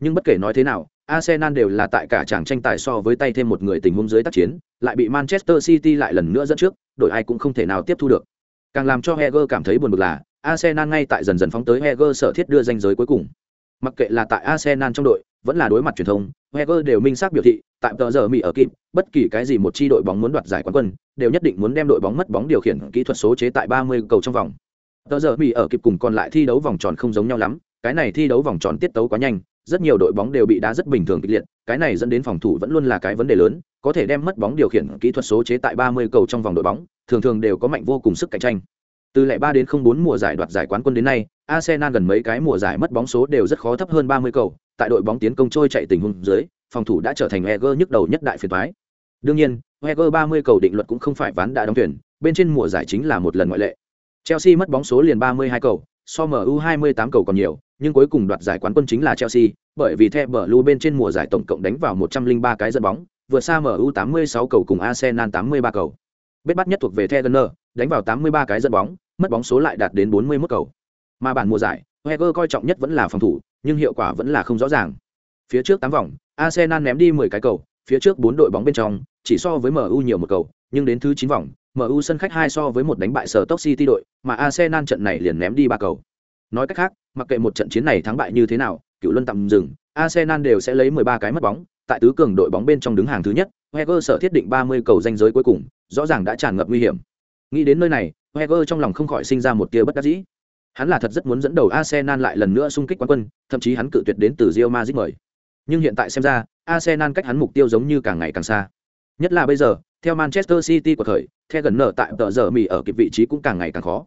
Nhưng bất kể nói thế nào, Arsenal đều là tại cả chàng tranh tài so với tay thêm một người tình huống dưới tác chiến, lại bị Manchester City lại lần nữa dẫn trước, đội ai cũng không thể nào tiếp thu được. Càng làm cho Heger cảm thấy buồn bực là, Arsenal ngay tại dần dần phóng tới Heger sở thiết đưa danh giới cuối cùng. Mặc kệ là tại Arsenal trong đội, vẫn là đối mặt truyền thông, Heger đều minh xác biểu thị, tại tờ giờ Mỹ ở kịp, bất kỳ cái gì một chi đội bóng muốn đoạt giải quán quân, đều nhất định muốn đem đội bóng mất bóng điều khiển kỹ thuật số chế tại 30 cầu trong vòng. Tờ giờ Mỹ ở kịp cùng còn lại thi đấu vòng tròn không giống nhau lắm, cái này thi đấu vòng tròn tiết tấu quá nhanh, rất nhiều đội bóng đều bị đá rất bình thường kịch liệt, cái này dẫn đến phòng thủ vẫn luôn là cái vấn đề lớn, có thể đem mất bóng điều khiển kỹ thuật số chế tại 30 cầu trong vòng đội bóng, thường thường đều có mạnh vô cùng sức cạnh tranh. Từ lẻ 3 đến 04 mùa giải đoạt giải quán quân đến nay, Arsenal gần mấy cái mùa giải mất bóng số đều rất khó thấp hơn 30 cầu, tại đội bóng tiến công trôi chạy tình huống dưới, phòng thủ đã trở thành Wenger nhức đầu nhất đại phiền toái. Đương nhiên, Wenger 30 cầu định luật cũng không phải ván đã đóng tuyển, bên trên mùa giải chính là một lần ngoại lệ. Chelsea mất bóng số liền 32 cầu, so MU 28 cầu còn nhiều, nhưng cuối cùng đoạt giải quán quân chính là Chelsea, bởi vì The Blue bên trên mùa giải tổng cộng đánh vào 103 cái dẫn bóng, vượt xa MU 86 cầu cùng Arsenal 83 cầu. Bết bắt nhất thuộc về The Gunner, đánh vào 83 cái dẫn bóng, mất bóng số lại đạt đến 41 cầu. Mà bản mùa giải, Wenger coi trọng nhất vẫn là phòng thủ, nhưng hiệu quả vẫn là không rõ ràng. Phía trước 8 vòng, Arsenal ném đi 10 cái cầu, phía trước 4 đội bóng bên trong, chỉ so với MU nhiều một cầu, nhưng đến thứ 9 vòng, MU sân khách 2 so với một đánh bại sở Stoke City đội, mà Arsenal trận này liền ném đi 3 cầu. Nói cách khác, mặc kệ một trận chiến này thắng bại như thế nào, cựu luân tạm dừng, Arsenal đều sẽ lấy 13 cái mất bóng, tại tứ cường đội bóng bên trong đứng hàng thứ nhất, Wenger sở thiết định 30 cầu danh giới cuối cùng, rõ ràng đã tràn ngập nguy hiểm. Nghĩ đến nơi này, Wenger trong lòng không khỏi sinh ra một tia bất đắc dĩ. Hắn là thật rất muốn dẫn đầu Arsenal lại lần nữa xung kích quán quân, thậm chí hắn cự tuyệt đến từ Real Madrid mời. Nhưng hiện tại xem ra, Arsenal cách hắn mục tiêu giống như càng ngày càng xa. Nhất là bây giờ, theo Manchester City của thời, theo gần nở tại tờ giờ mì ở kịp vị trí cũng càng ngày càng khó.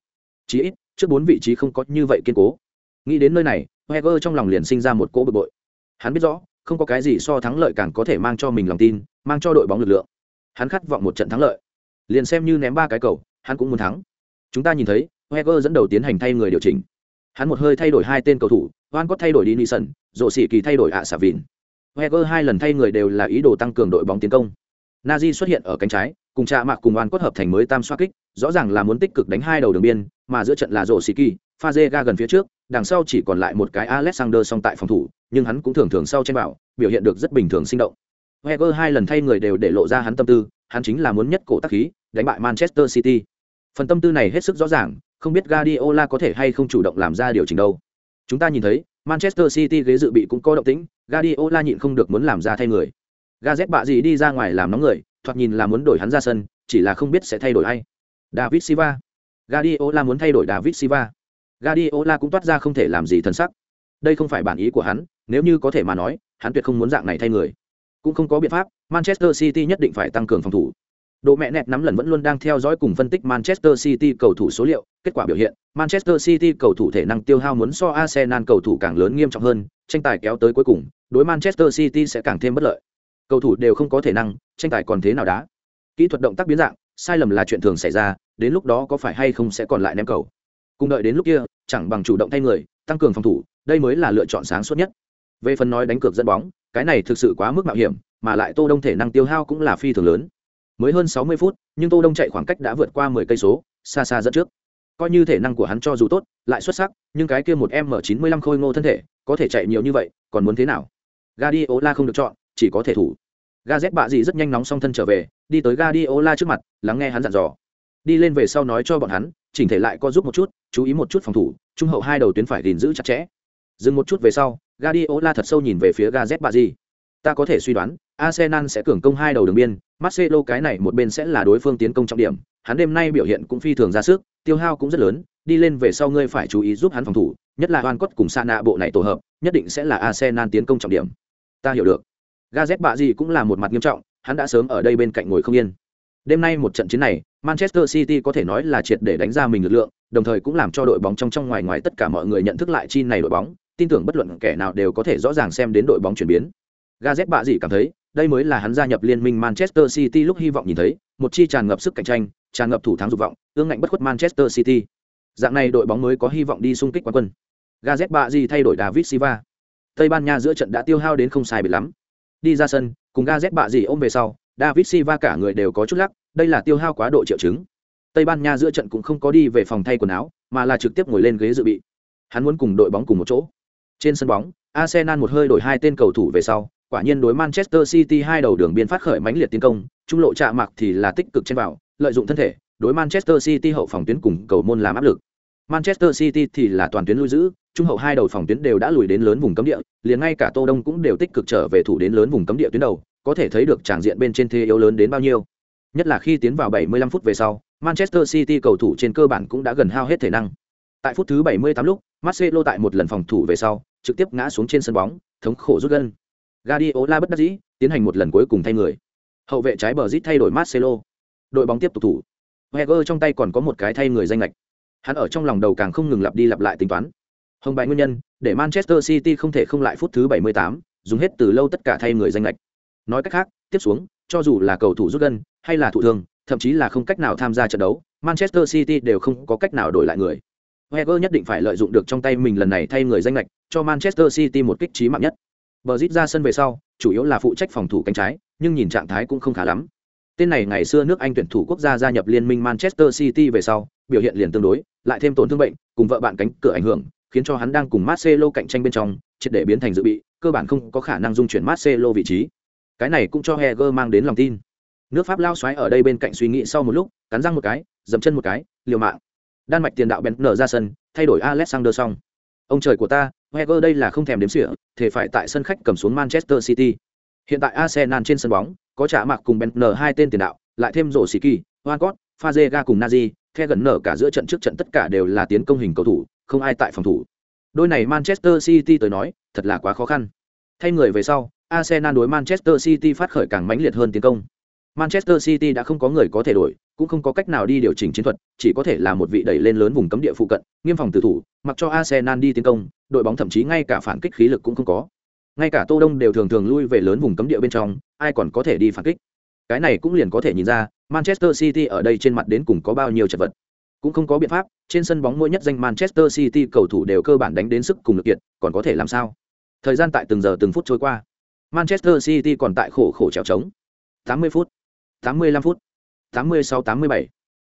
Chỉ ít, trước bốn vị trí không có như vậy kiên cố. Nghĩ đến nơi này, heger trong lòng liền sinh ra một cỗ bực bội. Hắn biết rõ, không có cái gì so thắng lợi càng có thể mang cho mình lòng tin, mang cho đội bóng lực lượng. Hắn khát vọng một trận thắng lợi. Liền xem như ném ba cái cầu, hắn cũng muốn thắng. Chúng ta nhìn thấy, heger dẫn đầu tiến hành thay người điều chỉnh. Hắn một hơi thay đổi hai tên cầu thủ, Van có thay đổi đi Nison, rộ xỉ Kỳ thay đổi ạ xả vìn heger hai lần thay người đều là ý đồ tăng cường đội bóng tiến công. Nazi xuất hiện ở cánh trái, cùng Trạ Mạc cùng Van quất hợp thành mới tam xoa kích, rõ ràng là muốn tích cực đánh hai đầu đường biên, mà giữa trận là rổ xì Kỳ, Fazega gần phía trước, đằng sau chỉ còn lại một cái Alexander song tại phòng thủ, nhưng hắn cũng thường thường sau trên bảo, biểu hiện được rất bình thường sinh động. Wenger hai lần thay người đều để lộ ra hắn tâm tư, hắn chính là muốn nhất cổ tác khí, đánh bại Manchester City. Phần tâm tư này hết sức rõ ràng, không biết Guardiola có thể hay không chủ động làm ra điều chỉnh đâu. Chúng ta nhìn thấy, Manchester City ghế dự bị cũng có động tĩnh, Guardiola nhịn không được muốn làm ra thay người. Gazet bạ gì đi ra ngoài làm nóng người, thoạt nhìn là muốn đổi hắn ra sân, chỉ là không biết sẽ thay đổi ai. David Silva. Guardiola muốn thay đổi David Silva. Guardiola cũng toát ra không thể làm gì thần sắc. Đây không phải bản ý của hắn, nếu như có thể mà nói, hắn tuyệt không muốn dạng này thay người. Cũng không có biện pháp, Manchester City nhất định phải tăng cường phòng thủ. Đồ mẹ nẹt nắm lần vẫn luôn đang theo dõi cùng phân tích Manchester City cầu thủ số liệu, kết quả biểu hiện, Manchester City cầu thủ thể năng tiêu hao muốn so Arsenal cầu thủ càng lớn nghiêm trọng hơn, tranh tài kéo tới cuối cùng, đối Manchester City sẽ càng thêm bất lợi. Cầu thủ đều không có thể năng, tranh tài còn thế nào đá? Kỹ thuật động tác biến dạng, sai lầm là chuyện thường xảy ra, đến lúc đó có phải hay không sẽ còn lại ném cầu. Cùng đợi đến lúc kia, chẳng bằng chủ động thay người, tăng cường phòng thủ, đây mới là lựa chọn sáng suốt nhất. Về phần nói đánh cược dẫn bóng, cái này thực sự quá mức mạo hiểm, mà lại Tô Đông thể năng tiêu hao cũng là phi thường lớn. Mới hơn 60 phút, nhưng Tô Đông chạy khoảng cách đã vượt qua 10 cây số, xa xa dẫn trước. Coi như thể năng của hắn cho dù tốt, lại xuất sắc, nhưng cái kia một M95 khôi ngô thân thể, có thể chạy nhiều như vậy, còn muốn thế nào? Guardiola không được chọn, chỉ có thể thủ. Gazet bạ gì rất nhanh nóng song thân trở về, đi tới Guardiola trước mặt, lắng nghe hắn dặn dò. Đi lên về sau nói cho bọn hắn, chỉnh thể lại co giúp một chút, chú ý một chút phòng thủ, trung hậu hai đầu tuyến phải gìn giữ chặt chẽ. Dừng một chút về sau, Guardiola thật sâu nhìn về phía Gazet. Ta có thể suy đoán, Arsenal sẽ cường công hai đầu đường biên, Marcelo cái này một bên sẽ là đối phương tiến công trọng điểm, hắn đêm nay biểu hiện cũng phi thường ra sức, tiêu hao cũng rất lớn, đi lên về sau ngươi phải chú ý giúp hắn phòng thủ, nhất là Hoàn Cốt cùng Sana bộ này tổ hợp, nhất định sẽ là Arsenal tiến công trọng điểm. Ta hiểu được. Gazet cũng là một mặt nghiêm trọng, hắn đã sớm ở đây bên cạnh ngồi không yên. Đêm nay một trận chiến này, Manchester City có thể nói là triệt để đánh ra mình lực lượng, đồng thời cũng làm cho đội bóng trong trong ngoài ngoài tất cả mọi người nhận thức lại chi này đội bóng, tin tưởng bất luận kẻ nào đều có thể rõ ràng xem đến đội bóng chuyển biến. Gazet bạ gì cảm thấy, đây mới là hắn gia nhập liên minh Manchester City lúc hy vọng nhìn thấy, một chi tràn ngập sức cạnh tranh, tràn ngập thủ thắng dục vọng, ương ngạnh bất khuất Manchester City. Dạng này đội bóng mới có hy vọng đi xung kích quán quân. Gazet bạ gì thay đổi David Silva. Tây Ban Nha giữa trận đã tiêu hao đến không sai biệt lắm. Đi ra sân, cùng Gazet bạ gì ôm về sau, David Silva cả người đều có chút lắc, đây là tiêu hao quá độ triệu chứng. Tây Ban Nha giữa trận cũng không có đi về phòng thay quần áo, mà là trực tiếp ngồi lên ghế dự bị. Hắn muốn cùng đội bóng cùng một chỗ. Trên sân bóng, Arsenal một hơi đổi hai tên cầu thủ về sau, quả nhiên đối Manchester City hai đầu đường biên phát khởi mãnh liệt tiến công, trung lộ chạm mặc thì là tích cực trên vào, lợi dụng thân thể, đối Manchester City hậu phòng tuyến cùng cầu môn làm áp lực. Manchester City thì là toàn tuyến lui giữ, trung hậu hai đầu phòng tuyến đều đã lùi đến lớn vùng cấm địa, liền ngay cả Tô Đông cũng đều tích cực trở về thủ đến lớn vùng cấm địa tuyến đầu, có thể thấy được tràng diện bên trên thế yếu lớn đến bao nhiêu. Nhất là khi tiến vào 75 phút về sau, Manchester City cầu thủ trên cơ bản cũng đã gần hao hết thể năng. Tại phút thứ 78 lúc, Marcelo tại một lần phòng thủ về sau, trực tiếp ngã xuống trên sân bóng, thống khổ rút gân. Guardiola bất đắc dĩ, tiến hành một lần cuối cùng thay người. Hậu vệ trái bờ rít thay đổi Marcelo. Đội bóng tiếp tục thủ. Wenger trong tay còn có một cái thay người danh lệch. Hắn ở trong lòng đầu càng không ngừng lặp đi lặp lại tính toán. Hồng bài nguyên nhân, để Manchester City không thể không lại phút thứ 78, dùng hết từ lâu tất cả thay người danh lệch. Nói cách khác, tiếp xuống, cho dù là cầu thủ rút gân hay là thủ thương, thậm chí là không cách nào tham gia trận đấu, Manchester City đều không có cách nào đổi lại người. Wenger nhất định phải lợi dụng được trong tay mình lần này thay người danh lệch, cho Manchester City một kích trí mạng nhất. Brazil ra sân về sau, chủ yếu là phụ trách phòng thủ cánh trái, nhưng nhìn trạng thái cũng không khá lắm. Tên này ngày xưa nước Anh tuyển thủ quốc gia gia nhập liên minh Manchester City về sau, biểu hiện liền tương đối, lại thêm tổn thương bệnh, cùng vợ bạn cánh cửa ảnh hưởng, khiến cho hắn đang cùng Marcelo cạnh tranh bên trong, triệt để biến thành dự bị, cơ bản không có khả năng dung chuyển Marcelo vị trí. Cái này cũng cho Heger mang đến lòng tin. Nước Pháp lao xoáy ở đây bên cạnh suy nghĩ sau một lúc, cắn răng một cái, dầm chân một cái, liều mạng. Đan mạch tiền đạo bèn nở ra sân, thay đổi Alexander xong. Ông trời của ta, Heger đây là không thèm đếm sỉa thể phải tại sân khách cầm xuống Manchester City. Hiện tại Arsenal trên sân bóng, có trả mạc cùng Bentner hai tên tiền đạo, lại thêm rổ Siki, Wancott, Fazega cùng Nazi, The gần nở cả giữa trận trước trận tất cả đều là tiến công hình cầu thủ, không ai tại phòng thủ. Đôi này Manchester City tới nói, thật là quá khó khăn. Thay người về sau, Arsenal đối Manchester City phát khởi càng mãnh liệt hơn tiến công. Manchester City đã không có người có thể đổi, cũng không có cách nào đi điều chỉnh chiến thuật, chỉ có thể là một vị đẩy lên lớn vùng cấm địa phụ cận, nghiêm phòng tử thủ, mặc cho Arsenal đi tiến công, đội bóng thậm chí ngay cả phản kích khí lực cũng không có. Ngay cả Tô Đông đều thường thường lui về lớn vùng cấm địa bên trong, ai còn có thể đi phản kích. Cái này cũng liền có thể nhìn ra, Manchester City ở đây trên mặt đến cùng có bao nhiêu chật vật. Cũng không có biện pháp, trên sân bóng mỗi nhất danh Manchester City cầu thủ đều cơ bản đánh đến sức cùng lực kiện, còn có thể làm sao? Thời gian tại từng giờ từng phút trôi qua. Manchester City còn tại khổ khổ trèo trống. 80 phút, 85 phút, 86 87,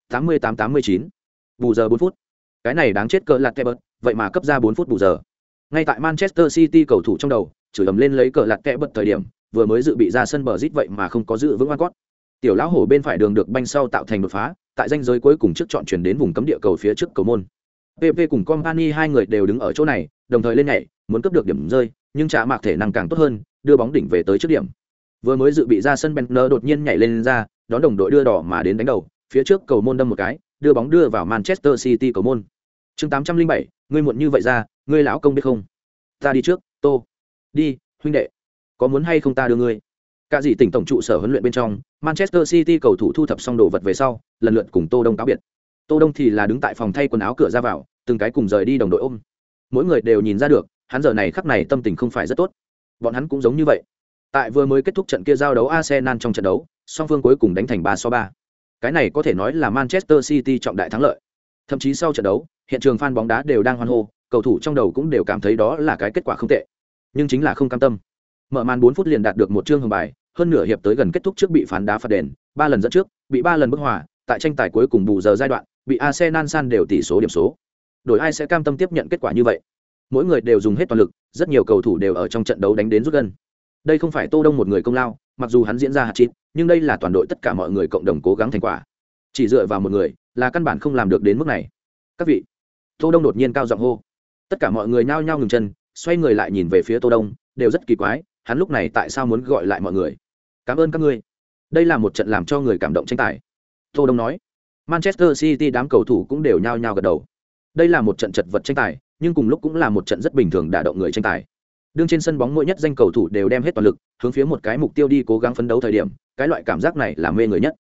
88 89. Bù giờ 4 phút. Cái này đáng chết cỡ lạt kẹ bớt, vậy mà cấp ra 4 phút bù giờ. Ngay tại Manchester City cầu thủ trong đầu, chửi ầm lên lấy cờ lạt kẹ bớt thời điểm, vừa mới dự bị ra sân bờ rít vậy mà không có dự vững oan cót. Tiểu lão hổ bên phải đường được banh sau tạo thành đột phá, tại danh giới cuối cùng trước chọn chuyển đến vùng cấm địa cầu phía trước cầu môn. PP cùng Company hai người đều đứng ở chỗ này, đồng thời lên nhảy, muốn cướp được điểm rơi, nhưng trả mạc thể năng càng tốt hơn, đưa bóng đỉnh về tới trước điểm. Vừa mới dự bị ra sân Benner đột nhiên nhảy lên ra, đón đồng đội đưa đỏ mà đến đánh đầu, phía trước cầu môn đâm một cái, đưa bóng đưa vào Manchester City cầu môn. Chương 807, ngươi muộn như vậy ra, ngươi lão công biết không? Ta đi trước, Tô. Đi, huynh đệ. Có muốn hay không ta đưa ngươi? Cả gì tỉnh tổng trụ sở huấn luyện bên trong, Manchester City cầu thủ thu thập xong đồ vật về sau, lần lượt cùng Tô Đông cáo biệt. Tô Đông thì là đứng tại phòng thay quần áo cửa ra vào, từng cái cùng rời đi đồng đội ôm. Mỗi người đều nhìn ra được, hắn giờ này khắc này tâm tình không phải rất tốt. Bọn hắn cũng giống như vậy. Tại vừa mới kết thúc trận kia giao đấu Arsenal trong trận đấu, song phương cuối cùng đánh thành 3 so 3. Cái này có thể nói là Manchester City trọng đại thắng lợi. Thậm chí sau trận đấu, hiện trường fan bóng đá đều đang hoan hô, cầu thủ trong đầu cũng đều cảm thấy đó là cái kết quả không tệ. Nhưng chính là không cam tâm. Mở màn 4 phút liền đạt được một chương hồng bài, hơn nửa hiệp tới gần kết thúc trước bị phán đá phạt đền, ba lần dẫn trước, bị ba lần bức hòa, tại tranh tài cuối cùng bù giờ giai đoạn, bị Arsenal san đều tỷ số điểm số. Đổi ai sẽ cam tâm tiếp nhận kết quả như vậy? Mỗi người đều dùng hết toàn lực, rất nhiều cầu thủ đều ở trong trận đấu đánh đến rút gân. Đây không phải Tô Đông một người công lao, mặc dù hắn diễn ra hạt chít nhưng đây là toàn đội tất cả mọi người cộng đồng cố gắng thành quả. Chỉ dựa vào một người, là căn bản không làm được đến mức này. Các vị, Tô Đông đột nhiên cao giọng hô. Tất cả mọi người nhao nhao ngừng chân, xoay người lại nhìn về phía Tô Đông, đều rất kỳ quái, hắn lúc này tại sao muốn gọi lại mọi người? Cảm ơn các ngươi. Đây là một trận làm cho người cảm động tranh tài. Tô Đông nói. Manchester City đám cầu thủ cũng đều nhao nhao gật đầu. Đây là một trận chật vật tranh tài, nhưng cùng lúc cũng là một trận rất bình thường đả động người tranh tài. Đương trên sân bóng mỗi nhất danh cầu thủ đều đem hết toàn lực, hướng phía một cái mục tiêu đi cố gắng phấn đấu thời điểm, cái loại cảm giác này là mê người nhất.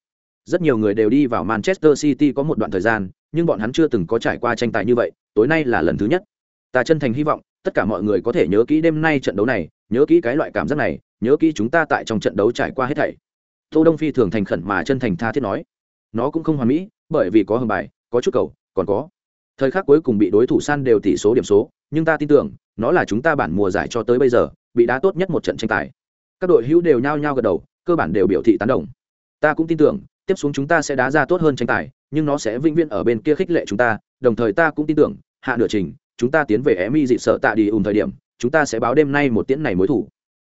Rất nhiều người đều đi vào Manchester City có một đoạn thời gian, nhưng bọn hắn chưa từng có trải qua tranh tài như vậy, tối nay là lần thứ nhất. Ta chân thành hy vọng, tất cả mọi người có thể nhớ kỹ đêm nay trận đấu này, nhớ kỹ cái loại cảm giác này, nhớ kỹ chúng ta tại trong trận đấu trải qua hết thảy. Tô Đông Phi thường thành khẩn mà chân thành tha thiết nói, nó cũng không hoàn mỹ, bởi vì có hưng bài, có chút cầu, còn có thời khắc cuối cùng bị đối thủ săn đều tỷ số điểm số, nhưng ta tin tưởng, nó là chúng ta bản mùa giải cho tới bây giờ, bị đá tốt nhất một trận tranh tài. Các đội hữu đều nhao nhao gật đầu, cơ bản đều biểu thị tán đồng. Ta cũng tin tưởng, tiếp xuống chúng ta sẽ đá ra tốt hơn tranh tài, nhưng nó sẽ vĩnh viễn ở bên kia khích lệ chúng ta, đồng thời ta cũng tin tưởng, hạ nửa trình, chúng ta tiến về Emi dị sợ tạ đi ùn thời điểm, chúng ta sẽ báo đêm nay một tiễn này mối thủ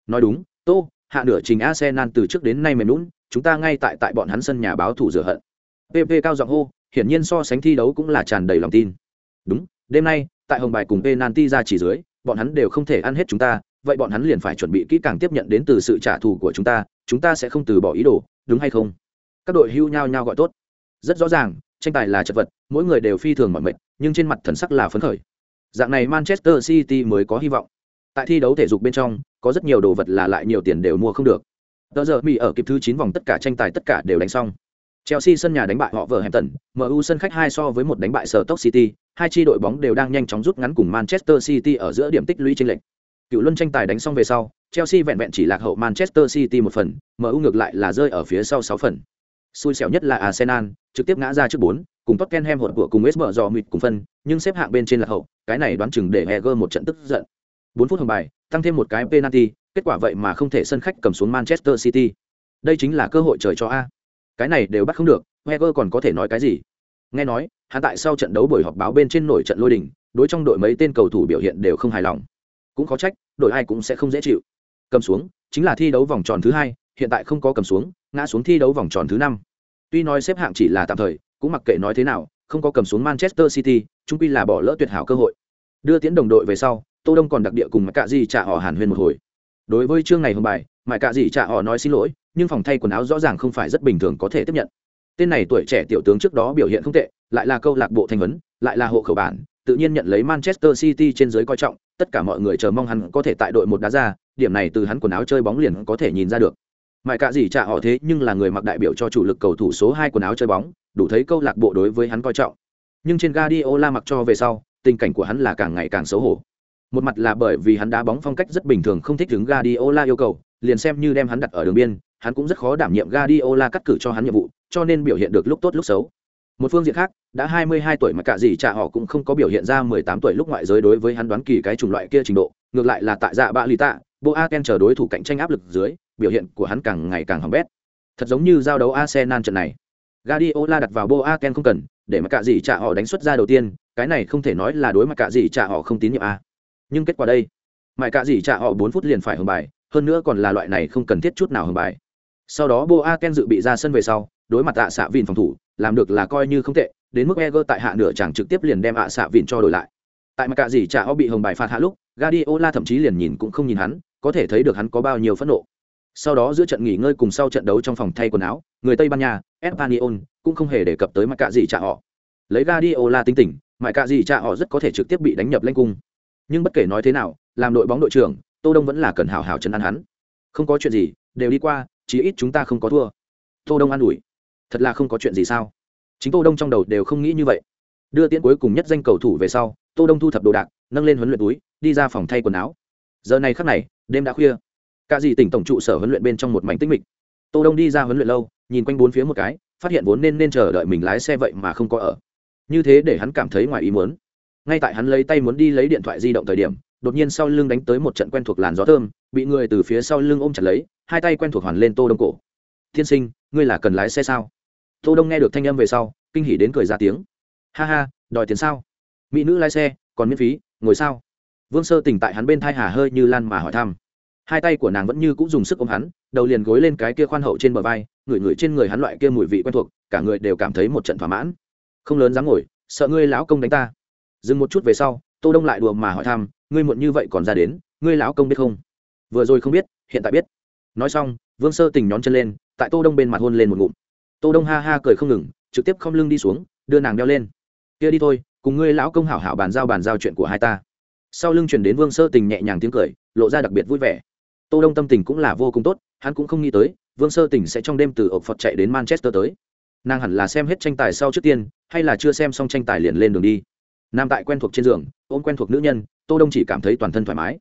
nói đúng tô hạ nửa trình arsenal từ trước đến nay mềm lún chúng ta ngay tại tại bọn hắn sân nhà báo thủ rửa hận pp cao giọng hô hiển nhiên so sánh thi đấu cũng là tràn đầy lòng tin. Đúng, đêm nay, tại hồng bài cùng penalty ra chỉ dưới, bọn hắn đều không thể ăn hết chúng ta, vậy bọn hắn liền phải chuẩn bị kỹ càng tiếp nhận đến từ sự trả thù của chúng ta chúng ta sẽ không từ bỏ ý đồ, đúng hay không? Các đội hưu nhau nhau gọi tốt. Rất rõ ràng, tranh tài là chật vật, mỗi người đều phi thường mọi mệt, nhưng trên mặt thần sắc là phấn khởi. Dạng này manchester city mới có hy vọng. Tại thi đấu thể dục bên trong, có rất nhiều đồ vật là lại nhiều tiền đều mua không được. Tờ giờ mỹ ở kịp thứ chín vòng tất cả tranh tài tất cả đều đánh xong chelsea sân nhà đánh bại họ Wolverhampton, mu sân khách hai so với một đánh bại sở tốc city hai chi đội bóng đều đang nhanh chóng rút ngắn cùng manchester city ở giữa điểm tích lũy chênh lệch. Cựu luân tranh tài đánh xong về sau chelsea vẹn vẹn chỉ lạc hậu manchester city một phần mu ngược lại là rơi ở phía sau sáu phần. Xui xẻo nhất là arsenal trực tiếp ngã ra trước bốn cùng tottenham hột của cùng west Brom dò mịt cùng phân nhưng xếp hạng bên trên là hậu cái này đoán chừng để heger một trận tức giận. Bốn phút hồng bài tăng thêm một cái penalty kết quả vậy mà không thể sân khách cầm xuống manchester city. Đây chính là cơ hội trời cho a cái này đều bắt không được heger còn có thể nói cái gì? Nghe nói, hắn tại sau trận đấu buổi họp báo bên trên nổi trận lôi đình, đối trong đội mấy tên cầu thủ biểu hiện đều không hài lòng. Cũng khó trách, đội ai cũng sẽ không dễ chịu. Cầm xuống, chính là thi đấu vòng tròn thứ hai, hiện tại không có cầm xuống, ngã xuống thi đấu vòng tròn thứ năm. Tuy nói xếp hạng chỉ là tạm thời, cũng mặc kệ nói thế nào, không có cầm xuống manchester city trung quy là bỏ lỡ tuyệt hảo cơ hội. Đưa tiến đồng đội về sau, tô đông còn đặc địa cùng mãi cạ gì trả họ hàn huyên một hồi. Đối với chương này hôm bài mãi cạ gì trả họ nói xin lỗi nhưng phòng thay quần áo rõ ràng không phải rất bình thường có thể tiếp nhận. Tên này tuổi trẻ tiểu tướng trước đó biểu hiện không tệ, lại là câu lạc bộ thanh vấn lại là hộ khẩu bản, tự nhiên nhận lấy manchester city trên giới coi trọng, tất cả mọi người chờ mong hắn có thể tại đội một đá ra, điểm này từ hắn quần áo chơi bóng liền có thể nhìn ra được. Mãi cả gì trả họ thế, nhưng là người mặc đại biểu cho chủ lực cầu thủ số hai quần áo chơi bóng, đủ thấy câu lạc bộ đối với hắn coi trọng. Nhưng trên Guardiola mặc cho về sau, tình cảnh của hắn là càng ngày càng xấu hổ. Một mặt là bởi vì hắn đá bóng phong cách rất bình thường không thích đứng Guardiola yêu cầu, liền xem như đem hắn đặt ở đường biên hắn cũng rất khó đảm nhiệm Guardiola cắt cử cho hắn nhiệm vụ, cho nên biểu hiện được lúc tốt lúc xấu. Một phương diện khác, đã 22 tuổi mà cả gì trả họ cũng không có biểu hiện ra 18 tuổi lúc ngoại giới đối với hắn đoán kỳ cái chủng loại kia trình độ, ngược lại là tại dạ bạ lì tạ boaken chờ đối thủ cạnh tranh áp lực dưới, biểu hiện của hắn càng ngày càng hỏng bét. Thật giống như giao đấu arsenal trận này. Guardiola đặt vào boaken không cần, để mà cả gì trả họ đánh xuất ra đầu tiên, cái này không thể nói là đối mặt cả gì trả họ không tín nhiệm a nhưng kết quả đây. Mãi cả gì trả họ 4 phút liền phải hưởng bài, hơn nữa còn là loại này không cần thiết chút nào hưởng bài sau đó boaken dự bị ra sân về sau, đối mặt tạ xạ vìn phòng thủ, làm được là coi như không tệ, đến mức Eger tại hạ nửa chẳng trực tiếp liền đem ạ xạ vìn cho đổi lại. Tại mặt cả gì chả họ bị hồng bài phạt hạ lúc gadiola thậm chí liền nhìn cũng không nhìn hắn, có thể thấy được hắn có bao nhiêu phẫn nộ. Sau đó giữa trận nghỉ ngơi cùng sau trận đấu trong phòng thay quần áo, người tây ban nha, espanyol, cũng không hề đề cập tới mặt cả gì chả họ lấy gadiola tinh tỉnh mặt cả gì chả họ rất có thể trực tiếp bị đánh nhập lên cung. Nhưng bất kể nói thế nào, làm đội bóng đội trưởng, tô đông vẫn là cần hào hào chấn an hắn. Không có chuyện gì, đều đi qua chí ít chúng ta không có thua. Tô đông an ủi. Thật là không có chuyện gì sao? Chính tô đông trong đầu đều không nghĩ như vậy. Đưa tiễn cuối cùng nhất danh cầu thủ về sau, tô đông thu thập đồ đạc, nâng lên huấn luyện túi, đi ra phòng thay quần áo. Giờ này khắc này, đêm đã khuya. Cả dì tỉnh tổng trụ sở huấn luyện bên trong một mảnh tĩnh mịch. Tô đông đi ra huấn luyện lâu, nhìn quanh bốn phía một cái, phát hiện vốn nên nên chờ đợi mình lái xe vậy mà không có ở. Như thế để hắn cảm thấy ngoài ý muốn. Ngay tại hắn lấy tay muốn đi lấy điện thoại di động thời điểm đột nhiên sau lưng đánh tới một trận quen thuộc làn gió thơm, bị người từ phía sau lưng ôm chặt lấy, hai tay quen thuộc hoàn lên tô đông cổ. Thiên sinh, ngươi là cần lái xe sao? Tô đông nghe được thanh âm về sau, kinh hỉ đến cười ra tiếng. Ha ha, đòi tiền sao? Mỹ nữ lái xe, còn miễn phí, ngồi sao? Vương sơ tỉnh tại hắn bên thai hà hơi như lan mà hỏi thăm. Hai tay của nàng vẫn như cũng dùng sức ôm hắn, đầu liền gối lên cái kia khoan hậu trên bờ vai, ngửi ngửi trên người hắn loại kia mùi vị quen thuộc, cả người đều cảm thấy một trận thỏa mãn. Không lớn dám ngồi, sợ ngươi lão công đánh ta. Dừng một chút về sau tô đông lại đùa mà hỏi thăm, ngươi muộn như vậy còn ra đến, ngươi lão công biết không? Vừa rồi không biết, hiện tại biết. Nói xong, vương sơ tình nhón chân lên, tại tô đông bên mặt hôn lên một ngụm. Tô đông ha ha cười không ngừng, trực tiếp không lưng đi xuống, đưa nàng đeo lên. Kia đi thôi, cùng ngươi lão công hảo hảo bàn giao bàn giao chuyện của hai ta. Sau lưng chuyển đến vương sơ tình nhẹ nhàng tiếng cười, lộ ra đặc biệt vui vẻ. Tô đông tâm tình cũng là vô cùng tốt, hắn cũng không nghĩ tới, vương sơ tình sẽ trong đêm từ ộc phật chạy đến manchester tới. Nàng hẳn là xem hết tranh tài sau trước tiên, hay là chưa xem xong tranh tài liền lên đường đi? Nam tại quen thuộc trên giường, ôm quen thuộc nữ nhân, tô đông chỉ cảm thấy toàn thân thoải mái.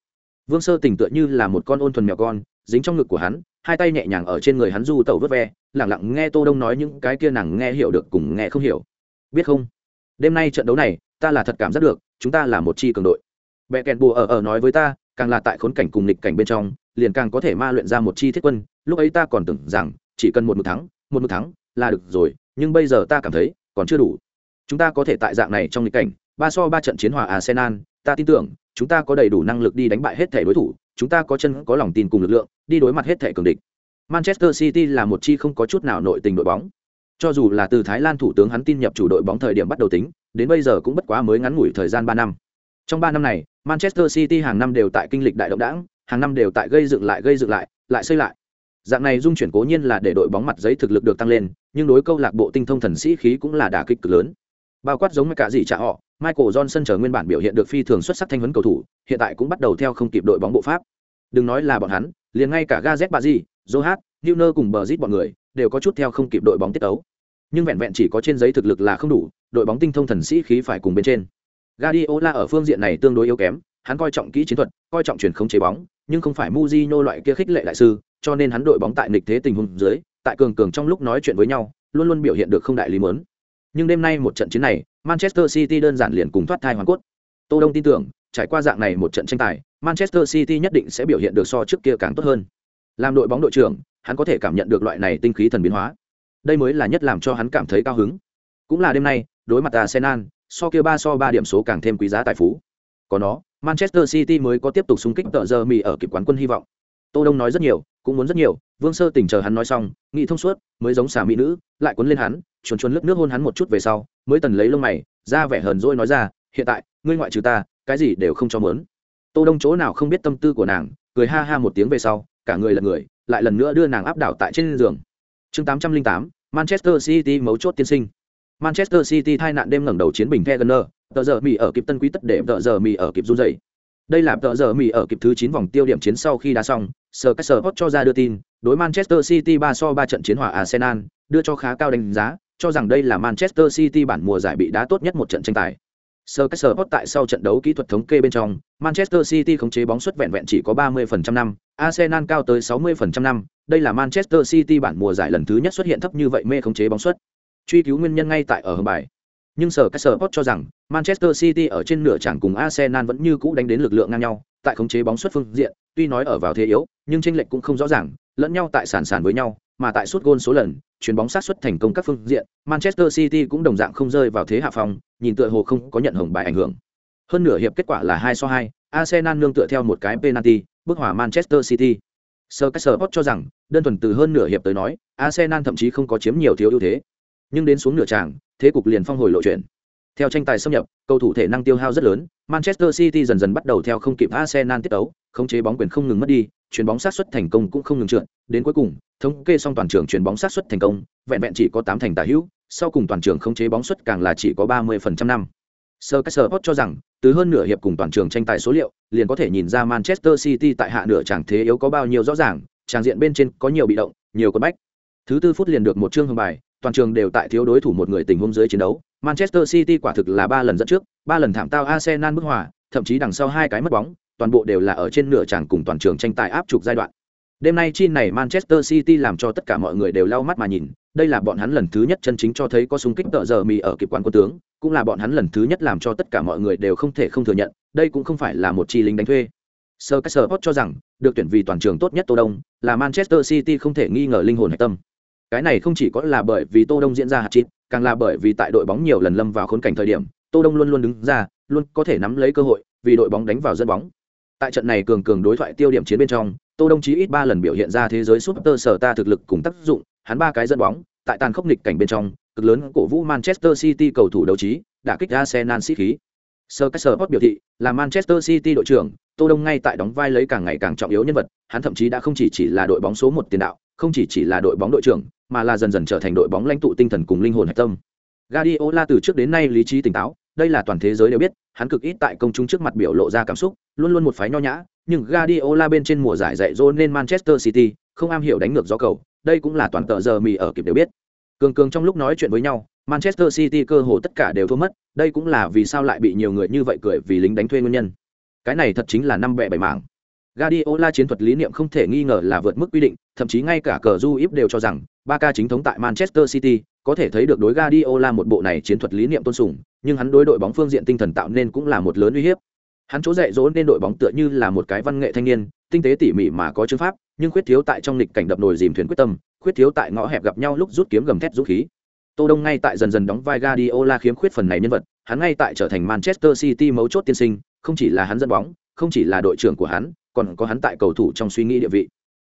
Vương sơ tình tựa như là một con ôn thuần mèo con, dính trong ngực của hắn, hai tay nhẹ nhàng ở trên người hắn du tẩu vớt ve lẳng lặng nghe tô đông nói những cái kia nàng nghe hiểu được cùng nghe không hiểu. Biết không? Đêm nay trận đấu này, ta là thật cảm giác được, chúng ta là một chi cường đội. Bẹ kẹn bùa ở ở nói với ta, càng là tại khốn cảnh cùng nghịch cảnh bên trong, liền càng có thể ma luyện ra một chi thiết quân. Lúc ấy ta còn tưởng rằng, chỉ cần một mực thắng, một mực thắng là được rồi, nhưng bây giờ ta cảm thấy còn chưa đủ. Chúng ta có thể tại dạng này trong nghịch cảnh ba so ba trận chiến hòa arsenal, ta tin tưởng, chúng ta có đầy đủ năng lực đi đánh bại hết thể đối thủ, chúng ta có chân, có lòng tin cùng lực lượng, đi đối mặt hết thể cường địch. Manchester city là một chi không có chút nào nội tình đội bóng. Cho dù là từ thái lan thủ tướng hắn tin nhập chủ đội bóng thời điểm bắt đầu tính, đến bây giờ cũng bất quá mới ngắn ngủi thời gian ba năm. Trong ba năm này, manchester city hàng năm đều tại kinh lịch đại động đảng, hàng năm đều tại gây dựng lại, gây dựng lại lại xây lại. Dạng này dung chuyển cố nhiên là để đội bóng mặt giấy thực lực được tăng lên, nhưng đối câu lạc bộ tinh thông thần sĩ khí cũng là đả kích cực lớn bao quát giống cả gì trả họ, michael johnson chờ nguyên bản biểu hiện được phi thường xuất sắc thanh huấn cầu thủ, hiện tại cũng bắt đầu theo không kịp đội bóng bộ pháp. Đừng nói là bọn hắn, liền ngay cả gazet di johat Newner cùng bờ zit bọn người đều có chút theo không kịp đội bóng tiết tấu. Nhưng vẹn vẹn chỉ có trên giấy thực lực là không đủ, đội bóng tinh thông thần sĩ khí phải cùng bên trên. Guardiola ở phương diện này tương đối yếu kém, hắn coi trọng kỹ chiến thuật, coi trọng chuyển không chế bóng, nhưng không phải Mujino loại kia khích lệ đại sư, cho nên hắn đội bóng tại nghịch thế tình huống dưới, tại cường cường trong lúc nói chuyện với nhau, luôn luôn biểu hiện được không đại lý muốn nhưng đêm nay một trận chiến này, manchester city đơn giản liền cùng thoát thai hoàn cốt. Tô đông tin tưởng, trải qua dạng này một trận tranh tài, manchester city nhất định sẽ biểu hiện được so trước kia càng tốt hơn. Làm đội bóng đội trưởng, hắn có thể cảm nhận được loại này tinh khí thần biến hóa. Đây mới là nhất làm cho hắn cảm thấy cao hứng. Cũng là đêm nay, đối mặt arsenal, so kia ba so ba điểm số càng thêm quý giá tài phú. Có nó, manchester city mới có tiếp tục xung kích tợ giờ mì ở kịp quán quân hy vọng. Tô đông nói rất nhiều, cũng muốn rất nhiều vương sơ tỉnh chờ hắn nói xong nghĩ thông suốt mới giống xà mỹ nữ lại cuốn lên hắn chuồn chuồn lướt nước hôn hắn một chút về sau mới tần lấy lông mày ra vẻ hờn dỗi nói ra hiện tại ngươi ngoại trừ ta cái gì đều không cho mớn. Tô đông chỗ nào không biết tâm tư của nàng cười ha ha một tiếng về sau cả người là người lại lần nữa đưa nàng áp đảo tại trên giường. Chương 808, manchester city mấu chốt tiên sinh. Manchester city tai nạn đêm ngẩng đầu chiến bình the gunner tờ giờ mì ở kịp tân quý tất để tờ giờ mì ở kịp run dậy đây là tờ giờ mì ở kịp thứ chín vòng tiêu điểm chiến sau khi đá xong sờ các sờ hot cho ra đưa tin đối manchester city ba so ba trận chiến hòa arsenal, đưa cho khá cao đánh giá, cho rằng đây là manchester city bản mùa giải bị đá tốt nhất một trận tranh tài. Sơ cách hot tại sau trận đấu kỹ thuật thống kê bên trong, manchester city khống chế bóng suất vẹn vẹn chỉ có 30% năm, arsenal cao tới 60% năm. Đây là manchester city bản mùa giải lần thứ nhất xuất hiện thấp như vậy mê khống chế bóng suất. Truy cứu nguyên nhân ngay tại ở hầm bài. Nhưng sở cách sở cho rằng, manchester city ở trên nửa chẳng cùng arsenal vẫn như cũ đánh đến lực lượng ngang nhau, tại khống chế bóng xuất phương diện, tuy nói ở vào thế yếu, nhưng tranh lệch cũng không rõ ràng lẫn nhau tại sản sản với nhau, mà tại suốt gôn số lần, chuyền bóng sát xuất thành công các phương diện, manchester city cũng đồng dạng không rơi vào thế hạ phòng nhìn tựa hồ không có nhận hồng bài ảnh hưởng. Hơn nửa hiệp kết quả là hai so hai, arsenal nương tựa theo một cái penalty, bước hòa manchester city. Sir cách cho rằng, đơn thuần từ hơn nửa hiệp tới nói, arsenal thậm chí không có chiếm nhiều thiếu ưu thế. Nhưng đến xuống nửa tràng, thế cục liền phong hồi lộ chuyển. Theo tranh tài xâm nhập, cầu thủ thể năng tiêu hao rất lớn, manchester city dần dần bắt đầu theo không kịp arsenal tiết tấu, khống chế bóng quyền không ngừng mất đi chuyền bóng sát xuất thành công cũng không ngừng trượt đến cuối cùng thống kê xong toàn trường chuyền bóng sát xuất thành công vẹn vẹn chỉ có tám thành tả hữu sau cùng toàn trường khống chế bóng xuất càng là chỉ có ba mươi phần trăm năm Sir Caesar cho rằng, từ hơn nửa hiệp cùng toàn trường tranh tài số liệu, liền có thể nhìn ra Manchester City tại hạ nửa chẳng thế yếu có bao nhiêu rõ ràng, tràng diện bên trên có nhiều bị động, nhiều con bách. Thứ tư phút liền được một chương hồng bài, toàn trường đều tại thiếu đối thủ một người tình huống dưới chiến đấu. Manchester City quả thực là ba lần dẫn trước, ba lần thảm tao Arsenal bức hòa, thậm chí đằng sau hai cái mất bóng, toàn bộ đều là ở trên nửa tràng cùng toàn trường tranh tài áp trục giai đoạn. Đêm nay chi này Manchester City làm cho tất cả mọi người đều lau mắt mà nhìn, đây là bọn hắn lần thứ nhất chân chính cho thấy có xung kích tợ giờ mì ở kịp quan quân tướng, cũng là bọn hắn lần thứ nhất làm cho tất cả mọi người đều không thể không thừa nhận, đây cũng không phải là một chi lính đánh thuê. Sir Caesar cho rằng, được tuyển vì toàn trường tốt nhất Tô Đông, là Manchester City không thể nghi ngờ linh hồn hải tâm. Cái này không chỉ có là bởi vì Tô Đông diễn ra hạt chín, càng là bởi vì tại đội bóng nhiều lần lâm vào khốn cảnh thời điểm, Tô Đông luôn luôn đứng ra, luôn có thể nắm lấy cơ hội, vì đội bóng đánh vào dân bóng. Tại trận này cường cường đối thoại tiêu điểm chiến bên trong, Tô Đông chí ít ba lần biểu hiện ra thế giới super sở ta thực lực cùng tác dụng, hắn ba cái dẫn bóng, tại tàn khốc nghịch cảnh bên trong, cực lớn cổ vũ Manchester City cầu thủ đấu trí, đã kích Arsenal sĩ khí. Sir Caesar biểu thị, là Manchester City đội trưởng, Tô Đông ngay tại đóng vai lấy càng ngày càng trọng yếu nhân vật, hắn thậm chí đã không chỉ chỉ là đội bóng số một tiền đạo, không chỉ chỉ là đội bóng đội trưởng, mà là dần dần trở thành đội bóng lãnh tụ tinh thần cùng linh hồn hạch tâm. Guardiola từ trước đến nay lý trí tỉnh táo, đây là toàn thế giới đều biết, hắn cực ít tại công chúng trước mặt biểu lộ ra cảm xúc, luôn luôn một phái nho nhã, nhưng Guardiola bên trên mùa giải dạy dỗ nên Manchester City, không am hiểu đánh ngược gió cầu, đây cũng là toàn tờ giờ mì ở kịp đều biết. Cường cường trong lúc nói chuyện với nhau, Manchester City cơ hồ tất cả đều thua mất, đây cũng là vì sao lại bị nhiều người như vậy cười vì lính đánh thuê nguyên nhân. Cái này thật chính là năm bẻ bảy mảng. Guardiola chiến thuật lý niệm không thể nghi ngờ là vượt mức quy định, thậm chí ngay cả cờ du íp đều cho rằng, Barca chính thống tại Manchester City, có thể thấy được đối Guardiola một bộ này chiến thuật lý niệm tôn sùng, nhưng hắn đối đội bóng phương diện tinh thần tạo nên cũng là một lớn uy hiếp. Hắn chỗ dạy dỗ nên đội bóng tựa như là một cái văn nghệ thanh niên, tinh tế tỉ mỉ mà có chứng pháp, nhưng khuyết thiếu tại trong lịch cảnh đập nồi dìm thuyền quyết tâm, khuyết thiếu tại ngõ hẹp gặp nhau lúc rút kiếm gầm thét rút khí. Tô Đông ngay tại dần dần đóng vai Guardiola khiếm khuyết phần này nhân vật, hắn ngay tại trở thành Manchester City mấu chốt tiên sinh, không chỉ là hắn dẫn bóng không chỉ là đội trưởng của hắn còn có hắn tại cầu thủ trong suy nghĩ địa vị.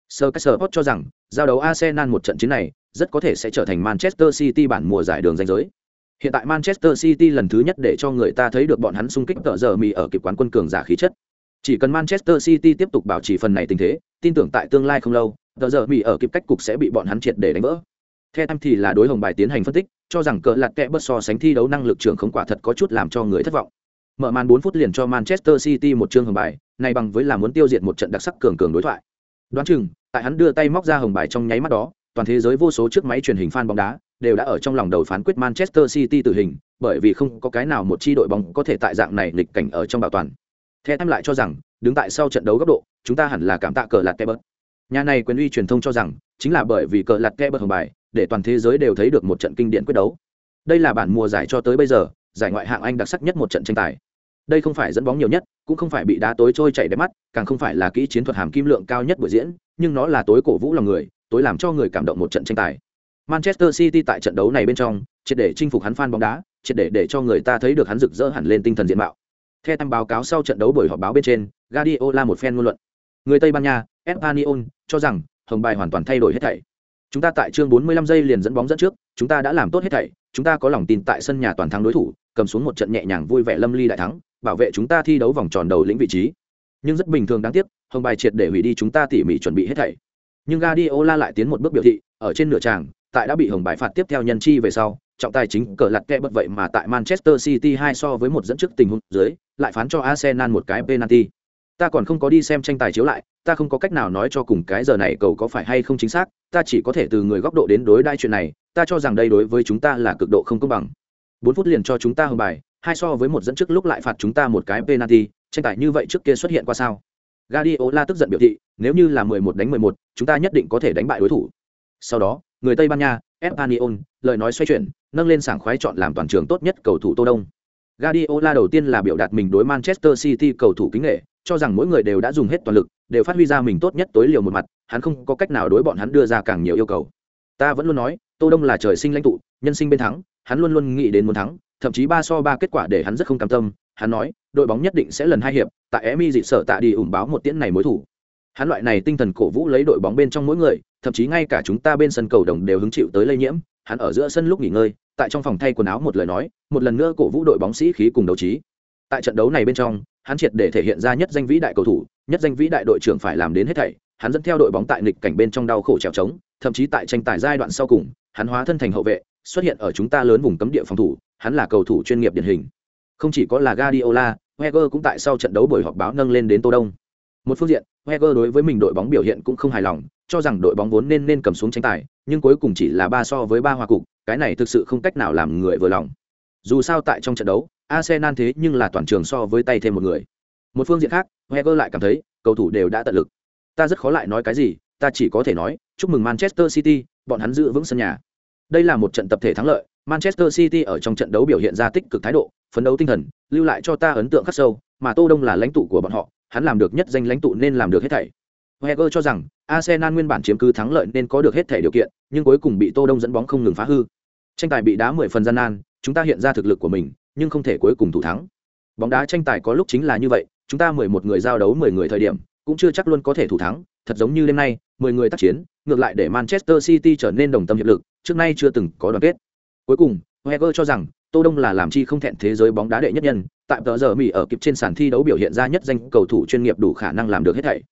Sir cách post cho rằng, giao đấu arsenal một trận chiến này, rất có thể sẽ trở thành manchester city bản mùa giải đường danh giới. Hiện tại manchester city lần thứ nhất để cho người ta thấy được bọn hắn xung kích tợ giờ mì ở kịp quán quân cường giả khí chất. Chỉ cần manchester city tiếp tục bảo trì phần này tình thế, tin tưởng tại tương lai không lâu, tợ giờ mì ở kịp cách cục sẽ bị bọn hắn triệt để đánh vỡ. Theo em thì là đối hồng bài tiến hành phân tích, cho rằng cờ lạt kẽ bớt so sánh thi đấu năng lực trưởng không quả thật có chút làm cho người thất vọng mở màn 4 phút liền cho manchester city một chương hồng bài này bằng với là muốn tiêu diệt một trận đặc sắc cường cường đối thoại đoán chừng tại hắn đưa tay móc ra hồng bài trong nháy mắt đó toàn thế giới vô số chiếc máy truyền hình fan bóng đá đều đã ở trong lòng đầu phán quyết Manchester City tử hình, bởi vì không có cái nào một chi đội bóng có thể tại dạng này lịch cảnh ở trong bảo toàn. Theo em lại cho rằng, đứng tại sau trận đấu góc độ, chúng ta hẳn là cảm tạ cờ lạt Kebert. Nhà này quyền uy truyền thông cho rằng, chính là bởi vì cờ lạt Kebert hồng bài, để toàn thế giới đều thấy được một trận kinh điển quyết đấu. Đây là bản mùa giải cho tới bây giờ, giải ngoại hạng Anh đặc sắc nhất một trận tranh tài. Đây không phải dẫn bóng nhiều nhất, cũng không phải bị đá tối trôi chảy đẹp mắt, càng không phải là kỹ chiến thuật hàm kim lượng cao nhất buổi diễn, nhưng nó là tối cổ vũ lòng người, tối làm cho người cảm động một trận tranh tài. Manchester City tại trận đấu này bên trong, triệt để chinh phục hắn fan bóng đá, triệt để để cho người ta thấy được hắn rực rỡ hẳn lên tinh thần diện mạo. Theo tham báo cáo sau trận đấu buổi họp báo bên trên, Guardiola một phen ngôn luận. Người Tây Ban Nha, Espanyol, cho rằng hồng bài hoàn toàn thay đổi hết thảy. Chúng ta tại chương 45 giây liền dẫn bóng dẫn trước, chúng ta đã làm tốt hết thảy, chúng ta có lòng tin tại sân nhà toàn thắng đối thủ, cầm xuống một trận nhẹ nhàng vui vẻ lâm ly đại thắng, bảo vệ chúng ta thi đấu vòng tròn đầu lĩnh vị trí. Nhưng rất bình thường đáng tiếc, hồng bài triệt để hủy đi chúng ta tỉ mỉ chuẩn bị hết thảy. Nhưng Guardiola lại tiến một bước biểu thị, ở trên nửa tràng, tại đã bị hồng bài phạt tiếp theo nhân chi về sau trọng tài chính cờ lặt kẹ bất vậy mà tại manchester city hai so với một dẫn trước tình huống dưới lại phán cho arsenal một cái penalty ta còn không có đi xem tranh tài chiếu lại ta không có cách nào nói cho cùng cái giờ này cầu có phải hay không chính xác ta chỉ có thể từ người góc độ đến đối đai chuyện này ta cho rằng đây đối với chúng ta là cực độ không công bằng bốn phút liền cho chúng ta hồng bài hai so với một dẫn trước lúc lại phạt chúng ta một cái penalty tranh tài như vậy trước kia xuất hiện qua sao? Guardiola tức giận biểu thị nếu như là 11 đánh 11 chúng ta nhất định có thể đánh bại đối thủ. Sau đó người tây ban nha espanyol lời nói xoay chuyển nâng lên sảng khoái chọn làm toàn trường tốt nhất cầu thủ tô đông. Guardiola đầu tiên là biểu đạt mình đối Manchester City cầu thủ kính nghệ, cho rằng mỗi người đều đã dùng hết toàn lực, đều phát huy ra mình tốt nhất tối liều một mặt, hắn không có cách nào đối bọn hắn đưa ra càng nhiều yêu cầu. Ta vẫn luôn nói, Tô Đông là trời sinh lãnh tụ, nhân sinh bên thắng, hắn luôn luôn nghĩ đến muốn thắng, thậm chí ba so ba kết quả để hắn rất không cam tâm, hắn nói, đội bóng nhất định sẽ lần hai hiệp, tại Emi dị sợ tạ đi ủng báo một tiễn này mối thủ. Hắn loại này tinh thần cổ vũ lấy đội bóng bên trong mỗi người, thậm chí ngay cả chúng ta bên sân cầu đồng đều hứng chịu tới lây nhiễm hắn ở giữa sân lúc nghỉ ngơi tại trong phòng thay quần áo một lời nói một lần nữa cổ vũ đội bóng sĩ khí cùng đấu trí tại trận đấu này bên trong hắn triệt để thể hiện ra nhất danh vĩ đại cầu thủ nhất danh vĩ đại đội trưởng phải làm đến hết thảy hắn dẫn theo đội bóng tại nghịch cảnh bên trong đau khổ trèo trống thậm chí tại tranh tài giai đoạn sau cùng hắn hóa thân thành hậu vệ xuất hiện ở chúng ta lớn vùng cấm địa phòng thủ hắn là cầu thủ chuyên nghiệp điển hình không chỉ có là Guardiola Wenger cũng tại sau trận đấu buổi họp báo nâng lên đến Tô Đông một phương diện Wenger đối với mình đội bóng biểu hiện cũng không hài lòng cho rằng đội bóng vốn nên nên cầm xuống tranh tài, nhưng cuối cùng chỉ là ba so với ba hòa cục, cái này thực sự không cách nào làm người vừa lòng. Dù sao tại trong trận đấu, Arsenal thế nhưng là toàn trường so với tay thêm một người. Một phương diện khác, Wenger lại cảm thấy, cầu thủ đều đã tận lực. Ta rất khó lại nói cái gì, ta chỉ có thể nói, chúc mừng Manchester City, bọn hắn giữ vững sân nhà. Đây là một trận tập thể thắng lợi, Manchester City ở trong trận đấu biểu hiện ra tích cực thái độ, phấn đấu tinh thần, lưu lại cho ta ấn tượng khắc sâu, mà Tô Đông là lãnh tụ của bọn họ, hắn làm được nhất danh lãnh tụ nên làm được hết thảy. Wenger cho rằng Arsenal nguyên bản chiếm cứ thắng lợi nên có được hết thể điều kiện, nhưng cuối cùng bị Tô Đông dẫn bóng không ngừng phá hư. Tranh tài bị đá 10 phần gian nan, chúng ta hiện ra thực lực của mình, nhưng không thể cuối cùng thủ thắng. Bóng đá tranh tài có lúc chính là như vậy, chúng ta 11 người giao đấu 10 người thời điểm, cũng chưa chắc luôn có thể thủ thắng, thật giống như đêm nay, 10 người tác chiến, ngược lại để Manchester City trở nên đồng tâm hiệp lực, trước nay chưa từng có đoàn kết. Cuối cùng, Wenger cho rằng, Tô Đông là làm chi không thẹn thế giới bóng đá đệ nhất nhân, tại tờ giờ Mỹ ở kịp trên sàn thi đấu biểu hiện ra nhất danh cầu thủ chuyên nghiệp đủ khả năng làm được hết thảy.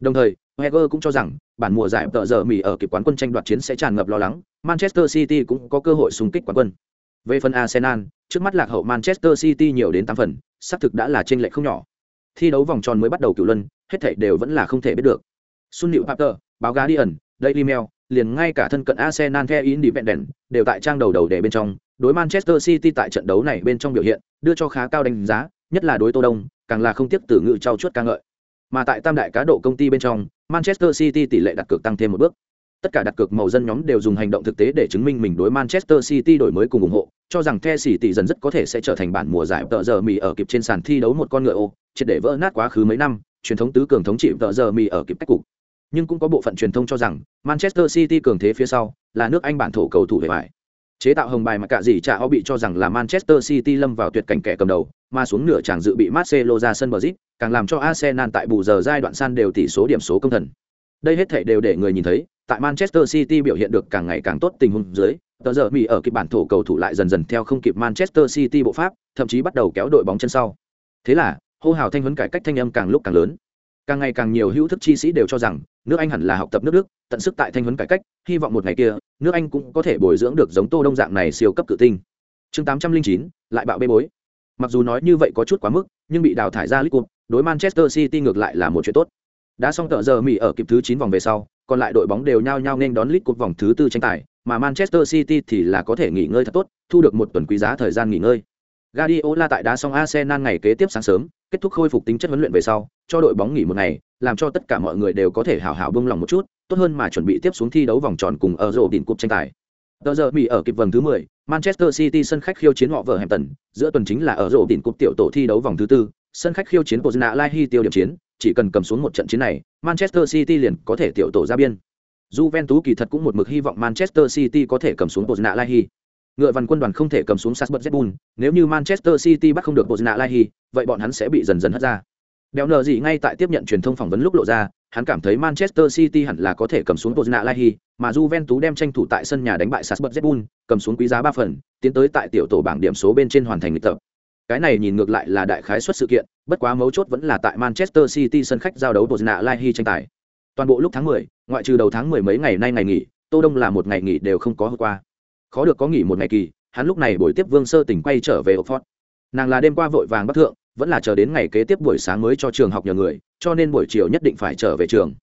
Đồng thời, Wenger cũng cho rằng, bản mùa giải tờ giờ Mỹ ở kịp quán quân tranh đoạt chiến sẽ tràn ngập lo lắng, Manchester City cũng có cơ hội xung kích quán quân. Về phần Arsenal, trước mắt lạc hậu Manchester City nhiều đến 8 phần, sắp thực đã là chênh lệch không nhỏ. Thi đấu vòng tròn mới bắt đầu cựu luân, hết thảy đều vẫn là không thể biết được. Sun Liễu Papter, báo Guardian, Daily Mail, liền ngay cả thân cận Arsenal The Independent đều tại trang đầu đầu để bên trong, đối Manchester City tại trận đấu này bên trong biểu hiện, đưa cho khá cao đánh giá, nhất là đối Tô Đông, càng là không tiếc tử ngự trao chuốt ca ngợi. Mà tại tam đại cá độ công ty bên trong, Manchester City tỷ lệ đặt cược tăng thêm một bước. Tất cả đặt cược màu dân nhóm đều dùng hành động thực tế để chứng minh mình đối Manchester City đổi mới cùng ủng hộ, cho rằng The City dần rất có thể sẽ trở thành bản mùa giải tợ giờ mì ở kịp trên sàn thi đấu một con ngựa ô, triệt để vỡ nát quá khứ mấy năm, truyền thống tứ cường thống trị tợ giờ mì ở kịp cách cục. Nhưng cũng có bộ phận truyền thông cho rằng Manchester City cường thế phía sau là nước Anh bản thổ cầu thủ về bại. Chế tạo hồng bài mà cả gì chả họ bị cho rằng là Manchester City lâm vào tuyệt cảnh kẻ cầm đầu, mà xuống nửa chàng dự bị Marcelo ra sân bờ zip càng làm cho Arsenal tại bù giờ giai đoạn san đều tỷ số điểm số công thần. Đây hết thảy đều để người nhìn thấy, tại Manchester City biểu hiện được càng ngày càng tốt tình huống dưới, tờ giờ Mỹ ở kịp bản thổ cầu thủ lại dần dần theo không kịp Manchester City bộ pháp, thậm chí bắt đầu kéo đội bóng chân sau. Thế là, hô hào thanh huấn cải cách thanh âm càng lúc càng lớn. Càng ngày càng nhiều hữu thức chi sĩ đều cho rằng, nước Anh hẳn là học tập nước Đức, tận sức tại thanh huấn cải cách, hy vọng một ngày kia, nước Anh cũng có thể bồi dưỡng được giống Tô Đông dạng này siêu cấp cự tinh. Chương 809, lại bạo bê bối. Mặc dù nói như vậy có chút quá mức, nhưng bị đào thải ra League Cup, đối Manchester City ngược lại là một chuyện tốt. Đã xong tợ giờ Mỹ ở kịp thứ chín vòng về sau, còn lại đội bóng đều nhao nhao nên đón League Cup vòng thứ tư tranh tài, mà Manchester City thì là có thể nghỉ ngơi thật tốt, thu được một tuần quý giá thời gian nghỉ ngơi. Guardiola tại đá xong Arsenal ngày kế tiếp sáng sớm, kết thúc khôi phục tính chất huấn luyện về sau, cho đội bóng nghỉ một ngày, làm cho tất cả mọi người đều có thể hào hào bông lòng một chút, tốt hơn mà chuẩn bị tiếp xuống thi đấu vòng tròn cùng ở rổ đỉnh cúp tranh tài. Tờ giờ Mỹ ở kịp vòng thứ 10, Manchester City sân khách khiêu chiến họ vợ Hampton, giữa tuần chính là ở rổ đỉnh cúp tiểu tổ thi đấu vòng thứ tư, sân khách khiêu chiến Pozna Lai tiêu điểm chiến, chỉ cần cầm xuống một trận chiến này, Manchester City liền có thể tiểu tổ ra biên. Juventus kỳ thật cũng một mực hy vọng Manchester City có thể cầm xuống Pozna Lai Ngựa văn quân đoàn không thể cầm xuống Salzburg Red nếu như Manchester City bắt không được Pozna Lahi, vậy bọn hắn sẽ bị dần dần hất ra. Đéo nợ gì ngay tại tiếp nhận truyền thông phỏng vấn lúc lộ ra, hắn cảm thấy Manchester City hẳn là có thể cầm xuống Pozna Lahi, mà Juventus đem tranh thủ tại sân nhà đánh bại Salzburg Red cầm xuống quý giá ba phần, tiến tới tại tiểu tổ bảng điểm số bên trên hoàn thành lịch tập. Cái này nhìn ngược lại là đại khái suất sự kiện, bất quá mấu chốt vẫn là tại Manchester City sân khách giao đấu Pozna Lahi tranh tài. Toàn bộ lúc tháng 10, ngoại trừ đầu tháng 10 mấy ngày nay ngày nghỉ, Tô Đông là một ngày nghỉ đều không có hôm qua. Khó được có nghỉ một ngày kỳ, hắn lúc này buổi tiếp Vương Sơ tỉnh quay trở về Oxford. Nàng là đêm qua vội vàng bắc thượng, vẫn là chờ đến ngày kế tiếp buổi sáng mới cho trường học nhờ người, cho nên buổi chiều nhất định phải trở về trường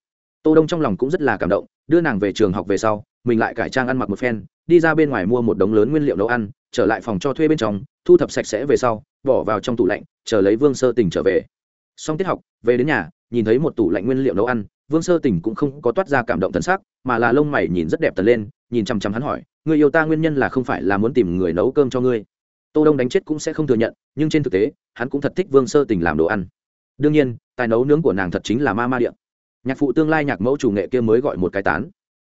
tô đông trong lòng cũng rất là cảm động đưa nàng về trường học về sau mình lại cải trang ăn mặc một phen đi ra bên ngoài mua một đống lớn nguyên liệu nấu ăn trở lại phòng cho thuê bên trong thu thập sạch sẽ về sau bỏ vào trong tủ lạnh chờ lấy vương sơ tình trở về xong tiết học về đến nhà nhìn thấy một tủ lạnh nguyên liệu nấu ăn vương sơ tình cũng không có toát ra cảm động thân sắc mà là lông mày nhìn rất đẹp tần lên, nhìn chăm chăm hắn hỏi, người yêu ta nguyên nhân là không phải là muốn tìm người nấu cơm cho ngươi? Tô đông đánh chết cũng sẽ không thừa nhận, nhưng trên thực tế, hắn cũng thật thích vương sơ tình làm đồ ăn. Đương nhiên, tài nấu nướng của nàng thật chính là ma ma điện. Nhạc phụ tương lai nhạc mẫu chủ nghệ kia mới gọi một cái tán.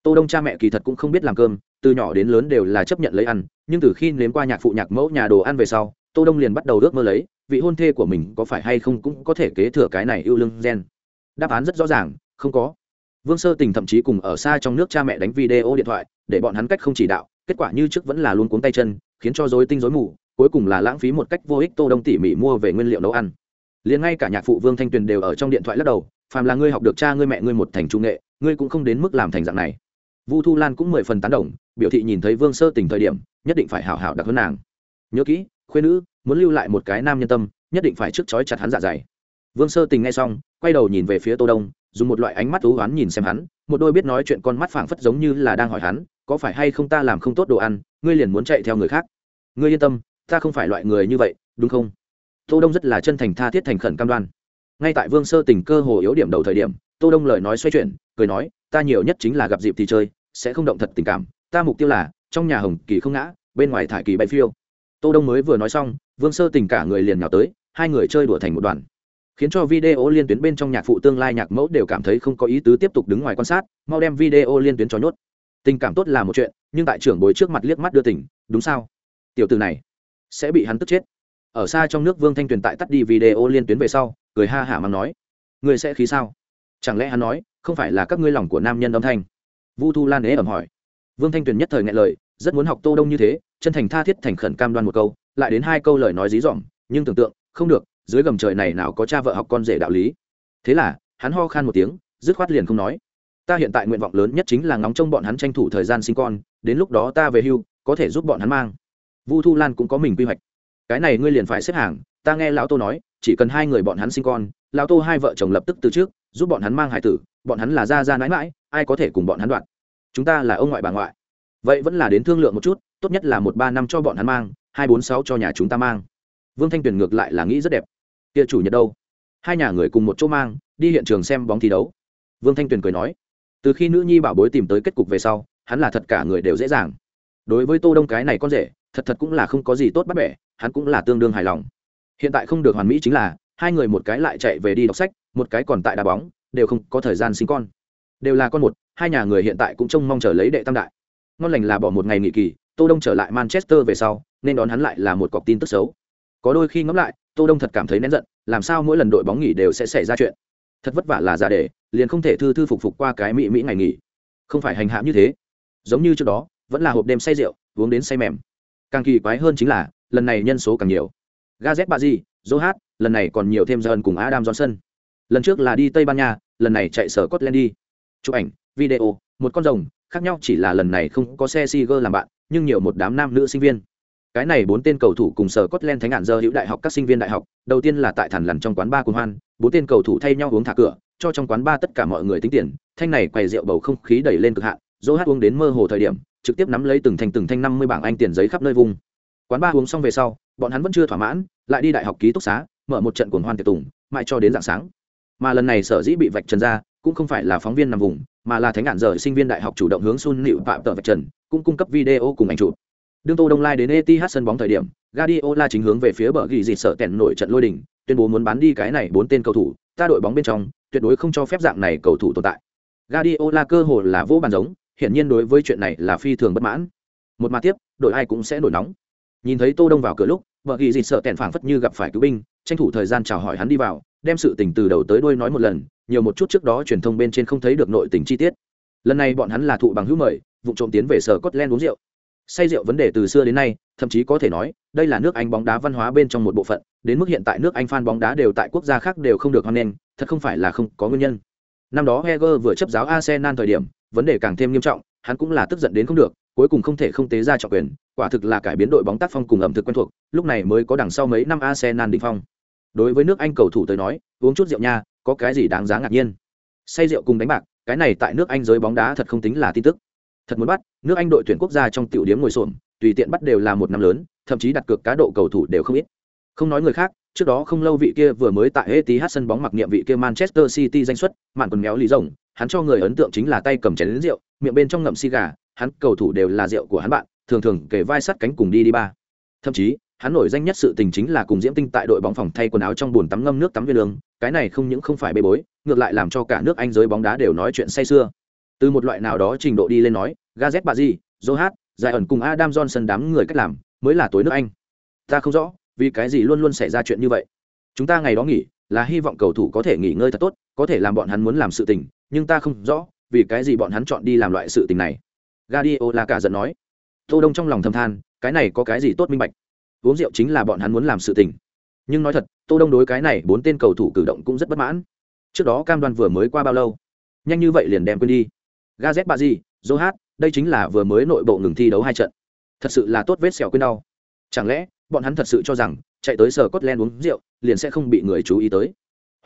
Tô đông cha mẹ kỳ thật cũng không biết làm cơm, từ nhỏ đến lớn đều là chấp nhận lấy ăn, nhưng từ khi nếm qua nhạc phụ nhạc mẫu nhà đồ ăn về sau, tô đông liền bắt đầu ước mơ lấy, vị hôn thê của mình có phải hay không cũng có thể kế thừa cái này yêu lương gen. Đáp án rất rõ ràng không có. Vương sơ tình thậm chí cùng ở xa trong nước cha mẹ đánh video điện thoại, để bọn hắn cách không chỉ đạo, kết quả như trước vẫn là luôn cuống tay chân, khiến cho rối tinh rối mù, cuối cùng là lãng phí một cách vô ích tô đông tỉ mỉ mua về nguyên liệu nấu ăn. Liền ngay cả nhạc phụ vương thanh tuyền đều ở trong điện thoại lắc đầu, phàm là ngươi học được cha ngươi mẹ ngươi một thành trung nghệ, ngươi cũng không đến mức làm thành dạng này. Vu thu lan cũng mười phần tán đồng, biểu thị nhìn thấy vương sơ tình thời điểm, nhất định phải hảo hảo đặc hơn nàng. Nhớ kỹ khuyên nữ, muốn lưu lại một cái nam nhân tâm, nhất định phải trước chói chặt hắn dạ dày. Vương sơ tình nghe xong, quay đầu nhìn về phía tô đông dùng một loại ánh mắt thú oán nhìn xem hắn, một đôi biết nói chuyện con mắt phảng phất giống như là đang hỏi hắn, có phải hay không ta làm không tốt đồ ăn, ngươi liền muốn chạy theo người khác. Ngươi yên tâm, ta không phải loại người như vậy, đúng không? Tô đông rất là chân thành tha thiết thành khẩn cam đoan. Ngay tại vương sơ tình cơ hồ yếu điểm đầu thời điểm, tô đông lời nói xoay chuyển, cười nói, ta nhiều nhất chính là gặp dịp thì chơi, sẽ không động thật tình cảm, ta mục tiêu là, trong nhà hồng kỳ không ngã, bên ngoài thải kỳ bay phiêu. Tô đông mới vừa nói xong, vương sơ tình cả người liền nhào tới, hai người chơi đùa thành một đoàn khiến cho video liên tuyến bên trong nhạc phụ tương lai nhạc mẫu đều cảm thấy không có ý tứ tiếp tục đứng ngoài quan sát, mau đem video liên tuyến cho nhốt. Tình cảm tốt là một chuyện, nhưng tại trưởng bối trước mặt liếc mắt đưa tình, đúng sao? Tiểu từ này sẽ bị hắn tức chết. Ở xa trong nước vương thanh tuyền tại tắt đi video liên tuyến về sau, cười ha hả mắng nói người sẽ khí sao? Chẳng lẽ hắn nói, không phải là các ngươi lòng của nam nhân âm thanh? Vu thu lan ế ẩm hỏi. Vương thanh tuyền nhất thời ngại lời, rất muốn học tô đông như thế, chân thành tha thiết thành khẩn cam đoan một câu, lại đến hai câu lời nói dí dỏm, nhưng tưởng tượng, không được dưới gầm trời này nào có cha vợ học con rể đạo lý. Thế là, hắn ho khan một tiếng, dứt khoát liền không nói. Ta hiện tại nguyện vọng lớn nhất chính là ngóng trông bọn hắn tranh thủ thời gian sinh con, đến lúc đó ta về hưu, có thể giúp bọn hắn mang. Vu thu lan cũng có mình quy hoạch. Cái này ngươi liền phải xếp hàng, ta nghe lão tô nói, chỉ cần hai người bọn hắn sinh con, lão tô hai vợ chồng lập tức từ trước, giúp bọn hắn mang hải tử, bọn hắn là ra ra mãi mãi, ai có thể cùng bọn hắn đoạn? Chúng ta là ông ngoại bà ngoại. Vậy vẫn là đến thương lượng một chút, tốt nhất là một ba năm cho bọn hắn mang, hai bốn sáu cho nhà chúng ta mang. Vương thanh tuyền ngược lại là nghĩ rất đẹp kia chủ nhật đâu? Hai nhà người cùng một chỗ mang, đi hiện trường xem bóng thi đấu. Vương thanh tuyền cười nói, từ khi nữ nhi bảo bối tìm tới kết cục về sau, hắn là thật cả người đều dễ dàng. Đối với tô đông cái này con rể, thật thật cũng là không có gì tốt bắt bẻ, hắn cũng là tương đương hài lòng. Hiện tại không được hoàn mỹ chính là, hai người một cái lại chạy về đi đọc sách, một cái còn tại đá bóng, đều không có thời gian sinh con. Đều là con một, hai nhà người hiện tại cũng trông mong chờ lấy đệ tam đại. Ngon lành là bỏ một ngày nghỉ kỳ, tô đông trở lại manchester về sau, nên đón hắn lại là một cọc tin tức xấu. Có đôi khi ngẫm lại tô đông thật cảm thấy nén giận, làm sao mỗi lần đội bóng nghỉ đều sẽ xảy ra chuyện? Thật vất vả là giả để, liền không thể thư thư phục phục qua cái mỹ mỹ ngày nghỉ. Không phải hành hạ như thế. Giống như trước đó, vẫn là hộp đêm say rượu, uống đến say mềm. Càng kỳ quái hơn chính là, lần này nhân số càng nhiều. Gazet ba di johat lần này còn nhiều thêm dân cùng adam johnson. Lần trước là đi tây ban nha, lần này chạy sở scotland đi. Chụp ảnh, video, một con rồng, khác nhau chỉ là lần này không có xe Siger làm bạn, nhưng nhiều một đám nam nữ sinh viên cái này bốn tên cầu thủ cùng sở Scotland thánh ngạn Giơ hữu đại học các sinh viên đại học, đầu tiên là tại thản lằn trong quán ba cùng hoan, bốn tên cầu thủ thay nhau uống thả cửa, cho trong quán ba tất cả mọi người tính tiền, thanh này quầy rượu bầu không khí đẩy lên cực hạn dỗ hát uống đến mơ hồ thời điểm, trực tiếp nắm lấy từng thanh từng thanh năm mươi bảng anh tiền giấy khắp nơi vùng. Quán ba uống xong về sau, bọn hắn vẫn chưa thỏa mãn, lại đi đại học ký túc xá, mở một trận cuồng hoan tiệc tùng, mãi cho đến dạng sáng. Mà lần này sở dĩ bị vạch trần ra, cũng không phải là phóng viên nằm vùng, mà là thánh ngạn Giơ sinh viên đại học chủ động hướng sun nịu phạm tờ vạch trần, cũng cung cấp video cùng ảnh chụp đương tô đông lai đến ETH sân bóng thời điểm, Guardiola chính hướng về phía bờ ghi dịt sợ kẹn nổi trận lôi đỉnh tuyên bố muốn bán đi cái này bốn tên cầu thủ, ta đội bóng bên trong, tuyệt đối không cho phép dạng này cầu thủ tồn tại. Guardiola cơ hồ là vô bàn giống, hiển nhiên đối với chuyện này là phi thường bất mãn. Một mà tiếp, đội ai cũng sẽ nổi nóng. Nhìn thấy tô đông vào cửa lúc, bờ ghi dịt sợ kẹn phảng phất như gặp phải cứu binh, tranh thủ thời gian chào hỏi hắn đi vào, đem sự tình từ đầu tới đuôi nói một lần, nhiều một chút trước đó truyền thông bên trên không thấy được nội tình chi tiết. Lần này bọn hắn là thụ bằng hữu mời, vụ trộm tiến về sở Scotland uống rượu say rượu vấn đề từ xưa đến nay, thậm chí có thể nói, đây là nước anh bóng đá văn hóa bên trong một bộ phận, đến mức hiện tại nước anh fan bóng đá đều tại quốc gia khác đều không được hoan nghênh, thật không phải là không có nguyên nhân. Năm đó heger vừa chấp giáo arsenal thời điểm, vấn đề càng thêm nghiêm trọng, hắn cũng là tức giận đến không được, cuối cùng không thể không tế ra trọng quyền, quả thực là cải biến đội bóng tác phong cùng ẩm thực quen thuộc, lúc này mới có đằng sau mấy năm arsenal đỉnh phong. Đối với nước anh cầu thủ tới nói, uống chút rượu nha, có cái gì đáng giá ngạc nhiên. Say rượu cùng đánh bạc, cái này tại nước anh giới bóng đá thật không tính là tin tức thật muốn bắt nước anh đội tuyển quốc gia trong tiểu điếm ngồi xổm tùy tiện bắt đều là một năm lớn thậm chí đặt cược cá độ cầu thủ đều không ít không nói người khác trước đó không lâu vị kia vừa mới tại Etihad sân bóng mặc niệm vị kia Manchester City danh xuất, mạn quần méo lý rồng, hắn cho người ấn tượng chính là tay cầm chén lớn rượu, miệng bên trong ngậm xì gà, hắn cầu thủ đều là rượu của hắn bạn, thường thường kề vai sát cánh cùng đi đi ba. Thậm chí, hắn nổi danh nhất sự tình chính là cùng Diễm Tinh tại đội bóng phòng thay quần áo trong bồn tắm ngâm nước tắm viên lương, cái này không những không phải bê bối, ngược lại làm cho cả nước Anh giới bóng đá đều nói chuyện say xưa. Từ một loại nào đó trình độ đi lên nói, Gazet Bazi, Zohat, Giải ẩn cùng Adam Johnson đám người cách làm, mới là tối nước Anh. Ta không rõ, vì cái gì luôn luôn xảy ra chuyện như vậy. Chúng ta ngày đó nghỉ, là hy vọng cầu thủ có thể nghỉ ngơi thật tốt, có thể làm bọn hắn muốn làm sự tình, nhưng ta không rõ, vì cái gì bọn hắn chọn đi làm loại sự tình này. Guardiola cả giận nói. Tô Đông trong lòng thầm than, cái này có cái gì tốt minh bạch. Uống rượu chính là bọn hắn muốn làm sự tình. Nhưng nói thật, Tô Đông đối cái này bốn tên cầu thủ cử động cũng rất bất mãn. Trước đó cam đoan vừa mới qua bao lâu, nhanh như vậy liền đem quên đi. Gazet Bazi, Zohat, đây chính là vừa mới nội bộ ngừng thi đấu hai trận. Thật sự là tốt vết sẹo quên đau. Chẳng lẽ bọn hắn thật sự cho rằng chạy tới sở Scotland uống rượu liền sẽ không bị người chú ý tới?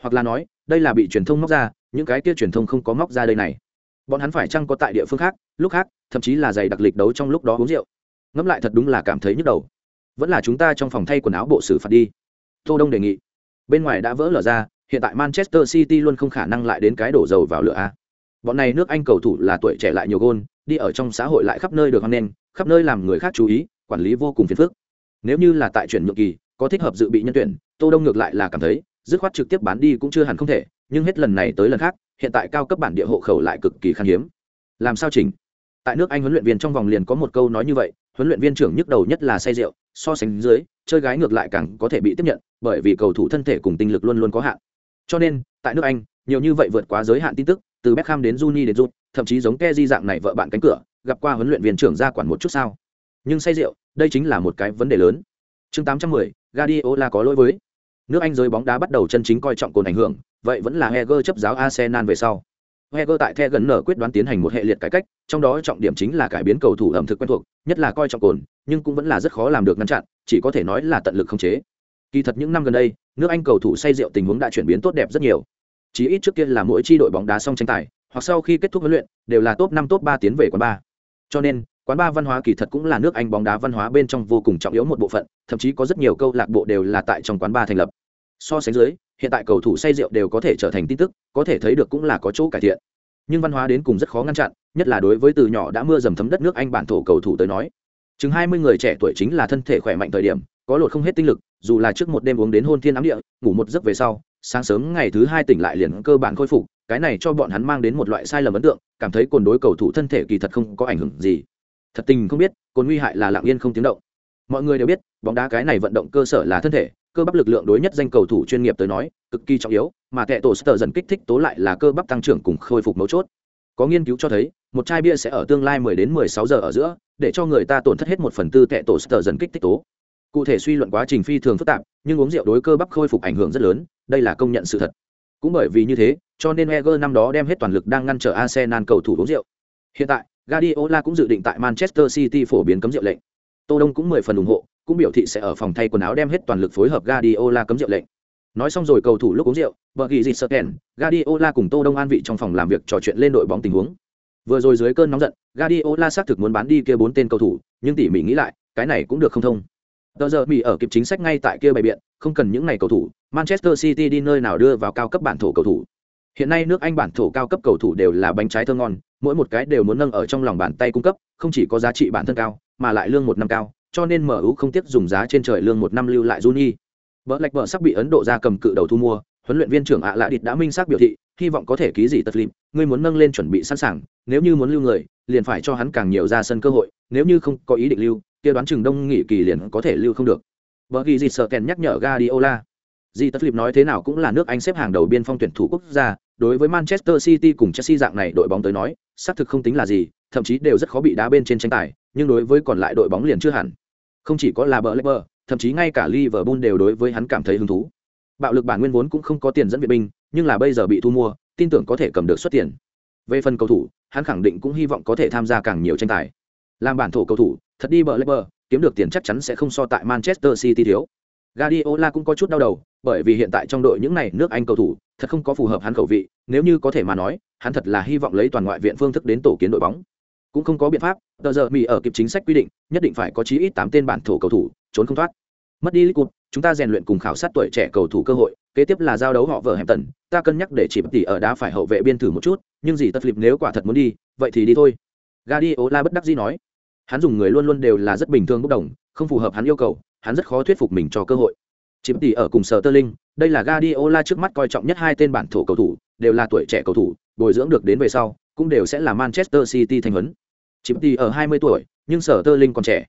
Hoặc là nói đây là bị truyền thông móc ra những cái kia truyền thông không có móc ra đây này. Bọn hắn phải chăng có tại địa phương khác lúc khác thậm chí là giày đặc lịch đấu trong lúc đó uống rượu? Ngẫm lại thật đúng là cảm thấy nhức đầu. Vẫn là chúng ta trong phòng thay quần áo bộ xử phạt đi. Tô đông đề nghị. Bên ngoài đã vỡ lở ra hiện tại manchester city luôn không khả năng lại đến cái đổ dầu vào lửa a bọn này nước anh cầu thủ là tuổi trẻ lại nhiều gôn, đi ở trong xã hội lại khắp nơi được hoan nghênh, khắp nơi làm người khác chú ý, quản lý vô cùng phiền phức. Nếu như là tại chuyển nhượng kỳ, có thích hợp dự bị nhân tuyển, tô đông ngược lại là cảm thấy, dứt khoát trực tiếp bán đi cũng chưa hẳn không thể, nhưng hết lần này tới lần khác, hiện tại cao cấp bản địa hộ khẩu lại cực kỳ khan hiếm. Làm sao chỉnh? Tại nước anh huấn luyện viên trong vòng liền có một câu nói như vậy, huấn luyện viên trưởng nhức đầu nhất là say rượu, so sánh dưới, chơi gái ngược lại càng có thể bị tiếp nhận, bởi vì cầu thủ thân thể cùng tinh lực luôn luôn có hạn. Cho nên, tại nước anh, nhiều như vậy vượt quá giới hạn tin tức từ Beckham đến Juni đến Rút, thậm chí giống Kezi dạng này vợ bạn cánh cửa, gặp qua huấn luyện viên trưởng ra quản một chút sao? Nhưng say rượu, đây chính là một cái vấn đề lớn. Chương 810, Guardiola có lỗi với. Nước Anh giới bóng đá bắt đầu chân chính coi trọng cồn ảnh hưởng, vậy vẫn là Heger chấp giáo Arsenal về sau. Heger tại The gần nở quyết đoán tiến hành một hệ liệt cải cách, trong đó trọng điểm chính là cải biến cầu thủ ẩm thực quen thuộc, nhất là coi trọng cồn, nhưng cũng vẫn là rất khó làm được ngăn chặn, chỉ có thể nói là tận lực khống chế. Kỳ thật những năm gần đây, nước Anh cầu thủ say rượu tình huống đã chuyển biến tốt đẹp rất nhiều chí ít trước kia là mỗi chi đội bóng đá xong tranh tài, hoặc sau khi kết thúc huấn luyện, đều là top năm, top ba tiến về quán ba cho nên, quán ba văn hóa kỳ thật cũng là nước anh bóng đá văn hóa bên trong vô cùng trọng yếu một bộ phận, thậm chí có rất nhiều câu lạc bộ đều là tại trong quán ba thành lập. So sánh dưới, hiện tại cầu thủ say rượu đều có thể trở thành tin tức, có thể thấy được cũng là có chỗ cải thiện. Nhưng văn hóa đến cùng rất khó ngăn chặn, nhất là đối với từ nhỏ đã mưa dầm thấm đất nước anh bản thổ cầu thủ tới nói. Chừng hai mươi người trẻ tuổi chính là thân thể khỏe mạnh thời điểm có lột không hết tinh lực, dù là trước một đêm uống đến hôn thiên ám địa, ngủ một giấc về sau, sáng sớm ngày thứ hai tỉnh lại liền cơ bản khôi phục, cái này cho bọn hắn mang đến một loại sai lầm ấn tượng, cảm thấy cồn đối cầu thủ thân thể kỳ thật không có ảnh hưởng gì. Thật tình không biết, cồn nguy hại là lặng yên không tiếng động. Mọi người đều biết, bóng đá cái này vận động cơ sở là thân thể, cơ bắp lực lượng đối nhất danh cầu thủ chuyên nghiệp tới nói, cực kỳ trọng yếu, mà tệ tổ sơ dần kích thích tố lại là cơ bắp tăng trưởng cùng khôi phục mấu chốt. Có nghiên cứu cho thấy, một chai bia sẽ ở tương lai 10 đến 16 giờ ở giữa, để cho người ta tổn thất hết một phần tư tệ tổ sơ dần kích thích tố cụ thể suy luận quá trình phi thường phức tạp, nhưng uống rượu đối cơ bắp khôi phục ảnh hưởng rất lớn, đây là công nhận sự thật. Cũng bởi vì như thế, cho nên Wenger năm đó đem hết toàn lực đang ngăn trở Arsenal cầu thủ uống rượu. Hiện tại, Guardiola cũng dự định tại Manchester City phổ biến cấm rượu lệnh. Tô Đông cũng mười phần ủng hộ, cũng biểu thị sẽ ở phòng thay quần áo đem hết toàn lực phối hợp Guardiola cấm rượu lệnh. Nói xong rồi cầu thủ lúc uống rượu vợ ghi dịt sợ kèn Guardiola cùng Tô Đông an vị trong phòng làm việc trò chuyện lên đội bóng tình huống. Vừa rồi dưới cơn nóng giận, Guardiola xác thực muốn bán đi kia bốn tên cầu thủ, nhưng tỉ mỉ nghĩ lại, cái này cũng được không thông. Tờ giờ Mỹ ở kịp chính sách ngay tại kia bày biện, không cần những này cầu thủ, Manchester City đi nơi nào đưa vào cao cấp bản thổ cầu thủ. Hiện nay nước Anh bản thổ cao cấp cầu thủ đều là bánh trái thơm ngon, mỗi một cái đều muốn nâng ở trong lòng bàn tay cung cấp, không chỉ có giá trị bản thân cao, mà lại lương một năm cao, cho nên MU không tiếc dùng giá trên trời lương một năm lưu lại Juni. Bỡ lạch bỡ sắc bị Ấn Độ ra cầm cự đầu thu mua, huấn luyện viên trưởng ạ lạ địt đã minh xác biểu thị, hy vọng có thể ký gì tật lìm, ngươi muốn nâng lên chuẩn bị sẵn sàng, nếu như muốn lưu người, liền phải cho hắn càng nhiều ra sân cơ hội, nếu như không có ý định lưu, kia đoán chừng đông nghị kỳ liền có thể lưu không được. Bờ ghi gì sợ kèn nhắc nhở Guardiola. Di Tất Philip nói thế nào cũng là nước Anh xếp hàng đầu biên phong tuyển thủ quốc gia, đối với Manchester City cùng Chelsea dạng này đội bóng tới nói, xác thực không tính là gì, thậm chí đều rất khó bị đá bên trên tranh tài, nhưng đối với còn lại đội bóng liền chưa hẳn. Không chỉ có là Blackburn, thậm chí ngay cả Liverpool đều đối với hắn cảm thấy hứng thú. Bạo lực bản nguyên vốn cũng không có tiền dẫn viện binh, nhưng là bây giờ bị thu mua, tin tưởng có thể cầm được xuất tiền. Về phần cầu thủ, hắn khẳng định cũng hy vọng có thể tham gia càng nhiều tranh tài. Làm bản thổ cầu thủ, thật đi bờ lấy bờ, kiếm được tiền chắc chắn sẽ không so tại Manchester City thiếu. Guardiola cũng có chút đau đầu, bởi vì hiện tại trong đội những này nước Anh cầu thủ, thật không có phù hợp hắn khẩu vị, nếu như có thể mà nói, hắn thật là hy vọng lấy toàn ngoại viện phương thức đến tổ kiến đội bóng. Cũng không có biện pháp, tờ giờ Mỹ ở kịp chính sách quy định, nhất định phải có chí ít 8 tên bản thổ cầu thủ, trốn không thoát. Mất đi Liverpool, chúng ta rèn luyện cùng khảo sát tuổi trẻ cầu thủ cơ hội, kế tiếp là giao đấu họ vợ hẻm tần, ta cân nhắc để chỉ bất tỷ ở đá phải hậu vệ biên thử một chút, nhưng gì tất lịp nếu quả thật muốn đi, vậy thì đi thôi. Guardiola bất đắc dĩ nói. Hắn dùng người luôn luôn đều là rất bình thường bốc đồng, không phù hợp hắn yêu cầu, hắn rất khó thuyết phục mình cho cơ hội. chiếm tỷ ở cùng sở Tơ Linh, đây là Guardiola trước mắt coi trọng nhất hai tên bản thổ cầu thủ, đều là tuổi trẻ cầu thủ, bồi dưỡng được đến về sau, cũng đều sẽ là Manchester City thành huấn. chiếm tỷ ở 20 tuổi, nhưng sở Tơ Linh còn trẻ.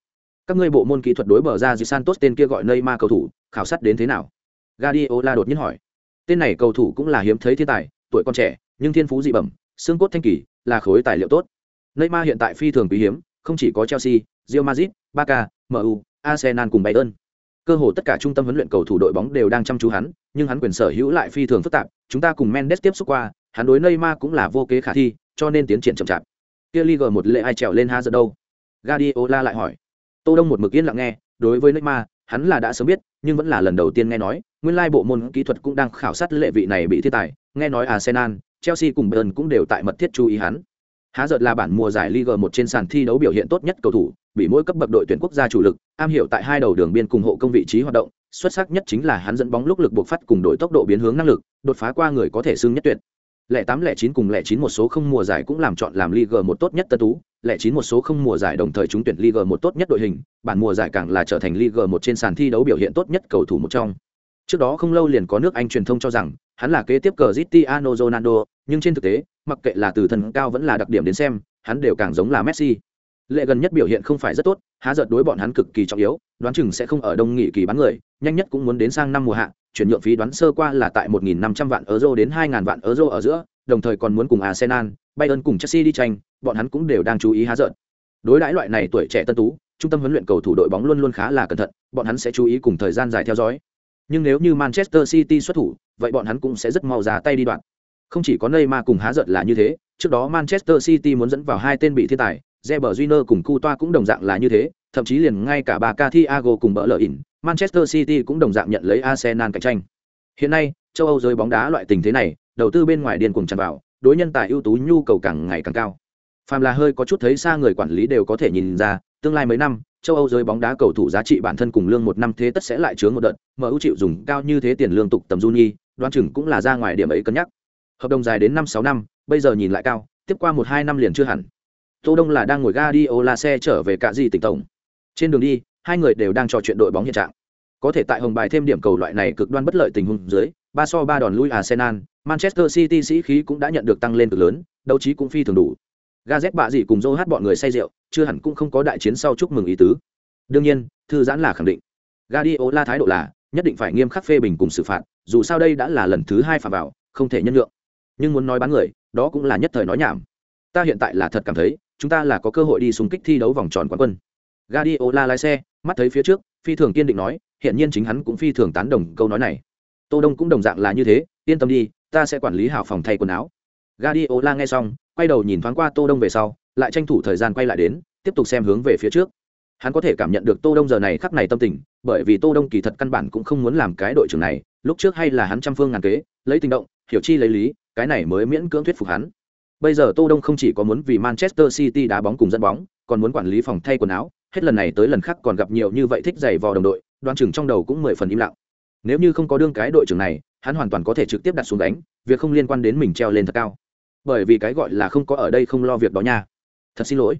Các ngươi bộ môn kỹ thuật đối bờ ra Di Santos tên kia gọi Neymar cầu thủ, khảo sát đến thế nào? Guardiola đột nhiên hỏi. Tên này cầu thủ cũng là hiếm thấy thiên tài, tuổi còn trẻ, nhưng thiên phú dị bẩm, xương cốt thanh kỳ, là khối tài liệu tốt. Neymar hiện tại phi thường quý hiếm, không chỉ có Chelsea, Real Madrid, Barca, MU, Arsenal cùng Bayern. Cơ hồ tất cả trung tâm huấn luyện cầu thủ đội bóng đều đang chăm chú hắn, nhưng hắn quyền sở hữu lại phi thường phức tạp, chúng ta cùng Mendes tiếp xúc qua, hắn đối Neymar cũng là vô kế khả thi, cho nên tiến triển chậm chạp. Kia Liga một lệ ai trèo lên ha giờ đâu? Guardiola lại hỏi. Tô Đông một mực yên lặng nghe, đối với Neymar, hắn là đã sớm biết, nhưng vẫn là lần đầu tiên nghe nói, nguyên lai bộ môn kỹ thuật cũng đang khảo sát lệ vị này bị thiên tài, nghe nói Arsenal, Chelsea cùng Bayern cũng đều tại mật thiết chú ý hắn. Há giật là bản mùa giải Liga một trên sàn thi đấu biểu hiện tốt nhất cầu thủ, bị mỗi cấp bậc đội tuyển quốc gia chủ lực, am hiểu tại hai đầu đường biên cùng hộ công vị trí hoạt động, xuất sắc nhất chính là hắn dẫn bóng lúc lực buộc phát cùng đội tốc độ biến hướng năng lực, đột phá qua người có thể xưng nhất tuyệt. Lẻ tám lẻ chín cùng lẻ chín một số không mùa giải cũng làm chọn làm Liga một tốt nhất tân tú, lẻ chín một số không mùa giải đồng thời trúng tuyển Liga một tốt nhất đội hình, bản mùa giải càng là trở thành Liga một trên sàn thi đấu biểu hiện tốt nhất cầu thủ một trong. Trước đó không lâu liền có nước Anh truyền thông cho rằng hắn là kế tiếp Cristiano Ronaldo, nhưng trên thực tế, mặc kệ là từ thần cao vẫn là đặc điểm đến xem, hắn đều càng giống là Messi. Lệ gần nhất biểu hiện không phải rất tốt, há giật đối bọn hắn cực kỳ trọng yếu, đoán chừng sẽ không ở đông nghị kỳ bán người, nhanh nhất cũng muốn đến sang năm mùa hạ, chuyển nhượng phí đoán sơ qua là tại 1.500 vạn euro đến 2.000 vạn euro ở giữa, đồng thời còn muốn cùng Arsenal, Bayern cùng Chelsea đi tranh, bọn hắn cũng đều đang chú ý há giật. Đối đãi loại này tuổi trẻ tân tú, trung tâm huấn luyện cầu thủ đội bóng luôn luôn khá là cẩn thận, bọn hắn sẽ chú ý cùng thời gian dài theo dõi. Nhưng nếu như Manchester City xuất thủ, vậy bọn hắn cũng sẽ rất mau ra tay đi đoạn. Không chỉ có Neymar cùng há giận là như thế, trước đó Manchester City muốn dẫn vào hai tên bị thiên tài, Reber Júnior cùng Coutoa cũng đồng dạng là như thế, thậm chí liền ngay cả Barca Thiago cùng bỡ lỡ ỉn, Manchester City cũng đồng dạng nhận lấy Arsenal cạnh tranh. Hiện nay, châu Âu giới bóng đá loại tình thế này, đầu tư bên ngoài điên cuồng tràn vào, đối nhân tài ưu tú nhu cầu càng ngày càng cao. Phàm là hơi có chút thấy xa người quản lý đều có thể nhìn ra, tương lai mấy năm, châu Âu giới bóng đá cầu thủ giá trị bản thân cùng lương một năm thế tất sẽ lại chướng một đợt, MU chịu dùng cao như thế tiền lương tục tầm Juni, đoán chừng cũng là ra ngoài điểm ấy cân nhắc. Hợp đồng dài đến năm sáu năm, bây giờ nhìn lại cao, tiếp qua một hai năm liền chưa hẳn. Tô Đông là đang ngồi Guardiola xe trở về cả gì tỉnh tổng. Trên đường đi, hai người đều đang trò chuyện đội bóng hiện trạng. Có thể tại hồng bài thêm điểm cầu loại này cực đoan bất lợi tình huống dưới, ba so ba đòn lui Arsenal, Manchester City sĩ khí cũng đã nhận được tăng lên cực lớn, đấu trí cũng phi thường đủ. Gazet bạ gì cùng Joe hát bọn người say rượu, chưa hẳn cũng không có đại chiến sau chúc mừng ý tứ. Đương nhiên, thư giãn là khẳng định. Guardiola thái độ là, nhất định phải nghiêm khắc phê bình cùng xử phạt dù sao đây đã là lần thứ hai phạm vào không thể nhân lượng nhưng muốn nói bán người, đó cũng là nhất thời nói nhảm. Ta hiện tại là thật cảm thấy, chúng ta là có cơ hội đi xung kích thi đấu vòng tròn quán quân. Guardiola lái xe, mắt thấy phía trước, phi thường kiên định nói hiện nhiên chính hắn cũng phi thường tán đồng câu nói này. Tô đông cũng đồng dạng là như thế, yên tâm đi, ta sẽ quản lý hảo phòng thay quần áo. Guardiola nghe xong, quay đầu nhìn thoáng qua tô đông về sau, lại tranh thủ thời gian quay lại đến, tiếp tục xem hướng về phía trước. Hắn có thể cảm nhận được tô đông giờ này khắc này tâm tình, bởi vì tô đông kỳ thật căn bản cũng không muốn làm cái đội trưởng này lúc trước hay là hắn trăm phương ngàn kế, lấy tình động, hiểu chi lấy lý, cái này mới miễn cưỡng thuyết phục hắn. Bây giờ tô đông không chỉ có muốn vì manchester city đá bóng cùng dẫn bóng, còn muốn quản lý phòng thay quần áo, hết lần này tới lần khác còn gặp nhiều như vậy thích giày vò đồng đội đoan chừng trong đầu cũng mười phần im lặng. Nếu như không có đương cái đội trưởng này, hắn hoàn toàn có thể trực tiếp đặt xuống đánh, việc không liên quan đến mình treo lên thật cao. Bởi vì cái gọi là không có ở đây không lo việc đó nha. Thật xin lỗi.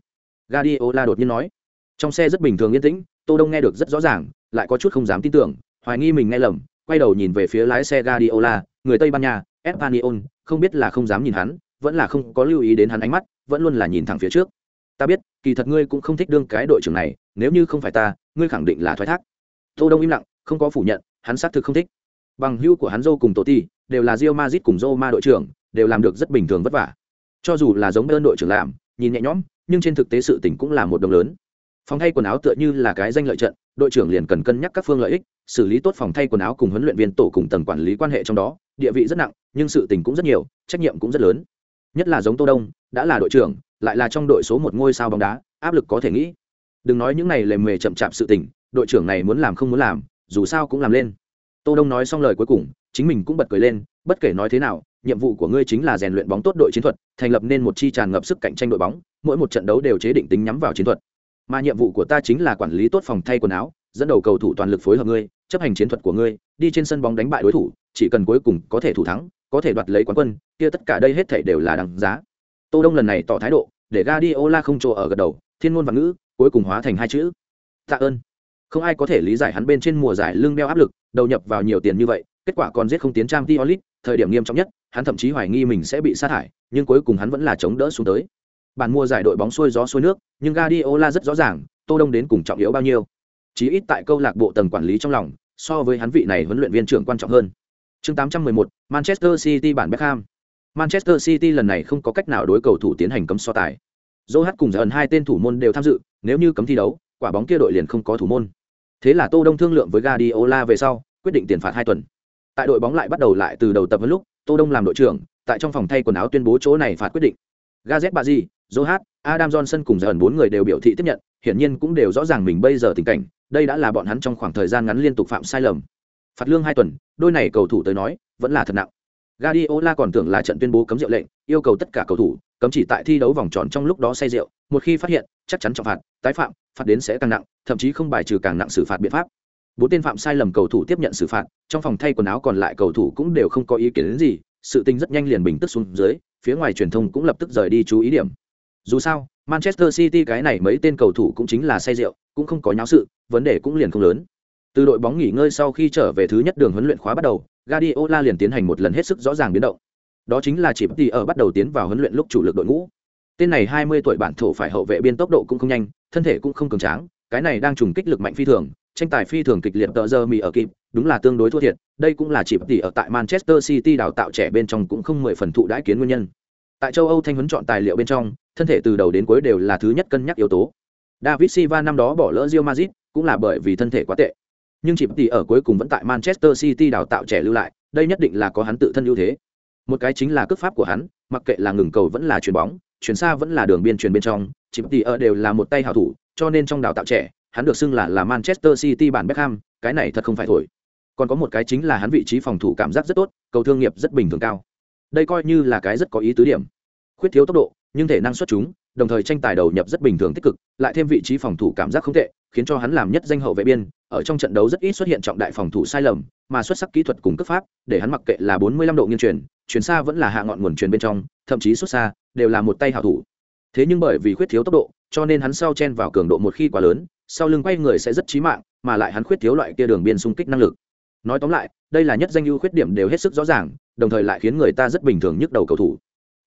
Guardiola đột nhiên nói. Trong xe rất bình thường yên tĩnh, tô đông nghe được rất rõ ràng, lại có chút không dám tin tưởng, hoài nghi mình nghe lầm quay đầu nhìn về phía lái xe Guardiola, người tây ban nha espanyol không biết là không dám nhìn hắn, vẫn là không có lưu ý đến hắn ánh mắt, vẫn luôn là nhìn thẳng phía trước. Ta biết, kỳ thật ngươi cũng không thích đương cái đội trưởng này, nếu như không phải ta, ngươi khẳng định là thoái thác. Tô đông im lặng, không có phủ nhận, hắn xác thực không thích. Bằng hữu của hắn dâu cùng tổ ti đều là Real Madrid cùng roma đội trưởng, đều làm được rất bình thường vất vả. Cho dù là giống bên đội trưởng làm, nhìn nhẹ nhõm, nhưng trên thực tế sự tình cũng là một đồng lớn phòng thay quần áo tựa như là cái danh lợi trận, đội trưởng liền cần cân nhắc các phương lợi ích, xử lý tốt phòng thay quần áo cùng huấn luyện viên tổ cùng tầng quản lý quan hệ trong đó, địa vị rất nặng, nhưng sự tình cũng rất nhiều, trách nhiệm cũng rất lớn. Nhất là giống tô đông, đã là đội trưởng, lại là trong đội số một ngôi sao bóng đá, áp lực có thể nghĩ. Đừng nói những này lề mề chậm chạp sự tình, đội trưởng này muốn làm không muốn làm, dù sao cũng làm lên. Tô đông nói xong lời cuối cùng, chính mình cũng bật cười lên, bất kể nói thế nào, nhiệm vụ của ngươi chính là rèn luyện bóng tốt đội chiến thuật, thành lập nên một chi tràn ngập sức cạnh tranh đội bóng, mỗi một trận đấu đều chế định tính nhắm vào chiến thuật mà nhiệm vụ của ta chính là quản lý tốt phòng thay quần áo dẫn đầu cầu thủ toàn lực phối hợp ngươi chấp hành chiến thuật của ngươi đi trên sân bóng đánh bại đối thủ chỉ cần cuối cùng có thể thủ thắng có thể đoạt lấy quán quân kia tất cả đây hết thảy đều là đằng giá. Tô đông lần này tỏ thái độ để Guardiola không chỗ ở gật đầu thiên ngôn và ngữ cuối cùng hóa thành hai chữ. Tạ ơn. Không ai có thể lý giải hắn bên trên mùa giải lương đeo áp lực đầu nhập vào nhiều tiền như vậy kết quả còn giết không tiến trang Diolit, thời điểm nghiêm trọng nhất hắn thậm chí hoài nghi mình sẽ bị sa thải nhưng cuối cùng hắn vẫn là chống đỡ xuống tới bản mua giải đội bóng xuôi gió xuôi nước nhưng Guardiola rất rõ ràng tô đông đến cùng trọng yếu bao nhiêu chí ít tại câu lạc bộ tầng quản lý trong lòng so với hắn vị này huấn luyện viên trưởng quan trọng hơn chương 811, Manchester City bản Beckham Manchester City lần này không có cách nào đối cầu thủ tiến hành cấm so tài. Zohat cùng Dần hai tên thủ môn đều tham dự, nếu như cấm thi đấu, quả bóng kia đội liền không có thủ môn. Thế là Tô Đông thương lượng với Guardiola về sau, quyết định tiền phạt hai tuần. Tại đội bóng lại bắt đầu lại từ đầu tập huấn lúc, Tô Đông làm đội trưởng, tại trong phòng thay quần áo tuyên bố chỗ này phạt quyết định. Gazet Bazi, Zohat, Adam Johnson cùng Dần bốn người đều biểu thị tiếp nhận, hiển nhiên cũng đều rõ ràng mình bây giờ tình cảnh, đây đã là bọn hắn trong khoảng thời gian ngắn liên tục phạm sai lầm. Phạt lương hai tuần, đôi này cầu thủ tới nói, vẫn là thật nặng. Guardiola còn tưởng là trận tuyên bố cấm rượu lệnh, yêu cầu tất cả cầu thủ cấm chỉ tại thi đấu vòng tròn trong lúc đó say rượu, một khi phát hiện, chắc chắn trọng phạt, tái phạm, phạt đến sẽ càng nặng, thậm chí không bài trừ càng nặng xử phạt biện pháp. Bốn tên phạm sai lầm cầu thủ tiếp nhận xử phạt, trong phòng thay quần áo còn lại cầu thủ cũng đều không có ý kiến đến gì, sự tình rất nhanh liền bình tức xuống dưới, phía ngoài truyền thông cũng lập tức rời đi chú ý điểm. Dù sao, Manchester City cái này mấy tên cầu thủ cũng chính là say rượu, cũng không có nháo sự, vấn đề cũng liền không lớn. Từ đội bóng nghỉ ngơi sau khi trở về thứ nhất đường huấn luyện khóa bắt đầu, Guardiola liền tiến hành một lần hết sức rõ ràng biến động. Đó chính là chỉ tỷ ở bắt đầu tiến vào huấn luyện lúc chủ lực đội ngũ. Tên này 20 tuổi bản thổ phải hậu vệ biên tốc độ cũng không nhanh, thân thể cũng không cường tráng, cái này đang trùng kích lực mạnh phi thường, tranh tài phi thường kịch liệt tợ giờ mì ở kịp, đúng là tương đối thua thiệt, đây cũng là chỉ tỷ ở tại Manchester City đào tạo trẻ bên trong cũng không mười phần thụ đãi kiến nguyên nhân. Tại châu Âu thanh huấn chọn tài liệu bên trong, thân thể từ đầu đến cuối đều là thứ nhất cân nhắc yếu tố. David Silva năm đó bỏ lỡ Real Madrid, cũng là bởi vì thân thể quá tệ nhưng chỉ tỷ ở cuối cùng vẫn tại Manchester City đào tạo trẻ lưu lại, đây nhất định là có hắn tự thân ưu thế. Một cái chính là cước pháp của hắn, mặc kệ là ngừng cầu vẫn là chuyền bóng, chuyển xa vẫn là đường biên chuyền bên trong, chỉ tỷ ở đều là một tay hảo thủ, cho nên trong đào tạo trẻ, hắn được xưng là là Manchester City bản Beckham, cái này thật không phải thổi. Còn có một cái chính là hắn vị trí phòng thủ cảm giác rất tốt, cầu thương nghiệp rất bình thường cao. Đây coi như là cái rất có ý tứ điểm. Khuyết thiếu tốc độ, nhưng thể năng xuất chúng, đồng thời tranh tài đầu nhập rất bình thường tích cực, lại thêm vị trí phòng thủ cảm giác không tệ, khiến cho hắn làm nhất danh hậu vệ biên, ở trong trận đấu rất ít xuất hiện trọng đại phòng thủ sai lầm, mà xuất sắc kỹ thuật cùng cấp pháp, để hắn mặc kệ là 45 độ nghiêng truyền, chuyển xa vẫn là hạ ngọn nguồn truyền bên trong, thậm chí xuất xa, đều là một tay hảo thủ. Thế nhưng bởi vì khuyết thiếu tốc độ, cho nên hắn sau chen vào cường độ một khi quá lớn, sau lưng quay người sẽ rất chí mạng, mà lại hắn khuyết thiếu loại kia đường biên xung kích năng lực. Nói tóm lại, đây là nhất danh ưu khuyết điểm đều hết sức rõ ràng, đồng thời lại khiến người ta rất bình thường nhức đầu cầu thủ.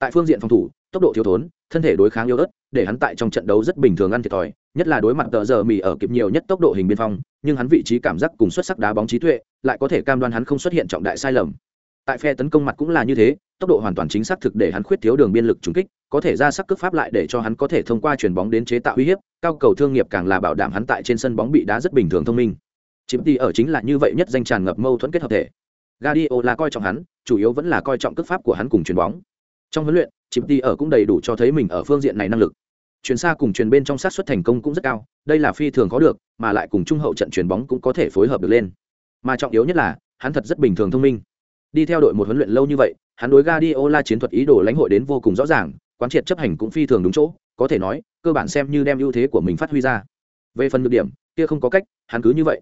Tại phương diện phòng thủ, tốc độ thiếu thốn, thân thể đối kháng yếu ớt, để hắn tại trong trận đấu rất bình thường ăn thiệt thòi, nhất là đối mặt tờ giờ mì ở kịp nhiều nhất tốc độ hình biên phong, nhưng hắn vị trí cảm giác cùng xuất sắc đá bóng trí tuệ lại có thể cam đoan hắn không xuất hiện trọng đại sai lầm. Tại phe tấn công mặt cũng là như thế tốc độ hoàn toàn chính xác thực để hắn khuyết thiếu đường biên lực trúng kích có thể ra sắc cước pháp lại để cho hắn có thể thông qua chuyền bóng đến chế tạo uy hiếp cao cầu thương nghiệp càng là bảo đảm hắn tại trên sân bóng bị đá rất bình thường thông minh. Chiếm tỷ ở chính là như vậy nhất danh tràn ngập mâu thuẫn kết hợp thể. Guardiola coi trọng hắn chủ yếu vẫn là coi trọng cước pháp của hắn cùng chuyền bóng trong huấn luyện chiếm ti ở cũng đầy đủ cho thấy mình ở phương diện này năng lực. Chuyền xa cùng chuyền bên trong sát xuất thành công cũng rất cao đây là phi thường có được mà lại cùng trung hậu trận chuyền bóng cũng có thể phối hợp được lên. Mà trọng yếu nhất là hắn thật rất bình thường thông minh. Đi theo đội một huấn luyện lâu như vậy hắn đối Guardiola chiến thuật ý đồ lãnh hội đến vô cùng rõ ràng quán triệt chấp hành cũng phi thường đúng chỗ có thể nói cơ bản xem như đem ưu thế của mình phát huy ra. Về phần nhược điểm kia không có cách hắn cứ như vậy.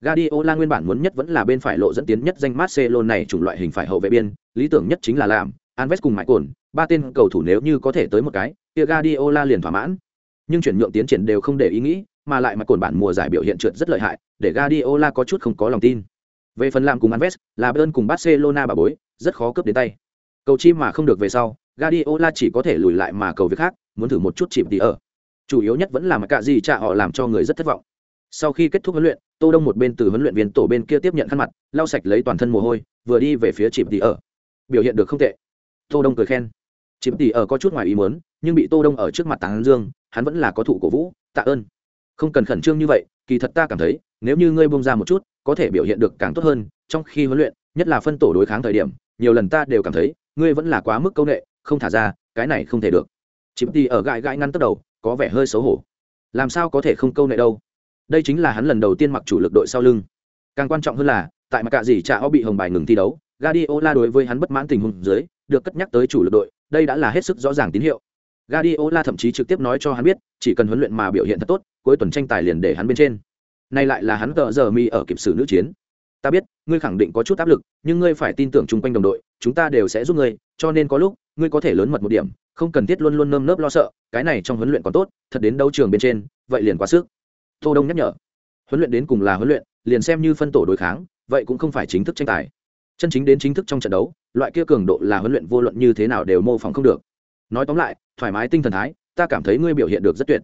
Guardiola nguyên bản muốn nhất vẫn là bên phải lộ dẫn tiến nhất danh Marcelo này chủng loại hình phải hậu vệ biên, lý tưởng nhất chính là làm, Anves cùng Michael, ba tên cầu thủ nếu như có thể tới một cái, kia Guardiola liền thỏa mãn. Nhưng chuyển nhượng tiến triển đều không để ý nghĩ, mà lại Michael bản mùa giải biểu hiện trượt rất lợi hại, để Guardiola có chút không có lòng tin. Về phần làm cùng Anves, là bên cùng Barcelona bà bối, rất khó cướp đến tay. Cầu chim mà không được về sau, Guardiola chỉ có thể lùi lại mà cầu việc khác, muốn thử một chút chìm đi ở. Chủ yếu nhất vẫn là mà cả gì trả họ làm cho người rất thất vọng. Sau khi kết thúc huấn luyện, Tô Đông một bên từ huấn luyện viên tổ bên kia tiếp nhận khăn mặt, lau sạch lấy toàn thân mồ hôi, vừa đi về phía chìm đi ở. Biểu hiện được không tệ. Tô Đông cười khen. chiếm tỷ ở có chút ngoài ý muốn, nhưng bị Tô Đông ở trước mặt Tàng dương, hắn vẫn là có thủ cổ vũ, tạ ơn. Không cần khẩn trương như vậy, kỳ thật ta cảm thấy, nếu như ngươi buông ra một chút, có thể biểu hiện được càng tốt hơn, trong khi huấn luyện, nhất là phân tổ đối kháng thời điểm, nhiều lần ta đều cảm thấy, ngươi vẫn là quá mức câu nghệ không thả ra, cái này không thể được chiếm tỷ ở gãi gãi ngăn tốc đầu có vẻ hơi xấu hổ làm sao có thể không câu nệ đâu đây chính là hắn lần đầu tiên mặc chủ lực đội sau lưng càng quan trọng hơn là tại mặt cạ gì cha O bị hồng bài ngừng thi đấu Guardiola đối với hắn bất mãn tình huống dưới, được cất nhắc tới chủ lực đội, đây đã là hết sức rõ ràng tín hiệu. Guardiola thậm chí trực tiếp nói cho hắn biết, chỉ cần huấn luyện mà biểu hiện thật tốt, cuối tuần tranh tài liền để hắn bên trên. Nay lại là hắn tợ giờ mi ở kịp sử nữ chiến. Ta biết, ngươi khẳng định có chút áp lực, nhưng ngươi phải tin tưởng chung quanh đồng đội, chúng ta đều sẽ giúp ngươi, cho nên có lúc, ngươi có thể lớn mật một điểm, không cần thiết luôn luôn nơm nớp lo sợ, cái này trong huấn luyện còn tốt, thật đến đấu trường bên trên, vậy liền quá sức. Tô đông nhắc nhở. Huấn luyện đến cùng là huấn luyện, liền xem như phân tổ đối kháng, vậy cũng không phải chính thức tranh tài chân chính đến chính thức trong trận đấu loại kia cường độ là huấn luyện vô luận như thế nào đều mô phỏng không được. Nói tóm lại thoải mái tinh thần thái ta cảm thấy ngươi biểu hiện được rất tuyệt.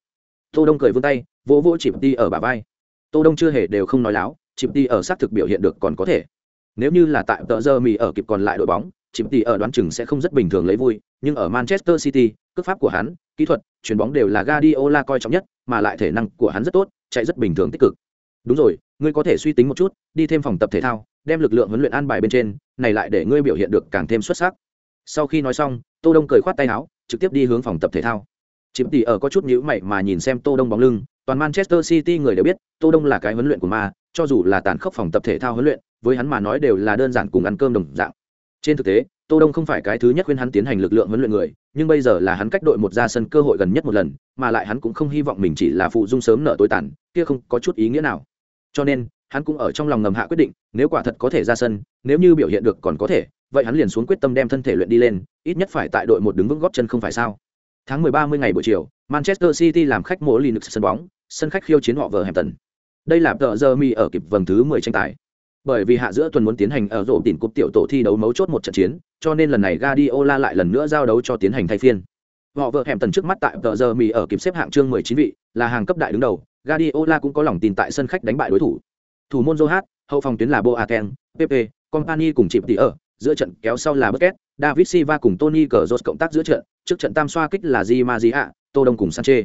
Tô đông cười vươn tay vỗ vỗ chịp đi ở bả vai. Tô đông chưa hề đều không nói láo chịp đi ở xác thực biểu hiện được còn có thể. Nếu như là tại tờ giờ mì ở kịp còn lại đội bóng chịp ti ở đoán chừng sẽ không rất bình thường lấy vui, nhưng ở Manchester City, cước pháp của hắn, kỹ thuật, chuyền bóng đều là Guardiola coi trọng nhất, mà lại thể năng của hắn rất tốt, chạy rất bình thường tích cực. Đúng rồi, ngươi có thể suy tính một chút, đi thêm phòng tập thể thao, đem lực lượng huấn luyện an bài bên trên, này lại để ngươi biểu hiện được càng thêm xuất sắc. Sau khi nói xong, Tô Đông cười khoát tay áo, trực tiếp đi hướng phòng tập thể thao. chiếm tỷ ở có chút nhíu mày mà nhìn xem Tô Đông bóng lưng, toàn Manchester City người đều biết, Tô Đông là cái huấn luyện của ma, cho dù là tàn khốc phòng tập thể thao huấn luyện, với hắn mà nói đều là đơn giản cùng ăn cơm đồng dạng trên thực tế tô đông không phải cái thứ nhất khuyên hắn tiến hành lực lượng huấn luyện người nhưng bây giờ là hắn cách đội một ra sân cơ hội gần nhất một lần mà lại hắn cũng không hy vọng mình chỉ là phụ dung sớm nợ tối tàn kia không có chút ý nghĩa nào cho nên hắn cũng ở trong lòng ngầm hạ quyết định nếu quả thật có thể ra sân nếu như biểu hiện được còn có thể vậy hắn liền xuống quyết tâm đem thân thể luyện đi lên ít nhất phải tại đội một đứng vững góp chân không phải sao tháng 13 mươi ngày buổi chiều manchester city làm khách mỗi linux sân bóng sân khách khiêu chiến họ vờ tần đây là tờ giờ mi ở kịp vầng thứ 10 tranh tài bởi vì hạ giữa tuần muốn tiến hành ở rổ tỉnh cúp tiểu tổ thi đấu mấu chốt một trận chiến, cho nên lần này Guardiola lại lần nữa giao đấu cho tiến hành thay phiên. Họ vợ hẻm tần trước mắt tại tờ giờ mì ở kịp xếp hạng chương 19 vị, là hàng cấp đại đứng đầu, Guardiola cũng có lòng tin tại sân khách đánh bại đối thủ. Thủ môn Johat, hậu phòng tuyến là Boateng, Pepe, Company cùng chịp tỉ ở, giữa trận kéo sau là Busquets, David Silva cùng Tony Kroos cộng tác giữa trận, trước trận tam xoa kích là Di Maria, Tô Đông cùng Sanchez.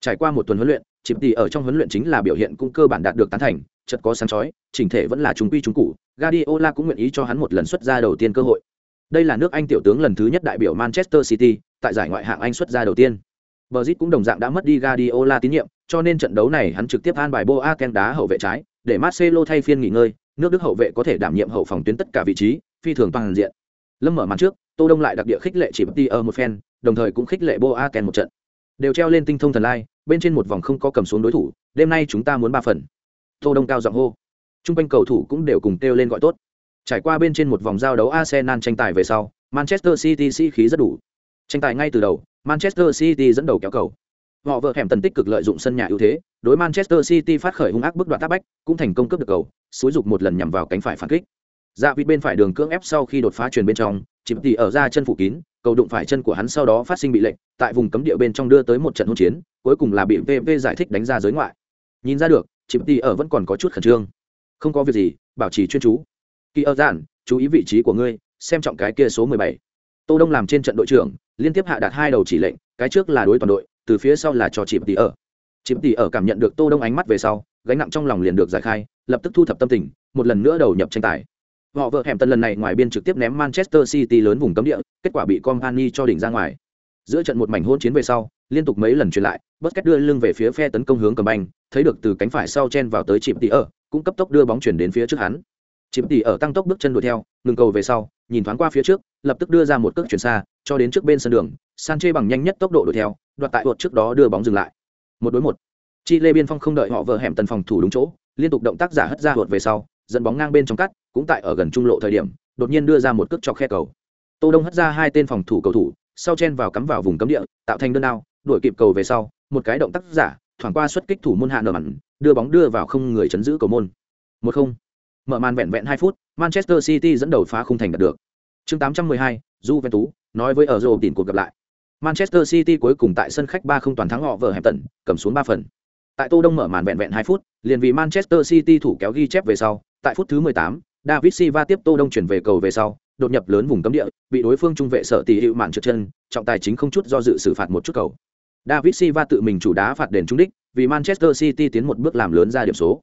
Trải qua một tuần huấn luyện, chịp tỉ ở trong huấn luyện chính là biểu hiện cũng cơ bản đạt được tán thành, Chợt có sáng chói, chỉnh thể vẫn là trung quy trung cũ. Guardiola cũng nguyện ý cho hắn một lần xuất ra đầu tiên cơ hội. Đây là nước Anh tiểu tướng lần thứ nhất đại biểu Manchester City, tại giải ngoại hạng Anh xuất ra đầu tiên. Brazil cũng đồng dạng đã mất đi Guardiola tín nhiệm, cho nên trận đấu này hắn trực tiếp an bài Boateng đá hậu vệ trái, để Marcelo thay phiên nghỉ ngơi, nước Đức hậu vệ có thể đảm nhiệm hậu phòng tuyến tất cả vị trí, phi thường toàn diện. Lâm mở màn trước, Tô Đông lại đặc địa khích lệ chỉ bất ở một phen, đồng thời cũng khích lệ Boateng một trận. Đều treo lên tinh thông thần lai, bên trên một vòng không có cầm xuống đối thủ, đêm nay chúng ta muốn ba phần. Tô đông cao giọng hô. Trung quanh cầu thủ cũng đều cùng kêu lên gọi tốt. Trải qua bên trên một vòng giao đấu arsenal tranh tài về sau manchester city sĩ khí rất đủ. Tranh tài ngay từ đầu manchester city dẫn đầu kéo cầu. Họ vợ hẻm tần tích cực lợi dụng sân nhà ưu thế đối manchester city phát khởi hung ác bức đoạn tác bách, cũng thành công cướp được cầu, xúi dục một lần nhằm vào cánh phải phản kích. Dạ vịt bên phải đường cưỡng ép sau khi đột phá truyền bên trong, chìm tỉ ở ra chân phủ kín, cầu đụng phải chân của hắn sau đó phát sinh bị lệnh tại vùng cấm địa bên trong đưa tới một trận hỗn chiến, cuối cùng là bị vv giải thích đánh ra giới ngoại. Nhìn ra được, chìm tỉ ở vẫn còn có chút khẩn trương. Không có việc gì, bảo trì chuyên chú. Kỳ ơ giản chú ý vị trí của ngươi, xem trọng cái kia số mười bảy. Tô đông làm trên trận đội trưởng, liên tiếp hạ đạt hai đầu chỉ lệnh, cái trước là đối toàn đội, từ phía sau là cho chìm tỉ ở chiếm tỷ ở cảm nhận được tô đông ánh mắt về sau, gánh nặng trong lòng liền được giải khai, lập tức thu thập tâm tình, một lần nữa đầu nhập tranh tài. Họ vợ hẻm tân lần này ngoài biên trực tiếp ném manchester city lớn vùng cấm địa, kết quả bị company cho đỉnh ra ngoài. Giữa trận một mảnh hôn chiến về sau, liên tục mấy lần truyền lại, Busquets đưa lưng về phía phe tấn công hướng cầm banh, thấy được từ cánh phải sau chen vào tới Chìm tỉ ở, cũng cấp tốc đưa bóng chuyển đến phía trước hắn. Chìm tỉ ở tăng tốc bước chân đuổi theo, ngừng cầu về sau, nhìn thoáng qua phía trước, lập tức đưa ra một cước chuyển xa, cho đến trước bên sân đường sanche bằng nhanh nhất tốc độ đuổi theo, đoạt tại vượt trước đó đưa bóng dừng lại một đối một. Chi lê biên phong không đợi họ vợ hẻm tần phòng thủ đúng chỗ liên tục động tác giả hất ra vượt về sau dẫn bóng ngang bên trong cắt cũng tại ở gần trung lộ thời điểm đột nhiên đưa ra một cước chọc khe cầu. Tô đông hất ra hai tên phòng thủ cầu thủ sau chen vào cắm vào vùng cấm địa tạo thành đơn đao đuổi kịp cầu về sau một cái động tác giả thoảng qua xuất kích thủ môn hạ nở mặn đưa bóng đưa vào không người chấn giữ cầu môn. Một không. Mở màn vẹn vẹn hai phút manchester city dẫn đầu phá khung thành đạt được. Chương 812, Juventus nói với ở rồ tìm cuộc gặp lại manchester city cuối cùng tại sân khách ba không toàn thắng họ vợ hẹp tận cầm xuống ba phần. Tại tô đông mở màn vẹn vẹn hai phút liền vì manchester city thủ kéo ghi chép về sau tại phút thứ 18, david silva tiếp tô đông chuyển về cầu về sau đột nhập lớn vùng cấm địa bị đối phương trung vệ sở tỷ hữu mạn trượt chân trọng tài chính không chút do dự xử phạt một chút cầu. David silva tự mình chủ đá phạt đền trúng đích vì manchester city tiến một bước làm lớn ra điểm số.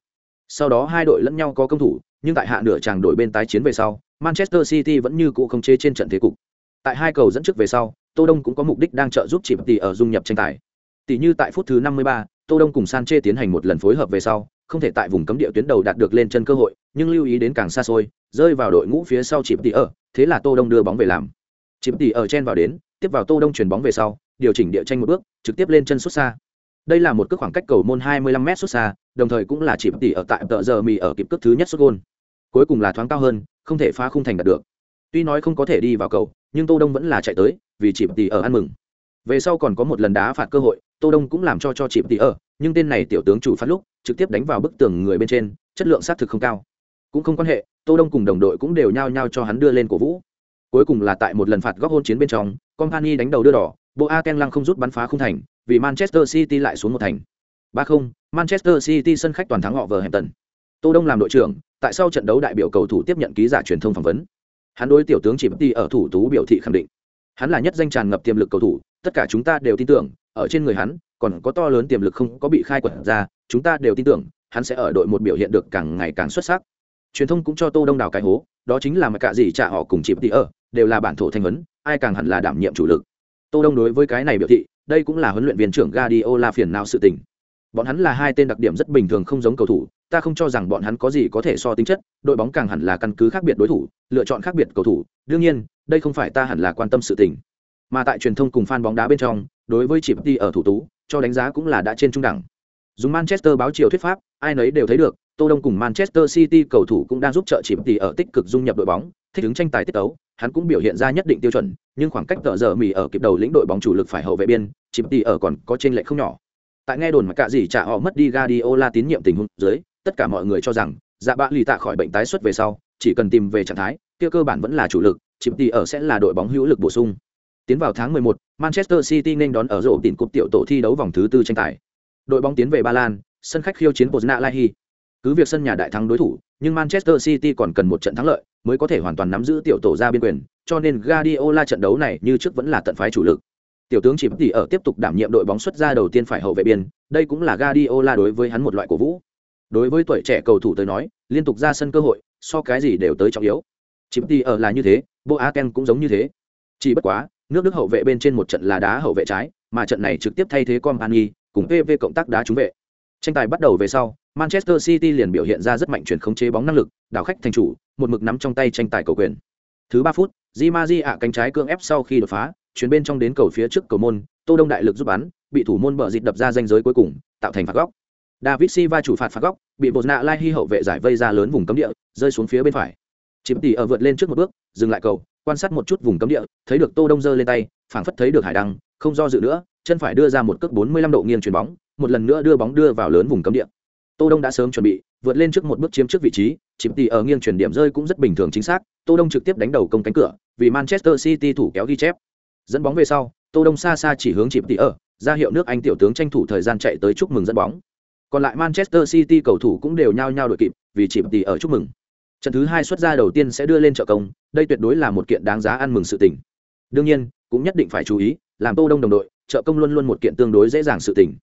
Sau đó hai đội lẫn nhau có công thủ nhưng tại hạ nửa chàng đội bên tái chiến về sau manchester city vẫn như cũ không chế trên trận thế cục tại hai cầu dẫn trước về sau tô đông cũng có mục đích đang trợ giúp chỉ tỷ ở dung nhập tranh tài. Tỷ như tại phút thứ 53, tô đông cùng sanche tiến hành một lần phối hợp về sau không thể tại vùng cấm địa tuyến đầu đạt được lên chân cơ hội nhưng lưu ý đến càng xa xôi rơi vào đội ngũ phía sau chịp tỷ ở thế là tô đông đưa bóng về làm. Chịp tỷ ở chen vào đến tiếp vào tô đông chuyển bóng về sau điều chỉnh địa tranh một bước trực tiếp lên chân xuất xa. Đây là một cước khoảng cách cầu môn 25 m xuất xa đồng thời cũng là chịp tỷ ở tại tợ giờ mì ở kịp cước thứ nhất xuất gôn. Cuối cùng là thoáng cao hơn không thể phá khung thành đạt được. Tuy nói không có thể đi vào cầu nhưng tô đông vẫn là chạy tới, vì chịp tỉ ở ăn mừng. Về sau còn có một lần đá phạt cơ hội, tô đông cũng làm cho cho chịp tỉ ở, nhưng tên này tiểu tướng chủ phát lúc, trực tiếp đánh vào bức tường người bên trên, chất lượng sát thực không cao. Cũng không quan hệ, tô đông cùng đồng đội cũng đều nhao nhao cho hắn đưa lên cổ vũ. Cuối cùng là tại một lần phạt góc hôn chiến bên trong, company đánh đầu đưa đỏ bộ a ken lăng không rút bắn phá không thành, vì manchester city lại xuống một thành. ba không, manchester city sân khách toàn thắng họ vờ hẹp tần tô đông làm đội trưởng, tại sau trận đấu đại biểu cầu thủ tiếp nhận ký giả truyền thông phỏng vấn hắn đối tiểu tướng chỉ bất đi ở thủ tú biểu thị khẳng định. Hắn là nhất danh tràn ngập tiềm lực cầu thủ, tất cả chúng ta đều tin tưởng, ở trên người hắn, còn có to lớn tiềm lực không có bị khai quật ra, chúng ta đều tin tưởng, hắn sẽ ở đội một biểu hiện được càng ngày càng xuất sắc. Truyền thông cũng cho tô đông đào cái hố, đó chính là mà cả gì trả họ cùng chỉ bất tỉ ở, đều là bản thổ thanh vấn ai càng hẳn là đảm nhiệm chủ lực. Tô đông đối với cái này biểu thị, đây cũng là huấn luyện viên trưởng Guardiola phiền não sự tình bọn hắn là hai tên đặc điểm rất bình thường không giống cầu thủ, ta không cho rằng bọn hắn có gì có thể so tính chất, đội bóng càng hẳn là căn cứ khác biệt đối thủ, lựa chọn khác biệt cầu thủ, đương nhiên, đây không phải ta hẳn là quan tâm sự tình. Mà tại truyền thông cùng fan bóng đá bên trong, đối với chỉ đi ở thủ tú, cho đánh giá cũng là đã trên trung đẳng. Dùng manchester báo chiều thuyết pháp, ai nấy đều thấy được, tô đông cùng manchester city cầu thủ cũng đang giúp trợ chỉ đi ở tích cực dung nhập đội bóng, thích ứng tranh tài tiết tấu, hắn cũng biểu hiện ra nhất định tiêu chuẩn, nhưng khoảng cách tờ giờ mì ở kịp đầu lĩnh đội bóng chủ lực phải hậu vệ biên chỉ đi ở còn có trên lệ không nhỏ tại nghe đồn mà cả gì trả họ mất đi Guardiola tín nhiệm tình huống dưới tất cả mọi người cho rằng dạ bạ lì tạ khỏi bệnh tái xuất về sau chỉ cần tìm về trạng thái kia cơ bản vẫn là chủ lực chịp đi ở sẽ là đội bóng hữu lực bổ sung Tiến vào tháng 11, Manchester City nên đón ở rổ tỉnh cúp tiểu tổ thi đấu vòng thứ tư tranh tài. Đội bóng tiến về Ba Lan, sân khách khiêu chiến Pozna Lahi. Cứ việc sân nhà đại thắng đối thủ, nhưng Manchester City còn cần một trận thắng lợi mới có thể hoàn toàn nắm giữ tiểu tổ ra biên quyền, cho nên Guardiola trận đấu này như trước vẫn là tận phái chủ lực. Tiểu tướng chỉ tỷ ở tiếp tục đảm nhiệm đội bóng xuất ra đầu tiên phải hậu vệ biên, đây cũng là Guardiola đối với hắn một loại cổ vũ. Đối với tuổi trẻ cầu thủ tới nói, liên tục ra sân cơ hội, so cái gì đều tới trọng yếu. Chip tỷ ở là như thế, Boateng cũng giống như thế. Chỉ bất quá, nước đức hậu vệ bên trên một trận là đá hậu vệ trái mà trận này trực tiếp thay thế company cùng pv cộng tác đá trúng vệ tranh tài bắt đầu về sau manchester city liền biểu hiện ra rất mạnh chuyển khống chế bóng năng lực đảo khách thành chủ một mực nắm trong tay tranh tài cầu quyền thứ ba phút di ma di ạ cánh trái cưỡng ép sau khi đột phá chuyển bên trong đến cầu phía trước cầu môn, tô đông đại lực giúp bắn, bị thủ môn bờ dịt đập ra danh giới cuối cùng, tạo thành phạt góc. David silva chủ phạt phạt góc, bị bột lai Hi hậu vệ giải vây ra lớn vùng cấm địa, rơi xuống phía bên phải. Chiếm tỷ ở vượt lên trước một bước, dừng lại cầu, quan sát một chút vùng cấm địa, thấy được tô đông giơ lên tay, phảng phất thấy được hải đăng, không do dự nữa, chân phải đưa ra một cước 45 độ nghiêng chuyền bóng, một lần nữa đưa bóng đưa vào lớn vùng cấm địa. Tô đông đã sớm chuẩn bị, vượt lên trước một bước chiếm trước vị trí chìm Tỷ ở nghiêng chuyển điểm rơi cũng rất bình thường chính xác, tô đông trực tiếp đánh đầu công cánh cửa, vì manchester city thủ kéo ghi chép dẫn bóng về sau tô đông xa xa chỉ hướng chìm tỉ ở ra hiệu nước anh tiểu tướng tranh thủ thời gian chạy tới chúc mừng dẫn bóng Còn lại Manchester City cầu thủ cũng đều nhao nhao đội kịp, vì chịp tỷ ở chúc mừng. Trận thứ hai xuất ra đầu tiên sẽ đưa lên trợ công, đây tuyệt đối là một kiện đáng giá ăn mừng sự tình. Đương nhiên, cũng nhất định phải chú ý, làm Tô Đông đồng đội, trợ công luôn luôn một kiện tương đối dễ dàng sự tình.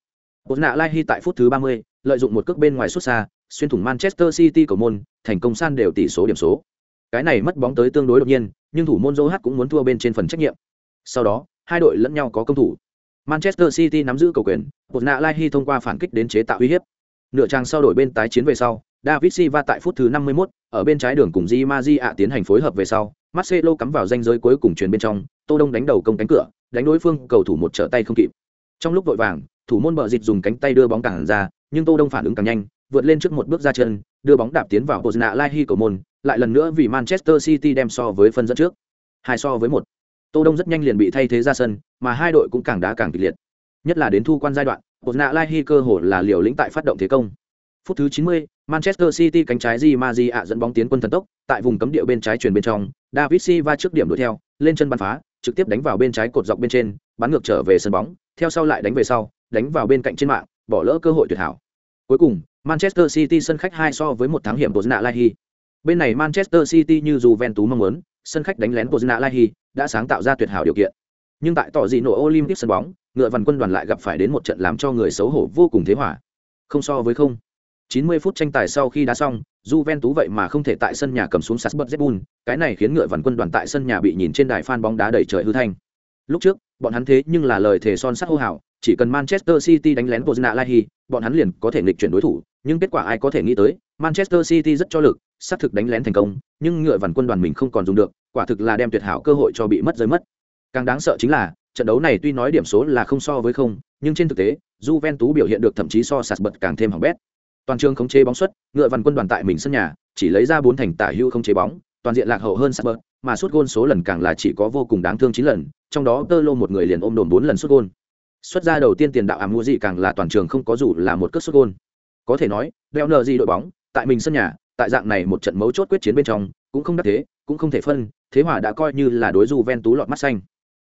một nạ Lai hy tại phút thứ 30, lợi dụng một cước bên ngoài xuất xa, xuyên thủng Manchester City cầu môn, thành công san đều tỷ số điểm số. Cái này mất bóng tới tương đối đột nhiên, nhưng thủ môn Joe cũng muốn thua bên trên phần trách nhiệm. Sau đó, hai đội lẫn nhau có công thủ. Manchester City nắm giữ cầu quyền, Bột nạ Lai hy thông qua phản kích đến chế tạo uy hiếp. Nửa trang sau đổi bên tái chiến về sau, David Silva tại phút thứ 51, ở bên trái đường cùng Di Maria tiến hành phối hợp về sau, Marcelo cắm vào danh giới cuối cùng truyền bên trong, Tô Đông đánh đầu công cánh cửa, đánh đối phương cầu thủ một trở tay không kịp. Trong lúc vội vàng, thủ môn bờ dịch dùng cánh tay đưa bóng cản ra, nhưng Tô Đông phản ứng càng nhanh, vượt lên trước một bước ra chân, đưa bóng đạp tiến vào Bosna Lai cầu môn, lại lần nữa vì Manchester City đem so với phân dẫn trước. Hai so với một. Tô Đông rất nhanh liền bị thay thế ra sân, mà hai đội cũng càng đá càng kịch liệt. Nhất là đến thu quan giai đoạn, Bosna Lai cơ hồ là liều lĩnh tại phát động thế công. Phút thứ 90, Manchester City cánh trái Di ạ dẫn bóng tiến quân thần tốc, tại vùng cấm địa bên trái truyền bên trong, David Silva trước điểm đuổi theo, lên chân bắn phá, trực tiếp đánh vào bên trái cột dọc bên trên, bắn ngược trở về sân bóng, theo sau lại đánh về sau, đánh vào bên cạnh trên mạng, bỏ lỡ cơ hội tuyệt hảo. Cuối cùng, Manchester City sân khách hai so với một thắng hiểm Bosna Lahi. Bên này Manchester City như dù ven tú mong muốn, sân khách đánh lén Bosna Lahi, đã sáng tạo ra tuyệt hảo điều kiện. Nhưng tại tỏ dị nổ Olympic sân bóng, ngựa vằn quân đoàn lại gặp phải đến một trận làm cho người xấu hổ vô cùng thế hỏa. Không so với không. 90 phút tranh tài sau khi đá xong, Juventus vậy mà không thể tại sân nhà cầm xuống Salzburg Red cái này khiến ngựa vằn quân đoàn tại sân nhà bị nhìn trên đài fan bóng đá đầy trời hư thanh. Lúc trước, bọn hắn thế nhưng là lời thề son sắt hô hào, chỉ cần Manchester City đánh lén Bosnia Lahi, bọn hắn liền có thể nghịch chuyển đối thủ, nhưng kết quả ai có thể nghĩ tới, Manchester City rất cho lực, sát thực đánh lén thành công, nhưng ngựa vằn quân đoàn mình không còn dùng được, quả thực là đem tuyệt hảo cơ hội cho bị mất rơi mất. Càng đáng sợ chính là, trận đấu này tuy nói điểm số là không so với không, nhưng trên thực tế, Juventus biểu hiện được thậm chí so sạt bật càng thêm hỏng bét. Toàn trường khống chế bóng xuất, ngựa vằn quân đoàn tại mình sân nhà, chỉ lấy ra bốn thành tả hữu không chế bóng, toàn diện lạc hậu hơn sạt bật, mà suốt gôn số lần càng là chỉ có vô cùng đáng thương chín lần, trong đó Tơ Lô một người liền ôm đồn bốn lần suốt gôn. Xuất ra đầu tiên tiền đạo ảm mua gì càng là toàn trường không có dù là một cước suốt gôn. Có thể nói, đeo nợ gì đội bóng, tại mình sân nhà, tại dạng này một trận mấu chốt quyết chiến bên trong, cũng không đắc thế, cũng không thể phân, thế hòa đã coi như là đối du ven tú lọt mắt xanh.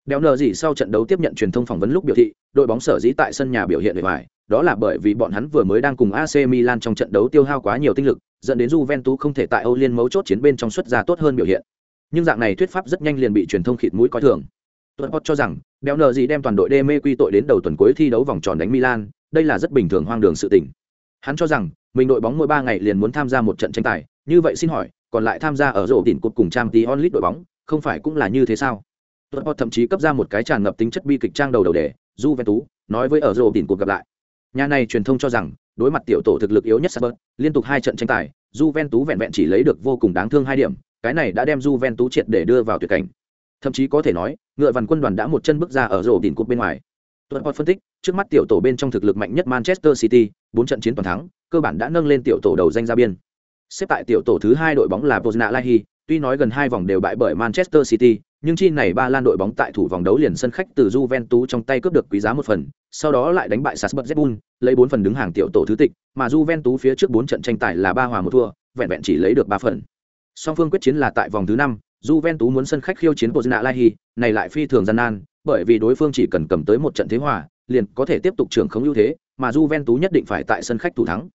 Béo nờ gì sau trận đấu tiếp nhận truyền thông phỏng vấn lúc biểu thị, đội bóng sở dĩ tại sân nhà biểu hiện bề ngoài, đó là bởi vì bọn hắn vừa mới đang cùng AC Milan trong trận đấu tiêu hao quá nhiều tinh lực, dẫn đến Juventus không thể tại Âu Liên mấu chốt chiến bên trong xuất ra tốt hơn biểu hiện. Nhưng dạng này thuyết pháp rất nhanh liền bị truyền thông khịt mũi coi thường. Tuấn Pot cho rằng, Béo nờ gì đem toàn đội đê mê quy tội đến đầu tuần cuối thi đấu vòng tròn đánh Milan, đây là rất bình thường hoang đường sự tình. Hắn cho rằng, mình đội bóng mỗi ba ngày liền muốn tham gia một trận tranh tài, như vậy xin hỏi, còn lại tham gia ở rổ đỉnh cột cùng trang tí onlit đội bóng, không phải cũng là như thế sao? Tuấn Pot thậm chí cấp ra một cái tràn ngập tính chất bi kịch trang đầu đầu đề, Juventus, nói với ở rổ đỉnh cột gặp lại. Nhà này truyền thông cho rằng, đối mặt tiểu tổ thực lực yếu nhất Spurs, liên tục hai trận tranh tài, Juventus vẹn vẹn chỉ lấy được vô cùng đáng thương hai điểm, cái này đã đem Juventus triệt để đưa vào tuyệt cảnh. Thậm chí có thể nói, ngựa vằn quân đoàn đã một chân bước ra ở rổ đỉnh cột bên ngoài. Tuấn Pot phân tích, trước mắt tiểu tổ bên trong thực lực mạnh nhất Manchester City, bốn trận chiến toàn thắng, cơ bản đã nâng lên tiểu tổ đầu danh ra biên. Xếp tại tiểu tổ thứ hai đội bóng là Bosnia Lahi, tuy nói gần hai vòng đều bại bởi Manchester City, nhưng chi này ba lan đội bóng tại thủ vòng đấu liền sân khách từ Juventus trong tay cướp được quý giá một phần, sau đó lại đánh bại Salzburg Red lấy bốn phần đứng hàng tiểu tổ thứ tịch, mà Juventus phía trước bốn trận tranh tài là ba hòa một thua, vẹn vẹn chỉ lấy được ba phần. Song phương quyết chiến là tại vòng thứ năm, Juventus muốn sân khách khiêu chiến Bosnia Lahi, này lại phi thường gian nan, bởi vì đối phương chỉ cần cầm tới một trận thế hòa, liền có thể tiếp tục trưởng không ưu thế, mà Juventus nhất định phải tại sân khách thủ thắng.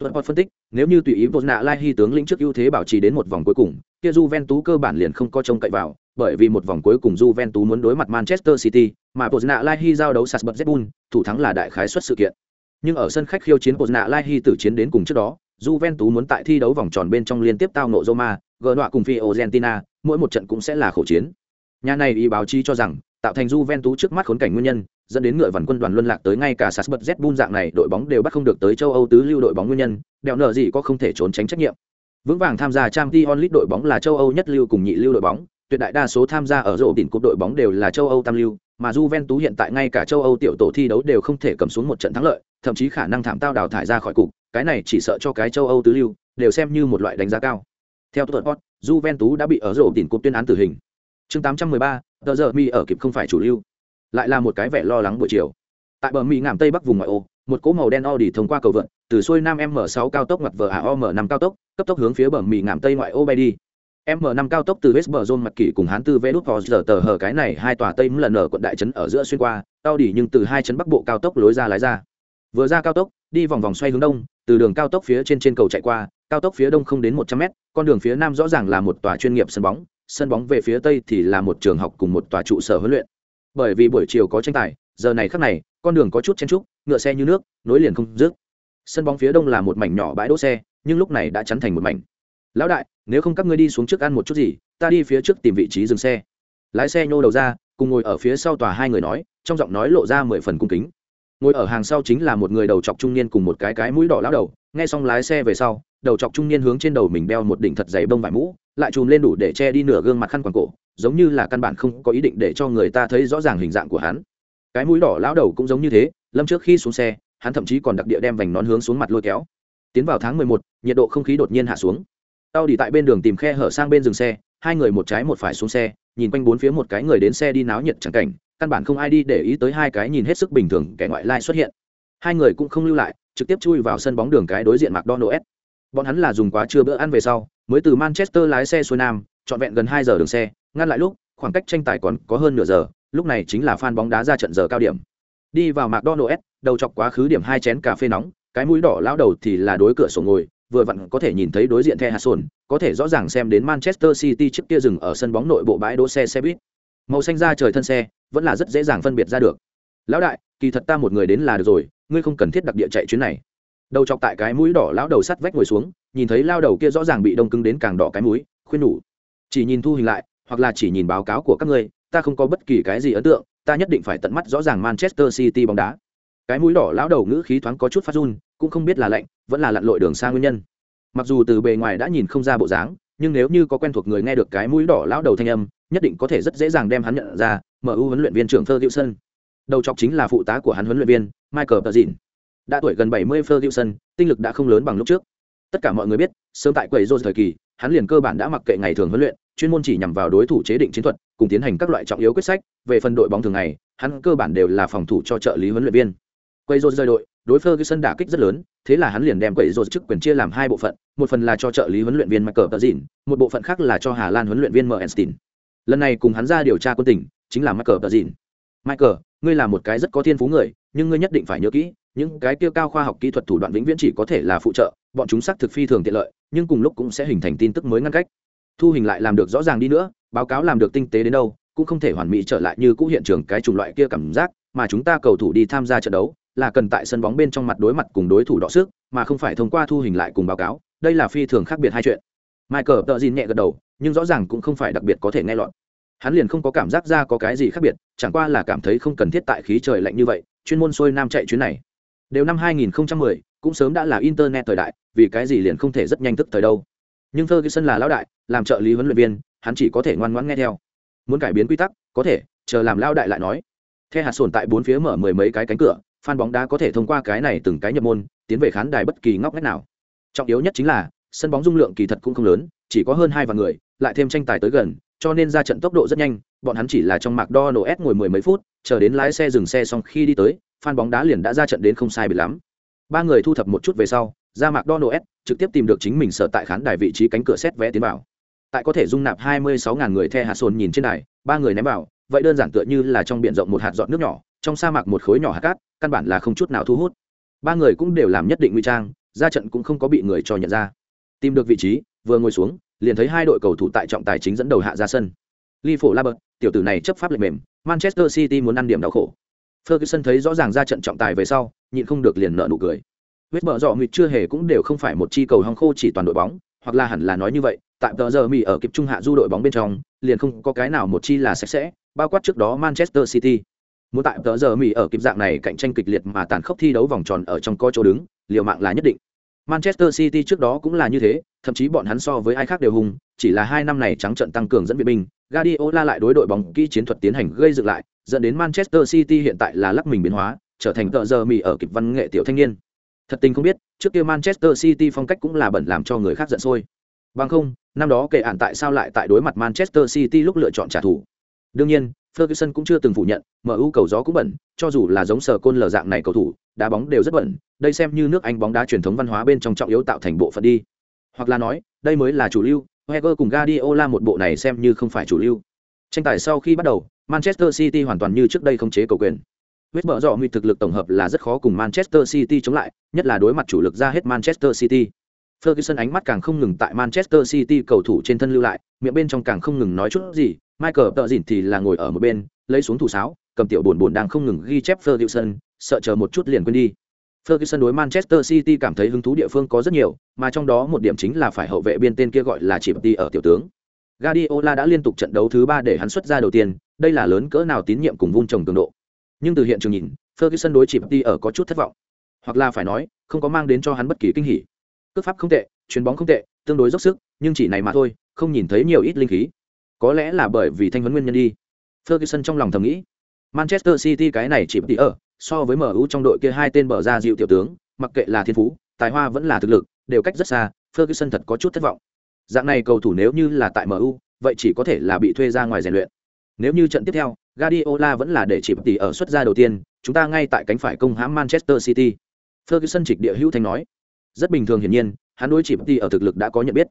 Tuấn Pot phân tích, nếu như tùy ý Vozna Lai Hy tướng lĩnh trước ưu thế bảo trì đến một vòng cuối cùng, kia Juventus cơ bản liền không có trông cậy vào, bởi vì một vòng cuối cùng Juventus muốn đối mặt Manchester City, mà Vozna Lai Hy giao đấu Salzburg Red Bull, thủ thắng là đại khái suất sự kiện. Nhưng ở sân khách khiêu chiến Bosnia Lahi tử chiến đến cùng trước đó, Juventus muốn tại thi đấu vòng tròn bên trong liên tiếp tao ngộ Roma, Genoa cùng Fiorentina, mỗi một trận cũng sẽ là khổ chiến. Nhà này y báo chí cho rằng, tạo thành Juventus trước mắt khốn cảnh nguyên nhân, dẫn đến ngựa vằn quân đoàn luân lạc tới ngay cả Salzburg Red dạng này đội bóng đều bắt không được tới châu Âu tứ lưu đội bóng nguyên nhân, đèo nợ gì có không thể trốn tránh trách nhiệm. Vững vàng tham gia Champions League đội bóng là châu Âu nhất lưu cùng nhị lưu đội bóng, tuyệt đại đa số tham gia ở rổ đỉnh cúp đội bóng đều là châu Âu tam lưu, mà Juventus hiện tại ngay cả châu Âu tiểu tổ thi đấu đều không thể cầm xuống một trận thắng lợi, thậm chí khả năng thảm tao đào thải ra khỏi cục, cái này chỉ sợ cho cái châu Âu tứ lưu, đều xem như một loại đánh giá cao. Theo Tottenham, Juventus đã bị ở rổ đỉnh cúp tuyên án tử hình. Chương 813, tờ giờ mi ở kịp không phải chủ lưu. Lại là một cái vẻ lo lắng buổi chiều. Tại bờ Mỹ ngảm tây bắc vùng ngoại ô, một cỗ màu đen Audi thông qua cầu vượt, từ xuôi nam M6 cao tốc mặt vờ à AOM5 cao tốc, cấp tốc hướng phía bờ Mỹ ngảm tây ngoại ô bay đi. M5 cao tốc từ Westboro mặt kỷ cùng hán tư Vđút giờ tờ hở cái này hai tòa tây lần ở quận đại trấn ở giữa xuyên qua, Audi nhưng từ hai trấn bắc bộ cao tốc lối ra lái ra. Vừa ra cao tốc, đi vòng vòng xoay hướng đông từ đường cao tốc phía trên trên cầu chạy qua cao tốc phía đông không đến một trăm mét con đường phía nam rõ ràng là một tòa chuyên nghiệp sân bóng sân bóng về phía tây thì là một trường học cùng một tòa trụ sở huấn luyện bởi vì buổi chiều có tranh tài, giờ này khắc này, con đường có chút chen trúc ngựa xe như nước, nối liền không dứt. Sân bóng phía đông là một mảnh nhỏ bãi đỗ xe, nhưng lúc này đã chắn thành một mảnh. Lão đại, nếu không các ngươi đi xuống trước ăn một chút gì, ta đi phía trước tìm vị trí dừng xe. Lái xe nhô đầu ra, cùng ngồi ở phía sau tòa hai người nói, trong giọng nói lộ ra mười phần cung kính. Ngồi ở hàng sau chính là một người đầu chọc trung niên cùng một cái cái mũi đỏ lão đầu, nghe xong lái xe về sau, đầu chọc trung niên hướng trên đầu mình đeo một đỉnh thật dày bông vải mũ lại chùm lên đủ để che đi nửa gương mặt khăn quàng cổ, giống như là căn bản không có ý định để cho người ta thấy rõ ràng hình dạng của hắn. Cái mũi đỏ lão đầu cũng giống như thế, lâm trước khi xuống xe, hắn thậm chí còn đặc địa đem vành nón hướng xuống mặt lôi kéo. Tiến vào tháng mười một, nhiệt độ không khí đột nhiên hạ xuống. Tao đi tại bên đường tìm khe hở sang bên dừng xe, hai người một trái một phải xuống xe, nhìn quanh bốn phía một cái người đến xe đi náo nhiệt chẳng cảnh, căn bản không ai đi để ý tới hai cái nhìn hết sức bình thường kẻ ngoại lai xuất hiện. Hai người cũng không lưu lại, trực tiếp chui vào sân bóng đường cái đối diện mcdonald bọn hắn là dùng quá trưa bữa ăn về sau mới từ manchester lái xe xuôi nam trọn vẹn gần hai giờ đường xe ngăn lại lúc khoảng cách tranh tài còn có hơn nửa giờ lúc này chính là fan bóng đá ra trận giờ cao điểm đi vào mcdonald đầu chọc quá khứ điểm hai chén cà phê nóng cái mũi đỏ lao đầu thì là đối cửa sổ ngồi vừa vặn có thể nhìn thấy đối diện The Hudson, có thể rõ ràng xem đến Manchester City trước kia dừng ở sân bóng nội bộ bãi đỗ xe xe buýt. Màu xanh da trời thân xe, vẫn là rất dễ dàng phân biệt ra được. Lão đại, kỳ thật ta một người đến là được rồi, ngươi không cần thiết đặc địa chạy chuyến này. Đầu chọc tại cái mũi đỏ lão đầu sắt vách ngồi xuống, nhìn thấy lao đầu kia rõ ràng bị đông cứng đến càng đỏ cái mũi, khuyên nhủ. Chỉ nhìn thu hình lại, hoặc là chỉ nhìn báo cáo của các ngươi, ta không có bất kỳ cái gì ấn tượng, ta nhất định phải tận mắt rõ ràng Manchester City bóng đá. Cái mũi đỏ lão đầu ngữ khí thoáng có chút phát run, cũng không biết là lạnh, vẫn là lặn lội đường xa nguyên nhân mặc dù từ bề ngoài đã nhìn không ra bộ dáng nhưng nếu như có quen thuộc người nghe được cái mũi đỏ lão đầu thanh âm nhất định có thể rất dễ dàng đem hắn nhận ra mu huấn luyện viên trưởng Thơ Diệu Sơn. đầu chọc chính là phụ tá của hắn huấn luyện viên michael tờ dìn đã tuổi gần 70 ferguson tinh lực đã không lớn bằng lúc trước tất cả mọi người biết sớm tại quầy rô thời kỳ hắn liền cơ bản đã mặc kệ ngày thường huấn luyện chuyên môn chỉ nhằm vào đối thủ chế định chiến thuật cùng tiến hành các loại trọng yếu quyết sách về phần đội bóng thường ngày hắn cơ bản đều là phòng thủ cho trợ lý huấn luyện viên quầy rô rời đội đối Ferguson đả kích rất lớn, thế là hắn liền đem quầy rồi chức quyền chia làm hai bộ phận, một phần là cho trợ lý huấn luyện viên Michael Tazin, một bộ phận khác là cho Hà Lan huấn luyện viên Merenstein. Lần này cùng hắn ra điều tra quân tình, chính là Michael Tazin. Michael, ngươi là một cái rất có thiên phú người, nhưng ngươi nhất định phải nhớ kỹ, những cái tiêu cao khoa học kỹ thuật thủ đoạn vĩnh viễn chỉ có thể là phụ trợ, bọn chúng xác thực phi thường tiện lợi, nhưng cùng lúc cũng sẽ hình thành tin tức mới ngăn cách. Thu hình lại làm được rõ ràng đi nữa, báo cáo làm được tinh tế đến đâu, cũng không thể hoàn mỹ trở lại như cũ hiện trường cái chủng loại kia cảm giác, mà chúng ta cầu thủ đi tham gia trận đấu, là cần tại sân bóng bên trong mặt đối mặt cùng đối thủ đọ sức, mà không phải thông qua thu hình lại cùng báo cáo, đây là phi thường khác biệt hai chuyện. Michael tự nhìn nhẹ gật đầu, nhưng rõ ràng cũng không phải đặc biệt có thể nghe lọt. Hắn liền không có cảm giác ra có cái gì khác biệt, chẳng qua là cảm thấy không cần thiết tại khí trời lạnh như vậy, chuyên môn xuôi nam chạy chuyến này. Đều năm 2010, cũng sớm đã là internet thời đại, vì cái gì liền không thể rất nhanh tức thời đâu. Nhưng Ferguson là lão đại, làm trợ lý huấn luyện viên, hắn chỉ có thể ngoan ngoãn nghe theo. Muốn cải biến quy tắc, có thể, chờ làm lão đại lại nói. theo hạt sồn tại bốn phía mở mười mấy cái cánh cửa, fan bóng đá có thể thông qua cái này từng cái nhập môn, tiến về khán đài bất kỳ ngóc ngách nào. Trọng yếu nhất chính là, sân bóng dung lượng kỳ thật cũng không lớn, chỉ có hơn hai vạn người, lại thêm tranh tài tới gần, cho nên ra trận tốc độ rất nhanh, bọn hắn chỉ là trong mạc đo nổ S ngồi mười mấy phút, chờ đến lái xe dừng xe xong khi đi tới, fan bóng đá liền đã ra trận đến không sai biệt lắm. Ba người thu thập một chút về sau, ra mạc đo nổ S, trực tiếp tìm được chính mình sở tại khán đài vị trí cánh cửa xét vé tiến vào. Tại có thể dung nạp hai mươi sáu ngàn người theo hạt sồn nhìn trên đài, ba người ném vào, vậy đơn giản tựa như là trong biển rộng một hạt giọt nước nhỏ, trong sa mạc một khối nhỏ hạt cát, căn bản là không chút nào thu hút ba người cũng đều làm nhất định nguy trang ra trận cũng không có bị người cho nhận ra tìm được vị trí vừa ngồi xuống liền thấy hai đội cầu thủ tại trọng tài chính dẫn đầu hạ ra sân. Li phổ tiểu tử này chấp pháp lệnh mềm, manchester city muốn ăn điểm đau khổ. Ferguson thấy rõ ràng ra trận trọng tài về sau, nhịn không được liền nở nụ cười. Vết bờ rõ nguyệt chưa hề cũng đều không phải một chi cầu hong khô chỉ toàn đội bóng, hoặc là hẳn là nói như vậy, tại tờ giờ mỹ ở kịp trung hạ du đội bóng bên trong, liền không có cái nào một chi là sạch sẽ, bao quát trước đó manchester city. Muốn tại tờ giờ mỹ ở kịp dạng này cạnh tranh kịch liệt mà tàn khốc thi đấu vòng tròn ở trong có chỗ đứng, liều mạng là nhất định manchester city trước đó cũng là như thế thậm chí bọn hắn so với ai khác đều hùng chỉ là hai năm này trắng trận tăng cường dẫn viện binh Guardiola lại đối đội bóng kỹ chiến thuật tiến hành gây dựng lại dẫn đến manchester city hiện tại là lắc mình biến hóa trở thành tờ giờ mì ở kịp văn nghệ tiểu thanh niên. Thật tình không biết trước kia manchester city phong cách cũng là bẩn làm cho người khác giận sôi. Bằng không năm đó kể ản tại sao lại tại đối mặt manchester city lúc lựa chọn trả thù. Đương nhiên Ferguson cũng chưa từng phủ nhận, MU cầu gió cũng bẩn, cho dù là giống sở côn lờ dạng này cầu thủ, đá bóng đều rất bẩn, đây xem như nước Anh bóng đá truyền thống văn hóa bên trong trọng yếu tạo thành bộ phận đi. Hoặc là nói, đây mới là chủ lưu, Wenger cùng Guardiola một bộ này xem như không phải chủ lưu. Tranh tài sau khi bắt đầu, Manchester City hoàn toàn như trước đây không chế cầu quyền. huyết mở dọ nguy thực lực tổng hợp là rất khó cùng Manchester City chống lại, nhất là đối mặt chủ lực ra hết Manchester City. Ferguson ánh mắt càng không ngừng tại Manchester City cầu thủ trên thân lưu lại, miệng bên trong càng không ngừng nói chút gì, Michael tợ dỉn thì là ngồi ở một bên, lấy xuống thủ sáo, cầm tiểu buồn buồn đang không ngừng ghi chép Ferguson, sợ chờ một chút liền quên đi. Ferguson đối Manchester City cảm thấy hứng thú địa phương có rất nhiều, mà trong đó một điểm chính là phải hậu vệ biên tên kia gọi là chỉ đi ở tiểu tướng. Guardiola đã liên tục trận đấu thứ ba để hắn xuất ra đầu tiên, đây là lớn cỡ nào tín nhiệm cùng vun trồng cường độ. Nhưng từ hiện trường nhìn, Ferguson đối chỉ đi ở có chút thất vọng, hoặc là phải nói, không có mang đến cho hắn bất kỳ kinh hỉ. Cước pháp không tệ, chuyền bóng không tệ, tương đối dốc sức, nhưng chỉ này mà thôi, không nhìn thấy nhiều ít linh khí. Có lẽ là bởi vì thanh vấn nguyên nhân đi. Ferguson trong lòng thầm nghĩ, Manchester City cái này chỉ đi ở, so với MU trong đội kia hai tên bờ ra dịu tiểu tướng, mặc kệ là thiên phú, tài hoa vẫn là thực lực, đều cách rất xa, Ferguson thật có chút thất vọng. Dạng này cầu thủ nếu như là tại MU, vậy chỉ có thể là bị thuê ra ngoài rèn luyện. Nếu như trận tiếp theo, Guardiola vẫn là để chỉ tỷ ở xuất ra đầu tiên, chúng ta ngay tại cánh phải công hãm Manchester City. Ferguson trịch địa hữu thanh nói. Rất bình thường hiển nhiên, hắn đối chỉ tỷ ở thực lực đã có nhận biết.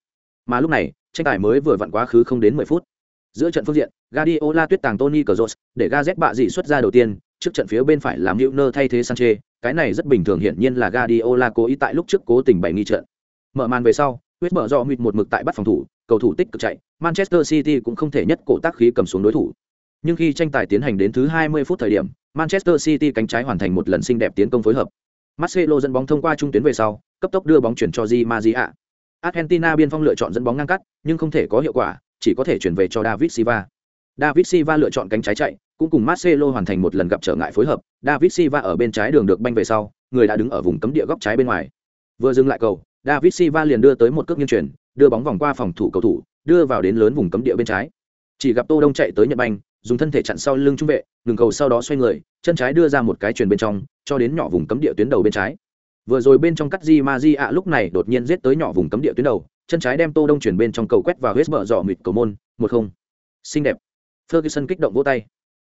Mà lúc này, tranh tài mới vừa vặn quá khứ không đến 10 phút. Giữa trận phương diện, Guardiola tuyết tàng Tony Kroos, để Gazet bạ dị xuất ra đầu tiên, trước trận phía bên phải làm Milner thay thế Sanchez, cái này rất bình thường hiển nhiên là Guardiola cố ý tại lúc trước cố tình bày nghi trận. Mở màn về sau, huyết mở do nguyệt một mực tại bắt phòng thủ, cầu thủ tích cực chạy, Manchester City cũng không thể nhất cổ tác khí cầm xuống đối thủ. Nhưng khi tranh tài tiến hành đến thứ 20 phút thời điểm, Manchester City cánh trái hoàn thành một lần xinh đẹp tiến công phối hợp. Marcelo dẫn bóng thông qua trung tuyến về sau, cấp tốc đưa bóng chuyển cho Di Maria. Argentina biên phong lựa chọn dẫn bóng ngang cắt, nhưng không thể có hiệu quả, chỉ có thể chuyển về cho David Silva. David Silva lựa chọn cánh trái chạy, cũng cùng Marcelo hoàn thành một lần gặp trở ngại phối hợp. David Silva ở bên trái đường được banh về sau, người đã đứng ở vùng cấm địa góc trái bên ngoài. Vừa dừng lại cầu, David Silva liền đưa tới một cước nghiêng chuyển, đưa bóng vòng qua phòng thủ cầu thủ, đưa vào đến lớn vùng cấm địa bên trái. Chỉ gặp Tô Đông chạy tới nhận banh, dùng thân thể chặn sau lưng trung vệ, ngừng cầu sau đó xoay người, chân trái đưa ra một cái chuyền bên trong, cho đến nhỏ vùng cấm địa tuyến đầu bên trái. Vừa rồi bên trong cắt Di mà di ạ lúc này đột nhiên giết tới nhỏ vùng cấm địa tuyến đầu, chân trái đem Tô Đông chuyển bên trong cầu quét vào hết bờ dọ mịt cầu môn, một không. Xinh đẹp. Ferguson kích động vỗ tay.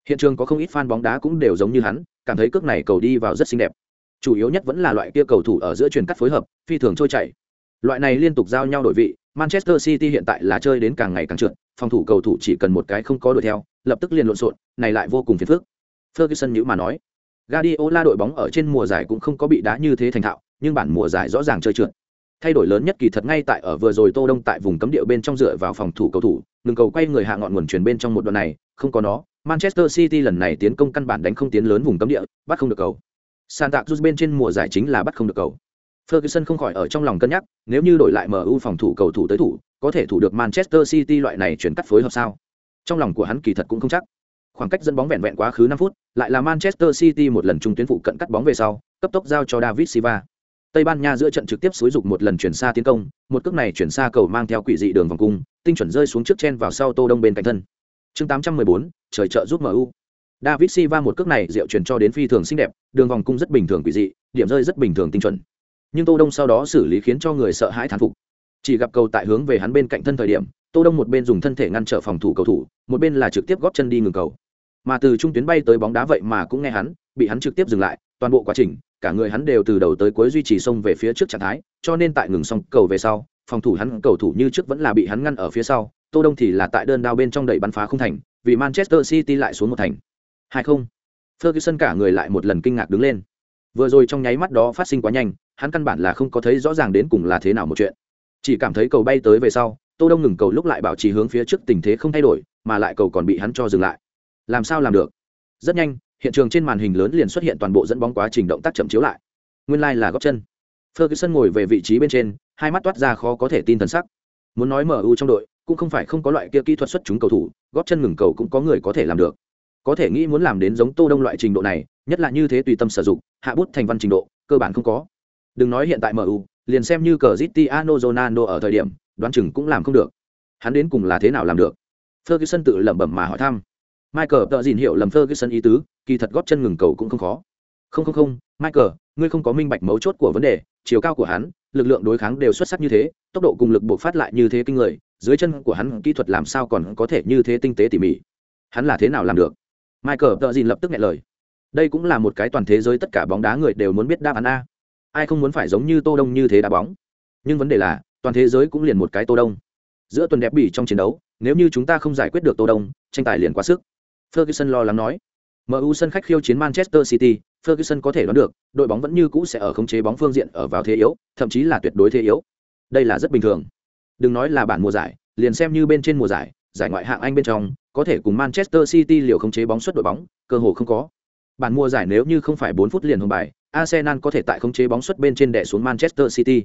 Hiện trường có không ít fan bóng đá cũng đều giống như hắn, cảm thấy cước này cầu đi vào rất xinh đẹp. Chủ yếu nhất vẫn là loại kia cầu thủ ở giữa truyền cắt phối hợp, phi thường trôi chảy. Loại này liên tục giao nhau đổi vị, Manchester City hiện tại là chơi đến càng ngày càng trượt, phòng thủ cầu thủ chỉ cần một cái không có đuổi theo, lập tức liền lộn xộn, này lại vô cùng phiền phức. Ferguson nhữ mà nói, Guardiola đội bóng ở trên mùa giải cũng không có bị đá như thế thành thạo, nhưng bản mùa giải rõ ràng chơi trượt. Thay đổi lớn nhất kỳ thật ngay tại ở vừa rồi Tô Đông tại vùng cấm địa bên trong dựa vào phòng thủ cầu thủ, ngừng cầu quay người hạ ngọn nguồn chuyển bên trong một đoạn này, không có nó, Manchester City lần này tiến công căn bản đánh không tiến lớn vùng cấm địa, bắt không được cầu. Santa Cruz bên trên mùa giải chính là bắt không được cầu. Ferguson không khỏi ở trong lòng cân nhắc, nếu như đổi lại MU phòng thủ cầu thủ tới thủ, có thể thủ được Manchester City loại này chuyển cắt phối hợp sao? Trong lòng của hắn kỳ thật cũng không chắc. Khoảng cách dẫn bóng vẹn vẹn quá khứ 5 phút, lại là Manchester City một lần trung tuyến phụ cận cắt bóng về sau, cấp tốc giao cho David Silva. Tây Ban Nha giữa trận trực tiếp xúi dục một lần chuyển xa tiến công, một cước này chuyển xa cầu mang theo quỷ dị đường vòng cung, tinh chuẩn rơi xuống trước chen vào sau Tô Đông bên cạnh thân. Chương 814, trời trợ giúp MU. David Silva một cước này diệu chuyển cho đến phi thường xinh đẹp, đường vòng cung rất bình thường quỷ dị, điểm rơi rất bình thường tinh chuẩn. Nhưng Tô Đông sau đó xử lý khiến cho người sợ hãi thán phục. Chỉ gặp cầu tại hướng về hắn bên cạnh thân thời điểm, Tô Đông một bên dùng thân thể ngăn trở phòng thủ cầu thủ, một bên là trực tiếp góp chân đi ngừng cầu. Mà từ trung tuyến bay tới bóng đá vậy mà cũng nghe hắn, bị hắn trực tiếp dừng lại, toàn bộ quá trình, cả người hắn đều từ đầu tới cuối duy trì sông về phía trước trạng thái, cho nên tại ngừng xong cầu về sau, phòng thủ hắn cầu thủ như trước vẫn là bị hắn ngăn ở phía sau, Tô Đông thì là tại đơn đao bên trong đẩy bắn phá không thành, vì Manchester City lại xuống một thành. Hai không. Ferguson cả người lại một lần kinh ngạc đứng lên. Vừa rồi trong nháy mắt đó phát sinh quá nhanh, hắn căn bản là không có thấy rõ ràng đến cùng là thế nào một chuyện. Chỉ cảm thấy cầu bay tới về sau, Tô Đông ngừng cầu lúc lại bảo trì hướng phía trước tình thế không thay đổi, mà lại cầu còn bị hắn cho dừng lại. Làm sao làm được? Rất nhanh, hiện trường trên màn hình lớn liền xuất hiện toàn bộ dẫn bóng quá trình động tác chậm chiếu lại. Nguyên lai góc là gót chân. Ferguson ngồi về vị trí bên trên, hai mắt toát ra khó có thể tin thần sắc. Muốn nói MU trong đội, cũng không phải không có loại kia kỹ thuật xuất chúng cầu thủ, gót chân ngừng cầu cũng có người có thể làm được. Có thể nghĩ muốn làm đến giống Tô Đông loại trình độ này, nhất là như thế tùy tâm sử dụng, hạ bút thành văn trình độ, cơ bản không có. Đừng nói hiện tại MU, liền xem như cờ Cristiano Ronaldo ở thời điểm, đoán chừng cũng làm không được. Hắn đến cùng là thế nào làm được? Ferguson tự lẩm bẩm mà hỏi thăm. Michael tự gìn hiểu lầm Ferguson ý tứ, kỳ thật góp chân ngừng cầu cũng không khó. Không không không, Michael, ngươi không có minh bạch mấu chốt của vấn đề, chiều cao của hắn, lực lượng đối kháng đều xuất sắc như thế, tốc độ cùng lực bộc phát lại như thế kinh người, dưới chân của hắn kỹ thuật làm sao còn có thể như thế tinh tế tỉ mỉ. Hắn là thế nào làm được? Michael tự gìn lập tức nghẹn lời. Đây cũng là một cái toàn thế giới tất cả bóng đá người đều muốn biết đáp án a. Ai không muốn phải giống như Tô Đông như thế đá bóng. Nhưng vấn đề là, toàn thế giới cũng liền một cái Tô Đông. Giữa tuần đẹp bỉ trong chiến đấu, nếu như chúng ta không giải quyết được Tô Đông, tranh tài liền quá sức. Ferguson lo lắng nói. MU sân khách khiêu chiến Manchester City, Ferguson có thể đoán được, đội bóng vẫn như cũ sẽ ở khống chế bóng phương diện ở vào thế yếu, thậm chí là tuyệt đối thế yếu. Đây là rất bình thường. Đừng nói là bản mùa giải, liền xem như bên trên mùa giải, giải ngoại hạng Anh bên trong, có thể cùng Manchester City liều khống chế bóng suất đội bóng, cơ hội không có. Bản mùa giải nếu như không phải 4 phút liền hùng bài, Arsenal có thể tại khống chế bóng suất bên trên đè xuống Manchester City.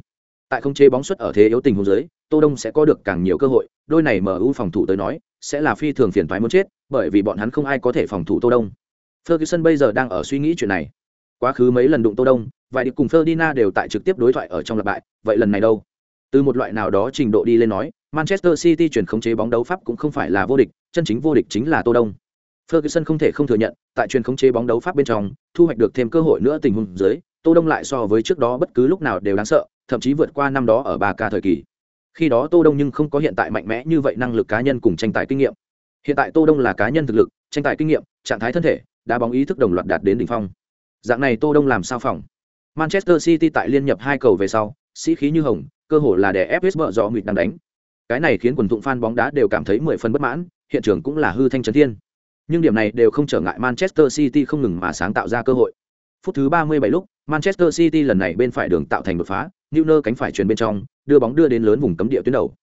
Tại khống chế bóng xuất ở thế yếu tình huống dưới, Tô Đông sẽ có được càng nhiều cơ hội, đôi này MU phòng thủ tới nói, sẽ là phi thường phiền toái muốn chết, bởi vì bọn hắn không ai có thể phòng thủ Tô Đông. Ferguson bây giờ đang ở suy nghĩ chuyện này. Quá khứ mấy lần đụng Tô Đông, vài điệp cùng Ferdinand đều tại trực tiếp đối thoại ở trong lập bại, vậy lần này đâu? Từ một loại nào đó trình độ đi lên nói, Manchester City chuyển khống chế bóng đấu pháp cũng không phải là vô địch, chân chính vô địch chính là Tô Đông. Ferguson không thể không thừa nhận, tại truyền khống chế bóng đấu pháp bên trong, thu hoạch được thêm cơ hội nữa tình huống dưới, Tô Đông lại so với trước đó bất cứ lúc nào đều đáng sợ, thậm chí vượt qua năm đó ở ba ca thời kỳ. Khi đó Tô Đông nhưng không có hiện tại mạnh mẽ như vậy năng lực cá nhân cùng tranh tài kinh nghiệm. Hiện tại Tô Đông là cá nhân thực lực, tranh tài kinh nghiệm, trạng thái thân thể, đá bóng ý thức đồng loạt đạt đến đỉnh phong. Dạng này Tô Đông làm sao phòng? Manchester City tại liên nhập hai cầu về sau, sĩ khí như hồng, cơ hội là để FPS bợ rõ nguyệt đang đánh. Cái này khiến quần thụng fan bóng đá đều cảm thấy mười phần bất mãn, hiện trường cũng là hư thanh chấn thiên. Nhưng điểm này đều không trở ngại Manchester City không ngừng mà sáng tạo ra cơ hội. Phút thứ 37 lúc, Manchester City lần này bên phải đường tạo thành đột phá, Neuer cánh phải truyền bên trong, đưa bóng đưa đến lớn vùng cấm địa tuyến đầu.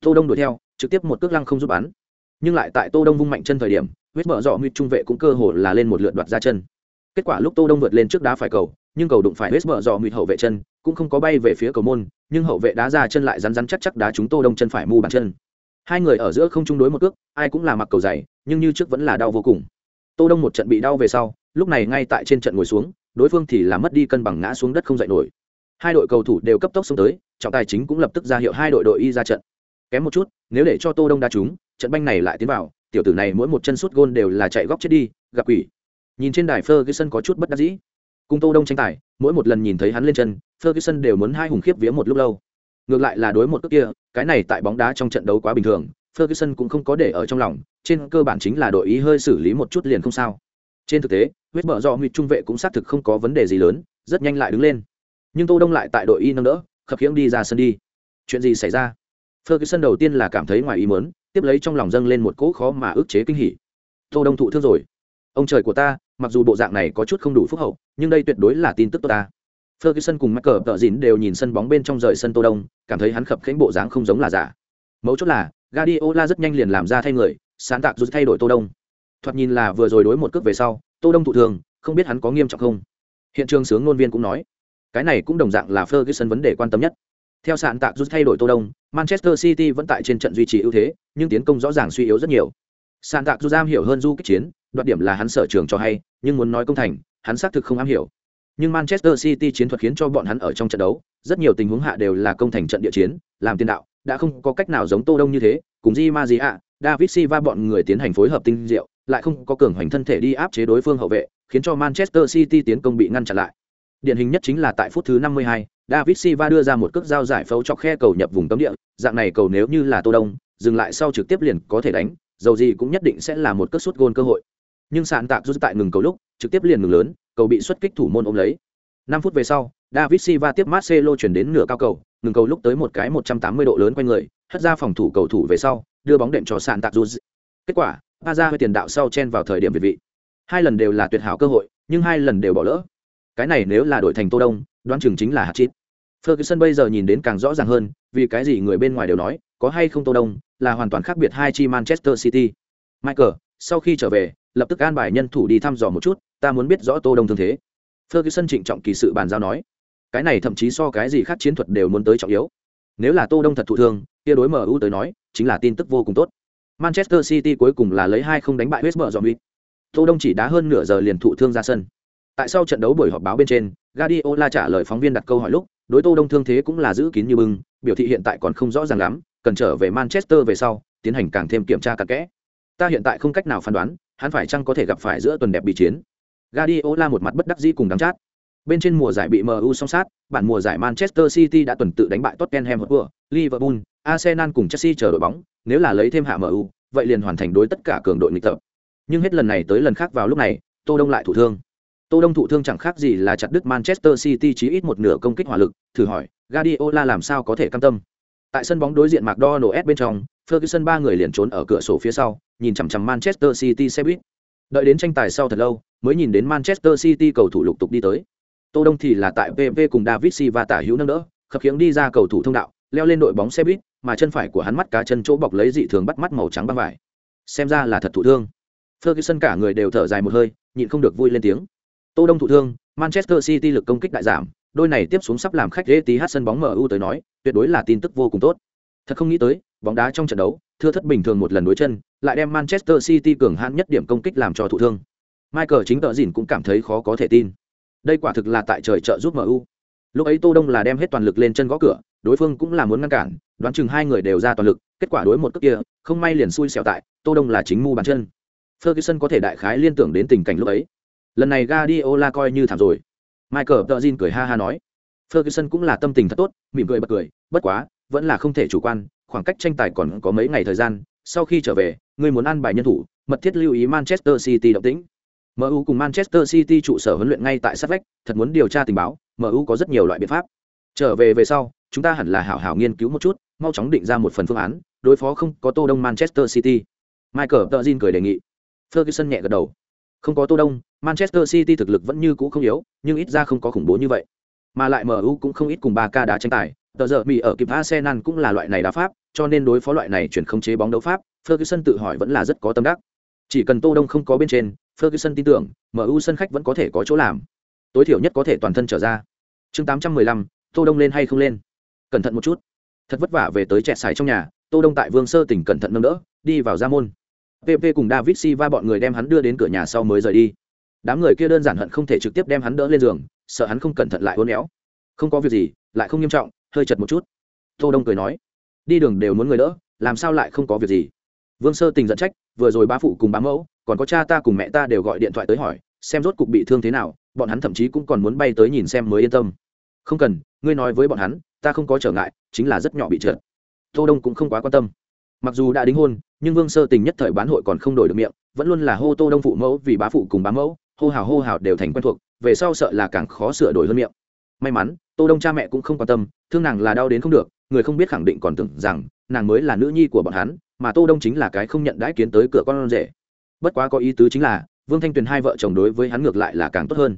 Tô Đông đuổi theo, trực tiếp một cước lăng không giúp bắn. Nhưng lại tại Tô Đông vung mạnh chân thời điểm, huyết mở rõ nguyệt trung vệ cũng cơ hồ là lên một lượt đoạt ra chân. Kết quả lúc Tô Đông vượt lên trước đá phải cầu, nhưng cầu đụng phải huyết mở rõ nguyệt hậu vệ chân, cũng không có bay về phía cầu môn, nhưng hậu vệ đá ra chân lại rắn rắn chắc chắc đá trúng Tô Đông chân phải mu bàn chân. Hai người ở giữa không chung đối một cước, ai cũng là mặc cầu dày, nhưng như trước vẫn là đau vô cùng. Tô Đông một trận bị đau về sau, lúc này ngay tại trên trận ngồi xuống, đối phương thì là mất đi cân bằng ngã xuống đất không dậy nổi. Hai đội cầu thủ đều cấp tốc xông tới, trọng tài chính cũng lập tức ra hiệu hai đội đội y ra trận. Kém một chút, nếu để cho Tô Đông đá trúng, trận banh này lại tiến vào, tiểu tử này mỗi một chân sút gôn đều là chạy góc chết đi, gặp quỷ. Nhìn trên đài Ferguson có chút bất đắc dĩ. Cùng Tô Đông tranh tài, mỗi một lần nhìn thấy hắn lên chân, Ferguson đều muốn hai hùng khiếp vía một lúc lâu. Ngược lại là đối một cước kia, cái này tại bóng đá trong trận đấu quá bình thường, Ferguson cũng không có để ở trong lòng, trên cơ bản chính là đội ý hơi xử lý một chút liền không sao. Trên thực tế, huyết bờ do nguy trung vệ cũng xác thực không có vấn đề gì lớn, rất nhanh lại đứng lên. Nhưng Tô Đông lại tại đội y nâng đỡ, khập khiễng đi ra sân đi. Chuyện gì xảy ra? Ferguson đầu tiên là cảm thấy ngoài ý muốn, tiếp lấy trong lòng dâng lên một cỗ khó mà ức chế kinh hỉ. Tô Đông thụ thương rồi. Ông trời của ta, mặc dù bộ dạng này có chút không đủ phúc hậu, nhưng đây tuyệt đối là tin tức tốt ta. Ferguson cùng Michael Tợ Dĩn đều nhìn sân bóng bên trong rời sân Tô Đông, cảm thấy hắn khập khiễng bộ dáng không giống là giả. Mấu chốt là, Guardiola rất nhanh liền làm ra thay người, sáng tạo rút thay đổi Tô Đông. Thoạt nhìn là vừa rồi đối một cước về sau, Tô Đông thụ thường, không biết hắn có nghiêm trọng không. Hiện trường sướng ngôn viên cũng nói, cái này cũng đồng dạng là Ferguson vấn đề quan tâm nhất. Theo Sàn tạc rút thay đổi Tô Đông, Manchester City vẫn tại trên trận duy trì ưu thế, nhưng tiến công rõ ràng suy yếu rất nhiều. Sàn tạc rút am hiểu hơn du kích chiến, đoạt điểm là hắn sở trường cho hay, nhưng muốn nói công thành, hắn xác thực không am hiểu. Nhưng Manchester City chiến thuật khiến cho bọn hắn ở trong trận đấu, rất nhiều tình huống hạ đều là công thành trận địa chiến, làm tiền đạo, đã không có cách nào giống Tô Đông như thế, cùng Di Ma Maria, David Silva bọn người tiến hành phối hợp tinh diệu, lại không có cường hoành thân thể đi áp chế đối phương hậu vệ, khiến cho Manchester City tiến công bị ngăn chặn lại. Điển hình nhất chính là tại phút thứ 52, David Silva đưa ra một cước giao giải phẫu chọc khe cầu nhập vùng cấm địa, dạng này cầu nếu như là Tô Đông, dừng lại sau trực tiếp liền có thể đánh, dầu gì cũng nhất định sẽ là một cước sút gôn cơ hội. Nhưng sạn tạc rút tại ngừng cầu lúc, trực tiếp liền ngừng lớn, cầu bị xuất kích thủ môn ôm lấy. 5 phút về sau, David Silva tiếp Marcelo chuyển đến nửa cao cầu, ngừng cầu lúc tới một cái 180 độ lớn quanh người, hất ra phòng thủ cầu thủ về sau, đưa bóng đệm cho sạn tạc rút. Kết quả, Ba ra hơi tiền đạo sau chen vào thời điểm việt vị. Hai lần đều là tuyệt hảo cơ hội, nhưng hai lần đều bỏ lỡ. Cái này nếu là đội thành Tô Đông, đoán chừng chính là hạt chít. Ferguson bây giờ nhìn đến càng rõ ràng hơn, vì cái gì người bên ngoài đều nói, có hay không Tô Đông, là hoàn toàn khác biệt hai chi Manchester City. Michael, sau khi trở về, lập tức an bài nhân thủ đi thăm dò một chút, ta muốn biết rõ Tô Đông thương thế. Ferguson trịnh trọng kỳ sự bàn giao nói, cái này thậm chí so cái gì khác chiến thuật đều muốn tới trọng yếu. Nếu là Tô Đông thật thụ thương, kia đối MU tới nói, chính là tin tức vô cùng tốt. Manchester City cuối cùng là lấy hai không đánh bại West Brom. Tô Đông chỉ đá hơn nửa giờ liền thụ thương ra sân. Tại sau trận đấu buổi họp báo bên trên, Guardiola trả lời phóng viên đặt câu hỏi lúc, đối Tô Đông thương thế cũng là giữ kín như bưng, biểu thị hiện tại còn không rõ ràng lắm, cần trở về Manchester về sau, tiến hành càng thêm kiểm tra cặn kẽ. Ta hiện tại không cách nào phán đoán, hắn phải chăng có thể gặp phải giữa tuần đẹp bị chiến. Guardiola một mặt bất đắc dĩ cùng đắng chát. Bên trên mùa giải bị MU song sát, bản mùa giải Manchester City đã tuần tự đánh bại Tottenham Hotspur, Liverpool, Arsenal cùng Chelsea chờ đội bóng, nếu là lấy thêm hạ MU, vậy liền hoàn thành đối tất cả cường đội nghịch tập. Nhưng hết lần này tới lần khác vào lúc này, Tô Đông lại thụ thương. Tô Đông thụ thương chẳng khác gì là chặt đứt Manchester City chí ít một nửa công kích hỏa lực, thử hỏi, Guardiola làm sao có thể cam tâm. Tại sân bóng đối diện McDonald's bên trong, Ferguson ba người liền trốn ở cửa sổ phía sau, nhìn chằm chằm Manchester City xe buýt. Đợi đến tranh tài sau thật lâu, mới nhìn đến Manchester City cầu thủ lục tục đi tới. Tô Đông thì là tại PP cùng David Silva tả hữu nâng đỡ, khập khiễng đi ra cầu thủ thông đạo, leo lên đội bóng xe buýt, mà chân phải của hắn mắt cá chân chỗ bọc lấy dị thường bắt mắt màu trắng băng vải. Xem ra là thật thụ thương. Ferguson cả người đều thở dài một hơi, nhịn không được vui lên tiếng. Tô Đông thụ thương, Manchester City lực công kích đại giảm, đôi này tiếp xuống sắp làm khách Etihad sân bóng MU tới nói, tuyệt đối là tin tức vô cùng tốt. Thật không nghĩ tới, bóng đá trong trận đấu, thưa thất bình thường một lần đối chân, lại đem Manchester City cường hãn nhất điểm công kích làm cho thụ thương. Michael chính tợ dỉn cũng cảm thấy khó có thể tin. Đây quả thực là tại trời trợ giúp MU. Lúc ấy Tô Đông là đem hết toàn lực lên chân gõ cửa, đối phương cũng là muốn ngăn cản, đoán chừng hai người đều ra toàn lực, kết quả đối một cước kia, không may liền xui xẻo tại, Tô Đông là chính mu bàn chân. Ferguson có thể đại khái liên tưởng đến tình cảnh lúc ấy. Lần này Guardiola coi như thảm rồi. Michael Tozin cười ha ha nói. Ferguson cũng là tâm tình thật tốt, mỉm cười bật cười, bất quá, vẫn là không thể chủ quan, khoảng cách tranh tài còn có mấy ngày thời gian, sau khi trở về, người muốn ăn bài nhân thủ, mật thiết lưu ý Manchester City động tĩnh. MU cùng Manchester City trụ sở huấn luyện ngay tại sát vách, thật muốn điều tra tình báo, MU có rất nhiều loại biện pháp. Trở về về sau, chúng ta hẳn là hảo hảo nghiên cứu một chút, mau chóng định ra một phần phương án, đối phó không có Tô Đông Manchester City. Michael Tozin cười đề nghị. Ferguson nhẹ gật đầu. Không có Tô Đông, Manchester City thực lực vẫn như cũ không yếu, nhưng ít ra không có khủng bố như vậy. Mà lại MU cũng không ít cùng ba ca đá tranh tài, tờ giờ bị ở kịp Arsenal cũng là loại này đá pháp, cho nên đối phó loại này chuyển không chế bóng đấu pháp, Ferguson tự hỏi vẫn là rất có tâm đắc. Chỉ cần Tô Đông không có bên trên, Ferguson tin tưởng, MU sân khách vẫn có thể có chỗ làm. Tối thiểu nhất có thể toàn thân trở ra. Chương 815, Tô Đông lên hay không lên? Cẩn thận một chút. Thật vất vả về tới trẻ xài trong nhà, Tô Đông tại Vương Sơ tỉnh cẩn thận nâng đỡ, đi vào ra môn. PP cùng David Silva bọn người đem hắn đưa đến cửa nhà sau mới rời đi. Đám người kia đơn giản hận không thể trực tiếp đem hắn đỡ lên giường, sợ hắn không cẩn thận lại uốn éo. Không có việc gì, lại không nghiêm trọng, hơi chật một chút. Tô Đông cười nói, đi đường đều muốn người đỡ, làm sao lại không có việc gì? Vương Sơ Tình giận trách, vừa rồi bá phụ cùng bá mẫu, còn có cha ta cùng mẹ ta đều gọi điện thoại tới hỏi, xem rốt cục bị thương thế nào, bọn hắn thậm chí cũng còn muốn bay tới nhìn xem mới yên tâm. Không cần, ngươi nói với bọn hắn, ta không có trở ngại, chính là rất nhỏ bị trượt. Tô Đông cũng không quá quan tâm. Mặc dù đã đính hôn, nhưng Vương Sơ Tình nhất thời bán hội còn không đổi được miệng, vẫn luôn là hô Tô Đông phụ mẫu vì bá phụ cùng bá mẫu, hô hào hô hào đều thành quen thuộc, về sau sợ là càng khó sửa đổi hơn miệng. May mắn, Tô Đông cha mẹ cũng không quan tâm, thương nàng là đau đến không được, người không biết khẳng định còn tưởng rằng nàng mới là nữ nhi của bọn hắn, mà Tô Đông chính là cái không nhận đãi kiến tới cửa con rể. Bất quá có ý tứ chính là, Vương Thanh Tuyền hai vợ chồng đối với hắn ngược lại là càng tốt hơn.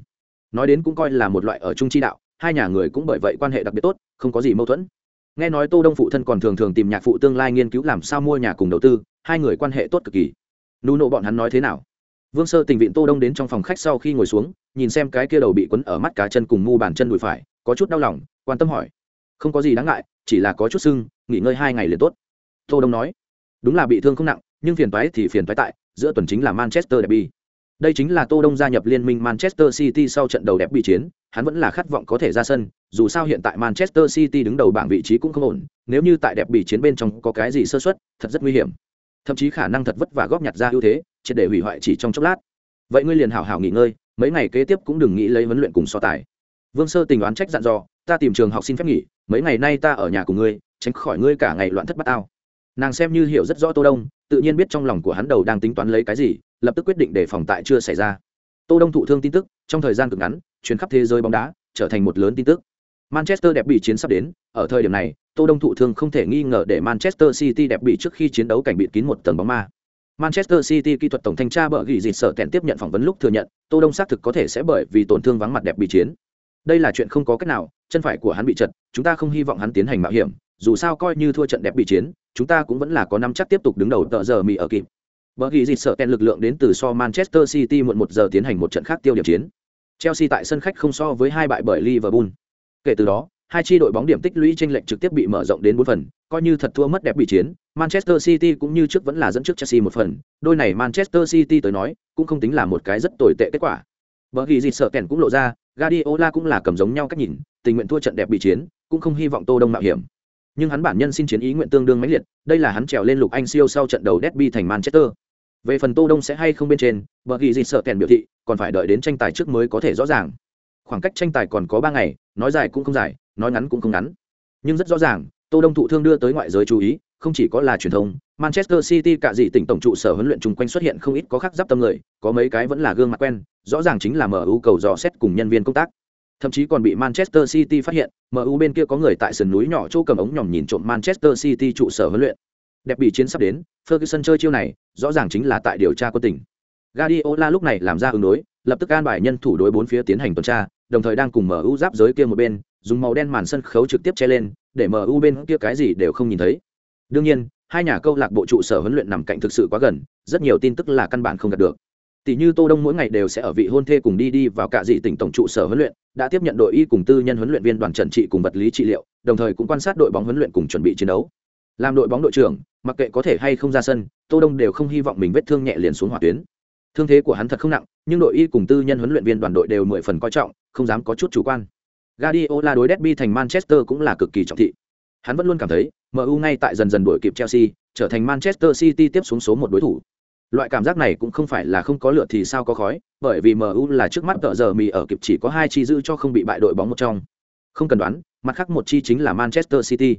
Nói đến cũng coi là một loại ở chung chi đạo, hai nhà người cũng bởi vậy quan hệ đặc biệt tốt, không có gì mâu thuẫn. Nghe nói tô đông phụ thân còn thường thường tìm nhạc phụ tương lai nghiên cứu làm sao mua nhà cùng đầu tư hai người quan hệ tốt cực kỳ. Nụ nộ bọn hắn nói thế nào? Vương sơ tình vịn tô đông đến trong phòng khách sau khi ngồi xuống nhìn xem cái kia đầu bị quấn ở mắt cá chân cùng mu bàn chân đùi phải có chút đau lòng quan tâm hỏi. Không có gì đáng ngại chỉ là có chút sưng nghỉ ngơi hai ngày liền tốt. Tô đông nói. Đúng là bị thương không nặng nhưng phiền toái thì phiền toái tại giữa tuần chính là manchester derby đây chính là tô đông gia nhập liên minh manchester city sau trận đầu đẹp bị chiến, hắn vẫn là khát vọng có thể ra sân, dù sao hiện tại manchester city đứng đầu bảng vị trí cũng không ổn, nếu như tại đẹp bị chiến bên trong có cái gì sơ suất, thật rất nguy hiểm. Thậm chí khả năng thật vất vả góp nhặt ra ưu thế, triệt để hủy hoại chỉ trong chốc lát. Vậy ngươi liền hảo hảo nghỉ ngơi, mấy ngày kế tiếp cũng đừng nghĩ lấy huấn luyện cùng so tài. Vương sơ tình đoán trách dặn dò, ta tìm trường học xin phép nghỉ, mấy ngày nay ta ở nhà cùng ngươi, tránh khỏi ngươi cả ngày loạn thất bát ao nàng xem như hiểu rất rõ tô đông, tự nhiên biết trong lòng của hắn đầu đang tính toán lấy cái gì lập tức quyết định để phòng tại chưa xảy ra. Tô đông thụ thương tin tức, trong thời gian cực ngắn chuyến khắp thế giới bóng đá, trở thành một lớn tin tức. Manchester đẹp bị chiến sắp đến, ở thời điểm này, tô đông thụ thương không thể nghi ngờ để manchester city đẹp bị trước khi chiến đấu cảnh bị kín một tầng bóng ma. Manchester city kỹ thuật tổng thanh tra bờ gỉ dịt sợ tẹn tiếp nhận phỏng vấn lúc thừa nhận, tô đông xác thực có thể sẽ bởi vì tổn thương vắng mặt đẹp bị chiến. Đây là chuyện không có cách nào, chân phải của hắn bị chật, chúng ta không hy vọng hắn tiến hành mạo hiểm, dù sao coi như thua trận đẹp bị chiến, chúng ta cũng vẫn là có năm chắc tiếp tục đứng đầu tờ giờ mì ở kịp bởi vì dịch sợ tèn lực lượng đến từ so manchester city muộn một giờ tiến hành một trận khác tiêu điểm chiến. Chelsea tại sân khách không so với hai bại bởi liverpool. Kể từ đó hai chi đội bóng điểm tích lũy trên lệch trực tiếp bị mở rộng đến bốn phần coi như thật thua mất đẹp bị chiến manchester city cũng như trước vẫn là dẫn trước chelsea một phần. Đôi này manchester city tới nói cũng không tính là một cái rất tồi tệ kết quả. Bởi vì dịch sợ kèn cũng lộ ra Guardiola cũng là cầm giống nhau cách nhìn, tình nguyện thua trận đẹp bị chiến, cũng không hy vọng Tô Đông mạo hiểm. Nhưng hắn bản nhân xin chiến ý nguyện tương đương mãnh liệt đây là hắn trèo lên lục anh siêu sau trận đầu derby thành manchester về phần tô đông sẽ hay không bên trên vợ ghi gì sợ kèn biểu thị còn phải đợi đến tranh tài trước mới có thể rõ ràng. Khoảng cách tranh tài còn có ba ngày nói dài cũng không dài nói ngắn cũng không ngắn. Nhưng rất rõ ràng tô đông thụ thương đưa tới ngoại giới chú ý không chỉ có là truyền thông manchester city cả dị tỉnh tổng trụ sở huấn luyện chung quanh xuất hiện không ít có khắc giáp tâm người có mấy cái vẫn là gương mặt quen rõ ràng chính là mở cầu dò xét cùng nhân viên công tác. Thậm chí còn bị Manchester City phát hiện, MU bên kia có người tại sườn núi nhỏ chỗ cầm ống nhòm nhìn trộm Manchester City trụ sở huấn luyện. Đẹp bị chiến sắp đến, Ferguson chơi chiêu này, rõ ràng chính là tại điều tra quân tình. Guardiola lúc này làm ra ứng đối, lập tức an bài nhân thủ đối bốn phía tiến hành tuần tra, đồng thời đang cùng MU giáp giới kia một bên, dùng màu đen màn sân khấu trực tiếp che lên, để MU bên kia cái gì đều không nhìn thấy. Đương nhiên, hai nhà câu lạc bộ trụ sở huấn luyện nằm cạnh thực sự quá gần, rất nhiều tin tức là căn bản không đạt được. Tỷ như Tô Đông mỗi ngày đều sẽ ở vị hôn thê cùng đi đi vào cả dị tỉnh tổng trụ sở huấn luyện, đã tiếp nhận đội y cùng tư nhân huấn luyện viên đoàn trần trị cùng vật lý trị liệu, đồng thời cũng quan sát đội bóng huấn luyện cùng chuẩn bị chiến đấu. Làm đội bóng đội trưởng, mặc kệ có thể hay không ra sân, Tô Đông đều không hy vọng mình vết thương nhẹ liền xuống hỏa tuyến. Thương thế của hắn thật không nặng, nhưng đội y cùng tư nhân huấn luyện viên đoàn đội đều mười phần coi trọng, không dám có chút chủ quan. Guardiola đối Derby thành Manchester cũng là cực kỳ trọng thị. Hắn vẫn luôn cảm thấy, MU ngay tại dần dần đuổi kịp Chelsea, trở thành Manchester City tiếp xuống số một đối thủ. Loại cảm giác này cũng không phải là không có lửa thì sao có khói, bởi vì MU là trước mắt tợ giờ mì ở kịp chỉ có hai chi giữ cho không bị bại đội bóng một trong. Không cần đoán, mặt khác một chi chính là Manchester City.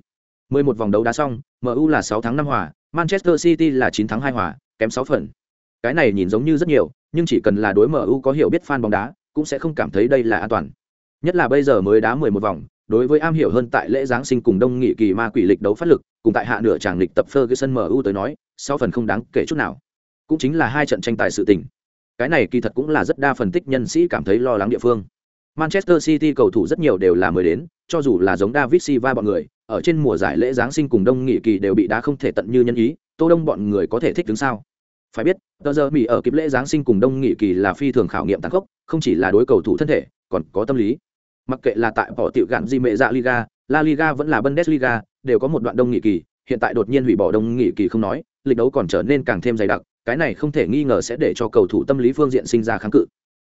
11 vòng đấu đá xong, MU là 6 thắng 5 hòa, Manchester City là 9 thắng 2 hòa, kém 6 phần. Cái này nhìn giống như rất nhiều, nhưng chỉ cần là đối MU có hiểu biết fan bóng đá, cũng sẽ không cảm thấy đây là an toàn. Nhất là bây giờ mới đá 11 vòng, đối với am hiểu hơn tại lễ giáng sinh cùng đông nghị kỳ ma quỷ lịch đấu phát lực, cùng tại hạ nửa chàng lịch tập Ferguson MU tới nói, 6 phần không đáng kể chút nào. Cũng chính là hai trận tranh tài sự tình. Cái này kỳ thật cũng là rất đa phần tích nhân sĩ cảm thấy lo lắng địa phương. Manchester City cầu thủ rất nhiều đều là mới đến, cho dù là giống David Silva bọn người, ở trên mùa giải lễ giáng sinh cùng đông nghị kỳ đều bị đá không thể tận như nhân ý, Tô Đông bọn người có thể thích đứng sao? Phải biết, tờ giờ Mỹ ở kịp lễ giáng sinh cùng đông nghị kỳ là phi thường khảo nghiệm tăng khốc, không chỉ là đối cầu thủ thân thể, còn có tâm lý. Mặc kệ là tại bỏ tiểu gạn gì mẹ dạ Liga, La Liga vẫn là Bundesliga, đều có một đoạn đông nghị kỳ, hiện tại đột nhiên hủy bỏ đông nghị kỳ không nói, lịch đấu còn trở nên càng thêm dày đặc, cái này không thể nghi ngờ sẽ để cho cầu thủ tâm lý phương diện sinh ra kháng cự.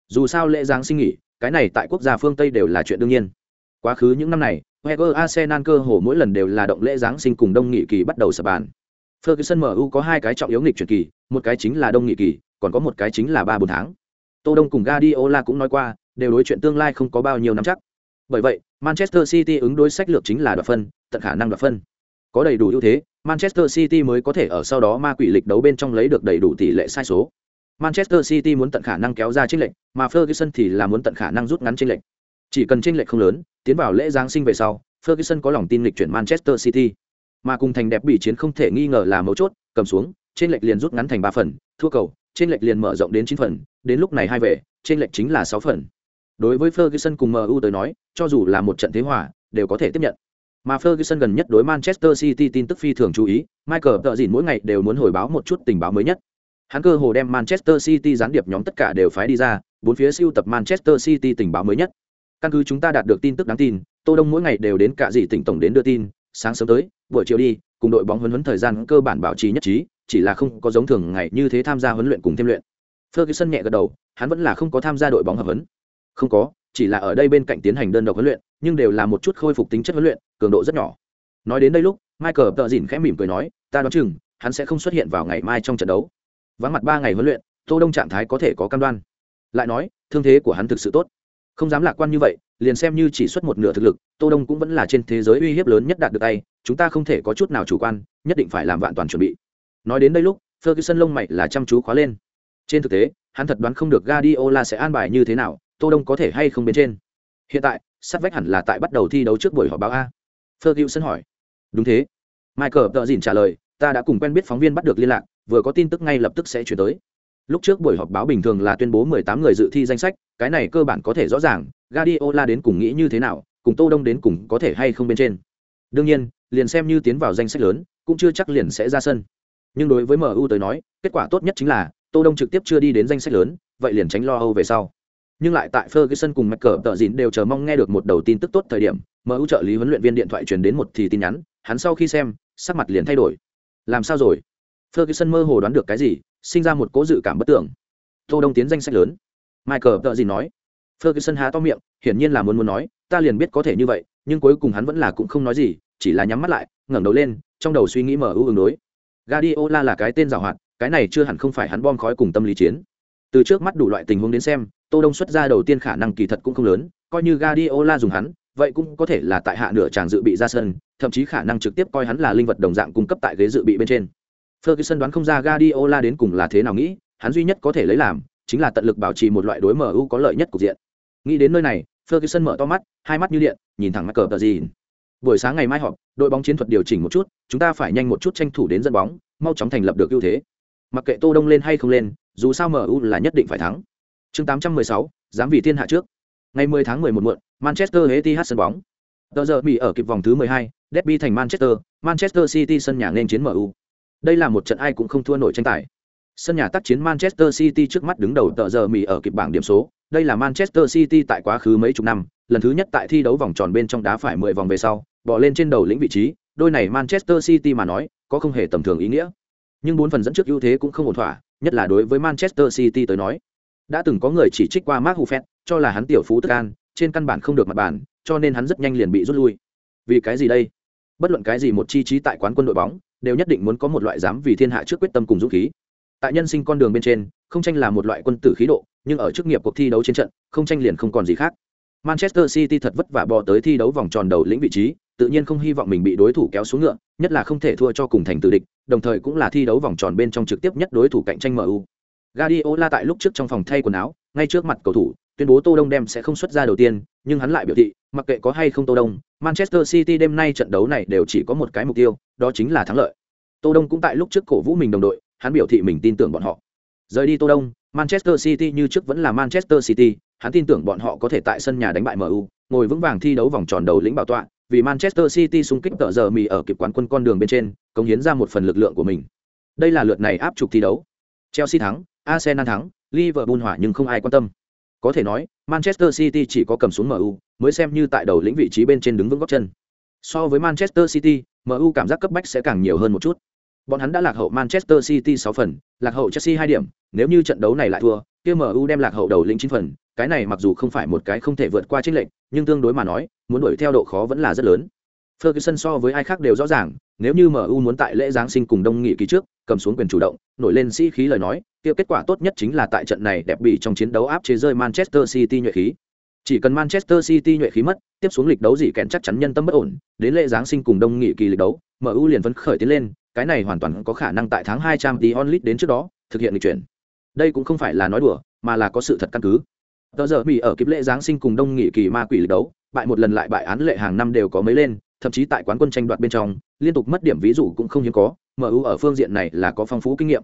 Dù sao lễ giáng sinh nghỉ, cái này tại quốc gia phương Tây đều là chuyện đương nhiên. Quá khứ những năm này, Wenger Arsenal cơ hồ mỗi lần đều là động lễ giáng sinh cùng đông nghị kỳ bắt đầu sập bàn. Ferguson MU có hai cái trọng yếu nghịch chuyển kỳ, một cái chính là đông nghị kỳ, còn có một cái chính là ba bốn tháng. Tô Đông cùng Guardiola cũng nói qua, đều đối chuyện tương lai không có bao nhiêu nắm chắc. Bởi vậy, Manchester City ứng đối sách lược chính là đoạt phân, tận khả năng đoạt phân. Có đầy đủ ưu thế, Manchester City mới có thể ở sau đó ma quỷ lịch đấu bên trong lấy được đầy đủ tỷ lệ sai số. Manchester City muốn tận khả năng kéo ra chênh lệch, mà Ferguson thì là muốn tận khả năng rút ngắn chênh lệch. Chỉ cần chênh lệch không lớn, tiến vào lễ giáng sinh về sau, Ferguson có lòng tin lịch chuyển Manchester City. Mà cùng thành đẹp bị chiến không thể nghi ngờ là mấu chốt, cầm xuống, trên lệch liền rút ngắn thành ba phần, thua cầu, trên lệch liền mở rộng đến chín phần, đến lúc này hai về, trên lệch chính là sáu phần. Đối với Ferguson cùng MU tới nói, cho dù là một trận thế hòa, đều có thể tiếp nhận. Mà Ferguson gần nhất đối Manchester City tin tức phi thường chú ý, Michael tự dỉn mỗi ngày đều muốn hồi báo một chút tình báo mới nhất. Hắn cơ hồ đem Manchester City gián điệp nhóm tất cả đều phái đi ra, bốn phía siêu tập Manchester City tình báo mới nhất. Căn cứ chúng ta đạt được tin tức đáng tin, Tô Đông mỗi ngày đều đến cả dì tỉnh tổng đến đưa tin, sáng sớm tới, buổi chiều đi, cùng đội bóng huấn huấn thời gian cơ bản bảo trì nhất trí, chỉ là không có giống thường ngày như thế tham gia huấn luyện cùng thêm luyện. Ferguson nhẹ gật đầu, hắn vẫn là không có tham gia đội bóng hợp huấn. Không có, chỉ là ở đây bên cạnh tiến hành đơn độc huấn luyện, nhưng đều là một chút khôi phục tính chất huấn luyện, cường độ rất nhỏ. Nói đến đây lúc, Michael tợ dỉn khẽ mỉm cười nói, ta đoán chừng, hắn sẽ không xuất hiện vào ngày mai trong trận đấu. Vắng mặt ba ngày huấn luyện, Tô Đông trạng thái có thể có cam đoan. Lại nói, thương thế của hắn thực sự tốt. Không dám lạc quan như vậy, liền xem như chỉ xuất một nửa thực lực, Tô Đông cũng vẫn là trên thế giới uy hiếp lớn nhất đạt được tay, chúng ta không thể có chút nào chủ quan, nhất định phải làm vạn toàn chuẩn bị. Nói đến đây lúc, Ferguson lông mày là chăm chú khóa lên. Trên thực tế, hắn thật đoán không được Guardiola sẽ an bài như thế nào, Tô Đông có thể hay không bên trên. Hiện tại, sát vách hẳn là tại bắt đầu thi đấu trước buổi họp báo a. Ferguson hỏi. Đúng thế. Michael tự dìn trả lời, ta đã cùng quen biết phóng viên bắt được liên lạc, vừa có tin tức ngay lập tức sẽ chuyển tới. Lúc trước buổi họp báo bình thường là tuyên bố 18 người dự thi danh sách, cái này cơ bản có thể rõ ràng, Guardiola đến cùng nghĩ như thế nào, cùng Tô Đông đến cùng có thể hay không bên trên. Đương nhiên, liền xem như tiến vào danh sách lớn, cũng chưa chắc liền sẽ ra sân. Nhưng đối với MU tới nói, kết quả tốt nhất chính là Tô Đông trực tiếp chưa đi đến danh sách lớn, vậy liền tránh lo âu về sau. Nhưng lại tại Ferguson cùng McCarr tợ dịn đều chờ mong nghe được một đầu tin tức tốt thời điểm, MU trợ lý huấn luyện viên điện thoại truyền đến một thì tin nhắn, hắn sau khi xem, sắc mặt liền thay đổi. Làm sao rồi? Ferguson mơ hồ đoán được cái gì, sinh ra một cố dự cảm bất tưởng. Tô Đông tiến danh sách lớn. Michael tợ gì nói. Ferguson há to miệng, hiển nhiên là muốn muốn nói, ta liền biết có thể như vậy, nhưng cuối cùng hắn vẫn là cũng không nói gì, chỉ là nhắm mắt lại, ngẩng đầu lên, trong đầu suy nghĩ mở ưu ứng đối. Guardiola là cái tên giàu hoạt, cái này chưa hẳn không phải hắn bom khói cùng tâm lý chiến. Từ trước mắt đủ loại tình huống đến xem, Tô Đông xuất ra đầu tiên khả năng kỳ thật cũng không lớn, coi như Guardiola dùng hắn, vậy cũng có thể là tại hạ nửa chàng dự bị ra sân, thậm chí khả năng trực tiếp coi hắn là linh vật đồng dạng cung cấp tại ghế dự bị bên trên. Ferguson đoán không ra Guardiola đến cùng là thế nào nghĩ, hắn duy nhất có thể lấy làm chính là tận lực bảo trì một loại đối MU có lợi nhất cục diện. Nghĩ đến nơi này, Ferguson mở to mắt, hai mắt như điện, nhìn thẳng mắt cờ gì. Buổi sáng ngày mai họp, đội bóng chiến thuật điều chỉnh một chút, chúng ta phải nhanh một chút tranh thủ đến dẫn bóng, mau chóng thành lập được ưu thế. Mặc kệ Tô Đông lên hay không lên, dù sao MU là nhất định phải thắng. Chương 816, dám vì thiên hạ trước. Ngày 10 tháng 11 muộn, Manchester Etihad sân bóng. Tờ giờ bị ở kịp vòng thứ 12, Derby thành Manchester, Manchester City sân nhà nên chiến MU. Đây là một trận ai cũng không thua nổi tranh tài. Sân nhà tác chiến Manchester City trước mắt đứng đầu tờ giờ mì ở kịp bảng điểm số, đây là Manchester City tại quá khứ mấy chục năm, lần thứ nhất tại thi đấu vòng tròn bên trong đá phải 10 vòng về sau, bỏ lên trên đầu lĩnh vị trí, đôi này Manchester City mà nói, có không hề tầm thường ý nghĩa. Nhưng bốn phần dẫn trước ưu thế cũng không ổn thỏa, nhất là đối với Manchester City tới nói. Đã từng có người chỉ trích qua Mark huffet cho là hắn tiểu phú tức an, trên căn bản không được mặt bản, cho nên hắn rất nhanh liền bị rút lui. Vì cái gì đây? Bất luận cái gì một chi trí tại quán quân đội bóng, đều nhất định muốn có một loại dám vì thiên hạ trước quyết tâm cùng dũng khí. Tại nhân sinh con đường bên trên, không tranh là một loại quân tử khí độ, nhưng ở chức nghiệp cuộc thi đấu trên trận, không tranh liền không còn gì khác. Manchester City thật vất vả bò tới thi đấu vòng tròn đầu lĩnh vị trí, tự nhiên không hy vọng mình bị đối thủ kéo xuống ngựa, nhất là không thể thua cho cùng thành tử địch, đồng thời cũng là thi đấu vòng tròn bên trong trực tiếp nhất đối thủ cạnh tranh MU. Guardiola tại lúc trước trong phòng thay quần áo, ngay trước mặt cầu thủ, tuyên bố Tô Đông đem sẽ không xuất ra đầu tiên, nhưng hắn lại biểu thị, mặc kệ có hay không Tô Đông, Manchester City đêm nay trận đấu này đều chỉ có một cái mục tiêu, đó chính là thắng lợi. Tô Đông cũng tại lúc trước cổ vũ mình đồng đội, hắn biểu thị mình tin tưởng bọn họ. Rời đi Tô Đông, Manchester City như trước vẫn là Manchester City, hắn tin tưởng bọn họ có thể tại sân nhà đánh bại MU, ngồi vững vàng thi đấu vòng tròn đầu lĩnh bảo tọa, vì Manchester City xung kích tợ giờ mì ở kịp quán quân con đường bên trên, cống hiến ra một phần lực lượng của mình. Đây là lượt này áp trục thi đấu. Chelsea thắng, Arsenal thắng, Liverpool hỏa nhưng không ai quan tâm. Có thể nói, Manchester City chỉ có cầm xuống MU, mới xem như tại đầu lĩnh vị trí bên trên đứng vững gót chân. So với Manchester City, MU cảm giác cấp bách sẽ càng nhiều hơn một chút. Bọn hắn đã lạc hậu Manchester City 6 phần, lạc hậu Chelsea 2 điểm, nếu như trận đấu này lại thua, kia MU đem lạc hậu đầu lĩnh 9 phần, cái này mặc dù không phải một cái không thể vượt qua chênh lệnh, nhưng tương đối mà nói, muốn đuổi theo độ khó vẫn là rất lớn. Ferguson so với ai khác đều rõ ràng, nếu như MU muốn tại lễ giáng sinh cùng đông nghị kỳ trước, cầm xuống quyền chủ động, nổi lên sĩ khí lời nói, kia kết quả tốt nhất chính là tại trận này đẹp bị trong chiến đấu áp chế rơi Manchester City nhuệ khí. Chỉ cần Manchester City nhuệ khí mất, tiếp xuống lịch đấu gì kèn chắc chắn nhân tâm bất ổn, đến lễ giáng sinh cùng đông nghị kỳ lịch đấu, MU liền vẫn khởi tiến lên, cái này hoàn toàn có khả năng tại tháng 200 tí onlit đến trước đó, thực hiện lịch chuyển. Đây cũng không phải là nói đùa, mà là có sự thật căn cứ. Tờ giờ bị ở kịp lễ giáng sinh cùng đông nghị kỳ ma quỷ lịch đấu, bại một lần lại bại án lệ hàng năm đều có mấy lên, thậm chí tại quán quân tranh đoạt bên trong, liên tục mất điểm ví dụ cũng không hiếm có, MU ở phương diện này là có phong phú kinh nghiệm.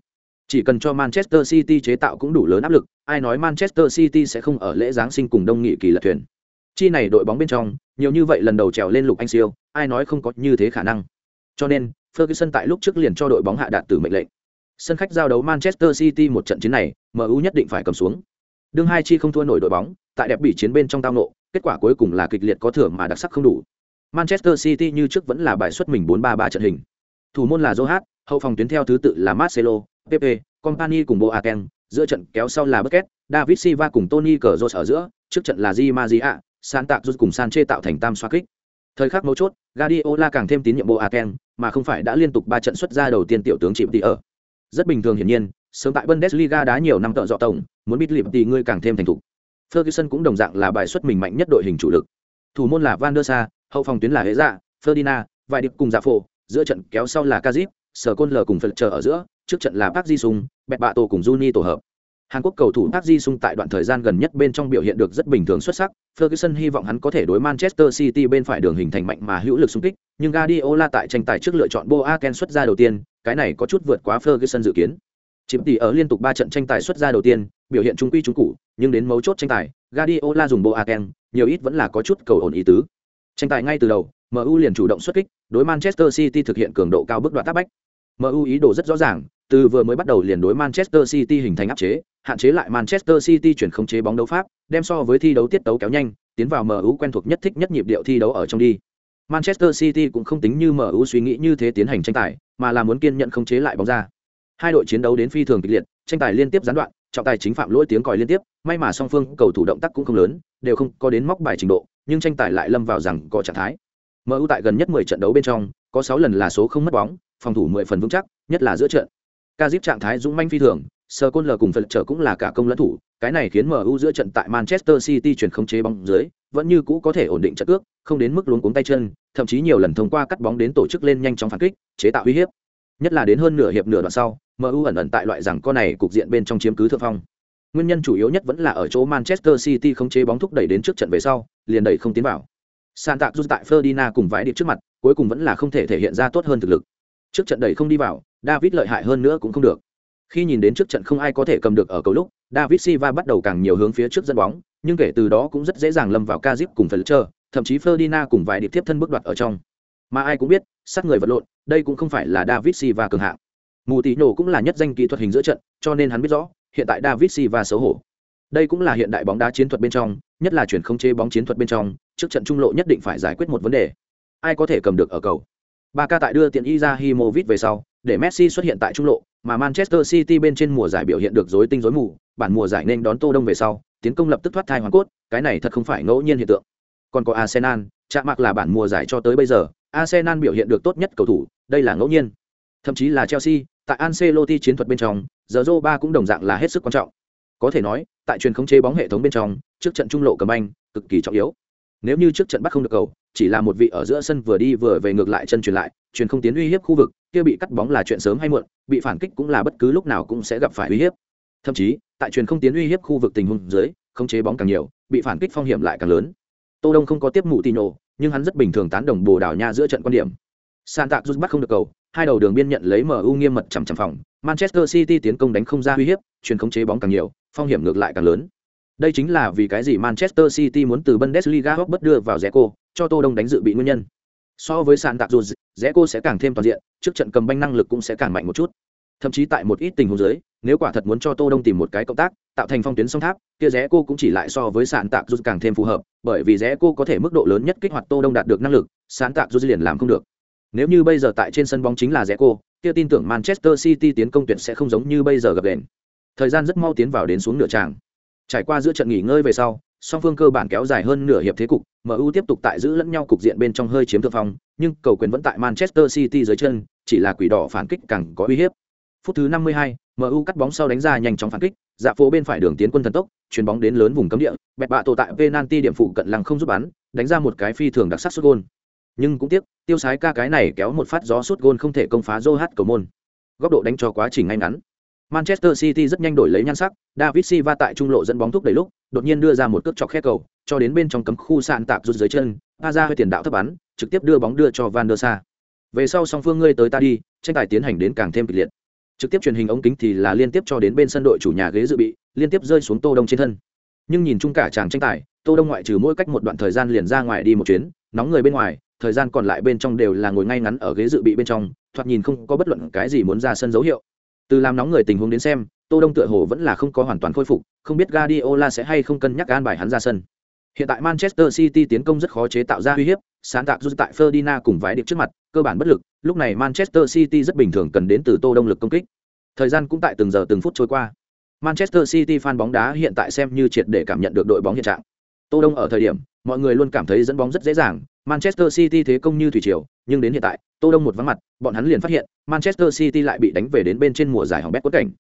Chỉ cần cho Manchester City chế tạo cũng đủ lớn áp lực, ai nói Manchester City sẽ không ở lễ giáng sinh cùng đông nghị kỳ lật thuyền. Chi này đội bóng bên trong, nhiều như vậy lần đầu trèo lên lục anh siêu, ai nói không có như thế khả năng. Cho nên, Ferguson tại lúc trước liền cho đội bóng hạ đạt từ mệnh lệnh. Sân khách giao đấu Manchester City một trận chiến này, MU nhất định phải cầm xuống. Đương hai chi không thua nổi đội bóng, tại đẹp bị chiến bên trong tao nộ, kết quả cuối cùng là kịch liệt có thưởng mà đặc sắc không đủ. Manchester City như trước vẫn là bài xuất mình 4-3-3 trận hình. Thủ môn là Zohat, hậu phòng tuyến theo thứ tự là Marcelo, Pepe, Company cùng Boateng, giữa trận kéo sau là Busquets, David Silva cùng Toni Kroos ở giữa, trước trận là Di Maria, San Tạc cùng Sanchez tạo thành tam xoá kích. Thời khắc mấu chốt, Guardiola càng thêm tín nhiệm Boateng, mà không phải đã liên tục ba trận xuất ra đầu tiên tiểu tướng chịu tỉ ở. Rất bình thường hiển nhiên, sớm tại Bundesliga đá nhiều năm tợ dọ tổng, muốn biết liệm tỷ người càng thêm thành thục. Ferguson cũng đồng dạng là bài xuất mình mạnh nhất đội hình chủ lực. Thủ môn là Van der Sar, hậu phòng tuyến là hệ Dạ, Ferdinand, vài điệp cùng Dạ Phổ, giữa trận kéo sau là Kazip, Sở Côn L cùng Phật chờ ở giữa, trước trận là Park Ji Sung, Bẹt Bạ Tổ cùng Juni tổ hợp. Hàn Quốc cầu thủ Park Ji Sung tại đoạn thời gian gần nhất bên trong biểu hiện được rất bình thường xuất sắc, Ferguson hy vọng hắn có thể đối Manchester City bên phải đường hình thành mạnh mà hữu lực xung kích, nhưng Guardiola tại tranh tài trước lựa chọn Boateng xuất ra đầu tiên, cái này có chút vượt quá Ferguson dự kiến. Chiếm tỷ ở liên tục 3 trận tranh tài xuất ra đầu tiên, biểu hiện trung quy trung cụ, nhưng đến mấu chốt tranh tài, Guardiola dùng Boateng, nhiều ít vẫn là có chút cầu ổn ý tứ. Tranh tài ngay từ đầu, MU liền chủ động xuất kích, đối Manchester City thực hiện cường độ cao bước đoạn tác bách. MU ý đồ rất rõ ràng, từ vừa mới bắt đầu liền đối Manchester City hình thành áp chế, hạn chế lại Manchester City chuyển khống chế bóng đấu pháp, đem so với thi đấu tiết tấu kéo nhanh, tiến vào MU quen thuộc nhất thích nhất nhịp điệu thi đấu ở trong đi. Manchester City cũng không tính như MU suy nghĩ như thế tiến hành tranh tài, mà là muốn kiên nhận khống chế lại bóng ra. Hai đội chiến đấu đến phi thường kịch liệt, tranh tài liên tiếp gián đoạn, trọng tài chính phạm lỗi tiếng còi liên tiếp, may mà song phương cầu thủ động tác cũng không lớn, đều không có đến móc bài trình độ, nhưng tranh tài lại lâm vào rằng có trạng thái. MU tại gần nhất 10 trận đấu bên trong, có 6 lần là số không mất bóng, phòng thủ 10 phần vững chắc, nhất là giữa trận. Kazip trạng thái dũng manh phi thường, Sir Cole cùng Phật trở cũng là cả công lẫn thủ, cái này khiến MU giữa trận tại Manchester City chuyển không chế bóng dưới, vẫn như cũ có thể ổn định trận cước, không đến mức luống cuống tay chân, thậm chí nhiều lần thông qua cắt bóng đến tổ chức lên nhanh chóng phản kích, chế tạo uy hiếp. Nhất là đến hơn nửa hiệp nửa đoạn sau, MU ẩn ẩn tại loại rằng con này cục diện bên trong chiếm cứ thượng phong. Nguyên nhân chủ yếu nhất vẫn là ở chỗ Manchester City không chế bóng thúc đẩy đến trước trận về sau, liền đẩy không tiến vào. San tạc rút tại Ferdinand cùng vãi điệp trước mặt, cuối cùng vẫn là không thể thể hiện ra tốt hơn thực lực. Trước trận đẩy không đi vào, David lợi hại hơn nữa cũng không được. Khi nhìn đến trước trận không ai có thể cầm được ở cầu lúc, David Silva bắt đầu càng nhiều hướng phía trước dẫn bóng, nhưng kể từ đó cũng rất dễ dàng lâm vào Kazip cùng Fletcher, thậm chí Ferdinand cùng vài điệp tiếp thân bước đoạt ở trong. Mà ai cũng biết, sát người vật lộn, đây cũng không phải là David Silva cường hạng. Mù Tí Nổ cũng là nhất danh kỹ thuật hình giữa trận, cho nên hắn biết rõ, hiện tại David Silva xấu hổ. Đây cũng là hiện đại bóng đá chiến thuật bên trong, nhất là chuyển không chế bóng chiến thuật bên trong, trước trận trung lộ nhất định phải giải quyết một vấn đề. Ai có thể cầm được ở cầu? Barca tại đưa tiền Izahimovic về sau, để Messi xuất hiện tại trung lộ, mà Manchester City bên trên mùa giải biểu hiện được rối tinh rối mù, bản mùa giải nên đón Tô Đông về sau, tiến công lập tức thoát thai hoàn cốt, cái này thật không phải ngẫu nhiên hiện tượng. Còn có Arsenal, chạm mặc là bản mùa giải cho tới bây giờ, Arsenal biểu hiện được tốt nhất cầu thủ, đây là ngẫu nhiên. Thậm chí là Chelsea, tại Ancelotti chiến thuật bên trong, giờ ba cũng đồng dạng là hết sức quan trọng. Có thể nói, tại truyền khống chế bóng hệ thống bên trong, trước trận trung lộ cầm anh, cực kỳ trọng yếu. Nếu như trước trận bắt không được cầu, chỉ là một vị ở giữa sân vừa đi vừa về ngược lại chân truyền lại, truyền không tiến uy hiếp khu vực, kia bị cắt bóng là chuyện sớm hay muộn, bị phản kích cũng là bất cứ lúc nào cũng sẽ gặp phải uy hiếp. Thậm chí, tại truyền không tiến uy hiếp khu vực tình huống dưới, khống chế bóng càng nhiều, bị phản kích phong hiểm lại càng lớn. Tô Đông không có tiếp mụ Tino, nhưng hắn rất bình thường tán đồng Bồ Đào Nha giữa trận quan điểm. Santa Cruz bắt không được cầu, hai đầu đường biên nhận lấy MU nghiêm mật chằm chằm phòng, Manchester City tiến công đánh không ra uy hiếp, truyền khống chế bóng càng nhiều, phong hiểm ngược lại càng lớn. Đây chính là vì cái gì Manchester City muốn từ Bundesliga hốc bất đưa vào Zeko, cho Tô Đông đánh dự bị nguyên nhân. So với sàn tạc dù Zeko sẽ càng thêm toàn diện, trước trận cầm banh năng lực cũng sẽ càng mạnh một chút. Thậm chí tại một ít tình huống dưới, nếu quả thật muốn cho Tô Đông tìm một cái cộng tác, tạo thành phong tuyến song tháp, kia Zeko cũng chỉ lại so với sàn tạc dù càng thêm phù hợp, bởi vì Zeko có thể mức độ lớn nhất kích hoạt Tô Đông đạt được năng lực, sàn tạc dù liền làm không được. Nếu như bây giờ tại trên sân bóng chính là Zeko, kia tin tưởng Manchester City tiến công tuyệt sẽ không giống như bây giờ gặp đèn. Thời gian rất mau tiến vào đến xuống nửa tràng. Trải qua giữa trận nghỉ ngơi về sau, song phương cơ bản kéo dài hơn nửa hiệp thế cục, MU tiếp tục tại giữ lẫn nhau cục diện bên trong hơi chiếm thượng phong, nhưng cầu quyền vẫn tại Manchester City dưới chân, chỉ là quỷ đỏ phản kích càng có uy hiếp. Phút thứ 52, MU cắt bóng sau đánh ra nhanh chóng phản kích, dạ phố bên phải đường tiến quân thần tốc, chuyền bóng đến lớn vùng cấm địa, bẹt bạ tổ tại penalty điểm phụ cận lăng không giúp bắn, đánh ra một cái phi thường đặc sắc sút gol. Nhưng cũng tiếc, tiêu sái ca cái này kéo một phát gió sút gôn không thể công phá Joe cầu môn. Góc độ đánh cho quá trình ngay ngắn. Manchester City rất nhanh đổi lấy nhan sắc, David Silva tại trung lộ dẫn bóng thúc đẩy lúc, đột nhiên đưa ra một cước chọc khe cầu, cho đến bên trong cấm khu sạn tạp rút dưới chân, Paza hơi tiền đạo thấp bắn, trực tiếp đưa bóng đưa cho Van der Sa. Về sau song phương ngươi tới ta đi, tranh tài tiến hành đến càng thêm kịch liệt. Trực tiếp truyền hình ống kính thì là liên tiếp cho đến bên sân đội chủ nhà ghế dự bị, liên tiếp rơi xuống Tô Đông trên thân. Nhưng nhìn chung cả chàng tranh tài, Tô Đông ngoại trừ mỗi cách một đoạn thời gian liền ra ngoài đi một chuyến, nóng người bên ngoài, thời gian còn lại bên trong đều là ngồi ngay ngắn ở ghế dự bị bên trong, thoạt nhìn không có bất luận cái gì muốn ra sân dấu hiệu. Từ làm nóng người tình huống đến xem tô đông tựa hồ vẫn là không có hoàn toàn khôi phục không biết guardiola sẽ hay không cân nhắc an bài hắn ra sân. Hiện tại manchester city tiến công rất khó chế tạo ra uy hiếp sáng tạo rút tại ferdinand cùng vái điệp trước mặt cơ bản bất lực lúc này manchester city rất bình thường cần đến từ tô đông lực công kích. Thời gian cũng tại từng giờ từng phút trôi qua. Manchester city fan bóng đá hiện tại xem như triệt để cảm nhận được đội bóng hiện trạng. Tô đông ở thời điểm mọi người luôn cảm thấy dẫn bóng rất dễ dàng manchester city thế công như thủy triều, nhưng đến hiện tại, tô đông một vắng mặt, bọn hắn liền phát hiện, manchester city lại bị đánh về đến bên trên mùa giải hỏng bét quất cảnh.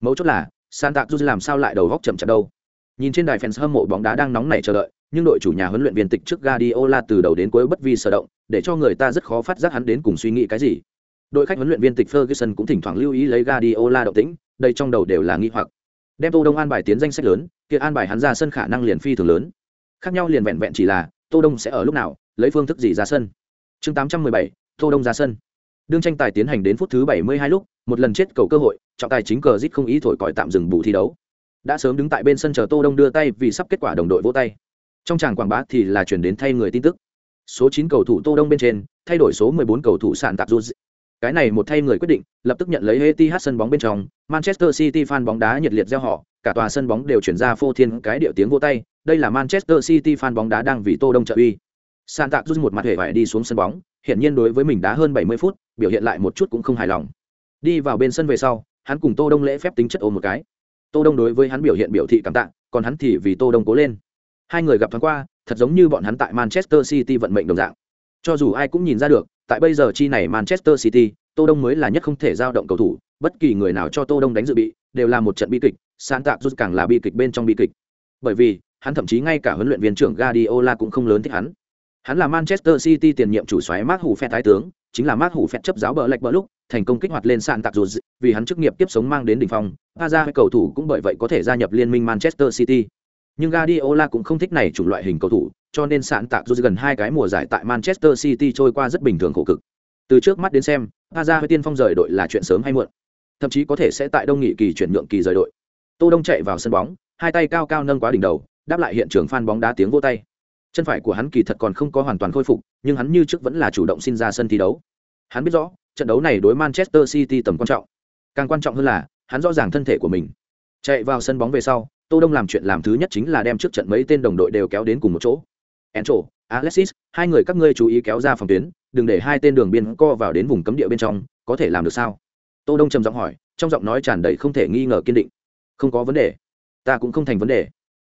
Mấu chốt là san tạc làm sao lại đầu góc chậm chạp đâu? Nhìn trên đài fans hâm mộ bóng đá đang nóng nảy chờ đợi, nhưng đội chủ nhà huấn luyện viên tịch trước Guardiola từ đầu đến cuối bất vi sở động, để cho người ta rất khó phát giác hắn đến cùng suy nghĩ cái gì. Đội khách huấn luyện viên tịch Ferguson cũng thỉnh thoảng lưu ý lấy Guardiola động tĩnh, đây trong đầu đều là nghi hoặc. Đem tô đông an bài tiến danh sách lớn, kia an bài hắn ra sân khả năng liền phi thường lớn. Khác nhau liền vẹn vẹn chỉ là tô đông sẽ ở lúc nào lấy phương thức gì ra sân? Chương 817, tô đông ra sân. Đương tranh tài tiến hành đến phút thứ 72 lúc một lần chết cầu cơ hội trọng tài chính cờ rít không ý thổi còi tạm dừng bù thi đấu. Đã sớm đứng tại bên sân chờ tô đông đưa tay vì sắp kết quả đồng đội vỗ tay. Trong tràng quảng bá thì là chuyển đến thay người tin tức. Số 9 cầu thủ tô đông bên trên thay đổi số 14 cầu thủ sạn tạp dù cái này một thay người quyết định lập tức nhận lấy Etihad sân bóng bên trong Manchester City fan bóng đá nhiệt liệt reo họ cả tòa sân bóng đều chuyển ra phô thiên cái điệu tiếng vỗ tay đây là Manchester City fan bóng đá đang vì tô đông trợ uy San Tạc rút một mặt hề vải đi xuống sân bóng, hiển nhiên đối với mình đá hơn 70 phút, biểu hiện lại một chút cũng không hài lòng. Đi vào bên sân về sau, hắn cùng Tô Đông lễ phép tính chất ôm một cái. Tô Đông đối với hắn biểu hiện biểu thị cảm tạ, còn hắn thì vì Tô Đông cố lên. Hai người gặp thoáng qua, thật giống như bọn hắn tại Manchester City vận mệnh đồng dạng. Cho dù ai cũng nhìn ra được, tại bây giờ chi này Manchester City, Tô Đông mới là nhất không thể giao động cầu thủ, bất kỳ người nào cho Tô Đông đánh dự bị, đều là một trận bi kịch, San Tạc rút càng là bi kịch bên trong bi kịch. Bởi vì, hắn thậm chí ngay cả huấn luyện viên trưởng Guardiola cũng không lớn thích hắn. Hắn là Manchester City tiền nhiệm chủ soái Mark Hủ phe thái tướng, chính là Mark Hủ phe chấp giáo bờ lệch bờ lúc, thành công kích hoạt lên sạn tạc dù vì hắn chức nghiệp tiếp sống mang đến đỉnh phong. Paza cầu thủ cũng bởi vậy có thể gia nhập liên minh Manchester City. Nhưng Guardiola cũng không thích này chủng loại hình cầu thủ, cho nên sạn tạc dù gần hai cái mùa giải tại Manchester City trôi qua rất bình thường khổ cực. Từ trước mắt đến xem, Paza với tiên phong rời đội là chuyện sớm hay muộn. thậm chí có thể sẽ tại đông nghị kỳ chuyển nhượng kỳ rời đội tô đông chạy vào sân bóng, hai tay cao cao nâng quá đỉnh đầu, đáp lại hiện trường fan bóng đá tiếng vỗ tay. Chân phải của hắn kỳ thật còn không có hoàn toàn khôi phục, nhưng hắn như trước vẫn là chủ động xin ra sân thi đấu. Hắn biết rõ, trận đấu này đối manchester city tầm quan trọng. Càng quan trọng hơn là, hắn rõ ràng thân thể của mình. Chạy vào sân bóng về sau, tô đông làm chuyện làm thứ nhất chính là đem trước trận mấy tên đồng đội đều kéo đến cùng một chỗ. Encho alexis, hai người các ngươi chú ý kéo ra phòng tuyến, đừng để hai tên đường biên co vào đến vùng cấm địa bên trong, có thể làm được sao? Tô đông trầm giọng hỏi, trong giọng nói tràn đầy không thể nghi ngờ kiên định không có vấn đề. Ta cũng không thành vấn đề.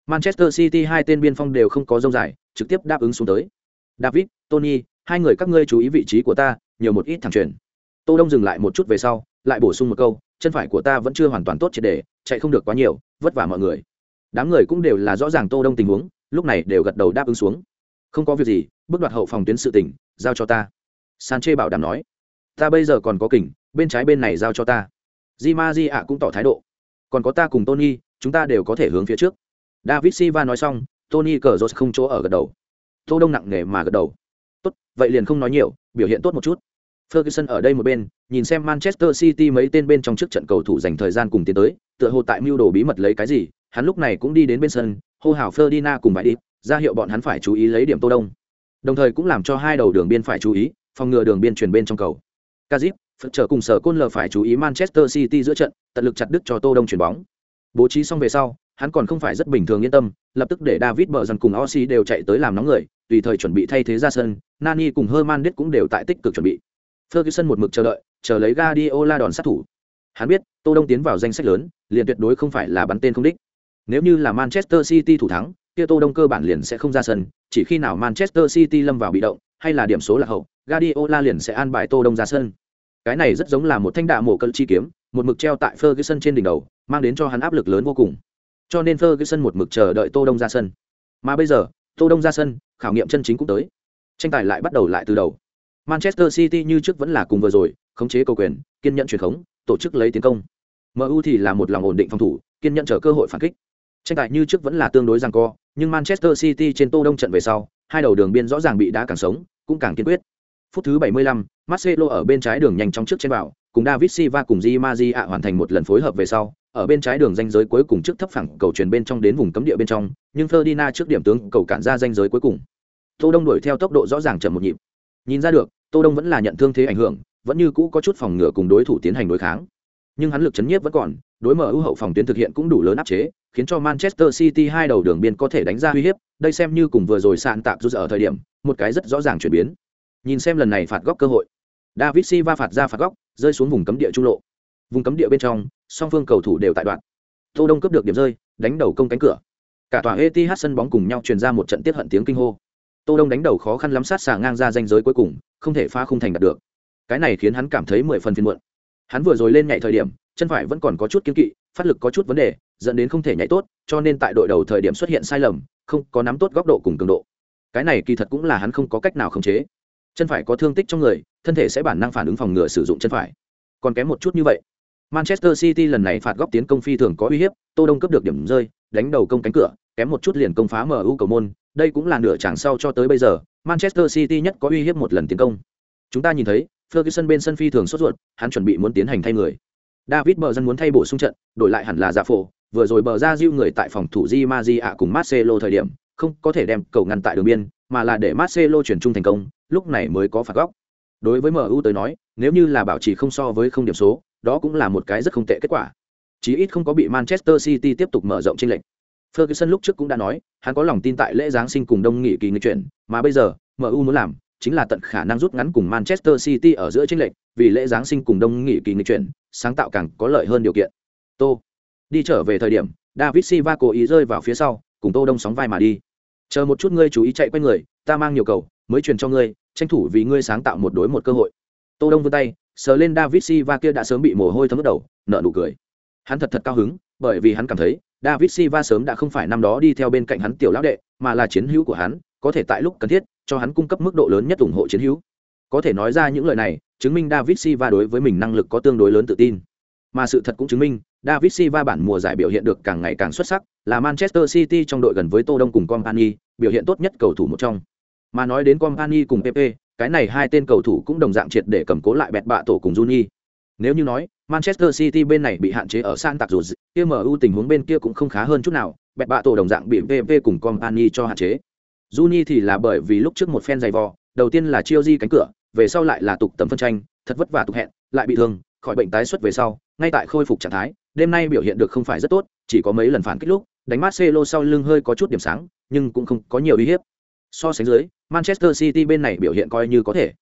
Manchester city hai tên biên phong đều không có dông dài, trực tiếp đáp ứng xuống tới. David, tony, hai người các ngươi chú ý vị trí của ta, nhiều một ít thẳng truyền tô đông dừng lại một chút về sau, lại bổ sung một câu, chân phải của ta vẫn chưa hoàn toàn tốt triệt để chạy không được quá nhiều, vất vả mọi người. Đám người cũng đều là rõ ràng tô đông tình huống, lúc này đều gật đầu đáp ứng xuống. Không có việc gì, bước đoạt hậu phòng tuyến sự tỉnh giao cho ta. Sanche bảo đảm nói. Ta bây giờ còn có kình, bên trái bên này giao cho ta. Di ma di ạ cũng tỏ thái độ còn có ta cùng tony, chúng ta đều có thể hướng phía trước. David silva nói xong, tony cờ rốt không chỗ ở gật đầu. Tô đông nặng nề mà gật đầu. Tốt, vậy liền không nói nhiều, biểu hiện tốt một chút. Ferguson ở đây một bên, nhìn xem manchester city mấy tên bên trong trước trận cầu thủ dành thời gian cùng tiến tới, tựa hồ tại mưu đồ bí mật lấy cái gì, hắn lúc này cũng đi đến bên sân, hô hào ferdinand cùng bài đi, ra hiệu bọn hắn phải chú ý lấy điểm tô đông. Đồng thời cũng làm cho hai đầu đường biên phải chú ý, phòng ngừa đường biên truyền bên trong cầu. Kazip phật trở cùng sở côn lờ phải chú ý manchester city giữa trận, tận lực chặt đứt cho tô đông chuyển bóng. Bố trí xong về sau, hắn còn không phải rất bình thường yên tâm, lập tức để david bờ dần cùng Osi đều chạy tới làm nóng người, tùy thời chuẩn bị thay thế ra sân, nani cùng herman cũng đều tại tích cực chuẩn bị. Ferguson một mực chờ đợi, chờ lấy Guardiola đòn sát thủ. Hắn biết, tô đông tiến vào danh sách lớn, liền tuyệt đối không phải là bắn tên không đích. Nếu như là manchester city thủ thắng, kia tô đông cơ bản liền sẽ không ra sân, chỉ khi nào manchester city lâm vào bị động, hay là điểm số là hậu, Guardiola liền sẽ an bài tô đông ra sân cái này rất giống là một thanh đạ mổ cân chi kiếm một mực treo tại ferguson trên đỉnh đầu mang đến cho hắn áp lực lớn vô cùng. Cho nên ferguson một mực chờ đợi tô đông ra sân. Mà bây giờ tô đông ra sân khảo nghiệm chân chính cũng tới. Tranh tài lại bắt đầu lại từ đầu. Manchester city như trước vẫn là cùng vừa rồi khống chế cầu quyền kiên nhẫn truyền khống tổ chức lấy tiến công. Mu thì là một lòng ổn định phòng thủ kiên nhẫn chờ cơ hội phản kích. Tranh tài như trước vẫn là tương đối giằng co nhưng manchester city trên tô đông trận về sau hai đầu đường biên rõ ràng bị đá càng sống cũng càng kiên quyết. Phút thứ 75, Marcelo ở bên trái đường nhanh trong trước trên vào, cùng David Silva cùng Di Maria hoàn thành một lần phối hợp về sau, ở bên trái đường danh giới cuối cùng trước thấp phẳng cầu truyền bên trong đến vùng cấm địa bên trong, nhưng Ferdinand trước điểm tướng cầu cản ra danh giới cuối cùng. Tô đông đuổi theo tốc độ rõ ràng chậm một nhịp. Nhìn ra được, tô đông vẫn là nhận thương thế ảnh hưởng, vẫn như cũ có chút phòng ngừa cùng đối thủ tiến hành đối kháng. Nhưng hắn lực chấn nhiếp vẫn còn, đối mở ưu hậu phòng tuyến thực hiện cũng đủ lớn áp chế, khiến cho manchester city hai đầu đường biên có thể đánh ra uy hiếp, đây xem như cùng vừa rồi sạn tạm rút ở thời điểm, một cái rất rõ ràng chuyển biến. Nhìn xem lần này phạt góc cơ hội david silva phạt ra phạt góc, rơi xuống vùng cấm địa trung lộ. Vùng cấm địa bên trong, song phương cầu thủ đều tại đoạn. Tô đông cướp được điểm rơi, đánh đầu công cánh cửa. Cả tòa Etihad sân bóng cùng nhau truyền ra một trận tiết hận tiếng kinh hô. Tô đông đánh đầu khó khăn lắm sát xà ngang ra danh giới cuối cùng, không thể phá khung thành đạt được. Cái này khiến hắn cảm thấy mười phần phiền muộn. Hắn vừa rồi lên nhảy thời điểm, chân phải vẫn còn có chút kiên kỵ, phát lực có chút vấn đề, dẫn đến không thể nhảy tốt, cho nên tại đội đầu thời điểm xuất hiện sai lầm, không có nắm tốt góc độ cùng cường độ. Cái này kỳ thật cũng là hắn không có cách nào khống chế chân phải có thương tích trong người, thân thể sẽ bản năng phản ứng phòng ngừa sử dụng chân phải. Còn kém một chút như vậy, manchester city lần này phạt góc tiến công phi thường có uy hiếp, tô đông cấp được điểm rơi, đánh đầu công cánh cửa, kém một chút liền công phá mu cầu môn, đây cũng là nửa chặng sau cho tới bây giờ, manchester city nhất có uy hiếp một lần tiến công. Chúng ta nhìn thấy, ferguson bên sân phi thường sốt ruột, hắn chuẩn bị muốn tiến hành thay người. David bờ dân muốn thay bổ sung trận, đổi lại hẳn là giả phổ, vừa rồi bờ ra diêu người tại phòng thủ di ma di ạ cùng marcelo thời điểm, không có thể đem cầu ngăn tại đường biên mà là để marcelo chuyển trung thành công, lúc này mới có phạt góc. Đối với mu tới nói, nếu như là bảo trì không so với không điểm số, đó cũng là một cái rất không tệ kết quả. Chí ít không có bị manchester city tiếp tục mở rộng tranh lệch. Ferguson lúc trước cũng đã nói, hắn có lòng tin tại lễ giáng sinh cùng đông nghị kỳ người chuyển, mà bây giờ mu muốn làm chính là tận khả năng rút ngắn cùng manchester city ở giữa tranh lệch, vì lễ giáng sinh cùng đông nghị kỳ người chuyển, sáng tạo càng có lợi hơn điều kiện. Tô, đi trở về thời điểm, david silva cố ý rơi vào phía sau, cùng tô đông sóng vai mà đi chờ một chút ngươi chú ý chạy quanh người, ta mang nhiều cầu, mới truyền cho ngươi, tranh thủ vì ngươi sáng tạo một đối một cơ hội. Tô đông vươn tay, sờ lên david silva kia đã sớm bị mồ hôi thấm đầu, nở nụ cười. Hắn thật thật cao hứng, bởi vì hắn cảm thấy david silva sớm đã không phải năm đó đi theo bên cạnh hắn tiểu lão đệ, mà là chiến hữu của hắn, có thể tại lúc cần thiết, cho hắn cung cấp mức độ lớn nhất ủng hộ chiến hữu. Có thể nói ra những lời này, chứng minh david silva đối với mình năng lực có tương đối lớn tự tin. Mà sự thật cũng chứng minh david silva bản mùa giải biểu hiện được càng ngày càng xuất sắc là manchester city trong đội gần với tô đông cùng company biểu hiện tốt nhất cầu thủ một trong mà nói đến company cùng Pepe, cái này hai tên cầu thủ cũng đồng dạng triệt để cầm cố lại bẹt bạ tổ cùng Juni. Nếu như nói, Manchester City bên này bị hạn chế ở San Tạc dù kia MU tình huống bên kia cũng không khá hơn chút nào, bẹt bạ tổ đồng dạng bị Pepe cùng Company cho hạn chế. Juni thì là bởi vì lúc trước một phen dày vò, đầu tiên là Chelsea cánh cửa, về sau lại là tục tầm phân tranh, thật vất vả tục hẹn, lại bị thương, khỏi bệnh tái xuất về sau, ngay tại khôi phục trạng thái, đêm nay biểu hiện được không phải rất tốt, chỉ có mấy lần phản kích lúc, đánh Marcelo sau lưng hơi có chút điểm sáng, nhưng cũng không có nhiều uy hiếp. So sánh dưới, Manchester City bên này biểu hiện coi như có thể.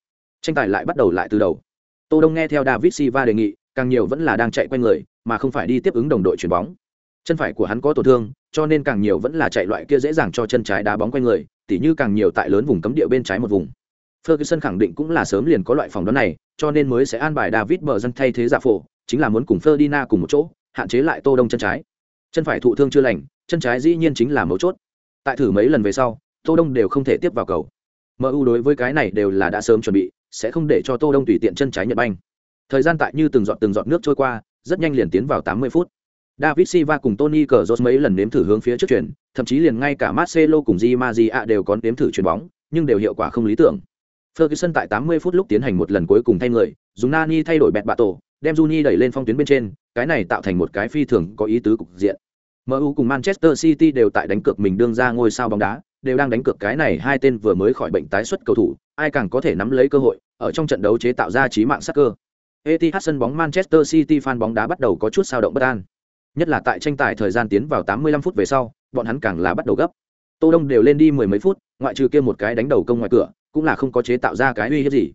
Tranh tài lại bắt đầu lại từ đầu. Tô Đông nghe theo David Silva đề nghị, càng nhiều vẫn là đang chạy quanh người, mà không phải đi tiếp ứng đồng đội chuyển bóng. Chân phải của hắn có tổn thương, cho nên càng nhiều vẫn là chạy loại kia dễ dàng cho chân trái đá bóng quanh người, tỉ như càng nhiều tại lớn vùng cấm địa bên trái một vùng. Ferguson khẳng định cũng là sớm liền có loại phòng đoán này, cho nên mới sẽ an bài David bờ dân thay thế giả phổ, chính là muốn cùng Ferdinand cùng một chỗ, hạn chế lại Tô Đông chân trái. Chân phải thụ thương chưa lành, chân trái dĩ nhiên chính là mấu chốt. Tại thử mấy lần về sau, Tô Đông đều không thể tiếp vào cầu. MU đối với cái này đều là đã sớm chuẩn bị, sẽ không để cho Tô Đông tùy tiện chân trái nhận banh. Thời gian tại như từng giọt từng giọt nước trôi qua, rất nhanh liền tiến vào 80 phút. David Silva cùng Tony Cazorla mấy lần nếm thử hướng phía trước chuyển, thậm chí liền ngay cả Marcelo cùng Di Maria đều có nếm thử chuyển bóng, nhưng đều hiệu quả không lý tưởng. Ferguson tại 80 phút lúc tiến hành một lần cuối cùng thay người, dùng Nani thay đổi bẹt bạ tổ, đem Juni đẩy lên phong tuyến bên trên, cái này tạo thành một cái phi thường có ý tứ cục diện. MU cùng Manchester City đều tại đánh cược mình đương ra ngôi sao bóng đá, đều đang đánh cược cái này hai tên vừa mới khỏi bệnh tái xuất cầu thủ, ai càng có thể nắm lấy cơ hội, ở trong trận đấu chế tạo ra chí mạng sắc cơ. Etihad sân bóng Manchester City fan bóng đá bắt đầu có chút sao động bất an. Nhất là tại tranh tài thời gian tiến vào 85 phút về sau, bọn hắn càng là bắt đầu gấp. Tô Đông đều lên đi mười mấy phút, ngoại trừ kia một cái đánh đầu công ngoài cửa, cũng là không có chế tạo ra cái uy hiếp gì.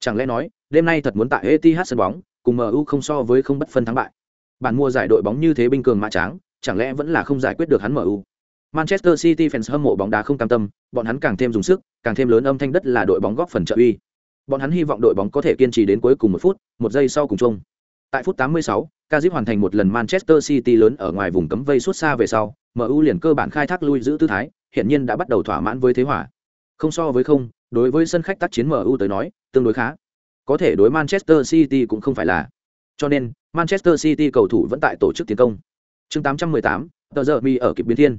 Chẳng lẽ nói, đêm nay thật muốn tại Etihad sân bóng, cùng MU không so với không bất phân thắng bại. Bản mua giải đội bóng như thế binh cường mã tráng, chẳng lẽ vẫn là không giải quyết được hắn MU. Manchester City fans hâm mộ bóng đá không cam tâm, bọn hắn càng thêm dùng sức, càng thêm lớn âm thanh đất là đội bóng góp phần trợ uy. Bọn hắn hy vọng đội bóng có thể kiên trì đến cuối cùng một phút, một giây sau cùng chung. Tại phút 86, Cazip hoàn thành một lần Manchester City lớn ở ngoài vùng cấm vây suốt xa về sau, MU liền cơ bản khai thác lui giữ tư thái, hiện nhiên đã bắt đầu thỏa mãn với thế hỏa. Không so với không, đối với sân khách tác chiến MU tới nói, tương đối khá. Có thể đối Manchester City cũng không phải là. Cho nên, Manchester City cầu thủ vẫn tại tổ chức tiến công. Chương 818, tờ giờ mi ở kịp biến thiên.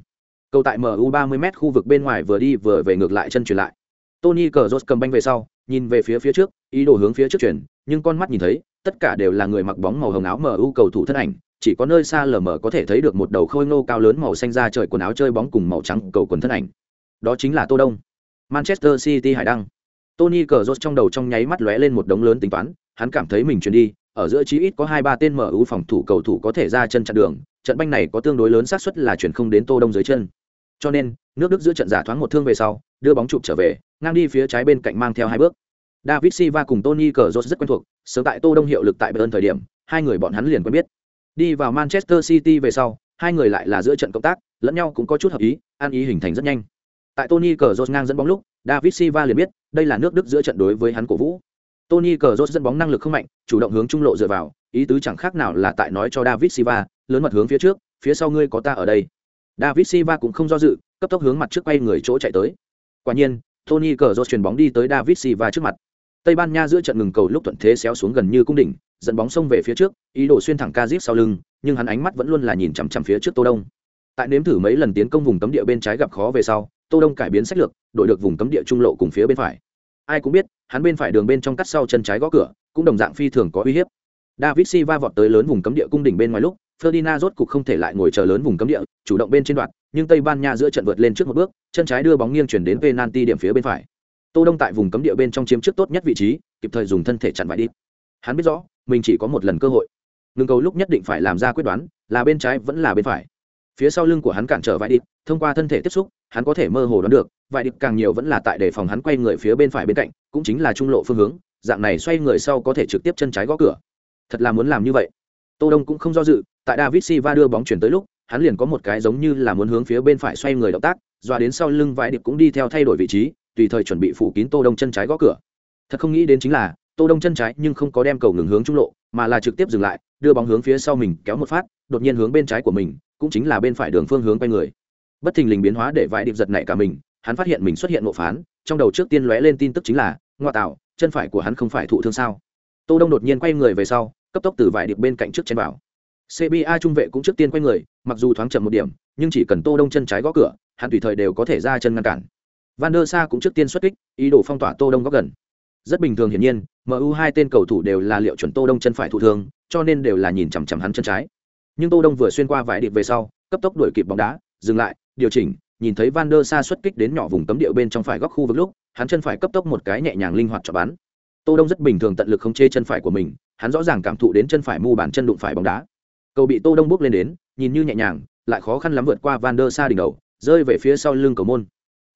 Cầu tại MU 30m khu vực bên ngoài vừa đi vừa về ngược lại chân chuyển lại. Tony Cazorla cầm banh về sau, nhìn về phía phía trước, ý đồ hướng phía trước chuyển, nhưng con mắt nhìn thấy, tất cả đều là người mặc bóng màu hồng áo MU cầu thủ thân ảnh, chỉ có nơi xa lờ mờ có thể thấy được một đầu khôi ngô cao lớn màu xanh da trời quần áo chơi bóng cùng màu trắng cầu quần thân ảnh. Đó chính là Tô Đông. Manchester City Hải Đăng. Tony Cazorla trong đầu trong nháy mắt lóe lên một đống lớn tính toán, hắn cảm thấy mình chuyển đi, ở giữa chí ít có hai ba tên MU phòng thủ cầu thủ có thể ra chân chặn đường, trận banh này có tương đối lớn xác suất là chuyển không đến Tô Đông dưới chân. Cho nên, nước Đức giữa trận giả thoáng một thương về sau, đưa bóng chụp trở về, ngang đi phía trái bên cạnh mang theo hai bước. David Silva cùng Tony Cazorla rất quen thuộc, sớm tại Tô Đông hiệu lực tại Bayern thời điểm, hai người bọn hắn liền quen biết. Đi vào Manchester City về sau, hai người lại là giữa trận cộng tác, lẫn nhau cũng có chút hợp ý, ăn ý hình thành rất nhanh. Tại Tony Cazorla ngang dẫn bóng lúc, David Silva liền biết, đây là nước Đức giữa trận đối với hắn cổ vũ. Tony Cazorla dẫn bóng năng lực không mạnh, chủ động hướng trung lộ dựa vào, ý tứ chẳng khác nào là tại nói cho David Silva, lớn mặt hướng phía trước, phía sau ngươi có ta ở đây. David Silva cũng không do dự, cấp tốc hướng mặt trước quay người chỗ chạy tới. Quả nhiên, Tony Cazorla chuyền bóng đi tới David Silva trước mặt. Tây Ban Nha giữa trận ngừng cầu lúc thuận thế xéo xuống gần như cung đỉnh, dẫn bóng xông về phía trước, ý đồ xuyên thẳng Kazip sau lưng, nhưng hắn ánh mắt vẫn luôn là nhìn chằm chằm phía trước Tô Đông. Tại nếm thử mấy lần tiến công vùng cấm địa bên trái gặp khó về sau, Tô Đông cải biến sách lược, đổi được vùng cấm địa trung lộ cùng phía bên phải. Ai cũng biết, hắn bên phải đường bên trong cắt sau chân trái gõ cửa, cũng đồng dạng phi thường có uy hiếp. David Silva vọt tới lớn vùng cấm địa cung đỉnh bên ngoài lúc, Ferdinand rốt cục không thể lại ngồi chờ lớn vùng cấm địa, chủ động bên trên đoạn, nhưng Tây Ban Nha giữa trận vượt lên trước một bước, chân trái đưa bóng nghiêng chuyển đến penalty điểm phía bên phải. Tô Đông tại vùng cấm địa bên trong chiếm trước tốt nhất vị trí, kịp thời dùng thân thể chặn vải đi. Hắn biết rõ, mình chỉ có một lần cơ hội. Ngừng cầu lúc nhất định phải làm ra quyết đoán, là bên trái vẫn là bên phải. Phía sau lưng của hắn cản trở vải điệp thông qua thân thể tiếp xúc, hắn có thể mơ hồ đoán được, vải điệp càng nhiều vẫn là tại để phòng hắn quay người phía bên phải bên cạnh, cũng chính là trung lộ phương hướng, dạng này xoay người sau có thể trực tiếp chân trái gõ cửa. Thật là muốn làm như vậy. Tô Đông cũng không do dự, tại David Silva đưa bóng chuyển tới lúc, hắn liền có một cái giống như là muốn hướng phía bên phải xoay người động tác, doa đến sau lưng vải điệp cũng đi theo thay đổi vị trí, tùy thời chuẩn bị phủ kín Tô Đông chân trái gõ cửa. Thật không nghĩ đến chính là, Tô Đông chân trái nhưng không có đem cầu ngừng hướng trung lộ, mà là trực tiếp dừng lại, đưa bóng hướng phía sau mình kéo một phát, đột nhiên hướng bên trái của mình, cũng chính là bên phải đường phương hướng quay người. Bất thình lình biến hóa để vải điệp giật nảy cả mình, hắn phát hiện mình xuất hiện ngộ phán, trong đầu trước tiên lóe lên tin tức chính là, ngoại tạo, chân phải của hắn không phải thụ thương sao? Tô Đông đột nhiên quay người về sau, cấp tốc từ vải điệp bên cạnh trước chen vào. CBA trung vệ cũng trước tiên quay người, mặc dù thoáng chậm một điểm, nhưng chỉ cần Tô Đông chân trái gõ cửa, hắn tùy thời đều có thể ra chân ngăn cản. Van der Sa cũng trước tiên xuất kích, ý đồ phong tỏa Tô Đông góc gần. Rất bình thường hiển nhiên, MU hai tên cầu thủ đều là liệu chuẩn Tô Đông chân phải thụ thương, cho nên đều là nhìn chằm chằm hắn chân trái nhưng tô đông vừa xuyên qua vải điệp về sau cấp tốc đuổi kịp bóng đá dừng lại điều chỉnh nhìn thấy van der sa xuất kích đến nhỏ vùng cấm địa bên trong phải góc khu vực lúc hắn chân phải cấp tốc một cái nhẹ nhàng linh hoạt cho bắn. Tô đông rất bình thường tận lực không chê chân phải của mình hắn rõ ràng cảm thụ đến chân phải mu bàn chân đụng phải bóng đá. Cầu bị tô đông bước lên đến nhìn như nhẹ nhàng lại khó khăn lắm vượt qua van der sa đỉnh đầu rơi về phía sau lưng cầu môn.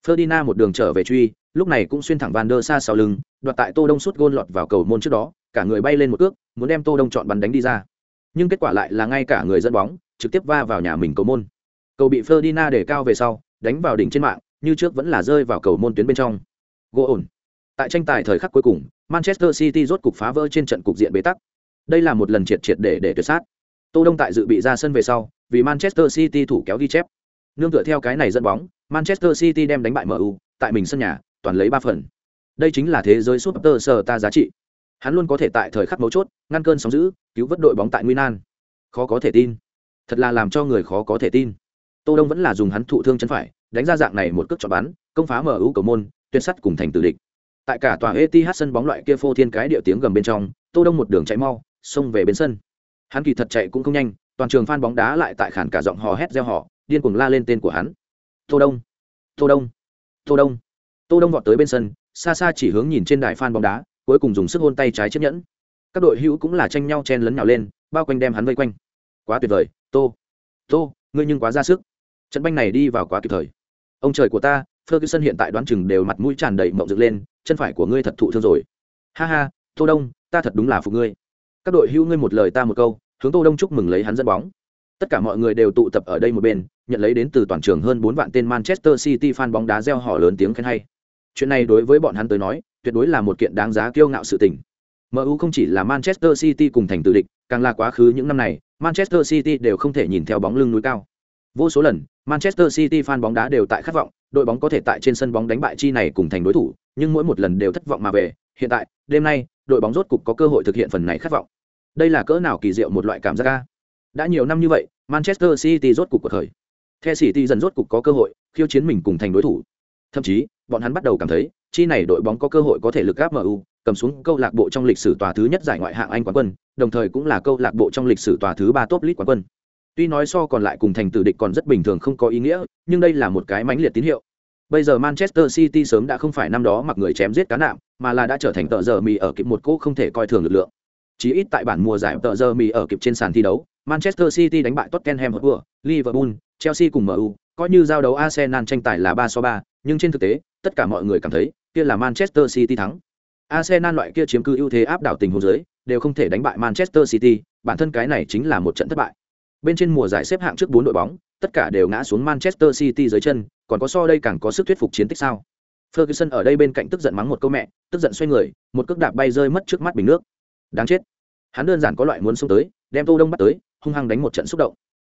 Ferdinand một đường trở về truy, lúc này cũng xuyên thẳng Van der Sa sau lưng, đoạt tại Tô Đông sút gôn lọt vào cầu môn trước đó, cả người bay lên một cước, muốn đem Tô Đông chọn bắn đánh đi ra. Nhưng kết quả lại là ngay cả người dẫn bóng, trực tiếp va vào nhà mình cầu môn. Cầu bị Ferdinand để cao về sau, đánh vào đỉnh trên mạng, như trước vẫn là rơi vào cầu môn tuyến bên trong. Gỗ ổn. Tại tranh tài thời khắc cuối cùng, Manchester City rốt cục phá vỡ trên trận cục diện bế tắc. Đây là một lần triệt triệt để để tuyệt sát. Tô Đông tại dự bị ra sân về sau, vì Manchester City thủ kéo ghi chép. Nương tựa theo cái này dẫn bóng, Manchester City đem đánh bại MU, tại mình sân nhà, toàn lấy ba phần. Đây chính là thế giới super sở ta giá trị. Hắn luôn có thể tại thời khắc mấu chốt, ngăn cơn sóng dữ, cứu vớt đội bóng tại nguy nan. Khó có thể tin. Thật là làm cho người khó có thể tin. Tô Đông vẫn là dùng hắn thụ thương chân phải, đánh ra dạng này một cước chọn bắn, công phá mở ưu cầu môn, tuyệt sắt cùng thành tử địch. Tại cả tòa Etihad sân bóng loại kia phô thiên cái điệu tiếng gầm bên trong, Tô Đông một đường chạy mau, xông về bên sân. Hắn kỳ thật chạy cũng không nhanh, toàn trường fan bóng đá lại tại khản cả giọng hò hét reo hò, điên cuồng la lên tên của hắn tô đông tô đông tô đông tô đông vọt tới bên sân xa xa chỉ hướng nhìn trên đài phan bóng đá cuối cùng dùng sức hôn tay trái chiếc nhẫn. Các đội hữu cũng là tranh nhau chen lấn nhào lên, bao quanh đem hắn vây quanh. Quá tuyệt vời, tô. Tô, ngươi nhưng quá ra sức. Trận banh này đi vào quá kịp thời. Ông trời của ta, ferguson hiện tại đoán chừng đều mặt mũi tràn đầy mộng dựng lên, chân phải của ngươi thật thụ thương rồi. Ha ha, tô đông, ta thật đúng là phục ngươi. Các đội hữu ngươi một lời ta một câu, hướng tô đông chúc mừng lấy hắn dẫn bóng. Tất cả mọi người đều tụ tập ở đây một bên, nhận lấy đến từ toàn trường hơn bốn vạn tên manchester city fan bóng đá reo hò lớn tiếng khen hay. Chuyện này đối với bọn hắn tới nói tuyệt đối là một kiện đáng giá kiêu ngạo sự tình mu không chỉ là manchester city cùng thành tự địch càng là quá khứ những năm này manchester city đều không thể nhìn theo bóng lưng núi cao vô số lần manchester city fan bóng đá đều tại khát vọng đội bóng có thể tại trên sân bóng đánh bại chi này cùng thành đối thủ nhưng mỗi một lần đều thất vọng mà về hiện tại đêm nay đội bóng rốt cục có cơ hội thực hiện phần này khát vọng đây là cỡ nào kỳ diệu một loại cảm giác ga. đã nhiều năm như vậy, Manchester City rốt cục cuộc khởi. The City dần rốt cục có cơ hội khiêu chiến mình cùng thành đối thủ. Thậm chí, bọn hắn bắt đầu cảm thấy, chi này đội bóng có cơ hội có thể lực gáp MU, cầm xuống câu lạc bộ trong lịch sử tòa thứ nhất giải ngoại hạng Anh quán quân, đồng thời cũng là câu lạc bộ trong lịch sử tòa thứ ba top league quán quân. Tuy nói so còn lại cùng thành tử địch còn rất bình thường không có ý nghĩa, nhưng đây là một cái mãnh liệt tín hiệu. Bây giờ Manchester City sớm đã không phải năm đó mặc người chém giết cá nạm, mà là đã trở thành tợ giờ mì ở kịp một cỗ không thể coi thường lực lượng. Chỉ ít tại bản mùa giải tợ giờ mì ở kịp trên sàn thi đấu, Manchester City đánh bại Tottenham Hotspur, Liverpool, Chelsea cùng MU, coi như giao đấu Arsenal tranh tài là 3 so 3, nhưng trên thực tế, tất cả mọi người cảm thấy, kia là Manchester City thắng. Arsenal loại kia chiếm cứ ưu thế áp đảo tình huống dưới, đều không thể đánh bại Manchester City, bản thân cái này chính là một trận thất bại. Bên trên mùa giải xếp hạng trước 4 đội bóng, tất cả đều ngã xuống Manchester City dưới chân, còn có so đây càng có sức thuyết phục chiến tích sao? Ferguson ở đây bên cạnh tức giận mắng một câu mẹ, tức giận xoay người, một cước đạp bay rơi mất trước mắt bình nước. Đáng chết. Hắn đơn giản có loại muốn xông tới, đem Tô Đông bắt tới, hung hăng đánh một trận xúc động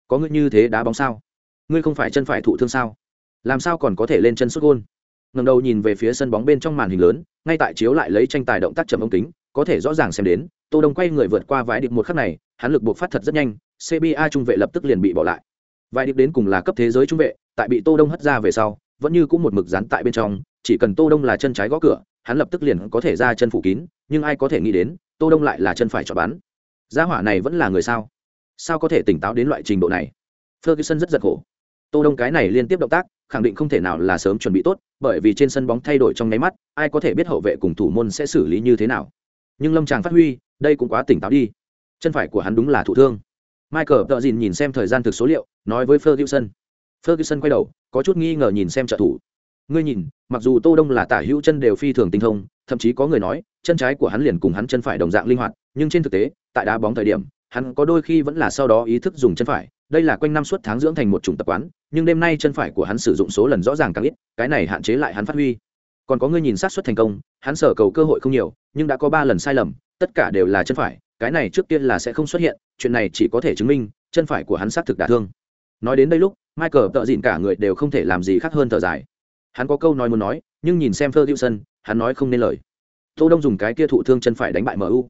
có ngươi như thế đá bóng sao ngươi không phải chân phải thụ thương sao làm sao còn có thể lên chân xuất gôn ngẩng đầu nhìn về phía sân bóng bên trong màn hình lớn, ngay tại chiếu lại lấy tranh tài động tác chậm ống kính, có thể rõ ràng xem đến, tô đông quay người vượt qua vài điệp một khắc này, hắn lực buộc phát thật rất nhanh cba trung vệ lập tức liền bị bỏ lại. Vài điệp đến cùng là cấp thế giới trung vệ, tại bị tô đông hất ra về sau, vẫn như cũng một mực dán tại bên trong, chỉ cần tô đông là chân trái gõ cửa, hắn lập tức liền có thể ra chân phủ kín, nhưng ai có thể nghĩ đến, tô đông lại là chân phải cho bắn. Gia hỏa này vẫn là người sao? Sao có thể tỉnh táo đến loại trình độ này? Ferguson rất giật khổ tô đông cái này liên tiếp động tác, khẳng định không thể nào là sớm chuẩn bị tốt, bởi vì trên sân bóng thay đổi trong nháy mắt, ai có thể biết hậu vệ cùng thủ môn sẽ xử lý như thế nào. Nhưng lâm tràng phát huy, đây cũng quá tỉnh táo đi. Chân phải của hắn đúng là thụ thương. Michael tợ dìn nhìn xem thời gian thực số liệu, nói với ferguson. Ferguson quay đầu, có chút nghi ngờ nhìn xem trợ thủ. Ngươi nhìn, mặc dù tô đông là tả hữu chân đều phi thường tinh thông, thậm chí có người nói, chân trái của hắn liền cùng hắn chân phải đồng dạng linh hoạt, nhưng trên thực tế, tại đá bóng thời điểm, hắn có đôi khi vẫn là sau đó ý thức dùng chân phải đây là quanh năm suốt tháng dưỡng thành một chủng tập quán nhưng đêm nay chân phải của hắn sử dụng số lần rõ ràng càng ít cái này hạn chế lại hắn phát huy. Còn có người nhìn sát xuất thành công hắn sở cầu cơ hội không nhiều nhưng đã có ba lần sai lầm tất cả đều là chân phải cái này trước tiên là sẽ không xuất hiện chuyện này chỉ có thể chứng minh chân phải của hắn xác thực đả thương. Nói đến đây lúc michael tợ dịn cả người đều không thể làm gì khác hơn thở dài. Hắn có câu nói muốn nói nhưng nhìn xem ferguson hắn nói không nên lời. Tô đông dùng cái kia thụ thương chân phải đánh bại mu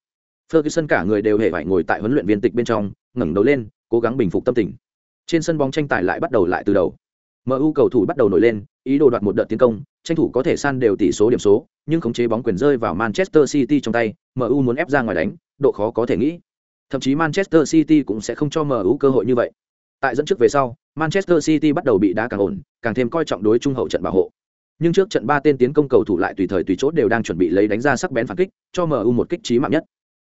Ferguson cả người đều hề phải ngồi tại huấn luyện viên tịch bên trong, ngẩng đầu lên, cố gắng bình phục tâm tình. Trên sân bóng tranh tài lại bắt đầu lại từ đầu. MU cầu thủ bắt đầu nổi lên, ý đồ đoạt một đợt tiến công, tranh thủ có thể san đều tỷ số điểm số, nhưng khống chế bóng quyền rơi vào Manchester City trong tay, MU muốn ép ra ngoài đánh, độ khó có thể nghĩ. Thậm chí Manchester City cũng sẽ không cho MU cơ hội như vậy. Tại dẫn trước về sau, Manchester City bắt đầu bị đá càng ổn, càng thêm coi trọng đối trung hậu trận bảo hộ. Nhưng trước trận ba tên tiến công cầu thủ lại tùy thời tùy chốt đều đang chuẩn bị lấy đánh ra sắc bén phản kích, cho MU một kích chí mạng nhất.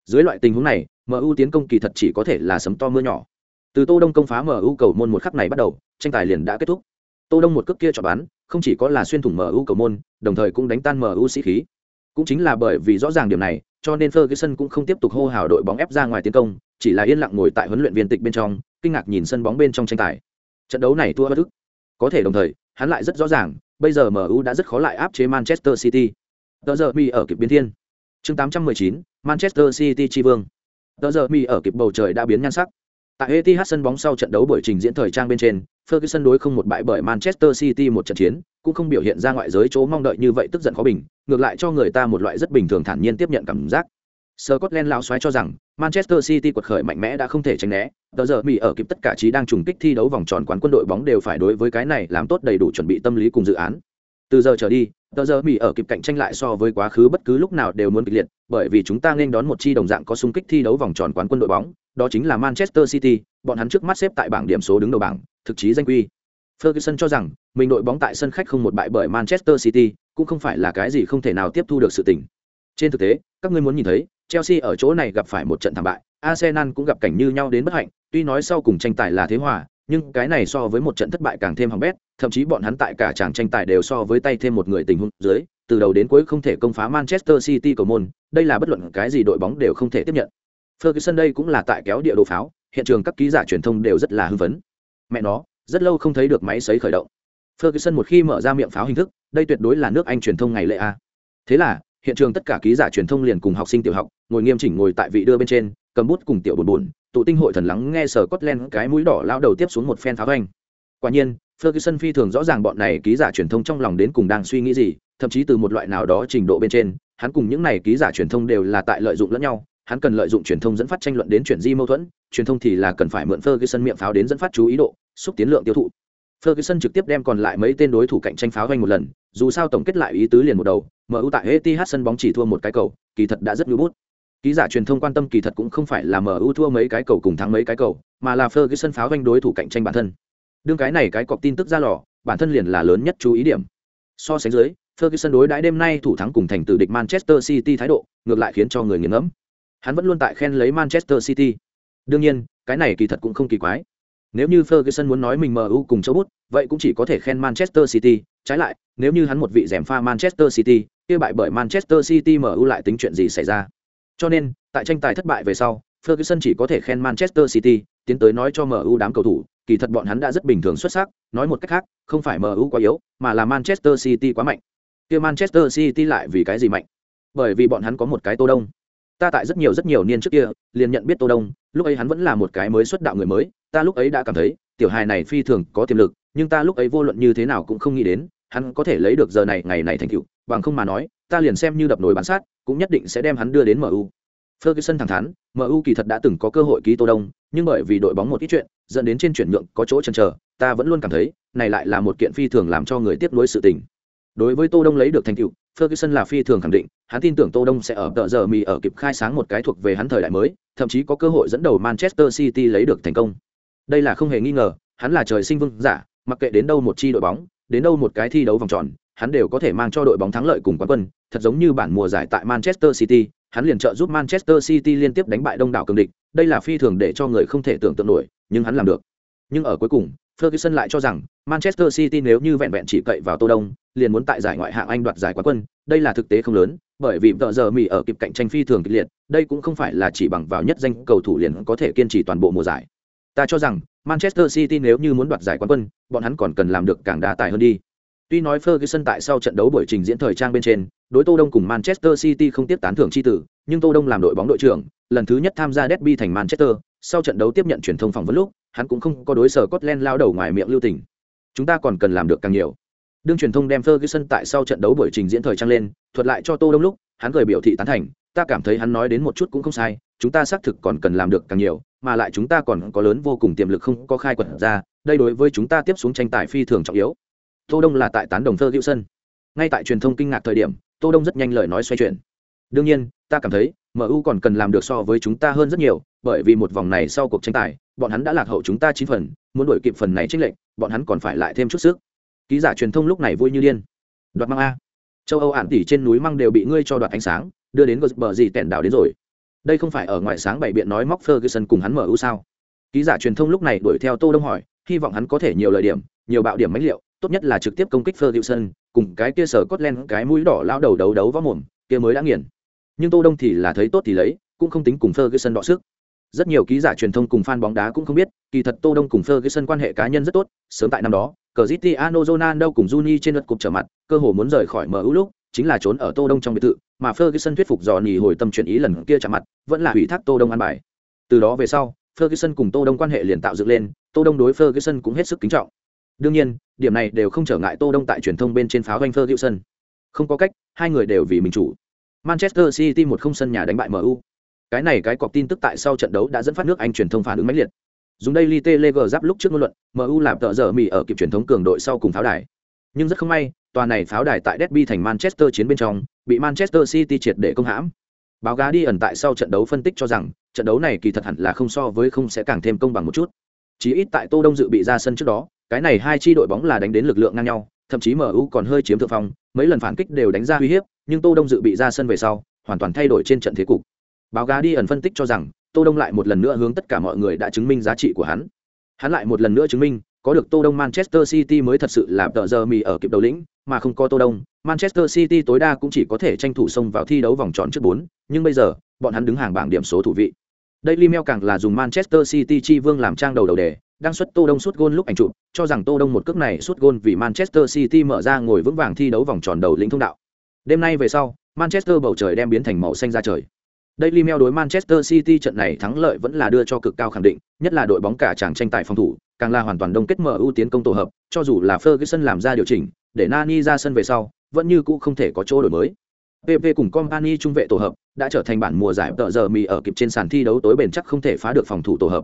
Dưới loại tình huống này, MU tiến công kỳ thật chỉ có thể là sấm to mưa nhỏ. Từ Tô Đông công phá MU cầu môn một khắc này bắt đầu, tranh tài liền đã kết thúc. Tô Đông một cước kia cho bắn, không chỉ có là xuyên thủng MU cầu môn, đồng thời cũng đánh tan MU sĩ khí. Cũng chính là bởi vì rõ ràng điểm này, cho nên Ferguson cũng không tiếp tục hô hào đội bóng ép ra ngoài tiến công, chỉ là yên lặng ngồi tại huấn luyện viên tịch bên trong, kinh ngạc nhìn sân bóng bên trong tranh tài. Trận đấu này thua bất thức, Có thể đồng thời, hắn lại rất rõ ràng, bây giờ MU đã rất khó lại áp chế Manchester City. Tờ giờ mi ở kịp biến thiên. Chương 819, Manchester City tri vương. Tờ giờ mi ở kịp bầu trời đã biến nhan sắc. Tại Etihad sân bóng sau trận đấu buổi trình diễn thời trang bên trên, Ferguson đối không một bại bởi Manchester City một trận chiến, cũng không biểu hiện ra ngoại giới chỗ mong đợi như vậy tức giận khó bình, ngược lại cho người ta một loại rất bình thường thản nhiên tiếp nhận cảm giác. Scotland lão xoáy cho rằng Manchester City quật khởi mạnh mẽ đã không thể tránh né, tờ giờ Mỹ ở kịp tất cả trí đang trùng kích thi đấu vòng tròn quán quân đội bóng đều phải đối với cái này làm tốt đầy đủ chuẩn bị tâm lý cùng dự án. Từ giờ trở đi, tờ giờ Mỹ ở kịp cạnh tranh lại so với quá khứ bất cứ lúc nào đều muốn kịch liệt, bởi vì chúng ta nên đón một chi đồng dạng có xung kích thi đấu vòng tròn quán quân đội bóng, đó chính là Manchester City, bọn hắn trước mắt xếp tại bảng điểm số đứng đầu bảng, thực chí danh quy. Ferguson cho rằng, mình đội bóng tại sân khách không một bại bởi Manchester City, cũng không phải là cái gì không thể nào tiếp thu được sự tình. Trên thực tế, các ngươi muốn nhìn thấy, Chelsea ở chỗ này gặp phải một trận thảm bại, Arsenal cũng gặp cảnh như nhau đến bất hạnh, tuy nói sau cùng tranh tài là thế hòa, nhưng cái này so với một trận thất bại càng thêm hỏng bét, thậm chí bọn hắn tại cả chàng tranh tài đều so với tay thêm một người tình huống dưới, từ đầu đến cuối không thể công phá Manchester City cầu môn, đây là bất luận cái gì đội bóng đều không thể tiếp nhận. Ferguson đây cũng là tại kéo địa đồ pháo, hiện trường các ký giả truyền thông đều rất là hưng phấn. Mẹ nó, rất lâu không thấy được máy sấy khởi động. Ferguson một khi mở ra miệng pháo hình thức, đây tuyệt đối là nước Anh truyền thông ngày lễ a. Thế là, hiện trường tất cả ký giả truyền thông liền cùng học sinh tiểu học, ngồi nghiêm chỉnh ngồi tại vị đưa bên trên, cầm bút cùng tiểu buồn buồn, tụ tinh hội thần lắng nghe sở Scotland cái mũi đỏ lao đầu tiếp xuống một phen pháo hoành. Quả nhiên, Ferguson phi thường rõ ràng bọn này ký giả truyền thông trong lòng đến cùng đang suy nghĩ gì, thậm chí từ một loại nào đó trình độ bên trên, hắn cùng những này ký giả truyền thông đều là tại lợi dụng lẫn nhau, hắn cần lợi dụng truyền thông dẫn phát tranh luận đến chuyển di mâu thuẫn, truyền thông thì là cần phải mượn Ferguson miệng pháo đến dẫn phát chú ý độ, xúc tiến lượng tiêu thụ. Ferguson trực tiếp đem còn lại mấy tên đối thủ cạnh tranh pháo vang một lần, dù sao tổng kết lại ý tứ liền một đầu, MU tại Etihad sân bóng chỉ thua một cái cầu, kỳ thật đã rất nhu bút. Ký giả truyền thông quan tâm kỳ thật cũng không phải là MU thua mấy cái cầu cùng thắng mấy cái cầu, mà là Ferguson pháo vang đối thủ cạnh tranh bản thân. Đương cái này cái cọc tin tức ra lò, bản thân liền là lớn nhất chú ý điểm. So sánh dưới, Ferguson đối đãi đêm nay thủ thắng cùng thành tử địch Manchester City thái độ, ngược lại khiến cho người nghiền ngẫm. Hắn vẫn luôn tại khen lấy Manchester City. Đương nhiên, cái này kỳ thật cũng không kỳ quái. Nếu như Ferguson muốn nói mình MU cùng châu bút, vậy cũng chỉ có thể khen Manchester City, trái lại, nếu như hắn một vị rèm pha Manchester City, kia bại bởi Manchester City MU lại tính chuyện gì xảy ra. Cho nên, tại tranh tài thất bại về sau, Ferguson chỉ có thể khen Manchester City, tiến tới nói cho MU đám cầu thủ, kỳ thật bọn hắn đã rất bình thường xuất sắc, nói một cách khác, không phải MU quá yếu, mà là Manchester City quá mạnh. Kia Manchester City lại vì cái gì mạnh? Bởi vì bọn hắn có một cái Tô Đông. Ta tại rất nhiều rất nhiều niên trước kia, liền nhận biết Tô Đông, lúc ấy hắn vẫn là một cái mới xuất đạo người mới, ta lúc ấy đã cảm thấy, tiểu hài này phi thường có tiềm lực, nhưng ta lúc ấy vô luận như thế nào cũng không nghĩ đến, hắn có thể lấy được giờ này ngày này thành tựu, bằng không mà nói, ta liền xem như đập nồi bán sát, cũng nhất định sẽ đem hắn đưa đến MU. Ferguson thẳng thắn, MU kỳ thật đã từng có cơ hội ký Tô Đông, nhưng bởi vì đội bóng một ít chuyện, dẫn đến trên chuyển nhượng có chỗ chần chờ, ta vẫn luôn cảm thấy, này lại là một kiện phi thường làm cho người tiếp nối sự tình. Đối với Tô Đông lấy được thành tựu, Ferguson là phi thường khẳng định, hắn tin tưởng Tô Đông sẽ ở tờ giờ mì ở kịp khai sáng một cái thuộc về hắn thời đại mới, thậm chí có cơ hội dẫn đầu Manchester City lấy được thành công. Đây là không hề nghi ngờ, hắn là trời sinh vương giả, mặc kệ đến đâu một chi đội bóng, đến đâu một cái thi đấu vòng tròn, hắn đều có thể mang cho đội bóng thắng lợi cùng quán quân, thật giống như bản mùa giải tại Manchester City, hắn liền trợ giúp Manchester City liên tiếp đánh bại đông đảo cường địch, đây là phi thường để cho người không thể tưởng tượng nổi, nhưng hắn làm được. Nhưng ở cuối cùng, Ferguson lại cho rằng Manchester City nếu như vẹn vẹn chỉ cậy vào Tô Đông, liền muốn tại giải ngoại hạng Anh đoạt giải quán quân, đây là thực tế không lớn, bởi vì tợ giờ Mỹ ở kịp cạnh tranh phi thường kịch liệt, đây cũng không phải là chỉ bằng vào nhất danh cầu thủ liền có thể kiên trì toàn bộ mùa giải. Ta cho rằng Manchester City nếu như muốn đoạt giải quán quân, bọn hắn còn cần làm được càng đa tài hơn đi. Tuy nói Ferguson tại sau trận đấu buổi trình diễn thời trang bên trên, đối Tô Đông cùng Manchester City không tiếp tán thưởng chi tử, nhưng Tô Đông làm đội bóng đội trưởng, lần thứ nhất tham gia derby thành Manchester, sau trận đấu tiếp nhận truyền thông phỏng vấn lúc, hắn cũng không có đối sở Scotland lao đầu ngoài miệng lưu tình. Chúng ta còn cần làm được càng nhiều. Đương truyền thông đem Ferguson tại sau trận đấu buổi trình diễn thời trang lên, thuật lại cho Tô Đông lúc, hắn cười biểu thị tán thành, ta cảm thấy hắn nói đến một chút cũng không sai, chúng ta xác thực còn cần làm được càng nhiều, mà lại chúng ta còn có lớn vô cùng tiềm lực không có khai quật ra, đây đối với chúng ta tiếp xuống tranh tài phi thường trọng yếu. Tô Đông là tại tán đồng Ferguson. Ngay tại truyền thông kinh ngạc thời điểm, Tô Đông rất nhanh lời nói xoay chuyển. Đương nhiên, ta cảm thấy MU còn cần làm được so với chúng ta hơn rất nhiều, bởi vì một vòng này sau cuộc tranh tài bọn hắn đã lạc hậu chúng ta chín phần muốn đổi kịp phần này chiến lệnh, bọn hắn còn phải lại thêm chút sức. Ký giả truyền thông lúc này vui như điên. Đoạt mang a. Châu âu ản tỉ trên núi măng đều bị ngươi cho đoạt ánh sáng đưa đến bờ gì tẹn đảo đến rồi. Đây không phải ở ngoài sáng bảy biện nói móc ferguson cùng hắn mở ưu sao? Ký giả truyền thông lúc này đuổi theo tô đông hỏi hy vọng hắn có thể nhiều lời điểm nhiều bạo điểm mấy liệu tốt nhất là trực tiếp công kích ferguson cùng cái kia sở cốt cái mũi đỏ lão đầu đấu đấu võ mồm kia mới đã nghiền nhưng tô đông thì là thấy tốt thì lấy cũng không tính cùng ferguson đọ sức rất nhiều ký giả truyền thông cùng fan bóng đá cũng không biết kỳ thật tô đông cùng ferguson quan hệ cá nhân rất tốt sớm tại năm đó Cristiano Ronaldo cùng Juni trên lượt cục trở mặt, cơ hồ muốn rời khỏi MU lúc, chính là trốn ở Tô Đông trong biệt thự, mà Ferguson thuyết phục dò nỉ hồi tâm chuyển ý lần kia chạm mặt, vẫn là hủy thác Tô Đông ăn bài. Từ đó về sau, Ferguson cùng Tô Đông quan hệ liền tạo dựng lên, Tô Đông đối Ferguson cũng hết sức kính trọng. Đương nhiên, điểm này đều không trở ngại Tô Đông tại truyền thông bên trên pháo doanh Ferguson. Không có cách, hai người đều vì mình chủ. Manchester City một không sân nhà đánh bại MU. Cái này cái cọc tin tức tại sau trận đấu đã dẫn phát nước Anh truyền thông phản ứng mãnh liệt. Dùng đây Telegraph giáp lúc trước ngôn luận, MU làm tợ giờ mì ở kịp truyền thống cường đội sau cùng pháo đài. Nhưng rất không may, tòa này pháo đài tại Derby thành Manchester chiến bên trong, bị Manchester City triệt để công hãm. Báo giá đi ẩn tại sau trận đấu phân tích cho rằng, trận đấu này kỳ thật hẳn là không so với không sẽ càng thêm công bằng một chút. Chỉ ít tại Tô Đông dự bị ra sân trước đó, cái này hai chi đội bóng là đánh đến lực lượng ngang nhau, thậm chí MU còn hơi chiếm thượng phong, mấy lần phản kích đều đánh ra uy hiếp, nhưng Tô Đông dự bị ra sân về sau, hoàn toàn thay đổi trên trận thế cục. Báo giá đi ẩn phân tích cho rằng, Tô Đông lại một lần nữa hướng tất cả mọi người đã chứng minh giá trị của hắn. Hắn lại một lần nữa chứng minh, có được Tô Đông Manchester City mới thật sự là tờ giờ mì ở kịp đầu lĩnh, mà không có Tô Đông, Manchester City tối đa cũng chỉ có thể tranh thủ xông vào thi đấu vòng tròn trước bốn. nhưng bây giờ, bọn hắn đứng hàng bảng điểm số thủ vị. Daily Mail càng là dùng Manchester City chi vương làm trang đầu đầu đề, đăng xuất Tô Đông suốt gôn lúc ảnh chụp, cho rằng Tô Đông một cước này suốt gôn vì Manchester City mở ra ngồi vững vàng thi đấu vòng tròn đầu lĩnh thông đạo. Đêm nay về sau, Manchester bầu trời đem biến thành màu xanh ra trời. Daily Mail đối Manchester City trận này thắng lợi vẫn là đưa cho cực cao khẳng định, nhất là đội bóng cả chàng tranh tài phòng thủ, càng là hoàn toàn đông kết mở ưu tiến công tổ hợp, cho dù là Ferguson làm ra điều chỉnh, để Nani ra sân về sau, vẫn như cũ không thể có chỗ đổi mới. PP cùng Company trung vệ tổ hợp đã trở thành bản mùa giải tợ giờ mì ở kịp trên sàn thi đấu tối bền chắc không thể phá được phòng thủ tổ hợp.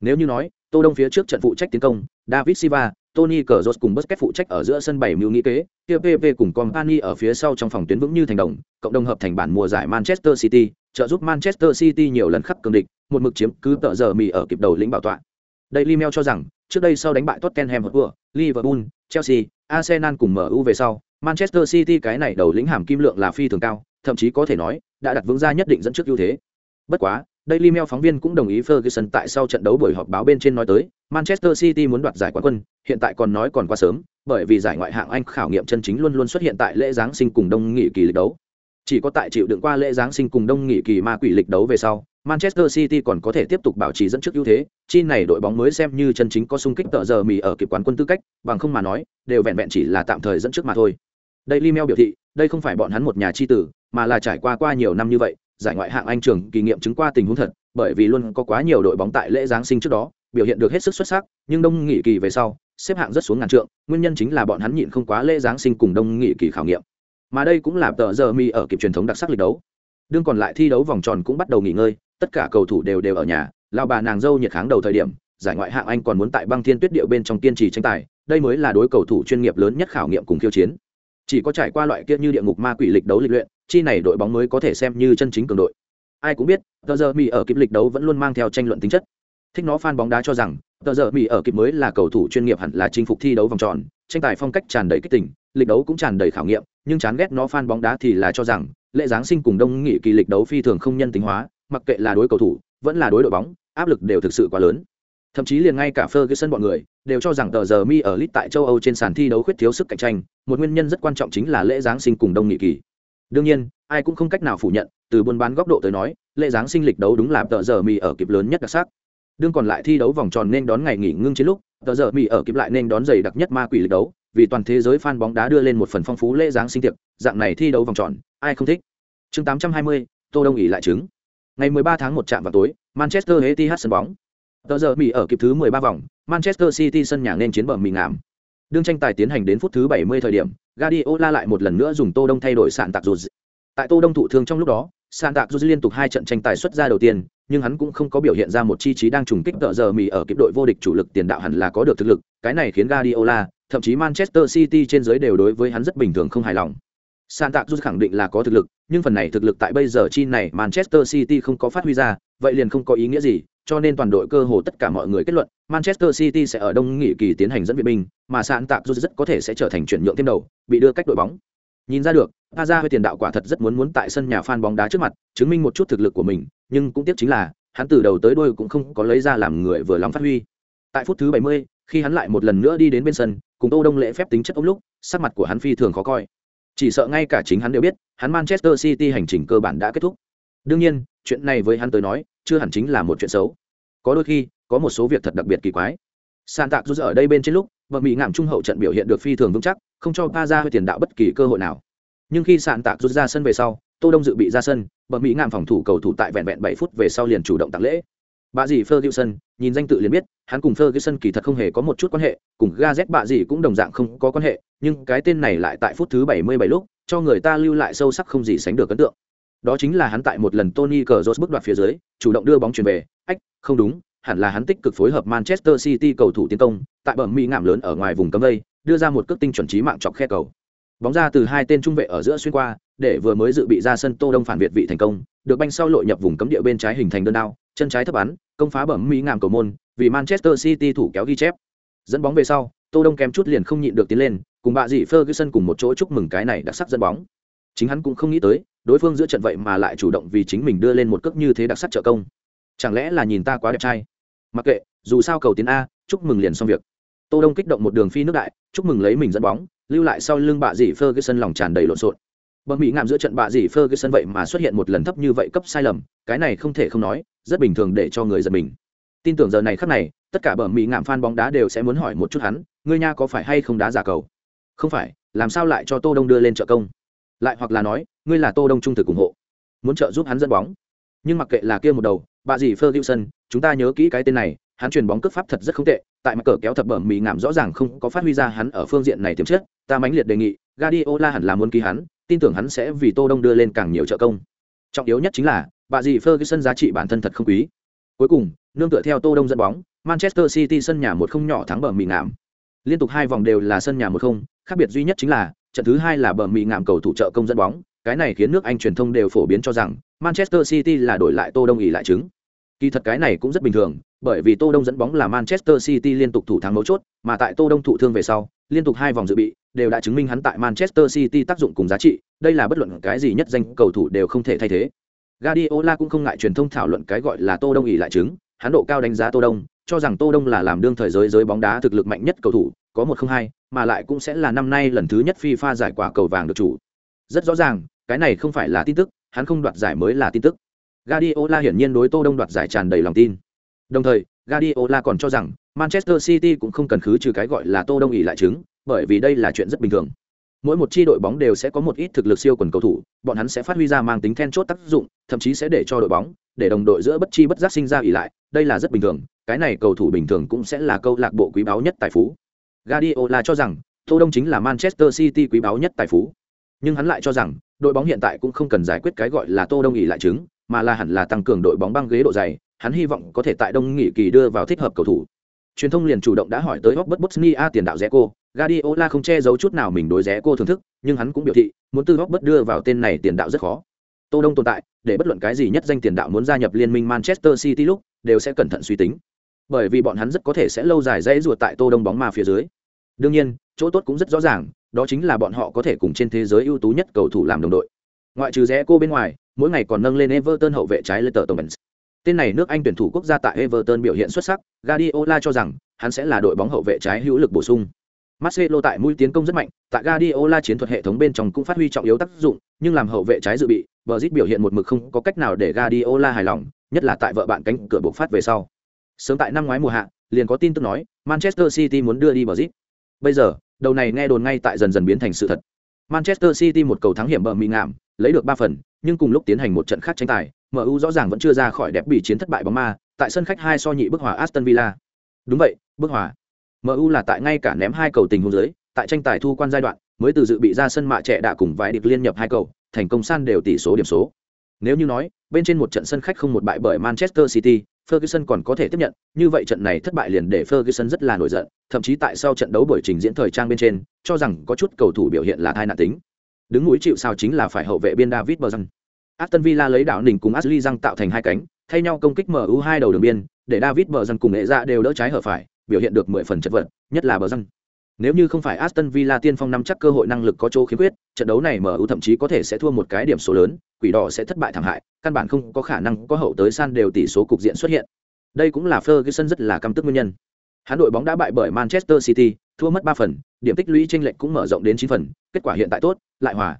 Nếu như nói, Tô Đông phía trước trận phụ trách tiến công, David Silva, Tony Cazorla cùng Busquets phụ trách ở giữa sân bảy mưu nghĩ kế, kia PP cùng Company ở phía sau trong phòng tuyến vững như thành đồng, cộng đồng hợp thành bản mùa giải Manchester City, trợ giúp Manchester City nhiều lần khắc cường địch, một mực chiếm cứ tợ giờ mì ở kịp đầu lĩnh bảo tọa. Daily Mail cho rằng, trước đây sau đánh bại Tottenham Hotspur, Liverpool, Chelsea, Arsenal cùng MU về sau, Manchester City cái này đầu lĩnh hàm kim lượng là phi thường cao, thậm chí có thể nói đã đặt vững ra nhất định dẫn trước ưu thế. Bất quá, Daily Mail phóng viên cũng đồng ý Ferguson tại sau trận đấu buổi họp báo bên trên nói tới, Manchester City muốn đoạt giải quán quân, hiện tại còn nói còn quá sớm, bởi vì giải ngoại hạng Anh khảo nghiệm chân chính luôn luôn xuất hiện tại lễ giáng sinh cùng đông nghị kỳ lịch đấu. Chỉ có tại chịu đựng qua lễ giáng sinh cùng đông nghị kỳ ma quỷ lịch đấu về sau, Manchester City còn có thể tiếp tục bảo trì dẫn trước ưu thế, chi này đội bóng mới xem như chân chính có xung kích tợ giờ mì ở kịp quán quân tư cách, bằng không mà nói, đều vẹn vẹn chỉ là tạm thời dẫn trước mà thôi. Daily Mail biểu thị, đây không phải bọn hắn một nhà chi tử, mà là trải qua qua nhiều năm như vậy, giải ngoại hạng Anh trưởng kỳ nghiệm chứng qua tình huống thật, bởi vì luôn có quá nhiều đội bóng tại lễ giáng sinh trước đó, biểu hiện được hết sức xuất sắc, nhưng đông nghị kỳ về sau, xếp hạng rất xuống ngàn trượng, nguyên nhân chính là bọn hắn nhịn không quá lễ giáng sinh cùng đông nghị kỳ khảo nghiệm. Mà đây cũng là tờ giờ mi ở kịp truyền thống đặc sắc lịch đấu. Đương còn lại thi đấu vòng tròn cũng bắt đầu nghỉ ngơi, tất cả cầu thủ đều đều ở nhà, lao bà nàng dâu nhiệt kháng đầu thời điểm, giải ngoại hạng Anh còn muốn tại băng thiên tuyết điệu bên trong kiên trì tranh tài, đây mới là đối cầu thủ chuyên nghiệp lớn nhất khảo nghiệm cùng khiêu chiến. Chỉ có trải qua loại kia như địa ngục ma quỷ lịch đấu lịch luyện, chi này đội bóng mới có thể xem như chân chính cường đội. Ai cũng biết, tờ giờ Mi ở kịp lịch đấu vẫn luôn mang theo tranh luận tính chất. Thích nó fan bóng đá cho rằng, tờ giờ Mỹ ở kịp mới là cầu thủ chuyên nghiệp hẳn là chinh phục thi đấu vòng tròn, tranh tài phong cách tràn đầy kích tình, lịch đấu cũng tràn đầy khảo nghiệm, nhưng chán ghét nó fan bóng đá thì là cho rằng, lễ giáng sinh cùng đông nghị kỳ lịch đấu phi thường không nhân tính hóa, mặc kệ là đối cầu thủ, vẫn là đối đội bóng, áp lực đều thực sự quá lớn. Thậm chí liền ngay cả Ferguson bọn người đều cho rằng tờ giờ mi ở lit tại châu Âu trên sàn thi đấu khuyết thiếu sức cạnh tranh, một nguyên nhân rất quan trọng chính là lễ giáng sinh cùng đông nghị kỳ. Đương nhiên, ai cũng không cách nào phủ nhận, từ buôn bán góc độ tới nói, lễ giáng sinh lịch đấu đúng là tờ giờ mi ở kịp lớn nhất đặc sắc. Đương còn lại thi đấu vòng tròn nên đón ngày nghỉ ngưng chiến lúc, tờ giờ mỹ ở kịp lại nên đón giày đặc nhất ma quỷ lịch đấu, vì toàn thế giới fan bóng đá đưa lên một phần phong phú lễ giáng sinh tiệc, dạng này thi đấu vòng tròn, ai không thích. Chương 820, Tô Đông nghỉ lại trứng. Ngày 13 tháng 1 trạm vào tối, Manchester Etihad sân bóng. Tờ giờ Mỹ ở kịp thứ 13 vòng, Manchester City sân nhà nên chiến bờ mỹ ngảm. Đương tranh tài tiến hành đến phút thứ 70 thời điểm, Guardiola lại một lần nữa dùng Tô Đông thay đổi sạn tạc dù. Tại Tô Đông thụ thương trong lúc đó, sạn tạc dù liên tục hai trận tranh tài xuất ra đầu tiên, nhưng hắn cũng không có biểu hiện ra một chi trí đang trùng kích tợ giờ mì ở kịp đội vô địch chủ lực tiền đạo hẳn là có được thực lực, cái này khiến Guardiola, thậm chí Manchester City trên dưới đều đối với hắn rất bình thường không hài lòng. Santa Cruz khẳng định là có thực lực, nhưng phần này thực lực tại bây giờ chi này Manchester City không có phát huy ra, vậy liền không có ý nghĩa gì, cho nên toàn đội cơ hồ tất cả mọi người kết luận Manchester City sẽ ở đông nghị kỳ tiến hành dẫn viện binh, mà sạn tạc rất có thể sẽ trở thành chuyển nhượng thêm đầu, bị đưa cách đội bóng. Nhìn ra được, Aza hơi tiền đạo quả thật rất muốn muốn tại sân nhà fan bóng đá trước mặt, chứng minh một chút thực lực của mình, nhưng cũng tiếc chính là, hắn từ đầu tới đuôi cũng không có lấy ra làm người vừa lòng phát huy. Tại phút thứ 70, khi hắn lại một lần nữa đi đến bên sân, cùng Tô Đông lễ phép tính chất ông lúc, sắc mặt của hắn phi thường khó coi. Chỉ sợ ngay cả chính hắn đều biết, hắn Manchester City hành trình cơ bản đã kết thúc. Đương nhiên, chuyện này với hắn tới nói, chưa hẳn chính là một chuyện xấu. Có đôi khi, có một số việc thật đặc biệt kỳ quái. Sàn Tạc rút ở đây bên trên lúc, và mỹ ngạm trung hậu trận biểu hiện được phi thường vững chắc, không cho Pa ra hơi tiền đạo bất kỳ cơ hội nào. Nhưng khi sàn Tạc rút ra sân về sau, Tô Đông dự bị ra sân, và mỹ ngạm phòng thủ cầu thủ tại vẹn vẹn 7 phút về sau liền chủ động tặng lễ. Bà dì Ferguson, nhìn danh tự liền biết, hắn cùng Ferguson kỳ thật không hề có một chút quan hệ, cùng Gazet bà dì cũng đồng dạng không có quan hệ, nhưng cái tên này lại tại phút thứ 77 lúc, cho người ta lưu lại sâu sắc không gì sánh được ấn tượng. Đó chính là hắn tại một lần Tony Cazorla bước đoạt phía dưới, chủ động đưa bóng chuyển về, ách, không đúng, hẳn là hắn tích cực phối hợp Manchester City cầu thủ tiến công, tại bờ mỹ ngạm lớn ở ngoài vùng cấm đây, đưa ra một cước tinh chuẩn trí mạng chọc khe cầu. Bóng ra từ hai tên trung vệ ở giữa xuyên qua, để vừa mới dự bị ra sân Tô Đông phản việt vị thành công, được banh sau lội nhập vùng cấm địa bên trái hình thành đơn đao, chân trái thấp bắn, công phá bẩm mỹ ngạm cầu môn, vì Manchester City thủ kéo ghi chép. Dẫn bóng về sau, Tô Đông kém chút liền không nhịn được tiến lên, cùng bà dì Ferguson cùng một chỗ chúc mừng cái này đặc sắc dẫn bóng. Chính hắn cũng không nghĩ tới, đối phương giữa trận vậy mà lại chủ động vì chính mình đưa lên một cước như thế đặc sắc trợ công. Chẳng lẽ là nhìn ta quá đẹp trai? Mặc kệ, dù sao cầu tiến a, chúc mừng liền xong việc. Tô Đông kích động một đường phi nước đại, chúc mừng lấy mình dẫn bóng, lưu lại sau lưng bà dì Ferguson lòng tràn đầy lộn xộn. Bờ Mỹ ngạm giữa trận bạ dì Ferguson vậy mà xuất hiện một lần thấp như vậy cấp sai lầm, cái này không thể không nói, rất bình thường để cho người giật mình. Tin tưởng giờ này khắc này, tất cả bờ Mỹ ngạm fan bóng đá đều sẽ muốn hỏi một chút hắn, ngươi nha có phải hay không đá giả cầu? Không phải, làm sao lại cho Tô Đông đưa lên trợ công? Lại hoặc là nói, ngươi là Tô Đông trung thực ủng hộ, muốn trợ giúp hắn dẫn bóng. Nhưng mặc kệ là kia một đầu, bà dì Ferguson, chúng ta nhớ kỹ cái tên này, hắn truyền bóng cướp pháp thật rất không tệ, tại mặt cờ kéo thập bẩm mì ngảm rõ ràng không có phát huy ra hắn ở phương diện này tiềm chất, ta mãnh liệt đề nghị, Guardiola hẳn là muốn ký hắn, tin tưởng hắn sẽ vì Tô Đông đưa lên càng nhiều trợ công. Trọng yếu nhất chính là, bà dì Ferguson giá trị bản thân thật không quý. Cuối cùng, nương tựa theo Tô Đông dẫn bóng, Manchester City sân nhà một không nhỏ thắng bờ mì ngảm. Liên tục hai vòng đều là sân nhà một không, khác biệt duy nhất chính là, trận thứ hai là bờ mì ngảm cầu thủ trợ công dẫn bóng, cái này khiến nước Anh truyền thông đều phổ biến cho rằng Manchester City là đổi lại Tô Đông ỉ lại chứng. Kỳ thật cái này cũng rất bình thường, bởi vì Tô Đông dẫn bóng là Manchester City liên tục thủ thắng mấu chốt, mà tại Tô Đông thụ thương về sau, liên tục hai vòng dự bị, đều đã chứng minh hắn tại Manchester City tác dụng cùng giá trị, đây là bất luận cái gì nhất danh cầu thủ đều không thể thay thế. Guardiola cũng không ngại truyền thông thảo luận cái gọi là Tô Đông ỷ lại chứng, hắn độ cao đánh giá Tô Đông, cho rằng Tô Đông là làm đương thời giới giới bóng đá thực lực mạnh nhất cầu thủ, có một không hai, mà lại cũng sẽ là năm nay lần thứ nhất FIFA giải quả cầu vàng được chủ. Rất rõ ràng, cái này không phải là tin tức, hắn không đoạt giải mới là tin tức. Guardiola hiển nhiên đối Tô Đông đoạt giải tràn đầy lòng tin. Đồng thời, Guardiola còn cho rằng Manchester City cũng không cần khứ trừ cái gọi là Tô Đông ỷ lại chứng, bởi vì đây là chuyện rất bình thường. Mỗi một chi đội bóng đều sẽ có một ít thực lực siêu quần cầu thủ, bọn hắn sẽ phát huy ra mang tính then chốt tác dụng, thậm chí sẽ để cho đội bóng, để đồng đội giữa bất chi bất giác sinh ra ỷ lại, đây là rất bình thường, cái này cầu thủ bình thường cũng sẽ là câu lạc bộ quý báu nhất tài phú. Guardiola cho rằng, Tô Đông chính là Manchester City quý báu nhất tài phú. Nhưng hắn lại cho rằng, đội bóng hiện tại cũng không cần giải quyết cái gọi là Tô Đông ỷ lại chứng, mà là hẳn là tăng cường đội bóng băng ghế độ dày, hắn hy vọng có thể tại đông nghị kỳ đưa vào thích hợp cầu thủ. Truyền thông liền chủ động đã hỏi tới Robert Bosnia tiền đạo Zeco, Guardiola không che giấu chút nào mình đối Zeco thưởng thức, nhưng hắn cũng biểu thị, muốn từ Robert đưa vào tên này tiền đạo rất khó. Tô Đông tồn tại, để bất luận cái gì nhất danh tiền đạo muốn gia nhập liên minh Manchester City lúc, đều sẽ cẩn thận suy tính. Bởi vì bọn hắn rất có thể sẽ lâu dài dãy ruột tại Tô Đông bóng ma phía dưới. Đương nhiên, chỗ tốt cũng rất rõ ràng, đó chính là bọn họ có thể cùng trên thế giới ưu tú nhất cầu thủ làm đồng đội. Ngoại trừ Zeko bên ngoài, mỗi ngày còn nâng lên Everton hậu vệ trái Leicester Thomas. Tên này nước Anh tuyển thủ quốc gia tại Everton biểu hiện xuất sắc, Guardiola cho rằng hắn sẽ là đội bóng hậu vệ trái hữu lực bổ sung. Marcelo tại mũi tiến công rất mạnh, tại Guardiola chiến thuật hệ thống bên trong cũng phát huy trọng yếu tác dụng, nhưng làm hậu vệ trái dự bị, Brazil biểu hiện một mực không có cách nào để Guardiola hài lòng, nhất là tại vợ bạn cánh cửa buộc phát về sau. Sớm tại năm ngoái mùa hạ, liền có tin tức nói Manchester City muốn đưa đi Brazil. Bây giờ, đầu này nghe đồn ngay tại dần dần biến thành sự thật. Manchester City một cầu thắng hiểm bờ mị ngạm, lấy được 3 phần, nhưng cùng lúc tiến hành một trận khác tranh tài, MU rõ ràng vẫn chưa ra khỏi đẹp bị chiến thất bại bóng ma, tại sân khách hai so nhị bức hòa Aston Villa. Đúng vậy, bức hòa. MU là tại ngay cả ném hai cầu tình huống dưới, tại tranh tài thu quan giai đoạn, mới từ dự bị ra sân mạ trẻ đã cùng vài điệp liên nhập hai cầu, thành công san đều tỷ số điểm số. Nếu như nói, bên trên một trận sân khách không một bại bởi Manchester City, Ferguson còn có thể tiếp nhận, như vậy trận này thất bại liền để Ferguson rất là nổi giận, thậm chí tại sau trận đấu buổi trình diễn thời trang bên trên, cho rằng có chút cầu thủ biểu hiện là thai nạn tính. Đứng núi chịu sao chính là phải hậu vệ biên David Bergkamp. Aston Villa lấy đảo đỉnh cùng Ashley Young tạo thành hai cánh, thay nhau công kích MU hai đầu đường biên, để David bờ dân cùng nghệ dạ đều đỡ trái hở phải, biểu hiện được mười phần chất vật, nhất là bờ dân. Nếu như không phải Aston Villa tiên phong nắm chắc cơ hội năng lực có chỗ khiếm khuyết, trận đấu này MU thậm chí có thể sẽ thua một cái điểm số lớn, quỷ đỏ sẽ thất bại thảm hại, căn bản không có khả năng có hậu tới san đều tỷ số cục diện xuất hiện. Đây cũng là Ferguson rất là căm tức nguyên nhân. Hắn đội bóng đã bại bởi Manchester City, thua mất ba phần, điểm tích lũy chênh lệch cũng mở rộng đến chín phần, kết quả hiện tại tốt, lại hòa.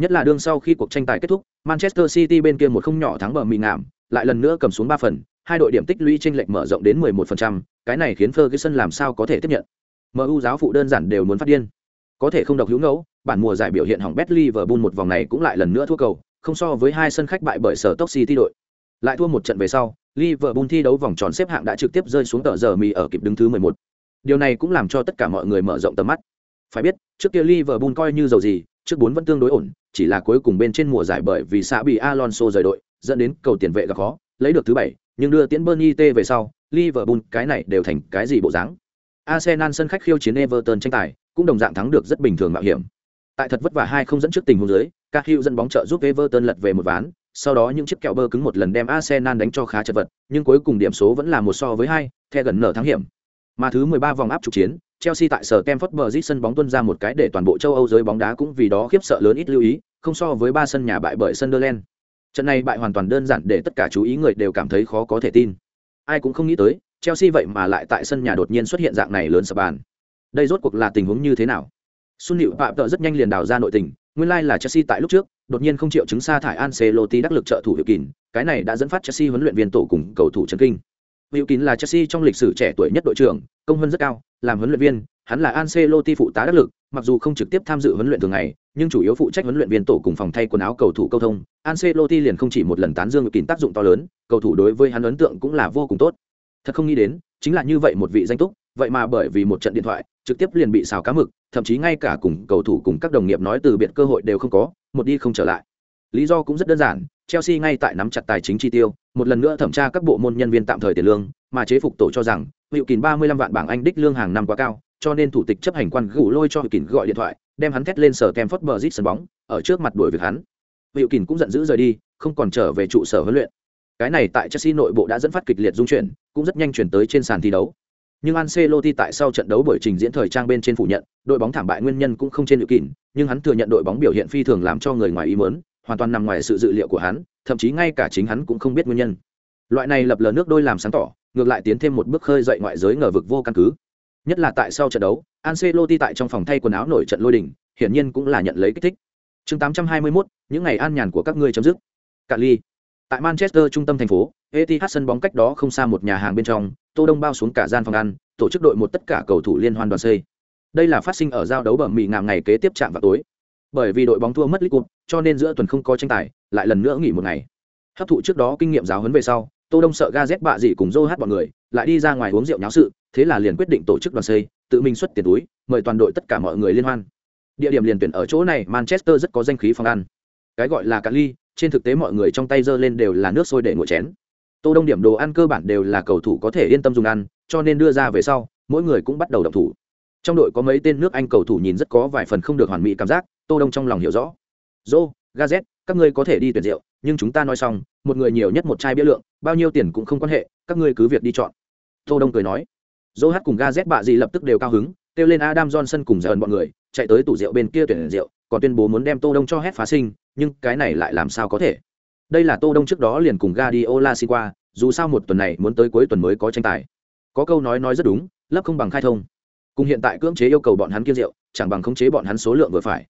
Nhất là đương sau khi cuộc tranh tài kết thúc, Manchester City bên kia một không nhỏ thắng bờ mì ngảm, lại lần nữa cầm xuống ba phần, hai đội điểm tích lũy chênh lệch mở rộng đến 11%, cái này khiến Ferguson làm sao có thể tiếp nhận. MU giáo phụ đơn giản đều muốn phát điên. Có thể không độc hữu ngẫu, bản mùa giải biểu hiện hỏng Bet Liverpool một vòng này cũng lại lần nữa thua cầu, không so với hai sân khách bại bởi sở Stoke City đội. Lại thua một trận về sau, Liverpool thi đấu vòng tròn xếp hạng đã trực tiếp rơi xuống tờ giờ mì ở kịp đứng thứ 11. Điều này cũng làm cho tất cả mọi người mở rộng tầm mắt. Phải biết, trước kia Liverpool coi như giàu gì, trước bốn vẫn tương đối ổn, chỉ là cuối cùng bên trên mùa giải bởi vì xã bị Alonso rời đội, dẫn đến cầu tiền vệ gặp khó, lấy được thứ bảy, nhưng đưa tiến Bernie T về sau, Liverpool cái này đều thành cái gì bộ dáng. Arsenal sân khách khiêu chiến Everton tranh tài, cũng đồng dạng thắng được rất bình thường mạo hiểm. Tại thật vất vả hai không dẫn trước tình huống dưới, Cahill dẫn bóng trợ giúp Everton lật về một ván, sau đó những chiếc kẹo bơ cứng một lần đem Arsenal đánh cho khá chật vật, nhưng cuối cùng điểm số vẫn là một so với hai, theo gần nở thắng hiểm. Mà thứ 13 vòng áp trục chiến, Chelsea tại sở Stamford Bridge sân bóng tuân ra một cái để toàn bộ châu Âu giới bóng đá cũng vì đó khiếp sợ lớn ít lưu ý, không so với ba sân nhà bại bởi Sunderland. Trận này bại hoàn toàn đơn giản để tất cả chú ý người đều cảm thấy khó có thể tin. Ai cũng không nghĩ tới, Chelsea vậy mà lại tại sân nhà đột nhiên xuất hiện dạng này lớn sập bàn. Đây rốt cuộc là tình huống như thế nào? Xuân Nữu Phạm Tợ rất nhanh liền đào ra nội tình, nguyên lai like là Chelsea tại lúc trước, đột nhiên không chịu chứng sa thải Ancelotti đắc lực trợ thủ hiệu kín, cái này đã dẫn phát Chelsea huấn luyện viên tổ cùng cầu thủ chấn kinh hữu kín là Chelsea trong lịch sử trẻ tuổi nhất đội trưởng, công hơn rất cao, làm huấn luyện viên, hắn là Ancelotti phụ tá đắc lực, mặc dù không trực tiếp tham dự huấn luyện thường ngày, nhưng chủ yếu phụ trách huấn luyện viên tổ cùng phòng thay quần áo cầu thủ câu thông. Ancelotti liền không chỉ một lần tán dương kín tác dụng to lớn, cầu thủ đối với hắn ấn tượng cũng là vô cùng tốt. Thật không nghĩ đến, chính là như vậy một vị danh túc, vậy mà bởi vì một trận điện thoại, trực tiếp liền bị xào cá mực, thậm chí ngay cả cùng cầu thủ cùng các đồng nghiệp nói từ biệt cơ hội đều không có, một đi không trở lại. Lý do cũng rất đơn giản, Chelsea ngay tại nắm chặt tài chính chi tiêu, một lần nữa thẩm tra các bộ môn nhân viên tạm thời tiền lương, mà chế phục tổ cho rằng, Hữu Kình 35 vạn bảng Anh đích lương hàng năm quá cao, cho nên thủ tịch chấp hành quan gù lôi cho Hữu Kình gọi điện thoại, đem hắn thét lên sở Kemford Bridge sân bóng, ở trước mặt đuổi việc hắn. Hữu Kình cũng giận dữ rời đi, không còn trở về trụ sở huấn luyện. Cái này tại Chelsea nội bộ đã dẫn phát kịch liệt dung chuyển, cũng rất nhanh chuyển tới trên sàn thi đấu. Nhưng Ancelotti tại sau trận đấu buổi trình diễn thời trang bên trên phủ nhận, đội bóng thảm bại nguyên nhân cũng không trên Hữu Kình, nhưng hắn thừa nhận đội bóng biểu hiện phi thường làm cho người ngoài ý muốn, hoàn toàn nằm ngoài sự dự liệu của hắn, thậm chí ngay cả chính hắn cũng không biết nguyên nhân. Loại này lập lờ nước đôi làm sáng tỏ, ngược lại tiến thêm một bước khơi dậy ngoại giới ngờ vực vô căn cứ. Nhất là tại sau trận đấu, Ancelotti tại trong phòng thay quần áo nổi trận lôi đình, hiển nhiên cũng là nhận lấy kích thích. Chương 821, những ngày an nhàn của các ngươi chấm dứt. Cạn ly. Tại Manchester trung tâm thành phố, Etihad sân bóng cách đó không xa một nhà hàng bên trong, Tô Đông bao xuống cả gian phòng ăn, tổ chức đội một tất cả cầu thủ liên hoan đoàn xây. Đây là phát sinh ở giao đấu bẩm mì ngàm ngày kế tiếp chạm vào tối. Bởi vì đội bóng thua mất League Cup, cho nên giữa tuần không có tranh tài, lại lần nữa nghỉ một ngày. Hấp thụ trước đó kinh nghiệm giáo huấn về sau, Tô Đông sợ ga z bạ gì cùng dô hát bọn người, lại đi ra ngoài uống rượu nháo sự, thế là liền quyết định tổ chức đoàn xây, tự mình xuất tiền túi, mời toàn đội tất cả mọi người liên hoan. Địa điểm liền tuyển ở chỗ này, Manchester rất có danh khí phòng ăn. Cái gọi là cali, trên thực tế mọi người trong tay giơ lên đều là nước sôi để nguội chén. Tô Đông điểm đồ ăn cơ bản đều là cầu thủ có thể yên tâm dùng ăn, cho nên đưa ra về sau, mỗi người cũng bắt đầu động thủ. Trong đội có mấy tên nước Anh cầu thủ nhìn rất có vài phần không được hoàn mỹ cảm giác, Tô Đông trong lòng hiểu rõ. Joe, Gazet, các ngươi có thể đi tuyển rượu, nhưng chúng ta nói xong, một người nhiều nhất một chai bia lượng, bao nhiêu tiền cũng không quan hệ, các ngươi cứ việc đi chọn. Tô Đông cười nói. Joe hát cùng Gazet bạ gì lập tức đều cao hứng, kêu lên Adam Johnson cùng dần bọn người, chạy tới tủ rượu bên kia tuyển rượu, còn tuyên bố muốn đem Tô Đông cho hết phá sinh, nhưng cái này lại làm sao có thể? Đây là Tô Đông trước đó liền cùng gadiola xin qua, dù sao một tuần này muốn tới cuối tuần mới có tranh tài. Có câu nói nói rất đúng, lấp không bằng khai thông. Cùng hiện tại cưỡng chế yêu cầu bọn hắn kia rượu, chẳng bằng khống chế bọn hắn số lượng vừa phải.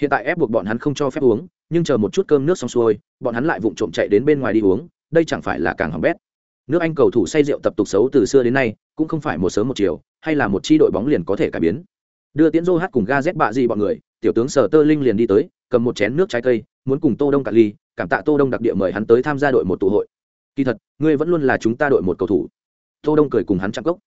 Hiện tại ép buộc bọn hắn không cho phép uống, nhưng chờ một chút cơm nước xong xuôi, bọn hắn lại vụng trộm chạy đến bên ngoài đi uống, đây chẳng phải là càng hỏng bét. Nước Anh cầu thủ say rượu tập tục xấu từ xưa đến nay, cũng không phải một sớm một chiều, hay là một chi đội bóng liền có thể cải biến. Đưa Tiễn Dô hát cùng ga z bạ gì bọn người, tiểu tướng Sở Tơ Linh liền đi tới, cầm một chén nước trái cây, muốn cùng Tô Đông cạn ly, cảm tạ Tô Đông đặc địa mời hắn tới tham gia đội một tụ hội. Kỳ thật, ngươi vẫn luôn là chúng ta đội một cầu thủ. Tô Đông cười cùng hắn chạm cốc.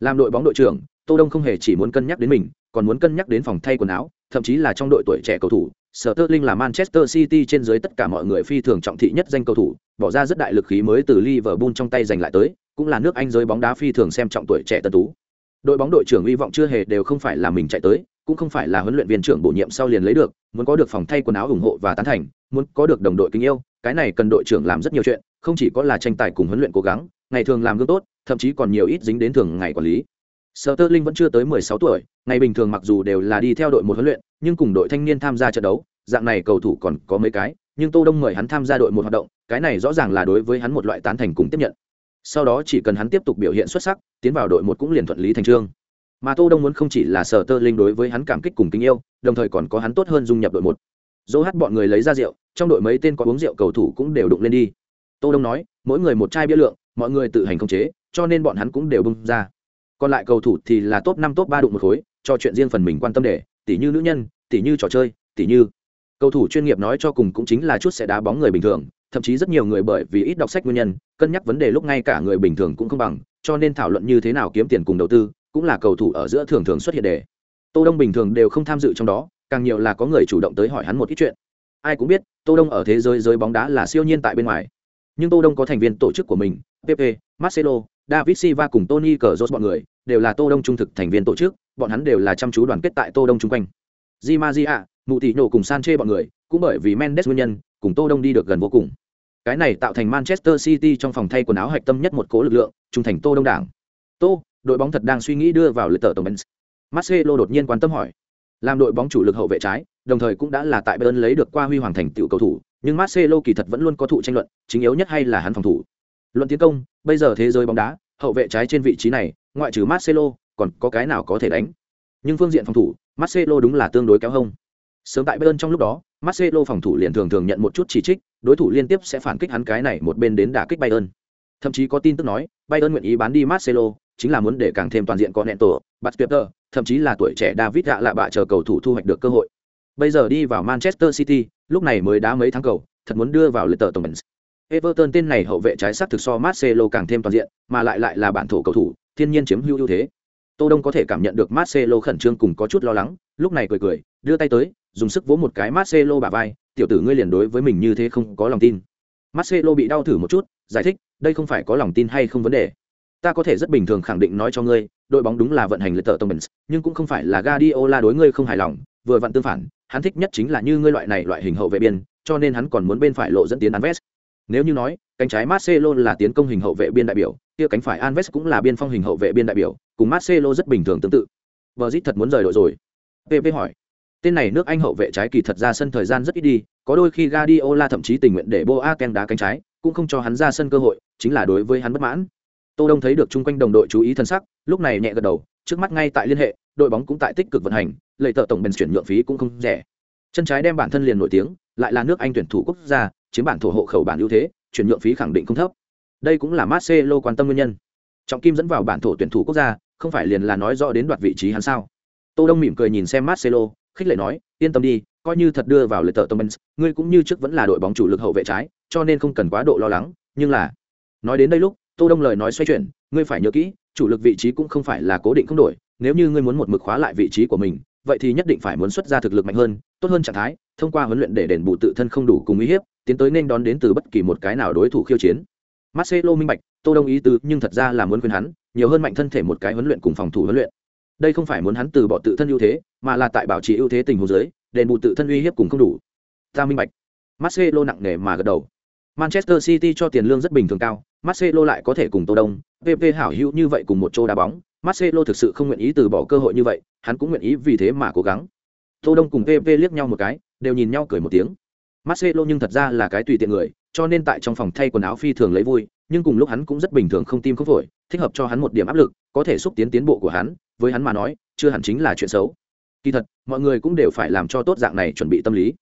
Làm đội bóng đội trưởng, Tô Đông không hề chỉ muốn cân nhắc đến mình, còn muốn cân nhắc đến phòng thay quần áo, thậm chí là trong đội tuổi trẻ cầu thủ. Sở Tơ Linh là Manchester City trên dưới tất cả mọi người phi thường trọng thị nhất danh cầu thủ, bỏ ra rất đại lực khí mới từ Liverpool trong tay giành lại tới, cũng là nước Anh giới bóng đá phi thường xem trọng tuổi trẻ tân tú. Đội bóng đội trưởng hy vọng chưa hề đều không phải là mình chạy tới, cũng không phải là huấn luyện viên trưởng bổ nhiệm sau liền lấy được, muốn có được phòng thay quần áo ủng hộ và tán thành, muốn có được đồng đội kính yêu cái này cần đội trưởng làm rất nhiều chuyện không chỉ có là tranh tài cùng huấn luyện cố gắng ngày thường làm gương tốt thậm chí còn nhiều ít dính đến thường ngày quản lý Sở Tơ Linh vẫn chưa tới 16 tuổi, ngày bình thường mặc dù đều là đi theo đội một huấn luyện, nhưng cùng đội thanh niên tham gia trận đấu, dạng này cầu thủ còn có mấy cái, nhưng Tô Đông mời hắn tham gia đội một hoạt động, cái này rõ ràng là đối với hắn một loại tán thành cùng tiếp nhận. Sau đó chỉ cần hắn tiếp tục biểu hiện xuất sắc, tiến vào đội một cũng liền thuận lý thành chương. Mà Tô Đông muốn không chỉ là Sở Tơ Linh đối với hắn cảm kích cùng kính yêu, đồng thời còn có hắn tốt hơn dung nhập đội một. Dỗ hát bọn người lấy ra rượu, trong đội mấy tên có uống rượu cầu thủ cũng đều đụng lên đi. Tô Đông nói, mỗi người một chai bia lượng, mọi người tự hành không chế, cho nên bọn hắn cũng đều bung ra còn lại cầu thủ thì là top năm, top ba đụng một khối, cho chuyện riêng phần mình quan tâm để, tỉ như nữ nhân, tỉ như trò chơi, tỉ như. Cầu thủ chuyên nghiệp nói cho cùng cũng chính là chút sẽ đá bóng người bình thường, thậm chí rất nhiều người bởi vì ít đọc sách nguyên nhân, cân nhắc vấn đề lúc ngay cả người bình thường cũng không bằng, cho nên thảo luận như thế nào kiếm tiền cùng đầu tư, cũng là cầu thủ ở giữa thường thường xuất hiện đề tô đông bình thường đều không tham dự trong đó, càng nhiều là có người chủ động tới hỏi hắn một ít chuyện. Ai cũng biết, tô đông ở thế giới giới bóng đá là siêu nhiên tại bên ngoài. Nhưng tô đông có thành viên tổ chức của mình pp marcelo david silva cùng tony Cazorla bọn người đều là tô đông trung thực thành viên tổ chức bọn hắn đều là chăm chú đoàn kết tại tô đông chung quanh. Di Maria, mụ Tỷ nổ cùng sanche bọn người cũng bởi vì mendes nguyên nhân cùng tô đông đi được gần vô cùng. Cái này tạo thành manchester city trong phòng thay quần áo hạch tâm nhất một cố lực lượng trung thành tô đông đảng. Tô đội bóng thật đang suy nghĩ đưa vào lượt tờ tổng benz. Marcelo đột nhiên quan tâm hỏi. Làm đội bóng chủ lực hậu vệ trái đồng thời cũng đã là tại bayern lấy được qua huy hoàng thành tựu cầu thủ nhưng marcelo kỳ thật vẫn luôn có thụ tranh luận chính yếu nhất hay là hắn phòng thủ luận tiến công, bây giờ thế giới bóng đá, hậu vệ trái trên vị trí này, ngoại trừ marcelo, còn có cái nào có thể đánh? Nhưng phương diện phòng thủ, marcelo đúng là tương đối kéo hông. Sớm tại bayern trong lúc đó, marcelo phòng thủ liền thường thường nhận một chút chỉ trích, đối thủ liên tiếp sẽ phản kích hắn cái này một bên đến đả kích bayern. Thậm chí có tin tức nói, bayern nguyện ý bán đi marcelo, chính là muốn để càng thêm toàn diện có nền tổ, bắt thậm chí là tuổi trẻ david gạ lạ bạ chờ cầu thủ thu hoạch được cơ hội. Bây giờ đi vào manchester city, lúc này mới đá mấy tháng cầu, thật muốn đưa vào lượt tờ tổng Everton tên này hậu vệ trái sát thực so Marcelo càng thêm toàn diện, mà lại lại là bản thổ cầu thủ, thiên nhiên chiếm hữu ưu thế. Tô Đông có thể cảm nhận được Marcelo khẩn trương cùng có chút lo lắng, lúc này cười cười, đưa tay tới, dùng sức vỗ một cái Marcelo bả vai, tiểu tử ngươi liền đối với mình như thế không có lòng tin. Marcelo bị đau thử một chút, giải thích, đây không phải có lòng tin hay không vấn đề. Ta có thể rất bình thường khẳng định nói cho ngươi, đội bóng đúng là vận hành lệ tợ Tông nhưng cũng không phải là Guardiola đối ngươi không hài lòng, vừa vặn tương phản, hắn thích nhất chính là như ngươi loại này loại hình hậu vệ biên, cho nên hắn còn muốn bên phải lộ dẫn tiến Anves. Nếu như nói, cánh trái Marcelo là tiến công hình hậu vệ biên đại biểu, kia cánh phải Alves cũng là biên phong hình hậu vệ biên đại biểu, cùng Marcelo rất bình thường tương tự. Brazil thật muốn rời đội rồi. PP hỏi. Tên này nước Anh hậu vệ trái kỳ thật ra sân thời gian rất ít đi, có đôi khi Guardiola thậm chí tình nguyện để Boateng đá cánh trái, cũng không cho hắn ra sân cơ hội, chính là đối với hắn bất mãn. Tô Đông thấy được chung quanh đồng đội chú ý thân sắc, lúc này nhẹ gật đầu, trước mắt ngay tại liên hệ, đội bóng cũng tại tích cực vận hành, lợi tợ tổng bên chuyển nhượng phí cũng không rẻ. Chân trái đem bản thân liền nổi tiếng, lại là nước Anh tuyển thủ quốc gia, chiếm bản thổ hộ khẩu bản ưu thế, chuyển nhượng phí khẳng định không thấp. Đây cũng là Marcelo quan tâm nguyên nhân. Trọng kim dẫn vào bản thổ tuyển thủ quốc gia, không phải liền là nói rõ đến đoạt vị trí hắn sao? Tô Đông mỉm cười nhìn xem Marcelo, khích lệ nói, yên tâm đi, coi như thật đưa vào lượt tợ Tomens, ngươi cũng như trước vẫn là đội bóng chủ lực hậu vệ trái, cho nên không cần quá độ lo lắng, nhưng là Nói đến đây lúc, Tô Đông lời nói xoay chuyển, ngươi phải nhớ kỹ, chủ lực vị trí cũng không phải là cố định không đổi, nếu như ngươi muốn một mực khóa lại vị trí của mình, vậy thì nhất định phải muốn xuất ra thực lực mạnh hơn, tốt hơn trạng thái, thông qua huấn luyện để đền bù tự thân không đủ cùng ý hiếp, tiến tới nên đón đến từ bất kỳ một cái nào đối thủ khiêu chiến. Marcelo minh bạch, Tô Đông ý tứ, nhưng thật ra là muốn khuyên hắn, nhiều hơn mạnh thân thể một cái huấn luyện cùng phòng thủ huấn luyện. Đây không phải muốn hắn từ bỏ tự thân ưu thế, mà là tại bảo trì ưu thế tình huống dưới, đền bù tự thân uy hiếp cùng không đủ. Ta minh bạch. Marcelo nặng nề mà gật đầu. Manchester City cho tiền lương rất bình thường cao, Marcelo lại có thể cùng Tô Đông, PP hảo hữu như vậy cùng một chỗ đá bóng, Marcelo thực sự không nguyện ý từ bỏ cơ hội như vậy, hắn cũng nguyện ý vì thế mà cố gắng. Tô Đông cùng PP liếc nhau một cái, đều nhìn nhau cười một tiếng. Marcelo nhưng thật ra là cái tùy tiện người, cho nên tại trong phòng thay quần áo phi thường lấy vui, nhưng cùng lúc hắn cũng rất bình thường không tim không phổi, thích hợp cho hắn một điểm áp lực, có thể xúc tiến tiến bộ của hắn, với hắn mà nói, chưa hẳn chính là chuyện xấu. Kỳ thật, mọi người cũng đều phải làm cho tốt dạng này chuẩn bị tâm lý.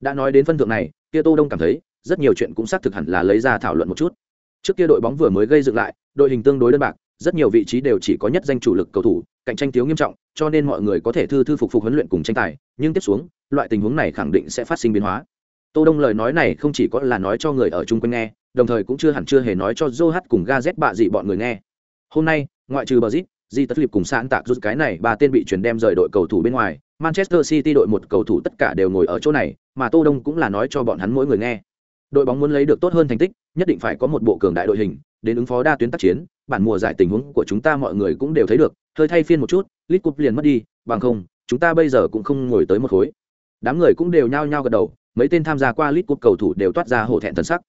Đã nói đến phân thượng này, kia Tô Đông cảm thấy, rất nhiều chuyện cũng xác thực hẳn là lấy ra thảo luận một chút. Trước kia đội bóng vừa mới gây dựng lại, đội hình tương đối đơn bạc, rất nhiều vị trí đều chỉ có nhất danh chủ lực cầu thủ, cạnh tranh thiếu nghiêm trọng, cho nên mọi người có thể thư thư phục phục huấn luyện cùng tranh tài, nhưng tiếp xuống, loại tình huống này khẳng định sẽ phát sinh biến hóa. Tô Đông lời nói này không chỉ có là nói cho người ở chung quanh nghe, đồng thời cũng chưa hẳn chưa hề nói cho Johat cùng Gazet bạ gì bọn người nghe. Hôm nay, ngoại trừ Brazil, Di Tất Liệp cùng Sạn Tạc rút cái này ba tên bị chuyển đem rời đội cầu thủ bên ngoài, Manchester City đội một cầu thủ tất cả đều ngồi ở chỗ này, mà Tô Đông cũng là nói cho bọn hắn mỗi người nghe. Đội bóng muốn lấy được tốt hơn thành tích, nhất định phải có một bộ cường đại đội hình, đến ứng phó đa tuyến tác chiến, bản mùa giải tình huống của chúng ta mọi người cũng đều thấy được, hơi thay phiên một chút, League Cup liền mất đi, bằng không, chúng ta bây giờ cũng không ngồi tới một khối. Đám người cũng đều nhao nhao gật đầu, mấy tên tham gia qua lit cup cầu thủ đều toát ra hổ thẹn thân sắc.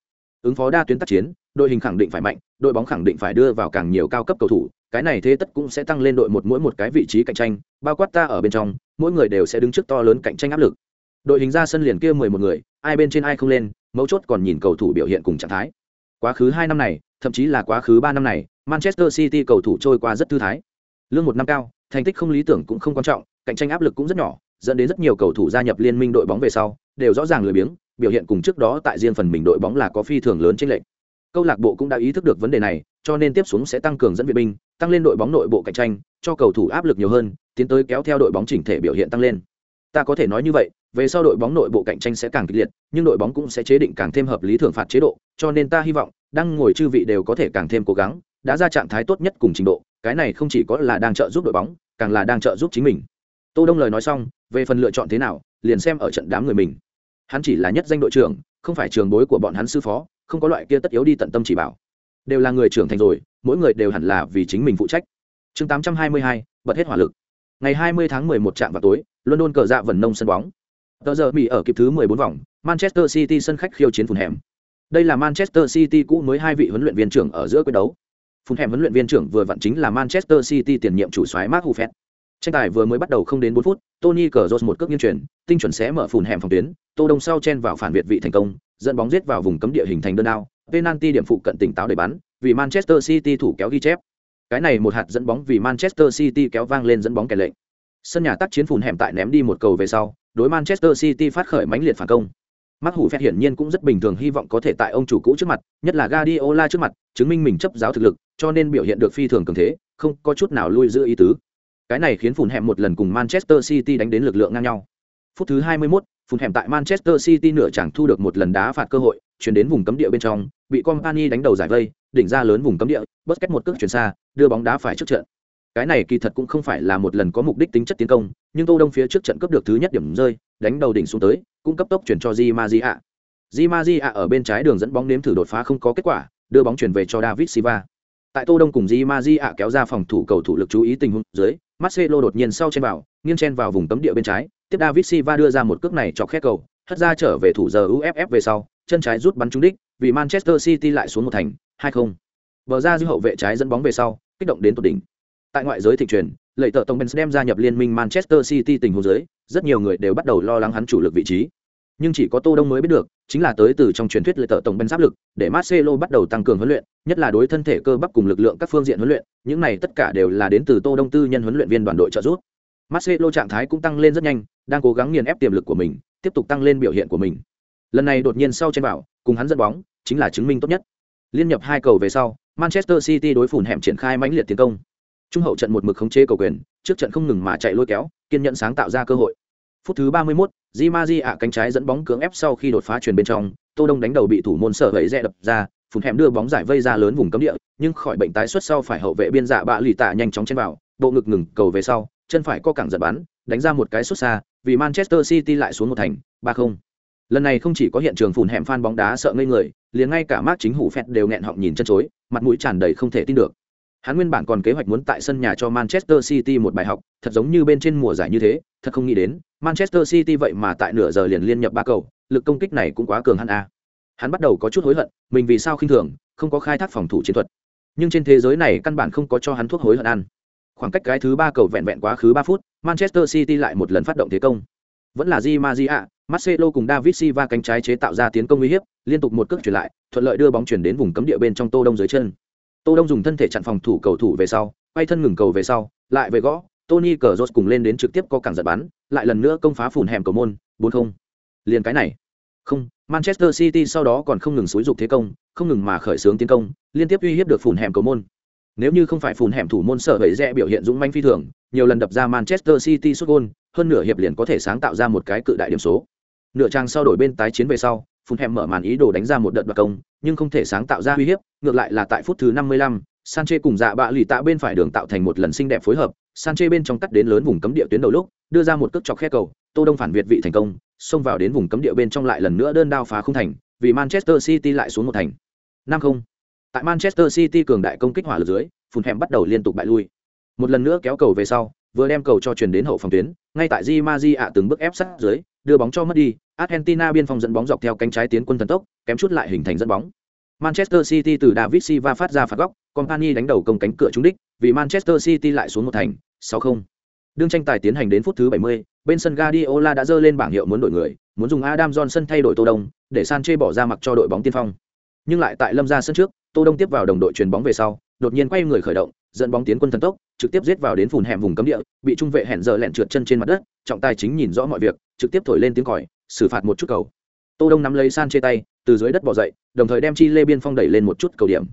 Ứng phó đa tuyến tác chiến, đội hình khẳng định phải mạnh, đội bóng khẳng định phải đưa vào càng nhiều cao cấp cầu thủ, cái này thế tất cũng sẽ tăng lên đội một mỗi một cái vị trí cạnh tranh, bao quát ta ở bên trong, mỗi người đều sẽ đứng trước to lớn cạnh tranh áp lực. Đội hình ra sân liền kia mười một người, ai bên trên ai không lên, mấu chốt còn nhìn cầu thủ biểu hiện cùng trạng thái. Quá khứ hai năm này, thậm chí là quá khứ ba năm này, manchester city cầu thủ trôi qua rất thư thái. Lương một năm cao, thành tích không lý tưởng cũng không quan trọng, cạnh tranh áp lực cũng rất nhỏ, dẫn đến rất nhiều cầu thủ gia nhập liên minh đội bóng về sau đều rõ ràng lười biếng, biểu hiện cùng trước đó tại riêng phần mình đội bóng là có phi thường lớn trên lệnh câu lạc bộ cũng đã ý thức được vấn đề này, cho nên tiếp xuống sẽ tăng cường dẫn viện binh, tăng lên đội bóng nội bộ cạnh tranh, cho cầu thủ áp lực nhiều hơn, tiến tới kéo theo đội bóng chỉnh thể biểu hiện tăng lên. Ta có thể nói như vậy, về sau đội bóng nội bộ cạnh tranh sẽ càng kịch liệt, nhưng đội bóng cũng sẽ chế định càng thêm hợp lý thưởng phạt chế độ, cho nên ta hy vọng, đang ngồi chư vị đều có thể càng thêm cố gắng, đã ra trạng thái tốt nhất cùng trình độ, cái này không chỉ có là đang trợ giúp đội bóng, càng là đang trợ giúp chính mình. Tô đông lời nói xong, về phần lựa chọn thế nào, liền xem ở trận đám người mình hắn chỉ là nhất danh đội trưởng không phải trường bối của bọn hắn sư phó không có loại kia tất yếu đi tận tâm chỉ bảo. Đều là người trưởng thành rồi mỗi người đều hẳn là vì chính mình phụ trách. Chương 822, bật hết hỏa lực. Ngày 20 tháng 11 trạm vào tối london cờ dạ vần nông sân bóng. Tờ giờ mỹ ở kịp thứ 14 vòng manchester city sân khách khiêu chiến phùn hẻm đây là manchester city cũ mới hai vị huấn luyện viên trưởng ở giữa quyết đấu. Phùn hẻm huấn luyện viên trưởng vừa vặn chính là manchester city tiền nhiệm chủ soái mark huffet tranh tài vừa mới bắt đầu không đến bốn phút tony cờ rột một cước nghiêng chuyển tinh chuẩn sẽ mở phùn hẻm phòng tuyến tô đông sau chen vào phản việt vị thành công dẫn bóng giết vào vùng cấm địa hình thành đơn đao penalty điểm phụ cận tỉnh táo để bắn vì manchester city thủ kéo ghi chép. Cái này một hạt dẫn bóng vì manchester city kéo vang lên dẫn bóng kẻ lệnh. Sân nhà tác chiến phùn hẻm tại ném đi một cầu về sau đối manchester city phát khởi mãnh liệt phản công. Mark Hủ Phẹt hiển nhiên cũng rất bình thường hy vọng có thể tại ông chủ cũ trước mặt, nhất là Guardiola trước mặt, chứng minh mình chấp giáo thực lực, cho nên biểu hiện được phi thường cường thế, không có chút nào lui giữ ý tứ. Cái này khiến Phùn Hẻm một lần cùng Manchester City đánh đến lực lượng ngang nhau. Phút thứ 21, Phùn Hẻm tại Manchester City nửa chẳng thu được một lần đá phạt cơ hội, chuyển đến vùng cấm địa bên trong, bị Company đánh đầu giải vây, đỉnh ra lớn vùng cấm địa, bất kết một cước chuyển xa, đưa bóng đá phải trước trận. Cái này kỳ thật cũng không phải là một lần có mục đích tính chất tiến công, nhưng Tô Đông phía trước trận cướp được thứ nhất điểm rơi, đánh đầu đỉnh xuống tới, cũng cấp tốc chuyển cho Di Maria. Di Maria ở bên trái đường dẫn bóng nếm thử đột phá không có kết quả, đưa bóng chuyển về cho David Silva. Tại Tô Đông cùng Di Maria kéo ra phòng thủ cầu thủ lực chú ý tình huống dưới, Marcelo đột nhiên sau chen vào, nghiêng chen vào vùng cấm địa bên trái, tiếp David Silva đưa ra một cước này chọc khe cầu, hất ra trở về thủ giờ UFF về sau, chân trái rút bắn trúng đích, vì Manchester City lại xuống một thành, 2-0. Bờ ra dư hậu vệ trái dẫn bóng về sau, kích động đến tột đỉnh. Tại ngoại giới thị truyền, lợi tợ tổng Benz đem gia nhập liên minh Manchester City tình huống dưới, rất nhiều người đều bắt đầu lo lắng hắn chủ lực vị trí. Nhưng chỉ có Tô Đông mới biết được, chính là tới từ trong truyền thuyết lợi tợ tổng bên giáp lực, để Marcelo bắt đầu tăng cường huấn luyện, nhất là đối thân thể cơ bắp cùng lực lượng các phương diện huấn luyện, những này tất cả đều là đến từ Tô Đông tư nhân huấn luyện viên đoàn đội trợ giúp. Marcelo trạng thái cũng tăng lên rất nhanh, đang cố gắng nghiền ép tiềm lực của mình, tiếp tục tăng lên biểu hiện của mình. Lần này đột nhiên sau trên bảo, cùng hắn dẫn bóng, chính là chứng minh tốt nhất. Liên nhập hai cầu về sau, Manchester City đối phủn hẻm triển khai mãnh liệt tiến công trung hậu trận một mực khống chế cầu quyền trước trận không ngừng mà chạy lôi kéo kiên nhẫn sáng tạo ra cơ hội phút thứ ba mươi 31, Di Maji ạ cánh trái dẫn bóng cưỡng ép sau khi đột phá truyền bên trong, Tô Đông đánh đầu bị thủ môn sở gãy rẽ đập ra, Phùn hẻm đưa bóng giải vây ra lớn vùng cấm địa, nhưng khỏi bệnh tái xuất sau phải hậu vệ biên dạ bạ lì tạ nhanh chóng chen vào, bộ ngực ngừng cầu về sau, chân phải co cẳng giật bắn, đánh ra một cái xuất xa, vì Manchester City lại xuống một thành, 3-0. Lần này không chỉ có hiện trường Phùn hẻm fan bóng đá sợ ngây người, liền ngay cả Mark chính hủ phẹt đều nghẹn họng nhìn chân chối, mặt mũi tràn đầy không thể tin được. Hắn nguyên bản còn kế hoạch muốn tại sân nhà cho Manchester City một bài học, thật giống như bên trên mùa giải như thế, thật không nghĩ đến, Manchester City vậy mà tại nửa giờ liền liên nhập ba cầu, lực công kích này cũng quá cường hắn a. Hắn bắt đầu có chút hối hận, mình vì sao khinh thường, không có khai thác phòng thủ chiến thuật. Nhưng trên thế giới này căn bản không có cho hắn thuốc hối hận ăn. Khoảng cách cái thứ ba cầu vẹn vẹn quá khứ ba phút, Manchester City lại một lần phát động thế công. Vẫn là Di Maria, Marcelo cùng David Silva cánh trái chế tạo ra tiến công uy hiếp, liên tục một cước chuyển lại, thuận lợi đưa bóng chuyển đến vùng cấm địa bên trong Tô Đông dưới chân tô đông dùng thân thể chặn phòng thủ cầu thủ về sau, quay thân ngừng cầu về sau, lại về gõ. Tony cờ rốt cùng lên đến trực tiếp có cảng giật bắn, lại lần nữa công phá phủn hẻm cầu môn, bốn không. Liền cái này. Không, manchester city sau đó còn không ngừng xúi dục thế công, không ngừng mà khởi xướng tiến công, liên tiếp uy hiếp được phủn hẻm cầu môn. Nếu như không phải phủn hẻm thủ môn sở hữu rẽ biểu hiện dũng manh phi thường, nhiều lần đập ra manchester city xuất gôn, hơn nửa hiệp liền có thể sáng tạo ra một cái cự đại điểm số. Nửa trang sau đổi bên tái chiến về sau phun hẻm mở màn ý đồ đánh ra một đợt đoạt công nhưng không thể sáng tạo ra uy hiếp ngược lại là tại phút thứ 55, Sanche cùng dạ bạ lì tạ bên phải đường tạo thành một lần xinh đẹp phối hợp Sanche bên trong cắt đến lớn vùng cấm địa tuyến đầu lúc đưa ra một cước chọc khe cầu tô đông phản việt vị thành công xông vào đến vùng cấm địa bên trong lại lần nữa đơn đao phá không thành vì manchester city lại xuống một thành. năm không. Tại manchester city cường đại công kích hỏa lực dưới phun hẻm bắt đầu liên tục bại lui. Một lần nữa kéo cầu về sau vừa đem cầu cho truyền đến hậu phòng tuyến ngay tại di ma di ạ từng bước ép sát dưới đưa bóng cho mất đi, Argentina biên phòng dẫn bóng dọc theo cánh trái tiến quân thần tốc, kém chút lại hình thành dẫn bóng. Manchester City từ David Silva phát ra phạt góc, Company đánh đầu công cánh cửa trúng đích, vì Manchester City lại xuống một thành, 6-0. Đương tranh tài tiến hành đến phút thứ 70, bên sân Guardiola đã dơ lên bảng hiệu muốn đổi người, muốn dùng Adam Johnson thay đổi Tô Đông, để Sanchez bỏ ra mặc cho đội bóng tiên phong. Nhưng lại tại lâm ra sân trước, Tô Đông tiếp vào đồng đội chuyền bóng về sau, đột nhiên quay người khởi động, dẫn bóng tiến quân thần tốc, trực tiếp giết vào đến phùn hẻm vùng cấm địa, bị trung vệ hẹn giờ lẹn trượt chân trên mặt đất, trọng tài chính nhìn rõ mọi việc, trực tiếp thổi lên tiếng còi, xử phạt một chút cầu. Tô Đông nắm lấy san chê tay, từ dưới đất bò dậy, đồng thời đem Chi Lê biên phong đẩy lên một chút cầu điểm.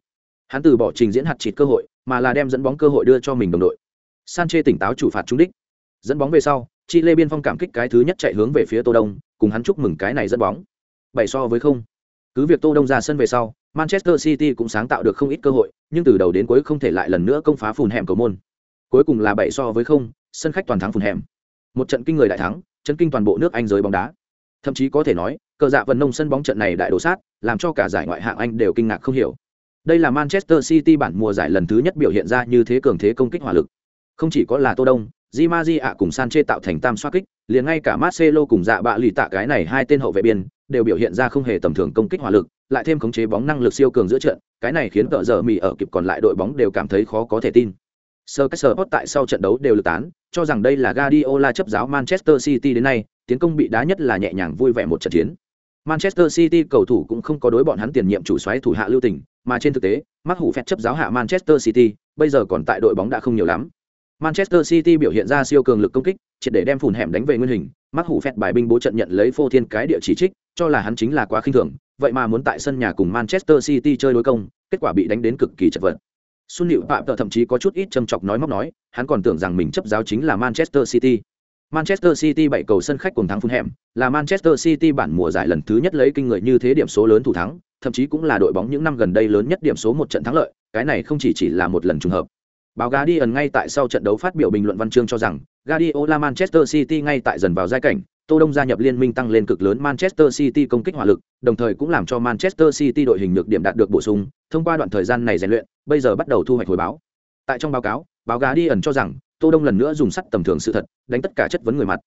Hắn từ bỏ trình diễn hạt chịt cơ hội, mà là đem dẫn bóng cơ hội đưa cho mình đồng đội. Sanchez tỉnh táo chủ phạt trúng đích. Dẫn bóng về sau, Chi Lê biên phong cảm kích cái thứ nhất chạy hướng về phía Tô Đông, cùng hắn chúc mừng cái này dẫn bóng. Bảy so với không. Cứ việc Tô Đông ra sân về sau, Manchester City cũng sáng tạo được không ít cơ hội, nhưng từ đầu đến cuối không thể lại lần nữa công phá phùn hẻm cầu môn. Cuối cùng là bảy so với không, sân khách toàn thắng phùn hẻm. Một trận kinh người đại thắng, chấn kinh toàn bộ nước Anh giới bóng đá. Thậm chí có thể nói, cờ dạ vận nông sân bóng trận này đại đổ sát, làm cho cả giải ngoại hạng Anh đều kinh ngạc không hiểu. Đây là Manchester City bản mùa giải lần thứ nhất biểu hiện ra như thế cường thế công kích hỏa lực. Không chỉ có là Tô Đông, Di ạ cùng Sanchez tạo thành tam xoá kích, liền ngay cả Marcelo cùng dạ bạ lì tạ cái này hai tên hậu vệ biên đều biểu hiện ra không hề tầm thường công kích hỏa lực, lại thêm khống chế bóng năng lực siêu cường giữa trận, cái này khiến tợ giờ mì ở kịp còn lại đội bóng đều cảm thấy khó có thể tin. Sir Caesar tại sau trận đấu đều lực tán, cho rằng đây là Guardiola chấp giáo Manchester City đến nay, tiến công bị đá nhất là nhẹ nhàng vui vẻ một trận chiến. Manchester City cầu thủ cũng không có đối bọn hắn tiền nhiệm chủ soái thủ hạ lưu tình, mà trên thực tế, Mark Hủ phép chấp giáo hạ Manchester City, bây giờ còn tại đội bóng đã không nhiều lắm. Manchester City biểu hiện ra siêu cường lực công kích, triệt để đem phùn hẻm đánh về nguyên hình, Mark Hủ phép bài binh bố trận nhận lấy phô thiên cái địa chỉ trích, cho là hắn chính là quá khinh thường, vậy mà muốn tại sân nhà cùng Manchester City chơi đối công, kết quả bị đánh đến cực kỳ chật vật. Sun Liễu Phạm thậm chí có chút ít châm chọc nói móc nói, hắn còn tưởng rằng mình chấp giáo chính là Manchester City. Manchester City bảy cầu sân khách cùng thắng phun hẻm, là Manchester City bản mùa giải lần thứ nhất lấy kinh người như thế điểm số lớn thủ thắng, thậm chí cũng là đội bóng những năm gần đây lớn nhất điểm số một trận thắng lợi, cái này không chỉ chỉ là một lần trùng hợp. Báo Guardian ngay tại sau trận đấu phát biểu bình luận văn chương cho rằng, Guardiola Manchester City ngay tại dần vào giai cảnh, Tô Đông gia nhập liên minh tăng lên cực lớn Manchester City công kích hỏa lực, đồng thời cũng làm cho Manchester City đội hình nhược điểm đạt được bổ sung, thông qua đoạn thời gian này rèn luyện, bây giờ bắt đầu thu hoạch hồi báo. Tại trong báo cáo, báo Guardian cho rằng, Tô Đông lần nữa dùng sắt tầm thường sự thật, đánh tất cả chất vấn người mặt.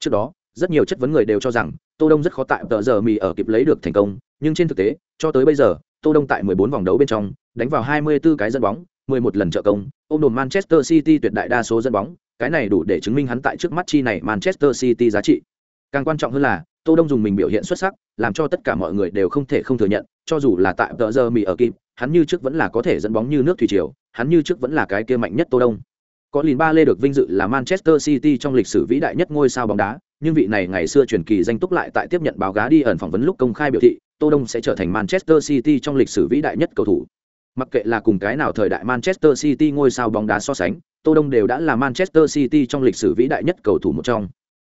Trước đó, rất nhiều chất vấn người đều cho rằng, Tô Đông rất khó tại tờ giờ mì ở kịp lấy được thành công, nhưng trên thực tế, cho tới bây giờ, Tô Đông tại 14 vòng đấu bên trong, đánh vào 24 cái dẫn bóng, 11 lần trợ công, ôm đồn Manchester City tuyệt đại đa số dẫn bóng, cái này đủ để chứng minh hắn tại trước mắt chi này Manchester City giá trị. Càng quan trọng hơn là, Tô Đông dùng mình biểu hiện xuất sắc, làm cho tất cả mọi người đều không thể không thừa nhận, cho dù là tại tờ giờ mỹ ở kịp, hắn như trước vẫn là có thể dẫn bóng như nước thủy triều, hắn như trước vẫn là cái kia mạnh nhất Tô Đông. Có lìn ba lê được vinh dự là Manchester City trong lịch sử vĩ đại nhất ngôi sao bóng đá, nhưng vị này ngày xưa truyền kỳ danh túc lại tại tiếp nhận báo gá đi ẩn phỏng vấn lúc công khai biểu thị, Tô Đông sẽ trở thành Manchester City trong lịch sử vĩ đại nhất cầu thủ. Mặc kệ là cùng cái nào thời đại Manchester City ngôi sao bóng đá so sánh, Tô Đông đều đã là Manchester City trong lịch sử vĩ đại nhất cầu thủ một trong.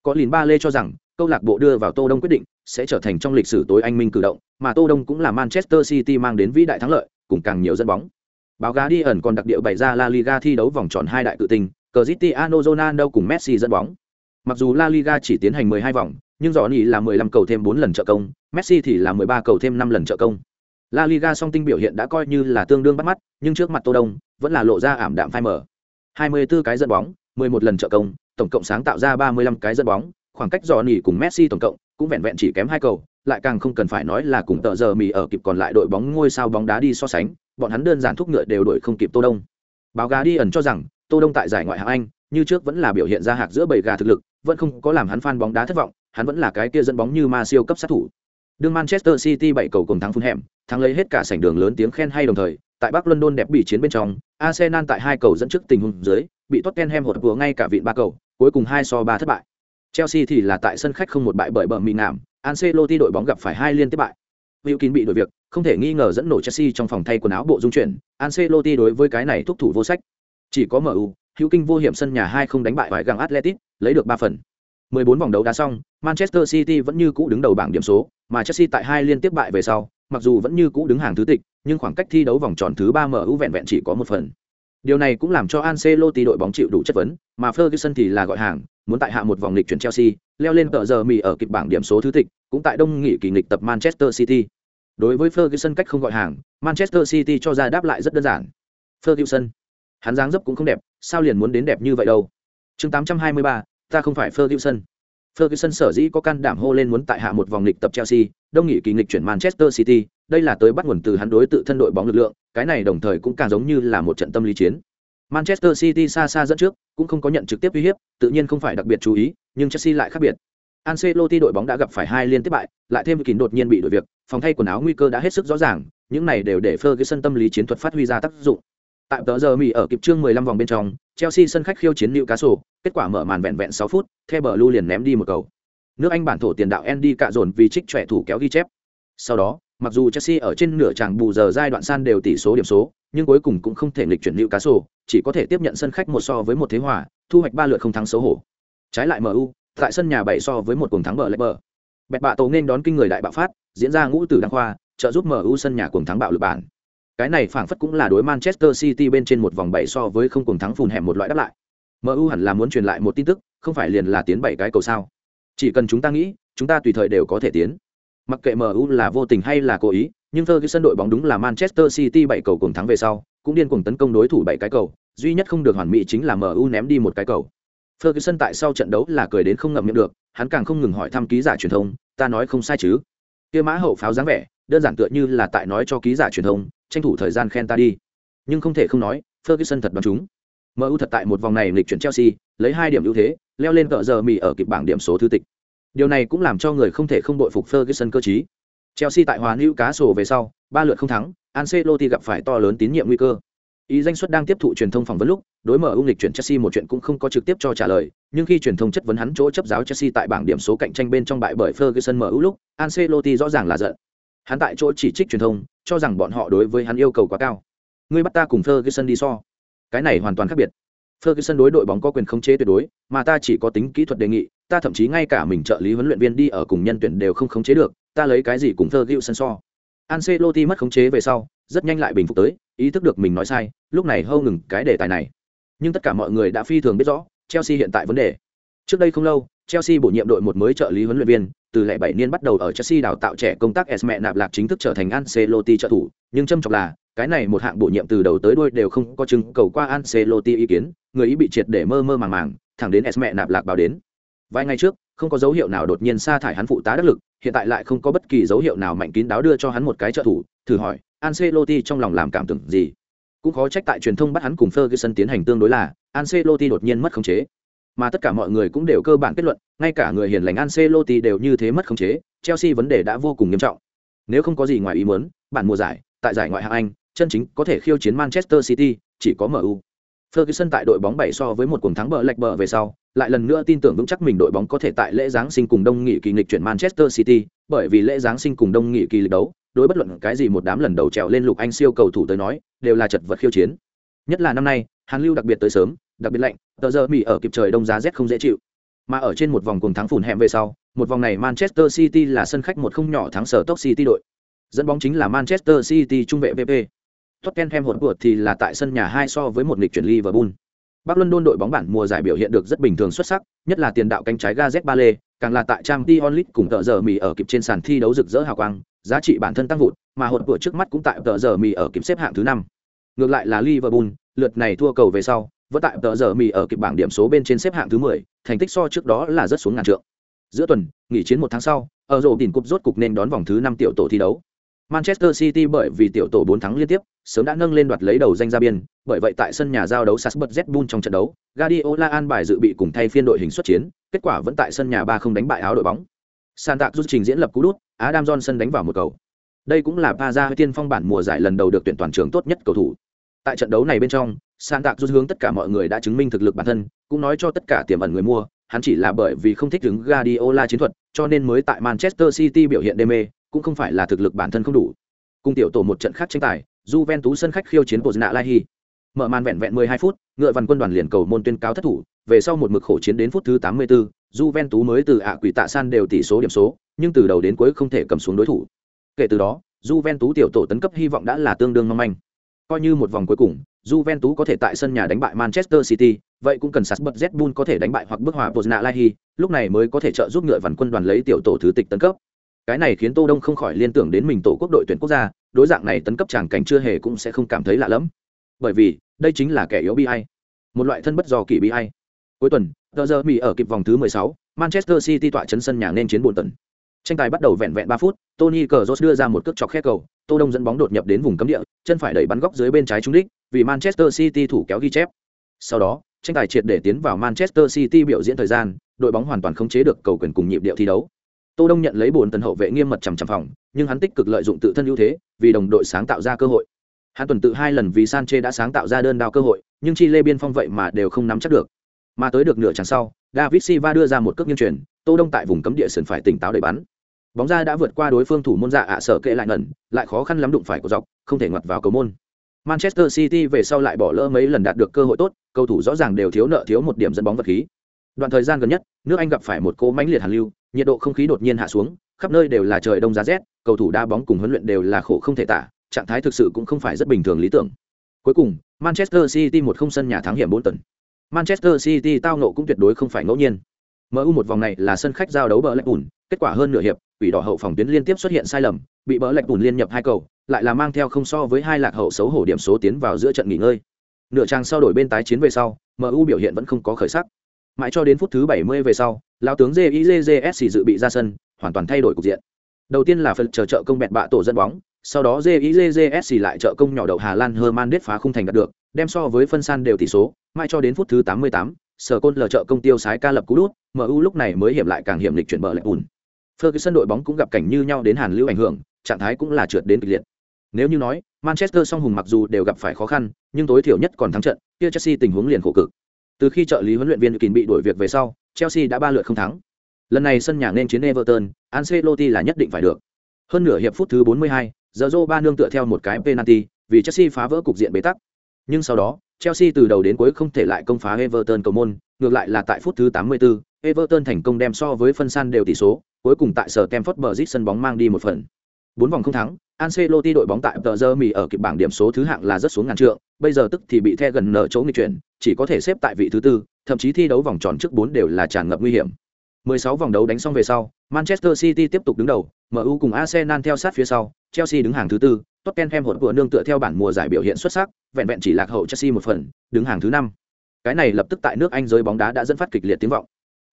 Có lìn ba lê cho rằng, câu lạc bộ đưa vào Tô Đông quyết định sẽ trở thành trong lịch sử tối anh minh cử động, mà Tô Đông cũng là Manchester City mang đến vĩ đại thắng lợi, cùng càng nhiều dẫn bóng. Báo Guardian đi ẩn còn đặc địa bày ra La Liga thi đấu vòng tròn hai đại cự tinh, Cristiano Ronaldo cùng Messi dẫn bóng. Mặc dù La Liga chỉ tiến hành 12 vòng, nhưng rõ nhỉ là 15 cầu thêm 4 lần trợ công, Messi thì là 13 cầu thêm 5 lần trợ công. La Liga song tinh biểu hiện đã coi như là tương đương bắt mắt, nhưng trước mặt Tô Đông vẫn là lộ ra ảm đạm phai mờ. 24 cái dẫn bóng, 11 lần trợ công, tổng cộng sáng tạo ra 35 cái dẫn bóng, khoảng cách dò nỉ cùng Messi tổng cộng cũng vẹn vẹn chỉ kém hai cầu, lại càng không cần phải nói là cùng tợ giờ mì ở kịp còn lại đội bóng ngôi sao bóng đá đi so sánh, bọn hắn đơn giản thúc ngựa đều đuổi không kịp Tô Đông. Báo gà đi ẩn cho rằng, Tô Đông tại giải ngoại hạng Anh, như trước vẫn là biểu hiện ra hạc giữa bầy gà thực lực, vẫn không có làm hắn fan bóng đá thất vọng, hắn vẫn là cái kia dẫn bóng như ma siêu cấp sát thủ. Đương Manchester City bảy cầu cùng thắng phun hẻm, thắng lấy hết cả sảnh đường lớn tiếng khen hay đồng thời, tại Bắc London đẹp bị chiến bên trong, Arsenal tại hai cầu dẫn trước tình huống dưới, bị Tottenham hột vừa ngay cả vịn ba cầu, cuối cùng hai so ba thất bại. Chelsea thì là tại sân khách không một bại bởi bờ mì ngảm, Ancelotti đội bóng gặp phải hai liên tiếp bại. Wilkin bị đổi việc, không thể nghi ngờ dẫn nổ Chelsea trong phòng thay quần áo bộ dung chuyển, Ancelotti đối với cái này thúc thủ vô sách. Chỉ có MU, hữu kinh vô hiểm sân nhà hai không đánh bại vài găng Atletico, lấy được ba phần. 14 vòng đấu đá xong, Manchester City vẫn như cũ đứng đầu bảng điểm số, mà Chelsea tại hai liên tiếp bại về sau, mặc dù vẫn như cũ đứng hàng thứ tịch, nhưng khoảng cách thi đấu vòng tròn thứ 3 MU vẹn vẹn chỉ có một phần. Điều này cũng làm cho Ancelotti đội bóng chịu đủ chất vấn, mà Ferguson thì là gọi hàng, muốn tại hạ một vòng lịch chuyển Chelsea, leo lên tờ giờ mì ở kịch bảng điểm số thứ tịch, cũng tại đông nghị kỳ nghịch tập Manchester City. Đối với Ferguson cách không gọi hàng, Manchester City cho ra đáp lại rất đơn giản. Ferguson, hắn dáng dấp cũng không đẹp, sao liền muốn đến đẹp như vậy đâu? Chương 823, ta không phải Ferguson. Ferguson sở dĩ có can đảm hô lên muốn tại hạ một vòng lịch tập Chelsea, đông nghị kỳ nghịch chuyển Manchester City, đây là tới bắt nguồn từ hắn đối tự thân đội bóng lực lượng, cái này đồng thời cũng càng giống như là một trận tâm lý chiến. Manchester City xa xa dẫn trước, cũng không có nhận trực tiếp uy hiếp, tự nhiên không phải đặc biệt chú ý, nhưng Chelsea lại khác biệt. Ancelotti đội bóng đã gặp phải hai liên tiếp bại, lại thêm kín đột nhiên bị đổi việc, phòng thay quần áo nguy cơ đã hết sức rõ ràng, những này đều để Ferguson tâm lý chiến thuật phát huy ra tác dụng. Tại tờ giờ Mỹ ở kịp chương 15 vòng bên trong, Chelsea sân khách khiêu chiến Newcastle, kết quả mở màn vẹn vẹn 6 phút, The Blue liền ném đi một cầu. Nước Anh bản thổ tiền đạo Andy cạ dồn vì trích trẻ thủ kéo ghi chép. Sau đó, mặc dù Chelsea ở trên nửa chặng bù giờ giai đoạn san đều tỷ số điểm số, nhưng cuối cùng cũng không thể nghịch chuyển cá sổ, chỉ có thể tiếp nhận sân khách một so với một thế hòa, thu hoạch ba lượt không thắng xấu hổ. Trái lại MU, tại sân nhà bảy so với một cuồng thắng bờ lệch bờ. Bẹt bạ tổ nên đón kinh người đại bạo phát, diễn ra ngũ tử đăng khoa, trợ giúp MU sân nhà cuồng thắng bạo lực bản. Cái này phảng phất cũng là đối Manchester City bên trên một vòng bảy so với không cuồng thắng phùn hẻm một loại đáp lại. MU hẳn là muốn truyền lại một tin tức, không phải liền là tiến bảy cái cầu sao? Chỉ cần chúng ta nghĩ, chúng ta tùy thời đều có thể tiến. Mặc kệ MU là vô tình hay là cố ý, nhưng Ferguson đội bóng đúng là Manchester City bảy cầu cùng thắng về sau, cũng điên cuồng tấn công đối thủ bảy cái cầu, duy nhất không được hoàn mỹ chính là MU ném đi một cái cầu. Ferguson tại sau trận đấu là cười đến không ngậm miệng được, hắn càng không ngừng hỏi thăm ký giả truyền thông, ta nói không sai chứ? Kia mã hậu pháo dáng vẻ, đơn giản tựa như là tại nói cho ký giả truyền thông, tranh thủ thời gian khen ta đi. Nhưng không thể không nói, Ferguson thật đoán chúng. MU thật tại một vòng này lịch chuyển Chelsea, lấy hai điểm ưu thế, leo lên cỡ giờ mì ở kịp bảng điểm số thứ tịch. Điều này cũng làm cho người không thể không đội phục Ferguson cơ trí. Chelsea tại hòa cá sổ về sau, ba lượt không thắng, Ancelotti gặp phải to lớn tín nhiệm nguy cơ. Ý danh xuất đang tiếp thụ truyền thông phỏng vấn lúc, đối mở ung lịch chuyển Chelsea một chuyện cũng không có trực tiếp cho trả lời, nhưng khi truyền thông chất vấn hắn chỗ chấp giáo Chelsea tại bảng điểm số cạnh tranh bên trong bại bởi Ferguson mở lúc, Ancelotti rõ ràng là giận. Hắn tại chỗ chỉ trích truyền thông, cho rằng bọn họ đối với hắn yêu cầu quá cao. Ngươi bắt ta cùng Ferguson đi so. Cái này hoàn toàn khác biệt. Ferguson đối đội bóng có quyền khống chế tuyệt đối, mà ta chỉ có tính kỹ thuật đề nghị, ta thậm chí ngay cả mình trợ lý huấn luyện viên đi ở cùng nhân tuyển đều không khống chế được, ta lấy cái gì cùng Ferguson so. Ancelotti mất khống chế về sau, rất nhanh lại bình phục tới, ý thức được mình nói sai, lúc này hâu ngừng cái đề tài này. Nhưng tất cả mọi người đã phi thường biết rõ, Chelsea hiện tại vấn đề. Trước đây không lâu, Chelsea bổ nhiệm đội một mới trợ lý huấn luyện viên, từ lẻ bảy niên bắt đầu ở Chelsea đào tạo trẻ công tác Esme nạp lạc chính thức trở thành Ancelotti trợ thủ, nhưng châm trọng là, cái này một hạng bổ nhiệm từ đầu tới đuôi đều không có chứng cầu qua Ancelotti ý kiến, người ý bị triệt để mơ mơ màng màng, thẳng đến Esme nạp lạc báo đến. Vài ngày trước, không có dấu hiệu nào đột nhiên sa thải hắn phụ tá đắc lực, hiện tại lại không có bất kỳ dấu hiệu nào mạnh kín đáo đưa cho hắn một cái trợ thủ, thử hỏi, Ancelotti trong lòng làm cảm tưởng gì? Cũng khó trách tại truyền thông bắt hắn cùng Ferguson tiến hành tương đối là, Ancelotti đột nhiên mất khống chế. Mà tất cả mọi người cũng đều cơ bản kết luận, ngay cả người hiền lành Ancelotti đều như thế mất khống chế, Chelsea vấn đề đã vô cùng nghiêm trọng. Nếu không có gì ngoài ý muốn, bản mùa giải, tại giải ngoại hạng Anh, chân chính có thể khiêu chiến Manchester City, chỉ có MU. Ferguson tại đội bóng bảy so với một cuồng thắng bờ lệch bờ về sau, lại lần nữa tin tưởng vững chắc mình đội bóng có thể tại lễ giáng sinh cùng đông nghị kỳ nghịch chuyển Manchester City, bởi vì lễ giáng sinh cùng đông nghị kỳ lịch đấu, đối bất luận cái gì một đám lần đầu trèo lên lục anh siêu cầu thủ tới nói, đều là chật vật khiêu chiến. Nhất là năm nay, Hàn Lưu đặc biệt tới sớm, đặc biệt lạnh, tờ giờ Mỹ ở kịp trời đông giá rét không dễ chịu. Mà ở trên một vòng cùng thắng phùn hẹm về sau, một vòng này Manchester City là sân khách một không nhỏ thắng sở Stoke City đội. Dẫn bóng chính là Manchester City trung vệ PP. Tottenham hỗn cuộc thì là tại sân nhà hai so với một nghịch chuyển Liverpool. Bắc London đội bóng bản mùa giải biểu hiện được rất bình thường xuất sắc, nhất là tiền đạo cánh trái Gareth Bale, càng là tại Champions League cùng tợ giờ mì ở kịp trên sàn thi đấu rực rỡ hào quang, giá trị bản thân tăng vụt, mà hỗn vừa trước mắt cũng tại tợ giờ mì ở kịp xếp hạng thứ năm. Ngược lại là Liverpool, lượt này thua cầu về sau, vẫn tại tợ giờ mì ở kịp bảng điểm số bên trên xếp hạng thứ 10, thành tích so trước đó là rất xuống ngàn trượng. Giữa tuần, nghỉ chiến một tháng sau, ở rổ đỉnh cúp rốt cục nên đón vòng thứ 5 tiểu tổ thi đấu. Manchester City bởi vì tiểu tổ 4 thắng liên tiếp, sớm đã nâng lên đoạt lấy đầu danh ra biên, bởi vậy tại sân nhà giao đấu Salzburg Red Bull trong trận đấu, Guardiola an bài dự bị cùng thay phiên đội hình xuất chiến, kết quả vẫn tại sân nhà 3 không đánh bại áo đội bóng. Santa Cruz trình diễn lập cú đút, Adam Johnson đánh vào một cầu. Đây cũng là Paza tiên phong bản mùa giải lần đầu được tuyển toàn trường tốt nhất cầu thủ. Tại trận đấu này bên trong, Santa Cruz hướng tất cả mọi người đã chứng minh thực lực bản thân, cũng nói cho tất cả tiềm ẩn người mua, hắn chỉ là bởi vì không thích ứng Guardiola chiến thuật, cho nên mới tại Manchester City biểu hiện đê mê, cũng không phải là thực lực bản thân không đủ. Cùng tiểu tổ một trận khác tranh tài, Juventus sân khách khiêu chiến Pozna Lahi. Mở màn vẹn vẹn 12 phút, ngựa văn quân đoàn liền cầu môn tuyên cáo thất thủ, về sau một mực khổ chiến đến phút thứ 84, Juventus mới từ ạ quỷ tạ san đều tỷ số điểm số, nhưng từ đầu đến cuối không thể cầm xuống đối thủ. Kể từ đó, Juventus tiểu tổ tấn cấp hy vọng đã là tương đương mong manh. Coi như một vòng cuối cùng, Juventus có thể tại sân nhà đánh bại Manchester City, vậy cũng cần Salzburg bật Bull có thể đánh bại hoặc bước hòa Pozna Lahi, lúc này mới có thể trợ giúp ngựa văn quân đoàn lấy tiểu tổ thứ tịch tấn cấp. Cái này khiến Tô Đông không khỏi liên tưởng đến mình tổ quốc đội tuyển quốc gia, đối dạng này tấn cấp chàng cảnh chưa hề cũng sẽ không cảm thấy lạ lẫm. Bởi vì, đây chính là kẻ yếu bi ai. Một loại thân bất do kỳ bi ai. Cuối tuần, tờ giờ Mỹ ở kịp vòng thứ 16, Manchester City tọa chấn sân nhà nên chiến buồn tận. Tranh tài bắt đầu vẹn vẹn 3 phút, Tony Cazorla đưa ra một cước chọc khe cầu, Tô Đông dẫn bóng đột nhập đến vùng cấm địa, chân phải đẩy bắn góc dưới bên trái trúng đích, vì Manchester City thủ kéo ghi chép. Sau đó, tranh tài triệt để tiến vào Manchester City biểu diễn thời gian, đội bóng hoàn toàn khống chế được cầu quyền cùng nhịp điệu thi đấu. Tô Đông nhận lấy bổn tần hậu vệ nghiêm mật chằm chằm phòng, nhưng hắn tích cực lợi dụng tự thân ưu thế, vì đồng đội sáng tạo ra cơ hội. Hắn tuần tự hai lần vì Sanchez đã sáng tạo ra đơn đao cơ hội, nhưng chi lê biên phong vậy mà đều không nắm chắc được. Mà tới được nửa chặng sau, David Silva đưa ra một cước nghiêng chuyển, Tô Đông tại vùng cấm địa sườn phải tỉnh táo đẩy bắn. Bóng ra đã vượt qua đối phương thủ môn dạ ạ sở kệ lại ngẩn, lại khó khăn lắm đụng phải của dọc, không thể ngoặt vào cầu môn. Manchester City về sau lại bỏ lỡ mấy lần đạt được cơ hội tốt, cầu thủ rõ ràng đều thiếu nợ thiếu một điểm dẫn bóng vật khí. Đoạn thời gian gần nhất, nước Anh gặp phải một cỗ mãnh liệt hàn lưu, nhiệt độ không khí đột nhiên hạ xuống, khắp nơi đều là trời đông giá rét, cầu thủ đá bóng cùng huấn luyện đều là khổ không thể tả, trạng thái thực sự cũng không phải rất bình thường lý tưởng. Cuối cùng, Manchester City một không sân nhà thắng hiểm bốn tuần. Manchester City tao nộ cũng tuyệt đối không phải ngẫu nhiên. MU một vòng này là sân khách giao đấu bờ lệch ủn, kết quả hơn nửa hiệp, quỷ đỏ hậu phòng tuyến liên tiếp xuất hiện sai lầm, bị bờ lệch ủn liên nhập hai cầu, lại là mang theo không so với hai lạc hậu xấu hổ điểm số tiến vào giữa trận nghỉ ngơi. Nửa trang sau đổi bên tái chiến về sau, MU biểu hiện vẫn không có khởi sắc. Mãi cho đến phút thứ 70 về sau, lão tướng JIJJS dự bị ra sân, hoàn toàn thay đổi cục diện. Đầu tiên là phần chờ trợ công bẹt bạ tổ dân bóng, sau đó JIJJS lại trợ công nhỏ đầu Hà Lan Hermandes phá khung thành đạt được, đem so với phân san đều tỷ số, mãi cho đến phút thứ 88, sở côn lờ trợ công tiêu sái ca lập cú đút, MU lúc này mới hiểm lại càng hiểm lịch chuyển bờ lại ủn. Ferguson đội bóng cũng gặp cảnh như nhau đến hàn lưu ảnh hưởng, trạng thái cũng là trượt đến kịch liệt. Nếu như nói, Manchester song hùng mặc dù đều gặp phải khó khăn, nhưng tối thiểu nhất còn thắng trận, kia Chelsea tình huống liền khổ cực. Từ khi trợ lý huấn luyện viên Kín bị đổi việc về sau, Chelsea đã ba lượt không thắng. Lần này sân nhà nên chiến Everton, Ancelotti là nhất định phải được. Hơn nửa hiệp phút thứ 42, Zorro ba nương tựa theo một cái penalty, vì Chelsea phá vỡ cục diện bế tắc. Nhưng sau đó, Chelsea từ đầu đến cuối không thể lại công phá Everton cầu môn, ngược lại là tại phút thứ 84, Everton thành công đem so với phân san đều tỷ số, cuối cùng tại sở Stamford Bridge sân bóng mang đi một phần. Bốn vòng không thắng, Ancelotti đội bóng tại tờ giờ mì ở kịp bảng điểm số thứ hạng là rất xuống ngàn trượng, bây giờ tức thì bị the gần nở chỗ nghịch chuyển, chỉ có thể xếp tại vị thứ tư, thậm chí thi đấu vòng tròn trước 4 đều là tràn ngập nguy hiểm. 16 vòng đấu đánh xong về sau, Manchester City tiếp tục đứng đầu, MU cùng Arsenal theo sát phía sau, Chelsea đứng hàng thứ tư, Tottenham hụt vừa nương tựa theo bản mùa giải biểu hiện xuất sắc, vẹn vẹn chỉ lạc hậu Chelsea một phần, đứng hàng thứ năm. Cái này lập tức tại nước Anh giới bóng đá đã dẫn phát kịch liệt tiếng vọng.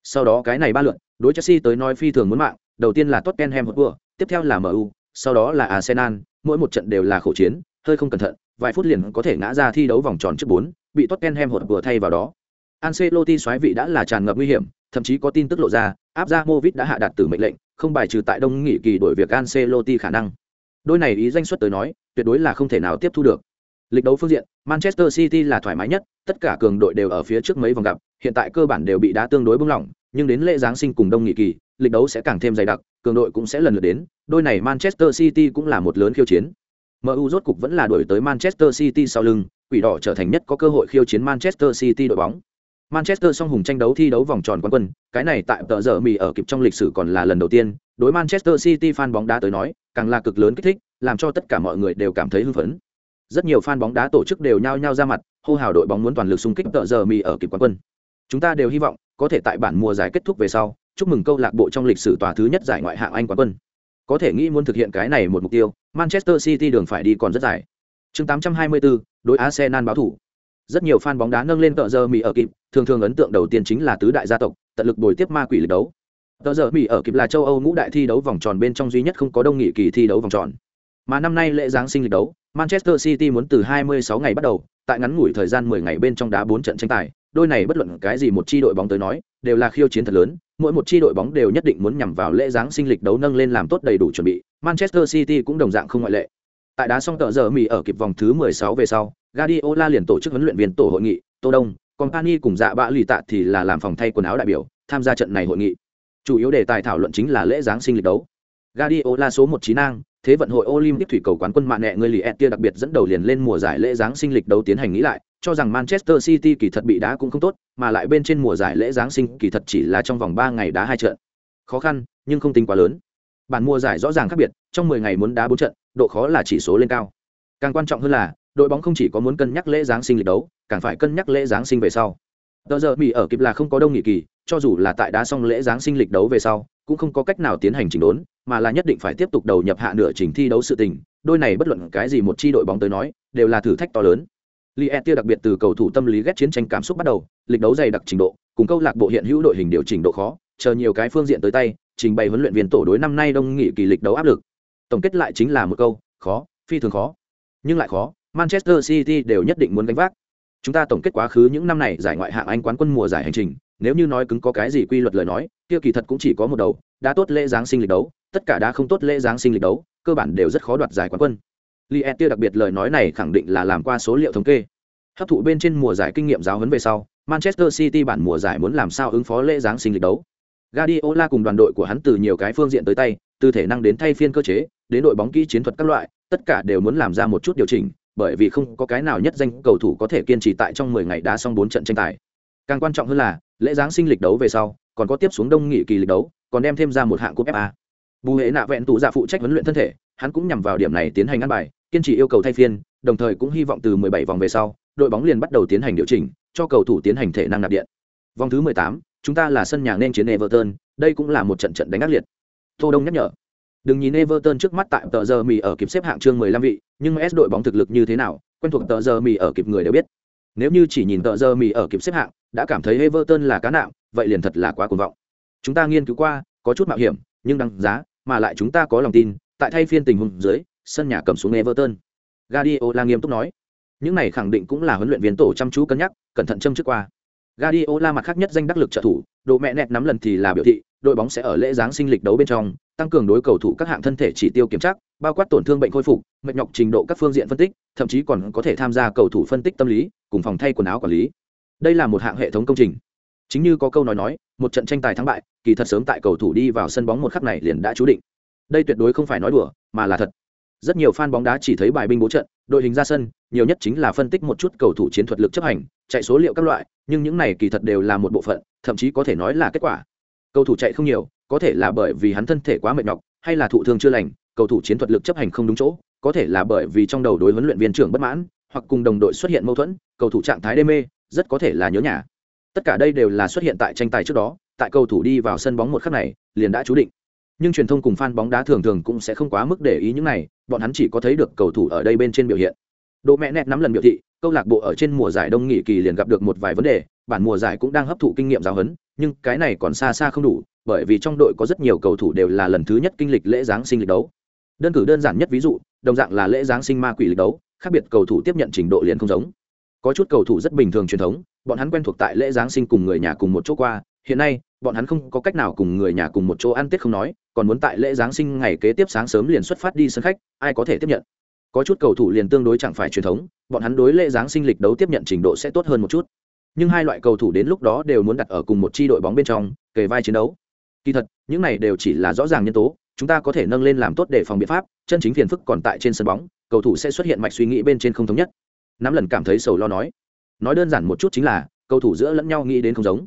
Sau đó cái này ba lượt, đối Chelsea tới nói phi thường muốn mạng, đầu tiên là Tottenham hụt vừa, tiếp theo là MU, sau đó là Arsenal, mỗi một trận đều là khổ chiến, hơi không cẩn thận, vài phút liền có thể ngã ra thi đấu vòng tròn trước 4, bị Tottenham hụt vừa thay vào đó. Ancelotti xoáy vị đã là tràn ngập nguy hiểm, thậm chí có tin tức lộ ra, Abramovich đã hạ đạt tử mệnh lệnh, không bài trừ tại đông nghị kỳ đổi việc Ancelotti khả năng. Đôi này ý danh xuất tới nói, tuyệt đối là không thể nào tiếp thu được. Lịch đấu phương diện, Manchester City là thoải mái nhất, tất cả cường đội đều ở phía trước mấy vòng gặp, hiện tại cơ bản đều bị đá tương đối bung lỏng, nhưng đến lễ giáng sinh cùng đông nghị kỳ, lịch đấu sẽ càng thêm dày đặc, cường đội cũng sẽ lần lượt đến, đôi này Manchester City cũng là một lớn khiêu chiến. MU rốt cục vẫn là đuổi tới Manchester City sau lưng, quỷ đỏ trở thành nhất có cơ hội khiêu chiến Manchester City đội bóng. Manchester song hùng tranh đấu thi đấu vòng tròn quán quân, cái này tại tờ giờ mì ở kịp trong lịch sử còn là lần đầu tiên, đối Manchester City fan bóng đá tới nói, càng là cực lớn kích thích, làm cho tất cả mọi người đều cảm thấy hưng phấn. Rất nhiều fan bóng đá tổ chức đều nhao nhao ra mặt, hô hào đội bóng muốn toàn lực xung kích tờ giờ mì ở kịp quán quân. Chúng ta đều hy vọng có thể tại bản mùa giải kết thúc về sau, chúc mừng câu lạc bộ trong lịch sử tòa thứ nhất giải ngoại hạng Anh quán quân. Có thể nghĩ muốn thực hiện cái này một mục tiêu, Manchester City đường phải đi còn rất dài. Chương 824, đối Arsenal báo thủ rất nhiều fan bóng đá nâng lên tợ giờ mỹ ở kịp thường thường ấn tượng đầu tiên chính là tứ đại gia tộc tận lực bồi tiếp ma quỷ lực đấu tợ giờ mỹ ở kịp là châu âu ngũ đại thi đấu vòng tròn bên trong duy nhất không có đông nghị kỳ thi đấu vòng tròn mà năm nay lễ giáng sinh lịch đấu manchester city muốn từ 26 ngày bắt đầu tại ngắn ngủi thời gian 10 ngày bên trong đá 4 trận tranh tài đôi này bất luận cái gì một chi đội bóng tới nói đều là khiêu chiến thật lớn mỗi một chi đội bóng đều nhất định muốn nhằm vào lễ giáng sinh lịch đấu nâng lên làm tốt đầy đủ chuẩn bị manchester city cũng đồng dạng không ngoại lệ tại đá xong tợ giờ mỹ ở kịp vòng thứ 16 về sau Guardiola liền tổ chức huấn luyện viên tổ hội nghị, Tô Đông, Company cùng dạ bạ lì tạ thì là làm phòng thay quần áo đại biểu, tham gia trận này hội nghị. Chủ yếu đề tài thảo luận chính là lễ giáng sinh lịch đấu. Guardiola số một trí năng, thế vận hội Olympic thủy cầu quán quân mạng nẹ người lì đặc biệt dẫn đầu liền lên mùa giải lễ giáng sinh lịch đấu tiến hành nghĩ lại, cho rằng Manchester City kỳ thật bị đá cũng không tốt, mà lại bên trên mùa giải lễ giáng sinh kỳ thật chỉ là trong vòng 3 ngày đá hai trận. Khó khăn, nhưng không tính quá lớn. Bản mùa giải rõ ràng khác biệt, trong 10 ngày muốn đá 4 trận, độ khó là chỉ số lên cao. Càng quan trọng hơn là, đội bóng không chỉ có muốn cân nhắc lễ giáng sinh lịch đấu càng phải cân nhắc lễ giáng sinh về sau tờ giờ bị ở kịp là không có đông nghị kỳ, cho dù là tại đá xong lễ giáng sinh lịch đấu về sau, cũng không có cách nào tiến hành chỉnh đốn, mà là nhất định phải tiếp tục đầu nhập hạ nửa trình thi đấu sự tình. Đôi này bất luận cái gì một chi đội bóng tới nói, đều là thử thách to lớn. Li e đặc biệt từ cầu thủ tâm lý ghét chiến tranh cảm xúc bắt đầu, lịch đấu dày đặc trình độ, cùng câu lạc bộ hiện hữu đội hình điều chỉnh độ khó, chờ nhiều cái phương diện tới tay, trình bày huấn luyện viên tổ đối năm nay đông nghị kỳ lịch đấu áp lực. Tổng kết lại chính là một câu, khó, phi thường khó, nhưng lại khó. Manchester city đều nhất định muốn gánh vác chúng ta tổng kết quá khứ những năm này giải ngoại hạng anh quán quân mùa giải hành trình nếu như nói cứng có cái gì quy luật lời nói kia kỳ thật cũng chỉ có một đầu đã tốt lễ giáng sinh lịch đấu tất cả đã không tốt lễ giáng sinh lịch đấu cơ bản đều rất khó đoạt giải quán quân. Liet e đặc biệt lời nói này khẳng định là làm qua số liệu thống kê. Hấp thụ bên trên mùa giải kinh nghiệm giáo huấn về sau manchester city bản mùa giải muốn làm sao ứng phó lễ giáng sinh lịch đấu. Guardiola cùng đoàn đội của hắn từ nhiều cái phương diện tới tay, từ thể năng đến thay phiên cơ chế, đến đội bóng kỹ chiến thuật các loại, tất cả đều muốn làm ra một chút điều chỉnh, bởi vì không có cái nào nhất danh cầu thủ có thể kiên trì tại trong 10 ngày đá xong 4 trận tranh tài. Càng quan trọng hơn là, lễ giáng sinh lịch đấu về sau, còn có tiếp xuống đông nghị kỳ lịch đấu, còn đem thêm ra một hạng cúp FA. Bù hệ nạ vẹn tủ giả dạ phụ trách huấn luyện thân thể, hắn cũng nhằm vào điểm này tiến hành ăn bài, kiên trì yêu cầu thay phiên, đồng thời cũng hy vọng từ 17 vòng về sau, đội bóng liền bắt đầu tiến hành điều chỉnh, cho cầu thủ tiến hành thể năng nạp điện. Vòng thứ 18, chúng ta là sân nhà nên chiến Everton, đây cũng là một trận trận đánh ác liệt. Tô Đông nhắc nhở. Đừng nhìn Everton trước mắt tại tờ giờ mì ở kịp xếp hạng chương 15 vị, nhưng S đội bóng thực lực như thế nào, quen thuộc tờ giờ mì ở kịp người đều biết. Nếu như chỉ nhìn tờ giờ mì ở kịp xếp hạng, đã cảm thấy Everton là cá nạm, vậy liền thật là quá cuồng vọng. Chúng ta nghiên cứu qua, có chút mạo hiểm, nhưng đáng giá, mà lại chúng ta có lòng tin, tại thay phiên tình huống dưới, sân nhà cầm xuống Everton. Guardiola nghiêm túc nói. Những này khẳng định cũng là huấn luyện viên tổ chăm chú cân nhắc, cẩn thận châm trước qua. Guardiola mặt khác nhất danh đắc lực trợ thủ, độ mẹ nẹt nắm lần thì là biểu thị, đội bóng sẽ ở lễ giáng sinh lịch đấu bên trong, tăng cường đối cầu thủ các hạng thân thể chỉ tiêu kiểm tra, bao quát tổn thương bệnh khôi phục, mệt nhọc trình độ các phương diện phân tích, thậm chí còn có thể tham gia cầu thủ phân tích tâm lý, cùng phòng thay quần áo quản lý. Đây là một hạng hệ thống công trình. Chính như có câu nói nói, một trận tranh tài thắng bại, kỳ thật sớm tại cầu thủ đi vào sân bóng một khắc này liền đã chú định. Đây tuyệt đối không phải nói đùa, mà là thật. Rất nhiều fan bóng đá chỉ thấy bài binh bố trận, đội hình ra sân, nhiều nhất chính là phân tích một chút cầu thủ chiến thuật lực chấp hành, chạy số liệu các loại, nhưng những này kỳ thật đều là một bộ phận, thậm chí có thể nói là kết quả. Cầu thủ chạy không nhiều, có thể là bởi vì hắn thân thể quá mệt nhọc, hay là thụ thương chưa lành, cầu thủ chiến thuật lực chấp hành không đúng chỗ, có thể là bởi vì trong đầu đối huấn luyện viên trưởng bất mãn, hoặc cùng đồng đội xuất hiện mâu thuẫn, cầu thủ trạng thái đê mê, rất có thể là nhớ nhà. Tất cả đây đều là xuất hiện tại tranh tài trước đó, tại cầu thủ đi vào sân bóng một khắc này, liền đã chú định. Nhưng truyền thông cùng fan bóng đá thường thường cũng sẽ không quá mức để ý những này, bọn hắn chỉ có thấy được cầu thủ ở đây bên trên biểu hiện. Đỗ mẹ nẹt nắm lần biểu thị, câu lạc bộ ở trên mùa giải đông nghỉ kỳ liền gặp được một vài vấn đề, bản mùa giải cũng đang hấp thụ kinh nghiệm giáo huấn, nhưng cái này còn xa xa không đủ, bởi vì trong đội có rất nhiều cầu thủ đều là lần thứ nhất kinh lịch lễ giáng sinh lịch đấu. Đơn cử đơn giản nhất ví dụ, đồng dạng là lễ giáng sinh ma quỷ lịch đấu, khác biệt cầu thủ tiếp nhận trình độ liền không giống. Có chút cầu thủ rất bình thường truyền thống, bọn hắn quen thuộc tại lễ giáng sinh cùng người nhà cùng một chỗ qua, hiện nay, bọn hắn không có cách nào cùng người nhà cùng một chỗ ăn Tết không nói, còn muốn tại lễ giáng sinh ngày kế tiếp sáng sớm liền xuất phát đi sân khách, ai có thể tiếp nhận. Có chút cầu thủ liền tương đối chẳng phải truyền thống, bọn hắn đối lễ giáng sinh lịch đấu tiếp nhận trình độ sẽ tốt hơn một chút. Nhưng hai loại cầu thủ đến lúc đó đều muốn đặt ở cùng một chi đội bóng bên trong, kề vai chiến đấu kỳ thật những này đều chỉ là rõ ràng nhân tố chúng ta có thể nâng lên làm tốt để phòng biện pháp chân chính phiền phức còn tại trên sân bóng cầu thủ sẽ xuất hiện mạch suy nghĩ bên trên không thống nhất năm lần cảm thấy sầu lo nói. Nói đơn giản một chút chính là, cầu thủ giữa lẫn nhau nghĩ đến không giống.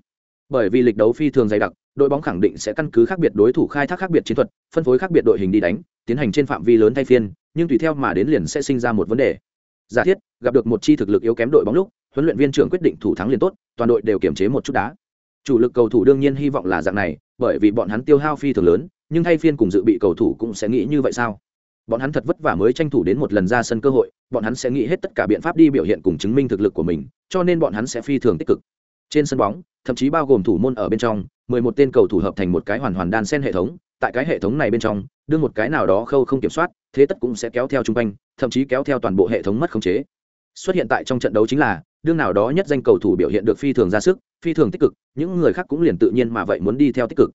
Bởi vì lịch đấu phi thường dày đặc, đội bóng khẳng định sẽ căn cứ khác biệt đối thủ khai thác khác biệt chiến thuật, phân phối khác biệt đội hình đi đánh, tiến hành trên phạm vi lớn thay phiên, nhưng tùy theo mà đến liền sẽ sinh ra một vấn đề. Giả thiết, gặp được một chi thực lực yếu kém đội bóng lúc, huấn luyện viên trưởng quyết định thủ thắng liền tốt, toàn đội đều kiểm chế một chút đá. Chủ lực cầu thủ đương nhiên hy vọng là dạng này, bởi vì bọn hắn tiêu hao phi thường lớn, nhưng thay phiên cùng dự bị cầu thủ cũng sẽ nghĩ như vậy sao? Bọn hắn thật vất vả mới tranh thủ đến một lần ra sân cơ hội, bọn hắn sẽ nghĩ hết tất cả biện pháp đi biểu hiện cùng chứng minh thực lực của mình, cho nên bọn hắn sẽ phi thường tích cực. Trên sân bóng, thậm chí bao gồm thủ môn ở bên trong, mười một tên cầu thủ hợp thành một cái hoàn hoàn đan sen hệ thống, tại cái hệ thống này bên trong, đưa một cái nào đó khâu không kiểm soát, thế tất cũng sẽ kéo theo chung quanh, thậm chí kéo theo toàn bộ hệ thống mất khống chế. Xuất hiện tại trong trận đấu chính là, đương nào đó nhất danh cầu thủ biểu hiện được phi thường ra sức, phi thường tích cực, những người khác cũng liền tự nhiên mà vậy muốn đi theo tích cực.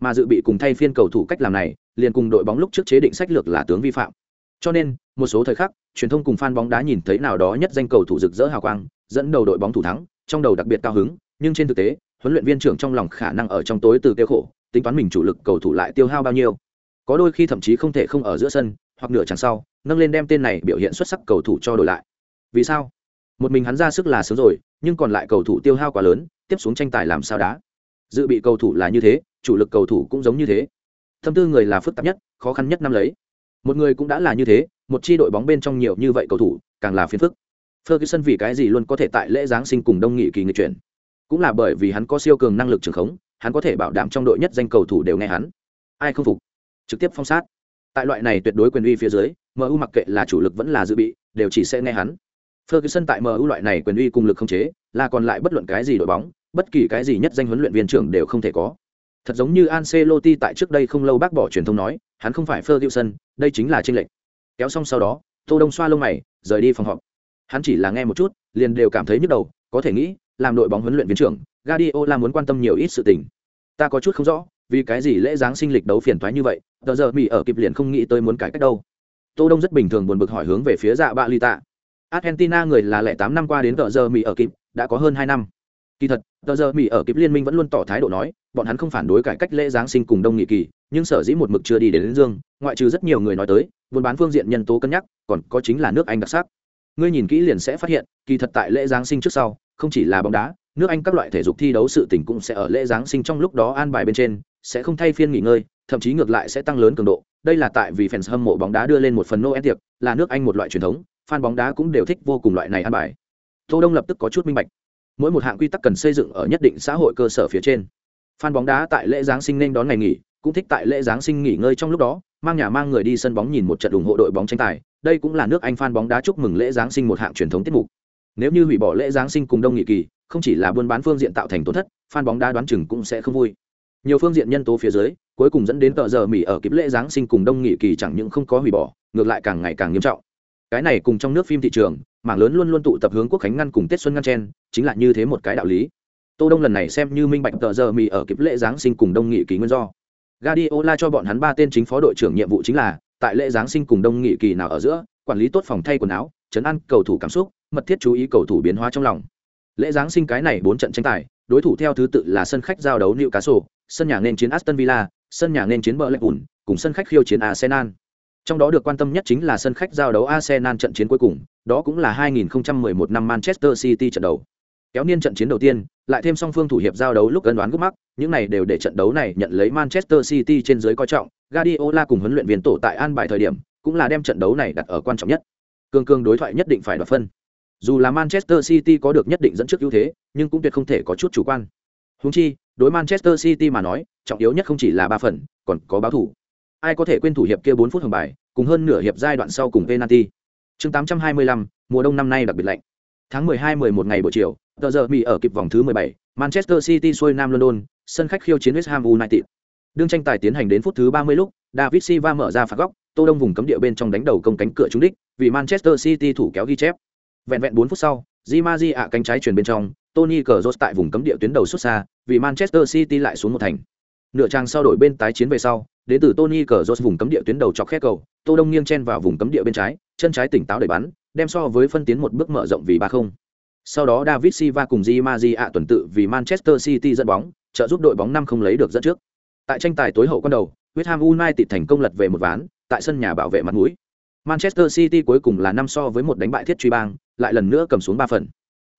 Mà dự bị cùng thay phiên cầu thủ cách làm này liền cùng đội bóng lúc trước chế định sách lược là tướng vi phạm. Cho nên, một số thời khắc, truyền thông cùng fan bóng đá nhìn thấy nào đó nhất danh cầu thủ rực rỡ hào quang, dẫn đầu đội bóng thủ thắng, trong đầu đặc biệt cao hứng, nhưng trên thực tế, huấn luyện viên trưởng trong lòng khả năng ở trong tối từ kêu khổ, tính toán mình chủ lực cầu thủ lại tiêu hao bao nhiêu. Có đôi khi thậm chí không thể không ở giữa sân, hoặc nửa chẳng sau, nâng lên đem tên này biểu hiện xuất sắc cầu thủ cho đổi lại. Vì sao? Một mình hắn ra sức là sướng rồi, nhưng còn lại cầu thủ tiêu hao quá lớn, tiếp xuống tranh tài làm sao đá? Dự bị cầu thủ là như thế, chủ lực cầu thủ cũng giống như thế tâm tư người là phức tạp nhất khó khăn nhất năm lấy. Một người cũng đã là như thế một chi đội bóng bên trong nhiều như vậy cầu thủ càng là phiền phức. Ferguson vì cái gì luôn có thể tại lễ giáng sinh cùng đông nghị kỳ người chuyển? Cũng là bởi vì hắn có siêu cường năng lực trường khống hắn có thể bảo đảm trong đội nhất danh cầu thủ đều nghe hắn. Ai không phục? Trực tiếp phong sát. Tại loại này tuyệt đối quyền uy phía dưới mu mặc kệ là chủ lực vẫn là dự bị đều chỉ sẽ nghe hắn. Ferguson tại MU loại này quyền uy cùng lực không chế, là còn lại bất luận cái gì đội bóng, bất kỳ cái gì nhất danh huấn luyện viên trưởng đều không thể có. Thật giống như Ancelotti tại trước đây không lâu bác bỏ truyền thông nói, hắn không phải Ferguson, đây chính là chênh lệch. Kéo xong sau đó, Tô Đông xoa lông mày, rời đi phòng họp. Hắn chỉ là nghe một chút, liền đều cảm thấy nhức đầu, có thể nghĩ, làm đội bóng huấn luyện viên trưởng, Guardiola muốn quan tâm nhiều ít sự tình. Ta có chút không rõ, vì cái gì lễ giáng sinh lịch đấu phiền toái như vậy, giờ giờ mỹ ở kịp liền không nghĩ tới muốn cải cách đâu. Tô Đông rất bình thường buồn bực hỏi hướng về phía dạ bạ Lita. Argentina người là lẻ tám năm qua đến giờ Mỹ ở kịp, đã có hơn hai năm. Kỳ thật, tờ giờ Mỹ ở kịp liên minh vẫn luôn tỏ thái độ nói, bọn hắn không phản đối cải cách lễ giáng sinh cùng đông nghị kỳ, nhưng sở dĩ một mực chưa đi đến, đến dương, ngoại trừ rất nhiều người nói tới, buôn bán phương diện nhân tố cân nhắc, còn có chính là nước Anh đặc sắc. Ngươi nhìn kỹ liền sẽ phát hiện, kỳ thật tại lễ giáng sinh trước sau, không chỉ là bóng đá, nước Anh các loại thể dục thi đấu sự tình cũng sẽ ở lễ giáng sinh trong lúc đó an bài bên trên, sẽ không thay phiên nghỉ ngơi, thậm chí ngược lại sẽ tăng lớn cường độ. Đây là tại vì fans hâm mộ bóng đá đưa lên một phần Noel tiệc, là nước Anh một loại truyền thống, fan bóng đá cũng đều thích vô cùng loại này an bài. Tô Đông lập tức có chút minh bạch. Mỗi một hạng quy tắc cần xây dựng ở nhất định xã hội cơ sở phía trên. Fan bóng đá tại lễ giáng sinh nên đón ngày nghỉ, cũng thích tại lễ giáng sinh nghỉ ngơi trong lúc đó, mang nhà mang người đi sân bóng nhìn một trận ủng hộ đội bóng tranh tài. Đây cũng là nước Anh fan bóng đá chúc mừng lễ giáng sinh một hạng truyền thống tiết mục. Nếu như hủy bỏ lễ giáng sinh cùng đông nghị kỳ, không chỉ là buôn bán phương diện tạo thành tổn thất, fan bóng đá đoán chừng cũng sẽ không vui. Nhiều phương diện nhân tố phía dưới, cuối cùng dẫn đến tờ giờ Mỹ ở kịp lễ giáng sinh cùng đông nghị kỳ chẳng những không có hủy bỏ, ngược lại càng ngày càng nghiêm trọng. Cái này cùng trong nước phim thị trường, mảng lớn luôn luôn tụ tập hướng quốc khánh ngăn cùng Tết xuân ngăn chen, chính là như thế một cái đạo lý. Tô Đông lần này xem như minh bạch tờ giờ mì ở kịp lễ giáng sinh cùng đông nghị kỳ nguyên do. Guardiola cho bọn hắn ba tên chính phó đội trưởng nhiệm vụ chính là tại lễ giáng sinh cùng đông nghị kỳ nào ở giữa, quản lý tốt phòng thay quần áo, chấn an cầu thủ cảm xúc, mật thiết chú ý cầu thủ biến hóa trong lòng lễ giáng sinh cái này bốn trận tranh tài đối thủ theo thứ tự là sân khách giao đấu Newcastle, sân nhà nên chiến Aston Villa, sân nhà nên chiến Blackpool, cùng sân khách khiêu chiến Arsenal. Trong đó được quan tâm nhất chính là sân khách giao đấu Arsenal trận chiến cuối cùng, đó cũng là 2011 năm Manchester City trận đấu. Kéo niên trận chiến đầu tiên, lại thêm song phương thủ hiệp giao đấu lúc gần đoán gấp mắc, những này đều để trận đấu này nhận lấy Manchester City trên dưới coi trọng, Guardiola cùng huấn luyện viên tổ tại an bài thời điểm, cũng là đem trận đấu này đặt ở quan trọng nhất. Cương cương đối thoại nhất định phải đoạt phân. Dù là Manchester City có được nhất định dẫn trước ưu thế, nhưng cũng tuyệt không thể có chút chủ quan. Huống chi, đối Manchester City mà nói, trọng yếu nhất không chỉ là ba phần, còn có báo thủ. Ai có thể quên thủ hiệp kia 4 phút hồng bài, cùng hơn nửa hiệp giai đoạn sau cùng penalty. Chương 825, mùa đông năm nay đặc biệt lạnh. Tháng 12 11 ngày buổi chiều, tờ giờ Mỹ ở kịp vòng thứ 17, Manchester City xuôi Nam London, sân khách khiêu chiến West Ham United. Đương tranh tài tiến hành đến phút thứ 30 lúc, David Silva mở ra phạt góc, Tô Đông vùng cấm địa bên trong đánh đầu công cánh cửa trúng đích, vì Manchester City thủ kéo ghi chép. Vẹn vẹn 4 phút sau, Di ạ cánh trái chuyển bên trong, Tony Cazorla tại vùng cấm địa tuyến đầu xuất xa, vì Manchester City lại xuống một thành. Nửa trang sau đổi bên tái chiến về sau, đến từ Tony Cazorla vùng cấm địa tuyến đầu chọc khe cầu, Tô Đông nghiêng chen vào vùng cấm địa bên trái, chân trái tỉnh táo đẩy bắn, đem so với phân tiến một bước mở rộng vì 3-0. Sau đó David Silva cùng Di Maji ạ tuần tự vì Manchester City dẫn bóng, trợ giúp đội bóng năm không lấy được dẫn trước. Tại tranh tài tối hậu quan đầu, West Ham United thành công lật về một ván, tại sân nhà bảo vệ mặt mũi. Manchester City cuối cùng là năm so với một đánh bại thiết truy bang, lại lần nữa cầm xuống ba phần.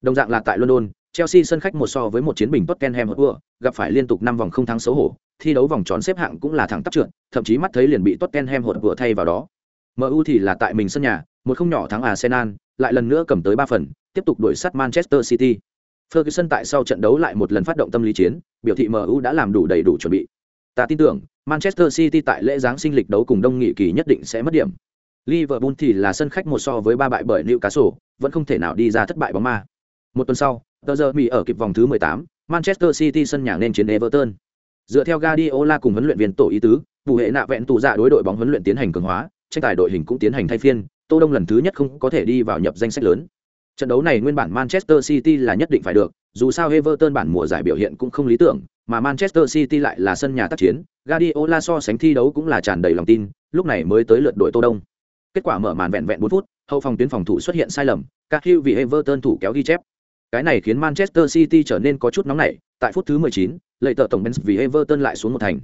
Đồng dạng là tại London, Chelsea sân khách một so với một chiến bình Tottenham Hotspur, gặp phải liên tục năm vòng không thắng xấu hổ, thi đấu vòng tròn xếp hạng cũng là thẳng tắp trượt, thậm chí mắt thấy liền bị Tottenham hụt vừa thay vào đó. MU thì là tại mình sân nhà, một không nhỏ thắng Arsenal, lại lần nữa cầm tới ba phần, tiếp tục đuổi sát Manchester City. Ferguson tại sau trận đấu lại một lần phát động tâm lý chiến, biểu thị MU đã làm đủ đầy đủ chuẩn bị. Ta tin tưởng, Manchester City tại lễ giáng sinh lịch đấu cùng Đông Nghị kỳ nhất định sẽ mất điểm. Liverpool thì là sân khách một so với ba bại bởi Newcastle, vẫn không thể nào đi ra thất bại bóng ma. Một tuần sau, Tottenham giờ ở kịp vòng thứ 18, Manchester City sân nhà nên chiến Everton. Dựa theo Guardiola cùng huấn luyện viên tổ ý tứ, vụ hệ nạ vẹn tụ dạ đối đội bóng huấn luyện tiến hành cường hóa, tranh tài đội hình cũng tiến hành thay phiên, Tô Đông lần thứ nhất không có thể đi vào nhập danh sách lớn. Trận đấu này nguyên bản Manchester City là nhất định phải được, dù sao Everton bản mùa giải biểu hiện cũng không lý tưởng, mà Manchester City lại là sân nhà tác chiến, Guardiola so sánh thi đấu cũng là tràn đầy lòng tin, lúc này mới tới lượt đội Tô Đông. Kết quả mở màn vẹn vẹn 4 phút, hậu phòng tuyến phòng thủ xuất hiện sai lầm, Cahill vì Everton thủ kéo ghi chép. Cái này khiến Manchester City trở nên có chút nóng nảy, tại phút thứ 19, lợi tợ tổng Benz vì Everton lại xuống một thành.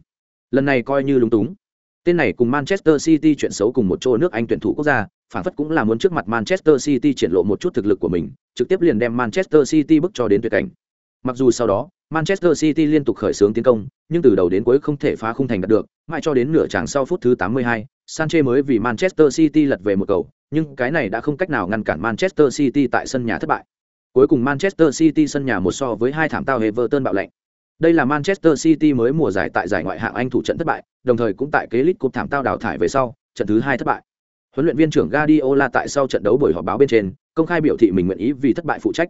Lần này coi như lúng túng. Tên này cùng Manchester City chuyện xấu cùng một chỗ nước Anh tuyển thủ quốc gia, phản phất cũng là muốn trước mặt Manchester City triển lộ một chút thực lực của mình, trực tiếp liền đem Manchester City bức cho đến tuyệt cảnh. Mặc dù sau đó, Manchester City liên tục khởi xướng tiến công, nhưng từ đầu đến cuối không thể phá khung thành đạt được, mãi cho đến nửa chàng sau phút thứ 82, Sanchez mới vì Manchester City lật về một cầu, nhưng cái này đã không cách nào ngăn cản Manchester City tại sân nhà thất bại. Cuối cùng Manchester City sân nhà một so với hai thảm tao Everton bạo lệnh. Đây là Manchester City mới mùa giải tại giải ngoại hạng Anh thủ trận thất bại, đồng thời cũng tại kế League Cup thảm tao đào thải về sau, trận thứ hai thất bại. Huấn luyện viên trưởng Guardiola tại sau trận đấu buổi họp báo bên trên, công khai biểu thị mình nguyện ý vì thất bại phụ trách.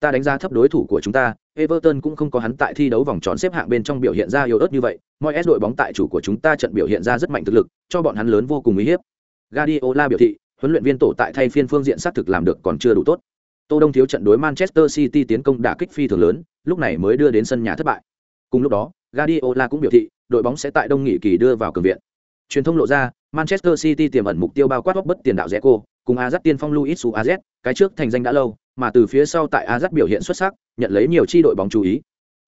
Ta đánh giá thấp đối thủ của chúng ta, Everton cũng không có hắn tại thi đấu vòng tròn xếp hạng bên trong biểu hiện ra yếu ớt như vậy, mọi S đội bóng tại chủ của chúng ta trận biểu hiện ra rất mạnh thực lực, cho bọn hắn lớn vô cùng uy hiếp. Guardiola biểu thị, huấn luyện viên tổ tại thay phiên phương diện xác thực làm được còn chưa đủ tốt. Tô Đông thiếu trận đối Manchester City tiến công đả kích phi thường lớn, lúc này mới đưa đến sân nhà thất bại. Cùng lúc đó, Guardiola cũng biểu thị, đội bóng sẽ tại đông nghị kỳ đưa vào cường viện. Truyền thông lộ ra, Manchester City tiềm ẩn mục tiêu bao quát bất tiền đạo Zeko, cùng Ajax tiên phong Luis Suarez, cái trước thành danh đã lâu, mà từ phía sau tại Ajax biểu hiện xuất sắc, nhận lấy nhiều chi đội bóng chú ý.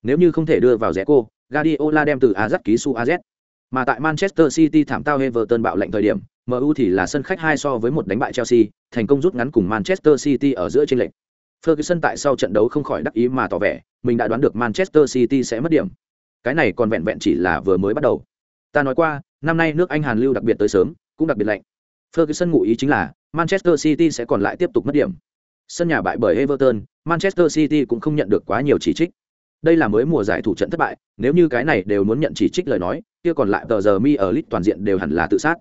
Nếu như không thể đưa vào Zeko, Guardiola đem từ Ajax ký Suarez. Mà tại Manchester City thảm tao Everton bạo lệnh thời điểm, MU thì là sân khách hai so với một đánh bại Chelsea, thành công rút ngắn cùng Manchester City ở giữa trên lệnh. Ferguson tại sau trận đấu không khỏi đắc ý mà tỏ vẻ, mình đã đoán được Manchester City sẽ mất điểm. Cái này còn vẹn vẹn chỉ là vừa mới bắt đầu. Ta nói qua, năm nay nước Anh Hàn lưu đặc biệt tới sớm, cũng đặc biệt lạnh. Ferguson ngụ ý chính là Manchester City sẽ còn lại tiếp tục mất điểm. Sân nhà bại bởi Everton, Manchester City cũng không nhận được quá nhiều chỉ trích. Đây là mới mùa giải thủ trận thất bại, nếu như cái này đều muốn nhận chỉ trích lời nói, kia còn lại tờ giờ mi ở lit toàn diện đều hẳn là tự sát.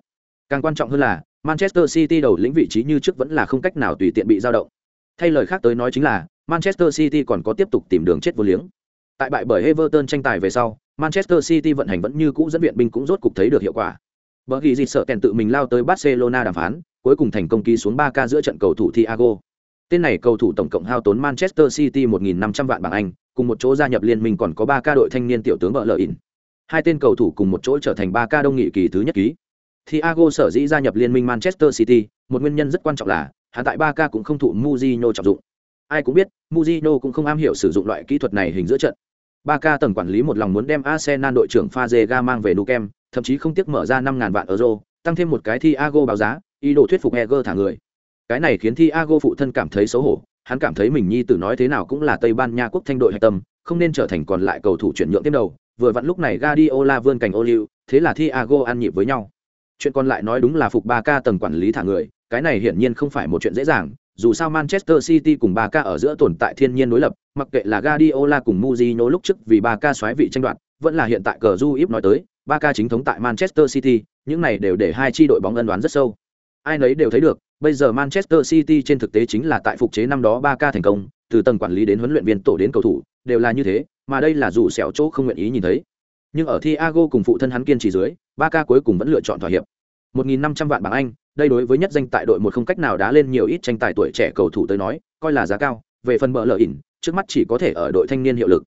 Càng quan trọng hơn là, Manchester City đầu lĩnh vị trí như trước vẫn là không cách nào tùy tiện bị dao động. Thay lời khác tới nói chính là, Manchester City còn có tiếp tục tìm đường chết vô liếng. Tại bại bởi Everton tranh tài về sau, Manchester City vận hành vẫn như cũ dẫn viện binh cũng rốt cục thấy được hiệu quả. Bởi vì dịch sợ kèn tự mình lao tới Barcelona đàm phán, cuối cùng thành công ký xuống 3K giữa trận cầu thủ Thiago. Tên này cầu thủ tổng cộng hao tốn Manchester City 1.500 vạn bảng Anh, cùng một chỗ gia nhập liên minh còn có 3K đội thanh niên tiểu tướng vợ lợi ỉn. Hai tên cầu thủ cùng một chỗ trở thành 3K đông nghị kỳ thứ nhất ký. Thiago sở dĩ gia nhập liên minh Manchester City, một nguyên nhân rất quan trọng là hắn tại 3K cũng không thụ Mourinho trọng dụng. Ai cũng biết, Mourinho cũng không am hiểu sử dụng loại kỹ thuật này hình giữa trận. 3K tầng quản lý một lòng muốn đem Arsenal đội trưởng Fazega mang về Nou Camp, thậm chí không tiếc mở ra 5000 vạn euro, tăng thêm một cái Thiago báo giá, ý đồ thuyết phục Eger thả người. Cái này khiến Thiago phụ thân cảm thấy xấu hổ, hắn cảm thấy mình nhi tử nói thế nào cũng là Tây Ban Nha quốc thanh đội hạch tâm, không nên trở thành còn lại cầu thủ chuyển nhượng tiếp đầu. Vừa vặn lúc này Guardiola vươn cành ô liu, thế là Thiago ăn nhịp với nhau. Chuyện còn lại nói đúng là phục 3K tầng quản lý thả người, cái này hiển nhiên không phải một chuyện dễ dàng, dù sao Manchester City cùng 3K ở giữa tồn tại thiên nhiên đối lập, mặc kệ là Guardiola cùng Mourinho lúc trước vì 3K xoáy vị tranh đoạt, vẫn là hiện tại cờ du nói tới, 3K chính thống tại Manchester City, những này đều để hai chi đội bóng ân đoán rất sâu. Ai nấy đều thấy được, bây giờ Manchester City trên thực tế chính là tại phục chế năm đó 3K thành công, từ tầng quản lý đến huấn luyện viên tổ đến cầu thủ, đều là như thế, mà đây là dù sẹo chỗ không nguyện ý nhìn thấy. Nhưng ở Thiago cùng phụ thân hắn kiên trì dưới, Ba ca cuối cùng vẫn lựa chọn thỏa hiệp. 1.500 vạn bảng Anh, đây đối với nhất danh tại đội một không cách nào đá lên nhiều ít tranh tài tuổi trẻ cầu thủ tới nói, coi là giá cao, về phần bỡ lỡ ỉn, trước mắt chỉ có thể ở đội thanh niên hiệu lực.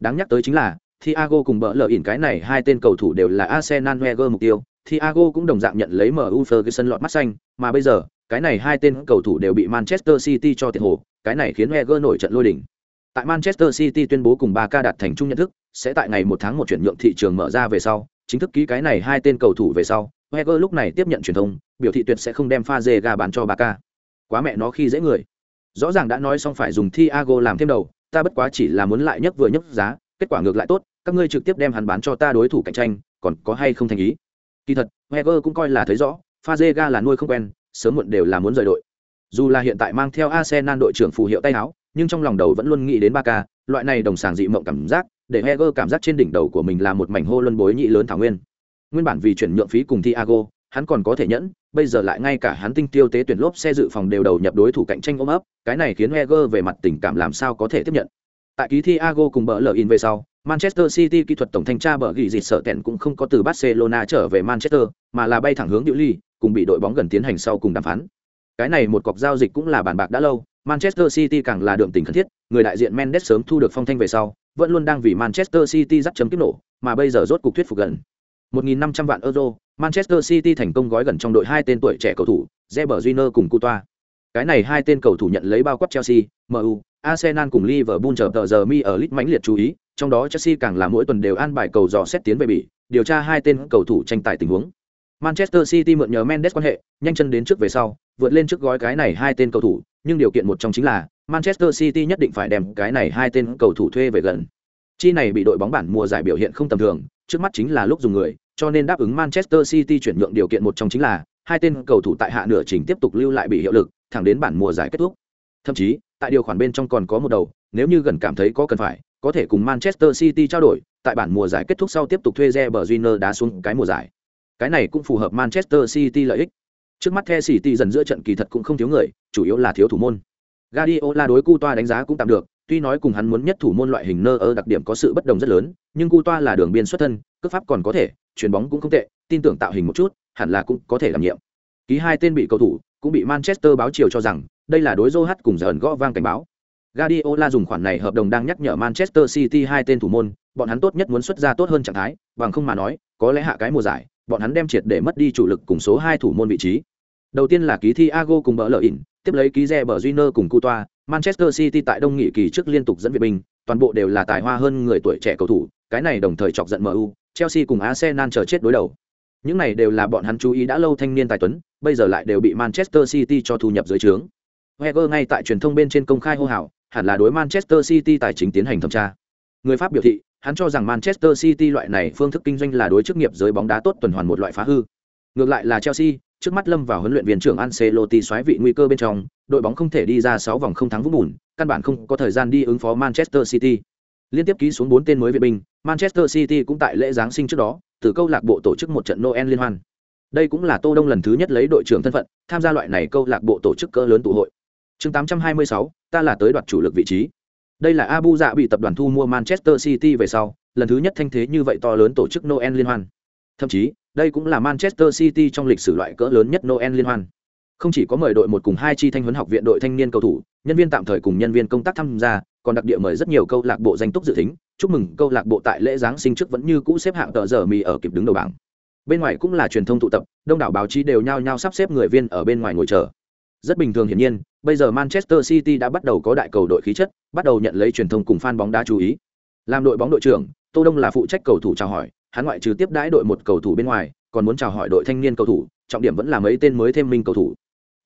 Đáng nhắc tới chính là, Thiago cùng bỡ lỡ ỉn cái này hai tên cầu thủ đều là Arsenal Wenger mục tiêu, Thiago cũng đồng dạng nhận lấy MU Ferguson lọt mắt xanh, mà bây giờ, cái này hai tên cầu thủ đều bị Manchester City cho tiền hồ, cái này khiến Wenger nổi trận lôi đình. Tại Manchester City tuyên bố cùng 3K đạt thành chung nhận thức, sẽ tại ngày 1 tháng 1 chuyển nhượng thị trường mở ra về sau, chính thức ký cái này hai tên cầu thủ về sau, heger lúc này tiếp nhận truyền thông, biểu thị tuyệt sẽ không đem pha dê gà bán cho 3K. Quá mẹ nó khi dễ người. Rõ ràng đã nói xong phải dùng Thiago làm thêm đầu, ta bất quá chỉ là muốn lại nhất vừa nhất giá, kết quả ngược lại tốt, các ngươi trực tiếp đem hắn bán cho ta đối thủ cạnh tranh, còn có hay không thành ý. Kỳ thật, heger cũng coi là thấy rõ, Fazega là nuôi không quen, sớm muộn đều là muốn rời đội. Dù là hiện tại mang theo Arsenal đội trưởng phù hiệu tay áo, nhưng trong lòng đầu vẫn luôn nghĩ đến Barca, loại này đồng sàng dị mộng cảm giác, để heger cảm giác trên đỉnh đầu của mình là một mảnh hô luân bối nhị lớn thảo nguyên. Nguyên bản vì chuyển nhượng phí cùng Thiago, hắn còn có thể nhẫn, bây giờ lại ngay cả hắn tinh tiêu tế tuyển lốp xe dự phòng đều đầu nhập đối thủ cạnh tranh ôm ấp, cái này khiến heger về mặt tình cảm làm sao có thể tiếp nhận. Tại ký Thiago cùng bỡ lờ in về sau, Manchester City kỹ thuật tổng thanh tra bở gỉ dịt sợ tẹn cũng không có từ Barcelona trở về Manchester, mà là bay thẳng hướng Diệu Ly, cùng bị đội bóng gần tiến hành sau cùng đàm phán. Cái này một cọc giao dịch cũng là bàn bạc đã lâu, Manchester City càng là đường tình khẩn thiết, người đại diện Mendes sớm thu được phong thanh về sau, vẫn luôn đang vì Manchester City dắt chấm tiếp nổ, mà bây giờ rốt cục thuyết phục gần. 1.500 vạn euro, Manchester City thành công gói gần trong đội hai tên tuổi trẻ cầu thủ, Reber Júnior cùng Coutoa. Cái này hai tên cầu thủ nhận lấy bao quát Chelsea, MU, Arsenal cùng Liverpool chờ tờ giờ mi ở list mãnh liệt chú ý, trong đó Chelsea càng là mỗi tuần đều an bài cầu dò xét tiến về bỉ, điều tra hai tên cầu thủ tranh tài tình huống. Manchester City mượn nhờ Mendes quan hệ, nhanh chân đến trước về sau, vượt lên trước gói cái này hai tên cầu thủ, nhưng điều kiện một trong chính là Manchester City nhất định phải đem cái này hai tên cầu thủ thuê về gần. Chi này bị đội bóng bản mùa giải biểu hiện không tầm thường, trước mắt chính là lúc dùng người, cho nên đáp ứng Manchester City chuyển nhượng điều kiện một trong chính là hai tên cầu thủ tại hạ nửa trình tiếp tục lưu lại bị hiệu lực, thẳng đến bản mùa giải kết thúc. Thậm chí, tại điều khoản bên trong còn có một đầu, nếu như gần cảm thấy có cần phải, có thể cùng Manchester City trao đổi, tại bản mùa giải kết thúc sau tiếp tục thuê Reber Júnior đá xuống cái mùa giải. Cái này cũng phù hợp Manchester City lợi ích. Trước mắt The City dần giữa trận kỳ thật cũng không thiếu người, chủ yếu là thiếu thủ môn. Guardiola đối Cu Toa đánh giá cũng tạm được, tuy nói cùng hắn muốn nhất thủ môn loại hình nơ ơ đặc điểm có sự bất đồng rất lớn nhưng cu toa là đường biên xuất thân cước pháp còn có thể chuyền bóng cũng không tệ tin tưởng tạo hình một chút hẳn là cũng có thể đảm nhiệm ký hai tên bị cầu thủ cũng bị manchester báo chiều cho rằng đây là đối dô hát cùng giờ gõ vang cảnh báo Guardiola dùng khoản này hợp đồng đang nhắc nhở Manchester City hai tên thủ môn, bọn hắn tốt nhất muốn xuất ra tốt hơn trạng thái, bằng không mà nói, có lẽ hạ cái mùa giải, bọn hắn đem triệt để mất đi chủ lực cùng số hai thủ môn vị trí. Đầu tiên là ký Thiago cùng bỡ lợi ỉn, tiếp lấy ký bờ Júnior cùng Coutoa, Manchester City tại đông nghị kỳ trước liên tục dẫn viện binh, toàn bộ đều là tài hoa hơn người tuổi trẻ cầu thủ, cái này đồng thời chọc giận MU, Chelsea cùng Arsenal chờ chết đối đầu. Những này đều là bọn hắn chú ý đã lâu thanh niên tài tuấn, bây giờ lại đều bị Manchester City cho thu nhập dưới trướng. Wenger ngay tại truyền thông bên trên công khai hô hào, hẳn là đối Manchester City tài chính tiến hành thẩm tra. Người Pháp biểu thị, hắn cho rằng Manchester City loại này phương thức kinh doanh là đối chức nghiệp giới bóng đá tốt tuần hoàn một loại phá hư. Ngược lại là Chelsea, trước mắt lâm vào huấn luyện viên trưởng Ancelotti xoáy vị nguy cơ bên trong, đội bóng không thể đi ra 6 vòng không thắng vũng bùn, căn bản không có thời gian đi ứng phó Manchester City. Liên tiếp ký xuống 4 tên mới viện binh, Manchester City cũng tại lễ giáng sinh trước đó, từ câu lạc bộ tổ chức một trận Noel liên hoan. Đây cũng là Tô Đông lần thứ nhất lấy đội trưởng thân phận, tham gia loại này câu lạc bộ tổ chức cỡ lớn tụ hội. Chương 826, ta là tới đoạt chủ lực vị trí. Đây là Abu Dạ bị tập đoàn thu mua Manchester City về sau, lần thứ nhất thanh thế như vậy to lớn tổ chức Noel liên hoan. Thậm chí, đây cũng là Manchester City trong lịch sử loại cỡ lớn nhất Noel liên hoan. Không chỉ có mời đội một cùng hai chi thanh huấn học viện đội thanh niên cầu thủ, nhân viên tạm thời cùng nhân viên công tác tham gia, còn đặc địa mời rất nhiều câu lạc bộ danh túc dự tính, chúc mừng câu lạc bộ tại lễ giáng sinh trước vẫn như cũ xếp hạng tờ giờ mì ở kịp đứng đầu bảng. Bên ngoài cũng là truyền thông tụ tập, đông đảo báo chí đều nhao nhao sắp xếp người viên ở bên ngoài ngồi chờ. Rất bình thường hiển nhiên, bây giờ Manchester City đã bắt đầu có đại cầu đội khí chất, bắt đầu nhận lấy truyền thông cùng fan bóng đá chú ý. Làm đội bóng đội trưởng, Tô Đông là phụ trách cầu thủ chào hỏi, hắn ngoại trừ tiếp đãi đội một cầu thủ bên ngoài, còn muốn chào hỏi đội thanh niên cầu thủ, trọng điểm vẫn là mấy tên mới thêm minh cầu thủ.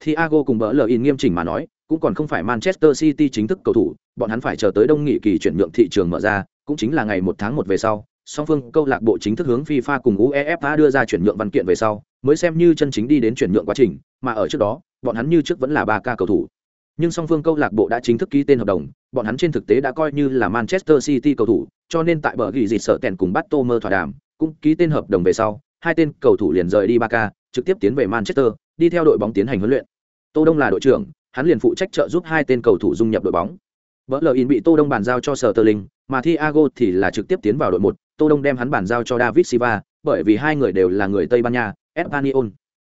Thiago cùng bỡ lời in nghiêm chỉnh mà nói, cũng còn không phải Manchester City chính thức cầu thủ, bọn hắn phải chờ tới đông nghị kỳ chuyển nhượng thị trường mở ra, cũng chính là ngày 1 tháng 1 về sau, song phương câu lạc bộ chính thức hướng FIFA cùng UEFA đưa ra chuyển nhượng văn kiện về sau, mới xem như chân chính đi đến chuyển nhượng quá trình, mà ở trước đó, bọn hắn như trước vẫn là ba ca cầu thủ. Nhưng song phương câu lạc bộ đã chính thức ký tên hợp đồng, bọn hắn trên thực tế đã coi như là Manchester City cầu thủ, cho nên tại bờ ghi dịt sợ kèn cùng bắt mơ thỏa đàm, cũng ký tên hợp đồng về sau, hai tên cầu thủ liền rời đi Barca, trực tiếp tiến về Manchester, đi theo đội bóng tiến hành huấn luyện. Tô Đông là đội trưởng, hắn liền phụ trách trợ giúp hai tên cầu thủ dung nhập đội bóng. Berlin bị Tô Đông bàn giao cho Sterling, mà Thiago thì là trực tiếp tiến vào đội một. Tô Đông đem hắn bàn giao cho David Silva, bởi vì hai người đều là người Tây Ban Nha, Espanyol.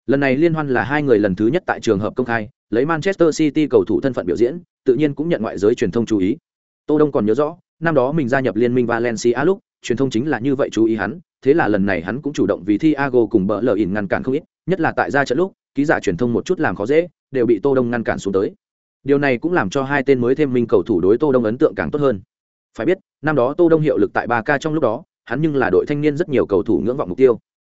Lần này liên hoan là hai người lần thứ nhất tại trường hợp công khai, lấy Manchester City cầu thủ thân phận biểu diễn, tự nhiên cũng nhận ngoại giới truyền thông chú ý. Tô Đông còn nhớ rõ, năm đó mình gia nhập liên minh Valencia lúc, truyền thông chính là như vậy chú ý hắn, thế là lần này hắn cũng chủ động vì Thiago cùng bỡ lờ ỉn ngăn cản không ít, nhất là tại ra trận lúc, ký giả truyền thông một chút làm khó dễ, đều bị Tô Đông ngăn cản xuống tới. Điều này cũng làm cho hai tên mới thêm minh cầu thủ đối Tô Đông ấn tượng càng tốt hơn. Phải biết, năm đó Tô Đông hiệu lực tại 3K trong lúc đó, hắn nhưng là đội thanh niên rất nhiều cầu thủ ngưỡng vọng mục tiêu.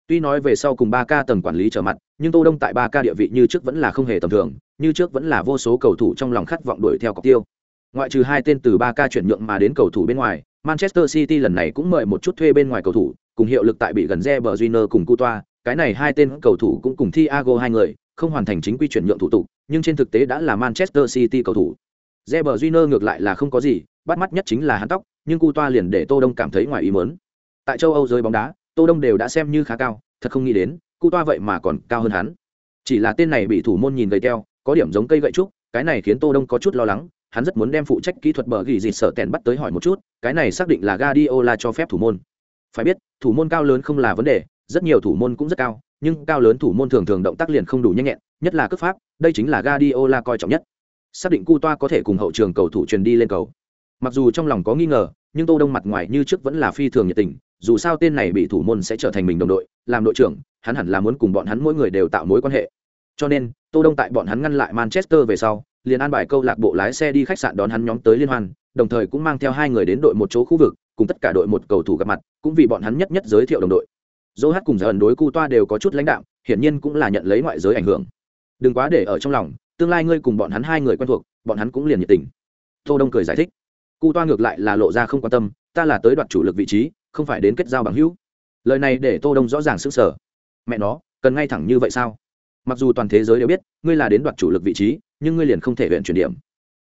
Tuy nói về sau cùng 3K tầng quản lý trở mặt, nhưng Tô Đông tại 3K địa vị như trước vẫn là không hề tầm thường, như trước vẫn là vô số cầu thủ trong lòng khát vọng đuổi theo cọc tiêu. Ngoại trừ hai tên từ 3K chuyển nhượng mà đến cầu thủ bên ngoài, Manchester City lần này cũng mời một chút thuê bên ngoài cầu thủ, cùng hiệu lực tại bị gần Reber Júnior cùng Coutoa, cái này hai tên cầu thủ cũng cùng Thiago hai người, không hoàn thành chính quy chuyển nhượng thủ tục, nhưng trên thực tế đã là Manchester City cầu thủ. Reber Júnior ngược lại là không có gì, bắt mắt nhất chính là hắn tóc, nhưng Coutoa liền để Tô Đông cảm thấy ngoài ý muốn. Tại châu Âu giới bóng đá, Tô Đông đều đã xem như khá cao, thật không nghĩ đến, Coutoa vậy mà còn cao hơn hắn. Chỉ là tên này bị thủ môn nhìn gầy teo, có điểm giống cây gậy trúc, cái này khiến Tô Đông có chút lo lắng, hắn rất muốn đem phụ trách kỹ thuật bờ gỉ dịt sợ tèn bắt tới hỏi một chút, cái này xác định là gadiola cho phép thủ môn. Phải biết, thủ môn cao lớn không là vấn đề, rất nhiều thủ môn cũng rất cao, nhưng cao lớn thủ môn thường thường động tác liền không đủ nhanh nhẹn, nhất là cướp pháp, đây chính là gadiola coi trọng nhất. Xác định Cu Toa có thể cùng hậu trường cầu thủ truyền đi lên cầu. Mặc dù trong lòng có nghi ngờ, nhưng Tô Đông mặt ngoài như trước vẫn là phi thường nhiệt tình, dù sao tên này bị thủ môn sẽ trở thành mình đồng đội, làm đội trưởng, hắn hẳn là muốn cùng bọn hắn mỗi người đều tạo mối quan hệ. Cho nên, Tô Đông tại bọn hắn ngăn lại Manchester về sau, liền an bài câu lạc bộ lái xe đi khách sạn đón hắn nhóm tới liên hoan, đồng thời cũng mang theo hai người đến đội một chỗ khu vực, cùng tất cả đội một cầu thủ gặp mặt, cũng vì bọn hắn nhất nhất giới thiệu đồng đội. Dỗ hát cùng giờ ẩn đối cu toa đều có chút lãnh đạo, hiển nhiên cũng là nhận lấy ngoại giới ảnh hưởng. Đừng quá để ở trong lòng, tương lai ngươi cùng bọn hắn hai người quen thuộc, bọn hắn cũng liền nhiệt tình. Tô Đông cười giải thích. Cu toa ngược lại là lộ ra không quan tâm, ta là tới đoạt chủ lực vị trí, không phải đến kết giao bằng hữu. Lời này để Tô Đông rõ ràng sững sờ. Mẹ nó, cần ngay thẳng như vậy sao? Mặc dù toàn thế giới đều biết, ngươi là đến đoạt chủ lực vị trí, nhưng ngươi liền không thể luyện chuyển điểm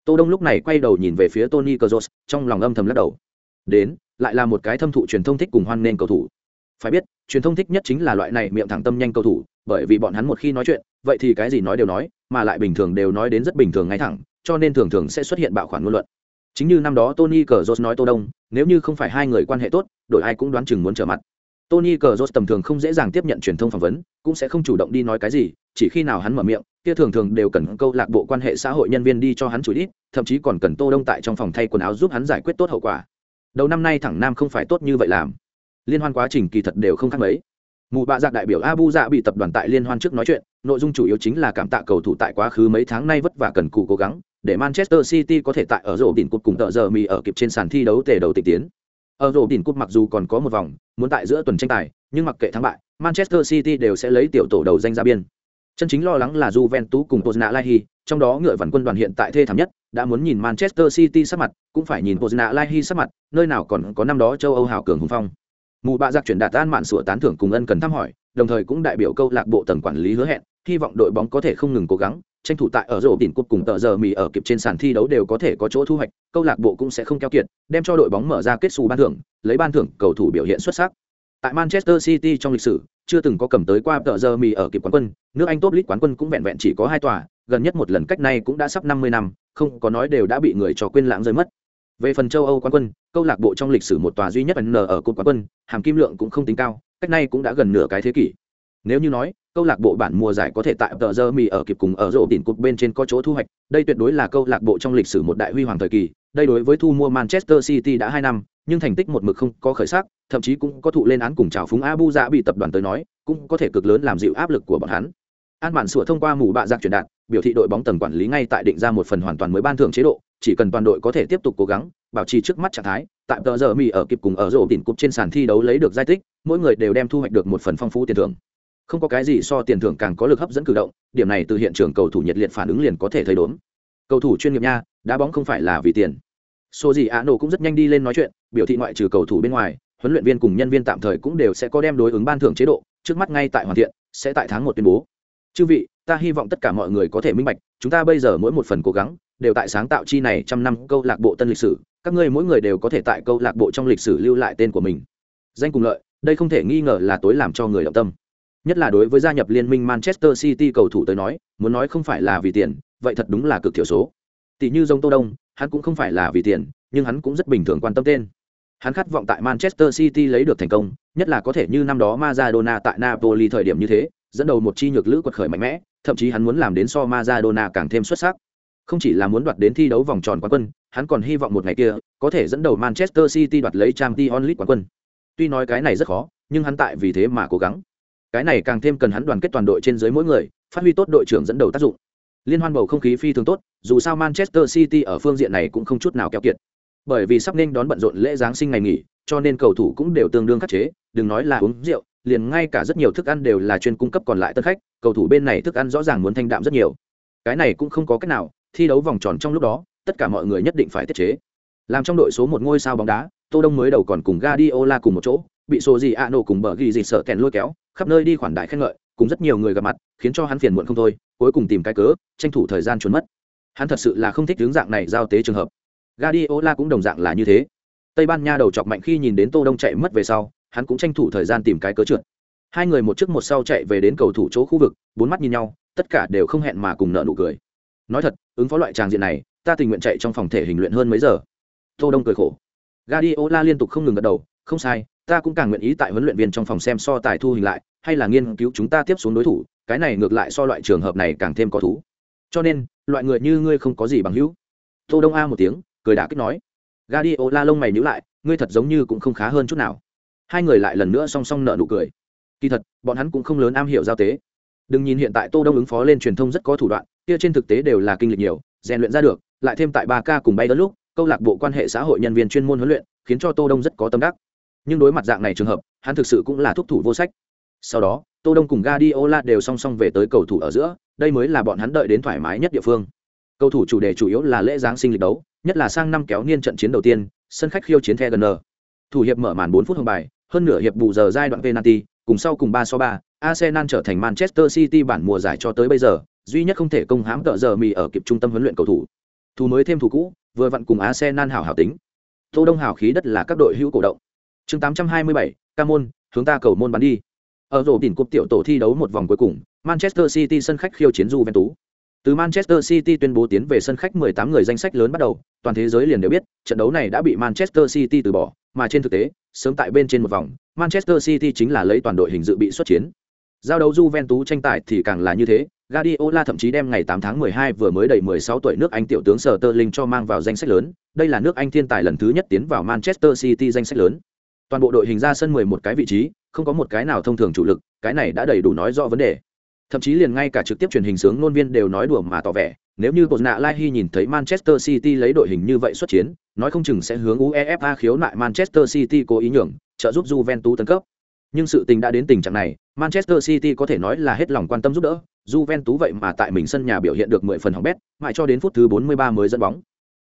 tô đông lúc này quay đầu nhìn về phía tony Kroos, trong lòng âm thầm lắc đầu đến lại là một cái thâm thụ truyền thông thích cùng hoan nên cầu thủ phải biết truyền thông thích nhất chính là loại này miệng thẳng tâm nhanh cầu thủ bởi vì bọn hắn một khi nói chuyện vậy thì cái gì nói đều nói mà lại bình thường đều nói đến rất bình thường ngay thẳng cho nên thường thường sẽ xuất hiện bạo khoản ngôn luận chính như năm đó tony cờ nói tô đông nếu như không phải hai người quan hệ tốt đổi ai cũng đoán chừng muốn trở mặt. Tony cờ tầm thường không dễ dàng tiếp nhận truyền thông phỏng vấn, cũng sẽ không chủ động đi nói cái gì, chỉ khi nào hắn mở miệng, kia thường thường đều cần câu lạc bộ quan hệ xã hội nhân viên đi cho hắn chủ ít thậm chí còn cần tô đông tại trong phòng thay quần áo giúp hắn giải quyết tốt hậu quả. Đầu năm nay thẳng nam không phải tốt như vậy làm. Liên hoan quá trình kỳ thật đều không khác mấy. Mù bạ giặc đại biểu abu dạ bị tập đoàn tại liên hoan trước nói chuyện, nội dung chủ yếu chính là cảm tạ cầu thủ tại quá khứ mấy tháng nay vất vả cần cù cố gắng, để manchester city có thể tại ở rổ đỉnh cuộc cùng tợ giờ mì ở kịp trên sàn thi đấu tề đầu tịch tiến ở rổ đỉnh cúp mặc dù còn có một vòng muốn tại giữa tuần tranh tài nhưng mặc kệ thắng bại manchester city đều sẽ lấy tiểu tổ đầu danh ra biên chân chính lo lắng là Juventus cùng Pozna Lahi, trong đó ngựa vằn quân đoàn hiện tại thê thảm nhất, đã muốn nhìn Manchester City sắc mặt, cũng phải nhìn Pozna Lahi sắc mặt, nơi nào còn có năm đó châu Âu hào cường hùng phong. Mù bạ giặc chuyển đạt an mạn sủa tán thưởng cùng ân cần thăm hỏi, đồng thời cũng đại biểu câu lạc bộ tầng quản lý hứa hẹn, hy vọng đội bóng có thể không ngừng cố gắng, tranh thủ tại ở rổ đỉnh cúp cùng tờ giờ mì ở kịp trên sàn thi đấu đều có thể có chỗ thu hoạch, câu lạc bộ cũng sẽ không keo kiệt, đem cho đội bóng mở ra kết xu ban thưởng, lấy ban thưởng cầu thủ biểu hiện xuất sắc. Tại Manchester City trong lịch sử, chưa từng có cầm tới qua tờ giờ mì ở kịp quán quân, nước Anh top league quán quân cũng vẹn vẹn chỉ có hai tòa, gần nhất một lần cách này cũng đã sắp 50 năm, không có nói đều đã bị người cho quên lãng rơi mất. Về phần châu Âu quán quân, câu lạc bộ trong lịch sử một tòa duy nhất N ở cột quán quân, hàm kim lượng cũng không tính cao, cách này cũng đã gần nửa cái thế kỷ. Nếu như nói, câu lạc bộ bản mùa giải có thể tại tờ giờ mì ở kịp cùng ở rổ đỉnh cột bên trên có chỗ thu hoạch, đây tuyệt đối là câu lạc bộ trong lịch sử một đại huy hoàng thời kỳ, đây đối với thu mua Manchester City đã hai năm, nhưng thành tích một mực không có khởi sắc, thậm chí cũng có thụ lên án cùng trào phúng Abu Dạ bị tập đoàn tới nói, cũng có thể cực lớn làm dịu áp lực của bọn hắn. An bản sửa thông qua mù bạ giặc truyền đạt, biểu thị đội bóng tầng quản lý ngay tại định ra một phần hoàn toàn mới ban thưởng chế độ, chỉ cần toàn đội có thể tiếp tục cố gắng, bảo trì trước mắt trạng thái, tại tờ giờ mì ở kịp cùng ở rổ đỉnh cục trên sàn thi đấu lấy được giải tích, mỗi người đều đem thu hoạch được một phần phong phú tiền thưởng. Không có cái gì so tiền thưởng càng có lực hấp dẫn cử động, điểm này từ hiện trường cầu thủ nhiệt liệt phản ứng liền có thể thấy đốn. Cầu thủ chuyên nghiệp nha, đá bóng không phải là vì tiền. Số gì Á nổ cũng rất nhanh đi lên nói chuyện, biểu thị ngoại trừ cầu thủ bên ngoài, huấn luyện viên cùng nhân viên tạm thời cũng đều sẽ có đem đối ứng ban thưởng chế độ, trước mắt ngay tại hoàn thiện, sẽ tại tháng một tuyên bố. Chư vị, ta hy vọng tất cả mọi người có thể minh bạch, chúng ta bây giờ mỗi một phần cố gắng đều tại sáng tạo chi này trăm năm câu lạc bộ tân lịch sử, các ngươi mỗi người đều có thể tại câu lạc bộ trong lịch sử lưu lại tên của mình. Danh cùng lợi, đây không thể nghi ngờ là tối làm cho người động tâm. Nhất là đối với gia nhập liên minh Manchester City cầu thủ tới nói, muốn nói không phải là vì tiền, vậy thật đúng là cực thiểu số. Tỷ như Dông Tô Đông, hắn cũng không phải là vì tiền, nhưng hắn cũng rất bình thường quan tâm tên. Hắn khát vọng tại Manchester City lấy được thành công, nhất là có thể như năm đó Maradona tại Napoli thời điểm như thế, dẫn đầu một chi nhược lữ quật khởi mạnh mẽ, thậm chí hắn muốn làm đến so Maradona càng thêm xuất sắc. Không chỉ là muốn đoạt đến thi đấu vòng tròn quán quân, hắn còn hy vọng một ngày kia có thể dẫn đầu Manchester City đoạt lấy Champions League quán quân. Tuy nói cái này rất khó, nhưng hắn tại vì thế mà cố gắng. Cái này càng thêm cần hắn đoàn kết toàn đội trên dưới mỗi người, phát huy tốt đội trưởng dẫn đầu tác dụng. Liên hoan bầu không khí phi thường tốt, dù sao Manchester City ở phương diện này cũng không chút nào keo kiệt. Bởi vì sắp nên đón bận rộn lễ giáng sinh ngày nghỉ, cho nên cầu thủ cũng đều tương đương khắc chế, đừng nói là uống rượu, liền ngay cả rất nhiều thức ăn đều là chuyên cung cấp còn lại tân khách, cầu thủ bên này thức ăn rõ ràng muốn thanh đạm rất nhiều. Cái này cũng không có cách nào, thi đấu vòng tròn trong lúc đó, tất cả mọi người nhất định phải tiết chế. Làm trong đội số một ngôi sao bóng đá, Tô Đông mới đầu còn cùng Guardiola cùng một chỗ, bị số gì Ano cùng bờ ghi gì sợ kèn lôi kéo, khắp nơi đi khoản đại khen ngợi, cùng rất nhiều người gặp mặt, khiến cho hắn phiền muộn không thôi, cuối cùng tìm cái cớ, tranh thủ thời gian trốn mất. Hắn thật sự là không thích hướng dạng này giao tế trường hợp. gadiola cũng đồng dạng là như thế. Tây Ban Nha đầu chọc mạnh khi nhìn đến Tô Đông chạy mất về sau, hắn cũng tranh thủ thời gian tìm cái cớ trượt. Hai người một trước một sau chạy về đến cầu thủ chỗ khu vực, bốn mắt nhìn nhau, tất cả đều không hẹn mà cùng nở nụ cười. Nói thật, ứng phó loại tràng diện này, ta tình nguyện chạy trong phòng thể hình luyện hơn mấy giờ. Tô Đông cười khổ. gadiola liên tục không ngừng gật đầu, không sai, ta cũng càng nguyện ý tại huấn luyện viên trong phòng xem so tài thu hình lại, hay là nghiên cứu chúng ta tiếp xuống đối thủ, cái này ngược lại so loại trường hợp này càng thêm có thú. Cho nên, loại người như ngươi không có gì bằng hữu. Tô Đông a một tiếng, cười đã kích nói. Guardiola lông mày nhíu lại, ngươi thật giống như cũng không khá hơn chút nào. Hai người lại lần nữa song song nở nụ cười. Kỳ thật, bọn hắn cũng không lớn am hiểu giao tế. Đừng nhìn hiện tại Tô Đông ứng phó lên truyền thông rất có thủ đoạn, kia trên thực tế đều là kinh lịch nhiều, rèn luyện ra được, lại thêm tại ba ca cùng bay đến lúc, câu lạc bộ quan hệ xã hội nhân viên chuyên môn huấn luyện, khiến cho Tô Đông rất có tâm đắc. Nhưng đối mặt dạng này trường hợp, hắn thực sự cũng là thúc thủ vô sách. Sau đó, Tô Đông cùng Guardiola đều song song về tới cầu thủ ở giữa, đây mới là bọn hắn đợi đến thoải mái nhất địa phương. Cầu thủ chủ đề chủ yếu là lễ giáng sinh lịch đấu, nhất là sang năm kéo niên trận chiến đầu tiên, sân khách khiêu chiến The Gunner. Thủ hiệp mở màn 4 phút hồng bài, hơn nửa hiệp bù giờ giai đoạn penalty, cùng sau cùng 3 so 3, Arsenal trở thành Manchester City bản mùa giải cho tới bây giờ, duy nhất không thể công hãm tợ giờ mì ở kịp trung tâm huấn luyện cầu thủ. Thủ mới thêm thủ cũ, vừa vặn cùng Arsenal hảo hảo tính. Tô Đông hảo khí đất là các đội hữu cổ động. Chương 827, Camon, hướng ta cầu môn bắn đi. Ở rổ đỉnh cúp tiểu tổ thi đấu một vòng cuối cùng, Manchester City sân khách khiêu chiến Juventus. Từ Manchester City tuyên bố tiến về sân khách 18 người danh sách lớn bắt đầu, toàn thế giới liền đều biết, trận đấu này đã bị Manchester City từ bỏ, mà trên thực tế, sớm tại bên trên một vòng, Manchester City chính là lấy toàn đội hình dự bị xuất chiến. Giao đấu Juventus tranh tài thì càng là như thế, Guardiola thậm chí đem ngày 8 tháng 12 vừa mới đầy 16 tuổi nước Anh tiểu tướng Sterling cho mang vào danh sách lớn, đây là nước Anh thiên tài lần thứ nhất tiến vào Manchester City danh sách lớn. Toàn bộ đội hình ra sân 11 cái vị trí, không có một cái nào thông thường chủ lực, cái này đã đầy đủ nói rõ vấn đề. Thậm chí liền ngay cả trực tiếp truyền hình sướng ngôn viên đều nói đùa mà tỏ vẻ, nếu như Bosna Lai nhìn thấy Manchester City lấy đội hình như vậy xuất chiến, nói không chừng sẽ hướng UEFA khiếu nại Manchester City cố ý nhường, trợ giúp Juventus tấn cấp. Nhưng sự tình đã đến tình trạng này, Manchester City có thể nói là hết lòng quan tâm giúp đỡ, Juventus vậy mà tại mình sân nhà biểu hiện được 10 phần hỏng bét, mãi cho đến phút thứ 43 mới dẫn bóng.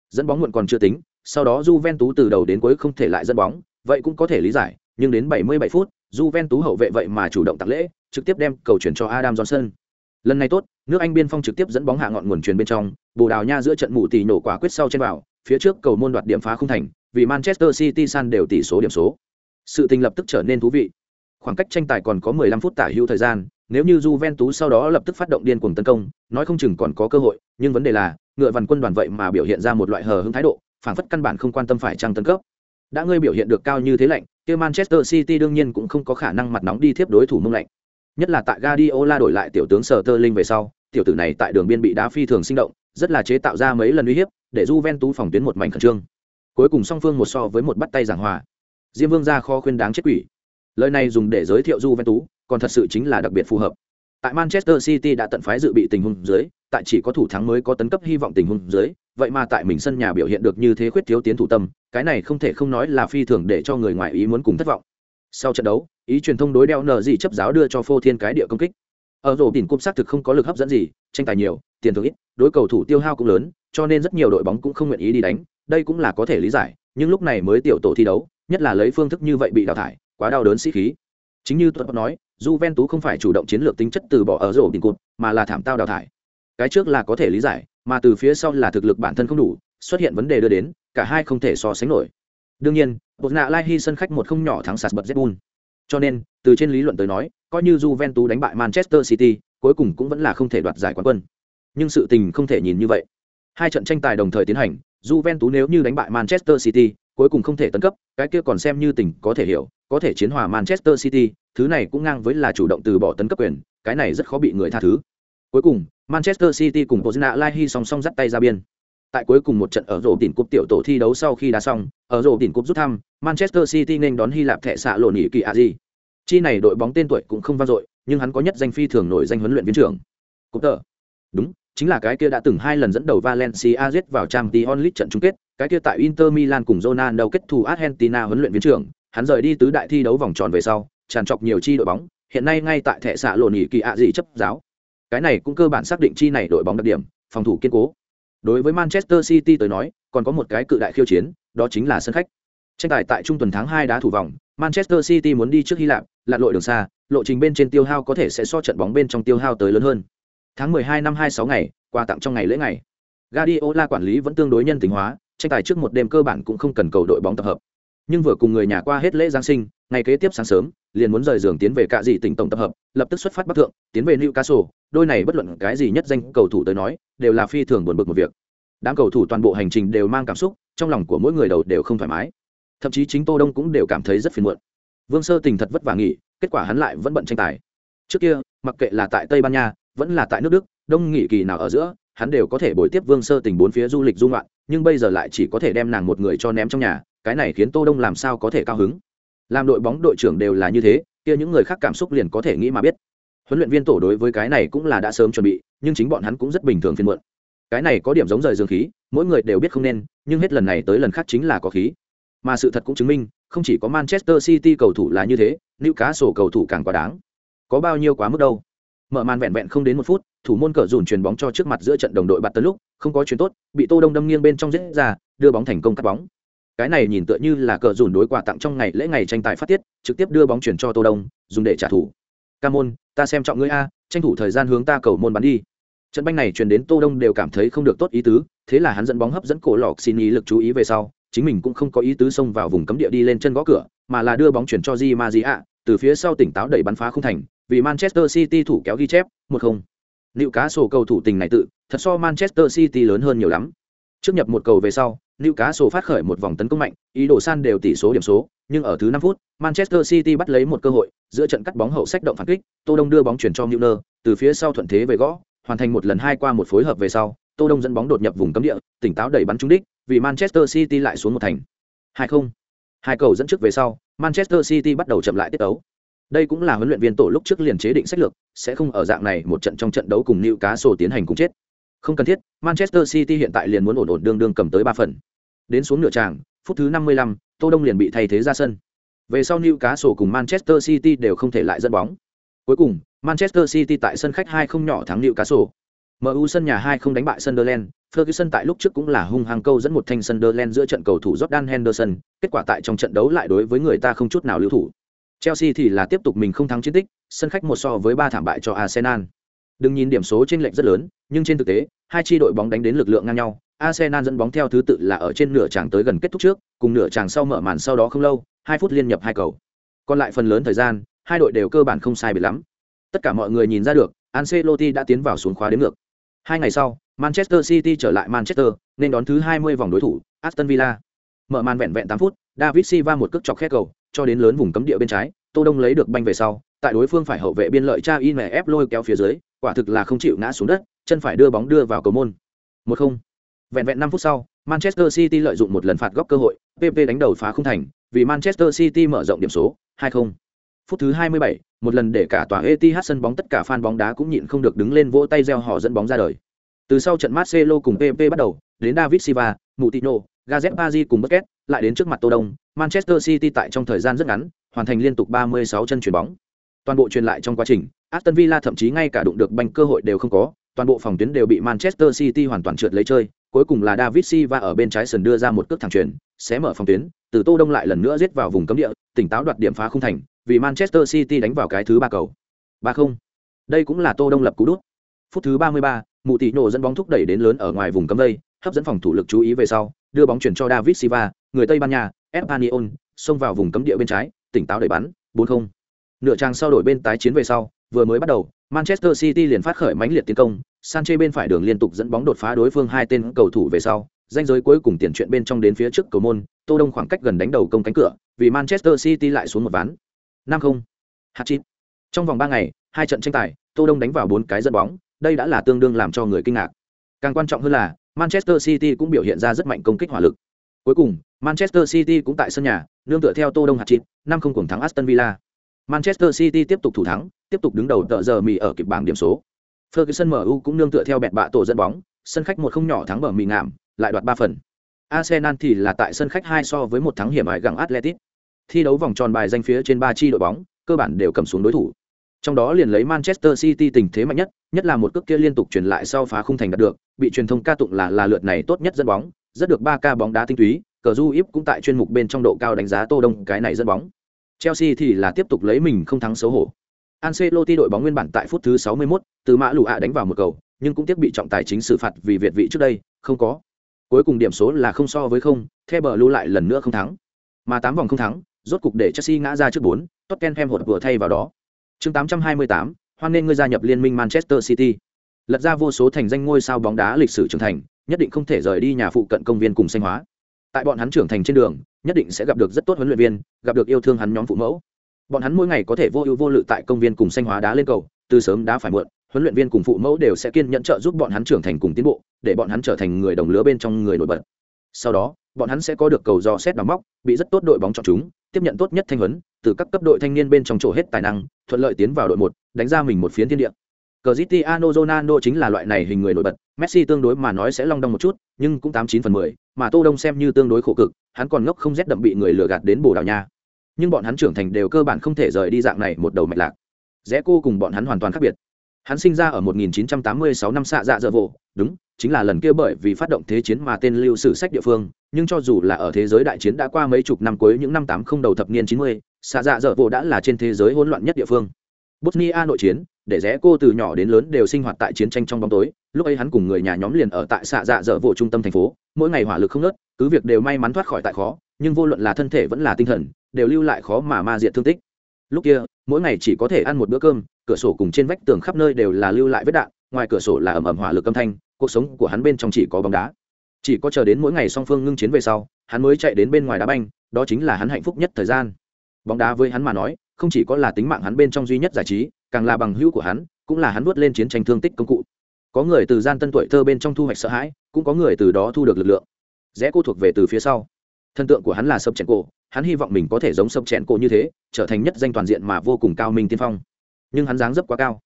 Dẫn bóng muộn còn chưa tính, sau đó Juventus từ đầu đến cuối không thể lại dẫn bóng, vậy cũng có thể lý giải, nhưng đến 77 phút, Juventus hậu vệ vậy mà chủ động tặng lễ, trực tiếp đem cầu chuyển cho Adam Johnson. Lần này tốt, nước Anh biên phong trực tiếp dẫn bóng hạ ngọn nguồn truyền bên trong, Bồ Đào Nha giữa trận mù tỷ nổ quả quyết sau trên vào, phía trước cầu môn đoạt điểm phá không thành, vì Manchester City san đều tỷ số điểm số. Sự tình lập tức trở nên thú vị. Khoảng cách tranh tài còn có 15 phút tả hữu thời gian, nếu như Juventus sau đó lập tức phát động điên cuồng tấn công, nói không chừng còn có cơ hội, nhưng vấn đề là, ngựa văn quân đoàn vậy mà biểu hiện ra một loại hờ hững thái độ, phản phất căn bản không quan tâm phải trang tấn cấp. Đã ngươi biểu hiện được cao như thế lạnh, kia Manchester City đương nhiên cũng không có khả năng mặt nóng đi tiếp đối thủ mông lạnh. Nhất là tại Guardiola đổi lại tiểu tướng Sterling về sau, tiểu tử này tại đường biên bị đá phi thường sinh động, rất là chế tạo ra mấy lần uy hiếp, để Juventus phòng tuyến một mảnh khẩn trương. Cuối cùng song phương một so với một bắt tay giảng hòa. Diêm Vương ra kho khuyên đáng chết quỷ. Lời này dùng để giới thiệu Juventus, còn thật sự chính là đặc biệt phù hợp. Tại Manchester City đã tận phái dự bị tình huống dưới, tại chỉ có thủ thắng mới có tấn cấp hy vọng tình huống dưới, vậy mà tại mình sân nhà biểu hiện được như thế khuyết thiếu tiến thủ tâm, cái này không thể không nói là phi thường để cho người ngoài ý muốn cùng thất vọng. Sau trận đấu, ý truyền thông đối đeo nở gì chấp giáo đưa cho phô thiên cái địa công kích. Ở rổ đỉnh cúp xác thực không có lực hấp dẫn gì, tranh tài nhiều, tiền thưởng ít, đối cầu thủ tiêu hao cũng lớn, cho nên rất nhiều đội bóng cũng không nguyện ý đi đánh, đây cũng là có thể lý giải, nhưng lúc này mới tiểu tổ thi đấu, nhất là lấy phương thức như vậy bị đào thải, quá đau đớn sĩ khí. Chính như tuấn nói, Juventus không phải chủ động chiến lược tính chất từ bỏ ở rổ đỉnh cột, mà là thảm tao đào thải. Cái trước là có thể lý giải, mà từ phía sau là thực lực bản thân không đủ, xuất hiện vấn đề đưa đến, cả hai không thể so sánh nổi. Đương nhiên, Bosna Lai hy sân khách một không nhỏ thắng sạt bật Zebun. Cho nên, từ trên lý luận tới nói, coi như Juventus đánh bại Manchester City, cuối cùng cũng vẫn là không thể đoạt giải quán quân. Nhưng sự tình không thể nhìn như vậy. Hai trận tranh tài đồng thời tiến hành, Juventus nếu như đánh bại Manchester City, cuối cùng không thể tấn cấp, cái kia còn xem như tình có thể hiểu, có thể chiến hòa Manchester City, thứ này cũng ngang với là chủ động từ bỏ tấn cấp quyền, cái này rất khó bị người tha thứ. Cuối cùng, Manchester City cùng Bosnia Lai song song dắt tay ra biên. Tại cuối cùng một trận ở rổ đỉnh cúp tiểu tổ thi đấu sau khi đá xong, ở rổ đỉnh cúp rút thăm, Manchester City nên đón Hy Lạp thẻ xạ lộn nghỉ kỳ Aji. Chi này đội bóng tên tuổi cũng không vang dội, nhưng hắn có nhất danh phi thường nổi danh huấn luyện viên trưởng. Cúp tờ. Đúng, chính là cái kia đã từng hai lần dẫn đầu Valencia giết vào Champions League trận chung kết, cái kia tại Inter Milan cùng Ronaldo kết thù Argentina huấn luyện viên trưởng, hắn rời đi tứ đại thi đấu vòng tròn về sau, tràn trọc nhiều chi đội bóng, hiện nay ngay tại thẻ xạ lộn nghỉ kỳ ạ gì chấp giáo. Cái này cũng cơ bản xác định chi này đội bóng đặc điểm, phòng thủ kiên cố. Đối với Manchester City tới nói, còn có một cái cự đại khiêu chiến, đó chính là sân khách. Tranh tài tại trung tuần tháng 2 đá thủ vòng, Manchester City muốn đi trước Hy Lạp, lặn lội đường xa, lộ trình bên trên tiêu hao có thể sẽ so trận bóng bên trong tiêu hao tới lớn hơn. Tháng 12 năm 26 ngày, quà tặng trong ngày lễ ngày. Guardiola quản lý vẫn tương đối nhân tính hóa, tranh tài trước một đêm cơ bản cũng không cần cầu đội bóng tập hợp. Nhưng vừa cùng người nhà qua hết lễ Giáng sinh, ngày kế tiếp sáng sớm, liền muốn rời giường tiến về cạ dị tỉnh tổng tập hợp, lập tức xuất phát bắc thượng, tiến về Newcastle, đôi này bất luận cái gì nhất danh cầu thủ tới nói, đều là phi thường buồn bực một việc. Đám cầu thủ toàn bộ hành trình đều mang cảm xúc, trong lòng của mỗi người đầu đều không thoải mái. Thậm chí chính Tô Đông cũng đều cảm thấy rất phiền muộn. Vương Sơ Tình thật vất vả nghỉ, kết quả hắn lại vẫn bận tranh tài. Trước kia, mặc kệ là tại Tây Ban Nha, vẫn là tại nước Đức, đông nghỉ kỳ nào ở giữa, hắn đều có thể bồi tiếp Vương Sơ Tình bốn phía du lịch du ngoạn, nhưng bây giờ lại chỉ có thể đem nàng một người cho ném trong nhà, cái này khiến Tô Đông làm sao có thể cao hứng. Làm đội bóng đội trưởng đều là như thế, kia những người khác cảm xúc liền có thể nghĩ mà biết. Huấn luyện viên tổ đối với cái này cũng là đã sớm chuẩn bị, nhưng chính bọn hắn cũng rất bình thường phiền muộn. Cái này có điểm giống rời dương khí, mỗi người đều biết không nên, nhưng hết lần này tới lần khác chính là có khí. Mà sự thật cũng chứng minh, không chỉ có Manchester City cầu thủ là như thế, Newcastle cầu thủ càng quá đáng. Có bao nhiêu quá mức đâu? Mở màn vẹn vẹn không đến một phút, thủ môn cờ dùn chuyền bóng cho trước mặt giữa trận đồng đội bạt tấn lúc, không có chuyền tốt, bị Tô Đông đâm nghiêng bên trong dễ ra, đưa bóng thành công cắt bóng. Cái này nhìn tựa như là cờ dùn đối quà tặng trong ngày lễ ngày tranh tài phát tiết, trực tiếp đưa bóng chuyển cho Tô Đông, dùng để trả thù. Camon, ta xem trọng ngươi a, tranh thủ thời gian hướng ta cầu môn bắn đi. Trận banh này truyền đến Tô Đông đều cảm thấy không được tốt ý tứ, thế là hắn dẫn bóng hấp dẫn cổ lọc xin ý lực chú ý về sau, chính mình cũng không có ý tứ xông vào vùng cấm địa đi lên chân gõ cửa, mà là đưa bóng chuyển cho Di Maria, từ phía sau tỉnh táo đẩy bắn phá không thành, vì Manchester City thủ kéo ghi chép, 1-0. Liệu cá sổ cầu thủ tình này tự, thật so Manchester City lớn hơn nhiều lắm. Trước nhập một cầu về sau, New cá sổ phát khởi một vòng tấn công mạnh, ý đồ san đều tỷ số điểm số, nhưng ở thứ 5 phút, Manchester City bắt lấy một cơ hội, giữa trận cắt bóng hậu sách động phản kích, Tô Đông đưa bóng chuyển cho Müller, từ phía sau thuận thế về gõ, hoàn thành một lần hai qua một phối hợp về sau, Tô Đông dẫn bóng đột nhập vùng cấm địa, tỉnh táo đẩy bắn trúng đích, vì Manchester City lại xuống một thành. 2-0. Hai cầu dẫn trước về sau, Manchester City bắt đầu chậm lại tiết đấu. Đây cũng là huấn luyện viên tổ lúc trước liền chế định sách lược, sẽ không ở dạng này một trận trong trận đấu cùng Newcastle tiến hành cùng chết. Không cần thiết, Manchester City hiện tại liền muốn ổn ổn đương đương cầm tới 3 phần. Đến xuống nửa tràng, phút thứ 55, Tô Đông liền bị thay thế ra sân. Về sau Newcastle cùng Manchester City đều không thể lại dẫn bóng. Cuối cùng, Manchester City tại sân khách 2 không nhỏ thắng Newcastle. MU sân nhà 2 không đánh bại Sunderland, Ferguson tại lúc trước cũng là hung hăng câu dẫn một thanh Sunderland giữa trận cầu thủ Jordan Henderson, kết quả tại trong trận đấu lại đối với người ta không chút nào lưu thủ. Chelsea thì là tiếp tục mình không thắng chiến tích, sân khách một so với ba thảm bại cho Arsenal. Đừng nhìn điểm số trên lệch rất lớn, nhưng trên thực tế, hai chi đội bóng đánh đến lực lượng ngang nhau. Arsenal dẫn bóng theo thứ tự là ở trên nửa tràng tới gần kết thúc trước, cùng nửa tràng sau mở màn sau đó không lâu, hai phút liên nhập hai cầu. Còn lại phần lớn thời gian, hai đội đều cơ bản không sai biệt lắm. Tất cả mọi người nhìn ra được, Ancelotti đã tiến vào xuống khóa đến ngược. Hai ngày sau, Manchester City trở lại Manchester, nên đón thứ 20 vòng đối thủ, Aston Villa. Mở màn vẹn vẹn 8 phút, David Silva một cước chọc khét cầu, cho đến lớn vùng cấm địa bên trái, Tô Đông lấy được banh về sau, tại đối phương phải hậu vệ biên lợi cha in ép lôi kéo phía dưới, quả thực là không chịu ngã xuống đất, chân phải đưa bóng đưa vào cầu môn. 1-0. Vẹn vẹn 5 phút sau, Manchester City lợi dụng một lần phạt góc cơ hội, PP đánh đầu phá không thành, vì Manchester City mở rộng điểm số, 2-0. Phút thứ 27, một lần để cả tòa Etihad sân bóng tất cả fan bóng đá cũng nhịn không được đứng lên vỗ tay reo hò dẫn bóng ra đời. Từ sau trận Marcelo cùng PP bắt đầu, đến David Silva, Moutinho, Gareth Bale cùng Busquets, lại đến trước mặt Tô Đông, Manchester City tại trong thời gian rất ngắn, hoàn thành liên tục 36 chân chuyển bóng. Toàn bộ truyền lại trong quá trình, Aston Villa thậm chí ngay cả đụng được banh cơ hội đều không có, toàn bộ phòng tuyến đều bị Manchester City hoàn toàn trượt lấy chơi, cuối cùng là David Silva ở bên trái sân đưa ra một cước thẳng chuyền, xé mở phòng tuyến, từ Tô Đông lại lần nữa giết vào vùng cấm địa, tỉnh táo đoạt điểm phá không thành, vì Manchester City đánh vào cái thứ ba cầu. 3-0. Đây cũng là Tô Đông lập cú đút. Phút thứ 33, Mụ Tỷ nổ dẫn bóng thúc đẩy đến lớn ở ngoài vùng cấm đây, hấp dẫn phòng thủ lực chú ý về sau, đưa bóng chuyển cho David Silva, người Tây Ban Nha, Espanyol, xông vào vùng cấm địa bên trái, tỉnh táo đẩy bắn, 4-0. Nửa trang sau đổi bên tái chiến về sau, vừa mới bắt đầu, Manchester City liền phát khởi mãnh liệt tiến công, Sanchez bên phải đường liên tục dẫn bóng đột phá đối phương hai tên cầu thủ về sau, danh giới cuối cùng tiền chuyện bên trong đến phía trước cầu môn, Tô Đông khoảng cách gần đánh đầu công cánh cửa, vì Manchester City lại xuống một ván. 5-0. Hat-trick. Trong vòng 3 ngày, hai trận tranh tài, Tô Đông đánh vào 4 cái dẫn bóng, đây đã là tương đương làm cho người kinh ngạc. Càng quan trọng hơn là, Manchester City cũng biểu hiện ra rất mạnh công kích hỏa lực. Cuối cùng, Manchester City cũng tại sân nhà, nương tựa theo Tô Đông hat-trick, 5-0 cùng thắng Aston Villa. Manchester City tiếp tục thủ thắng, tiếp tục đứng đầu tờ giờ mì ở kịp bảng điểm số. Ferguson MU cũng nương tựa theo bẹt bạ tổ dẫn bóng, sân khách một không nhỏ thắng bờ mì ngạm, lại đoạt ba phần. Arsenal thì là tại sân khách hai so với một thắng hiểm hại gặng Atletic. Thi đấu vòng tròn bài danh phía trên ba chi đội bóng, cơ bản đều cầm xuống đối thủ. Trong đó liền lấy Manchester City tình thế mạnh nhất, nhất là một cước kia liên tục truyền lại sau phá khung thành đạt được, bị truyền thông ca tụng là là lượt này tốt nhất dẫn bóng, rất được 3K bóng đá tinh túy, cờ du íp cũng tại chuyên mục bên trong độ cao đánh giá Tô Đông cái này dẫn bóng. Chelsea thì là tiếp tục lấy mình không thắng xấu hổ. Ancelotti đội bóng nguyên bản tại phút thứ 61, từ mã lù ạ đánh vào một cầu, nhưng cũng tiếc bị trọng tài chính xử phạt vì việt vị trước đây, không có. Cuối cùng điểm số là không so với không, The Blue lại lần nữa không thắng. Mà 8 vòng không thắng, rốt cục để Chelsea ngã ra trước 4, Tottenham hụt vừa thay vào đó. Chương 828, hoan nên ngươi gia nhập liên minh Manchester City. Lật ra vô số thành danh ngôi sao bóng đá lịch sử trưởng thành, nhất định không thể rời đi nhà phụ cận công viên cùng xanh hóa. Tại bọn hắn trưởng thành trên đường, nhất định sẽ gặp được rất tốt huấn luyện viên, gặp được yêu thương hắn nhóm phụ mẫu. Bọn hắn mỗi ngày có thể vô ưu vô lự tại công viên cùng xanh hóa đá lên cầu, từ sớm đá phải muộn, huấn luyện viên cùng phụ mẫu đều sẽ kiên nhẫn trợ giúp bọn hắn trưởng thành cùng tiến bộ, để bọn hắn trở thành người đồng lứa bên trong người nổi bật. Sau đó, bọn hắn sẽ có được cầu do xét đóng móc, bị rất tốt đội bóng chọn chúng, tiếp nhận tốt nhất thanh huấn, từ các cấp đội thanh niên bên trong chỗ hết tài năng, thuận lợi tiến vào đội một, đánh ra mình một phiến thiên địa. Cristiano Ronaldo chính là loại này hình người nổi bật, Messi tương đối mà nói sẽ long đong một chút, nhưng cũng tám chín phần mười, mà Tô Đông xem như tương đối khổ cực, hắn còn ngốc không rét đậm bị người lừa gạt đến Bồ Đào Nha. Nhưng bọn hắn trưởng thành đều cơ bản không thể rời đi dạng này một đầu mạch lạc. Rẽ cô cùng bọn hắn hoàn toàn khác biệt. Hắn sinh ra ở 1986 năm xạ dạ dở vộ, đúng, chính là lần kia bởi vì phát động thế chiến mà tên lưu sử sách địa phương, nhưng cho dù là ở thế giới đại chiến đã qua mấy chục năm cuối những năm 80 đầu thập niên 90, xạ dạ dở vộ đã là trên thế giới hỗn loạn nhất địa phương. Bosnia nội chiến, để rẽ cô từ nhỏ đến lớn đều sinh hoạt tại chiến tranh trong bóng tối lúc ấy hắn cùng người nhà nhóm liền ở tại xạ dạ dở vộ trung tâm thành phố mỗi ngày hỏa lực không nớt cứ việc đều may mắn thoát khỏi tại khó nhưng vô luận là thân thể vẫn là tinh thần, đều lưu lại khó mà ma diệt thương tích. Lúc kia, mỗi ngày chỉ có thể ăn một bữa cơm, cửa sổ cùng trên vách tường khắp nơi đều là lưu lại vết đạn, ngoài cửa sổ là ẩm ẩm hỏa lực âm thanh, cuộc sống của hắn bên trong chỉ có bóng đá. Chỉ có chờ đến mỗi ngày song phương ngưng chiến về sau, hắn mới chạy đến bên ngoài đá banh, đó chính là hắn hạnh phúc nhất thời gian. Bóng đá với hắn mà nói, không chỉ có là tính mạng hắn bên trong duy nhất giải trí, càng là bằng hữu của hắn, cũng là hắn vớt lên chiến tranh thương tích công cụ. Có người từ gian tân tuổi thơ bên trong thu hoạch sợ hãi, cũng có người từ đó thu được lực lượng. Rẽ cô thuộc về từ phía sau thân tượng của hắn là sập chèn cổ, hắn hy vọng mình có thể giống sập chèn cổ như thế, trở thành nhất danh toàn diện mà vô cùng cao minh tiên phong. Nhưng hắn dáng dấp quá cao.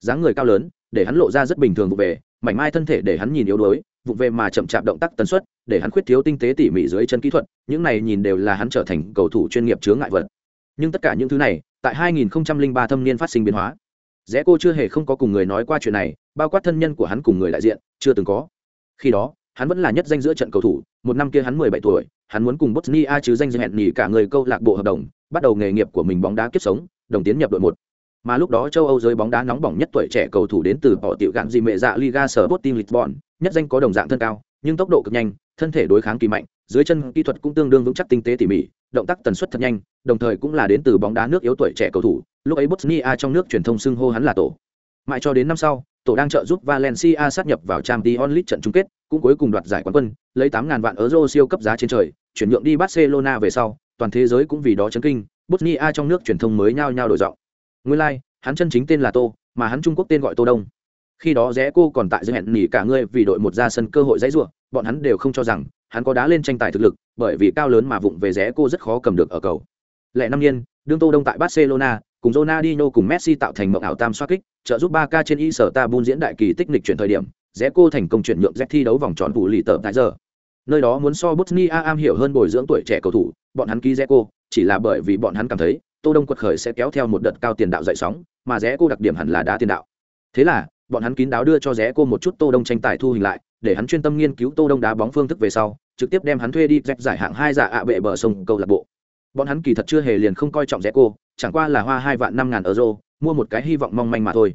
Dáng người cao lớn, để hắn lộ ra rất bình thường vụ về, mảnh mai thân thể để hắn nhìn yếu đuối, vụ về mà chậm chạp động tác tần suất, để hắn khuyết thiếu tinh tế tỉ mỉ dưới chân kỹ thuật, những này nhìn đều là hắn trở thành cầu thủ chuyên nghiệp chướng ngại vật. Nhưng tất cả những thứ này, tại 2003 thâm niên phát sinh biến hóa. Rẽ cô chưa hề không có cùng người nói qua chuyện này, bao quát thân nhân của hắn cùng người đại diện, chưa từng có. Khi đó hắn vẫn là nhất danh giữa trận cầu thủ một năm kia hắn 17 tuổi hắn muốn cùng bosnia chứ danh hẹn nghỉ cả người câu lạc bộ hợp đồng bắt đầu nghề nghiệp của mình bóng đá kiếp sống đồng tiến nhập đội một. Mà lúc đó châu âu giới bóng đá nóng bỏng nhất tuổi trẻ cầu thủ đến từ họ tiểu gạn gì mẹ dạ liga sở Sporting Lisbon, nhất danh có đồng dạng thân cao nhưng tốc độ cực nhanh thân thể đối kháng kỳ mạnh dưới chân kỹ thuật cũng tương đương vững chắc tinh tế tỉ mỉ động tác tần suất thật nhanh đồng thời cũng là đến từ bóng đá nước yếu tuổi trẻ cầu thủ lúc ấy bosnia trong nước truyền thông xưng hô hắn là tổ. Mãi cho đến năm sau tổ đang trợ giúp valencia sát nhập vào trang League trận chung kết cũng cuối cùng đoạt giải quán quân lấy 8000 vạn euro siêu cấp giá trên trời chuyển nhượng đi barcelona về sau toàn thế giới cũng vì đó chấn kinh bosnia trong nước truyền thông mới nhao nhao đổi giọng. Nguyên lai hắn chân chính tên là tô mà hắn trung quốc tên gọi tô đông. Khi đó rẽ cô còn tại dưới hẹn nỉ cả ngươi vì đội một ra sân cơ hội dãy rủa, bọn hắn đều không cho rằng hắn có đá lên tranh tài thực lực bởi vì cao lớn mà vụng về rẽ cô rất khó cầm được ở cầu. Lẻ năm niên đương tô đông tại barcelona cùng Ronaldinho cùng Messi tạo thành mộng ảo tam xoá kích trợ giúp ba k trên y sở ta bun diễn đại kỳ tích lịch chuyển thời điểm rẽ cô thành công chuyển nhượng Z thi đấu vòng tròn vụ lì tờ tại giờ. Nơi đó muốn so Bosnia am hiểu hơn bồi dưỡng tuổi trẻ cầu thủ, bọn hắn ký rẽ cô, chỉ là bởi vì bọn hắn cảm thấy, tô đông quật khởi sẽ kéo theo một đợt cao tiền đạo dậy sóng, mà rẽ cô đặc điểm hẳn là đá tiền đạo. Thế là, bọn hắn kín đáo đưa cho rẽ cô một chút tô đông tranh tài thu hình lại, để hắn chuyên tâm nghiên cứu tô đông đá bóng phương thức về sau, trực tiếp đem hắn thuê đi dẹp giải hạng hai giả ạ bệ bờ sông câu lạc bộ. Bọn hắn kỳ thật chưa hề liền không coi trọng rẽ cô, chẳng qua là hoa hai vạn năm ngàn euro, mua một cái hy vọng mong manh mà thôi.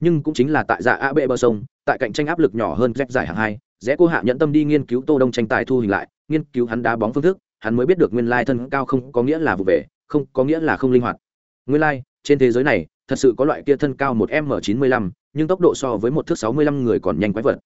Nhưng cũng chính là tại giả ạ bệ bờ sông tại cạnh tranh áp lực nhỏ hơn rét giải hạng hai, rẽ cô hạ nhẫn tâm đi nghiên cứu tô đông tranh tài thu hình lại, nghiên cứu hắn đá bóng phương thức, hắn mới biết được nguyên lai thân cao không có nghĩa là vụ về, không có nghĩa là không linh hoạt. Nguyên lai, trên thế giới này, thật sự có loại kia thân cao một m chín mươi lăm, nhưng tốc độ so với một thước sáu mươi lăm người còn nhanh quái vật.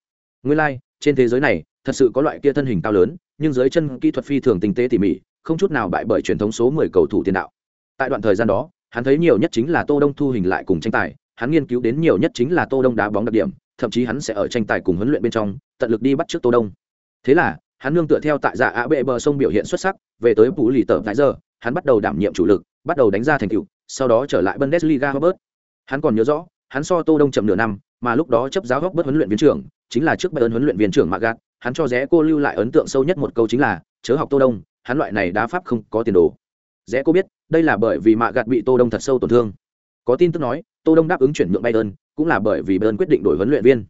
Nguyên lai, trên thế giới này, thật sự có loại kia thân hình cao lớn, nhưng dưới chân kỹ thuật phi thường tinh tế tỉ mỉ, không chút nào bại bởi truyền thống số mười cầu thủ tiền đạo. Tại đoạn thời gian đó, hắn thấy nhiều nhất chính là tô đông thu hình lại cùng tranh tài, hắn nghiên cứu đến nhiều nhất chính là tô đông đá bóng đặc điểm thậm chí hắn sẽ ở tranh tài cùng huấn luyện bên trong, tận lực đi bắt trước tô đông. Thế là, hắn nương tựa theo tại dạ ạ bệ bờ sông biểu hiện xuất sắc, về tới phủ lì tờ tại giờ, hắn bắt đầu đảm nhiệm chủ lực, bắt đầu đánh ra thành tựu, sau đó trở lại bundesliga robert. Hắn còn nhớ rõ, hắn so tô đông chậm nửa năm, mà lúc đó chấp giáo góc bất huấn luyện viên trưởng, chính là trước bay ơn huấn luyện viên trưởng magat hắn cho rẽ cô lưu lại ấn tượng sâu nhất một câu chính là, chớ học tô đông, hắn loại này đá pháp không có tiền đồ. Rẽ cô biết, đây là bởi vì mạ gạt bị tô đông thật sâu tổn thương. Có tin tức nói, tô đông đáp ứng chuyển nhượng bayern cũng là bởi vì bern quyết định đổi huấn luyện viên.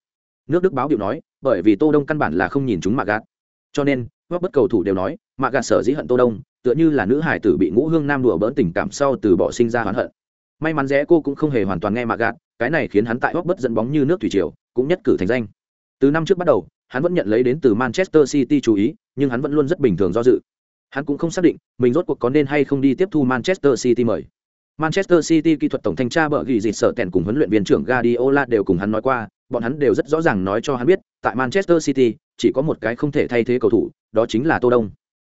Nước đức báo điệu nói, bởi vì tô đông căn bản là không nhìn chúng mạ gạt. Cho nên góp bất cầu thủ đều nói, mạ gạt sở dĩ hận tô đông, tựa như là nữ hải tử bị ngũ hương nam đùa bỡn tình cảm sau từ bỏ sinh ra oán hận. May mắn rẽ cô cũng không hề hoàn toàn nghe mạ gạt, cái này khiến hắn tại góc bất dẫn bóng như nước thủy triều, cũng nhất cử thành danh. Từ năm trước bắt đầu, hắn vẫn nhận lấy đến từ manchester city chú ý, nhưng hắn vẫn luôn rất bình thường do dự. Hắn cũng không xác định mình rốt cuộc có nên hay không đi tiếp thu manchester city mời manchester city kỹ thuật tổng thanh tra bờ gỉ dịt sợ tèn cùng huấn luyện viên trưởng guardiola đều cùng hắn nói qua, bọn hắn đều rất rõ ràng nói cho hắn biết, tại manchester city, chỉ có một cái không thể thay thế cầu thủ, đó chính là tô đông.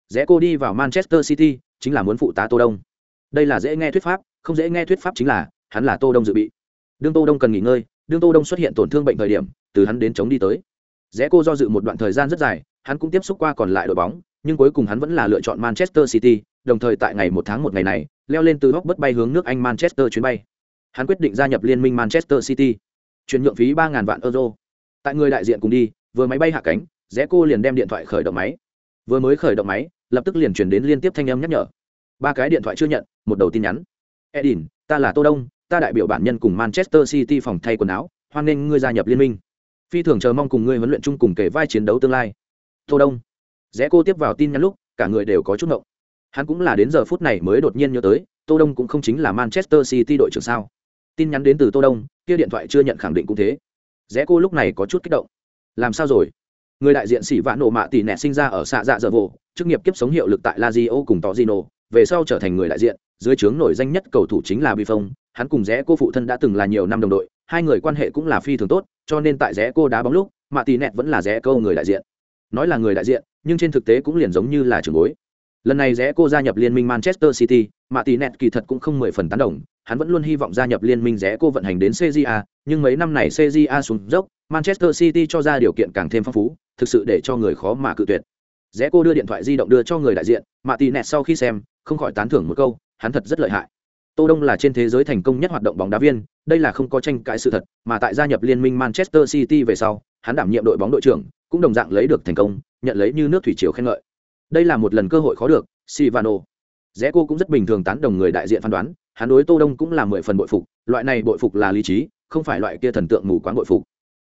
Rẽ cô đi vào manchester city, chính là muốn phụ tá tô đông. Đây là dễ nghe thuyết pháp, không dễ nghe thuyết pháp chính là, hắn là tô đông dự bị. Đương tô đông cần nghỉ ngơi, đương tô đông xuất hiện tổn thương bệnh thời điểm, từ hắn đến chống đi tới. Rẽ cô do dự một đoạn thời gian rất dài, hắn cũng tiếp xúc qua còn lại đội bóng, nhưng cuối cùng hắn vẫn là lựa chọn manchester city, đồng thời tại ngày một tháng một ngày này leo lên từ góc bất bay hướng nước anh manchester chuyến bay. Hắn quyết định gia nhập liên minh manchester city, chuyển nhượng phí ba vạn euro. Tại người đại diện cùng đi, vừa máy bay hạ cánh, rẽ cô liền đem điện thoại khởi động máy. Vừa mới khởi động máy, lập tức liền chuyển đến liên tiếp thanh âm nhắc nhở. Ba cái điện thoại chưa nhận, một đầu tin nhắn. Edin, ta là tô đông, ta đại biểu bản nhân cùng manchester city phòng thay quần áo, hoan nghênh ngươi gia nhập liên minh. Phi thường chờ mong cùng ngươi huấn luyện chung cùng kể vai chiến đấu tương lai. Tô đông. Rẽ cô tiếp vào tin nhắn lúc, cả người đều có chút ngộng hắn cũng là đến giờ phút này mới đột nhiên nhớ tới, tô đông cũng không chính là manchester city đội trưởng sao. Tin nhắn đến từ tô đông, kia điện thoại chưa nhận khẳng định cũng thế. Rẽ cô lúc này có chút kích động. Làm sao rồi? Người đại diện sĩ vạn nổ mạ tỷ nẹ sinh ra ở xạ dạ dở vồ chức nghiệp kiếp sống hiệu lực tại lazio cùng tỏ di về sau trở thành người đại diện, dưới trướng nổi danh nhất cầu thủ chính là bi hắn cùng rẽ cô phụ thân đã từng là nhiều năm đồng đội, hai người quan hệ cũng là phi thường tốt, cho nên tại rẽ cô đá bóng lúc, mạ tỷ nẹt vẫn là rẽ câu người đại diện. Nói là người đại diện, nhưng trên thực tế cũng liền giống như là trường bối lần này rẽ cô gia nhập liên minh manchester city, mà tỷ nẹt kỳ thật cũng không mười phần tán đồng, hắn vẫn luôn hy vọng gia nhập liên minh rẽ cô vận hành đến cja nhưng mấy năm này cja xuống dốc, manchester city cho ra điều kiện càng thêm phong phú, thực sự để cho người khó mà cự tuyệt. Rẽ cô đưa điện thoại di động đưa cho người đại diện, mà tỷ nẹt sau khi xem, không khỏi tán thưởng một câu, hắn thật rất lợi hại. Tô đông là trên thế giới thành công nhất hoạt động bóng đá viên, đây là không có tranh cãi sự thật, mà tại gia nhập liên minh manchester city về sau, hắn đảm nhiệm đội bóng đội trưởng, cũng đồng dạng lấy được thành công, nhận lấy như nước thủy triều khen ngợi đây là một lần cơ hội khó được sivano rẽ cô cũng rất bình thường tán đồng người đại diện phán đoán, hắn đối tô đông cũng là mười phần bội phục, loại này bội phục là lý trí, không phải loại kia thần tượng mù quáng bội phục.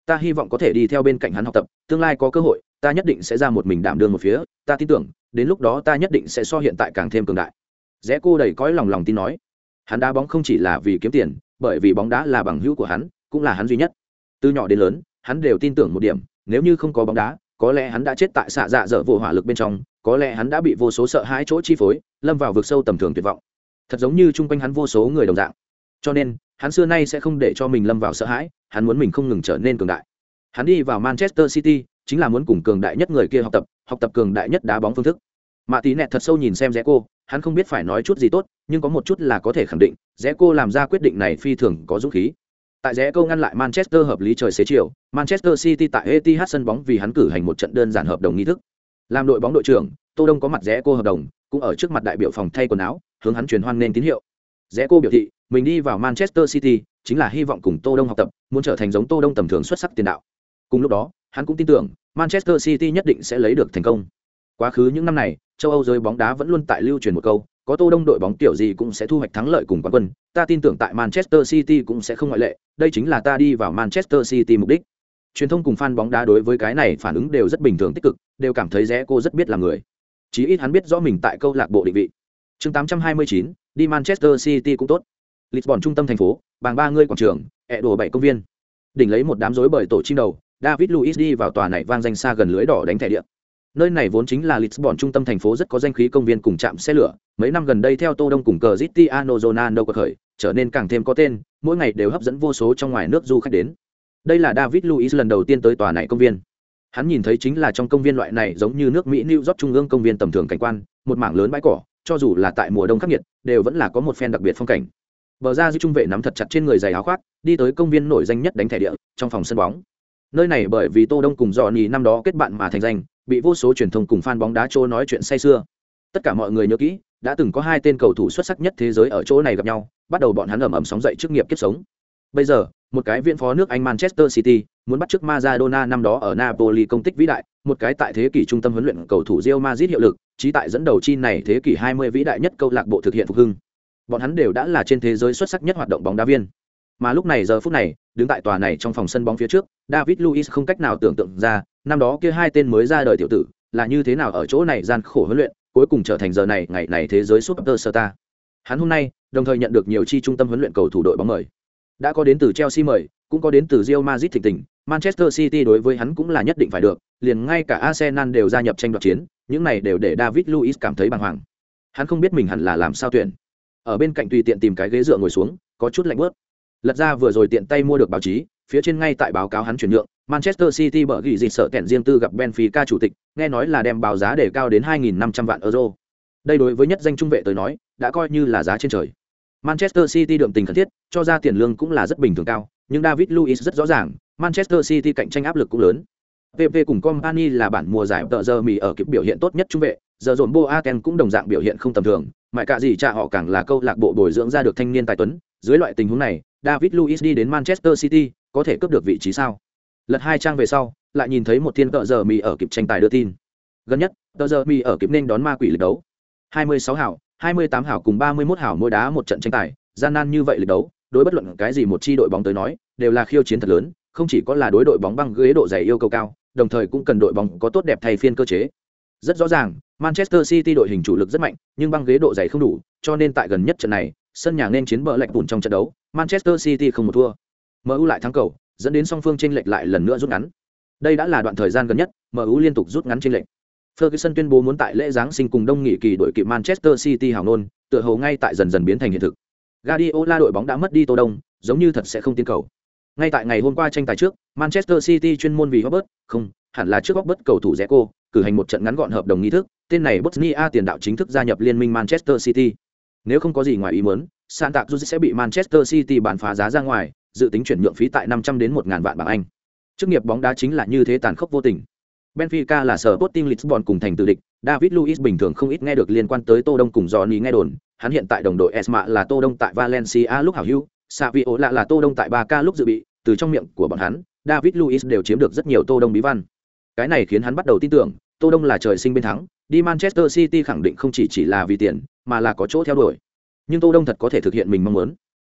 Ta hy vọng có thể đi theo bên cạnh hắn học tập, tương lai có cơ hội, ta nhất định sẽ ra một mình đảm đương một phía, ta tin tưởng, đến lúc đó ta nhất định sẽ so hiện tại càng thêm cường đại. Rẽ cô đầy cõi lòng lòng tin nói. Hắn đá bóng không chỉ là vì kiếm tiền, bởi vì bóng đá là bằng hữu của hắn, cũng là hắn duy nhất. Từ nhỏ đến lớn, hắn đều tin tưởng một điểm, nếu như không có bóng đá có lẽ hắn đã chết tại xạ dạ dở vụ hỏa lực bên trong, có lẽ hắn đã bị vô số sợ hãi chỗ chi phối, lâm vào vực sâu tầm thường tuyệt vọng. Thật giống như chung quanh hắn vô số người đồng dạng. Cho nên, hắn xưa nay sẽ không để cho mình lâm vào sợ hãi, hắn muốn mình không ngừng trở nên cường đại. Hắn đi vào manchester city, chính là muốn cùng cường đại nhất người kia học tập học tập cường đại nhất đá bóng phương thức. Mạ tí nẹt thật sâu nhìn xem rẽ cô, hắn không biết phải nói chút gì tốt, nhưng có một chút là có thể khẳng định rẽ cô làm ra quyết định này phi thường có dũng khí tại rẽ câu ngăn lại manchester hợp lý trời xế chiều, manchester city tại etihad sân bóng vì hắn cử hành một trận đơn giản hợp đồng nghi thức. Làm đội bóng đội trưởng, tô đông có mặt rẽ cô hợp đồng, cũng ở trước mặt đại biểu phòng thay quần áo, hướng hắn truyền hoan nên tín hiệu. Rẽ cô biểu thị, mình đi vào manchester city chính là hy vọng cùng tô đông học tập, muốn trở thành giống tô đông tầm thường xuất sắc tiền đạo. Cùng lúc đó, hắn cũng tin tưởng, manchester city nhất định sẽ lấy được thành công. Quá khứ những năm này, châu âu giới bóng đá vẫn luôn tại lưu truyền một câu có tô đông đội bóng kiểu gì cũng sẽ thu hoạch thắng lợi cùng quán quân. Ta tin tưởng tại manchester city cũng sẽ không ngoại lệ. Đây chính là ta đi vào manchester city mục đích. Truyền thông cùng fan bóng đá đối với cái này phản ứng đều rất bình thường tích cực đều cảm thấy rẽ cô rất biết là người. Chí ít hắn biết rõ mình tại câu lạc bộ định vị. Chương 829, đi manchester city cũng tốt. Lisbon trung tâm thành phố bàng ba ngươi quảng trường ẹ đổ bảy công viên. Đỉnh lấy một đám rối bởi tổ chim đầu david luis đi vào tòa này vang danh xa gần lưới đỏ đánh thẻ điện Nơi này vốn chính là Lisbon trung tâm thành phố rất có danh khí công viên cùng trạm xe lửa, mấy năm gần đây theo Tô Đông cùng Cristiano Ronaldo có khởi, trở nên càng thêm có tên, mỗi ngày đều hấp dẫn vô số trong ngoài nước du khách đến. Đây là David Luiz lần đầu tiên tới tòa này công viên. Hắn nhìn thấy chính là trong công viên loại này giống như nước Mỹ New York trung ương công viên tầm thường cảnh quan, một mảng lớn bãi cỏ, cho dù là tại mùa đông khắc nghiệt, đều vẫn là có một phen đặc biệt phong cảnh. Bờ ra giữ trung vệ nắm thật chặt trên người giày áo khoác, đi tới công viên nổi danh nhất đánh thẻ địa, trong phòng sân bóng. Nơi này bởi vì Tô Đông cùng Johnny năm đó kết bạn mà thành danh, bị vô số truyền thông cùng fan bóng đá chỗ nói chuyện say xưa. Tất cả mọi người nhớ kỹ, đã từng có hai tên cầu thủ xuất sắc nhất thế giới ở chỗ này gặp nhau, bắt đầu bọn hắn ầm ầm sóng dậy chức nghiệp kiếp sống. Bây giờ, một cái viện phó nước Anh Manchester City muốn bắt chước Maradona năm đó ở Napoli công tích vĩ đại, một cái tại thế kỷ trung tâm huấn luyện cầu thủ Real Madrid hiệu lực, trí tại dẫn đầu chi này thế kỷ 20 vĩ đại nhất câu lạc bộ thực hiện phục hưng. Bọn hắn đều đã là trên thế giới xuất sắc nhất hoạt động bóng đá viên. Mà lúc này giờ phút này, đứng tại tòa này trong phòng sân bóng phía trước, David Luiz không cách nào tưởng tượng ra, năm đó kia hai tên mới ra đời tiểu tử là như thế nào ở chỗ này gian khổ huấn luyện cuối cùng trở thành giờ này ngày này thế giới super star hắn hôm nay đồng thời nhận được nhiều chi trung tâm huấn luyện cầu thủ đội bóng mời. Đã có đến từ chelsea mời cũng có đến từ Real Madrid thịnh tình Manchester City đối với hắn cũng là nhất định phải được liền ngay cả Arsenal đều gia nhập tranh đoạt chiến những này đều để David Luiz cảm thấy bàng hoàng. Hắn không biết mình hẳn là làm sao tuyển. Ở bên cạnh tùy tiện tìm cái ghế dựa ngồi xuống có chút lạnh bớt lật ra vừa rồi tiện tay mua được báo chí phía trên ngay tại báo cáo hắn chuyển nhượng Manchester City bởi gỉ dịch sợ kẹn riêng tư gặp Benfica chủ tịch, nghe nói là đem báo giá để cao đến 2.500 vạn euro. Đây đối với nhất danh trung vệ tới nói, đã coi như là giá trên trời. Manchester City đượm tình khẩn thiết, cho ra tiền lương cũng là rất bình thường cao, nhưng David Luiz rất rõ ràng, Manchester City cạnh tranh áp lực cũng lớn. PP cùng Company là bản mùa giải tợ giờ mì ở kịp biểu hiện tốt nhất trung vệ, giờ dồn Boateng cũng đồng dạng biểu hiện không tầm thường, mãi cả gì cha họ càng là câu lạc bộ bồi dưỡng ra được thanh niên tài tuấn, dưới loại tình huống này, David Luiz đi đến Manchester City, có thể cướp được vị trí sao? lật hai trang về sau lại nhìn thấy một thiên cỡ giờ mì ở kịp tranh tài đưa tin. Gần nhất cỡ giờ mì ở kịp nên đón ma quỷ lịch đấu. 26 hảo 28 hảo cùng 31 hảo mỗi đá một trận tranh tài gian nan như vậy lịch đấu đối bất luận cái gì một chi đội bóng tới nói đều là khiêu chiến thật lớn không chỉ có là đối đội bóng băng ghế độ dày yêu cầu cao đồng thời cũng cần đội bóng có tốt đẹp thay phiên cơ chế. Rất rõ ràng manchester city đội hình chủ lực rất mạnh nhưng băng ghế độ dày không đủ cho nên tại gần nhất trận này sân nhà nên chiến bờ lệch bùn trong trận đấu manchester city không một thua mu lại thắng cầu dẫn đến song phương tranh lệch lại lần nữa rút ngắn. Đây đã là đoạn thời gian gần nhất, MU liên tục rút ngắn tranh lệch. Ferguson tuyên bố muốn tại lễ giáng sinh cùng đông nghị kỳ đội kịp Manchester City hào nôn, tựa hồ ngay tại dần dần biến thành hiện thực. Guardiola đội bóng đã mất đi Tô Đông, giống như thật sẽ không tiến cầu. Ngay tại ngày hôm qua tranh tài trước, Manchester City chuyên môn vì Robert, không, hẳn là trước Robert cầu thủ Zeko, cử hành một trận ngắn gọn hợp đồng nghi thức, tên này Bosnia tiền đạo chính thức gia nhập liên minh Manchester City. Nếu không có gì ngoài ý muốn, Santa tạc sẽ bị Manchester City bán phá giá ra ngoài, dự tính chuyển nhượng phí tại 500 đến 1000 vạn bảng Anh. Chức nghiệp bóng đá chính là như thế tàn khốc vô tình. Benfica là sở Sporting Lisbon cùng thành tự địch, David Luiz bình thường không ít nghe được liên quan tới Tô Đông cùng Johnny nghe đồn, hắn hiện tại đồng đội Esma là Tô Đông tại Valencia lúc hảo hữu, Savio là là Tô Đông tại Barca lúc dự bị, từ trong miệng của bọn hắn, David Luiz đều chiếm được rất nhiều Tô Đông bí văn. Cái này khiến hắn bắt đầu tin tưởng, Tô Đông là trời sinh bên thắng, đi Manchester City khẳng định không chỉ chỉ là vì tiền, mà là có chỗ theo đuổi. Nhưng Tô Đông thật có thể thực hiện mình mong muốn.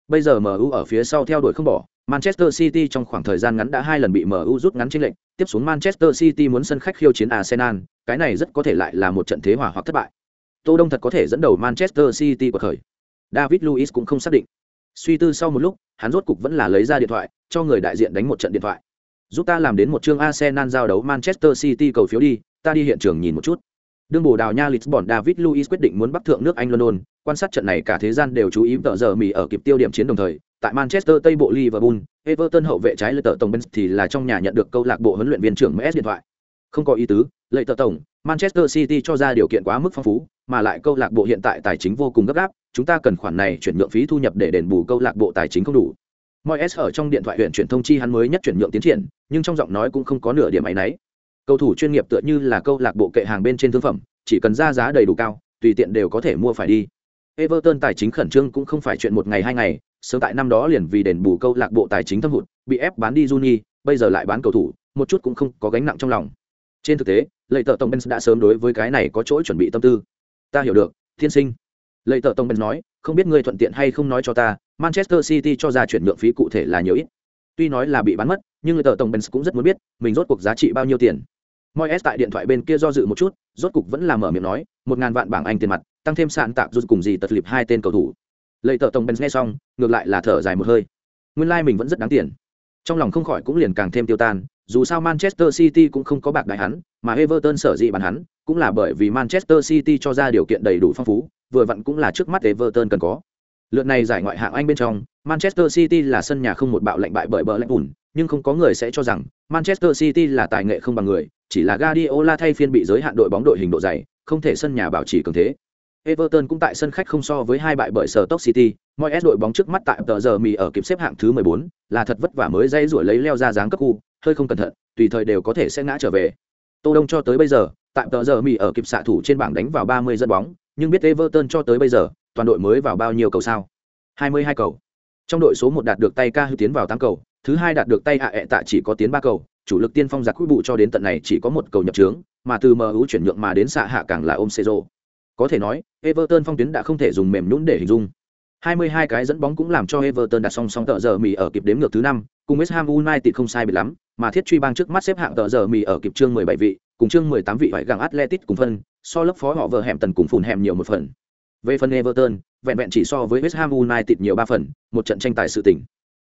Bây giờ MU ở phía sau theo đuổi không bỏ, Manchester City trong khoảng thời gian ngắn đã hai lần bị MU rút ngắn chênh lệnh, tiếp xuống Manchester City muốn sân khách khiêu chiến Arsenal, cái này rất có thể lại là một trận thế hòa hoặc thất bại. Tô Đông thật có thể dẫn đầu Manchester City của khởi. David Luiz cũng không xác định. Suy tư sau một lúc, hắn rốt cục vẫn là lấy ra điện thoại, cho người đại diện đánh một trận điện thoại. Giúp ta làm đến một chương Arsenal giao đấu Manchester City cầu phiếu đi, ta đi hiện trường nhìn một chút. Đương bồ đào nha Lisbon David Luiz quyết định muốn bắt thượng nước Anh London, quan sát trận này cả thế gian đều chú ý tờ giờ mì ở kịp tiêu điểm chiến đồng thời, tại Manchester Tây bộ Liverpool, Everton hậu vệ trái lợi tờ tổng bên thì là trong nhà nhận được câu lạc bộ huấn luyện viên trưởng MS điện thoại. Không có ý tứ, lợi tờ tổng, Manchester City cho ra điều kiện quá mức phong phú, mà lại câu lạc bộ hiện tại tài chính vô cùng gấp gáp, chúng ta cần khoản này chuyển nhượng phí thu nhập để đền bù câu lạc bộ tài chính không đủ. mọi s ở trong điện thoại huyện truyền thông chi hắn mới nhất chuyển nhượng tiến triển, nhưng trong giọng nói cũng không có nửa điểm áy nấy. Cầu thủ chuyên nghiệp tựa như là câu lạc bộ kệ hàng bên trên thương phẩm, chỉ cần ra giá đầy đủ cao, tùy tiện đều có thể mua phải đi. Everton tài chính khẩn trương cũng không phải chuyện một ngày hai ngày, sớm tại năm đó liền vì đền bù câu lạc bộ tài chính thâm hụt, bị ép bán đi Juni, bây giờ lại bán cầu thủ, một chút cũng không có gánh nặng trong lòng. Trên thực tế, Lệ Tợ Tổng Benz đã sớm đối với cái này có chỗ chuẩn bị tâm tư. Ta hiểu được, thiên sinh. Lệ Tợ Tổng Benz nói, không biết ngươi thuận tiện hay không nói cho ta, Manchester City cho ra chuyển nhượng phí cụ thể là nhiều ít. Tuy nói là bị bán mất, nhưng Lệ Tợ Tổng Benz cũng rất muốn biết, mình rốt cuộc giá trị bao nhiêu tiền. Moyes tại điện thoại bên kia do dự một chút, rốt cục vẫn là mở miệng nói, một ngàn vạn bảng Anh tiền mặt, tăng thêm sạn tạm rút cùng gì tật lịp hai tên cầu thủ. Lệ Tợ Tổng Benz nghe xong, ngược lại là thở dài một hơi. Nguyên lai like mình vẫn rất đáng tiền. Trong lòng không khỏi cũng liền càng thêm tiêu tan, dù sao Manchester City cũng không có bạc đại hắn, mà Everton sở dĩ bán hắn, cũng là bởi vì Manchester City cho ra điều kiện đầy đủ phong phú, vừa vặn cũng là trước mắt Everton cần có. Lượt này giải ngoại hạng Anh bên trong, Manchester City là sân nhà không một bạo lệnh bại bởi bờ lệnh ủn, nhưng không có người sẽ cho rằng Manchester City là tài nghệ không bằng người, chỉ là Guardiola thay phiên bị giới hạn đội bóng đội hình độ dày, không thể sân nhà bảo trì cường thế. Everton cũng tại sân khách không so với hai bại bởi Stoke City, mọi s đội bóng trước mắt tại tờ giờ mì ở kịp xếp hạng thứ 14, là thật vất vả mới dây rủi lấy leo ra dáng cấp khu, hơi không cẩn thận, tùy thời đều có thể sẽ ngã trở về. Tô Đông cho tới bây giờ, tại tờ giờ mì ở kịp xạ thủ trên bảng đánh vào 30 dẫn bóng, nhưng biết Everton cho tới bây giờ, toàn đội mới vào bao nhiêu cầu sao? 22 cầu. Trong đội số 1 đạt được tay ca hư tiến vào 8 cầu, thứ hai đạt được tay ạ à ẹ tạ chỉ có tiến 3 cầu, chủ lực tiên phong giặc quy bụ cho đến tận này chỉ có một cầu nhập trướng, mà từ MU chuyển nhượng mà đến xạ hạ càng là ôm Cezro. Có thể nói, Everton phong tuyến đã không thể dùng mềm nhũn để hình dung. 22 cái dẫn bóng cũng làm cho Everton đặt song song tợ giờ mì ở kịp đếm ngược thứ 5, cùng West Ham United không sai biệt lắm, mà thiết truy bang trước mắt xếp hạng tợ giờ mì ở kịp chương 17 vị, cùng chương 18 vị phải gặng Atletico cùng phân, so lớp phó họ vợ hẻm tần cùng phùn hẻm nhiều một phần. Về phần Everton, vẹn vẹn chỉ so với West Ham United nhiều 3 phần, một trận tranh tài sự tình.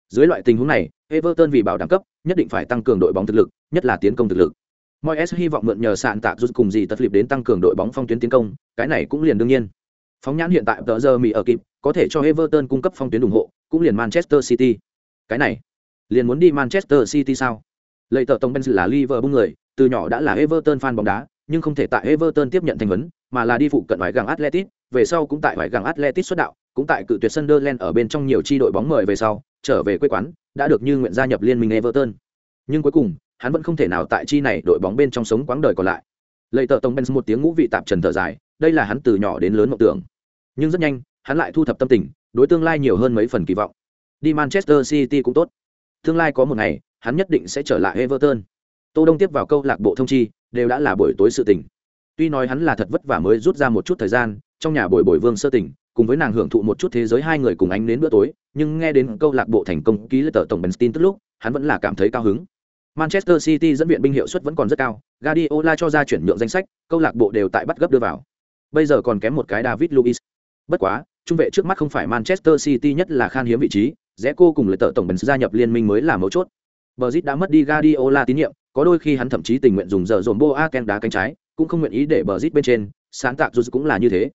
Dưới loại tình huống này, Everton vì bảo đảm cấp, nhất định phải tăng cường đội bóng thực lực, nhất là tiến công thực lực. Moyes hy vọng mượn nhờ sạn tạc rút cùng gì tất liệp đến tăng cường đội bóng phong tuyến tiến công, cái này cũng liền đương nhiên. Phóng nhãn hiện tại tờ giờ mì ở kịp, có thể cho Everton cung cấp phong tuyến ủng hộ, cũng liền Manchester City. Cái này, liền muốn đi Manchester City sao? Lợi tờ tổng Benz là Liverpool người, từ nhỏ đã là Everton fan bóng đá, nhưng không thể tại Everton tiếp nhận thành vấn, mà là đi phụ cận ngoài gàng Atletico, về sau cũng tại ngoài gàng Atletico xuất đạo, cũng tại cự tuyệt Sunderland ở bên trong nhiều chi đội bóng mời về sau, trở về quê quán, đã được như nguyện gia nhập liên minh Everton. Nhưng cuối cùng, hắn vẫn không thể nào tại chi này đội bóng bên trong sống quãng đời còn lại. Lệ tờ tổng Benz một tiếng ngũ vị tạp trần thở dài, đây là hắn từ nhỏ đến lớn mộng tưởng. Nhưng rất nhanh, hắn lại thu thập tâm tình, đối tương lai nhiều hơn mấy phần kỳ vọng. Đi Manchester City cũng tốt. Tương lai có một ngày, hắn nhất định sẽ trở lại Everton. Tô Đông tiếp vào câu lạc bộ thông chi, đều đã là buổi tối sự tình. Tuy nói hắn là thật vất vả mới rút ra một chút thời gian, trong nhà buổi buổi vương sơ tỉnh, cùng với nàng hưởng thụ một chút thế giới hai người cùng ánh đến bữa tối, nhưng nghe đến câu lạc bộ thành công ký lệ tờ tổng benstein tức lúc, hắn vẫn là cảm thấy cao hứng. Manchester City dẫn viện binh hiệu suất vẫn còn rất cao, Guardiola cho ra chuyển nhượng danh sách, câu lạc bộ đều tại bắt gấp đưa vào. Bây giờ còn kém một cái David Luiz. Bất quá, trung vệ trước mắt không phải Manchester City nhất là khan hiếm vị trí, rẽ cô cùng lợi tờ tổng bần gia nhập liên minh mới là mấu chốt. Brazil đã mất đi Guardiola tín nhiệm, có đôi khi hắn thậm chí tình nguyện dùng giờ dồn Boateng đá cánh trái, cũng không nguyện ý để Brazil bên trên, sáng tạo dù cũng là như thế.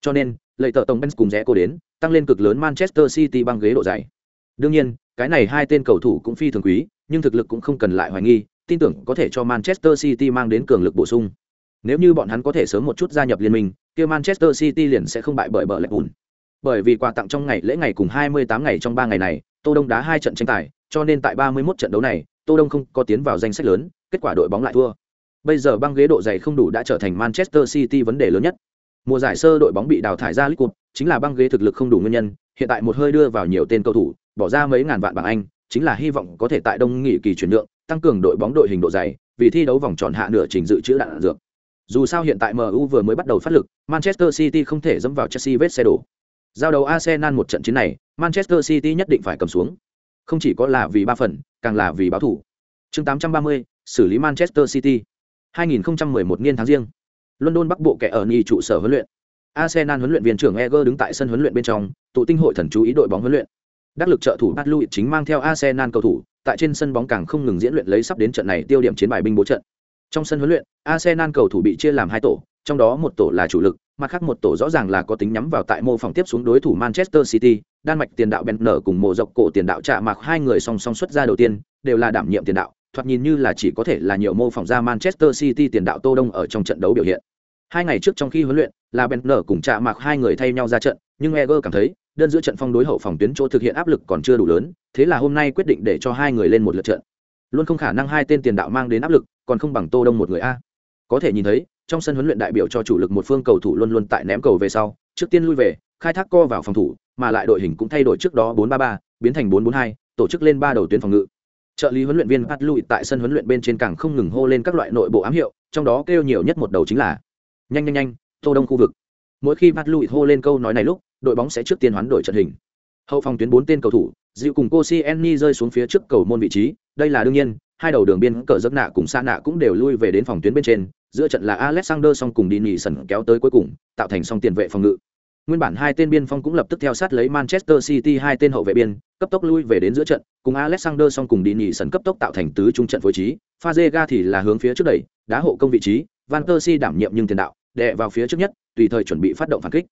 Cho nên, lợi tờ tổng Benz cùng rẽ cô đến, tăng lên cực lớn Manchester City băng ghế độ dày. Đương nhiên, cái này hai tên cầu thủ cũng phi thường quý, nhưng thực lực cũng không cần lại hoài nghi, tin tưởng có thể cho Manchester City mang đến cường lực bổ sung. Nếu như bọn hắn có thể sớm một chút gia nhập liên minh, kia Manchester City liền sẽ không bại bởi bờ lệch ủn. Bởi vì quà tặng trong ngày lễ ngày cùng 28 ngày trong 3 ngày này, Tô Đông đá hai trận tranh tài, cho nên tại 31 trận đấu này, Tô Đông không có tiến vào danh sách lớn, kết quả đội bóng lại thua. Bây giờ băng ghế độ dày không đủ đã trở thành Manchester City vấn đề lớn nhất. Mùa giải sơ đội bóng bị đào thải ra League Cup, chính là băng ghế thực lực không đủ nguyên nhân, hiện tại một hơi đưa vào nhiều tên cầu thủ, bỏ ra mấy ngàn vạn bảng Anh, chính là hy vọng có thể tại đông nghị kỳ chuyển nhượng, tăng cường đội bóng đội hình độ dày, vì thi đấu vòng tròn hạ nửa trình dự trữ đạn dược. Dù sao hiện tại MU vừa mới bắt đầu phát lực, Manchester City không thể dẫm vào Chelsea vết xe đổ. Giao đấu Arsenal một trận chiến này, Manchester City nhất định phải cầm xuống. Không chỉ có là vì ba phần, càng là vì báo thủ. Chương 830, xử lý Manchester City. 2011 niên tháng riêng. London Bắc Bộ kẻ ở nghi trụ sở huấn luyện. Arsenal huấn luyện viên trưởng Eger đứng tại sân huấn luyện bên trong, tụ tinh hội thần chú ý đội bóng huấn luyện. Đắc lực trợ thủ Pat Louis chính mang theo Arsenal cầu thủ, tại trên sân bóng càng không ngừng diễn luyện lấy sắp đến trận này tiêu điểm chiến bài binh bố trận. Trong sân huấn luyện, Arsenal cầu thủ bị chia làm hai tổ, trong đó một tổ là chủ lực, mặt khác một tổ rõ ràng là có tính nhắm vào tại mô phòng tiếp xuống đối thủ Manchester City, Đan Mạch tiền đạo Bentner cùng mộ dọc cổ tiền đạo Trạ Mạc hai người song song xuất ra đầu tiên, đều là đảm nhiệm tiền đạo, thoạt nhìn như là chỉ có thể là nhiều mô phỏng ra Manchester City tiền đạo Tô Đông ở trong trận đấu biểu hiện. Hai ngày trước trong khi huấn luyện, là Bentner cùng Trạ Mạc hai người thay nhau ra trận, nhưng Eger cảm thấy, đơn giữa trận phong đối hậu phòng tuyến chỗ thực hiện áp lực còn chưa đủ lớn, thế là hôm nay quyết định để cho hai người lên một lượt trận. Luôn không khả năng hai tên tiền đạo mang đến áp lực, còn không bằng Tô Đông một người a. Có thể nhìn thấy, trong sân huấn luyện đại biểu cho chủ lực một phương cầu thủ luôn luôn tại ném cầu về sau, trước tiên lui về, khai thác co vào phòng thủ, mà lại đội hình cũng thay đổi trước đó 4-3-3, biến thành 4-4-2, tổ chức lên ba đầu tuyến phòng ngự. Trợ lý huấn luyện viên Pat Louis tại sân huấn luyện bên trên càng không ngừng hô lên các loại nội bộ ám hiệu, trong đó kêu nhiều nhất một đầu chính là nhanh nhanh nhanh, Tô Đông khu vực. Mỗi khi Pat Louis hô lên câu nói này lúc, đội bóng sẽ trước tiên hoán đổi trận hình. Hậu phòng tuyến bốn tên cầu thủ, dịu cùng Koscielny rơi xuống phía trước cầu môn vị trí, đây là đương nhiên, hai đầu đường biên cờ giấc nạ cùng xa nạ cũng đều lui về đến phòng tuyến bên trên, giữa trận là Alexander song cùng Dini sần kéo tới cuối cùng, tạo thành song tiền vệ phòng ngự. Nguyên bản hai tên biên phong cũng lập tức theo sát lấy Manchester City hai tên hậu vệ biên, cấp tốc lui về đến giữa trận, cùng Alexander song cùng đi nhị sân cấp tốc tạo thành tứ trung trận phối trí, Fazega thì là hướng phía trước đẩy, đá hộ công vị trí, Van Persie đảm nhiệm nhưng tiền đạo, đè vào phía trước nhất, tùy thời chuẩn bị phát động phản kích.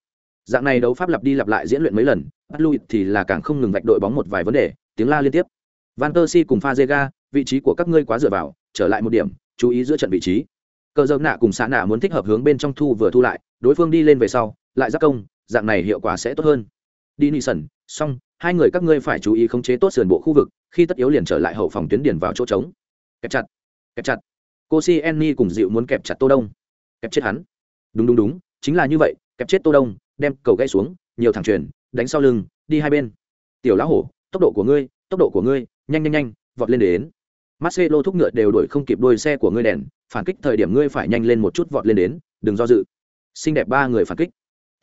Dạng này đấu pháp lặp đi lặp lại diễn luyện mấy lần, bắt thì là càng không ngừng vạch đội bóng một vài vấn đề, tiếng la liên tiếp. Van Persie cùng Fazega, vị trí của các ngươi quá dựa vào, trở lại một điểm, chú ý giữa trận vị trí cờ dơ nạ cùng xã nạ muốn thích hợp hướng bên trong thu vừa thu lại đối phương đi lên về sau lại giáp công dạng này hiệu quả sẽ tốt hơn. Đi nị sần xong hai người các ngươi phải chú ý khống chế tốt sườn bộ khu vực khi tất yếu liền trở lại hậu phòng tuyến điển vào chỗ trống. Kẹp chặt kẹp chặt. Cô si enni cùng dịu muốn kẹp chặt tô đông. Kẹp chết hắn. Đúng đúng đúng chính là như vậy kẹp chết tô đông đem cầu gãy xuống nhiều thẳng truyền đánh sau lưng đi hai bên. Tiểu lão hổ tốc độ của ngươi tốc độ của ngươi nhanh nhanh nhanh vọt lên đến. Marcelo thúc ngựa đều đuổi không kịp đuôi xe của ngươi đèn, phản kích thời điểm ngươi phải nhanh lên một chút vọt lên đến, đừng do dự. Xinh đẹp ba người phản kích.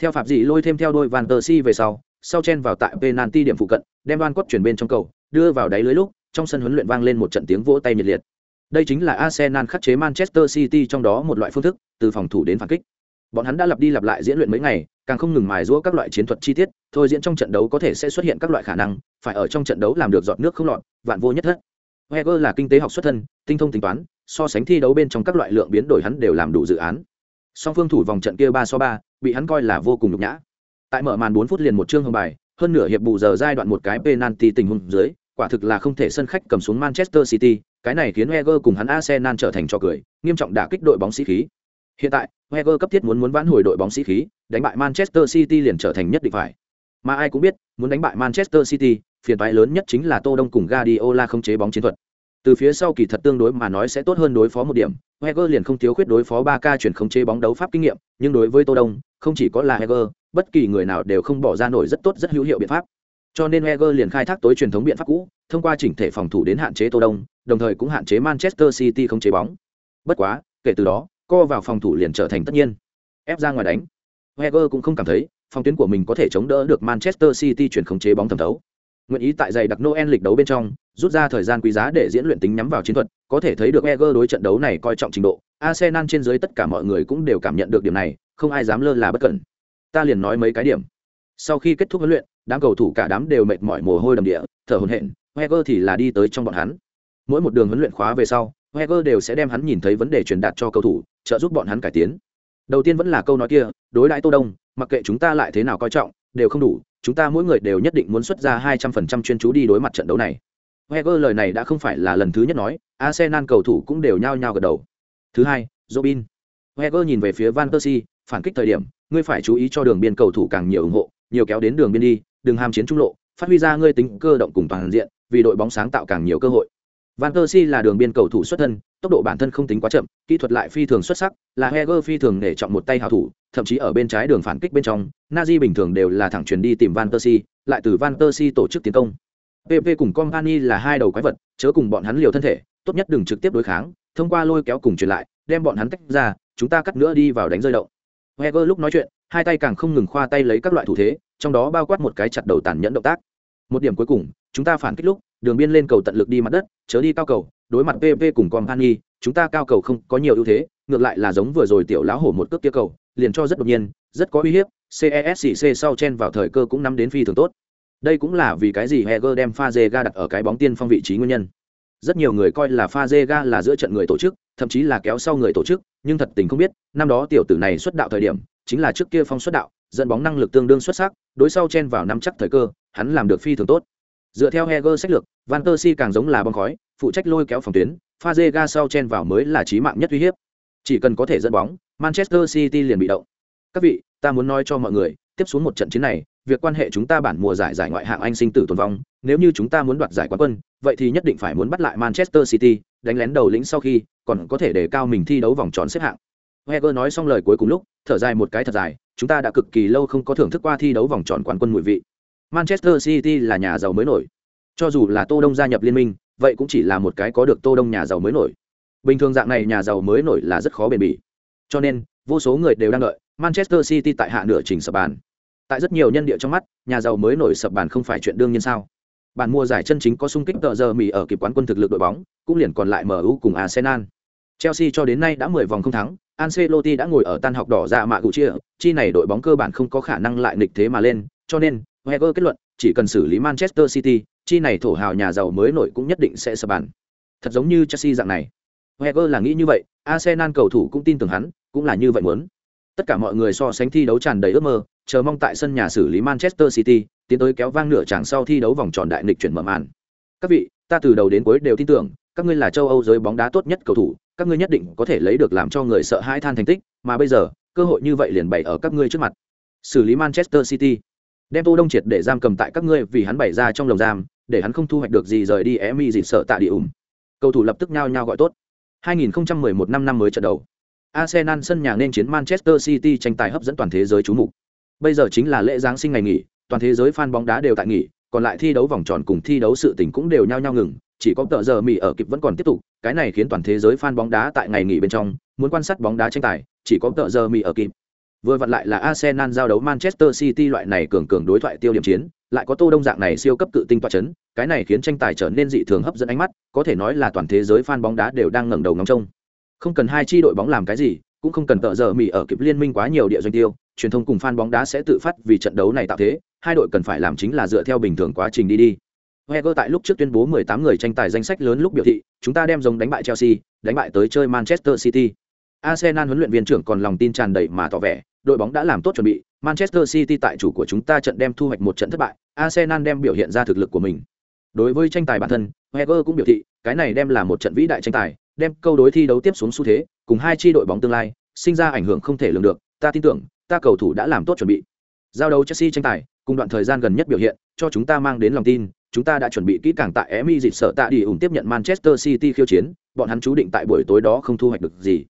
Theo phạm dị lôi thêm theo đôi Van Persie Si về sau, sau chen vào tại penalty điểm phụ cận, đem Van Cott chuyển bên trong cầu, đưa vào đáy lưới lúc, trong sân huấn luyện vang lên một trận tiếng vỗ tay nhiệt liệt. Đây chính là Arsenal khắc chế Manchester City trong đó một loại phương thức, từ phòng thủ đến phản kích. Bọn hắn đã lặp đi lặp lại diễn luyện mấy ngày, càng không ngừng mài giũa các loại chiến thuật chi tiết, thôi diễn trong trận đấu có thể sẽ xuất hiện các loại khả năng, phải ở trong trận đấu làm được giọt nước không lọt, vạn vô nhất thất. Heger là kinh tế học xuất thân, tinh thông tính toán, so sánh thi đấu bên trong các loại lượng biến đổi hắn đều làm đủ dự án. Song phương thủ vòng trận kia ba so ba, bị hắn coi là vô cùng nhục nhã. Tại mở màn bốn phút liền một chương hồng bài, hơn nửa hiệp bù giờ giai đoạn một cái penalty tình huống dưới, quả thực là không thể sân khách cầm xuống Manchester City, cái này khiến Wenger cùng hắn Arsenal trở thành trò cười, nghiêm trọng đả kích đội bóng sĩ khí. Hiện tại, Wenger cấp thiết muốn muốn vãn hồi đội bóng sĩ khí, đánh bại Manchester City liền trở thành nhất định phải. Mà ai cũng biết, muốn đánh bại Manchester City, phiền toái lớn nhất chính là Tô Đông cùng Guardiola không chế bóng chiến thuật. Từ phía sau kỳ thật tương đối mà nói sẽ tốt hơn đối phó một điểm, Heger liền không thiếu khuyết đối phó ba k chuyển không chế bóng đấu pháp kinh nghiệm, nhưng đối với Tô Đông, không chỉ có là Heger, bất kỳ người nào đều không bỏ ra nổi rất tốt rất hữu hiệu biện pháp. Cho nên Heger liền khai thác tối truyền thống biện pháp cũ, thông qua chỉnh thể phòng thủ đến hạn chế Tô Đông, đồng thời cũng hạn chế Manchester City không chế bóng. Bất quá, kể từ đó, co vào phòng thủ liền trở thành tất nhiên. Ép ra ngoài đánh. Heger cũng không cảm thấy, phòng tuyến của mình có thể chống đỡ được Manchester City chuyển khống chế bóng thẩm thấu. Nguyện ý tại giày đặc Noel lịch đấu bên trong, rút ra thời gian quý giá để diễn luyện tính nhắm vào chiến thuật, có thể thấy được Eger đối trận đấu này coi trọng trình độ. Arsenal trên dưới tất cả mọi người cũng đều cảm nhận được điểm này, không ai dám lơ là bất cẩn. Ta liền nói mấy cái điểm. Sau khi kết thúc huấn luyện, đám cầu thủ cả đám đều mệt mỏi mồ hôi đầm địa, thở hổn hển. Eger thì là đi tới trong bọn hắn. Mỗi một đường huấn luyện khóa về sau, Eger đều sẽ đem hắn nhìn thấy vấn đề truyền đạt cho cầu thủ, trợ giúp bọn hắn cải tiến. Đầu tiên vẫn là câu nói kia, đối đãi Tô Đông, mặc kệ chúng ta lại thế nào coi trọng, đều không đủ, chúng ta mỗi người đều nhất định muốn xuất ra 200% chuyên chú đi đối mặt trận đấu này. Wenger lời này đã không phải là lần thứ nhất nói, Arsenal cầu thủ cũng đều nhao nhao gật đầu. Thứ hai, Robin. Wenger nhìn về phía Van Persie, phản kích thời điểm, ngươi phải chú ý cho đường biên cầu thủ càng nhiều ủng hộ, nhiều kéo đến đường biên đi, đừng ham chiến trung lộ, phát huy ra ngươi tính cơ động cùng toàn diện, vì đội bóng sáng tạo càng nhiều cơ hội. Van Persie là đường biên cầu thủ xuất thân, tốc độ bản thân không tính quá chậm, kỹ thuật lại phi thường xuất sắc, là Wenger phi thường để chọn một tay hảo thủ, thậm chí ở bên trái đường phản kích bên trong, Nazi bình thường đều là thẳng chuyển đi tìm Van Persie, lại từ Van Persie tổ chức tiến công. PP cùng Company là hai đầu quái vật, chớ cùng bọn hắn liều thân thể, tốt nhất đừng trực tiếp đối kháng, thông qua lôi kéo cùng truyền lại, đem bọn hắn tách ra, chúng ta cắt nữa đi vào đánh rơi động. Heger lúc nói chuyện, hai tay càng không ngừng khoa tay lấy các loại thủ thế, trong đó bao quát một cái chặt đầu tàn nhẫn động tác. Một điểm cuối cùng, chúng ta phản kích lúc, đường biên lên cầu tận lực đi mặt đất, chớ đi cao cầu, đối mặt PP cùng Company, chúng ta cao cầu không có nhiều ưu thế, ngược lại là giống vừa rồi tiểu lão hổ một cước kia cầu, liền cho rất đột nhiên, rất có uy hiếp, CESC sau chen vào thời cơ cũng nắm đến phi thường tốt. Đây cũng là vì cái gì Heger đem Fazega đặt ở cái bóng tiên phong vị trí nguyên nhân. Rất nhiều người coi là Fazega là giữa trận người tổ chức, thậm chí là kéo sau người tổ chức, nhưng thật tình không biết, năm đó tiểu tử này xuất đạo thời điểm, chính là trước kia phong xuất đạo, dẫn bóng năng lực tương đương xuất sắc, đối sau chen vào năm chắc thời cơ, hắn làm được phi thường tốt. Dựa theo Heger sách lược, Van Persie càng giống là bóng khói, phụ trách lôi kéo phòng tuyến, Fazega sau chen vào mới là chí mạng nhất uy hiếp. Chỉ cần có thể dẫn bóng, Manchester City liền bị động. Các vị, ta muốn nói cho mọi người, tiếp xuống một trận chiến này, việc quan hệ chúng ta bản mùa giải giải ngoại hạng Anh sinh tử tồn vong, nếu như chúng ta muốn đoạt giải quán quân, vậy thì nhất định phải muốn bắt lại Manchester City, đánh lén đầu lĩnh sau khi, còn có thể để cao mình thi đấu vòng tròn xếp hạng. Wenger nói xong lời cuối cùng lúc, thở dài một cái thật dài, chúng ta đã cực kỳ lâu không có thưởng thức qua thi đấu vòng tròn quán quân mùi vị. Manchester City là nhà giàu mới nổi. Cho dù là Tô Đông gia nhập liên minh, vậy cũng chỉ là một cái có được Tô Đông nhà giàu mới nổi. Bình thường dạng này nhà giàu mới nổi là rất khó bền bỉ. Cho nên, vô số người đều đang đợi Manchester City tại hạ nửa trình sập bàn. Tại rất nhiều nhân địa trong mắt, nhà giàu mới nổi sập bàn không phải chuyện đương nhiên sao? Bàn mua giải chân chính có sung kích tờ giờ mì ở kịp quán quân thực lực đội bóng, cũng liền còn lại MU cùng Arsenal. Chelsea cho đến nay đã 10 vòng không thắng, Ancelotti đã ngồi ở tan học đỏ dạ mạ cụ chia, chi này đội bóng cơ bản không có khả năng lại nghịch thế mà lên, cho nên, Wenger kết luận, chỉ cần xử lý Manchester City, chi này thổ hào nhà giàu mới nổi cũng nhất định sẽ sập bàn. Thật giống như Chelsea dạng này. Wenger là nghĩ như vậy, Arsenal cầu thủ cũng tin tưởng hắn, cũng là như vậy muốn. Tất cả mọi người so sánh thi đấu tràn đầy ước mơ, chờ mong tại sân nhà xử lý Manchester City, tiến tới kéo vang nửa chặng sau thi đấu vòng tròn đại nghịch chuyển mở màn. Các vị, ta từ đầu đến cuối đều tin tưởng, các ngươi là châu Âu giới bóng đá tốt nhất cầu thủ, các ngươi nhất định có thể lấy được làm cho người sợ hãi than thành tích, mà bây giờ, cơ hội như vậy liền bày ở các ngươi trước mặt. Xử lý Manchester City, đem Tô Đông triệt để giam cầm tại các ngươi vì hắn bày ra trong lồng giam, để hắn không thu hoạch được gì rời đi Emi dịt sợ tạ địa ủng. Cầu thủ lập tức nhao nhao gọi tốt. 2011 năm năm mới trận đầu. Arsenal sân nhà nên chiến Manchester City tranh tài hấp dẫn toàn thế giới chú mục. Bây giờ chính là lễ giáng sinh ngày nghỉ, toàn thế giới fan bóng đá đều tại nghỉ, còn lại thi đấu vòng tròn cùng thi đấu sự tình cũng đều nhao nhao ngừng, chỉ có tờ giờ mì ở kịp vẫn còn tiếp tục, cái này khiến toàn thế giới fan bóng đá tại ngày nghỉ bên trong, muốn quan sát bóng đá tranh tài, chỉ có tờ giờ mì ở kịp. Vừa vặn lại là Arsenal giao đấu Manchester City loại này cường cường đối thoại tiêu điểm chiến, lại có Tô Đông dạng này siêu cấp cự tinh tọa chấn, cái này khiến tranh tài trở nên dị thường hấp dẫn ánh mắt, có thể nói là toàn thế giới fan bóng đá đều đang ngẩng đầu ngóng trông. Không cần hai chi đội bóng làm cái gì, cũng không cần tợ giờ mỹ ở kịp liên minh quá nhiều địa doanh tiêu, truyền thông cùng fan bóng đá sẽ tự phát vì trận đấu này tạo thế, hai đội cần phải làm chính là dựa theo bình thường quá trình đi đi. Wenger tại lúc trước tuyên bố 18 người tranh tài danh sách lớn lúc biểu thị, chúng ta đem giống đánh bại Chelsea, đánh bại tới chơi Manchester City. Arsenal huấn luyện viên trưởng còn lòng tin tràn đầy mà tỏ vẻ, đội bóng đã làm tốt chuẩn bị, Manchester City tại chủ của chúng ta trận đem thu hoạch một trận thất bại, Arsenal đem biểu hiện ra thực lực của mình. Đối với tranh tài bản thân, Wenger cũng biểu thị, cái này đem là một trận vĩ đại tranh tài, đem câu đối thi đấu tiếp xuống xu thế, cùng hai chi đội bóng tương lai, sinh ra ảnh hưởng không thể lường được, ta tin tưởng, ta cầu thủ đã làm tốt chuẩn bị. Giao đấu Chelsea tranh tài, cùng đoạn thời gian gần nhất biểu hiện, cho chúng ta mang đến lòng tin, chúng ta đã chuẩn bị kỹ càng tại Emi dịp sợ tạ đi ủng tiếp nhận Manchester City khiêu chiến, bọn hắn chú định tại buổi tối đó không thu hoạch được gì.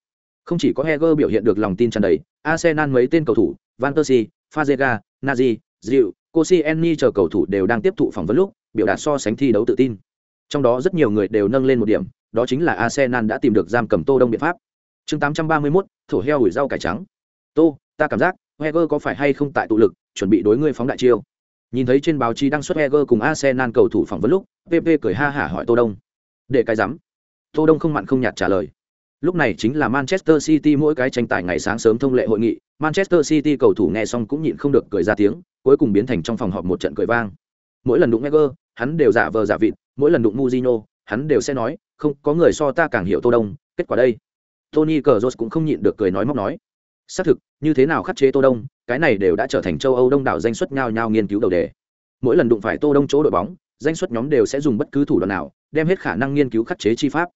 Không chỉ có Heger biểu hiện được lòng tin tràn đầy, Arsenal mấy tên cầu thủ, Van Persie, Fazega, Nazi, Diu, Koscielny chờ cầu thủ đều đang tiếp thụ phỏng vấn lúc, biểu đạt so sánh thi đấu tự tin. Trong đó rất nhiều người đều nâng lên một điểm, đó chính là Arsenal đã tìm được giam cầm Tô Đông biện pháp. Chương 831, thổ heo ủi rau cải trắng. Tô, ta cảm giác, Wenger có phải hay không tại tụ lực, chuẩn bị đối ngươi phóng đại chiêu. Nhìn thấy trên báo chí đăng xuất Wenger cùng Arsenal cầu thủ phỏng vấn lúc, PP cười ha hả hỏi Tô Đông. Để cái rắm. Tô Đông không mặn không nhạt trả lời. Lúc này chính là Manchester City mỗi cái tranh tài ngày sáng sớm thông lệ hội nghị, Manchester City cầu thủ nghe xong cũng nhịn không được cười ra tiếng, cuối cùng biến thành trong phòng họp một trận cười vang. Mỗi lần đụng Wenger, hắn đều giả vờ giả vịt, mỗi lần đụng Mourinho, hắn đều sẽ nói, không, có người so ta càng hiểu Tô Đông, kết quả đây. Tony Cazorla cũng không nhịn được cười nói móc nói. Xác thực, như thế nào khắc chế tô đông cái này đều đã trở thành châu âu đông đảo danh xuất nhao nhao nghiên cứu đầu đề mỗi lần đụng phải tô đông chỗ đội bóng danh xuất nhóm đều sẽ dùng bất cứ thủ đoạn nào đem hết khả năng nghiên cứu khắc chế chi pháp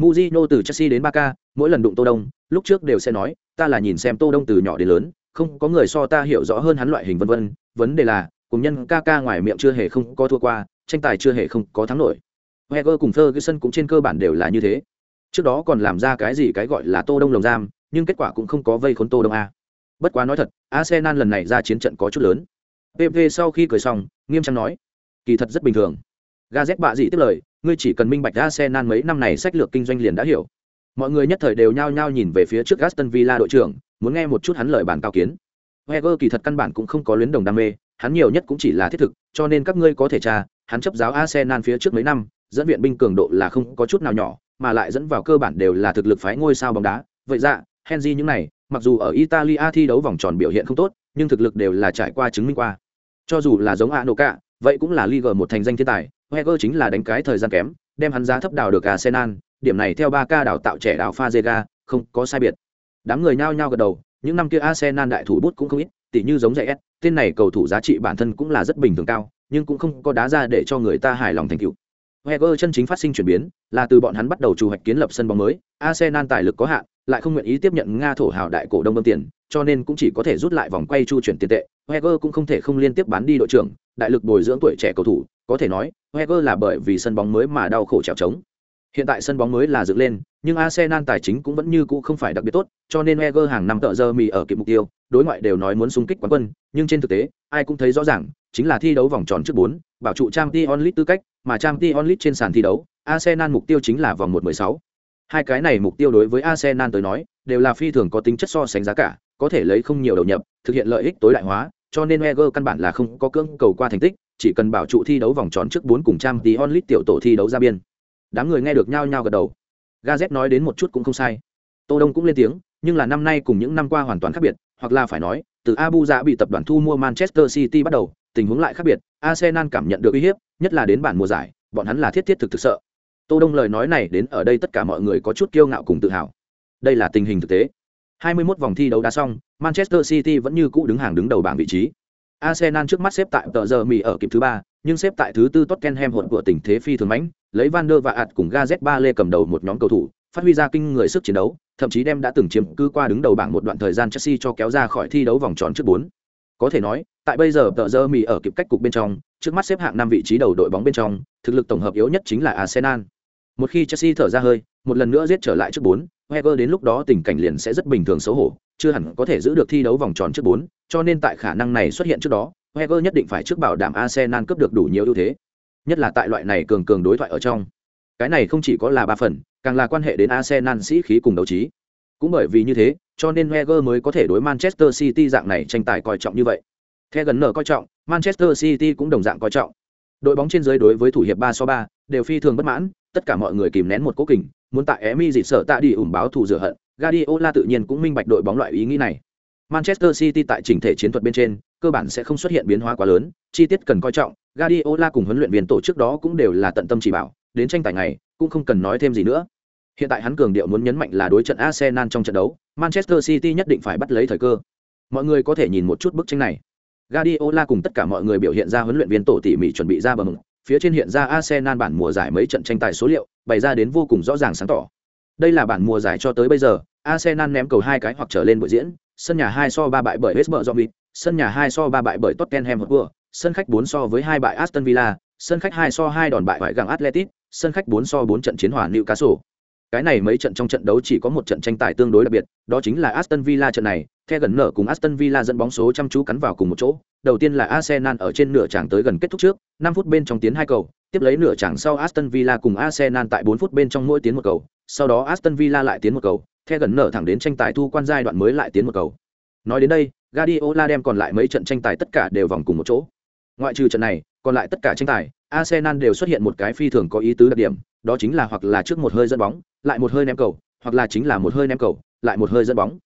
muzino từ Chelsea đến Barca, mỗi lần đụng Tô Đông, lúc trước đều sẽ nói, ta là nhìn xem Tô Đông từ nhỏ đến lớn, không có người so ta hiểu rõ hơn hắn loại hình vân vân, vấn đề là, cùng nhân ca ca ngoài miệng chưa hề không có thua qua, tranh tài chưa hề không có thắng nổi. Wenger cùng Ferguson cũng trên cơ bản đều là như thế. Trước đó còn làm ra cái gì cái gọi là Tô Đông lồng giam, nhưng kết quả cũng không có vây khốn Tô Đông a. Bất quá nói thật, Arsenal lần này ra chiến trận có chút lớn. PP sau khi cười xong, nghiêm trang nói, kỳ thật rất bình thường. Gazet bạ gì tiếp lời, ngươi chỉ cần minh bạch Arsenal mấy năm này sách lược kinh doanh liền đã hiểu. Mọi người nhất thời đều nhao nhao nhìn về phía trước Aston Villa đội trưởng, muốn nghe một chút hắn lời bản cao kiến. Wenger kỳ thật căn bản cũng không có luyến đồng đam mê, hắn nhiều nhất cũng chỉ là thiết thực, cho nên các ngươi có thể tra, hắn chấp giáo Arsenal phía trước mấy năm, dẫn viện binh cường độ là không có chút nào nhỏ, mà lại dẫn vào cơ bản đều là thực lực phái ngôi sao bóng đá. Vậy dạ, Henry những này, mặc dù ở Italia thi đấu vòng tròn biểu hiện không tốt, nhưng thực lực đều là trải qua chứng minh qua. Cho dù là giống Anoka, vậy cũng là Liga một thành danh thiên tài, Wenger chính là đánh cái thời gian kém, đem hắn giá thấp đào được Arsenal, điểm này theo 3K đào tạo trẻ đào Fazega, không có sai biệt. Đám người nhao nhao gật đầu, những năm kia Arsenal đại thủ bút cũng không ít, tỉ như giống dạy S, tên này cầu thủ giá trị bản thân cũng là rất bình thường cao, nhưng cũng không có đá ra để cho người ta hài lòng thành tựu. Wenger chân chính phát sinh chuyển biến, là từ bọn hắn bắt đầu chủ hoạch kiến lập sân bóng mới, Arsenal tài lực có hạn, lại không nguyện ý tiếp nhận Nga thổ hào đại cổ đông bơm tiền, cho nên cũng chỉ có thể rút lại vòng quay chu chuyển tiền tệ. Wenger cũng không thể không liên tiếp bán đi đội trưởng, đại lực bồi dưỡng tuổi trẻ cầu thủ, có thể nói, Wenger là bởi vì sân bóng mới mà đau khổ trèo trống. Hiện tại sân bóng mới là dựng lên, nhưng Arsenal tài chính cũng vẫn như cũ không phải đặc biệt tốt, cho nên Wenger hàng năm tợ giờ mì ở kịp mục tiêu, đối ngoại đều nói muốn xung kích quán quân, nhưng trên thực tế, ai cũng thấy rõ ràng, chính là thi đấu vòng tròn trước 4, bảo trụ Champions League tư cách, mà Champions League trên sàn thi đấu, Arsenal mục tiêu chính là vòng 1/16. Hai cái này mục tiêu đối với Arsenal tới nói, đều là phi thường có tính chất so sánh giá cả, có thể lấy không nhiều đầu nhập, thực hiện lợi ích tối đại hóa, cho nên Wenger căn bản là không có cưỡng cầu qua thành tích, chỉ cần bảo trụ thi đấu vòng tròn trước 4 cùng Champions League tiểu tổ thi đấu ra biên. Đám người nghe được nhao nhao gật đầu. Gazet nói đến một chút cũng không sai. Tô Đông cũng lên tiếng, nhưng là năm nay cùng những năm qua hoàn toàn khác biệt, hoặc là phải nói, từ Abu Dhabi bị tập đoàn thu mua Manchester City bắt đầu, tình huống lại khác biệt, Arsenal cảm nhận được uy hiếp, nhất là đến bản mùa giải, bọn hắn là thiết thiết thực thực sợ. Tô Đông lời nói này đến ở đây tất cả mọi người có chút kiêu ngạo cùng tự hào. Đây là tình hình thực tế. 21 vòng thi đấu đã xong, Manchester City vẫn như cũ đứng hàng đứng đầu bảng vị trí. Arsenal trước mắt xếp tại tờ giờ mì ở kịp thứ ba, nhưng xếp tại thứ tư Tottenham hỗn của tình thế phi thường mãnh, lấy Van der và ạt cùng Gazet lê cầm đầu một nhóm cầu thủ, phát huy ra kinh người sức chiến đấu, thậm chí đem đã từng chiếm cứ qua đứng đầu bảng một đoạn thời gian Chelsea cho kéo ra khỏi thi đấu vòng tròn trước 4. Có thể nói, tại bây giờ tờ giờ mì ở kịp cách cục bên trong, trước mắt xếp hạng năm vị trí đầu đội bóng bên trong, thực lực tổng hợp yếu nhất chính là Arsenal. Một khi Chelsea thở ra hơi, một lần nữa giết trở lại trước bốn heger đến lúc đó tình cảnh liền sẽ rất bình thường xấu hổ, chưa hẳn có thể giữ được thi đấu vòng tròn trước bốn cho nên tại khả năng này xuất hiện trước đó, heger nhất định phải trước bảo đảm Arsenal cướp được đủ nhiều ưu thế. Nhất là tại loại này cường cường đối thoại ở trong. Cái này không chỉ có là ba phần, càng là quan hệ đến Arsenal sĩ khí cùng đấu trí. Cũng bởi vì như thế, cho nên Wenger mới có thể đối Manchester City dạng này tranh tài coi trọng như vậy. Theo gần nở coi trọng, Manchester City cũng đồng dạng coi trọng. Đội bóng trên dưới đối với thủ hiệp 3 so 3 đều phi thường bất mãn, tất cả mọi người kìm nén một cố kình, muốn tại Emi dị sợ tạ đi ủng báo thù rửa hận. Guardiola tự nhiên cũng minh bạch đội bóng loại ý nghĩ này. Manchester City tại chỉnh thể chiến thuật bên trên, cơ bản sẽ không xuất hiện biến hóa quá lớn, chi tiết cần coi trọng. Guardiola cùng huấn luyện viên tổ chức đó cũng đều là tận tâm chỉ bảo, đến tranh tài này, cũng không cần nói thêm gì nữa. Hiện tại hắn cường điệu muốn nhấn mạnh là đối trận Arsenal trong trận đấu, Manchester City nhất định phải bắt lấy thời cơ. Mọi người có thể nhìn một chút bức tranh này. Guardiola cùng tất cả mọi người biểu hiện ra huấn luyện viên tổ tỉ mỉ chuẩn bị ra bờ mừng, phía trên hiện ra Arsenal bản mùa giải mấy trận tranh tài số liệu, bày ra đến vô cùng rõ ràng sáng tỏ. Đây là bản mùa giải cho tới bây giờ, Arsenal ném cầu hai cái hoặc trở lên buổi diễn, sân nhà hai so ba bại bởi West Bromwich, sân nhà hai so ba bại bởi Tottenham Hotspur, sân khách bốn so với hai bại Aston Villa, sân khách hai so hai đòn bại ngoại gặng Atletico, sân khách bốn so bốn trận chiến hòa Newcastle. Cái này mấy trận trong trận đấu chỉ có một trận tranh tài tương đối đặc biệt, đó chính là Aston Villa trận này, The gần nở cùng Aston Villa dẫn bóng số chăm chú cắn vào cùng một chỗ. Đầu tiên là Arsenal ở trên nửa chặng tới gần kết thúc trước, 5 phút bên trong tiến hai cầu, tiếp lấy nửa chặng sau Aston Villa cùng Arsenal tại 4 phút bên trong mỗi tiến một cầu, sau đó Aston Villa lại tiến một cầu, The gần nở thẳng đến tranh tài thu quan giai đoạn mới lại tiến một cầu. Nói đến đây, Guardiola đem còn lại mấy trận tranh tài tất cả đều vòng cùng một chỗ. Ngoại trừ trận này, còn lại tất cả tranh tài, Arsenal đều xuất hiện một cái phi thường có ý tứ đặc điểm, đó chính là hoặc là trước một hơi dẫn bóng, lại một hơi ném cầu, hoặc là chính là một hơi ném cầu, lại một hơi dẫn bóng.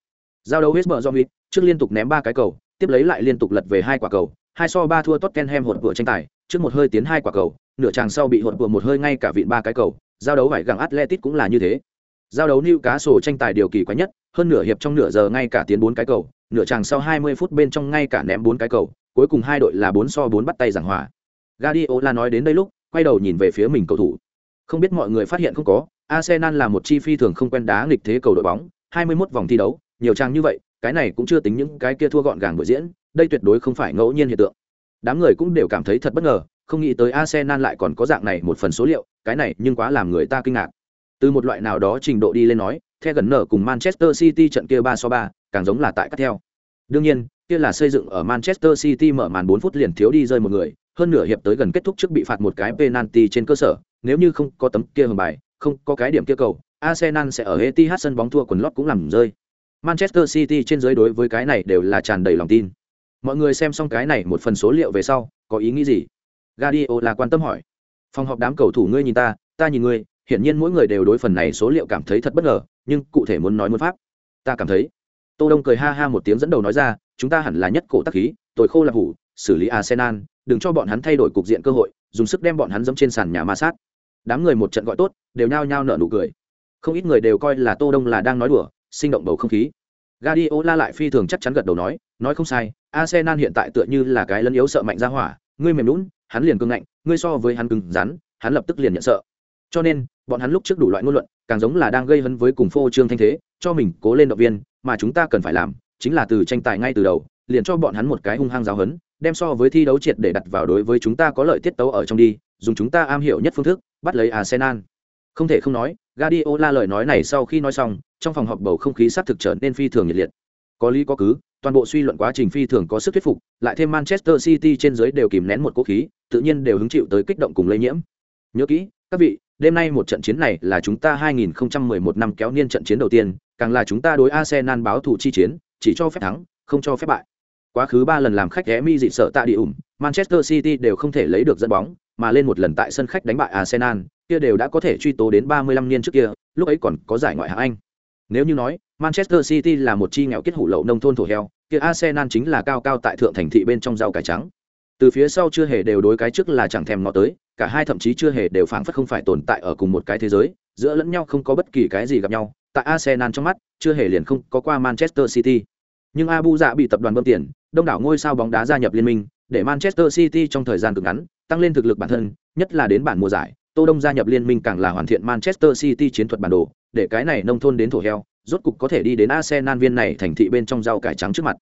Giao đấu West Bromwich, trước liên tục ném ba cái cầu, tiếp lấy lại liên tục lật về hai quả cầu, hai so ba thua Tottenham hụt vừa tranh tài, trước một hơi tiến hai quả cầu, nửa chàng sau bị hụt vừa một hơi ngay cả vịn ba cái cầu, giao đấu vải gặng Atletico cũng là như thế. Giao đấu Newcastle tranh tài điều kỳ quái nhất, hơn nửa hiệp trong nửa giờ ngay cả tiến bốn cái cầu, nửa chàng sau 20 phút bên trong ngay cả ném bốn cái cầu, cuối cùng hai đội là bốn so bốn bắt tay giảng hòa. Guardiola nói đến đây lúc, quay đầu nhìn về phía mình cầu thủ. Không biết mọi người phát hiện không có, Arsenal là một chi phi thường không quen đá nghịch thế cầu đội bóng, 21 vòng thi đấu, nhiều trang như vậy, cái này cũng chưa tính những cái kia thua gọn gàng buổi diễn, đây tuyệt đối không phải ngẫu nhiên hiện tượng. Đám người cũng đều cảm thấy thật bất ngờ, không nghĩ tới Arsenal lại còn có dạng này một phần số liệu, cái này nhưng quá làm người ta kinh ngạc. Từ một loại nào đó trình độ đi lên nói, theo gần nở cùng Manchester City trận kia 3 so 3, càng giống là tại cắt theo. Đương nhiên, kia là xây dựng ở Manchester City mở màn 4 phút liền thiếu đi rơi một người, hơn nửa hiệp tới gần kết thúc trước bị phạt một cái penalty trên cơ sở, nếu như không có tấm kia hưởng bài, không có cái điểm kia cầu, Arsenal sẽ ở Etihad sân bóng thua quần lót cũng làm rơi. Manchester City trên dưới đối với cái này đều là tràn đầy lòng tin. Mọi người xem xong cái này một phần số liệu về sau, có ý nghĩ gì? Guardiola quan tâm hỏi. Phòng họp đám cầu thủ ngươi nhìn ta, ta nhìn ngươi, hiển nhiên mỗi người đều đối phần này số liệu cảm thấy thật bất ngờ, nhưng cụ thể muốn nói muốn pháp, ta cảm thấy. Tô Đông cười ha ha một tiếng dẫn đầu nói ra, chúng ta hẳn là nhất cổ tác khí, tội khô là hủ, xử lý Arsenal, đừng cho bọn hắn thay đổi cục diện cơ hội, dùng sức đem bọn hắn dẫm trên sàn nhà ma sát. Đám người một trận gọi tốt, đều nhao nhao nở nụ cười. Không ít người đều coi là Tô Đông là đang nói đùa, sinh động bầu không khí. Guardiola lại phi thường chắc chắn gật đầu nói, nói không sai, Arsenal hiện tại tựa như là cái lấn yếu sợ mạnh ra hỏa, ngươi mềm lún hắn liền cứng ngạnh, ngươi so với hắn cứng rắn, hắn lập tức liền nhận sợ. Cho nên, bọn hắn lúc trước đủ loại ngôn luận, càng giống là đang gây hấn với cùng phô trương thanh thế, cho mình cố lên động viên, mà chúng ta cần phải làm, chính là từ tranh tài ngay từ đầu, liền cho bọn hắn một cái hung hăng giáo hấn, đem so với thi đấu triệt để đặt vào đối với chúng ta có lợi tiết tấu ở trong đi, dùng chúng ta am hiểu nhất phương thức, bắt lấy Arsenal. Không thể không nói, Guardiola lời nói này sau khi nói xong, trong phòng họp bầu không khí sát thực trở nên phi thường nhiệt liệt. Có lý có cứ, toàn bộ suy luận quá trình phi thường có sức thuyết phục, lại thêm Manchester City trên dưới đều kìm nén một cố khí, tự nhiên đều hứng chịu tới kích động cùng lây nhiễm. Nhớ kỹ, các vị, đêm nay một trận chiến này là chúng ta 2011 năm kéo niên trận chiến đầu tiên, càng là chúng ta đối Arsenal báo thủ chi chiến, chỉ cho phép thắng, không cho phép bại. Quá khứ ba lần làm khách Emi dị sợ tạ địa ủng, Manchester City đều không thể lấy được dẫn bóng, mà lên một lần tại sân khách đánh bại Arsenal, kia đều đã có thể truy tố đến 35 niên trước kia, lúc ấy còn có giải ngoại hạng Anh. Nếu như nói, Manchester City là một chi nghèo kết hủ lậu nông thôn thổ heo, kia Arsenal chính là cao cao tại thượng thành thị bên trong rau cải trắng. Từ phía sau chưa hề đều đối cái trước là chẳng thèm ngó tới, cả hai thậm chí chưa hề đều phảng phất không phải tồn tại ở cùng một cái thế giới, giữa lẫn nhau không có bất kỳ cái gì gặp nhau. Tại Arsenal trong mắt, chưa hề liền không có qua Manchester City. Nhưng Abu Dạ bị tập đoàn bơm tiền, đông đảo ngôi sao bóng đá gia nhập liên minh, để Manchester City trong thời gian cực ngắn tăng lên thực lực bản thân, nhất là đến bản mùa giải, Tô Đông gia nhập liên minh càng là hoàn thiện Manchester City chiến thuật bản đồ, để cái này nông thôn đến thổ heo, rốt cục có thể đi đến Arsenal viên này thành thị bên trong rau cải trắng trước mặt.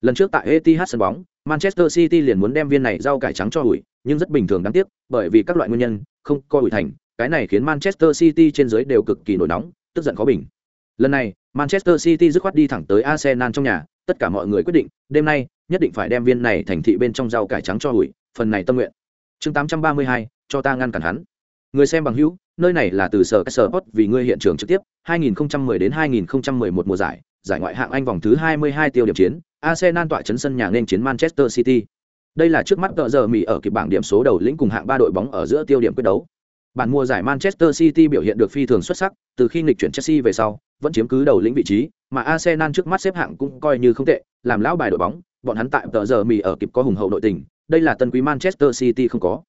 Lần trước tại Etihad sân bóng, Manchester City liền muốn đem viên này rau cải trắng cho hủy, nhưng rất bình thường đáng tiếc, bởi vì các loại nguyên nhân, không có hủy thành, cái này khiến Manchester City trên dưới đều cực kỳ nổi nóng, tức giận khó bình. Lần này, Manchester City dứt khoát đi thẳng tới Arsenal trong nhà, tất cả mọi người quyết định, đêm nay nhất định phải đem viên này thành thị bên trong rau cải trắng cho hủy phần này tâm nguyện. Chương 832, cho ta ngăn cản hắn. Người xem bằng hữu, nơi này là từ sở sở Sport vì ngươi hiện trường trực tiếp, 2010 đến 2011 mùa giải, giải ngoại hạng Anh vòng thứ 22 tiêu điểm chiến, Arsenal tọa chấn sân nhà nên chiến Manchester City. Đây là trước mắt tợ giờ Mỹ ở kịp bảng điểm số đầu lĩnh cùng hạng ba đội bóng ở giữa tiêu điểm quyết đấu. Bản mùa giải Manchester City biểu hiện được phi thường xuất sắc, từ khi nghịch chuyển Chelsea về sau, vẫn chiếm cứ đầu lĩnh vị trí, mà Arsenal trước mắt xếp hạng cũng coi như không tệ, làm lão bài đội bóng, bọn hắn tại tờ giờ mì ở kịp có hùng hậu nội tình, đây là tân quý Manchester City không có.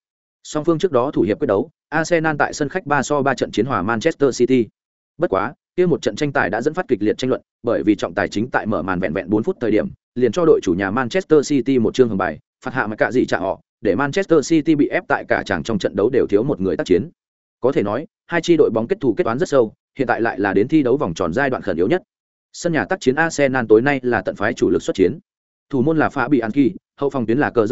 Song phương trước đó thủ hiệp quyết đấu, Arsenal tại sân khách 3 so 3 trận chiến hòa Manchester City. Bất quá, kia một trận tranh tài đã dẫn phát kịch liệt tranh luận, bởi vì trọng tài chính tại mở màn vẹn vẹn 4 phút thời điểm, liền cho đội chủ nhà Manchester City một chương hưởng bài, phạt hạ mà cả gì trả họ, để Manchester City bị ép tại cả chàng trong trận đấu đều thiếu một người tác chiến. Có thể nói, hai chi đội bóng kết thù kết toán rất sâu, hiện tại lại là đến thi đấu vòng tròn giai đoạn khẩn yếu nhất. Sân nhà tác chiến Arsenal tối nay là tận phái chủ lực xuất chiến. Thủ môn là Fabianski, hậu phòng tuyến là Cờ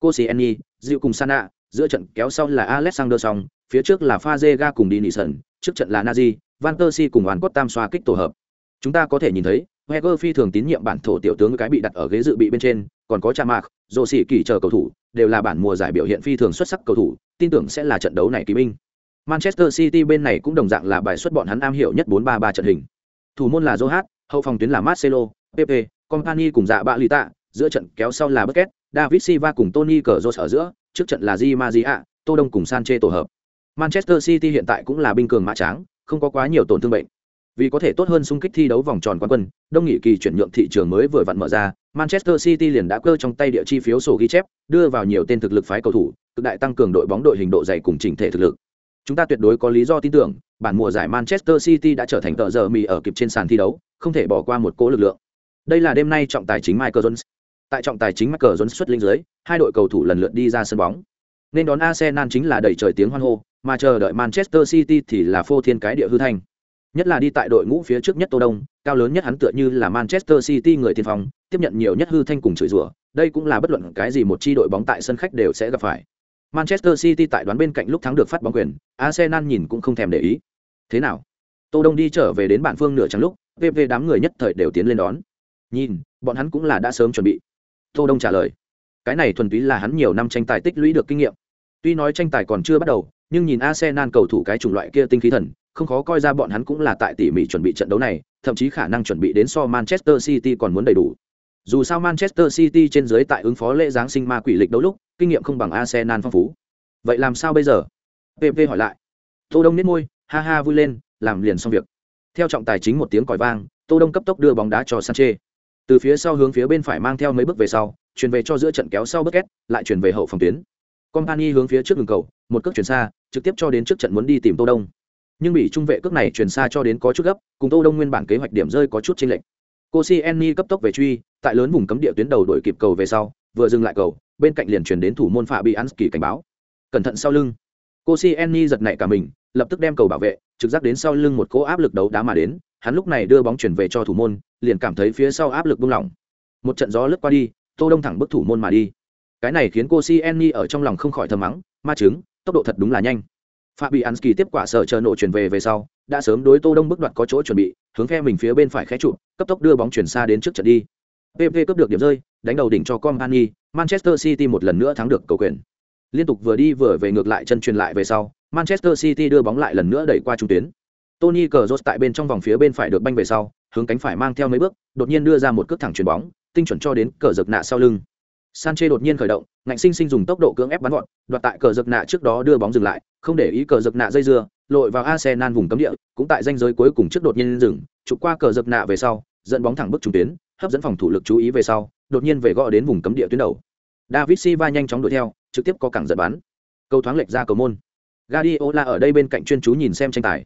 Koscielny, Diệu cùng Sana, giữa trận kéo sau là Alexander Song, phía trước là Fazega cùng Dinison, trước trận là Nazi, Van Persie cùng Hoàn Cốt Tam xoa kích tổ hợp. Chúng ta có thể nhìn thấy, Wenger phi thường tín nhiệm bản thổ tiểu tướng cái bị đặt ở ghế dự bị bên trên, còn có Chamak, Dỗ Sĩ Kỳ chờ cầu thủ, đều là bản mùa giải biểu hiện phi thường xuất sắc cầu thủ, tin tưởng sẽ là trận đấu này kỳ binh. Manchester City bên này cũng đồng dạng là bài xuất bọn hắn am hiểu nhất 4-3-3 trận hình. Thủ môn là Zohat, hậu phòng tuyến là Marcelo, Pepe, Company cùng dạ bạ Lita, giữa trận kéo sau là Busquets, David Silva cùng Tony Kroos ở giữa, trước trận là Di Maria, Tô Đông cùng Sanchez tổ hợp. Manchester City hiện tại cũng là binh cường mã tráng, không có quá nhiều tổn thương bệnh. Vì có thể tốt hơn xung kích thi đấu vòng tròn quán quân, đông nghị kỳ chuyển nhượng thị trường mới vừa vặn mở ra, Manchester City liền đã cơ trong tay địa chi phiếu sổ ghi chép, đưa vào nhiều tên thực lực phái cầu thủ, cực đại tăng cường đội bóng đội hình độ dày cùng chỉnh thể thực lực. Chúng ta tuyệt đối có lý do tin tưởng, bản mùa giải Manchester City đã trở thành tờ giờ mì ở kịp trên sàn thi đấu, không thể bỏ qua một cố lực lượng. Đây là đêm nay trọng tài chính Michael Jones. Tại trọng tài chính Michael Jones xuất linh dưới, hai đội cầu thủ lần lượt đi ra sân bóng. Nên đón Arsenal chính là đẩy trời tiếng hoan hô, mà chờ đợi Manchester City thì là phô thiên cái địa hư thành, Nhất là đi tại đội ngũ phía trước nhất Tô Đông, cao lớn nhất hắn tựa như là Manchester City người tiên phòng, tiếp nhận nhiều nhất hư thanh cùng chửi rủa, đây cũng là bất luận cái gì một chi đội bóng tại sân khách đều sẽ gặp phải. Manchester City tại đoán bên cạnh lúc thắng được phát bóng quyền, Arsenal nhìn cũng không thèm để ý. Thế nào? Tô Đông đi trở về đến bản phương nửa chẳng lúc, VV đám người nhất thời đều tiến lên đón. Nhìn, bọn hắn cũng là đã sớm chuẩn bị. Tô Đông trả lời. Cái này thuần túy là hắn nhiều năm tranh tài tích lũy được kinh nghiệm. Tuy nói tranh tài còn chưa bắt đầu, nhưng nhìn Arsenal cầu thủ cái chủng loại kia tinh khí thần, không khó coi ra bọn hắn cũng là tại tỉ mỉ chuẩn bị trận đấu này, thậm chí khả năng chuẩn bị đến so Manchester City còn muốn đầy đủ. Dù sao Manchester City trên dưới tại ứng phó lễ giáng sinh ma quỷ lịch đấu lúc, kinh nghiệm không bằng Arsenal phong phú. Vậy làm sao bây giờ? PP hỏi lại. Tô Đông nhếch môi, ha ha vui lên, làm liền xong việc. Theo trọng tài chính một tiếng còi vang, Tô Đông cấp tốc đưa bóng đá cho Sanchez. Từ phía sau hướng phía bên phải mang theo mấy bước về sau, chuyển về cho giữa trận kéo sau bước két, lại chuyển về hậu phòng tuyến. Company hướng phía trước đường cầu, một cước chuyển xa, trực tiếp cho đến trước trận muốn đi tìm Tô Đông. Nhưng bị trung vệ cước này chuyển xa cho đến có chút gấp, cùng Tô Đông nguyên bản kế hoạch điểm rơi có chút chênh lệch. Koscielny cấp tốc về truy, tại lớn vùng cấm địa tuyến đầu đổi kịp cầu về sau, vừa dừng lại cầu, bên cạnh liền chuyển đến thủ môn Phạm kỳ cảnh báo. Cẩn thận sau lưng. Koscielny giật nảy cả mình, lập tức đem cầu bảo vệ, trực giác đến sau lưng một cỗ áp lực đấu đá mà đến, hắn lúc này đưa bóng chuyển về cho thủ môn, liền cảm thấy phía sau áp lực buông lỏng. Một trận gió lướt qua đi, Tô Đông thẳng bức thủ môn mà đi. Cái này khiến Koscielny ở trong lòng không khỏi thầm mắng, ma chứng, tốc độ thật đúng là nhanh. Fabianski tiếp quả sở chờ nổ chuyển về về sau, đã sớm đối Tô Đông bước đoạt có chỗ chuẩn bị, hướng phe mình phía bên phải khé trụ, cấp tốc đưa bóng chuyển xa đến trước trận đi. PP cướp được điểm rơi, đánh đầu đỉnh cho Company, Manchester City một lần nữa thắng được cầu quyền. Liên tục vừa đi vừa về ngược lại chân truyền lại về sau, Manchester City đưa bóng lại lần nữa đẩy qua trung tuyến. Tony Kroos tại bên trong vòng phía bên phải được banh về sau, hướng cánh phải mang theo mấy bước, đột nhiên đưa ra một cước thẳng chuyền bóng, tinh chuẩn cho đến cờ giật nạ sau lưng. Sanchez đột nhiên khởi động, ngạnh sinh sinh dùng tốc độ cưỡng ép bắn gọn, đoạt tại cờ giật nạ trước đó đưa bóng dừng lại, không để ý cờ giật nạ dây dưa, lội vào Arsenal vùng cấm địa, cũng tại danh giới cuối cùng trước đột nhiên dừng, chụp qua cờ giật nạ về sau, dẫn bóng thẳng bước trung tuyến, hấp dẫn phòng thủ lực chú ý về sau, đột nhiên về gõ đến vùng cấm địa tuyến đầu. David Silva nhanh chóng đuổi theo, trực tiếp có cẳng giật bắn. Cầu thoáng lệch ra cầu môn. Guardiola ở đây bên cạnh chuyên chú nhìn xem tranh tài.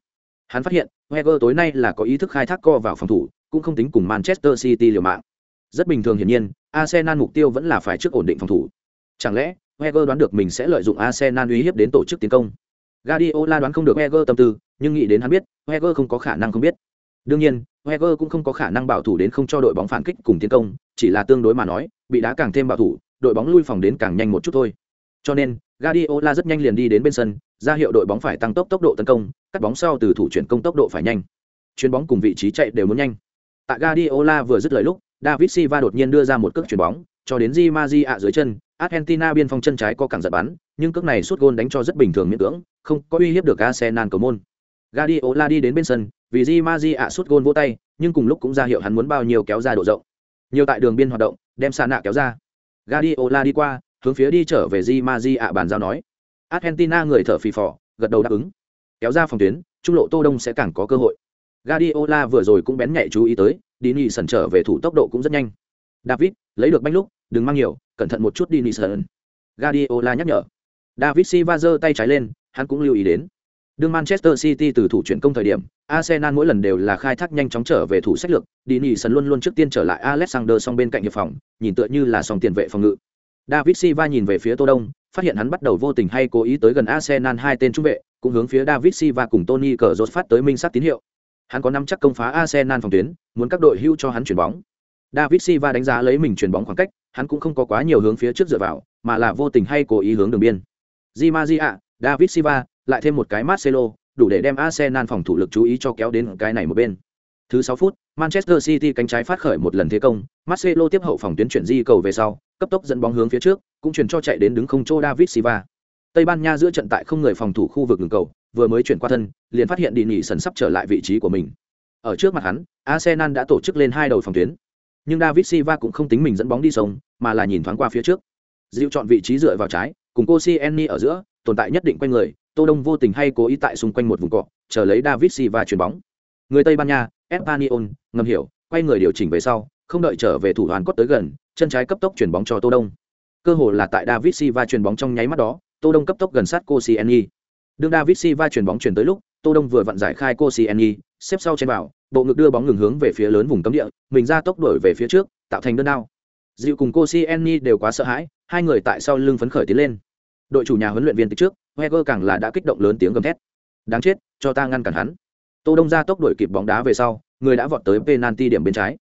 Hắn phát hiện, Wenger tối nay là có ý thức khai thác co vào phòng thủ, cũng không tính cùng Manchester City liều mạng. Rất bình thường hiển nhiên, Arsenal mục tiêu vẫn là phải trước ổn định phòng thủ. Chẳng lẽ, Wenger đoán được mình sẽ lợi dụng Arsenal uy hiếp đến tổ chức tiến công? Guardiola đoán không được Wenger tâm tư, nhưng nghĩ đến hắn biết, Wenger không có khả năng không biết. Đương nhiên, Wenger cũng không có khả năng bảo thủ đến không cho đội bóng phản kích cùng tiến công, chỉ là tương đối mà nói, bị đá càng thêm bảo thủ, đội bóng lui phòng đến càng nhanh một chút thôi. Cho nên, Guardiola rất nhanh liền đi đến bên sân, ra hiệu đội bóng phải tăng tốc tốc độ tấn công, cắt bóng sau từ thủ chuyển công tốc độ phải nhanh. Chuyền bóng cùng vị trí chạy đều muốn nhanh. Tại Guardiola vừa dứt lời lúc, David Silva đột nhiên đưa ra một cước chuyền bóng, cho đến Di Maria dưới chân, Argentina biên phong chân trái có cẳng giật bắn, nhưng cước này suốt gôn đánh cho rất bình thường miễn cưỡng, không có uy hiếp được Arsenal cầu môn. Guardiola đi đến bên sân, vì Di ạ sút gôn vỗ tay, nhưng cùng lúc cũng ra hiệu hắn muốn bao nhiêu kéo ra độ rộng. Nhiều tại đường biên hoạt động, đem xa nạ kéo ra. Guardiola đi qua, hướng phía đi trở về Di ạ bàn giao nói. Argentina người thở phì phò, gật đầu đáp ứng. Kéo ra phòng tuyến, trung lộ Tô Đông sẽ càng có cơ hội. Guardiola vừa rồi cũng bén nhạy chú ý tới, Dini sần trở về thủ tốc độ cũng rất nhanh. David, lấy được banh lúc, đừng mang nhiều, cẩn thận một chút Dini sần. Guardiola nhắc nhở. David Silva giơ tay trái lên, hắn cũng lưu ý đến. Đương Manchester City từ thủ chuyển công thời điểm, Arsenal mỗi lần đều là khai thác nhanh chóng trở về thủ sách lược, Dini sần luôn luôn trước tiên trở lại Alexander song bên cạnh hiệp phòng, nhìn tựa như là song tiền vệ phòng ngự. David Silva nhìn về phía Tô Đông, phát hiện hắn bắt đầu vô tình hay cố ý tới gần Arsenal hai tên trung vệ, cũng hướng phía David Silva cùng Tony Cazorla phát tới minh sát tín hiệu. Hắn có năm chắc công phá Arsenal phòng tuyến, muốn các đội hưu cho hắn chuyển bóng. David Silva đánh giá lấy mình chuyển bóng khoảng cách, hắn cũng không có quá nhiều hướng phía trước dựa vào, mà là vô tình hay cố ý hướng đường biên. Di Maria, David Silva, lại thêm một cái Marcelo, đủ để đem Arsenal phòng thủ lực chú ý cho kéo đến cái này một bên. Thứ 6 phút, Manchester City cánh trái phát khởi một lần thế công, Marcelo tiếp hậu phòng tuyến chuyển di cầu về sau, cấp tốc dẫn bóng hướng phía trước, cũng chuyển cho chạy đến đứng không chỗ David Silva. Tây Ban Nha giữa trận tại không người phòng thủ khu vực ngừng cầu, vừa mới chuyển qua thân, liền phát hiện đi nghỉ sần sắp trở lại vị trí của mình. Ở trước mặt hắn, Arsenal đã tổ chức lên hai đầu phòng tuyến. Nhưng David Silva cũng không tính mình dẫn bóng đi sông, mà là nhìn thoáng qua phía trước. Diệu chọn vị trí dựa vào trái, cùng Koscielny ở giữa, tồn tại nhất định quanh người, Tô Đông vô tình hay cố ý tại xung quanh một vùng cỏ, chờ lấy David Silva chuyền bóng. Người Tây Ban Nha, Espanyol, ngầm hiểu, quay người điều chỉnh về sau, không đợi trở về thủ đoàn cốt tới gần, chân trái cấp tốc chuyển bóng cho Tô Đông. Cơ hội là tại David Silva chuyền bóng trong nháy mắt đó, Tô Đông cấp tốc gần sát Koscielny. Đường David Silva chuyển bóng chuyển tới lúc, Tô Đông vừa vặn giải khai Koscielny, xếp sau trên vào, bộ ngực đưa bóng ngừng hướng về phía lớn vùng cấm địa, mình ra tốc đổi về phía trước, tạo thành đơn đao. Dịu cùng Koscielny đều quá sợ hãi, hai người tại sau lưng phấn khởi tiến lên. Đội chủ nhà huấn luyện viên từ trước, Wenger càng là đã kích động lớn tiếng gầm thét. Đáng chết, cho ta ngăn cản hắn. Tô Đông ra tốc đuổi kịp bóng đá về sau, người đã vọt tới penalty điểm bên trái.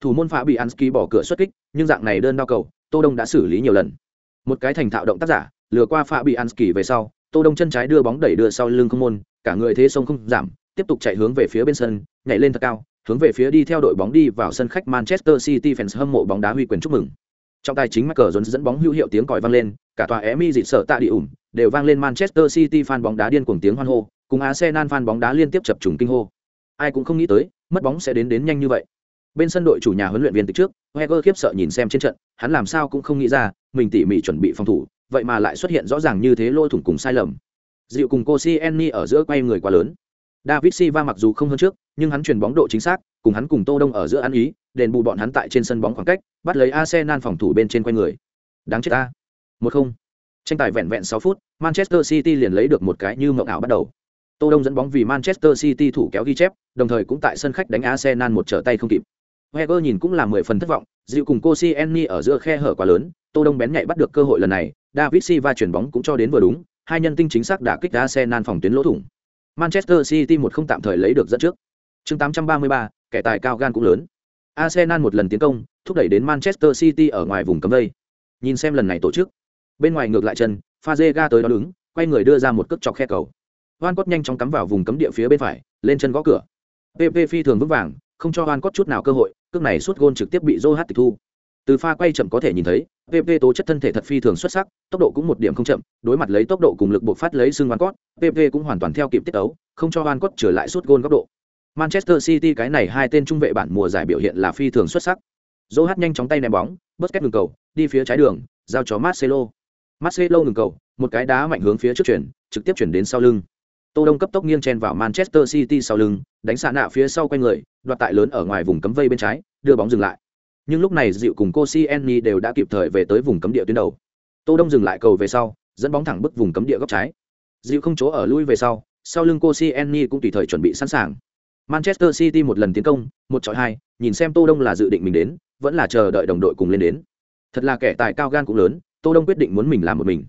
Thủ môn phá bị Ansky bỏ cửa xuất kích, nhưng dạng này đơn đau cầu, Tô Đông đã xử lý nhiều lần. Một cái thành thạo động tác giả, lừa qua phá bị Ansky về sau, Tô Đông chân trái đưa bóng đẩy đưa sau lưng không môn, cả người thế sông không giảm, tiếp tục chạy hướng về phía bên sân, nhảy lên thật cao, hướng về phía đi theo đội bóng đi vào sân khách Manchester City fans hâm mộ bóng đá huy quyền chúc mừng. Trong tài chính Michael Jones dẫn bóng hữu hiệu tiếng còi vang lên, cả tòa Emi dịt sợ tạ đi ủng, đều vang lên Manchester City fan bóng đá điên cuồng tiếng hoan hô, cùng Arsenal fan bóng đá liên tiếp chập trùng kinh hô. Ai cũng không nghĩ tới, mất bóng sẽ đến đến nhanh như vậy. Bên sân đội chủ nhà huấn luyện viên từ trước, Wenger khiếp sợ nhìn xem trên trận, hắn làm sao cũng không nghĩ ra, mình tỉ mỉ chuẩn bị phòng thủ, vậy mà lại xuất hiện rõ ràng như thế lôi thủng cùng sai lầm. Dịu cùng Koscielny ở giữa quay người quá lớn. David Silva mặc dù không hơn trước, nhưng hắn chuyển bóng độ chính xác, cùng hắn cùng Tô Đông ở giữa ăn ý, đền bù bọn hắn tại trên sân bóng khoảng cách, bắt lấy Arsenal phòng thủ bên trên quay người. Đáng chết ta. Một không. Tranh tài vẹn vẹn 6 phút, Manchester City liền lấy được một cái như mộng ảo bắt đầu. Tô Đông dẫn bóng vì Manchester City thủ kéo ghi chép, đồng thời cũng tại sân khách đánh Arsenal một trở tay không kịp. Wenger nhìn cũng là 10 phần thất vọng, dịu cùng Koscielny ở giữa khe hở quá lớn, Tô Đông bén nhạy bắt được cơ hội lần này, David Silva chuyển bóng cũng cho đến vừa đúng, hai nhân tinh chính xác đã kích Arsenal phòng tuyến lỗ thủng. Manchester City một không tạm thời lấy được dẫn trước. Chương 833, kẻ tài cao gan cũng lớn. Arsenal một lần tiến công, thúc đẩy đến Manchester City ở ngoài vùng cấm vây. Nhìn xem lần này tổ chức. Bên ngoài ngược lại chân, pha z ga tới đó đứng, quay người đưa ra một cước chọc khe cầu. Van cốt nhanh chóng cắm vào vùng cấm địa phía bên phải, lên chân gõ cửa. PP phi thường vững vàng, không cho Van cốt chút nào cơ hội, cước này suốt gôn trực tiếp bị Joe tịch thu. Từ pha quay chậm có thể nhìn thấy, PP tố chất thân thể thật phi thường xuất sắc, tốc độ cũng một điểm không chậm, đối mặt lấy tốc độ cùng lực buộc phát lấy xương Van cốt, PP cũng hoàn toàn theo kịp tiết ấu, không cho Van cốt trở lại suốt gôn góc độ. Manchester City cái này hai tên trung vệ bản mùa giải biểu hiện là phi thường xuất sắc. Joe nhanh chóng tay ném bóng, Busquets ngừng cầu, đi phía trái đường, giao cho Marcelo. Marcelo ngừng cầu, một cái đá mạnh hướng phía trước chuyển, trực tiếp chuyển đến sau lưng. Tô Đông cấp tốc nghiêng chen vào Manchester City sau lưng, đánh xạ nạ phía sau quay người, đoạt tại lớn ở ngoài vùng cấm vây bên trái, đưa bóng dừng lại. Nhưng lúc này Diệu cùng Koscielny đều đã kịp thời về tới vùng cấm địa tuyến đầu. Tô Đông dừng lại cầu về sau, dẫn bóng thẳng bức vùng cấm địa góc trái. Diệu không chỗ ở lui về sau, sau lưng Koscielny cũng tùy thời chuẩn bị sẵn sàng. Manchester City một lần tiến công, một chọi hai, nhìn xem Tô Đông là dự định mình đến, vẫn là chờ đợi đồng đội cùng lên đến. Thật là kẻ tài cao gan cũng lớn, Tô Đông quyết định muốn mình làm một mình.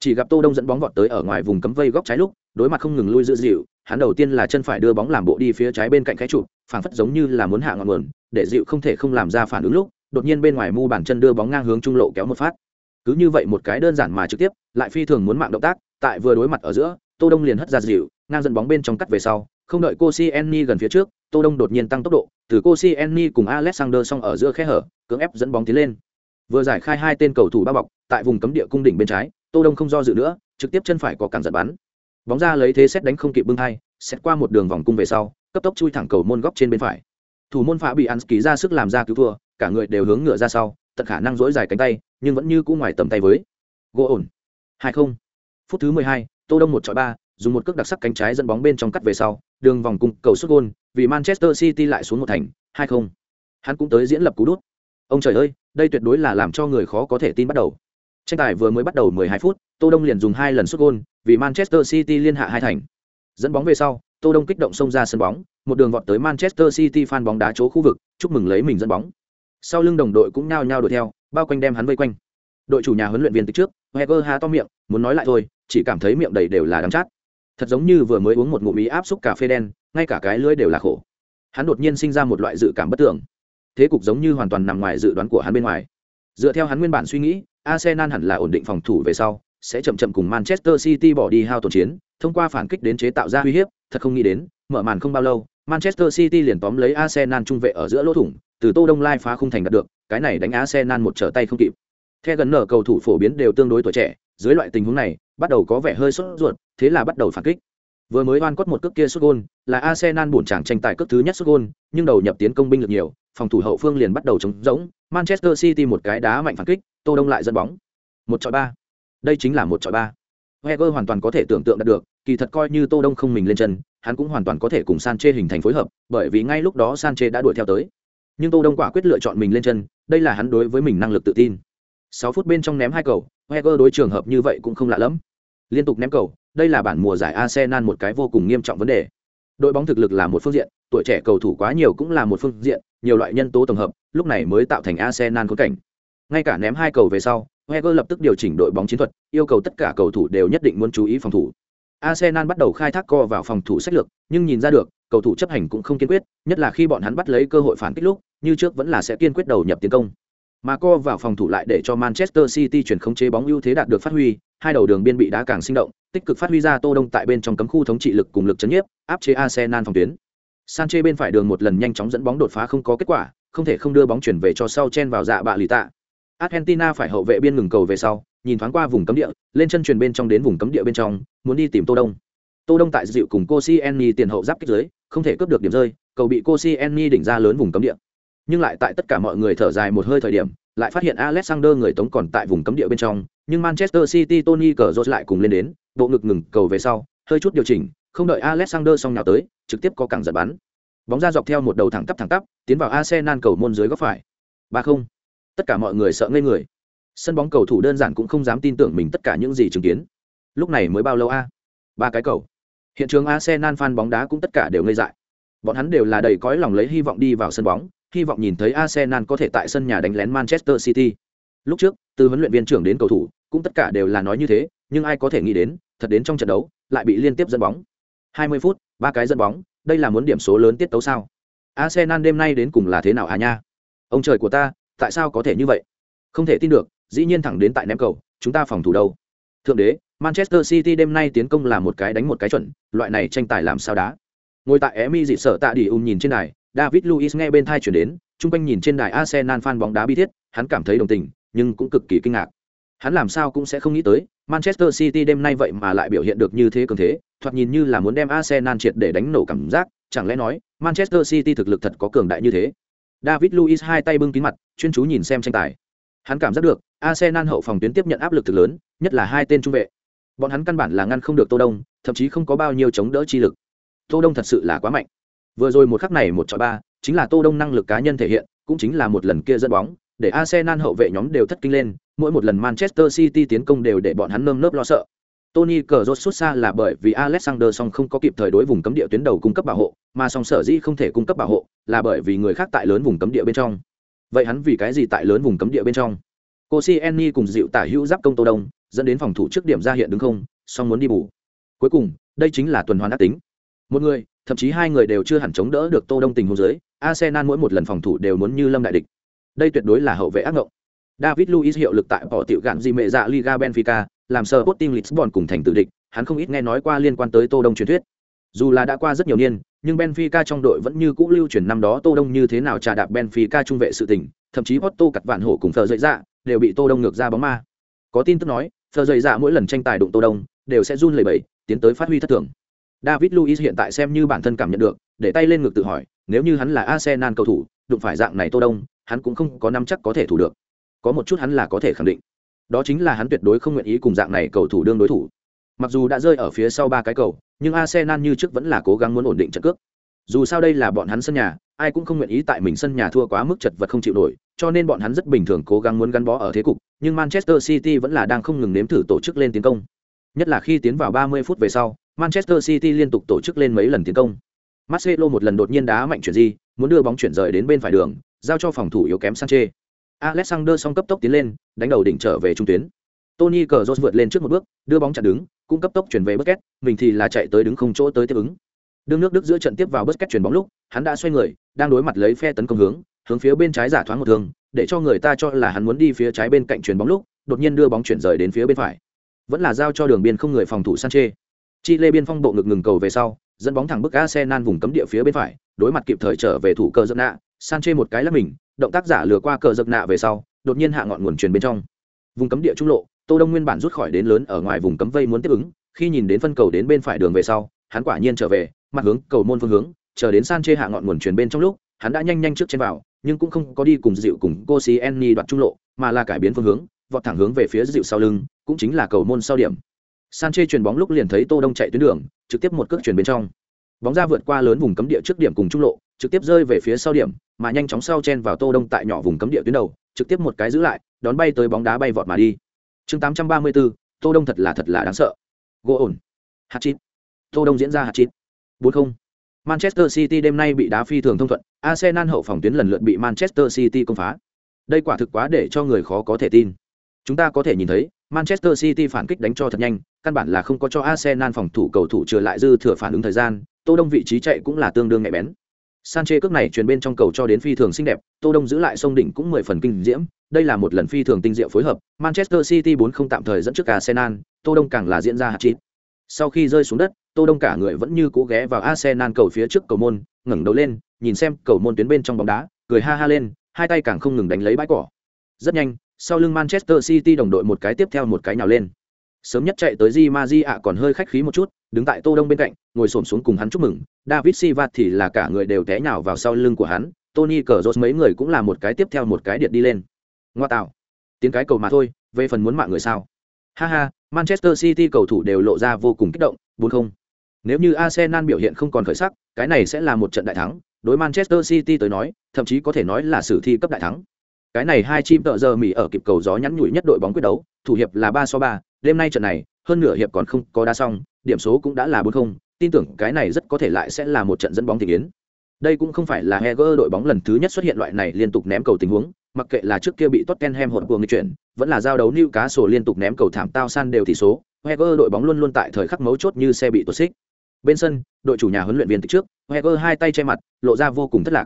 Chỉ gặp Tô Đông dẫn bóng vọt tới ở ngoài vùng cấm vây góc trái lúc, đối mặt không ngừng lui giữ dịu, hắn đầu tiên là chân phải đưa bóng làm bộ đi phía trái bên cạnh cái trụ, phảng phất giống như là muốn hạ ngọn nguồn, để dịu không thể không làm ra phản ứng lúc, đột nhiên bên ngoài mu bàn chân đưa bóng ngang hướng trung lộ kéo một phát. Cứ như vậy một cái đơn giản mà trực tiếp, lại phi thường muốn mạng động tác, tại vừa đối mặt ở giữa, Tô Đông liền hất ra dịu, ngang dẫn bóng bên trong cắt về sau, không đợi cô Koscielny gần phía trước, Tô Đông đột nhiên tăng tốc độ, từ cô Koscielny cùng Alexander song ở giữa khe hở, cưỡng ép dẫn bóng tiến lên. Vừa giải khai hai tên cầu thủ ba bọc, tại vùng cấm địa cung đỉnh bên trái, Tô Đông không do dự nữa, trực tiếp chân phải có cản giật bắn. Bóng ra lấy thế xét đánh không kịp bưng hai, xét qua một đường vòng cung về sau, cấp tốc chui thẳng cầu môn góc trên bên phải. Thủ môn phá bị ăn ký ra sức làm ra cứu thua, cả người đều hướng ngựa ra sau, tận khả năng dỗi dài cánh tay, nhưng vẫn như cũ ngoài tầm tay với. Gỗ ổn. Hai không. Phút thứ mười hai, Tô Đông một chọi ba, dùng một cước đặc sắc cánh trái dẫn bóng bên trong cắt về sau, đường vòng cung cầu xuất gôn, vì Manchester City lại xuống một thành, hai không. Hắn cũng tới diễn lập cú đút. Ông trời ơi, đây tuyệt đối là làm cho người khó có thể tin bắt đầu. Tranh tài vừa mới bắt đầu 12 phút, Tô Đông liền dùng hai lần sút gôn, vì Manchester City liên hạ hai thành. Dẫn bóng về sau, Tô Đông kích động xông ra sân bóng, một đường vọt tới Manchester City fan bóng đá chỗ khu vực, chúc mừng lấy mình dẫn bóng. Sau lưng đồng đội cũng nhao nhao đuổi theo, bao quanh đem hắn vây quanh. Đội chủ nhà huấn luyện viên từ trước, Wenger há to miệng, muốn nói lại thôi, chỉ cảm thấy miệng đầy đều là đắng chát. Thật giống như vừa mới uống một ngụm ý áp xúc cà phê đen, ngay cả cái lưỡi đều là khổ. Hắn đột nhiên sinh ra một loại dự cảm bất tưởng. Thế cục giống như hoàn toàn nằm ngoài dự đoán của hắn bên ngoài. Dựa theo hắn nguyên bản suy nghĩ, Arsenal hẳn là ổn định phòng thủ về sau, sẽ chậm chậm cùng Manchester City bỏ đi hao tổn chiến, thông qua phản kích đến chế tạo ra uy hiếp, thật không nghĩ đến, mở màn không bao lâu, Manchester City liền tóm lấy Arsenal trung vệ ở giữa lỗ thủng, từ Tô Đông Lai phá không thành đạt được, cái này đánh Arsenal một trở tay không kịp. Theo gần nở cầu thủ phổ biến đều tương đối tuổi trẻ, dưới loại tình huống này, bắt đầu có vẻ hơi sốt ruột, thế là bắt đầu phản kích. Vừa mới oan cốt một cước kia sút gol, là Arsenal buồn chẳng tranh tài cước thứ nhất sút gol, nhưng đầu nhập tiến công binh lực nhiều, phòng thủ hậu phương liền bắt đầu chống rỗng, Manchester City một cái đá mạnh phản kích, Tô Đông lại dẫn bóng. Một chọi ba. Đây chính là một chọi ba. Wenger hoàn toàn có thể tưởng tượng được, kỳ thật coi như Tô Đông không mình lên chân, hắn cũng hoàn toàn có thể cùng Sanchez hình thành phối hợp, bởi vì ngay lúc đó Sanchez đã đuổi theo tới. Nhưng Tô Đông quả quyết lựa chọn mình lên chân, đây là hắn đối với mình năng lực tự tin. 6 phút bên trong ném hai cầu, Wenger đối trường hợp như vậy cũng không lạ lắm. Liên tục ném cầu, đây là bản mùa giải Arsenal một cái vô cùng nghiêm trọng vấn đề. Đội bóng thực lực là một phương diện, tuổi trẻ cầu thủ quá nhiều cũng là một phương diện, nhiều loại nhân tố tổng hợp, lúc này mới tạo thành Arsenal khốn cảnh. Ngay cả ném hai cầu về sau, Wenger lập tức điều chỉnh đội bóng chiến thuật, yêu cầu tất cả cầu thủ đều nhất định muốn chú ý phòng thủ. Arsenal bắt đầu khai thác co vào phòng thủ sách lược, nhưng nhìn ra được, cầu thủ chấp hành cũng không kiên quyết, nhất là khi bọn hắn bắt lấy cơ hội phản kích lúc, như trước vẫn là sẽ kiên quyết đầu nhập tiến công. Mà co vào phòng thủ lại để cho Manchester City chuyển khống chế bóng ưu thế đạt được phát huy, hai đầu đường biên bị đá càng sinh động, tích cực phát huy ra Tô Đông tại bên trong cấm khu thống trị lực cùng lực chấn nhiếp, áp chế Arsenal phòng tuyến. Sanchez bên phải đường một lần nhanh chóng dẫn bóng đột phá không có kết quả, không thể không đưa bóng chuyển về cho sau chen vào dạ bạ lì tạ. Argentina phải hậu vệ biên ngừng cầu về sau, nhìn thoáng qua vùng cấm địa, lên chân truyền bên trong đến vùng cấm địa bên trong, muốn đi tìm Tô Đông. Tô Đông tại dịu cùng Koscielny tiền hậu giáp kích dưới, không thể cướp được điểm rơi, cầu bị Koscielny đỉnh ra lớn vùng cấm địa. Nhưng lại tại tất cả mọi người thở dài một hơi thời điểm, lại phát hiện Alexander người tống còn tại vùng cấm địa bên trong, nhưng Manchester City Tony Cazorla lại cùng lên đến, bộ ngực ngừng cầu về sau, hơi chút điều chỉnh, không đợi Alexander xong nhào tới, trực tiếp có cẳng giật bắn. Bóng ra dọc theo một đầu thẳng tắp thẳng tắp, tiến vào Arsenal cầu môn dưới góc phải. Ba không. Tất cả mọi người sợ ngây người. Sân bóng cầu thủ đơn giản cũng không dám tin tưởng mình tất cả những gì chứng kiến. Lúc này mới bao lâu a? Ba cái cầu. Hiện trường Arsenal fan bóng đá cũng tất cả đều ngây dại. Bọn hắn đều là đầy cõi lòng lấy hy vọng đi vào sân bóng, hy vọng nhìn thấy Arsenal có thể tại sân nhà đánh lén Manchester City. Lúc trước, từ huấn luyện viên trưởng đến cầu thủ, cũng tất cả đều là nói như thế, nhưng ai có thể nghĩ đến, thật đến trong trận đấu, lại bị liên tiếp dẫn bóng. 20 phút, ba cái dẫn bóng, đây là muốn điểm số lớn tiết tấu sao? Arsenal đêm nay đến cùng là thế nào à nha? Ông trời của ta, tại sao có thể như vậy? Không thể tin được, dĩ nhiên thẳng đến tại ném cầu, chúng ta phòng thủ đâu? Thượng đế, Manchester City đêm nay tiến công là một cái đánh một cái chuẩn, loại này tranh tài làm sao đá? Ngồi tại Emi dị sợ tạ đi um nhìn trên này. David Luiz nghe bên tai chuyển đến, chung quanh nhìn trên đài Arsenal fan bóng đá bi thiết, hắn cảm thấy đồng tình, nhưng cũng cực kỳ kinh ngạc. Hắn làm sao cũng sẽ không nghĩ tới, Manchester City đêm nay vậy mà lại biểu hiện được như thế cường thế, thoạt nhìn như là muốn đem Arsenal triệt để đánh nổ cảm giác, chẳng lẽ nói, Manchester City thực lực thật có cường đại như thế. David Luiz hai tay bưng kín mặt, chuyên chú nhìn xem tranh tài. Hắn cảm giác được, Arsenal hậu phòng tuyến tiếp nhận áp lực thực lớn, nhất là hai tên trung vệ. Bọn hắn căn bản là ngăn không được Tô Đông, thậm chí không có bao nhiêu chống đỡ chi lực. Tô Đông thật sự là quá mạnh. Vừa rồi một khắc này một chọi ba, chính là Tô Đông năng lực cá nhân thể hiện, cũng chính là một lần kia dẫn bóng, để Arsenal hậu vệ nhóm đều thất kinh lên, mỗi một lần Manchester City tiến công đều để bọn hắn nơm nớp lo sợ. Tony Cazorla xuất xa là bởi vì Alexander song không có kịp thời đối vùng cấm địa tuyến đầu cung cấp bảo hộ, mà song sở dĩ không thể cung cấp bảo hộ, là bởi vì người khác tại lớn vùng cấm địa bên trong. Vậy hắn vì cái gì tại lớn vùng cấm địa bên trong? Koscielny cùng dịu tả hữu giáp công Tô Đông, dẫn đến phòng thủ trước điểm ra hiện đứng không, song muốn đi bù. Cuối cùng, đây chính là tuần hoàn ác tính. Một người, thậm chí hai người đều chưa hẳn chống đỡ được Tô Đông tình huống dưới, Arsenal mỗi một lần phòng thủ đều muốn như lâm đại địch. Đây tuyệt đối là hậu vệ ác ngộng. David Luiz hiệu lực tại bỏ tiểu gạn gì mẹ dạ Liga Benfica, làm sờ Sporting Lisbon cùng thành tự địch, hắn không ít nghe nói qua liên quan tới Tô Đông truyền thuyết. Dù là đã qua rất nhiều niên, nhưng Benfica trong đội vẫn như cũ lưu truyền năm đó Tô Đông như thế nào trà đạp Benfica trung vệ sự tình, thậm chí Porto cặt vạn hổ cùng Phở dậy dạ, đều bị Tô Đông ngược ra bóng ma. Có tin tức nói, Phở dậy dạ mỗi lần tranh tài đụng Tô Đông, đều sẽ run lẩy bẩy, tiến tới phát huy thất thường. David Luiz hiện tại xem như bản thân cảm nhận được, để tay lên ngực tự hỏi, nếu như hắn là Arsenal cầu thủ, đụng phải dạng này Tô Đông, hắn cũng không có nắm chắc có thể thủ được. Có một chút hắn là có thể khẳng định, đó chính là hắn tuyệt đối không nguyện ý cùng dạng này cầu thủ đương đối thủ. Mặc dù đã rơi ở phía sau ba cái cầu, nhưng Arsenal như trước vẫn là cố gắng muốn ổn định trận cước. Dù sao đây là bọn hắn sân nhà, ai cũng không nguyện ý tại mình sân nhà thua quá mức chật vật không chịu nổi, cho nên bọn hắn rất bình thường cố gắng muốn gắn bó ở thế cục, nhưng Manchester City vẫn là đang không ngừng nếm thử tổ chức lên tiến công. Nhất là khi tiến vào 30 phút về sau, Manchester City liên tục tổ chức lên mấy lần tiến công. Marcelo một lần đột nhiên đá mạnh chuyển di, muốn đưa bóng chuyển rời đến bên phải đường, giao cho phòng thủ yếu kém Sanchez. Alexander song cấp tốc tiến lên, đánh đầu đỉnh trở về trung tuyến. Tony Cazorla vượt lên trước một bước, đưa bóng chặn đứng, cũng cấp tốc chuyển về Busquets, mình thì là chạy tới đứng không chỗ tới tiếp ứng. Đương nước Đức giữa trận tiếp vào Busquets chuyển bóng lúc, hắn đã xoay người, đang đối mặt lấy phe tấn công hướng, hướng phía bên trái giả thoáng một thường, để cho người ta cho là hắn muốn đi phía trái bên cạnh chuyển bóng lúc, đột nhiên đưa bóng chuyển rời đến phía bên phải. Vẫn là giao cho đường biên không người phòng thủ Sanchez. Chi Lê biên phong bộ ngực ngừng cầu về sau, dẫn bóng thẳng bức Arsenal vùng cấm địa phía bên phải, đối mặt kịp thời trở về thủ cờ giật nạ, Sanchez một cái là mình, động tác giả lừa qua cờ giật nạ về sau, đột nhiên hạ ngọn nguồn truyền bên trong. Vùng cấm địa trung lộ, Tô Đông nguyên bản rút khỏi đến lớn ở ngoài vùng cấm vây muốn tiếp ứng, khi nhìn đến phân cầu đến bên phải đường về sau, hắn quả nhiên trở về, mặt hướng cầu môn phương hướng, chờ đến Sanchez hạ ngọn nguồn truyền bên trong lúc, hắn đã nhanh nhanh trước trên vào, nhưng cũng không có đi cùng dịu cùng Koscielny đoạt trung lộ, mà là cải biến phương hướng, vọt thẳng hướng về phía dịu sau lưng, cũng chính là cầu môn sau điểm. Sanchez chuyền bóng lúc liền thấy Tô Đông chạy tuyến đường, trực tiếp một cước chuyền bên trong. Bóng ra vượt qua lớn vùng cấm địa trước điểm cùng trung lộ, trực tiếp rơi về phía sau điểm, mà nhanh chóng sau chen vào Tô Đông tại nhỏ vùng cấm địa tuyến đầu, trực tiếp một cái giữ lại, đón bay tới bóng đá bay vọt mà đi. Chương 834, Tô Đông thật là thật là đáng sợ. gỗ ổn hạt chín. tô đông diễn ra hạt chín. bốn không manchester city đêm nay bị đá phi thường thông thuận arsenal hậu phòng tuyến lần lượt bị manchester city công phá đây quả thực quá để cho người khó có thể tin chúng ta có thể nhìn thấy manchester city phản kích đánh cho thật nhanh căn bản là không có cho arsenal phòng thủ cầu thủ trở lại dư thừa phản ứng thời gian tô đông vị trí chạy cũng là tương đương nhạy bén Sanchez cước này truyền bên trong cầu cho đến phi thường xinh đẹp, Tô Đông giữ lại sông đỉnh cũng mười phần kinh diễm, đây là một lần phi thường tinh diệu phối hợp, Manchester City 4 không tạm thời dẫn trước Arsenal, Tô Đông càng là diễn ra hạt chín. Sau khi rơi xuống đất, Tô Đông cả người vẫn như cố ghé vào Arsenal cầu phía trước cầu môn, ngẩng đầu lên, nhìn xem cầu môn tuyến bên trong bóng đá, cười ha ha lên, hai tay càng không ngừng đánh lấy bãi cỏ. Rất nhanh, sau lưng Manchester City đồng đội một cái tiếp theo một cái nhào lên. Sớm nhất chạy tới Di Maji ạ còn hơi khách khí một chút, đứng tại Tô Đông bên cạnh, ngồi xổm xuống cùng hắn chúc mừng, David Silva thì là cả người đều té nhào vào sau lưng của hắn, Tony Cazorla mấy người cũng là một cái tiếp theo một cái điện đi lên. Ngoa tạo, tiến cái cầu mà thôi, về phần muốn mạng người sao? Ha ha, Manchester City cầu thủ đều lộ ra vô cùng kích động, bốn không. Nếu như Arsenal biểu hiện không còn khởi sắc, cái này sẽ là một trận đại thắng, đối Manchester City tới nói, thậm chí có thể nói là sử thi cấp đại thắng. Cái này hai chim tợ giờ Mỹ ở kịp cầu gió nhắn nhủi nhất đội bóng quyết đấu, thủ hiệp là ba so ba, đêm nay trận này, hơn nửa hiệp còn không có đá xong, điểm số cũng đã là bốn không, tin tưởng cái này rất có thể lại sẽ là một trận dẫn bóng thị kiến. Đây cũng không phải là Heger đội bóng lần thứ nhất xuất hiện loại này liên tục ném cầu tình huống, mặc kệ là trước kia bị Tottenham hỗn cuồng chuyển, vẫn là giao đấu Newcastle liên tục ném cầu thảm tao san đều tỷ số, Heger đội bóng luôn luôn tại thời khắc mấu chốt như xe bị tuột xích. Bên sân, đội chủ nhà huấn luyện viên từ trước, Heger hai tay che mặt, lộ ra vô cùng thất lạc.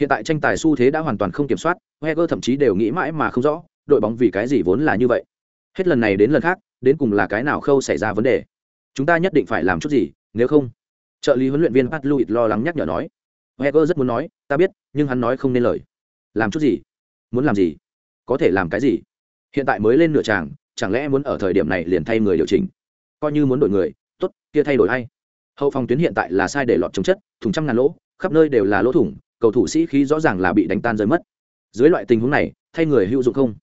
Hiện tại tranh tài xu thế đã hoàn toàn không kiểm soát, Heger thậm chí đều nghĩ mãi mà không rõ, đội bóng vì cái gì vốn là như vậy. Hết lần này đến lần khác, đến cùng là cái nào khâu xảy ra vấn đề. Chúng ta nhất định phải làm chút gì, nếu không. Trợ lý huấn luyện viên Pat Louis lo lắng nhắc nhở nói. Heger rất muốn nói, ta biết, nhưng hắn nói không nên lời. Làm chút gì? Muốn làm gì? Có thể làm cái gì? Hiện tại mới lên nửa tràng, chẳng lẽ muốn ở thời điểm này liền thay người điều chỉnh? Coi như muốn đổi người, tốt, kia thay đổi hay. Hậu phòng tuyến hiện tại là sai để lọt chống chất, thùng trăm ngàn lỗ, khắp nơi đều là lỗ thủng, cầu thủ sĩ khí rõ ràng là bị đánh tan rơi mất. Dưới loại tình huống này, thay người hữu dụng không?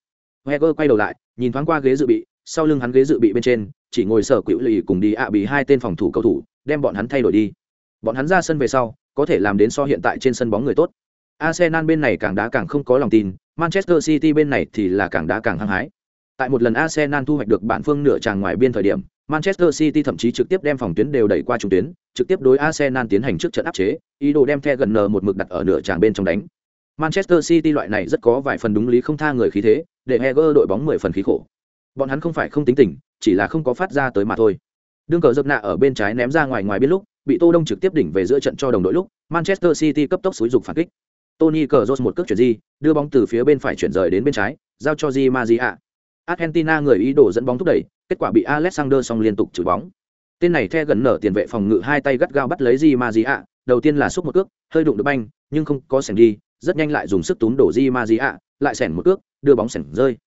Heger quay đầu lại, nhìn thoáng qua ghế dự bị, sau lưng hắn ghế dự bị bên trên, chỉ ngồi sở quỷ lì cùng đi ạ à bị hai tên phòng thủ cầu thủ, đem bọn hắn thay đổi đi. Bọn hắn ra sân về sau, có thể làm đến so hiện tại trên sân bóng người tốt. Arsenal bên này càng đá càng không có lòng tin, Manchester City bên này thì là càng đá càng hăng hái. Tại một lần Arsenal thu hoạch được bản phương nửa tràng ngoài biên thời điểm, Manchester City thậm chí trực tiếp đem phòng tuyến đều đẩy qua trung tuyến, trực tiếp đối Arsenal tiến hành trước trận áp chế, ý đồ đem The gần nở một mực đặt ở nửa tràng bên trong đánh. Manchester City loại này rất có vài phần đúng lý không tha người khí thế, để Heger đội bóng mười phần khí khổ. Bọn hắn không phải không tính tỉnh, chỉ là không có phát ra tới mà thôi. Đương cờ dập nạ ở bên trái ném ra ngoài ngoài biên lúc, bị Tô Đông trực tiếp đỉnh về giữa trận cho đồng đội lúc, Manchester City cấp tốc xúi dục phản kích. Tony Cazorla một cước chuyển di, đưa bóng từ phía bên phải chuyển rời đến bên trái, giao cho Di Maria. Argentina người ý đồ dẫn bóng thúc đẩy, kết quả bị Alexander song liên tục chửi bóng. Tên này the gần nở tiền vệ phòng ngự hai tay gắt gao bắt lấy Di Maria, đầu tiên là xúc một cước, hơi đụng được banh, nhưng không có sảnh đi, rất nhanh lại dùng sức túm đổ Di Maria, lại sảnh một cước, đưa bóng sảnh rơi.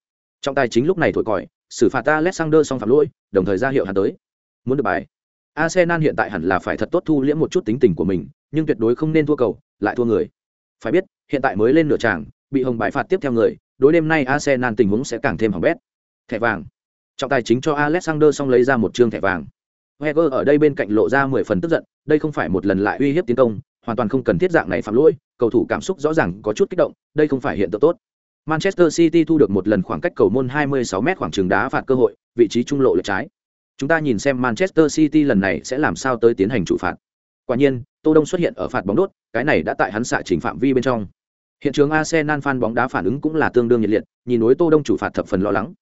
Trong tay chính lúc này thổi còi, xử phạt Alexander song phạm lỗi, đồng thời ra hiệu hắn tới. Muốn được bài. Arsenal hiện tại hẳn là phải thật tốt thu liễm một chút tính tình của mình, nhưng tuyệt đối không nên thua cầu, lại thua người. Phải biết, hiện tại mới lên nửa tràng, bị hồng bài phạt tiếp theo người, đối đêm nay Arsenal tình huống sẽ càng thêm hỏng bét. Thẻ vàng. Trọng tài chính cho Alexander xong lấy ra một trương thẻ vàng. heger ở đây bên cạnh lộ ra mười phần tức giận, đây không phải một lần lại uy hiếp tiến công, hoàn toàn không cần thiết dạng này phạm lỗi, cầu thủ cảm xúc rõ ràng có chút kích động, đây không phải hiện tượng tốt. Manchester City thu được một lần khoảng cách cầu môn 26m khoảng trường đá phạt cơ hội, vị trí trung lộ lệch trái. Chúng ta nhìn xem Manchester City lần này sẽ làm sao tới tiến hành chủ phạt. Quả nhiên, Tô Đông xuất hiện ở phạt bóng đốt, cái này đã tại hắn xạ chỉnh phạm vi bên trong. Hiện trường Arsenal fan bóng đá phản ứng cũng là tương đương nhiệt liệt, nhìn đối Tô Đông chủ phạt thập phần lo lắng.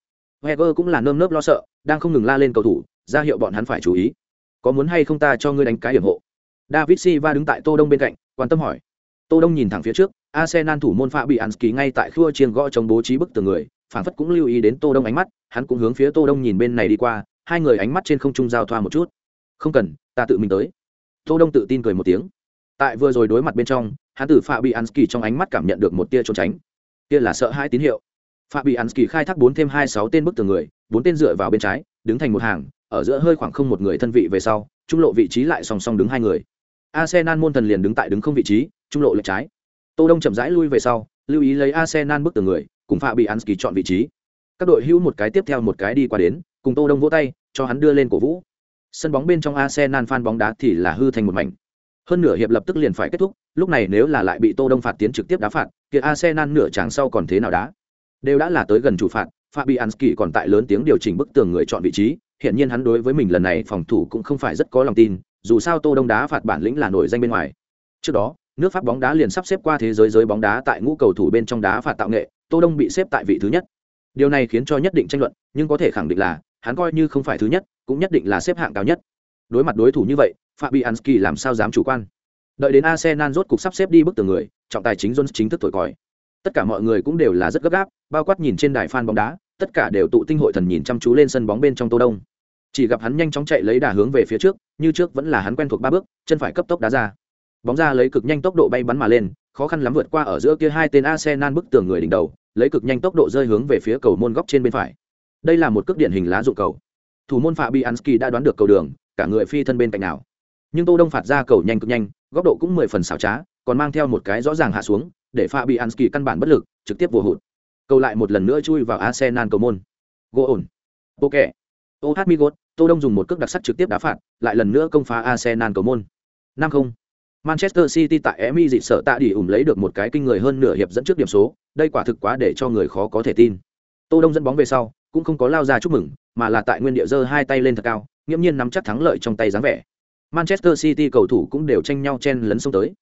Wenger cũng là nơm nớp lo sợ, đang không ngừng la lên cầu thủ, ra hiệu bọn hắn phải chú ý. Có muốn hay không ta cho ngươi đánh cái hiểm hộ? David Silva đứng tại Tô Đông bên cạnh, quan tâm hỏi. Tô Đông nhìn thẳng phía trước, Arsenal thủ môn Phạm Bianski ngay tại khua chiên gõ chống bố trí bức tường người, phản phất cũng lưu ý đến Tô Đông ánh mắt, hắn cũng hướng phía Tô Đông nhìn bên này đi qua, hai người ánh mắt trên không trung giao thoa một chút. Không cần, ta tự mình tới. Tô Đông tự tin cười một tiếng. Tại vừa rồi đối mặt bên trong, hắn từ Phạm Bianski trong ánh mắt cảm nhận được một tia trốn tránh. Kia là sợ hãi tín hiệu. Phạm Bianski khai thác bốn thêm hai sáu tên bức tường người, bốn tên dựa vào bên trái, đứng thành một hàng, ở giữa hơi khoảng không một người thân vị về sau, trung lộ vị trí lại song song đứng hai người. Arsenal môn thần liền đứng tại đứng không vị trí, trung lộ lệch trái. Tô Đông chậm rãi lui về sau, lưu ý lấy Arsenal bức tường người, cùng Phạm Bianski chọn vị trí. Các đội hữu một cái tiếp theo một cái đi qua đến, cùng Tô Đông vỗ tay, cho hắn đưa lên cổ vũ. Sân bóng bên trong Arsenal fan bóng đá thì là hư thành một mảnh. Hơn nửa hiệp lập tức liền phải kết thúc, lúc này nếu là lại bị Tô Đông phạt tiến trực tiếp đá phạt, kia Arsenal nửa tràng sau còn thế nào đá? Đều đã là tới gần chủ phạt, Fabianski còn tại lớn tiếng điều chỉnh bức tường người chọn vị trí, hiện nhiên hắn đối với mình lần này phòng thủ cũng không phải rất có lòng tin dù sao tô đông đá phạt bản lĩnh là nổi danh bên ngoài. Trước đó nước pháp bóng đá liền sắp xếp qua thế giới giới bóng đá tại ngũ cầu thủ bên trong đá phạt tạo nghệ tô đông bị xếp tại vị thứ nhất. Điều này khiến cho nhất định tranh luận nhưng có thể khẳng định là hắn coi như không phải thứ nhất cũng nhất định là xếp hạng cao nhất. Đối mặt đối thủ như vậy fabianski làm sao dám chủ quan? Đợi đến arsenal rốt cục sắp xếp đi bức tường người trọng tài chính jones chính thức thổi còi tất cả mọi người cũng đều là rất gấp gáp, bao quát nhìn trên đài fan bóng đá, tất cả đều tụ tinh hội thần nhìn chăm chú lên sân bóng bên trong tô đông. Chỉ gặp hắn nhanh chóng chạy lấy đà hướng về phía trước, như trước vẫn là hắn quen thuộc ba bước, chân phải cấp tốc đá ra. Bóng ra lấy cực nhanh tốc độ bay bắn mà lên, khó khăn lắm vượt qua ở giữa kia hai tên arsenal bức tường người đỉnh đầu, lấy cực nhanh tốc độ rơi hướng về phía cầu môn góc trên bên phải. Đây là một cước điển hình lá dụng cầu. Thủ môn phạm bianski đã đoán được cầu đường, cả người phi thân bên cạnh nào. Nhưng tô đông phạt ra cầu nhanh cực nhanh, góc độ cũng mười phần xảo trá, còn mang theo một cái rõ ràng hạ xuống để phạm bianski căn bản bất lực trực tiếp vô hụt cầu lại một lần nữa chui vào arsenal cầu môn gỗ ổn ok oh migot tô đông dùng một cước đặc sắc trực tiếp đá phạt lại lần nữa công phá arsenal cầu môn năm không Manchester City tại Emi dị sợ tạ đi ủng lấy được một cái kinh người hơn nửa hiệp dẫn trước điểm số, đây quả thực quá để cho người khó có thể tin. Tô Đông dẫn bóng về sau, cũng không có lao ra chúc mừng, mà là tại nguyên địa giơ hai tay lên thật cao, nghiêm nhiên nắm chắc thắng lợi trong tay dáng vẻ. Manchester City cầu thủ cũng đều tranh nhau chen lấn xông tới.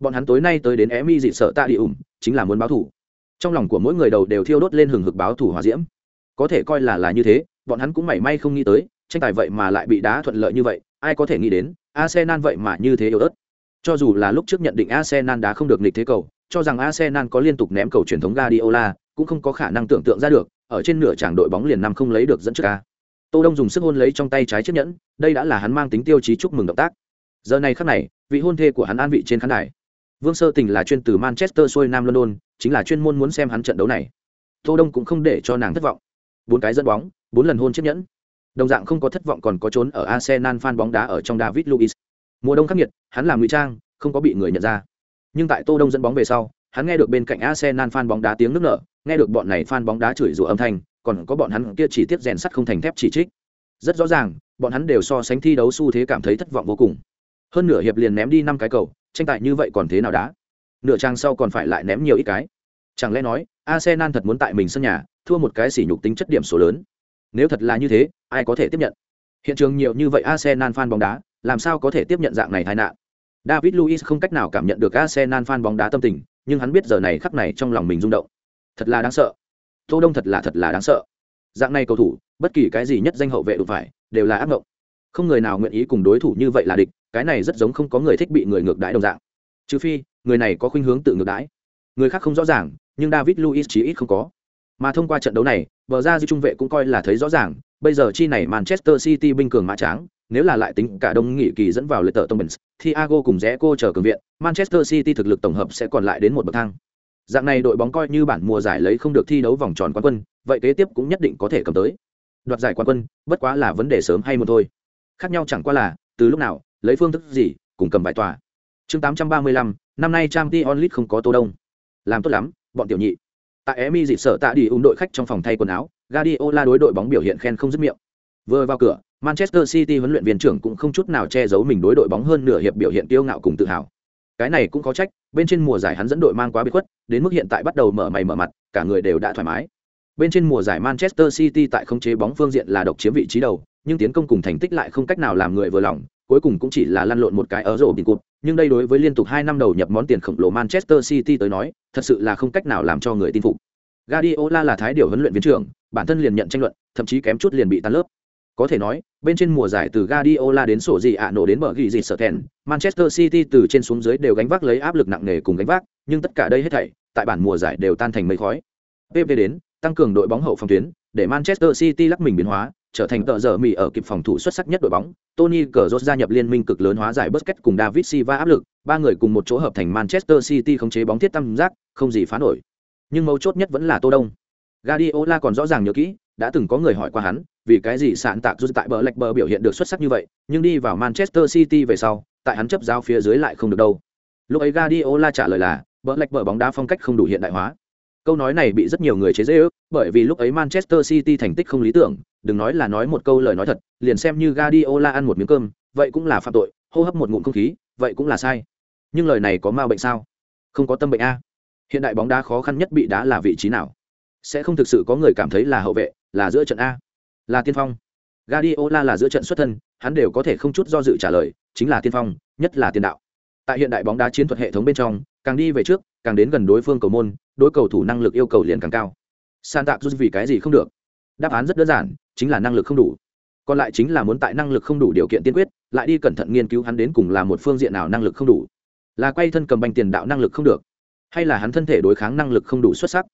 Bọn hắn tối nay tới đến Emi dị sợ tạ đi ủng, chính là muốn báo thủ. Trong lòng của mỗi người đầu đều thiêu đốt lên hừng hực báo thủ hỏa diễm. Có thể coi là là như thế, bọn hắn cũng mảy may không nghĩ tới, tranh tài vậy mà lại bị đá thuận lợi như vậy, ai có thể nghĩ đến, Arsenal vậy mà như thế yếu ớt. Cho dù là lúc trước nhận định Arsenal đá không được nghịch thế cầu, cho rằng Arsenal có liên tục ném cầu truyền thống Guardiola, cũng không có khả năng tưởng tượng ra được, ở trên nửa tràng đội bóng liền năm không lấy được dẫn trước a. Tô Đông dùng sức hôn lấy trong tay trái chiếc nhẫn, đây đã là hắn mang tính tiêu chí chúc mừng động tác. Giờ này khắc này, vị hôn thê của hắn an vị trên khán đài. Vương Sơ Tình là chuyên từ Manchester xuôi Nam London, chính là chuyên môn muốn xem hắn trận đấu này. Tô Đông cũng không để cho nàng thất vọng. Bốn cái dẫn bóng, bốn lần hôn chiếc nhẫn. Đồng dạng không có thất vọng còn có trốn ở Arsenal fan bóng đá ở trong David Luiz. Mùa đông khắc nghiệt, hắn làm ngụy trang, không có bị người nhận ra. Nhưng tại Tô Đông dẫn bóng về sau, hắn nghe được bên cạnh Arsenal fan bóng đá tiếng nức nở, nghe được bọn này fan bóng đá chửi rủa âm thanh, còn có bọn hắn kia chỉ tiếp rèn sắt không thành thép chỉ trích. Rất rõ ràng, bọn hắn đều so sánh thi đấu xu thế cảm thấy thất vọng vô cùng. Hơn nửa hiệp liền ném đi năm cái cầu, tranh tài như vậy còn thế nào đá? Nửa trang sau còn phải lại ném nhiều ít cái. Chẳng lẽ nói, Arsenal thật muốn tại mình sân nhà, thua một cái sỉ nhục tính chất điểm số lớn. Nếu thật là như thế, ai có thể tiếp nhận? Hiện trường nhiều như vậy Arsenal fan bóng đá, làm sao có thể tiếp nhận dạng này tai nạn? David Luiz không cách nào cảm nhận được Arsenal fan bóng đá tâm tình, nhưng hắn biết giờ này khắc này trong lòng mình rung động. Thật là đáng sợ. Tô Đông thật là thật là đáng sợ. Dạng này cầu thủ, bất kỳ cái gì nhất danh hậu vệ đụng phải, đều là ác mộng. Không người nào nguyện ý cùng đối thủ như vậy là địch, cái này rất giống không có người thích bị người ngược đãi đồng dạng. Trừ phi, người này có khuynh hướng tự ngược đãi. Người khác không rõ ràng, nhưng David Luiz chí ít không có. Mà thông qua trận đấu này, bờ ra dư trung vệ cũng coi là thấy rõ ràng, bây giờ chi này Manchester City binh cường mã tráng, nếu là lại tính cả đông nghị kỳ dẫn vào lệ tờ tông bình thiago cùng rẽ cô chờ cường viện manchester city thực lực tổng hợp sẽ còn lại đến một bậc thang dạng này đội bóng coi như bản mùa giải lấy không được thi đấu vòng tròn quán quân vậy kế tiếp cũng nhất định có thể cầm tới đoạt giải quán quân bất quá là vấn đề sớm hay muộn thôi khác nhau chẳng qua là từ lúc nào lấy phương thức gì cùng cầm bài tòa chương 835, năm nay trang t onlit không có tô đông làm tốt lắm bọn tiểu nhị tại emi dịp sở tạ đi ung đội khách trong phòng thay quần áo Guardiola đối đội bóng biểu hiện khen không dứt miệng vừa vào cửa Manchester City huấn luyện viên trưởng cũng không chút nào che giấu mình đối đội bóng hơn nửa hiệp biểu hiện kiêu ngạo cùng tự hào. Cái này cũng có trách, bên trên mùa giải hắn dẫn đội mang quá bị khuất, đến mức hiện tại bắt đầu mở mày mở mặt, cả người đều đã thoải mái. Bên trên mùa giải Manchester City tại khống chế bóng phương diện là độc chiếm vị trí đầu, nhưng tiến công cùng thành tích lại không cách nào làm người vừa lòng, cuối cùng cũng chỉ là lăn lộn một cái ở rổ bình cụt, nhưng đây đối với liên tục 2 năm đầu nhập món tiền khổng lồ Manchester City tới nói, thật sự là không cách nào làm cho người tin phục. Guardiola là thái điều huấn luyện viên trưởng, bản thân liền nhận tranh luận, thậm chí kém chút liền bị tan lớp. Có thể nói, bên trên mùa giải từ Guardiola đến sổ gì ạ nổ đến bờ ghi gì sở thèn, Manchester City từ trên xuống dưới đều gánh vác lấy áp lực nặng nề cùng gánh vác, nhưng tất cả đây hết thảy, tại bản mùa giải đều tan thành mây khói. PP đến, tăng cường đội bóng hậu phòng tuyến, để Manchester City lắc mình biến hóa, trở thành tợ giờ mì ở kịp phòng thủ xuất sắc nhất đội bóng. Tony Kroos gia nhập liên minh cực lớn hóa giải Busquets cùng David Silva áp lực, ba người cùng một chỗ hợp thành Manchester City khống chế bóng thiết tam giác, không gì phá nổi. Nhưng mấu chốt nhất vẫn là Tô Đông. Guardiola còn rõ ràng nhớ kỹ, đã từng có người hỏi qua hắn, vì cái gì sạn tạc rút tại bờ lệch bờ biểu hiện được xuất sắc như vậy, nhưng đi vào Manchester City về sau, tại hắn chấp giao phía dưới lại không được đâu. Lúc ấy Guardiola trả lời là, bờ lệch bờ bóng đá phong cách không đủ hiện đại hóa. Câu nói này bị rất nhiều người chế giễu, bởi vì lúc ấy Manchester City thành tích không lý tưởng, đừng nói là nói một câu lời nói thật, liền xem như Guardiola ăn một miếng cơm, vậy cũng là phạm tội, hô hấp một ngụm không khí, vậy cũng là sai. Nhưng lời này có ma bệnh sao? Không có tâm bệnh a. Hiện đại bóng đá khó khăn nhất bị đá là vị trí nào? Sẽ không thực sự có người cảm thấy là hậu vệ, là giữa trận a là tiên phong Guardiola là giữa trận xuất thân, hắn đều có thể không chút do dự trả lời, chính là tiên phong, nhất là tiền đạo. Tại hiện đại bóng đá chiến thuật hệ thống bên trong, càng đi về trước, càng đến gần đối phương cầu môn, đối cầu thủ năng lực yêu cầu liền càng cao. san tạc rút vì cái gì không được? Đáp án rất đơn giản, chính là năng lực không đủ. Còn lại chính là muốn tại năng lực không đủ điều kiện tiên quyết, lại đi cẩn thận nghiên cứu hắn đến cùng là một phương diện nào năng lực không đủ. Là quay thân cầm banh tiền đạo năng lực không được, hay là hắn thân thể đối kháng năng lực không đủ xuất sắc,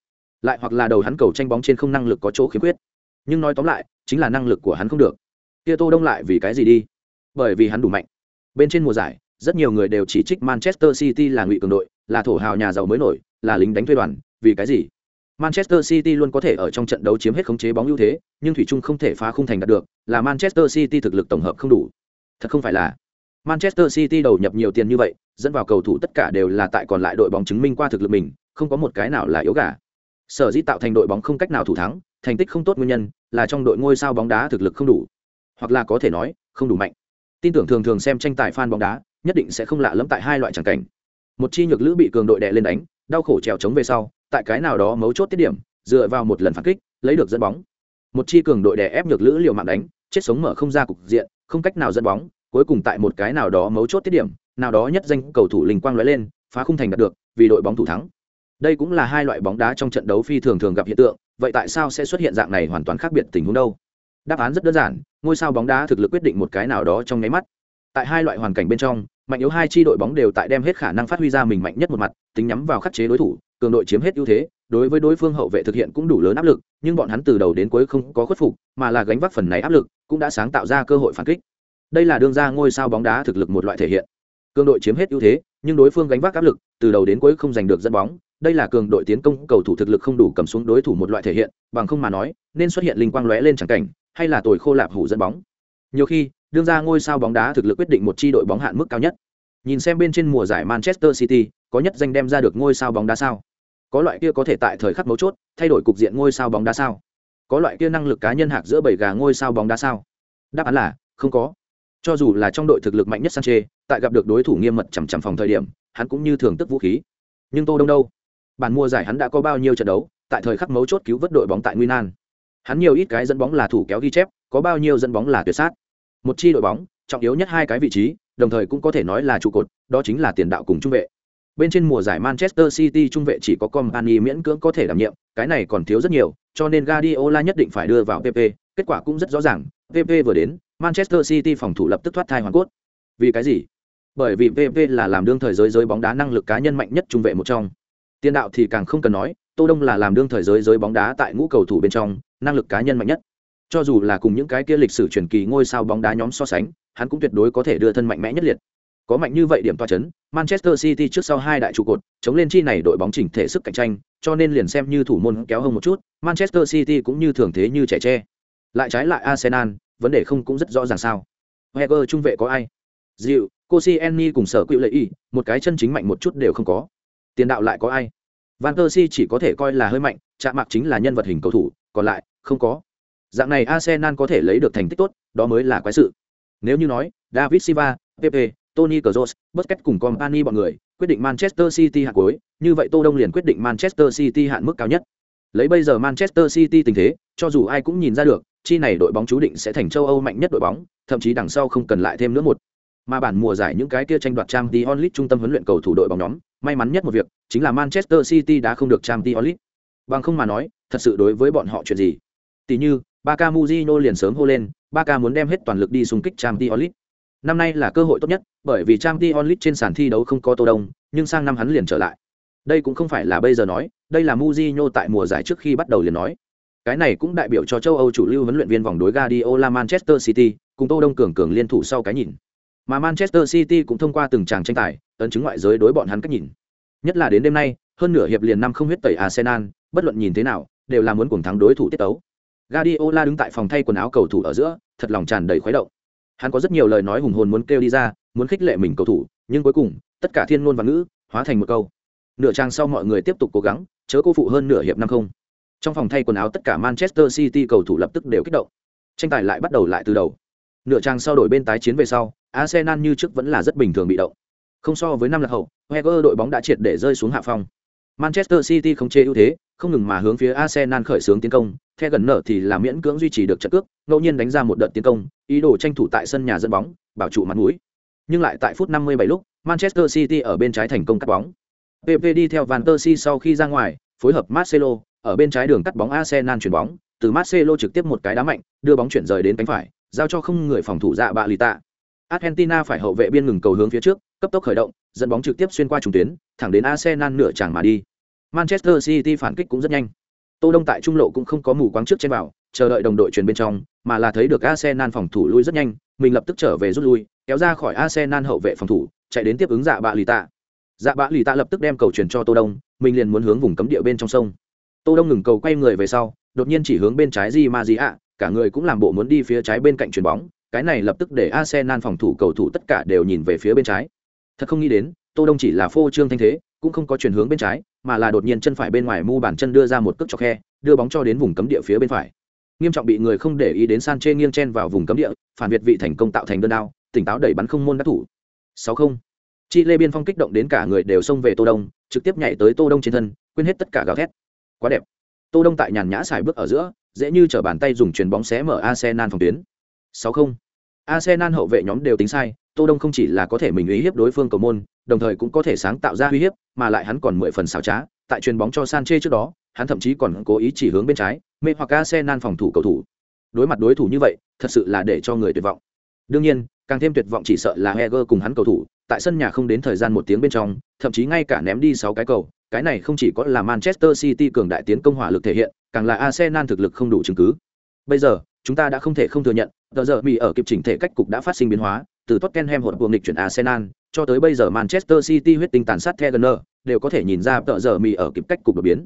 lại hoặc là đầu hắn cầu tranh bóng trên không năng lực có chỗ khiếm khuyết. Nhưng nói tóm lại, chính là năng lực của hắn không được. Kia Tô Đông lại vì cái gì đi? Bởi vì hắn đủ mạnh. Bên trên mùa giải, rất nhiều người đều chỉ trích Manchester City là ngụy cường đội, là thổ hào nhà giàu mới nổi, là lính đánh thuê đoàn, vì cái gì? Manchester City luôn có thể ở trong trận đấu chiếm hết khống chế bóng ưu thế, nhưng thủy chung không thể phá khung thành đạt được, là Manchester City thực lực tổng hợp không đủ. Thật không phải là Manchester City đầu nhập nhiều tiền như vậy, dẫn vào cầu thủ tất cả đều là tại còn lại đội bóng chứng minh qua thực lực mình, không có một cái nào là yếu gà. Sở dĩ tạo thành đội bóng không cách nào thủ thắng, thành tích không tốt nguyên nhân là trong đội ngôi sao bóng đá thực lực không đủ, hoặc là có thể nói, không đủ mạnh. Tin tưởng thường thường xem tranh tài fan bóng đá, nhất định sẽ không lạ lẫm tại hai loại chẳng cảnh. Một chi nhược lữ bị cường đội đè lên đánh, đau khổ trèo chống về sau, tại cái nào đó mấu chốt tiết điểm, dựa vào một lần phản kích, lấy được dẫn bóng. Một chi cường đội đè ép nhược lữ liều mạng đánh, chết sống mở không ra cục diện, không cách nào dẫn bóng, cuối cùng tại một cái nào đó mấu chốt tiết điểm, nào đó nhất danh cầu thủ linh quang lóe lên, phá khung thành đạt được, vì đội bóng thủ thắng. Đây cũng là hai loại bóng đá trong trận đấu phi thường thường gặp hiện tượng, vậy tại sao sẽ xuất hiện dạng này hoàn toàn khác biệt tình huống đâu? Đáp án rất đơn giản, ngôi sao bóng đá thực lực quyết định một cái nào đó trong nháy mắt. Tại hai loại hoàn cảnh bên trong, mạnh yếu hai chi đội bóng đều tại đem hết khả năng phát huy ra mình mạnh nhất một mặt, tính nhắm vào khắc chế đối thủ, cường đội chiếm hết ưu thế, đối với đối phương hậu vệ thực hiện cũng đủ lớn áp lực, nhưng bọn hắn từ đầu đến cuối không có khuất phục, mà là gánh vác phần này áp lực, cũng đã sáng tạo ra cơ hội phản kích. Đây là đương ra ngôi sao bóng đá thực lực một loại thể hiện. Cường đội chiếm hết ưu thế, nhưng đối phương gánh vác áp lực, từ đầu đến cuối không giành được dẫn bóng, đây là cường đội tiến công cầu thủ thực lực không đủ cầm xuống đối thủ một loại thể hiện, bằng không mà nói, nên xuất hiện linh quang lóe lên chẳng cảnh, hay là tuổi khô lạp hủ dẫn bóng. Nhiều khi, đương ra ngôi sao bóng đá thực lực quyết định một chi đội bóng hạn mức cao nhất. Nhìn xem bên trên mùa giải Manchester City, có nhất danh đem ra được ngôi sao bóng đá sao? Có loại kia có thể tại thời khắc mấu chốt, thay đổi cục diện ngôi sao bóng đá sao? Có loại kia năng lực cá nhân hạc giữa bảy gà ngôi sao bóng đá sao? Đáp án là không có. Cho dù là trong đội thực lực mạnh nhất Sanchez, tại gặp được đối thủ nghiêm mật chằm chằm phòng thời điểm, hắn cũng như thường tức vũ khí. Nhưng Tô Đông đâu? Bản mùa giải hắn đã có bao nhiêu trận đấu, tại thời khắc mấu chốt cứu vớt đội bóng tại Nguy Nan. Hắn nhiều ít cái dẫn bóng là thủ kéo ghi chép, có bao nhiêu dẫn bóng là tuyệt sát. Một chi đội bóng, trọng yếu nhất hai cái vị trí, đồng thời cũng có thể nói là trụ cột, đó chính là tiền đạo cùng trung vệ. Bên trên mùa giải Manchester City trung vệ chỉ có Company miễn cưỡng có thể đảm nhiệm, cái này còn thiếu rất nhiều, cho nên Guardiola nhất định phải đưa vào PP, kết quả cũng rất rõ ràng, PP vừa đến, Manchester City phòng thủ lập tức thoát thai hoàn cốt. Vì cái gì? Bởi vì PP là làm đương thời giới giới bóng đá năng lực cá nhân mạnh nhất trung vệ một trong. Tiền đạo thì càng không cần nói, Tô Đông là làm đương thời giới giới bóng đá tại ngũ cầu thủ bên trong, năng lực cá nhân mạnh nhất. Cho dù là cùng những cái kia lịch sử truyền kỳ ngôi sao bóng đá nhóm so sánh, hắn cũng tuyệt đối có thể đưa thân mạnh mẽ nhất liệt. Có mạnh như vậy điểm toa chấn, Manchester City trước sau hai đại trụ cột, chống lên chi này đội bóng chỉnh thể sức cạnh tranh, cho nên liền xem như thủ môn kéo hơn một chút, Manchester City cũng như thường thế như trẻ tre. Lại trái lại Arsenal, vấn đề không cũng rất rõ ràng sao? heger trung vệ có ai? Dịu, Koscielny cùng sở quỹ lợi y, một cái chân chính mạnh một chút đều không có. Tiền đạo lại có ai? Van Persie chỉ có thể coi là hơi mạnh, chạm mạc chính là nhân vật hình cầu thủ, còn lại không có. Dạng này Arsenal có thể lấy được thành tích tốt, đó mới là quái sự. Nếu như nói, David Silva, Pepe, Tony Kroos, Busquets cùng company bọn người quyết định Manchester City hạng cuối, như vậy Tô Đông liền quyết định Manchester City hạn mức cao nhất. Lấy bây giờ Manchester City tình thế, cho dù ai cũng nhìn ra được, chi này đội bóng chú định sẽ thành châu Âu mạnh nhất đội bóng, thậm chí đằng sau không cần lại thêm nữa một. Mà bản mùa giải những cái kia tranh đoạt Champions League trung tâm huấn luyện cầu thủ đội bóng nhóm, may mắn nhất một việc, chính là Manchester City đã không được Champions League. Bằng không mà nói, thật sự đối với bọn họ chuyện gì? Tỷ như, Barca Mujino liền sớm hô lên, Barca muốn đem hết toàn lực đi xung kích Champions League. Năm nay là cơ hội tốt nhất, bởi vì Champions League trên sàn thi đấu không có Tô Đông, nhưng sang năm hắn liền trở lại. Đây cũng không phải là bây giờ nói, đây là Mujino tại mùa giải trước khi bắt đầu liền nói. Cái này cũng đại biểu cho châu Âu chủ lưu huấn luyện viên vòng đối Guardiola Manchester City, cùng Tô Đông cường cường liên thủ sau cái nhìn. Mà Manchester City cũng thông qua từng tràng tranh tài, ấn chứng ngoại giới đối bọn hắn cách nhìn. Nhất là đến đêm nay, hơn nửa hiệp liền năm không huyết tẩy Arsenal, bất luận nhìn thế nào, đều là muốn cuồng thắng đối thủ tiết tấu. Guardiola đứng tại phòng thay quần áo cầu thủ ở giữa, thật lòng tràn đầy khuấy động. Hắn có rất nhiều lời nói hùng hồn muốn kêu đi ra, muốn khích lệ mình cầu thủ, nhưng cuối cùng, tất cả thiên ngôn và ngữ hóa thành một câu. Nửa trang sau mọi người tiếp tục cố gắng, chớ cô phụ hơn nửa hiệp năm không. Trong phòng thay quần áo tất cả Manchester City cầu thủ lập tức đều kích động. Tranh tài lại bắt đầu lại từ đầu. Nửa trang sau đổi bên tái chiến về sau, Arsenal như trước vẫn là rất bình thường bị động. Không so với năm lạc hậu, Wenger đội bóng đã triệt để rơi xuống hạ phong. Manchester City không chê ưu thế, không ngừng mà hướng phía Arsenal khởi xướng tiến công, theo gần nở thì là miễn cưỡng duy trì được trận cước, ngẫu nhiên đánh ra một đợt tiến công, ý đồ tranh thủ tại sân nhà dẫn bóng, bảo trụ mặt mũi. Nhưng lại tại phút 57 lúc, Manchester City ở bên trái thành công cắt bóng. PP đi theo Van der Si sau khi ra ngoài, phối hợp Marcelo, ở bên trái đường cắt bóng Arsenal chuyển bóng, từ Marcelo trực tiếp một cái đá mạnh, đưa bóng chuyển rời đến cánh phải, giao cho không người phòng thủ dạ bạ lì tạ. Argentina phải hậu vệ biên ngừng cầu hướng phía trước, cấp tốc khởi động, dẫn bóng trực tiếp xuyên qua trung tuyến, thẳng đến Arsenal nửa chẳng mà đi. Manchester City phản kích cũng rất nhanh. Tô Đông tại trung lộ cũng không có mù quáng trước trên vào, chờ đợi đồng đội truyền bên trong, mà là thấy được Arsenal phòng thủ lui rất nhanh, mình lập tức trở về rút lui, kéo ra khỏi Arsenal hậu vệ phòng thủ, chạy đến tiếp ứng dạ bạ lì tạ. Dạ bạ lì tạ lập tức đem cầu truyền cho Tô Đông, mình liền muốn hướng vùng cấm địa bên trong sông. Tô Đông ngừng cầu quay người về sau, đột nhiên chỉ hướng bên trái Di Maria, cả người cũng làm bộ muốn đi phía trái bên cạnh chuyền bóng, cái này lập tức để Arsenal phòng thủ cầu thủ tất cả đều nhìn về phía bên trái. Thật không nghĩ đến, Tô Đông chỉ là phô trương thanh thế, cũng không có chuyển hướng bên trái, mà là đột nhiên chân phải bên ngoài mu bàn chân đưa ra một cước chọc khe, đưa bóng cho đến vùng cấm địa phía bên phải. Nghiêm trọng bị người không để ý đến san chê nghiêng chen vào vùng cấm địa, phản việt vị thành công tạo thành đơn đao, tỉnh táo đẩy bắn không môn đắc thủ. 6-0. Chi Lê Biên Phong kích động đến cả người đều xông về Tô Đông, trực tiếp nhảy tới Tô Đông trên thân, quên hết tất cả gào thét. Quá đẹp. Tô Đông tại nhàn nhã xài bước ở giữa, dễ như trở bàn tay dùng chuyền bóng xé mở Arsenal phòng tuyến. 6-0. Arsenal hậu vệ nhóm đều tính sai, Tô Đông không chỉ là có thể mình uy hiếp đối phương cầu môn, đồng thời cũng có thể sáng tạo ra uy hiếp, mà lại hắn còn mười phần xảo trá, tại chuyền bóng cho Sanchez trước đó, hắn thậm chí còn cố ý chỉ hướng bên trái, mê hoặc Arsenal phòng thủ cầu thủ. Đối mặt đối thủ như vậy, thật sự là để cho người tuyệt vọng. Đương nhiên, càng thêm tuyệt vọng chỉ sợ là Heger cùng hắn cầu thủ, tại sân nhà không đến thời gian một tiếng bên trong, thậm chí ngay cả ném đi 6 cái cầu, cái này không chỉ có là Manchester City cường đại tiến công hỏa lực thể hiện, càng là Arsenal thực lực không đủ chứng cứ. Bây giờ, chúng ta đã không thể không thừa nhận, Tờ giờ Mỹ ở kịp chỉnh thể cách cục đã phát sinh biến hóa, từ Tottenham hỗn buộc nghịch chuyển Arsenal, cho tới bây giờ Manchester City huyết tinh tàn sát Wenger, đều có thể nhìn ra tờ giờ mì ở kịp cách cục đột biến.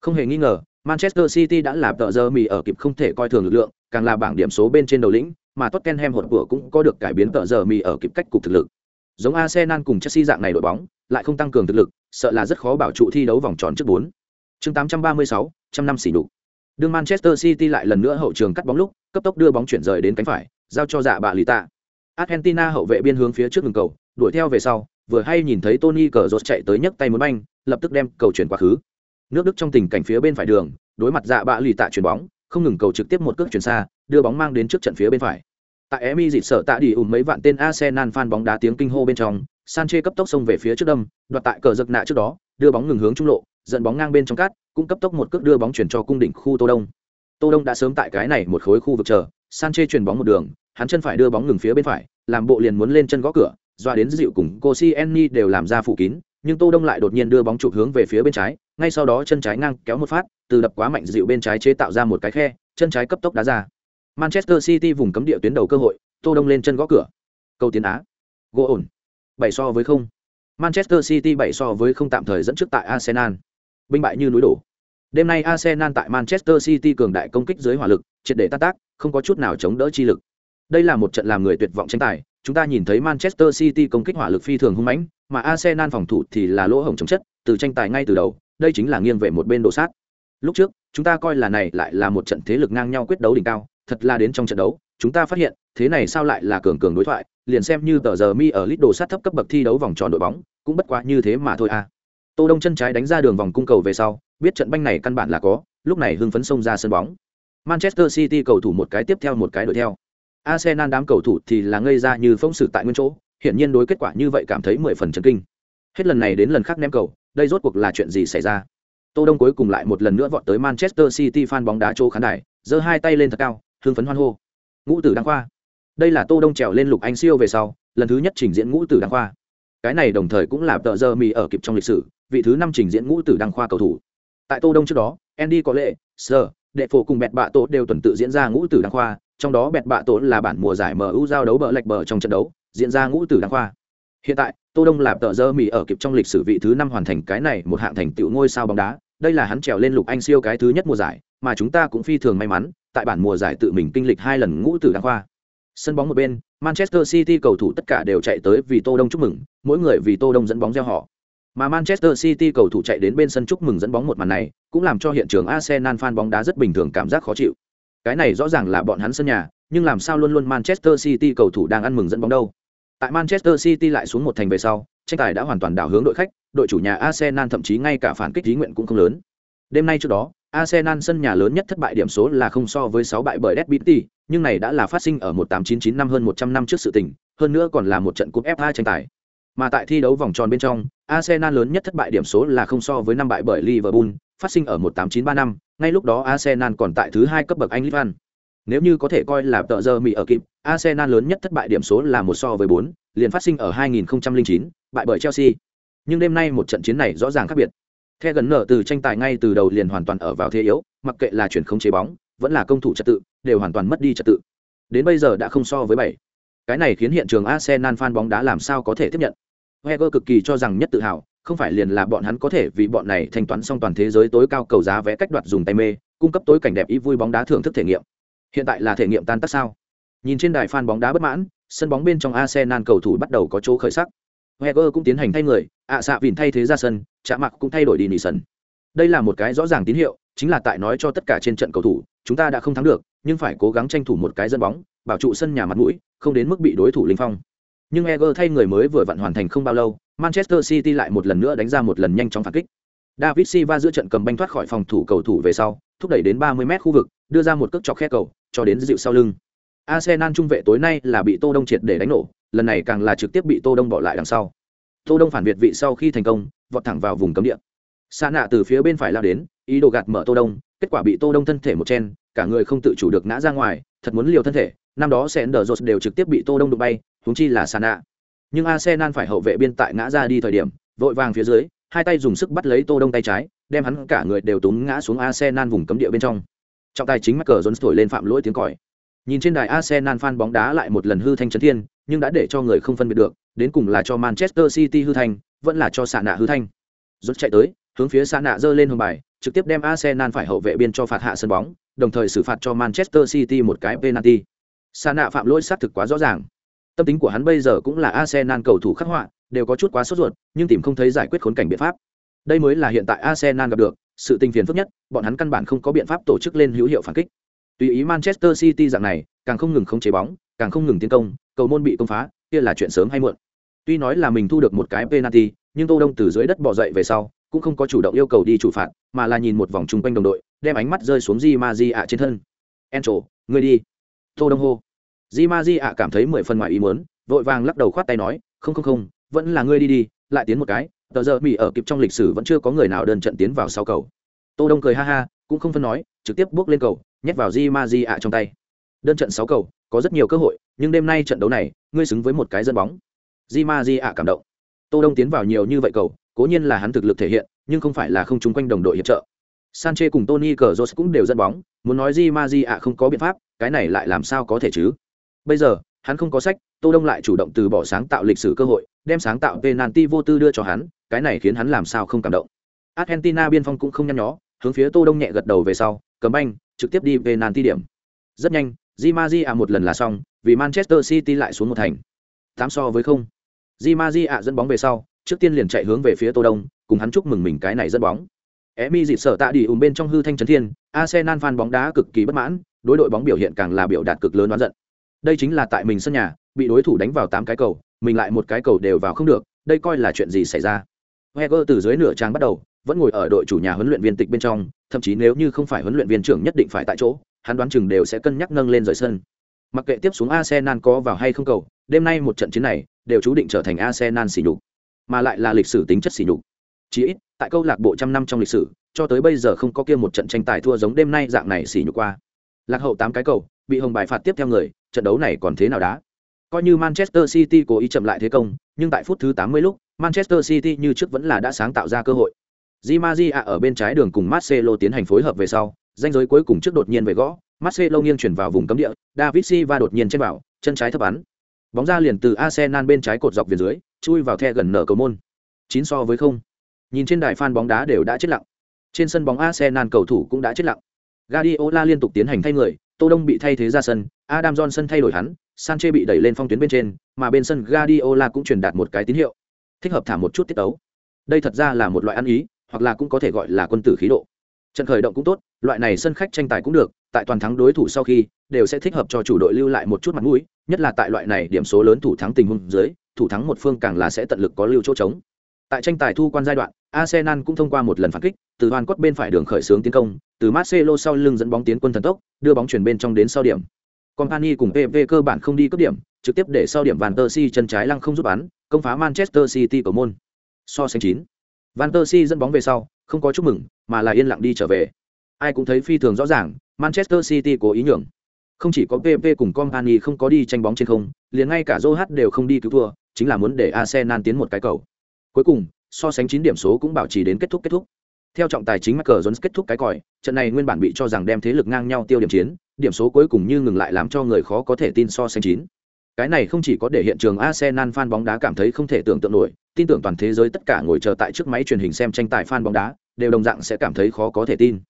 Không hề nghi ngờ, Manchester City đã là tờ giờ mì ở kịp không thể coi thường lực lượng, càng là bảng điểm số bên trên đầu lĩnh, mà Tottenham hỗn buộc cũng có được cải biến tờ giờ mì ở kịp cách cục thực lực. Giống Arsenal cùng Chelsea dạng này đội bóng, lại không tăng cường thực lực, sợ là rất khó bảo trụ thi đấu vòng tròn trước 4. Chương 836, trăm năm xỉ nhục. Đường Manchester City lại lần nữa hậu trường cắt bóng lúc, cấp tốc đưa bóng chuyển rời đến cánh phải, giao cho dạ bạ lì tạ. Argentina hậu vệ biên hướng phía trước ngừng cầu, đuổi theo về sau, vừa hay nhìn thấy Tony Cazorla chạy tới nhấc tay muốn banh, lập tức đem cầu chuyển qua khứ. Nước Đức trong tình cảnh phía bên phải đường, đối mặt dạ bạ lì tạ chuyển bóng, không ngừng cầu trực tiếp một cước chuyển xa, đưa bóng mang đến trước trận phía bên phải. Tại Emi dịt sợ tạ đi ùn mấy vạn tên Arsenal fan bóng đá tiếng kinh hô bên trong, Sanchez cấp tốc xông về phía trước đâm, đoạt tại cờ giật nạ trước đó, đưa bóng ngừng hướng trung lộ, dẫn bóng ngang bên trong cát, cũng cấp tốc một cước đưa bóng chuyển cho cung đỉnh khu Tô Đông. Tô Đông đã sớm tại cái này một khối khu vực chờ, Sanchez chuyền bóng một đường, hắn chân phải đưa bóng ngừng phía bên phải, làm bộ liền muốn lên chân gõ cửa, doa đến dịu cùng Koscielny đều làm ra phủ kín, nhưng Tô Đông lại đột nhiên đưa bóng chụp hướng về phía bên trái, ngay sau đó chân trái ngang kéo một phát, từ đập quá mạnh dịu bên trái chế tạo ra một cái khe, chân trái cấp tốc đá ra. Manchester City vùng cấm địa tuyến đầu cơ hội, Tô Đông lên chân gõ cửa. Câu tiến á. Gỗ ổn. Bảy so với không. Manchester City bảy so với không tạm thời dẫn trước tại Arsenal. Binh bại như núi đổ. Đêm nay Arsenal tại Manchester City cường đại công kích dưới hỏa lực, triệt để tan tác, không có chút nào chống đỡ chi lực. Đây là một trận làm người tuyệt vọng tranh tài, chúng ta nhìn thấy Manchester City công kích hỏa lực phi thường hung mãnh, mà Arsenal phòng thủ thì là lỗ hổng chống chất, từ tranh tài ngay từ đầu, đây chính là nghiêng về một bên đổ sát. Lúc trước, chúng ta coi là này lại là một trận thế lực ngang nhau quyết đấu đỉnh cao, thật là đến trong trận đấu, chúng ta phát hiện, thế này sao lại là cường cường đối thoại, liền xem như tờ giờ mi ở lít đồ sát thấp cấp bậc thi đấu vòng tròn đội bóng, cũng bất quá như thế mà thôi à. Tô Đông chân trái đánh ra đường vòng cung cầu về sau, biết trận banh này căn bản là có, lúc này hưng phấn xông ra sân bóng. Manchester City cầu thủ một cái tiếp theo một cái đuổi theo. Arsenal đám cầu thủ thì là ngây ra như phong sự tại nguyên chỗ, hiển nhiên đối kết quả như vậy cảm thấy mười phần chấn kinh. Hết lần này đến lần khác ném cầu, đây rốt cuộc là chuyện gì xảy ra? Tô Đông cuối cùng lại một lần nữa vọt tới Manchester City fan bóng đá chỗ khán đài, giơ hai tay lên thật cao, hưng phấn hoan hô. Ngũ tử đăng khoa. Đây là Tô Đông trèo lên lục anh siêu về sau, lần thứ nhất trình diễn ngũ tử đăng khoa. Cái này đồng thời cũng là tợ giờ mì ở kịp trong lịch sử, vị thứ năm trình diễn ngũ tử đăng khoa cầu thủ. Tại Tô Đông trước đó, Andy có lệ, sơ đệ phổ cùng bẹt bạ tổ đều tuần tự diễn ra ngũ tử đăng khoa, trong đó bẹt bạ tổ là bản mùa giải MU giao đấu bờ lệch bờ trong trận đấu, diễn ra ngũ tử đăng khoa. Hiện tại, Tô Đông là tờ rơ mì ở kịp trong lịch sử vị thứ năm hoàn thành cái này một hạng thành tựu ngôi sao bóng đá, đây là hắn trèo lên lục anh siêu cái thứ nhất mùa giải, mà chúng ta cũng phi thường may mắn, tại bản mùa giải tự mình kinh lịch hai lần ngũ tử đăng khoa. Sân bóng một bên, Manchester City cầu thủ tất cả đều chạy tới vì Tô Đông chúc mừng, mỗi người vì Tô Đông dẫn bóng gieo họ. Mà Manchester City cầu thủ chạy đến bên sân chúc mừng dẫn bóng một màn này, cũng làm cho hiện trường Arsenal fan bóng đá rất bình thường cảm giác khó chịu. Cái này rõ ràng là bọn hắn sân nhà, nhưng làm sao luôn luôn Manchester City cầu thủ đang ăn mừng dẫn bóng đâu? Tại Manchester City lại xuống một thành về sau, tranh tài đã hoàn toàn đảo hướng đội khách, đội chủ nhà Arsenal thậm chí ngay cả phản kích ý nguyện cũng không lớn. Đêm nay trước đó, Arsenal sân nhà lớn nhất thất bại điểm số là không so với 6 bại bởi Derby, nhưng này đã là phát sinh ở 1899 năm hơn 100 năm trước sự tình, hơn nữa còn là một trận cúp FA tranh tài. Mà tại thi đấu vòng tròn bên trong, Arsenal lớn nhất thất bại điểm số là không so với năm bại bởi Liverpool, phát sinh ở 1893 năm, ngay lúc đó Arsenal còn tại thứ hai cấp bậc Anh League Nếu như có thể coi là tợ giờ Mỹ ở kịp, Arsenal lớn nhất thất bại điểm số là một so với 4, liền phát sinh ở 2009, bại bởi Chelsea. Nhưng đêm nay một trận chiến này rõ ràng khác biệt. The gần nở từ tranh tài ngay từ đầu liền hoàn toàn ở vào thế yếu, mặc kệ là chuyển không chế bóng, vẫn là công thủ trật tự, đều hoàn toàn mất đi trật tự. Đến bây giờ đã không so với 7. Cái này khiến hiện trường Arsenal fan bóng đá làm sao có thể tiếp nhận. Heger cực kỳ cho rằng nhất tự hào, không phải liền là bọn hắn có thể vì bọn này thanh toán xong toàn thế giới tối cao cầu giá vé cách đoạt dùng tay mê, cung cấp tối cảnh đẹp ý vui bóng đá thưởng thức thể nghiệm. Hiện tại là thể nghiệm tan tác sao? Nhìn trên đài fan bóng đá bất mãn, sân bóng bên trong Arsenal cầu thủ bắt đầu có chỗ khởi sắc. Heger cũng tiến hành thay người, ạ à xạ vịn thay thế ra sân, chạ mặc cũng thay đổi đi nỉ sân. Đây là một cái rõ ràng tín hiệu, chính là tại nói cho tất cả trên trận cầu thủ, chúng ta đã không thắng được, nhưng phải cố gắng tranh thủ một cái dân bóng, bảo trụ sân nhà mặt mũi, không đến mức bị đối thủ linh phong. Nhưng Eger thay người mới vừa vặn hoàn thành không bao lâu, Manchester City lại một lần nữa đánh ra một lần nhanh chóng phản kích. David Silva giữa trận cầm banh thoát khỏi phòng thủ cầu thủ về sau, thúc đẩy đến 30m khu vực, đưa ra một cước chọc khe cầu, cho đến dịu sau lưng. Arsenal trung vệ tối nay là bị Tô Đông triệt để đánh nổ, lần này càng là trực tiếp bị Tô Đông bỏ lại đằng sau. Tô Đông phản việt vị sau khi thành công, vọt thẳng vào vùng cấm địa. Sa nạ từ phía bên phải lao đến, ý đồ gạt mở Tô Đông, kết quả bị Tô Đông thân thể một chen, cả người không tự chủ được ngã ra ngoài, thật muốn liều thân thể, năm đó sẽ đỡ đều trực tiếp bị Tô Đông đụng bay, huống chi là sàn nạ. Nhưng Arsenal phải hậu vệ biên tại ngã ra đi thời điểm, vội vàng phía dưới, hai tay dùng sức bắt lấy Tô Đông tay trái, đem hắn cả người đều túm ngã xuống Arsenal vùng cấm địa bên trong. Trọng tài chính Michael Jones thổi lên phạm lỗi tiếng còi. Nhìn trên đài Arsenal fan bóng đá lại một lần hư thanh chấn thiên, nhưng đã để cho người không phân biệt được, đến cùng là cho Manchester City hư thanh, vẫn là cho sàn nạ hư thanh. Rốt chạy tới, hướng phía sàn nạ giơ lên hùng bài, trực tiếp đem Arsenal phải hậu vệ biên cho phạt hạ sân bóng, đồng thời xử phạt cho Manchester City một cái penalty. Sàn nạ phạm lỗi xác thực quá rõ ràng. Tâm tính của hắn bây giờ cũng là Arsenal cầu thủ khắc họa, đều có chút quá sốt ruột, nhưng tìm không thấy giải quyết khốn cảnh biện pháp. Đây mới là hiện tại Arsenal gặp được, sự tình phiền phức nhất, bọn hắn căn bản không có biện pháp tổ chức lên hữu hiệu phản kích. Tùy ý Manchester City dạng này, càng không ngừng không chế bóng, càng không ngừng tiến công, cầu môn bị công phá, kia là chuyện sớm hay muộn. Tuy nói là mình thu được một cái penalty, nhưng Tô Đông từ dưới đất bò dậy về sau, cũng không có chủ động yêu cầu đi chủ phạt, mà là nhìn một vòng chung quanh đồng đội, đem ánh mắt rơi xuống Di Maji ạ trên thân. Encho, ngươi đi. Tô Đông hô. Di Maji ạ cảm thấy mười phần ngoài ý muốn, vội vàng lắc đầu khoát tay nói, không không không, vẫn là ngươi đi đi, lại tiến một cái. Tờ giờ bị ở kịp trong lịch sử vẫn chưa có người nào đơn trận tiến vào sau cầu. Tô Đông cười ha ha, cũng không phân nói, trực tiếp bước lên cầu, nhét vào Di Maji ạ trong tay. Đơn trận sáu cầu, có rất nhiều cơ hội, nhưng đêm nay trận đấu này, ngươi xứng với một cái dân bóng. Di Maji ạ cảm động. Tô Đông tiến vào nhiều như vậy cầu, cố nhiên là hắn thực lực thể hiện, nhưng không phải là không chung quanh đồng đội hiệp trợ. Sanchez cùng Tony Cazorla cũng đều dẫn bóng, muốn nói Di Maji ạ không có biện pháp, cái này lại làm sao có thể chứ? Bây giờ, hắn không có sách, Tô Đông lại chủ động từ bỏ sáng tạo lịch sử cơ hội, đem sáng tạo penalty vô tư đưa cho hắn, cái này khiến hắn làm sao không cảm động. Argentina biên phong cũng không nhăn nhó, hướng phía Tô Đông nhẹ gật đầu về sau, cấm banh, trực tiếp đi penalty điểm. Rất nhanh, Di Maria một lần là xong, vì Manchester City lại xuống một thành. Tám so với không. Di Maria dẫn bóng về sau, trước tiên liền chạy hướng về phía Tô Đông, cùng hắn chúc mừng mình cái này dẫn bóng. Emi dịt sở tạ đi ùm bên trong hư thanh chấn thiên, Arsenal fan bóng đá cực kỳ bất mãn, đối đội bóng biểu hiện càng là biểu đạt cực lớn oán giận. Đây chính là tại mình sân nhà, bị đối thủ đánh vào tám cái cầu, mình lại một cái cầu đều vào không được, đây coi là chuyện gì xảy ra. Heger từ dưới nửa trang bắt đầu, vẫn ngồi ở đội chủ nhà huấn luyện viên tịch bên trong, thậm chí nếu như không phải huấn luyện viên trưởng nhất định phải tại chỗ, hắn đoán chừng đều sẽ cân nhắc nâng lên rời sân. Mặc kệ tiếp xuống Arsenal có vào hay không cầu, đêm nay một trận chiến này đều chú định trở thành Arsenal xỉ nhục, mà lại là lịch sử tính chất xỉ nhục. chí ít, tại câu lạc bộ trăm năm trong lịch sử, cho tới bây giờ không có kia một trận tranh tài thua giống đêm nay dạng này xỉ nhục qua. Lạc hậu tám cái cầu, bị hồng bài phạt tiếp theo người, trận đấu này còn thế nào đá? Coi như Manchester City cố ý chậm lại thế công, nhưng tại phút thứ 80 lúc, Manchester City như trước vẫn là đã sáng tạo ra cơ hội. Di ở bên trái đường cùng Marcelo tiến hành phối hợp về sau, danh giới cuối cùng trước đột nhiên về gõ, Marcelo nghiêng chuyển vào vùng cấm địa, David Silva đột nhiên trên vào, chân trái thấp bắn. Bóng ra liền từ Arsenal bên trái cột dọc về dưới, chui vào the gần nở cầu môn. 9 so với không. Nhìn trên đài fan bóng đá đều đã chết lặng. Trên sân bóng Arsenal cầu thủ cũng đã chết lặng. Guardiola liên tục tiến hành thay người, Tô Đông bị thay thế ra sân, Adam Johnson thay đổi hắn, Sanchez bị đẩy lên phong tuyến bên trên, mà bên sân Guardiola cũng truyền đạt một cái tín hiệu. Thích hợp thả một chút tiết tấu. Đây thật ra là một loại ăn ý, hoặc là cũng có thể gọi là quân tử khí độ. trận khởi động cũng tốt loại này sân khách tranh tài cũng được tại toàn thắng đối thủ sau khi đều sẽ thích hợp cho chủ đội lưu lại một chút mặt mũi nhất là tại loại này điểm số lớn thủ thắng tình huống dưới thủ thắng một phương càng là sẽ tận lực có lưu chỗ trống tại tranh tài thu quan giai đoạn arsenal cũng thông qua một lần phản kích từ hoàn cốt bên phải đường khởi xướng tiến công, từ marcelo sau lưng dẫn bóng tiến quân thần tốc, đưa bóng chuyển bên trong đến sau điểm. Company cùng pv cơ bản không đi cướp điểm, trực tiếp để sau điểm van der si chân trái lăng không giúp bắn, công phá manchester city cầu môn. So sánh chín, van der si dẫn bóng về sau, không có chúc mừng, mà là yên lặng đi trở về. Ai cũng thấy phi thường rõ ràng, manchester city cố ý nhường. Không chỉ có pp cùng company không có đi tranh bóng trên không, liền ngay cả joh đều không đi cứu thua, chính là muốn để arsenal tiến một cái cầu. Cuối cùng, so sánh chín điểm số cũng bảo trì đến kết thúc kết thúc theo trọng tài chính Michael Jones kết thúc cái còi, trận này nguyên bản bị cho rằng đem thế lực ngang nhau tiêu điểm chiến, điểm số cuối cùng như ngừng lại làm cho người khó có thể tin so sánh chín. Cái này không chỉ có để hiện trường Arsenal fan bóng đá cảm thấy không thể tưởng tượng nổi, tin tưởng toàn thế giới tất cả ngồi chờ tại trước máy truyền hình xem tranh tài fan bóng đá, đều đồng dạng sẽ cảm thấy khó có thể tin.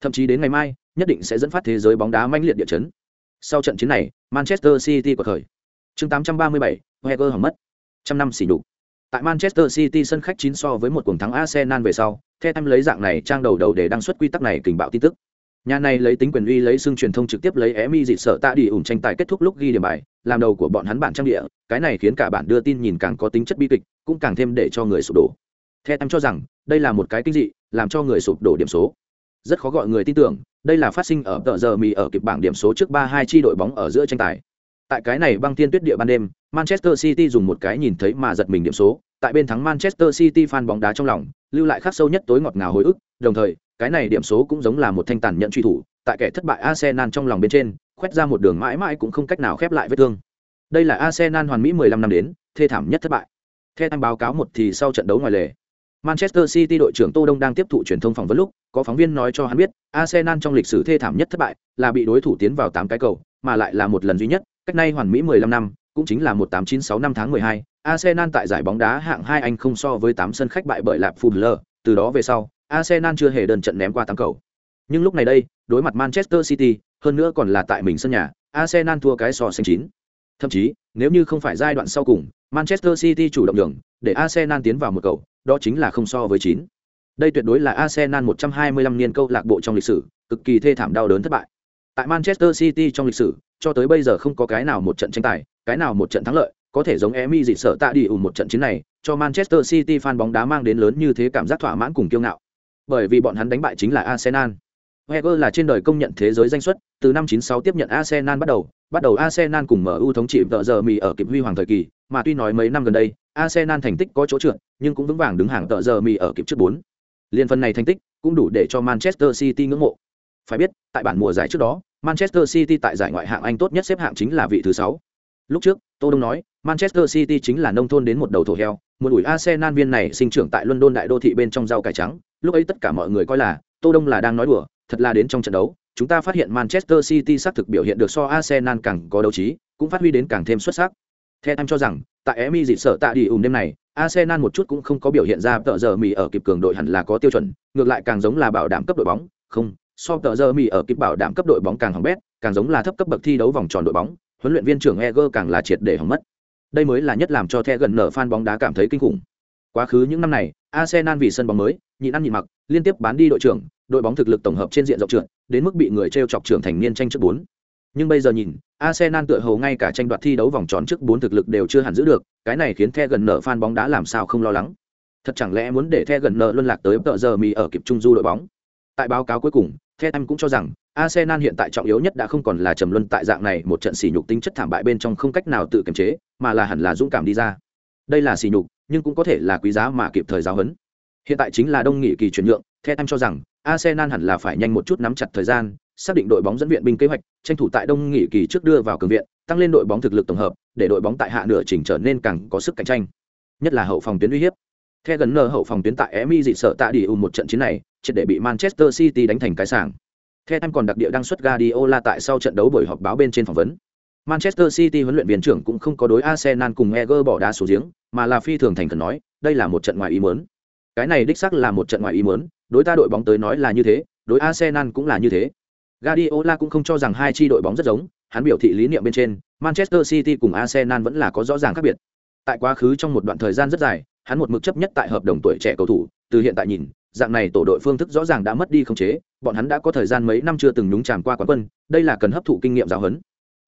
Thậm chí đến ngày mai, nhất định sẽ dẫn phát thế giới bóng đá manh liệt địa chấn. Sau trận chiến này, Manchester City của khởi. Chương 837, Wenger hỏng mất. Trăm năm xỉ nhục. Tại Manchester City sân khách 9 so với một cuồng thắng Arsenal về sau, theo em lấy dạng này trang đầu đầu để đăng xuất quy tắc này kình bạo tin tức. Nhà này lấy tính quyền uy lấy xương truyền thông trực tiếp lấy Emi dịt sợ tạ đi ủng tranh tài kết thúc lúc ghi điểm bài, làm đầu của bọn hắn bản trang địa, cái này khiến cả bản đưa tin nhìn càng có tính chất bi kịch, cũng càng thêm để cho người sụp đổ. Theo em cho rằng, đây là một cái kinh dị, làm cho người sụp đổ điểm số. Rất khó gọi người tin tưởng, đây là phát sinh ở tờ giờ mì ở kịp bảng điểm số trước 3-2 chi đội bóng ở giữa tranh tài. Tại cái này băng tiên tuyết địa ban đêm, Manchester City dùng một cái nhìn thấy mà giật mình điểm số, tại bên thắng Manchester City fan bóng đá trong lòng, lưu lại khắc sâu nhất tối ngọt ngào hồi ức, đồng thời, cái này điểm số cũng giống là một thanh tàn nhận truy thủ, tại kẻ thất bại Arsenal trong lòng bên trên, khoét ra một đường mãi mãi cũng không cách nào khép lại vết thương. Đây là Arsenal hoàn mỹ 15 năm đến, thê thảm nhất thất bại. Theo tham báo cáo một thì sau trận đấu ngoài lề, Manchester City đội trưởng Tô Đông đang tiếp thụ truyền thông phỏng vấn lúc, có phóng viên nói cho hắn biết, Arsenal trong lịch sử thê thảm nhất thất bại, là bị đối thủ tiến vào 8 cái cầu, mà lại là một lần duy nhất, cách nay hoàn mỹ 15 năm, cũng chính là 1896 năm tháng 12, Arsenal tại giải bóng đá hạng 2 Anh không so với 8 sân khách bại bởi Lạp Fulham, từ đó về sau, Arsenal chưa hề đơn trận ném qua 8 cầu. Nhưng lúc này đây, đối mặt Manchester City, hơn nữa còn là tại mình sân nhà, Arsenal thua cái so sánh chín. Thậm chí, nếu như không phải giai đoạn sau cùng, Manchester City chủ động đường, để Arsenal tiến vào một cầu, đó chính là không so với 9. Đây tuyệt đối là Arsenal 125 niên câu lạc bộ trong lịch sử, cực kỳ thê thảm đau đớn thất bại. Tại Manchester City trong lịch sử, cho tới bây giờ không có cái nào một trận tranh tài, cái nào một trận thắng lợi, có thể giống Emi dị sợ tạ đi ủ một trận chiến này, cho Manchester City fan bóng đá mang đến lớn như thế cảm giác thỏa mãn cùng kiêu ngạo. Bởi vì bọn hắn đánh bại chính là Arsenal. Wenger là trên đời công nhận thế giới danh xuất, từ năm 96 tiếp nhận Arsenal bắt đầu, bắt đầu Arsenal cùng MU thống trị tợ giờ mì ở kịp huy hoàng thời kỳ, mà tuy nói mấy năm gần đây, Arsenal thành tích có chỗ trượt, nhưng cũng vững vàng đứng hàng tợ giờ mì ở kịp trước 4. Liên phần này thành tích cũng đủ để cho Manchester City ngưỡng mộ. Phải biết, tại bản mùa giải trước đó, Manchester City tại giải ngoại hạng Anh tốt nhất xếp hạng chính là vị thứ 6. Lúc trước, Tô Đông nói, Manchester City chính là nông thôn đến một đầu thổ heo, một ủi Arsenal viên này sinh trưởng tại London đại đô thị bên trong rau cải trắng, lúc ấy tất cả mọi người coi là Tô Đông là đang nói đùa, thật là đến trong trận đấu, chúng ta phát hiện Manchester City xác thực biểu hiện được so Arsenal càng có đấu trí, cũng phát huy đến càng thêm xuất sắc. Theo em cho rằng, tại Emi dịp sợ tạ đi ủng đêm này, Arsenal một chút cũng không có biểu hiện ra tợ giờ mì ở kịp cường đội hẳn là có tiêu chuẩn, ngược lại càng giống là bảo đảm cấp đội bóng, không, so tờ giờ mỹ ở kịp bảo đảm cấp đội bóng càng hỏng bét, càng giống là thấp cấp bậc thi đấu vòng tròn đội bóng, huấn luyện viên trưởng Eger càng là triệt để hỏng mất. Đây mới là nhất làm cho The gần nở fan bóng đá cảm thấy kinh khủng. Quá khứ những năm này, Arsenal vì sân bóng mới, nhịn ăn nhịn mặc, liên tiếp bán đi đội trưởng, đội bóng thực lực tổng hợp trên diện rộng trượt, đến mức bị người trêu chọc trưởng thành niên tranh trước bốn. Nhưng bây giờ nhìn, Arsenal tựa hầu ngay cả tranh đoạt thi đấu vòng tròn trước bốn thực lực đều chưa hẳn giữ được, cái này khiến The gần nở fan bóng đá làm sao không lo lắng. Thật chẳng lẽ muốn để The gần nở luân lạc tới tợ giờ mì ở kịp trung du đội bóng. Tại báo cáo cuối cùng, The Time cũng cho rằng Arsenal hiện tại trọng yếu nhất đã không còn là trầm luân tại dạng này một trận sỉ nhục tính chất thảm bại bên trong không cách nào tự kiềm chế, mà là hẳn là dũng cảm đi ra. Đây là sỉ nhục, nhưng cũng có thể là quý giá mà kịp thời giáo huấn. Hiện tại chính là đông nghị kỳ chuyển nhượng, The Time cho rằng Arsenal hẳn là phải nhanh một chút nắm chặt thời gian, xác định đội bóng dẫn viện binh kế hoạch, tranh thủ tại đông nghị kỳ trước đưa vào cường viện, tăng lên đội bóng thực lực tổng hợp, để đội bóng tại hạ nửa chỉnh trở nên càng có sức cạnh tranh. Nhất là hậu phòng tuyến uy hiếp. theo gần nở hậu phòng tuyến tại Emi dị sợ tạ đi ùn một trận chiến này, triệt để bị Manchester City đánh thành cái sảng. The Time còn đặc địa đăng xuất Guardiola tại sau trận đấu buổi họp báo bên trên phỏng vấn. Manchester City huấn luyện viên trưởng cũng không có đối Arsenal cùng Eger bỏ đá xuống giếng, mà là phi thường thành cần nói, đây là một trận ngoài ý muốn. Cái này đích xác là một trận ngoài ý muốn, đối ta đội bóng tới nói là như thế, đối Arsenal cũng là như thế. Guardiola cũng không cho rằng hai chi đội bóng rất giống, hắn biểu thị lý niệm bên trên, Manchester City cùng Arsenal vẫn là có rõ ràng khác biệt. Tại quá khứ trong một đoạn thời gian rất dài, hắn một mực chấp nhất tại hợp đồng tuổi trẻ cầu thủ, từ hiện tại nhìn, dạng này tổ đội phương thức rõ ràng đã mất đi khống chế, bọn hắn đã có thời gian mấy năm chưa từng nhúng tràm qua quán quân, đây là cần hấp thụ kinh nghiệm giáo huấn.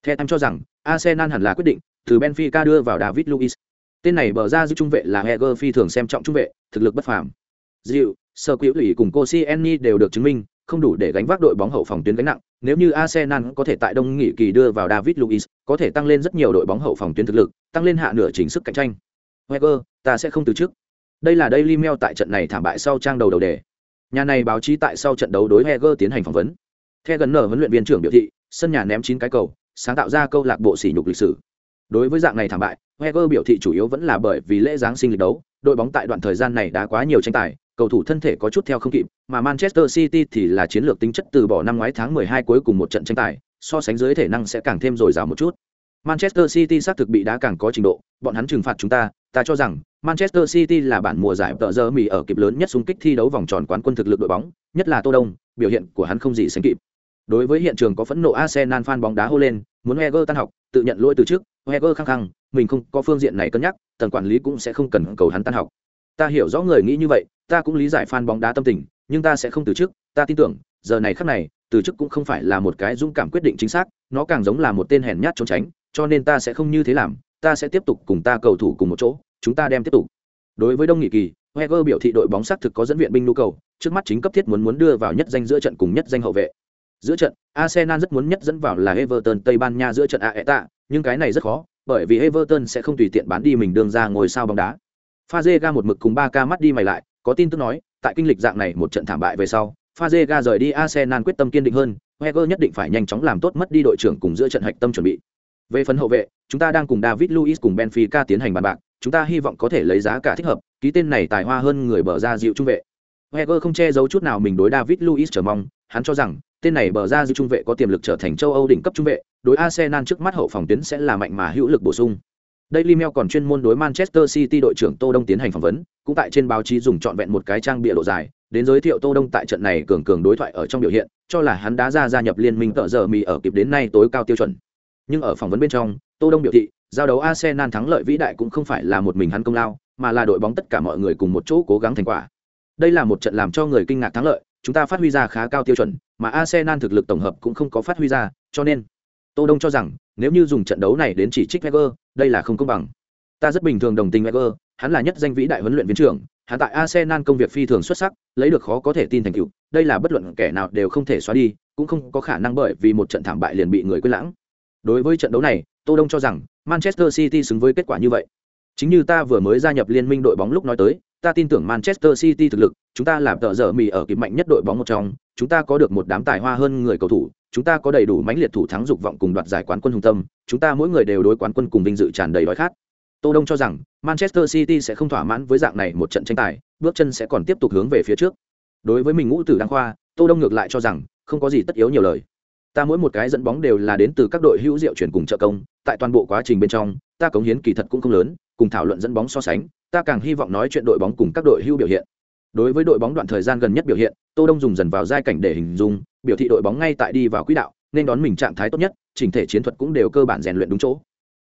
Theo em cho rằng, arsenal hẳn là quyết định từ benfica đưa vào david luiz. Tên này bờ ra giữ trung vệ là heger phi thường xem trọng trung vệ, thực lực bất phàm. Dịu, sơ quỹ lụy cùng cô đều được chứng minh, không đủ để gánh vác đội bóng hậu phòng tuyến gánh nặng. Nếu như arsenal có thể tại đông nghị kỳ đưa vào david luiz, có thể tăng lên rất nhiều đội bóng hậu phòng tuyến thực lực, tăng lên hạ nửa chính sức cạnh tranh. Heger, ta sẽ không từ chức đây là Daily Mail tại trận này thảm bại sau trang đầu đầu đề. Nhà này báo chí tại sau trận đấu đối Heger tiến hành phỏng vấn. Theo gần nở huấn luyện viên trưởng biểu thị, sân nhà ném chín cái cầu, sáng tạo ra câu lạc bộ sỉ nhục lịch sử. Đối với dạng này thảm bại, Heger biểu thị chủ yếu vẫn là bởi vì lễ giáng sinh lịch đấu, đội bóng tại đoạn thời gian này đã quá nhiều tranh tài, cầu thủ thân thể có chút theo không kịp, mà Manchester City thì là chiến lược tính chất từ bỏ năm ngoái tháng 12 cuối cùng một trận tranh tài, so sánh dưới thể năng sẽ càng thêm dồi dào một chút. Manchester City xác thực bị đá càng có trình độ, bọn hắn trừng phạt chúng ta, ta cho rằng Manchester City là bản mùa giải tợ giờ mì ở kịp lớn nhất xung kích thi đấu vòng tròn quán quân thực lực đội bóng, nhất là Tô Đông, biểu hiện của hắn không gì sánh kịp. Đối với hiện trường có phẫn nộ Arsenal fan bóng đá hô lên, muốn Wenger tan học, tự nhận lỗi từ trước, Wenger khăng khăng, mình không có phương diện này cân nhắc, tầng quản lý cũng sẽ không cần cầu hắn tan học. Ta hiểu rõ người nghĩ như vậy, ta cũng lý giải fan bóng đá tâm tình, nhưng ta sẽ không từ trước, ta tin tưởng, giờ này khắc này, từ chức cũng không phải là một cái dũng cảm quyết định chính xác, nó càng giống là một tên hèn nhát trốn tránh, cho nên ta sẽ không như thế làm, ta sẽ tiếp tục cùng ta cầu thủ cùng một chỗ, chúng ta đem tiếp tục. Đối với Đông Nghị Kỳ, Wenger biểu thị đội bóng xác thực có dẫn viện binh nhu cầu, trước mắt chính cấp thiết muốn muốn đưa vào nhất danh giữa trận cùng nhất danh hậu vệ. Giữa trận, Arsenal rất muốn nhất dẫn vào là Everton Tây Ban Nha giữa trận Aeta, nhưng cái này rất khó, bởi vì Everton sẽ không tùy tiện bán đi mình đường ra ngồi sao bóng đá. Fazega một mực cùng 3K mắt đi mày lại, có tin tức nói, tại kinh lịch dạng này một trận thảm bại về sau, Fazega rời đi Arsenal quyết tâm kiên định hơn, Wenger nhất định phải nhanh chóng làm tốt mất đi đội trưởng cùng giữa trận hạch tâm chuẩn bị. Về phần hậu vệ, chúng ta đang cùng David Luiz cùng Benfica tiến hành bàn bạc, chúng ta hy vọng có thể lấy giá cả thích hợp, ký tên này tài hoa hơn người bờ ra dịu trung vệ. Wenger không che giấu chút nào mình đối David Luiz chờ mong, hắn cho rằng tên này bờ ra dịu trung vệ có tiềm lực trở thành châu Âu đỉnh cấp trung vệ, đối Arsenal trước mắt hậu phòng tuyến sẽ là mạnh mà hữu lực bổ sung. Daily Mail còn chuyên môn đối Manchester City đội trưởng Tô Đông tiến hành phỏng vấn, cũng tại trên báo chí dùng trọn vẹn một cái trang bìa lộ dài, đến giới thiệu Tô Đông tại trận này cường cường đối thoại ở trong biểu hiện, cho là hắn đã ra gia nhập liên minh tợ giờ mì ở kịp đến nay tối cao tiêu chuẩn. Nhưng ở phỏng vấn bên trong, Tô Đông biểu thị, giao đấu Arsenal thắng lợi vĩ đại cũng không phải là một mình hắn công lao, mà là đội bóng tất cả mọi người cùng một chỗ cố gắng thành quả. Đây là một trận làm cho người kinh ngạc thắng lợi, chúng ta phát huy ra khá cao tiêu chuẩn, mà Arsenal thực lực tổng hợp cũng không có phát huy ra, cho nên Tô Đông cho rằng, nếu như dùng trận đấu này đến chỉ trích Wenger, đây là không công bằng. Ta rất bình thường đồng tình Wenger, hắn là nhất danh vĩ đại huấn luyện viên trưởng, hắn tại Arsenal công việc phi thường xuất sắc, lấy được khó có thể tin thành tựu, đây là bất luận kẻ nào đều không thể xóa đi, cũng không có khả năng bởi vì một trận thảm bại liền bị người quên lãng. Đối với trận đấu này, Tô Đông cho rằng Manchester City xứng với kết quả như vậy. Chính như ta vừa mới gia nhập liên minh đội bóng lúc nói tới, ta tin tưởng Manchester City thực lực, chúng ta làm tợ dở mì ở kịp mạnh nhất đội bóng một trong, chúng ta có được một đám tài hoa hơn người cầu thủ, chúng ta có đầy đủ mãnh liệt thủ thắng dục vọng cùng đoạt giải quán quân hùng tâm, chúng ta mỗi người đều đối quán quân cùng vinh dự tràn đầy đói khát. Tô Đông cho rằng Manchester City sẽ không thỏa mãn với dạng này một trận tranh tài, bước chân sẽ còn tiếp tục hướng về phía trước. Đối với mình ngũ tử đăng khoa, Tô Đông ngược lại cho rằng không có gì tất yếu nhiều lời. Ta mỗi một cái dẫn bóng đều là đến từ các đội hữu diệu chuyển cùng trợ công, tại toàn bộ quá trình bên trong, ta cống hiến kỳ thật cũng không lớn, cùng thảo luận dẫn bóng so sánh, ta càng hy vọng nói chuyện đội bóng cùng các đội hữu biểu hiện. Đối với đội bóng đoạn thời gian gần nhất biểu hiện, Tô Đông dùng dần vào giai cảnh để hình dung, biểu thị đội bóng ngay tại đi vào quỹ đạo, nên đón mình trạng thái tốt nhất, chỉnh thể chiến thuật cũng đều cơ bản rèn luyện đúng chỗ.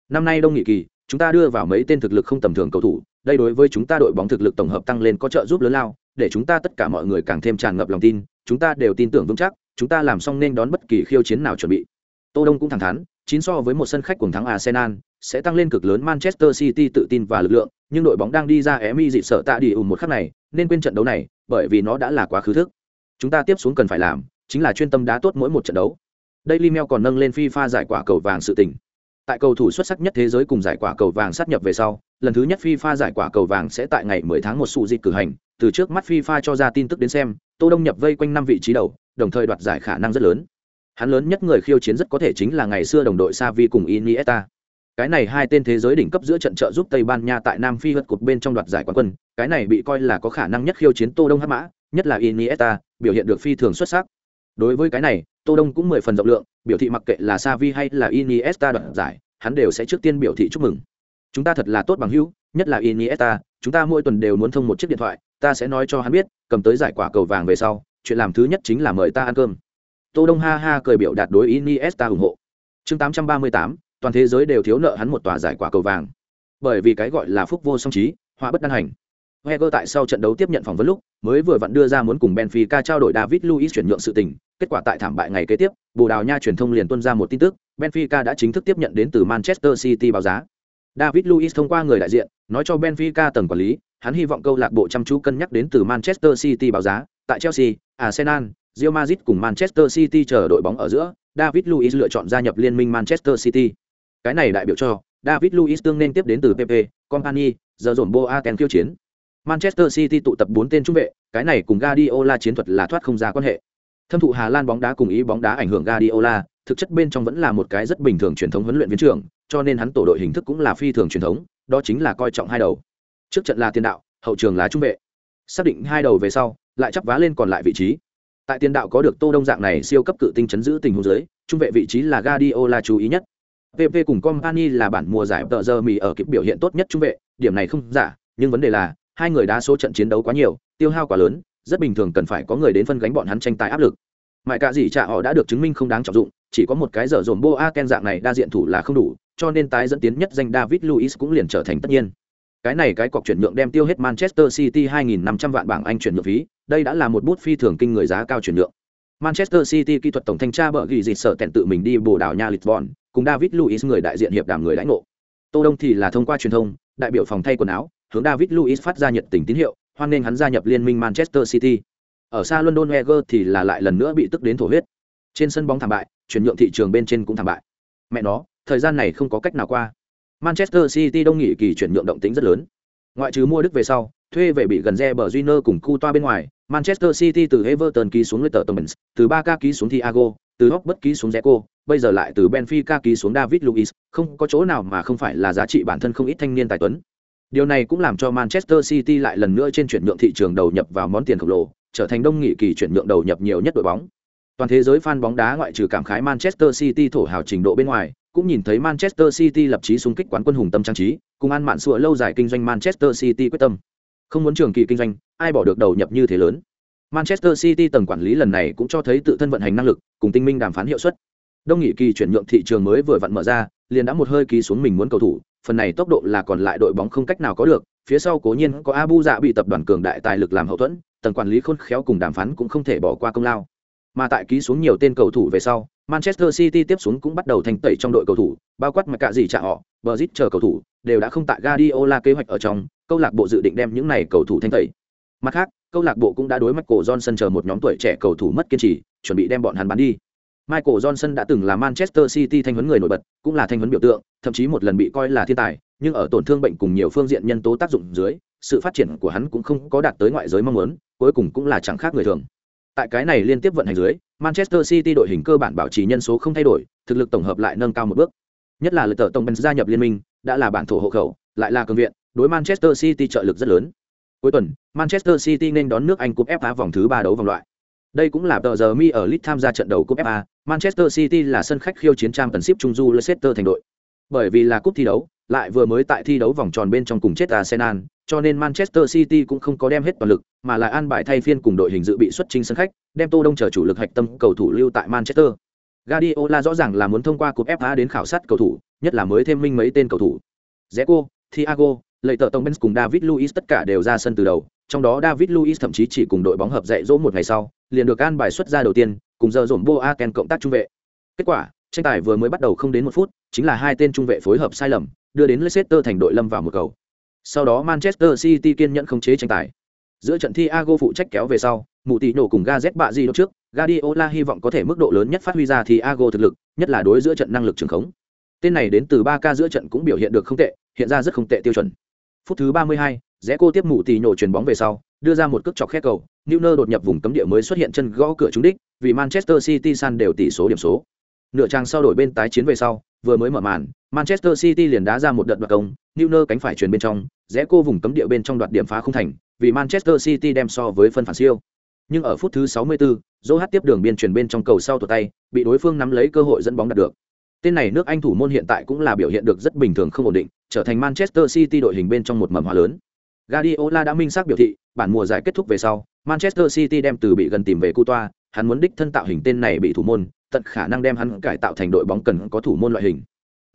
Năm nay đông nghị kỳ, chúng ta đưa vào mấy tên thực lực không tầm thường cầu thủ, đây đối với chúng ta đội bóng thực lực tổng hợp tăng lên có trợ giúp lớn lao, để chúng ta tất cả mọi người càng thêm tràn ngập lòng tin, chúng ta đều tin tưởng vững chắc, chúng ta làm xong nên đón bất kỳ khiêu chiến nào chuẩn bị. Tô Đông cũng thẳng thắn, chín so với một sân khách cuồng thắng Arsenal, sẽ tăng lên cực lớn Manchester City tự tin và lực lượng, nhưng đội bóng đang đi ra Emi dị sợ tạ đi ùn một khắc này, nên quên trận đấu này, bởi vì nó đã là quá khứ thức. Chúng ta tiếp xuống cần phải làm, chính là chuyên tâm đá tốt mỗi một trận đấu. Daily Mail còn nâng lên FIFA giải quả cầu vàng sự tình. Tại cầu thủ xuất sắc nhất thế giới cùng giải quả cầu vàng sát nhập về sau, lần thứ nhất FIFA giải quả cầu vàng sẽ tại ngày 10 tháng 1 sụ dịch cử hành, từ trước mắt FIFA cho ra tin tức đến xem, Tô Đông nhập vây quanh năm vị trí đầu, đồng thời đoạt giải khả năng rất lớn. Hắn lớn nhất người khiêu chiến rất có thể chính là ngày xưa đồng đội Xavi cùng Iniesta. Cái này hai tên thế giới đỉnh cấp giữa trận trợ giúp Tây Ban Nha tại Nam Phi vượt cột bên trong đoạt giải quán quân, cái này bị coi là có khả năng nhất khiêu chiến Tô Đông hắc mã, nhất là Iniesta, biểu hiện được phi thường xuất sắc. Đối với cái này, Tô Đông cũng mười phần rộng lượng, biểu thị mặc kệ là Xavi hay là Iniesta đoạt giải, hắn đều sẽ trước tiên biểu thị chúc mừng. Chúng ta thật là tốt bằng hữu, nhất là Iniesta, chúng ta mỗi tuần đều muốn thông một chiếc điện thoại, ta sẽ nói cho hắn biết, cầm tới giải quả cầu vàng về sau, chuyện làm thứ nhất chính là mời ta ăn cơm. Tô Đông ha ha cười biểu đạt đối Iniesta ủng hộ. Chương 838, toàn thế giới đều thiếu nợ hắn một tòa giải quả cầu vàng. Bởi vì cái gọi là phúc vô song trí, họa bất đan hành. Heger tại sau trận đấu tiếp nhận phỏng vấn lúc, mới vừa vặn đưa ra muốn cùng Benfica trao đổi David Luiz chuyển nhượng sự tình, kết quả tại thảm bại ngày kế tiếp, Bồ Đào Nha truyền thông liền tuân ra một tin tức, Benfica đã chính thức tiếp nhận đến từ Manchester City báo giá. David Luiz thông qua người đại diện, nói cho Benfica tầng quản lý, hắn hy vọng câu lạc bộ chăm chú cân nhắc đến từ Manchester City báo giá, tại Chelsea, Arsenal, Real Madrid cùng Manchester City chờ đội bóng ở giữa, David Luiz lựa chọn gia nhập liên minh Manchester City. Cái này đại biểu cho David Luiz tương nên tiếp đến từ PP, Company, giờ dồn Boateng khiêu chiến. Manchester City tụ tập 4 tên trung vệ, cái này cùng Guardiola chiến thuật là thoát không ra quan hệ. Thâm thụ Hà Lan bóng đá cùng ý bóng đá ảnh hưởng Guardiola, thực chất bên trong vẫn là một cái rất bình thường truyền thống huấn luyện viên trưởng, cho nên hắn tổ đội hình thức cũng là phi thường truyền thống, đó chính là coi trọng hai đầu. Trước trận là tiền đạo, hậu trường là trung vệ. Xác định hai đầu về sau, lại chắp vá lên còn lại vị trí. Tại tiền đạo có được Tô Đông dạng này siêu cấp cự tinh chấn giữ tình huống dưới, trung vệ vị trí là Guardiola chú ý nhất. PP cùng Company là bản mùa giải tờ giờ mì ở kịp biểu hiện tốt nhất trung vệ, điểm này không giả, nhưng vấn đề là hai người đa số trận chiến đấu quá nhiều, tiêu hao quá lớn, rất bình thường cần phải có người đến phân gánh bọn hắn tranh tài áp lực. Mại cả gì trả họ đã được chứng minh không đáng trọng dụng, chỉ có một cái dở dồn Boa Ken dạng này đa diện thủ là không đủ, cho nên tái dẫn tiến nhất danh David Luiz cũng liền trở thành tất nhiên. Cái này cái cọc chuyển nhượng đem tiêu hết Manchester City 2500 vạn bảng Anh chuyển nhượng phí, đây đã là một bút phi thường kinh người giá cao chuyển nhượng. Manchester City kỹ thuật tổng thanh tra bợ gỉ dịch sở tẹn tự mình đi bổ đảo nhà Lisbon, cùng David Luiz người đại diện hiệp đàm người lãnh ngộ. Tô Đông thì là thông qua truyền thông, đại biểu phòng thay quần áo, hướng David Luiz phát ra nhiệt tình tín hiệu, hoan nghênh hắn gia nhập liên minh Manchester City. Ở xa London Wenger thì là lại lần nữa bị tức đến thổ huyết. Trên sân bóng thảm bại, chuyển nhượng thị trường bên trên cũng thảm bại. Mẹ nó, thời gian này không có cách nào qua. Manchester City đông nghị kỳ chuyển nhượng động tĩnh rất lớn. Ngoại trừ mua Đức về sau, thuê về bị gần Reber Júnior cùng Cu toa bên ngoài, Manchester City từ Everton ký xuống Leicester Thomas, từ Barca ký xuống Thiago, từ bất ký xuống Zeko, bây giờ lại từ Benfica ký xuống David Luiz, không có chỗ nào mà không phải là giá trị bản thân không ít thanh niên tài tuấn. Điều này cũng làm cho Manchester City lại lần nữa trên chuyển nhượng thị trường đầu nhập vào món tiền khổng lồ, trở thành đông nghị kỳ chuyển nhượng đầu nhập nhiều nhất đội bóng. Toàn thế giới fan bóng đá ngoại trừ cảm khái Manchester City thổ hào trình độ bên ngoài, cũng nhìn thấy Manchester City lập chí xung kích quán quân hùng tâm trang trí, cùng ăn mạn sủa lâu dài kinh doanh Manchester City quyết tâm. Không muốn trường kỳ kinh doanh, ai bỏ được đầu nhập như thế lớn. Manchester City tầng quản lý lần này cũng cho thấy tự thân vận hành năng lực, cùng tinh minh đàm phán hiệu suất. Đông nghị kỳ chuyển nhượng thị trường mới vừa vặn mở ra, liền đã một hơi ký xuống mình muốn cầu thủ, phần này tốc độ là còn lại đội bóng không cách nào có được, phía sau cố nhiên có Abu Dạ bị tập đoàn cường đại tài lực làm hậu thuẫn, tầng quản lý khôn khéo cùng đàm phán cũng không thể bỏ qua công lao. Mà tại ký xuống nhiều tên cầu thủ về sau, Manchester City tiếp xuống cũng bắt đầu thành tẩy trong đội cầu thủ, bao quát mà cả gì trả họ, Brazil chờ cầu thủ, đều đã không tại Guardiola kế hoạch ở trong, câu lạc bộ dự định đem những này cầu thủ thanh tẩy. Mặt khác, câu lạc bộ cũng đã đối Michael Johnson chờ một nhóm tuổi trẻ cầu thủ mất kiên trì, chuẩn bị đem bọn hắn bán đi. Michael Johnson đã từng là Manchester City thanh huấn người nổi bật, cũng là thanh huấn biểu tượng, thậm chí một lần bị coi là thiên tài, nhưng ở tổn thương bệnh cùng nhiều phương diện nhân tố tác dụng dưới, sự phát triển của hắn cũng không có đạt tới ngoại giới mong muốn, cuối cùng cũng là chẳng khác người thường. Tại cái này liên tiếp vận hành dưới, Manchester City đội hình cơ bản bảo trì nhân số không thay đổi, thực lực tổng hợp lại nâng cao một bước. Nhất là lực tờ tổng Benz gia nhập liên minh, đã là bản thổ hộ khẩu, lại là cường viện, đối Manchester City trợ lực rất lớn. Cuối tuần, Manchester City nên đón nước Anh cúp FA vòng thứ ba đấu vòng loại. Đây cũng là tờ giờ mi ở Leeds tham gia trận đầu cúp FA, Manchester City là sân khách khiêu chiến trang tần ship trung du Leicester thành đội. Bởi vì là cúp thi đấu, lại vừa mới tại thi đấu vòng tròn bên trong cùng chết Arsenal, cho nên Manchester City cũng không có đem hết toàn lực, mà là an bài thay phiên cùng đội hình dự bị xuất trình sân khách, đem Tô Đông chờ chủ lực hạch tâm cầu thủ lưu tại Manchester. Guardiola rõ ràng là muốn thông qua cúp FA đến khảo sát cầu thủ, nhất là mới thêm minh mấy tên cầu thủ. Zeko, Thiago, lợi tợ Tông benz cùng david Luiz tất cả đều ra sân từ đầu trong đó david Luiz thậm chí chỉ cùng đội bóng hợp dạy dỗ một ngày sau liền được an bài xuất ra đầu tiên cùng giờ dồn Boaken cộng tác trung vệ kết quả tranh tài vừa mới bắt đầu không đến một phút chính là hai tên trung vệ phối hợp sai lầm đưa đến leicester thành đội lâm vào một cầu sau đó manchester city kiên nhẫn không chế tranh tài. Giữa trận thi ago phụ trách kéo về sau mụ tỷ nổ cùng gaz bạ di trước Guardiola hy vọng có thể mức độ lớn nhất phát huy ra thì Ago thực lực, nhất là đối giữa trận năng lực trường khống. Tên này đến từ 3 ca giữa trận cũng biểu hiện được không tệ, hiện ra rất không tệ tiêu chuẩn. Phút thứ 32, rẽ cô tiếp mụ tỷ nổ chuyền bóng về sau đưa ra một cước chọc khe cầu Newner đột nhập vùng cấm địa mới xuất hiện chân gõ cửa trúng đích vì manchester city san đều tỷ số điểm số. Nửa trang sau đổi bên tái chiến về sau vừa mới mở màn manchester city liền đá ra một đợt đoạt công Neuer cánh phải chuyển bên trong rẽ cô vùng cấm địa bên trong đoạt điểm phá không thành vì manchester city đem so với phân phản siêu nhưng ở phút thứ 64, Joe tiếp đường biên chuyển bên trong cầu sau tuột tay, bị đối phương nắm lấy cơ hội dẫn bóng đạt được. Tên này nước Anh thủ môn hiện tại cũng là biểu hiện được rất bình thường không ổn định, trở thành Manchester City đội hình bên trong một mầm hoa lớn. Guardiola đã minh xác biểu thị, bản mùa giải kết thúc về sau, Manchester City đem từ bị gần tìm về Coutoa, hắn muốn đích thân tạo hình tên này bị thủ môn, tận khả năng đem hắn cải tạo thành đội bóng cần có thủ môn loại hình.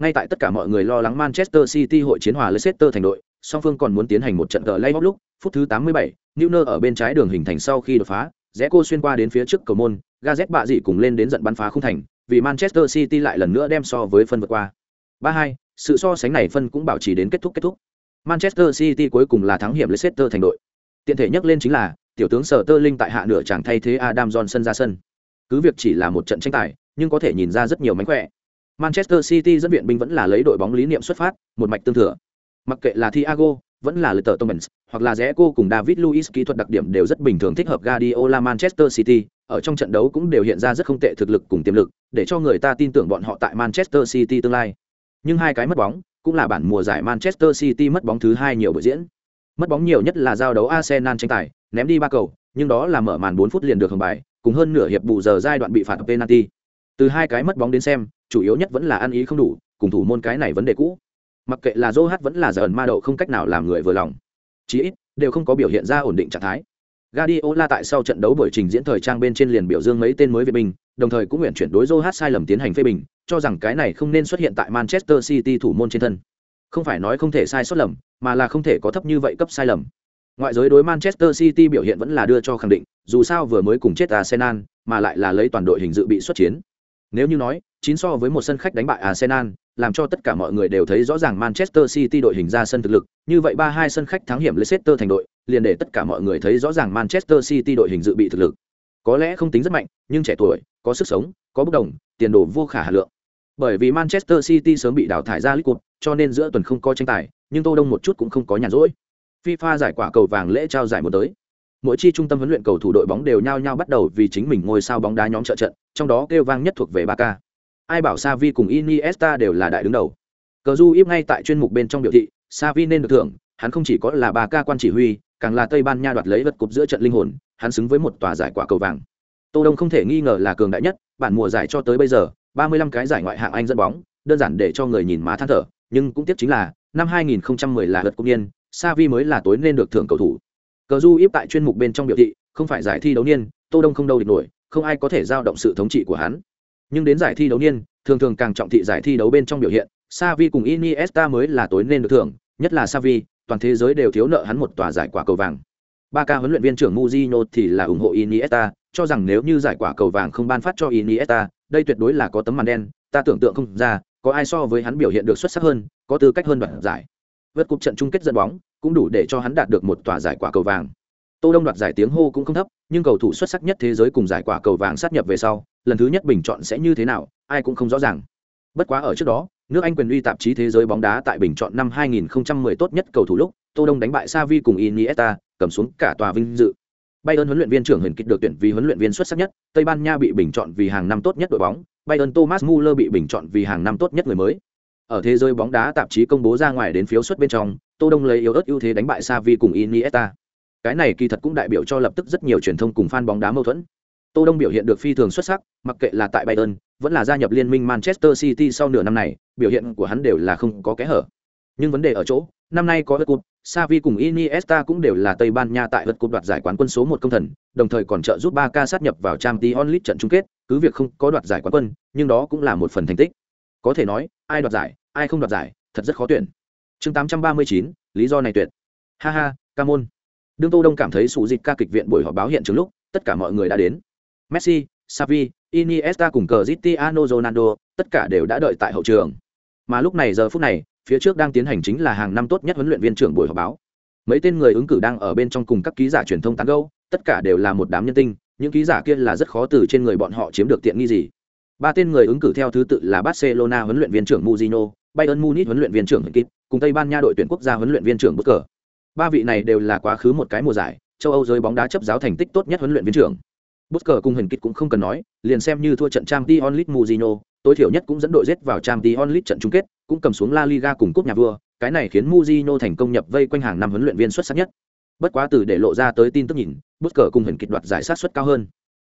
Ngay tại tất cả mọi người lo lắng Manchester City hội chiến hòa Leicester thành đội, song phương còn muốn tiến hành một trận cờ lay lúc, phút thứ 87, Neuer ở bên trái đường hình thành sau khi đột phá, rẽ cô xuyên qua đến phía trước cầu môn, Gazet bạ dị cùng lên đến giận bắn phá không thành, vì Manchester City lại lần nữa đem so với phân vượt qua. 3-2, sự so sánh này phân cũng bảo trì đến kết thúc kết thúc. Manchester City cuối cùng là thắng hiểm Leicester thành đội. Tiện thể nhắc lên chính là, tiểu tướng Sở Tơ Linh tại hạ nửa chẳng thay thế Adam Johnson ra sân. Cứ việc chỉ là một trận tranh tài, nhưng có thể nhìn ra rất nhiều mánh khỏe. Manchester City dẫn viện binh vẫn là lấy đội bóng lý niệm xuất phát, một mạch tương thừa. Mặc kệ là Thiago, vẫn là Leicester Thomas, hoặc là Zeko cùng David Luiz kỹ thuật đặc điểm đều rất bình thường thích hợp Guardiola Manchester City, ở trong trận đấu cũng đều hiện ra rất không tệ thực lực cùng tiềm lực, để cho người ta tin tưởng bọn họ tại Manchester City tương lai. Nhưng hai cái mất bóng, cũng là bản mùa giải Manchester City mất bóng thứ hai nhiều buổi diễn. Mất bóng nhiều nhất là giao đấu Arsenal tranh tài, ném đi ba cầu, nhưng đó là mở màn 4 phút liền được hưởng bài, cùng hơn nửa hiệp bù giờ giai đoạn bị phạt penalty. Từ hai cái mất bóng đến xem, chủ yếu nhất vẫn là ăn ý không đủ, cùng thủ môn cái này vấn đề cũ. Mặc kệ là Joe vẫn là giờ ẩn ma đậu không cách nào làm người vừa lòng. Chỉ ít, đều không có biểu hiện ra ổn định trạng thái. Guardiola tại sau trận đấu buổi trình diễn thời trang bên trên liền biểu dương mấy tên mới việt bình, đồng thời cũng nguyện chuyển đối Joe sai lầm tiến hành phê bình, cho rằng cái này không nên xuất hiện tại Manchester City thủ môn trên thân. Không phải nói không thể sai sót lầm, mà là không thể có thấp như vậy cấp sai lầm. Ngoại giới đối Manchester City biểu hiện vẫn là đưa cho khẳng định, dù sao vừa mới cùng chết Arsenal, mà lại là lấy toàn đội hình dự bị xuất chiến. Nếu như nói, chín so với một sân khách đánh bại Arsenal, làm cho tất cả mọi người đều thấy rõ ràng Manchester City đội hình ra sân thực lực, như vậy 3-2 sân khách thắng hiểm Leicester thành đội, liền để tất cả mọi người thấy rõ ràng Manchester City đội hình dự bị thực lực. Có lẽ không tính rất mạnh, nhưng trẻ tuổi, có sức sống, có bất đồng, tiền đồ vô khả hà lượng. Bởi vì Manchester City sớm bị đào thải ra League Cup, cho nên giữa tuần không có tranh tài, nhưng Tô Đông một chút cũng không có nhàn rỗi. FIFA giải quả cầu vàng lễ trao giải một tới. Mỗi chi trung tâm huấn luyện cầu thủ đội bóng đều nhao nhao bắt đầu vì chính mình ngôi sao bóng đá nhóm trợ trận, trong đó kêu vang nhất thuộc về Barca. Ai bảo Xavi cùng Iniesta đều là đại đứng đầu. Cờ du íp ngay tại chuyên mục bên trong biểu thị, Xavi nên được thưởng, hắn không chỉ có là Barca quan chỉ huy, càng là Tây Ban Nha đoạt lấy vật cục giữa trận linh hồn, hắn xứng với một tòa giải quả cầu vàng. Tô Đông không thể nghi ngờ là cường đại nhất, bản mùa giải cho tới bây giờ, 35 cái giải ngoại hạng Anh dẫn bóng, đơn giản để cho người nhìn má than thở, nhưng cũng tiếc chính là, năm 2010 là vật cục niên, Xavi mới là tối nên được thưởng cầu thủ. Cờ du íp tại chuyên mục bên trong biểu thị, không phải giải thi đấu niên, Tô Đông không đâu địch nổi, không ai có thể giao động sự thống trị của hắn. Nhưng đến giải thi đấu niên, thường thường càng trọng thị giải thi đấu bên trong biểu hiện, Savi cùng Iniesta mới là tối nên được thưởng, nhất là Savi, toàn thế giới đều thiếu nợ hắn một tòa giải quả cầu vàng. Ba ca huấn luyện viên trưởng muzino thì là ủng hộ Iniesta, cho rằng nếu như giải quả cầu vàng không ban phát cho Iniesta, đây tuyệt đối là có tấm màn đen, ta tưởng tượng không ra, có ai so với hắn biểu hiện được xuất sắc hơn, có tư cách hơn đoạt giải. Vượt cục trận chung kết dẫn bóng, cũng đủ để cho hắn đạt được một tòa giải quả cầu vàng. Tô Đông đoạt giải tiếng hô cũng không thấp, nhưng cầu thủ xuất sắc nhất thế giới cùng giải quả cầu vàng sát nhập về sau, lần thứ nhất bình chọn sẽ như thế nào, ai cũng không rõ ràng. Bất quá ở trước đó, nước Anh quyền uy tạp chí thế giới bóng đá tại bình chọn năm 2010 tốt nhất cầu thủ lúc, Tô Đông đánh bại Xavi cùng Iniesta, cầm xuống cả tòa vinh dự. Bayern huấn luyện viên trưởng Huyền Kịch được tuyển vì huấn luyện viên xuất sắc nhất, Tây Ban Nha bị bình chọn vì hàng năm tốt nhất đội bóng, Bayern Thomas Muller bị bình chọn vì hàng năm tốt nhất người mới. Ở thế giới bóng đá tạp chí công bố ra ngoài đến phiếu suất bên trong, Tô Đông lấy yếu ớt ưu thế đánh bại Xavi cùng Iniesta. Cái này kỳ thật cũng đại biểu cho lập tức rất nhiều truyền thông cùng fan bóng đá mâu thuẫn. Tô Đông biểu hiện được phi thường xuất sắc, mặc kệ là tại Bayern, vẫn là gia nhập liên minh Manchester City sau nửa năm này, biểu hiện của hắn đều là không có kẽ hở. Nhưng vấn đề ở chỗ, năm nay có vật Cup, Xavi cùng Iniesta cũng đều là Tây Ban Nha tại vật cúp đoạt giải quán quân số một công thần, đồng thời còn trợ giúp Barca sát nhập vào Champions League trận chung kết, cứ việc không có đoạt giải quán quân, nhưng đó cũng là một phần thành tích. Có thể nói, ai đoạt giải, ai không đoạt giải, thật rất khó tuyển. Chương 839, lý do này tuyệt. Ha ha, Camon. Đương Tô Đông cảm thấy sụ dịch ca kịch viện buổi họp báo hiện trường lúc, tất cả mọi người đã đến. Messi, Xavi, Iniesta cùng Cristiano Ronaldo, tất cả đều đã đợi tại hậu trường. Mà lúc này giờ phút này, phía trước đang tiến hành chính là hàng năm tốt nhất huấn luyện viên trưởng buổi họp báo mấy tên người ứng cử đang ở bên trong cùng các ký giả truyền thông tán gẫu tất cả đều là một đám nhân tinh những ký giả kia là rất khó từ trên người bọn họ chiếm được tiện nghi gì ba tên người ứng cử theo thứ tự là barcelona huấn luyện viên trưởng muzino bayern munich huấn luyện viên trưởng kịp cùng tây ban nha đội tuyển quốc gia huấn luyện viên trưởng bất cờ ba vị này đều là quá khứ một cái mùa giải châu âu giới bóng đá chấp giáo thành tích tốt nhất huấn luyện viên trưởng bất cờ cùng hình kịch cũng không cần nói liền xem như thua trận trang t onlit muzino tối thiểu nhất cũng dẫn đội giết vào trang t onlit trận chung kết cũng cầm xuống La Liga cùng cúp nhà vua, cái này khiến Mourinho thành công nhập vây quanh hàng năm huấn luyện viên xuất sắc nhất. Bất quá từ để lộ ra tới tin tức nhìn, Busquets cùng hình kịch đoạt giải sát suất cao hơn.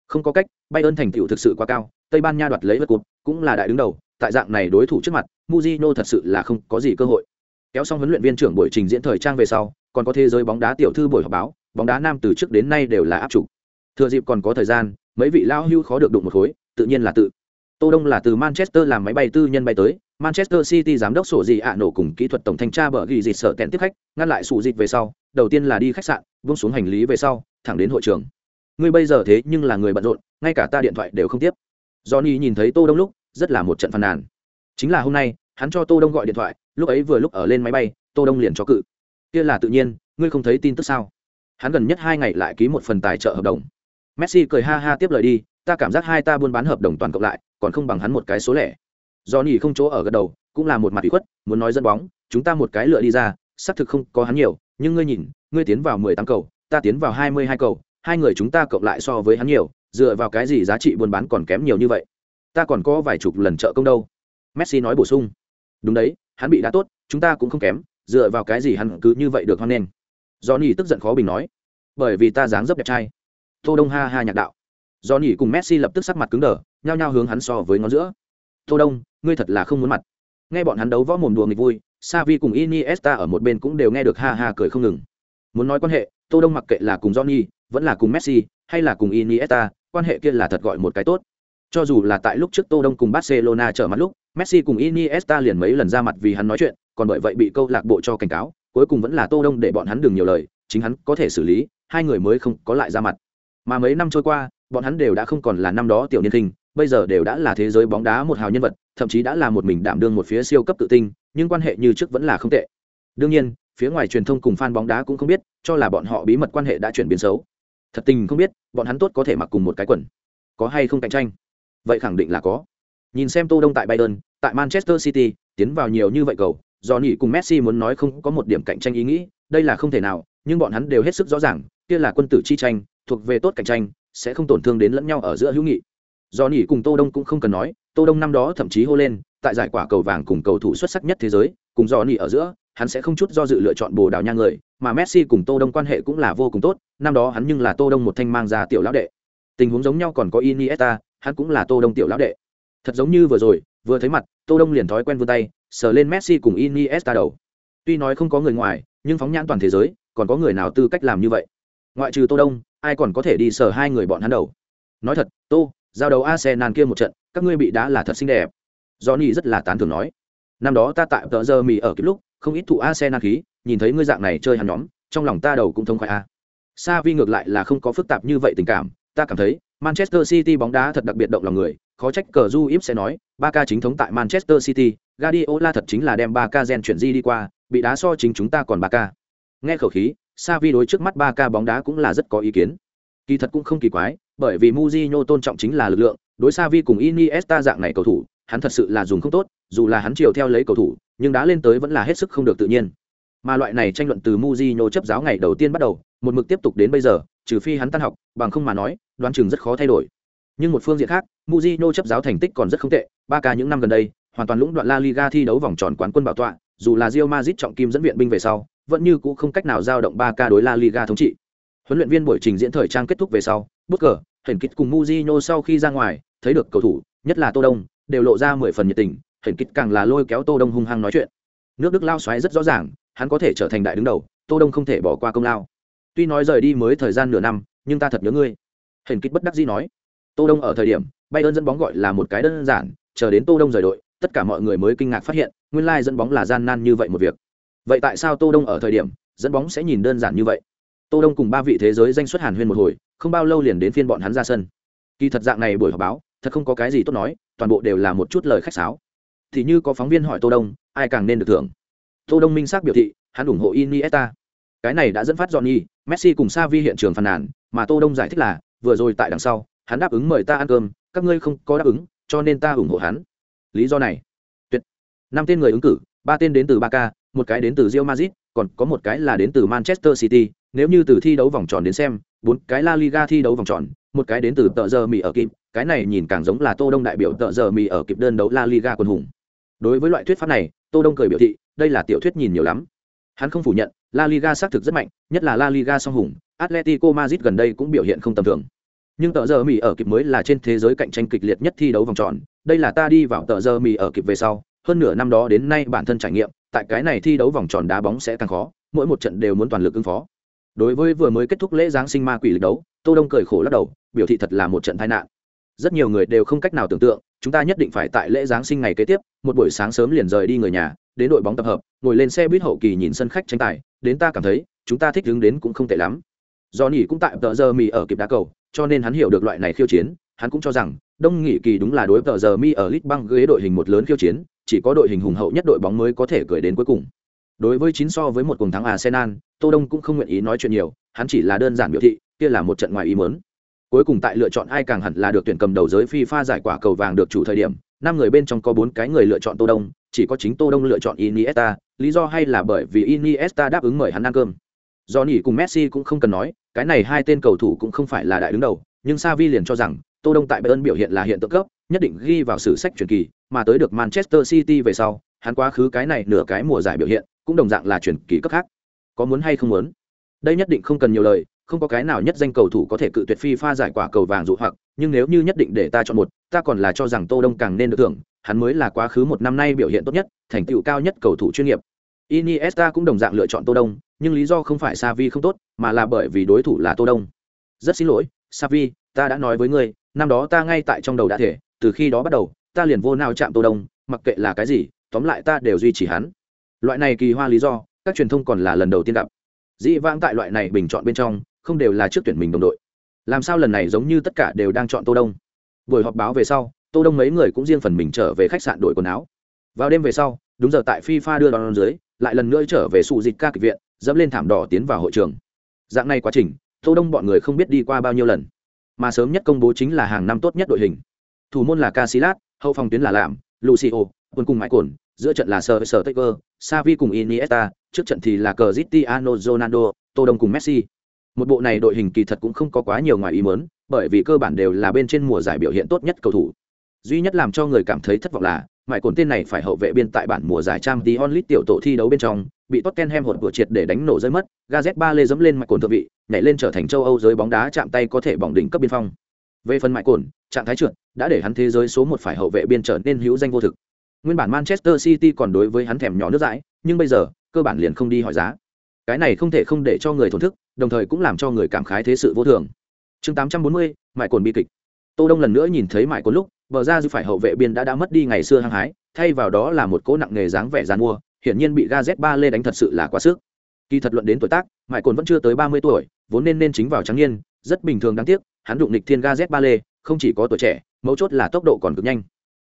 Không có cách, Bayern thành tựu thực sự quá cao, Tây Ban Nha đoạt lấy vật cột, cũng là đại đứng đầu, tại dạng này đối thủ trước mặt, Mourinho thật sự là không có gì cơ hội. Kéo xong huấn luyện viên trưởng buổi trình diễn thời trang về sau, còn có thế giới bóng đá tiểu thư buổi họp báo, bóng đá nam từ trước đến nay đều là áp chủ. Thừa dịp còn có thời gian, mấy vị lao hưu khó được đụng một khối, tự nhiên là tự. Tô Đông là từ Manchester làm máy bay tư nhân bay tới, Manchester City giám đốc sổ gì ạ nổ cùng kỹ thuật tổng thanh tra bờ ghi dịch sợ tẹn tiếp khách, ngăn lại sụ dịch về sau, đầu tiên là đi khách sạn vung xuống hành lý về sau thẳng đến hội trường ngươi bây giờ thế nhưng là người bận rộn ngay cả ta điện thoại đều không tiếp johnny nhìn thấy tô đông lúc rất là một trận phàn nàn chính là hôm nay hắn cho tô đông gọi điện thoại lúc ấy vừa lúc ở lên máy bay, tô đông liền cho cự. Kia là tự nhiên, ngươi không thấy tin tức sao? Hắn gần nhất hai ngày lại ký một phần tài trợ hợp đồng. Messi cười ha ha tiếp lời đi, ta cảm giác hai ta buôn bán hợp đồng toàn cộng lại, còn không bằng hắn một cái số lẻ. Do nhỉ không chỗ ở gật đầu, cũng là một mặt bị khuất, muốn nói dẫn bóng, chúng ta một cái lựa đi ra, xác thực không có hắn nhiều, nhưng ngươi nhìn, ngươi tiến vào mười tám cầu, ta tiến vào hai mươi hai cầu, hai người chúng ta cộng lại so với hắn nhiều, dựa vào cái gì giá trị buôn bán còn kém nhiều như vậy? Ta còn có vài chục lần trợ công đâu. Messi nói bổ sung. Đúng đấy hắn bị đã tốt, chúng ta cũng không kém, dựa vào cái gì hắn cứ như vậy được hoan nghênh. Do tức giận khó bình nói, bởi vì ta dáng dấp đẹp trai. Tô đông ha ha nhạc đạo. Do cùng messi lập tức sắc mặt cứng đờ, nhao nhao hướng hắn so với ngón giữa. Tô đông, ngươi thật là không muốn mặt. Nghe bọn hắn đấu võ mồm đùa nghịch vui savi cùng iniesta ở một bên cũng đều nghe được ha ha cười không ngừng. Muốn nói quan hệ, tô đông mặc kệ là cùng johnny, vẫn là cùng messi, hay là cùng iniesta, quan hệ kia là thật gọi một cái tốt. Cho dù là tại lúc trước tô đông cùng barcelona trở mặt lúc messi cùng iniesta liền mấy lần ra mặt vì hắn nói chuyện, còn bởi vậy bị câu lạc bộ cho cảnh cáo, cuối cùng vẫn là tô đông để bọn hắn đừng nhiều lời, chính hắn có thể xử lý, hai người mới không có lại ra mặt. Mà mấy năm trôi qua, bọn hắn đều đã không còn là năm đó tiểu niên kinh bây giờ đều đã là thế giới bóng đá một hào nhân vật, thậm chí đã là một mình đảm đương một phía siêu cấp tự tinh nhưng quan hệ như trước vẫn là không tệ. Đương nhiên, phía ngoài truyền thông cùng fan bóng đá cũng không biết, cho là bọn họ bí mật quan hệ đã chuyển biến xấu. Thật tình không biết, bọn hắn tốt có thể mặc cùng một cái quần. Có hay không cạnh tranh? Vậy khẳng định là có nhìn xem tô đông tại bayern, tại manchester city, tiến vào nhiều như vậy cầu do nhỉ cùng messi muốn nói không có một điểm cạnh tranh ý nghĩ, đây là không thể nào, nhưng bọn hắn đều hết sức rõ ràng, kia là quân tử chi tranh, thuộc về tốt cạnh tranh, sẽ không tổn thương đến lẫn nhau ở giữa hữu nghị. Do nhỉ cùng tô đông cũng không cần nói, tô đông năm đó thậm chí hô lên, tại giải quả cầu vàng cùng cầu thủ xuất sắc nhất thế giới, cùng do nhỉ ở giữa, hắn sẽ không chút do dự lựa chọn bồ đào nha người, mà messi cùng tô đông quan hệ cũng là vô cùng tốt, năm đó hắn nhưng là tô đông một thanh mang ra tiểu lão đệ. Tình huống giống nhau còn có iniesta, hắn cũng là tô đông tiểu lão đệ thật giống như vừa rồi, vừa thấy mặt, tô đông liền thói quen vươn tay, sờ lên messi cùng iniesta đầu. Tuy nói không có người ngoài, nhưng phóng nhãn toàn thế giới, còn có người nào tư cách làm như vậy? Ngoại trừ tô đông, ai còn có thể đi sờ hai người bọn hắn đầu? Nói thật, tô, giao đấu arsenal kia một trận, các ngươi bị đá là thật xinh đẹp. Johnny rất là tán thưởng nói. Năm đó ta tại tờ giờ mì ở kịp lúc, không ít thụ arsenal khí, nhìn thấy ngươi dạng này chơi hắn nhóm, trong lòng ta đầu cũng thông khoái a. Sa vi ngược lại là không có phức tạp như vậy tình cảm, ta cảm thấy manchester city bóng đá thật đặc biệt động lòng người khó trách cờ du íp sẽ nói Barca chính thống tại manchester city Guardiola thật chính là đem Barca gen chuyển di đi qua bị đá so chính chúng ta còn Barca. nghe khẩu khí Xavi đối trước mắt Barca bóng đá cũng là rất có ý kiến. Kỳ thật cũng không kỳ quái, bởi vì Mourinho tôn trọng chính là lực lượng, đối Xavi cùng Iniesta dạng này cầu thủ, hắn thật sự là dùng không tốt, dù là hắn chiều theo lấy cầu thủ, nhưng đá lên tới vẫn là hết sức không được tự nhiên. Mà loại này tranh luận từ Mujinho chấp giáo ngày đầu tiên bắt đầu, một mực tiếp tục đến bây giờ, trừ phi hắn tan học, bằng không mà nói, đoán chừng rất khó thay đổi. Nhưng một phương diện khác, Mujinho chấp giáo thành tích còn rất không tệ, ba ca những năm gần đây, hoàn toàn lũng đoạn La Liga thi đấu vòng tròn quán quân bảo tọa, dù là Real Madrid trọng kim dẫn viện binh về sau, vẫn như cũ không cách nào giao động ba ca đối La Liga thống trị. Huấn luyện viên buổi trình diễn thời trang kết thúc về sau, Booker, Hình Kịch cùng Mujinho sau khi ra ngoài, thấy được cầu thủ, nhất là Tô Đông, đều lộ ra mười phần nhiệt tình, Hình Kịch càng là lôi kéo Tô Đông hung hăng nói chuyện. Nước Đức lao xoáy rất rõ ràng, hắn có thể trở thành đại đứng đầu, Tô Đông không thể bỏ qua công lao. Tuy nói rời đi mới thời gian nửa năm, nhưng ta thật nhớ ngươi. hển kích bất đắc dĩ nói. Tô Đông ở thời điểm, bay ơn dẫn bóng gọi là một cái đơn giản, chờ đến Tô Đông rời đội, tất cả mọi người mới kinh ngạc phát hiện, nguyên lai dẫn bóng là gian nan như vậy một việc vậy tại sao tô đông ở thời điểm dẫn bóng sẽ nhìn đơn giản như vậy tô đông cùng ba vị thế giới danh xuất hàn huyên một hồi không bao lâu liền đến phiên bọn hắn ra sân kỳ thật dạng này buổi họp báo thật không có cái gì tốt nói toàn bộ đều là một chút lời khách sáo thì như có phóng viên hỏi tô đông ai càng nên được thưởng tô đông minh xác biểu thị hắn ủng hộ iniesta. Cái này đã dẫn phát johnny messi cùng Xavi hiện trường phàn nàn mà tô đông giải thích là vừa rồi tại đằng sau hắn đáp ứng mời ta ăn cơm các ngươi không có đáp ứng cho nên ta ủng hộ hắn. Lý do này tuyệt. Năm tên người ứng cử ba tên đến từ Barca, một cái đến từ Real Madrid, còn có một cái là đến từ Manchester City, nếu như từ thi đấu vòng tròn đến xem, bốn cái La Liga thi đấu vòng tròn, một cái đến từ tợ giờ Mỹ ở kịp, cái này nhìn càng giống là Tô Đông đại biểu tợ giờ Mỹ ở kịp đơn đấu La Liga quân hùng. Đối với loại thuyết pháp này, Tô Đông cười biểu thị, đây là tiểu thuyết nhìn nhiều lắm. Hắn không phủ nhận, La Liga xác thực rất mạnh, nhất là La Liga song hùng, Atletico Madrid gần đây cũng biểu hiện không tầm thường. Nhưng tờ giờ Mỹ ở kịp mới là trên thế giới cạnh tranh kịch liệt nhất thi đấu vòng tròn, đây là ta đi vào tờ giờ Mỹ ở kịp về sau, hơn nửa năm đó đến nay bản thân trải nghiệm, tại cái này thi đấu vòng tròn đá bóng sẽ càng khó mỗi một trận đều muốn toàn lực ứng phó đối với vừa mới kết thúc lễ giáng sinh ma quỷ lịch đấu tô đông cười khổ lắc đầu biểu thị thật là một trận tai nạn rất nhiều người đều không cách nào tưởng tượng, chúng ta nhất định phải tại lễ giáng sinh ngày kế tiếp, một buổi sáng sớm liền rời đi người nhà, đến đội bóng tập hợp, ngồi lên xe buýt hậu kỳ nhìn sân khách tranh tài, đến ta cảm thấy, chúng ta thích đứng đến cũng không tệ lắm. Do nhỉ cũng tại tờ giờ mì ở kịp đá cầu, cho nên hắn hiểu được loại này khiêu chiến, hắn cũng cho rằng, đông nghị kỳ đúng là đối tờ giờ mi ở lit băng ghế đội hình một lớn khiêu chiến, chỉ có đội hình hùng hậu nhất đội bóng mới có thể cười đến cuối cùng. Đối với chín so với một cùng thắng arsenal, tô đông cũng không nguyện ý nói chuyện nhiều, hắn chỉ là đơn giản biểu thị, kia là một trận ngoài ý muốn cuối cùng tại lựa chọn ai càng hẳn là được tuyển cầm đầu giới FIFA giải quả cầu vàng được chủ thời điểm, năm người bên trong có bốn cái người lựa chọn tô đông, chỉ có chính tô đông lựa chọn iniesta, lý do hay là bởi vì iniesta đáp ứng mời hắn ăn cơm. Do nhỉ cùng messi cũng không cần nói, cái này hai tên cầu thủ cũng không phải là đại đứng đầu, nhưng xavi liền cho rằng, tô đông tại bayern biểu hiện là hiện tượng cấp, nhất định ghi vào sử sách truyền kỳ, mà tới được manchester city về sau, hắn quá khứ cái này nửa cái mùa giải biểu hiện, cũng đồng dạng là truyền kỳ cấp khác. Có muốn hay không muốn? Đây nhất định không cần nhiều lời không có cái nào nhất danh cầu thủ có thể cự tuyệt phi pha giải quả cầu vàng dụ hoặc, nhưng nếu như nhất định để ta chọn một, ta còn là cho rằng tô đông càng nên được thưởng, hắn mới là quá khứ một năm nay biểu hiện tốt nhất, thành tựu cao nhất cầu thủ chuyên nghiệp. Iniesta cũng đồng dạng lựa chọn tô đông, nhưng lý do không phải savi không tốt, mà là bởi vì đối thủ là tô đông. Rất xin lỗi savi ta đã nói với ngươi, năm đó ta ngay tại trong đầu đã thể, từ khi đó bắt đầu, ta liền vô nào chạm tô đông, mặc kệ là cái gì, tóm lại ta đều duy trì hắn. Loại này kỳ hoa lý do, các truyền thông còn là lần đầu tiên gặp. Dĩ vãng tại loại này bình chọn bên trong không đều là trước tuyển mình đồng đội. Làm sao lần này giống như tất cả đều đang chọn tô đông? Buổi họp báo về sau tô đông mấy người cũng riêng phần mình trở về khách sạn đổi quần áo. Vào đêm về sau đúng giờ tại fifa đưa đón dưới lại lần nữa trở về sụ dịch ca kịch viện dẫm lên thảm đỏ tiến vào hội trường. Dạng này quá trình tô đông bọn người không biết đi qua bao nhiêu lần. Mà sớm nhất công bố chính là hàng năm tốt nhất đội hình. Thủ môn là Casillas, hậu phòng tuyến là Lạm, Lucio, quân cùng mãi cồn, giữa trận là Sơ Sir Taker, Xavi cùng Iniesta, trước trận thì là Cristiano Ronaldo, Tô Đông cùng Messi. Một bộ này đội hình kỳ thật cũng không có quá nhiều ngoài ý muốn, bởi vì cơ bản đều là bên trên mùa giải biểu hiện tốt nhất cầu thủ. Duy nhất làm cho người cảm thấy thất vọng là, mãi cồn tên này phải hậu vệ biên tại bản mùa giải trang tí onlit tiểu tổ thi đấu bên trong, bị Tottenham hột vừa triệt để đánh nổ rơi mất, Gazet ba lê dẫm lên mạch cồn thượng vị, nhảy lên trở thành châu Âu giới bóng đá chạm tay có thể bỏng đỉnh cấp biên phong. Về phần mại cồn, trạng thái trượt đã để hắn thế giới số một phải hậu vệ biên trở nên hữu danh vô thực. Nguyên bản Manchester City còn đối với hắn thèm nhỏ nước dãi, nhưng bây giờ, cơ bản liền không đi hỏi giá. Cái này không thể không để cho người thổn thức, đồng thời cũng làm cho người cảm khái thế sự vô thường. Chương 840, mại cồn bi kịch. Tô Đông lần nữa nhìn thấy mại cồn lúc, bờ ra dư phải hậu vệ biên đã đã mất đi ngày xưa hăng hái, thay vào đó là một cỗ nặng nghề dáng vẻ giàn mua, hiển nhiên bị Gazet ba lê đánh thật sự là quá sức. Kỳ thật luận đến tuổi tác, mại cồn vẫn chưa tới 30 tuổi, vốn nên nên chính vào trắng niên, rất bình thường đáng tiếc, hắn đụng nịch thiên Gazet ba lê, không chỉ có tuổi trẻ, mấu chốt là tốc độ còn cực nhanh.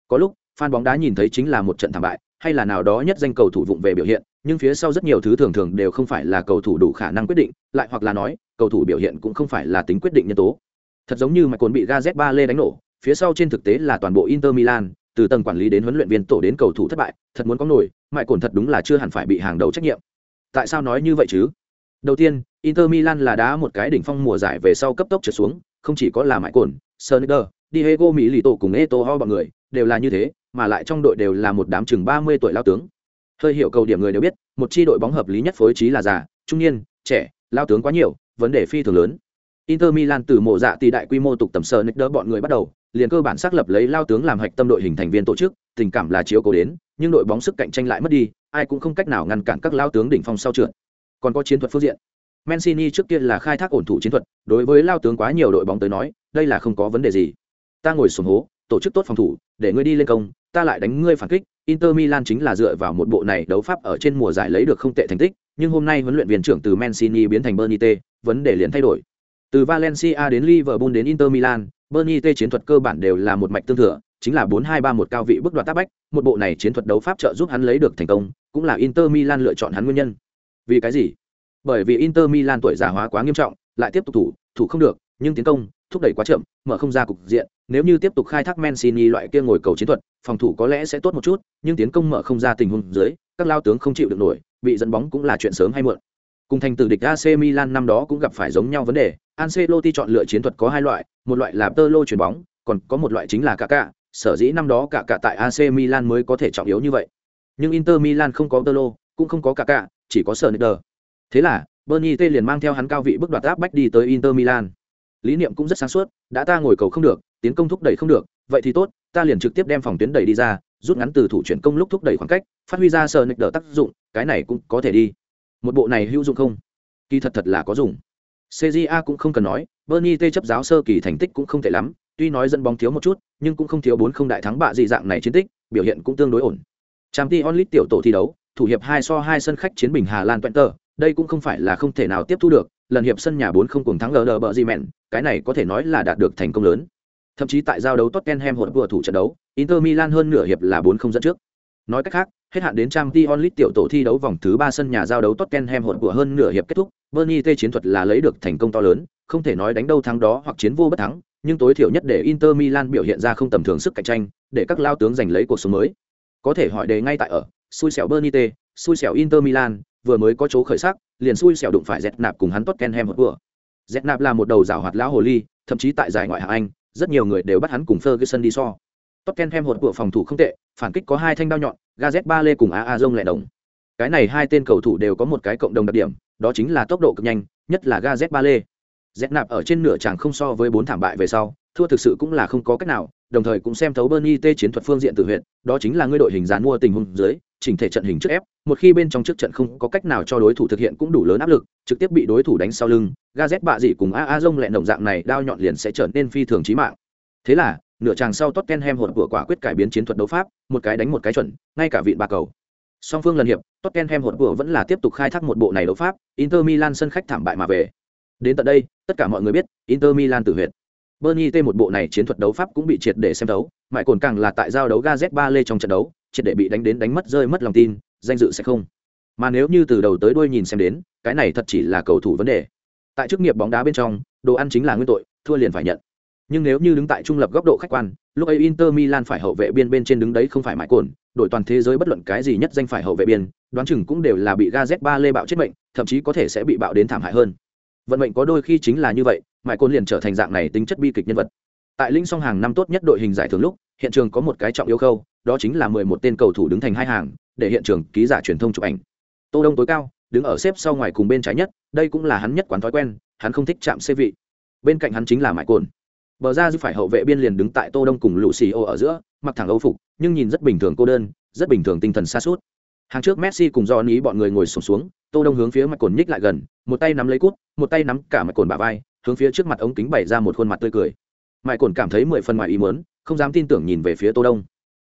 Có lúc, fan bóng đá nhìn thấy chính là một trận thảm bại, hay là nào đó nhất danh cầu thủ vụng về biểu hiện, nhưng phía sau rất nhiều thứ thường thường đều không phải là cầu thủ đủ khả năng quyết định, lại hoặc là nói, cầu thủ biểu hiện cũng không phải là tính quyết định nhân tố. Thật giống như mà cồn bị Gazet ba lê đánh nổ, phía sau trên thực tế là toàn bộ Inter Milan, từ tầng quản lý đến huấn luyện viên tổ đến cầu thủ thất bại, thật muốn có nổi, mại cồn thật đúng là chưa hẳn phải bị hàng đầu trách nhiệm. Tại sao nói như vậy chứ? Đầu tiên, Inter Milan là đá một cái đỉnh phong mùa giải về sau cấp tốc trở xuống, không chỉ có là mại cồn, Sneijder, Diego Milito cùng Eto'o bọn người, đều là như thế, mà lại trong đội đều là một đám chừng 30 tuổi lao tướng. Hơi hiểu cầu điểm người đều biết, một chi đội bóng hợp lý nhất phối trí là già, trung niên, trẻ, lao tướng quá nhiều, vấn đề phi thường lớn. Inter Milan từ mộ dạ tỷ đại quy mô tục tầm sờ nick đỡ bọn người bắt đầu, liền cơ bản xác lập lấy lao tướng làm hạch tâm đội hình thành viên tổ chức, tình cảm là chiếu cố đến, nhưng đội bóng sức cạnh tranh lại mất đi, ai cũng không cách nào ngăn cản các lao tướng đỉnh phong sau trượt. Còn có chiến thuật phương diện. Mancini trước kia là khai thác ổn thủ chiến thuật, đối với lao tướng quá nhiều đội bóng tới nói, đây là không có vấn đề gì. Ta ngồi xuống hố, tổ chức tốt phòng thủ, để ngươi đi lên công, ta lại đánh ngươi phản kích. Inter Milan chính là dựa vào một bộ này đấu pháp ở trên mùa giải lấy được không tệ thành tích, nhưng hôm nay huấn luyện viên trưởng từ Mancini biến thành Bernite, vấn đề liền thay đổi. Từ Valencia đến Liverpool đến Inter Milan, Bernite chiến thuật cơ bản đều là một mạch tương thừa, chính là 4-2-3-1 cao vị bước đoạt tác bách, một bộ này chiến thuật đấu pháp trợ giúp hắn lấy được thành công, cũng là Inter Milan lựa chọn hắn nguyên nhân. Vì cái gì? Bởi vì Inter Milan tuổi già hóa quá nghiêm trọng, lại tiếp tục thủ, thủ không được, nhưng tiến công thúc đẩy quá chậm, mở không ra cục diện, nếu như tiếp tục khai thác Mancini loại kia ngồi cầu chiến thuật, phòng thủ có lẽ sẽ tốt một chút, nhưng tiến công mở không ra tình huống dưới, các lao tướng không chịu được nổi, bị dẫn bóng cũng là chuyện sớm hay muộn. Cùng thành tử địch AC Milan năm đó cũng gặp phải giống nhau vấn đề, Ancelotti chọn lựa chiến thuật có hai loại, một loại là tơ lô chuyển bóng, còn có một loại chính là Kaká, sở dĩ năm đó cả cả tại AC Milan mới có thể trọng yếu như vậy. Nhưng Inter Milan không có tơ lô, cũng không có Kaká, chỉ có Sneijder. Thế là, Bernie T liền mang theo hắn cao vị bước đoạt áp bách đi tới Inter Milan. Lý niệm cũng rất sáng suốt, đã ta ngồi cầu không được, tiến công thúc đẩy không được, vậy thì tốt, ta liền trực tiếp đem phòng tuyến đẩy đi ra, rút ngắn từ thủ chuyển công lúc thúc đẩy khoảng cách, phát huy ra sở nịch đỡ tác dụng, cái này cũng có thể đi. Một bộ này hữu dụng không? Kỳ thật thật là có dùng. CJA cũng không cần nói, Bernie T chấp giáo sơ kỳ thành tích cũng không tệ lắm, tuy nói dẫn bóng thiếu một chút, nhưng cũng không thiếu bốn không đại thắng bạ gì dạng này chiến tích, biểu hiện cũng tương đối ổn. Champions League tiểu tổ thi đấu, thủ hiệp hai so hai sân khách chiến bình Hà Lan Twente, đây cũng không phải là không thể nào tiếp thu được lần hiệp sân nhà bốn không cùng thắng lờ đờ bờ gì mẹn cái này có thể nói là đạt được thành công lớn thậm chí tại giao đấu Tottenham hột vừa thủ trận đấu, Inter Milan hơn nửa hiệp là bốn không dẫn trước. Nói cách khác, hết hạn đến trang League tiểu tổ thi đấu vòng thứ ba sân nhà giao đấu Tottenham hột vừa hơn nửa hiệp kết thúc Bernie T chiến thuật là lấy được thành công to lớn, không thể nói đánh đâu thắng đó hoặc chiến vô bất thắng, nhưng tối thiểu nhất để Inter Milan biểu hiện ra không tầm thường sức cạnh tranh, để các lao tướng giành lấy cuộc sống mới. Có thể hỏi đề ngay tại ở, xui xẻo Bernie T xui xẻo Inter Milan, vừa mới có chỗ khởi sắc, liền xui xẻo đụng phải dẹt nạp cùng hắn Tottenham hột vừa dẹt nạp là một đầu rào hoạt lão hồ ly, thậm chí tại giải ngoại hạng Anh rất nhiều người đều bắt hắn cùng Ferguson đi so Tottenham hột của phòng thủ không tệ, phản kích có hai thanh đao nhọn, Gazet cùng AA Zong lẹ đồng. Cái này hai tên cầu thủ đều có một cái cộng đồng đặc điểm, đó chính là tốc độ cực nhanh, nhất là Gazet ba nạp ở trên nửa chẳng không so với bốn thảm bại về sau, thua thực sự cũng là không có cách nào, đồng thời cũng xem thấu Bernie T chiến thuật phương diện tự huyện, đó chính là ngươi đội hình dàn mua tình huống dưới, chỉnh thể trận hình trước ép, một khi bên trong trước trận không có cách nào cho đối thủ thực hiện cũng đủ lớn áp lực, trực tiếp bị đối thủ đánh sau lưng, Gazet bạ dị cùng a a dông lẹ đồng dạng này đao nhọn liền sẽ trở nên phi thường chí mạng. Thế là, nửa chàng sau Tottenham hột của quả quyết cải biến chiến thuật đấu pháp, một cái đánh một cái chuẩn, ngay cả vịn ba cầu. Song phương lần hiệp, Tottenham hột của vẫn là tiếp tục khai thác một bộ này đấu pháp, Inter Milan sân khách thảm bại mà về. Đến tận đây, tất cả mọi người biết, Inter Milan tử huyệt. Bernie T một bộ này chiến thuật đấu pháp cũng bị triệt để xem đấu, mại cồn càng là tại giao đấu Gazet lê trong trận đấu, triệt để bị đánh đến đánh mất rơi mất lòng tin, danh dự sẽ không. Mà nếu như từ đầu tới đuôi nhìn xem đến, cái này thật chỉ là cầu thủ vấn đề. Tại chức nghiệp bóng đá bên trong, đồ ăn chính là nguyên tội, thua liền phải nhận nhưng nếu như đứng tại trung lập góc độ khách quan lúc ấy inter milan phải hậu vệ biên bên trên đứng đấy không phải mãi cồn đội toàn thế giới bất luận cái gì nhất danh phải hậu vệ biên đoán chừng cũng đều là bị gaz ba lê bạo chết bệnh, thậm chí có thể sẽ bị bạo đến thảm hại hơn vận mệnh có đôi khi chính là như vậy mãi cồn liền trở thành dạng này tính chất bi kịch nhân vật tại linh song hàng năm tốt nhất đội hình giải thưởng lúc hiện trường có một cái trọng yếu khâu đó chính là mười một tên cầu thủ đứng thành hai hàng để hiện trường ký giả truyền thông chụp ảnh. Tô đông tối cao đứng ở xếp sau ngoài cùng bên trái nhất đây cũng là hắn nhất quán thói quen hắn không thích chạm xê vị. Bên cạnh hắn chính là mãi cồn. Bờ ra dư phải hậu vệ biên liền đứng tại tô đông cùng lũ xì ô ở giữa mặc thẳng âu phục nhưng nhìn rất bình thường cô đơn rất bình thường tinh thần xa suốt hàng trước messi cùng do ý bọn người ngồi sụp xuống, xuống tô đông hướng phía mặt cồn nhích lại gần một tay nắm lấy cút một tay nắm cả mặt cồn bả vai hướng phía trước mặt ống kính bày ra một khuôn mặt tươi cười mại cồn cảm thấy mười phần ngoài ý muốn, không dám tin tưởng nhìn về phía tô đông.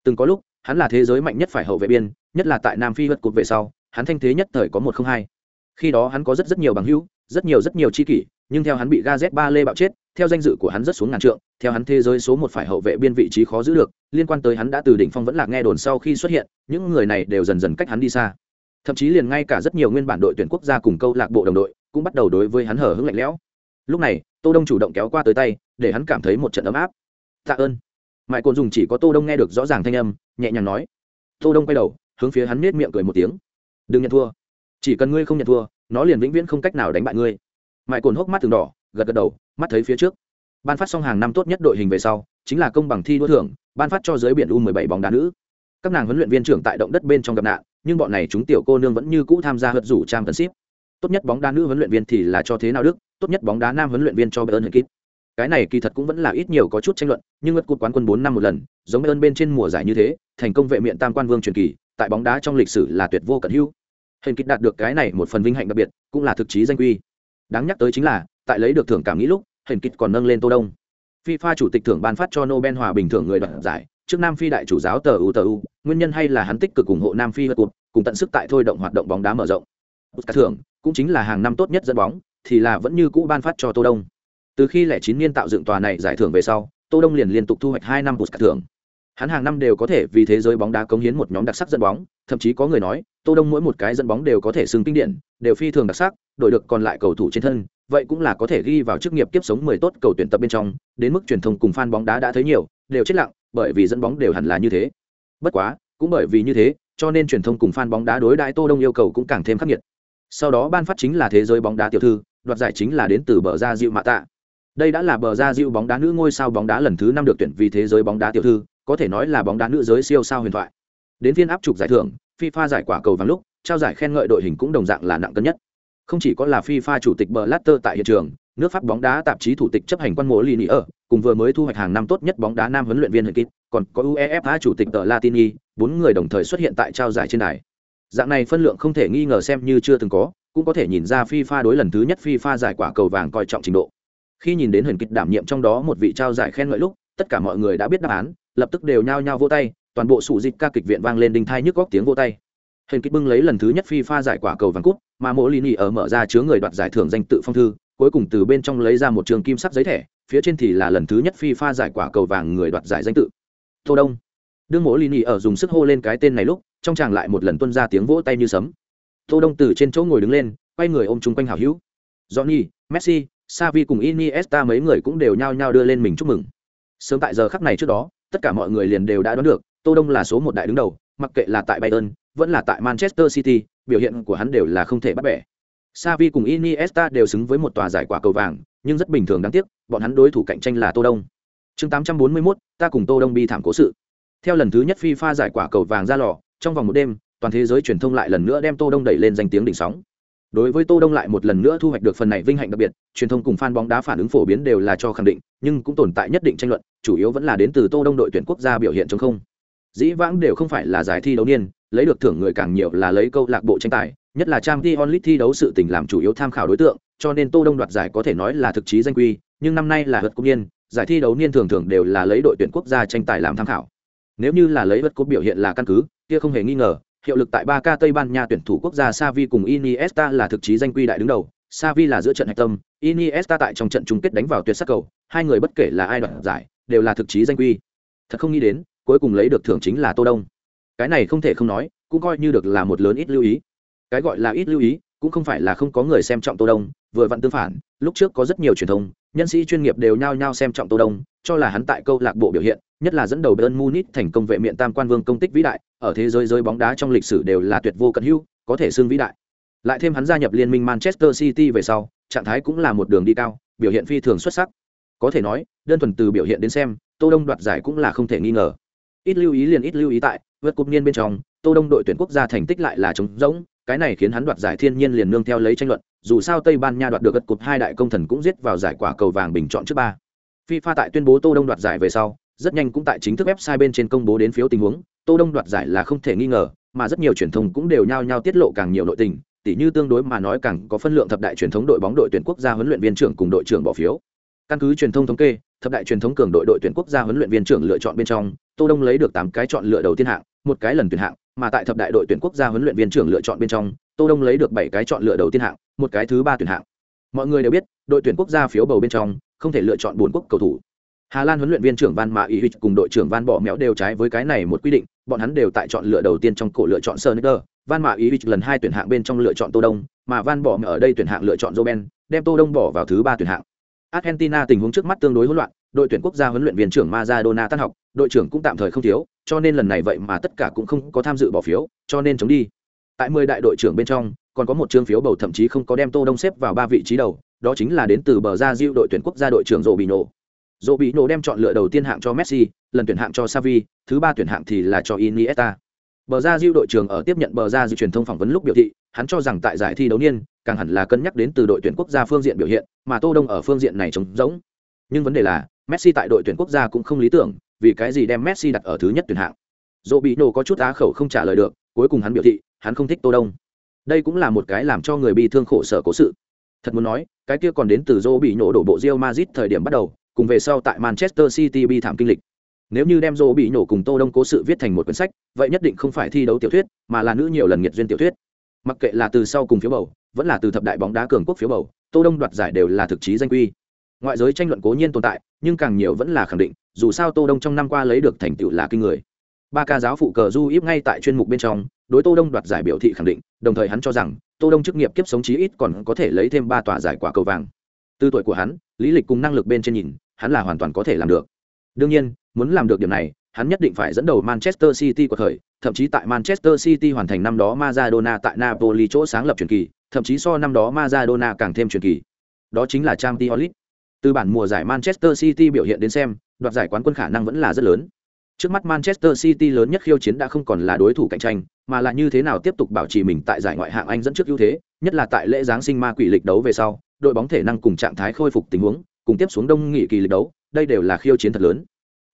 Từng có lúc, hắn là thế giới mạnh nhất phải hậu vệ biên, nhất là tại nam phi vượt cột về sau, hắn thanh thế nhất thời có một không hai. Khi đó hắn có rất rất nhiều bằng hữu, rất nhiều rất nhiều chi kỷ, nhưng theo hắn bị ga z ba lê bạo chết, theo danh dự của hắn rất xuống ngàn trượng, theo hắn thế giới số một phải hậu vệ biên vị trí khó giữ được, liên quan tới hắn đã từ đỉnh phong vẫn là nghe đồn sau khi xuất hiện, những người này đều dần dần cách hắn đi xa. Thậm chí liền ngay cả rất nhiều nguyên bản đội tuyển quốc gia cùng câu lạc bộ đồng đội cũng bắt đầu đối với hắn hở hững lạnh lẽo lúc này, tô đông chủ động kéo qua tới tay, để hắn cảm thấy một trận ấm áp. Tạ ơn. Mãi cồn dùng chỉ có tô đông nghe được rõ ràng thanh âm, nhẹ nhàng nói. Tô đông quay đầu, hướng phía hắn nết miệng cười một tiếng. Đừng nhận thua. Chỉ cần ngươi không nhận thua, nó liền vĩnh viễn không cách nào đánh bại ngươi. Mãi cồn hốc mắt từng đỏ, gật gật đầu, mắt thấy phía trước. Ban phát xong hàng năm tốt nhất đội hình về sau, chính là công bằng thi đua thưởng, ban phát cho giới biển u 17 bóng đá nữ. Các nàng huấn luyện viên trưởng tại động đất bên trong gặp nạn, nhưng bọn này chúng tiểu cô nương vẫn như cũ tham gia hợp rủ trang tấn ship tốt nhất bóng đá nữ huấn luyện viên thì là cho thế nào đức, tốt nhất bóng đá nam huấn luyện viên cho bayern kít cái này kỳ thật cũng vẫn là ít nhiều có chút tranh luận, nhưng ngất cột quán quân bốn năm một lần, giống bayern bên trên mùa giải như thế, thành công vệ miện tam quan vương truyền kỳ, tại bóng đá trong lịch sử là tuyệt vô cận hữu. Hình kịch đạt được cái này một phần vinh hạnh đặc biệt, cũng là thực chí danh quy đáng nhắc tới chính là, tại lấy được thưởng cảm nghĩ lúc, hình kịch còn nâng lên tô đông. Fifa chủ tịch thưởng ban phát cho nobel hòa bình thưởng người đoạt giải, trước nam phi đại chủ giáo tờ u tờ u, nguyên nhân hay là hắn tích cực ủng hộ nam phi vật cuộc cùng tận sức tại thôi động hoạt động bóng đá mở rộng. Các thưởng cũng chính là hàng năm tốt nhất dẫn bóng, thì là vẫn như cũ ban phát cho tô đông. Từ khi lẻ chín niên tạo dựng tòa này giải thưởng về sau, tô đông liền liên tục thu hoạch hai năm bút thưởng. Hắn hàng năm đều có thể vì thế giới bóng đá cống hiến một nhóm đặc sắc dẫn bóng, thậm chí có người nói, tô đông mỗi một cái dẫn bóng đều có thể xưng kinh điển, đều phi thường đặc sắc đội được còn lại cầu thủ trên thân, vậy cũng là có thể ghi vào chức nghiệp kiếp sống mười tốt cầu tuyển tập bên trong, đến mức truyền thông cùng fan bóng đá đã thấy nhiều, đều chết lặng, bởi vì dẫn bóng đều hẳn là như thế. Bất quá, cũng bởi vì như thế, cho nên truyền thông cùng fan bóng đá đối đãi tô đông yêu cầu cũng càng thêm khắc nghiệt sau đó ban phát chính là thế giới bóng đá tiểu thư đoạt giải chính là đến từ bờ ra diệu mạ tạ. Đây đã là bờ ra diệu bóng đá nữ ngôi sao bóng đá lần thứ năm được tuyển vì thế giới bóng đá tiểu thư có thể nói là bóng đá nữ giới siêu sao huyền thoại. Đến phiên áp trục giải thưởng fifa giải quả cầu vàng lúc trao giải khen ngợi đội hình cũng đồng dạng là nặng cân nhất. Không chỉ có là FIFA chủ tịch Blatter tại hiện trường, nước Pháp bóng đá tạp chí thủ tịch chấp hành quan mộ Lini ở, cùng vừa mới thu hoạch hàng năm tốt nhất bóng đá nam huấn luyện viên Huyền Kít, còn có UEFA chủ tịch tờ Latini, bốn người đồng thời xuất hiện tại trao giải trên đài. Dạng này phân lượng không thể nghi ngờ xem như chưa từng có, cũng có thể nhìn ra FIFA đối lần thứ nhất FIFA giải quả cầu vàng coi trọng trình độ. Khi nhìn đến Huyền kịch đảm nhiệm trong đó một vị trao giải khen ngợi lúc, tất cả mọi người đã biết đáp án, lập tức đều nhao nhao vỗ tay, toàn bộ sủ dịch ca kịch viện vang lên đinh thai nhức góc tiếng vỗ tay. Huyền kịch bưng lấy lần thứ nhất FIFA giải quả cầu vàng cúp mà mỗi lini ở mở ra chứa người đoạt giải thưởng danh tự phong thư cuối cùng từ bên trong lấy ra một trường kim sắc giấy thẻ phía trên thì là lần thứ nhất FIFA giải quả cầu vàng người đoạt giải danh tự. Tô đông. Đương mỗi lini ở dùng sức hô lên cái tên này lúc trong chàng lại một lần tuân ra tiếng vỗ tay như sấm. Tô đông từ trên chỗ ngồi đứng lên quay người ôm chung quanh hảo hữu. Johnny messi savi cùng iniesta mấy người cũng đều nhao nhao đưa lên mình chúc mừng. Sớm tại giờ khắc này trước đó tất cả mọi người liền đều đã đoán được tô đông là số một đại đứng đầu mặc kệ là tại bayern vẫn là tại manchester city biểu hiện của hắn đều là không thể bắt bẻ. Savi cùng iniesta đều xứng với một tòa giải quả cầu vàng nhưng rất bình thường đáng tiếc bọn hắn đối thủ cạnh tranh là tô đông. Chương 841, ta cùng tô đông bi thảm cố sự. Theo lần thứ nhất fifa giải quả cầu vàng ra lò trong vòng một đêm, toàn thế giới truyền thông lại lần nữa đem tô đông đẩy lên danh tiếng đỉnh sóng. Đối với tô đông lại một lần nữa thu hoạch được phần này vinh hạnh đặc biệt, truyền thông cùng fan bóng đá phản ứng phổ biến đều là cho khẳng định, nhưng cũng tồn tại nhất định tranh luận, chủ yếu vẫn là đến từ tô đông đội tuyển quốc gia biểu hiện chống không. Dĩ vãng đều không phải là giải thi đấu niên, lấy được thưởng người càng nhiều là lấy câu lạc bộ tranh tài, nhất là trang t onlit thi đấu sự tình làm chủ yếu tham khảo đối tượng, cho nên tô đông đoạt giải có thể nói là thực chí danh quy, nhưng năm nay là vật công niên, giải thi đấu niên thường thường đều là lấy đội tuyển quốc gia tranh tài làm tham khảo. Nếu như là lấy vật cúp biểu hiện là căn cứ kia không hề nghi ngờ hiệu lực tại ba k Tây Ban Nha tuyển thủ quốc gia Xavi cùng Iniesta là thực chí danh quy đại đứng đầu. Xavi là giữa trận hạch tâm, Iniesta tại trong trận chung kết đánh vào tuyệt sắc cầu, hai người bất kể là ai đoạt giải, đều là thực chí danh quy. Thật không nghĩ đến, cuối cùng lấy được thưởng chính là Tô Đông. Cái này không thể không nói, cũng coi như được là một lớn ít lưu ý. Cái gọi là ít lưu ý, cũng không phải là không có người xem trọng Tô Đông, vừa vặn tương phản, lúc trước có rất nhiều truyền thông, nhân sĩ chuyên nghiệp đều nhao nhao xem trọng Tô Đông, cho là hắn tại câu lạc bộ biểu hiện, nhất là dẫn đầu Bayern Munich thành công vệ miện tam quan vương công tích vĩ đại, ở thế giới giới bóng đá trong lịch sử đều là tuyệt vô cận hữu, có thể xưng vĩ đại. Lại thêm hắn gia nhập liên minh Manchester City về sau, trạng thái cũng là một đường đi cao, biểu hiện phi thường xuất sắc. Có thể nói, đơn thuần từ biểu hiện đến xem, Tô Đông đoạt giải cũng là không thể nghi ngờ. Ít lưu ý liền ít lưu ý tại, vượt cúp niên bên trong, Tô Đông đội tuyển quốc gia thành tích lại là trống rỗng, cái này khiến hắn đoạt giải thiên nhiên liền nương theo lấy tranh luận, dù sao Tây Ban Nha đoạt được gật cột hai đại công thần cũng giết vào giải quả cầu vàng bình chọn trước ba. FIFA tại tuyên bố Tô Đông đoạt giải về sau, rất nhanh cũng tại chính thức website bên trên công bố đến phiếu tình huống, Tô Đông đoạt giải là không thể nghi ngờ, mà rất nhiều truyền thông cũng đều nhao nhao tiết lộ càng nhiều nội tình, tỉ như tương đối mà nói càng có phân lượng thập đại truyền thống đội bóng đội tuyển quốc gia huấn luyện viên trưởng cùng đội trưởng bỏ phiếu. Căn cứ truyền thông thống kê, thập đại truyền thống cường đội đội tuyển quốc gia huấn luyện viên trưởng lựa chọn bên trong, Tô Đông lấy được 8 cái chọn lựa đầu tiên hạng, một cái lần tuyển hạng, mà tại thập đại đội tuyển quốc gia huấn luyện viên trưởng lựa chọn bên trong, Tô Đông lấy được 7 cái chọn lựa đầu tiên hạng, một cái thứ ba tuyển hạng. Mọi người đều biết, đội tuyển quốc gia phiếu bầu bên trong, không thể lựa chọn bốn quốc cầu thủ, Hà Lan huấn luyện viên trưởng Van Mạ Ý cùng đội trưởng Van Bỏ Mẹo đều trái với cái này một quy định, bọn hắn đều tại chọn lựa đầu tiên trong cổ lựa chọn Sneijder, Van Mạ Ý lần hai tuyển hạng bên trong lựa chọn Tô Đông, mà Van Bỏ Mẹo ở đây tuyển hạng lựa chọn Roben, đem Tô Đông bỏ vào thứ ba tuyển hạng. Argentina tình huống trước mắt tương đối hỗn loạn, đội tuyển quốc gia huấn luyện viên trưởng Maradona tan học, đội trưởng cũng tạm thời không thiếu, cho nên lần này vậy mà tất cả cũng không có tham dự bỏ phiếu, cho nên chống đi. Tại 10 đại đội trưởng bên trong, còn có một chương phiếu bầu thậm chí không có đem Tô Đông xếp vào ba vị trí đầu, đó chính là đến từ bờ ra Diệu đội tuyển quốc gia đội trưởng Robinho. Dỗ bị nổ đem chọn lựa đầu tiên hạng cho Messi, lần tuyển hạng cho Xavi, thứ ba tuyển hạng thì là cho Iniesta. Bờ ra Diu đội trưởng ở tiếp nhận bờ ra Diu truyền thông phỏng vấn lúc biểu thị, hắn cho rằng tại giải thi đấu niên, càng hẳn là cân nhắc đến từ đội tuyển quốc gia phương diện biểu hiện, mà Tô Đông ở phương diện này trống rỗng. Nhưng vấn đề là, Messi tại đội tuyển quốc gia cũng không lý tưởng, vì cái gì đem Messi đặt ở thứ nhất tuyển hạng. Dỗ bị nổ có chút á khẩu không trả lời được, cuối cùng hắn biểu thị, hắn không thích Tô Đông. Đây cũng là một cái làm cho người bị thương khổ sở cố sự. Thật muốn nói, cái kia còn đến từ Dỗ bị nổ đổ bộ Real Madrid thời điểm bắt đầu, cùng về sau tại Manchester City bi thảm kinh lịch. Nếu như đem bị nổ cùng Tô Đông cố sự viết thành một quyển sách, vậy nhất định không phải thi đấu tiểu thuyết, mà là nữ nhiều lần nghiệt duyên tiểu thuyết. Mặc kệ là từ sau cùng phiếu bầu, vẫn là từ thập đại bóng đá cường quốc phiếu bầu, Tô Đông đoạt giải đều là thực chí danh quy. Ngoại giới tranh luận cố nhiên tồn tại, nhưng càng nhiều vẫn là khẳng định, dù sao Tô Đông trong năm qua lấy được thành tựu là kinh người. Ba ca giáo phụ cờ du íp ngay tại chuyên mục bên trong, đối Tô Đông đoạt giải biểu thị khẳng định, đồng thời hắn cho rằng, Tô Đông chức nghiệp kiếp sống chí ít còn có thể lấy thêm ba tòa giải quả cầu vàng. Từ tuổi của hắn, lý lịch cùng năng lực bên trên nhìn, hắn là hoàn toàn có thể làm được. Đương nhiên, muốn làm được điểm này, hắn nhất định phải dẫn đầu Manchester City của thời, thậm chí tại Manchester City hoàn thành năm đó Maradona tại Napoli chỗ sáng lập truyền kỳ, thậm chí so năm đó Maradona càng thêm truyền kỳ. Đó chính là trang League. Từ bản mùa giải Manchester City biểu hiện đến xem, đoạt giải quán quân khả năng vẫn là rất lớn. Trước mắt Manchester City lớn nhất khiêu chiến đã không còn là đối thủ cạnh tranh, mà là như thế nào tiếp tục bảo trì mình tại giải ngoại hạng Anh dẫn trước ưu thế, nhất là tại lễ giáng sinh ma quỷ lịch đấu về sau, đội bóng thể năng cùng trạng thái khôi phục tình huống, cùng tiếp xuống đông nghị kỳ lịch đấu đây đều là khiêu chiến thật lớn.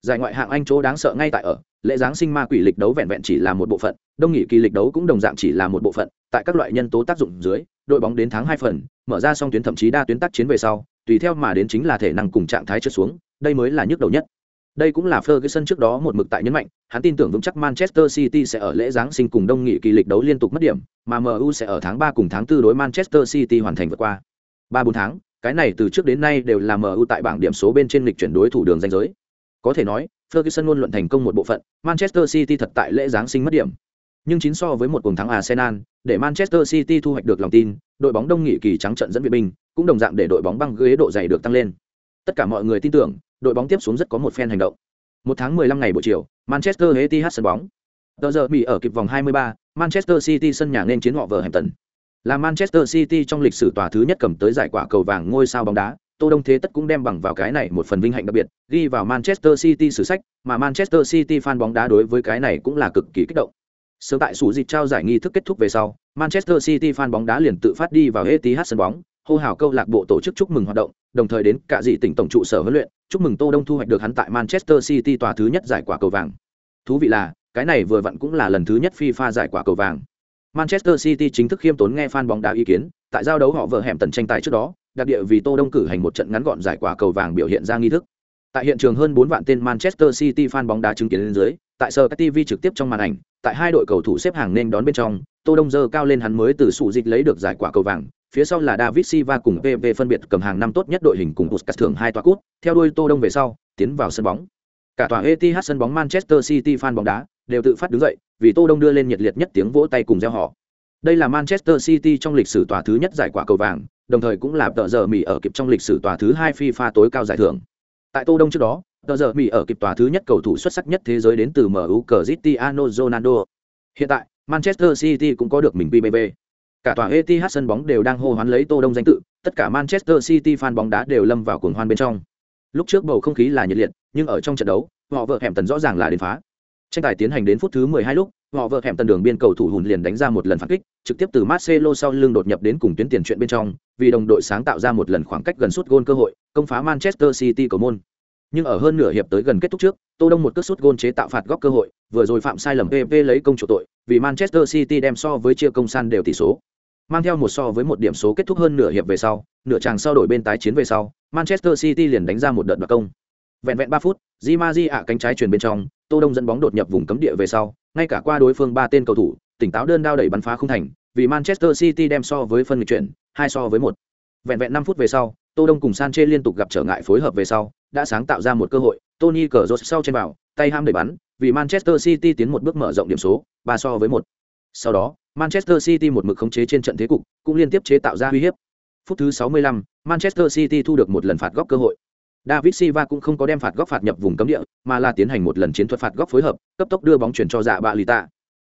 Giải ngoại hạng anh chỗ đáng sợ ngay tại ở lễ giáng sinh ma quỷ lịch đấu vẹn vẹn chỉ là một bộ phận đông nghị kỳ lịch đấu cũng đồng dạng chỉ là một bộ phận. Tại các loại nhân tố tác dụng dưới đội bóng đến tháng hai phần mở ra xong tuyến thậm chí đa tuyến tác chiến về sau tùy theo mà đến chính là thể năng cùng trạng thái trượt xuống đây mới là nhức đầu nhất. Đây cũng là Ferguson trước đó một mực tại nhấn mạnh, hắn tin tưởng vững chắc Manchester City sẽ ở lễ giáng sinh cùng đông nghị kỳ lịch đấu liên tục mất điểm, mà MU sẽ ở tháng 3 cùng tháng 4 đối Manchester City hoàn thành vượt qua. 3-4 tháng, cái này từ trước đến nay đều là MU tại bảng điểm số bên trên lịch chuyển đối thủ đường danh giới. Có thể nói, Ferguson luôn luận thành công một bộ phận, Manchester City thật tại lễ giáng sinh mất điểm. Nhưng chính so với một cuồng thắng Arsenal, để Manchester City thu hoạch được lòng tin, đội bóng đông nghị kỳ trắng trận dẫn viện binh, cũng đồng dạng để đội bóng băng ghế độ dày được tăng lên. Tất cả mọi người tin tưởng, đội bóng tiếp xuống rất có một phen hành động. Một tháng 15 ngày buổi chiều, Manchester Etihad sân bóng. Tờ giờ bị ở kịp vòng 23, Manchester City sân nhà nên chiến họ vở Hampton. Là Manchester City trong lịch sử tòa thứ nhất cầm tới giải quả cầu vàng ngôi sao bóng đá, Tô Đông Thế tất cũng đem bằng vào cái này một phần vinh hạnh đặc biệt, ghi vào Manchester City sử sách, mà Manchester City fan bóng đá đối với cái này cũng là cực kỳ kích động. Sớm tại sủ dịp trao giải nghi thức kết thúc về sau, Manchester City fan bóng đá liền tự phát đi vào Etihad sân bóng, hô hào câu lạc bộ tổ chức chúc mừng hoạt động, đồng thời đến cả dị tỉnh tổng trụ sở huấn luyện, chúc mừng Tô Đông thu hoạch được hắn tại Manchester City tòa thứ nhất giải quả cầu vàng. Thú vị là, cái này vừa vặn cũng là lần thứ nhất FIFA giải quả cầu vàng. Manchester City chính thức khiêm tốn nghe fan bóng đá ý kiến, tại giao đấu họ vợ hẻm tần tranh tài trước đó, đặc địa vì Tô Đông cử hành một trận ngắn gọn giải quả cầu vàng biểu hiện ra nghi thức. Tại hiện trường hơn 4 vạn tên Manchester City fan bóng đá chứng kiến lên dưới, tại Sky TV trực tiếp trong màn ảnh, tại hai đội cầu thủ xếp hàng nên đón bên trong, Tô Đông dơ cao lên hắn mới từ sủ dịch lấy được giải quả cầu vàng, phía sau là David Silva cùng PV phân biệt cầm hàng năm tốt nhất đội hình cùng Busquets thưởng hai tòa cút, theo đuôi Tô Đông về sau, tiến vào sân bóng. Cả tòa Etihad sân bóng Manchester City fan bóng đá đều tự phát đứng dậy, vì Tô Đông đưa lên nhiệt liệt nhất tiếng vỗ tay cùng reo hò. Đây là Manchester City trong lịch sử tòa thứ nhất giải quả cầu vàng, đồng thời cũng là tờ giờ Mỹ ở kịp trong lịch sử tòa thứ hai FIFA tối cao giải thưởng. Tại Tô Đông trước đó, tờ giờ Mỹ ở kịp tòa thứ nhất cầu thủ xuất sắc nhất thế giới đến từ MU Cristiano Ronaldo. Hiện tại, Manchester City cũng có được mình pbb Cả tòa Etihad sân bóng đều đang hô hoán lấy Tô Đông danh tự, tất cả Manchester City fan bóng đá đều lâm vào cuồng hoan bên trong. Lúc trước bầu không khí là nhiệt liệt, nhưng ở trong trận đấu, họ vợ hẻm tần rõ ràng là đến phá. Tranh tài tiến hành đến phút thứ 12 lúc, họ vợ hẻm tần đường biên cầu thủ hùn liền đánh ra một lần phản kích, trực tiếp từ Marcelo sau lưng đột nhập đến cùng tuyến tiền chuyện bên trong, vì đồng đội sáng tạo ra một lần khoảng cách gần suốt gôn cơ hội, công phá Manchester City cầu môn. Nhưng ở hơn nửa hiệp tới gần kết thúc trước, Tô Đông một cước sút gôn chế tạo phạt góc cơ hội, vừa rồi phạm sai lầm PV lấy công chủ tội, vì Manchester City đem so với chia công san đều tỷ số. Mang theo một so với một điểm số kết thúc hơn nửa hiệp về sau, nửa chàng sau đổi bên tái chiến về sau, Manchester City liền đánh ra một đợt đoạt công. Vẹn vẹn 3 phút, Di Maji ạ cánh trái truyền bên trong, Tô Đông dẫn bóng đột nhập vùng cấm địa về sau, ngay cả qua đối phương ba tên cầu thủ, tỉnh táo đơn đao đẩy bắn phá không thành, vì Manchester City đem so với phân nghịch chuyển, hai so với một. Vẹn vẹn 5 phút về sau, Tô Đông cùng Sanchez liên tục gặp trở ngại phối hợp về sau, đã sáng tạo ra một cơ hội, Tony Cazorla sau trên vào, tay ham đẩy bắn, vì Manchester City tiến một bước mở rộng điểm số, 3 so với 1. Sau đó, Manchester City một mực khống chế trên trận thế cục, cũng liên tiếp chế tạo ra uy hiếp. Phút thứ 65, Manchester City thu được một lần phạt góc cơ hội. David Silva cũng không có đem phạt góc phạt nhập vùng cấm địa, mà là tiến hành một lần chiến thuật phạt góc phối hợp, cấp tốc đưa bóng chuyển cho dạ bạ Lita.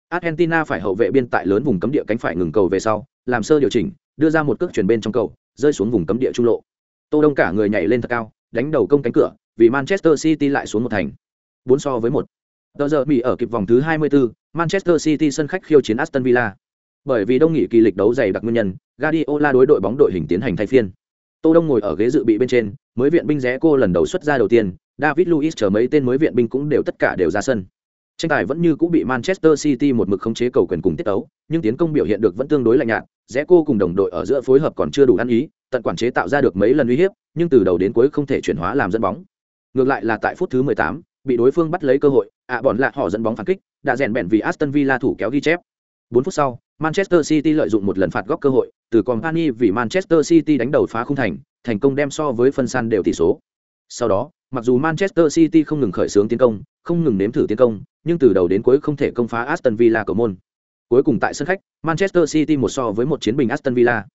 Argentina phải hậu vệ biên tại lớn vùng cấm địa cánh phải ngừng cầu về sau, làm sơ điều chỉnh, đưa ra một cước chuyển bên trong cầu, rơi xuống vùng cấm địa trung lộ. Tô Đông cả người nhảy lên thật cao, đánh đầu công cánh cửa, vì Manchester City lại xuống một thành. 4 so với 1. Tờ giờ bị ở kịp vòng thứ 24, Manchester City sân khách khiêu chiến Aston Villa. Bởi vì đông nghị kỳ lịch đấu dày đặc nguyên nhân, Guardiola đối đội bóng đội hình tiến hành thay phiên. Tô Đông ngồi ở ghế dự bị bên trên, mới viện binh rẽ cô lần đầu xuất ra đầu tiên, David Luiz chờ mấy tên mới viện binh cũng đều tất cả đều ra sân. Tranh tài vẫn như cũ bị Manchester City một mực khống chế cầu quyền cùng tiết tấu, nhưng tiến công biểu hiện được vẫn tương đối lạnh nhạt, rẽ cô cùng đồng đội ở giữa phối hợp còn chưa đủ ăn ý, tận quản chế tạo ra được mấy lần uy hiếp, nhưng từ đầu đến cuối không thể chuyển hóa làm dẫn bóng. Ngược lại là tại phút thứ 18, bị đối phương bắt lấy cơ hội, ạ à bọn lạ họ dẫn bóng phản kích, đã rèn bẹn vì Aston Villa thủ kéo ghi chép. 4 phút sau, Manchester City lợi dụng một lần phạt góc cơ hội, từ Company vì Manchester City đánh đầu phá không thành, thành công đem so với phân san đều tỷ số. Sau đó, mặc dù Manchester City không ngừng khởi xướng tiến công, không ngừng nếm thử tiến công, nhưng từ đầu đến cuối không thể công phá Aston Villa cầu môn. Cuối cùng tại sân khách, Manchester City một so với một chiến bình Aston Villa.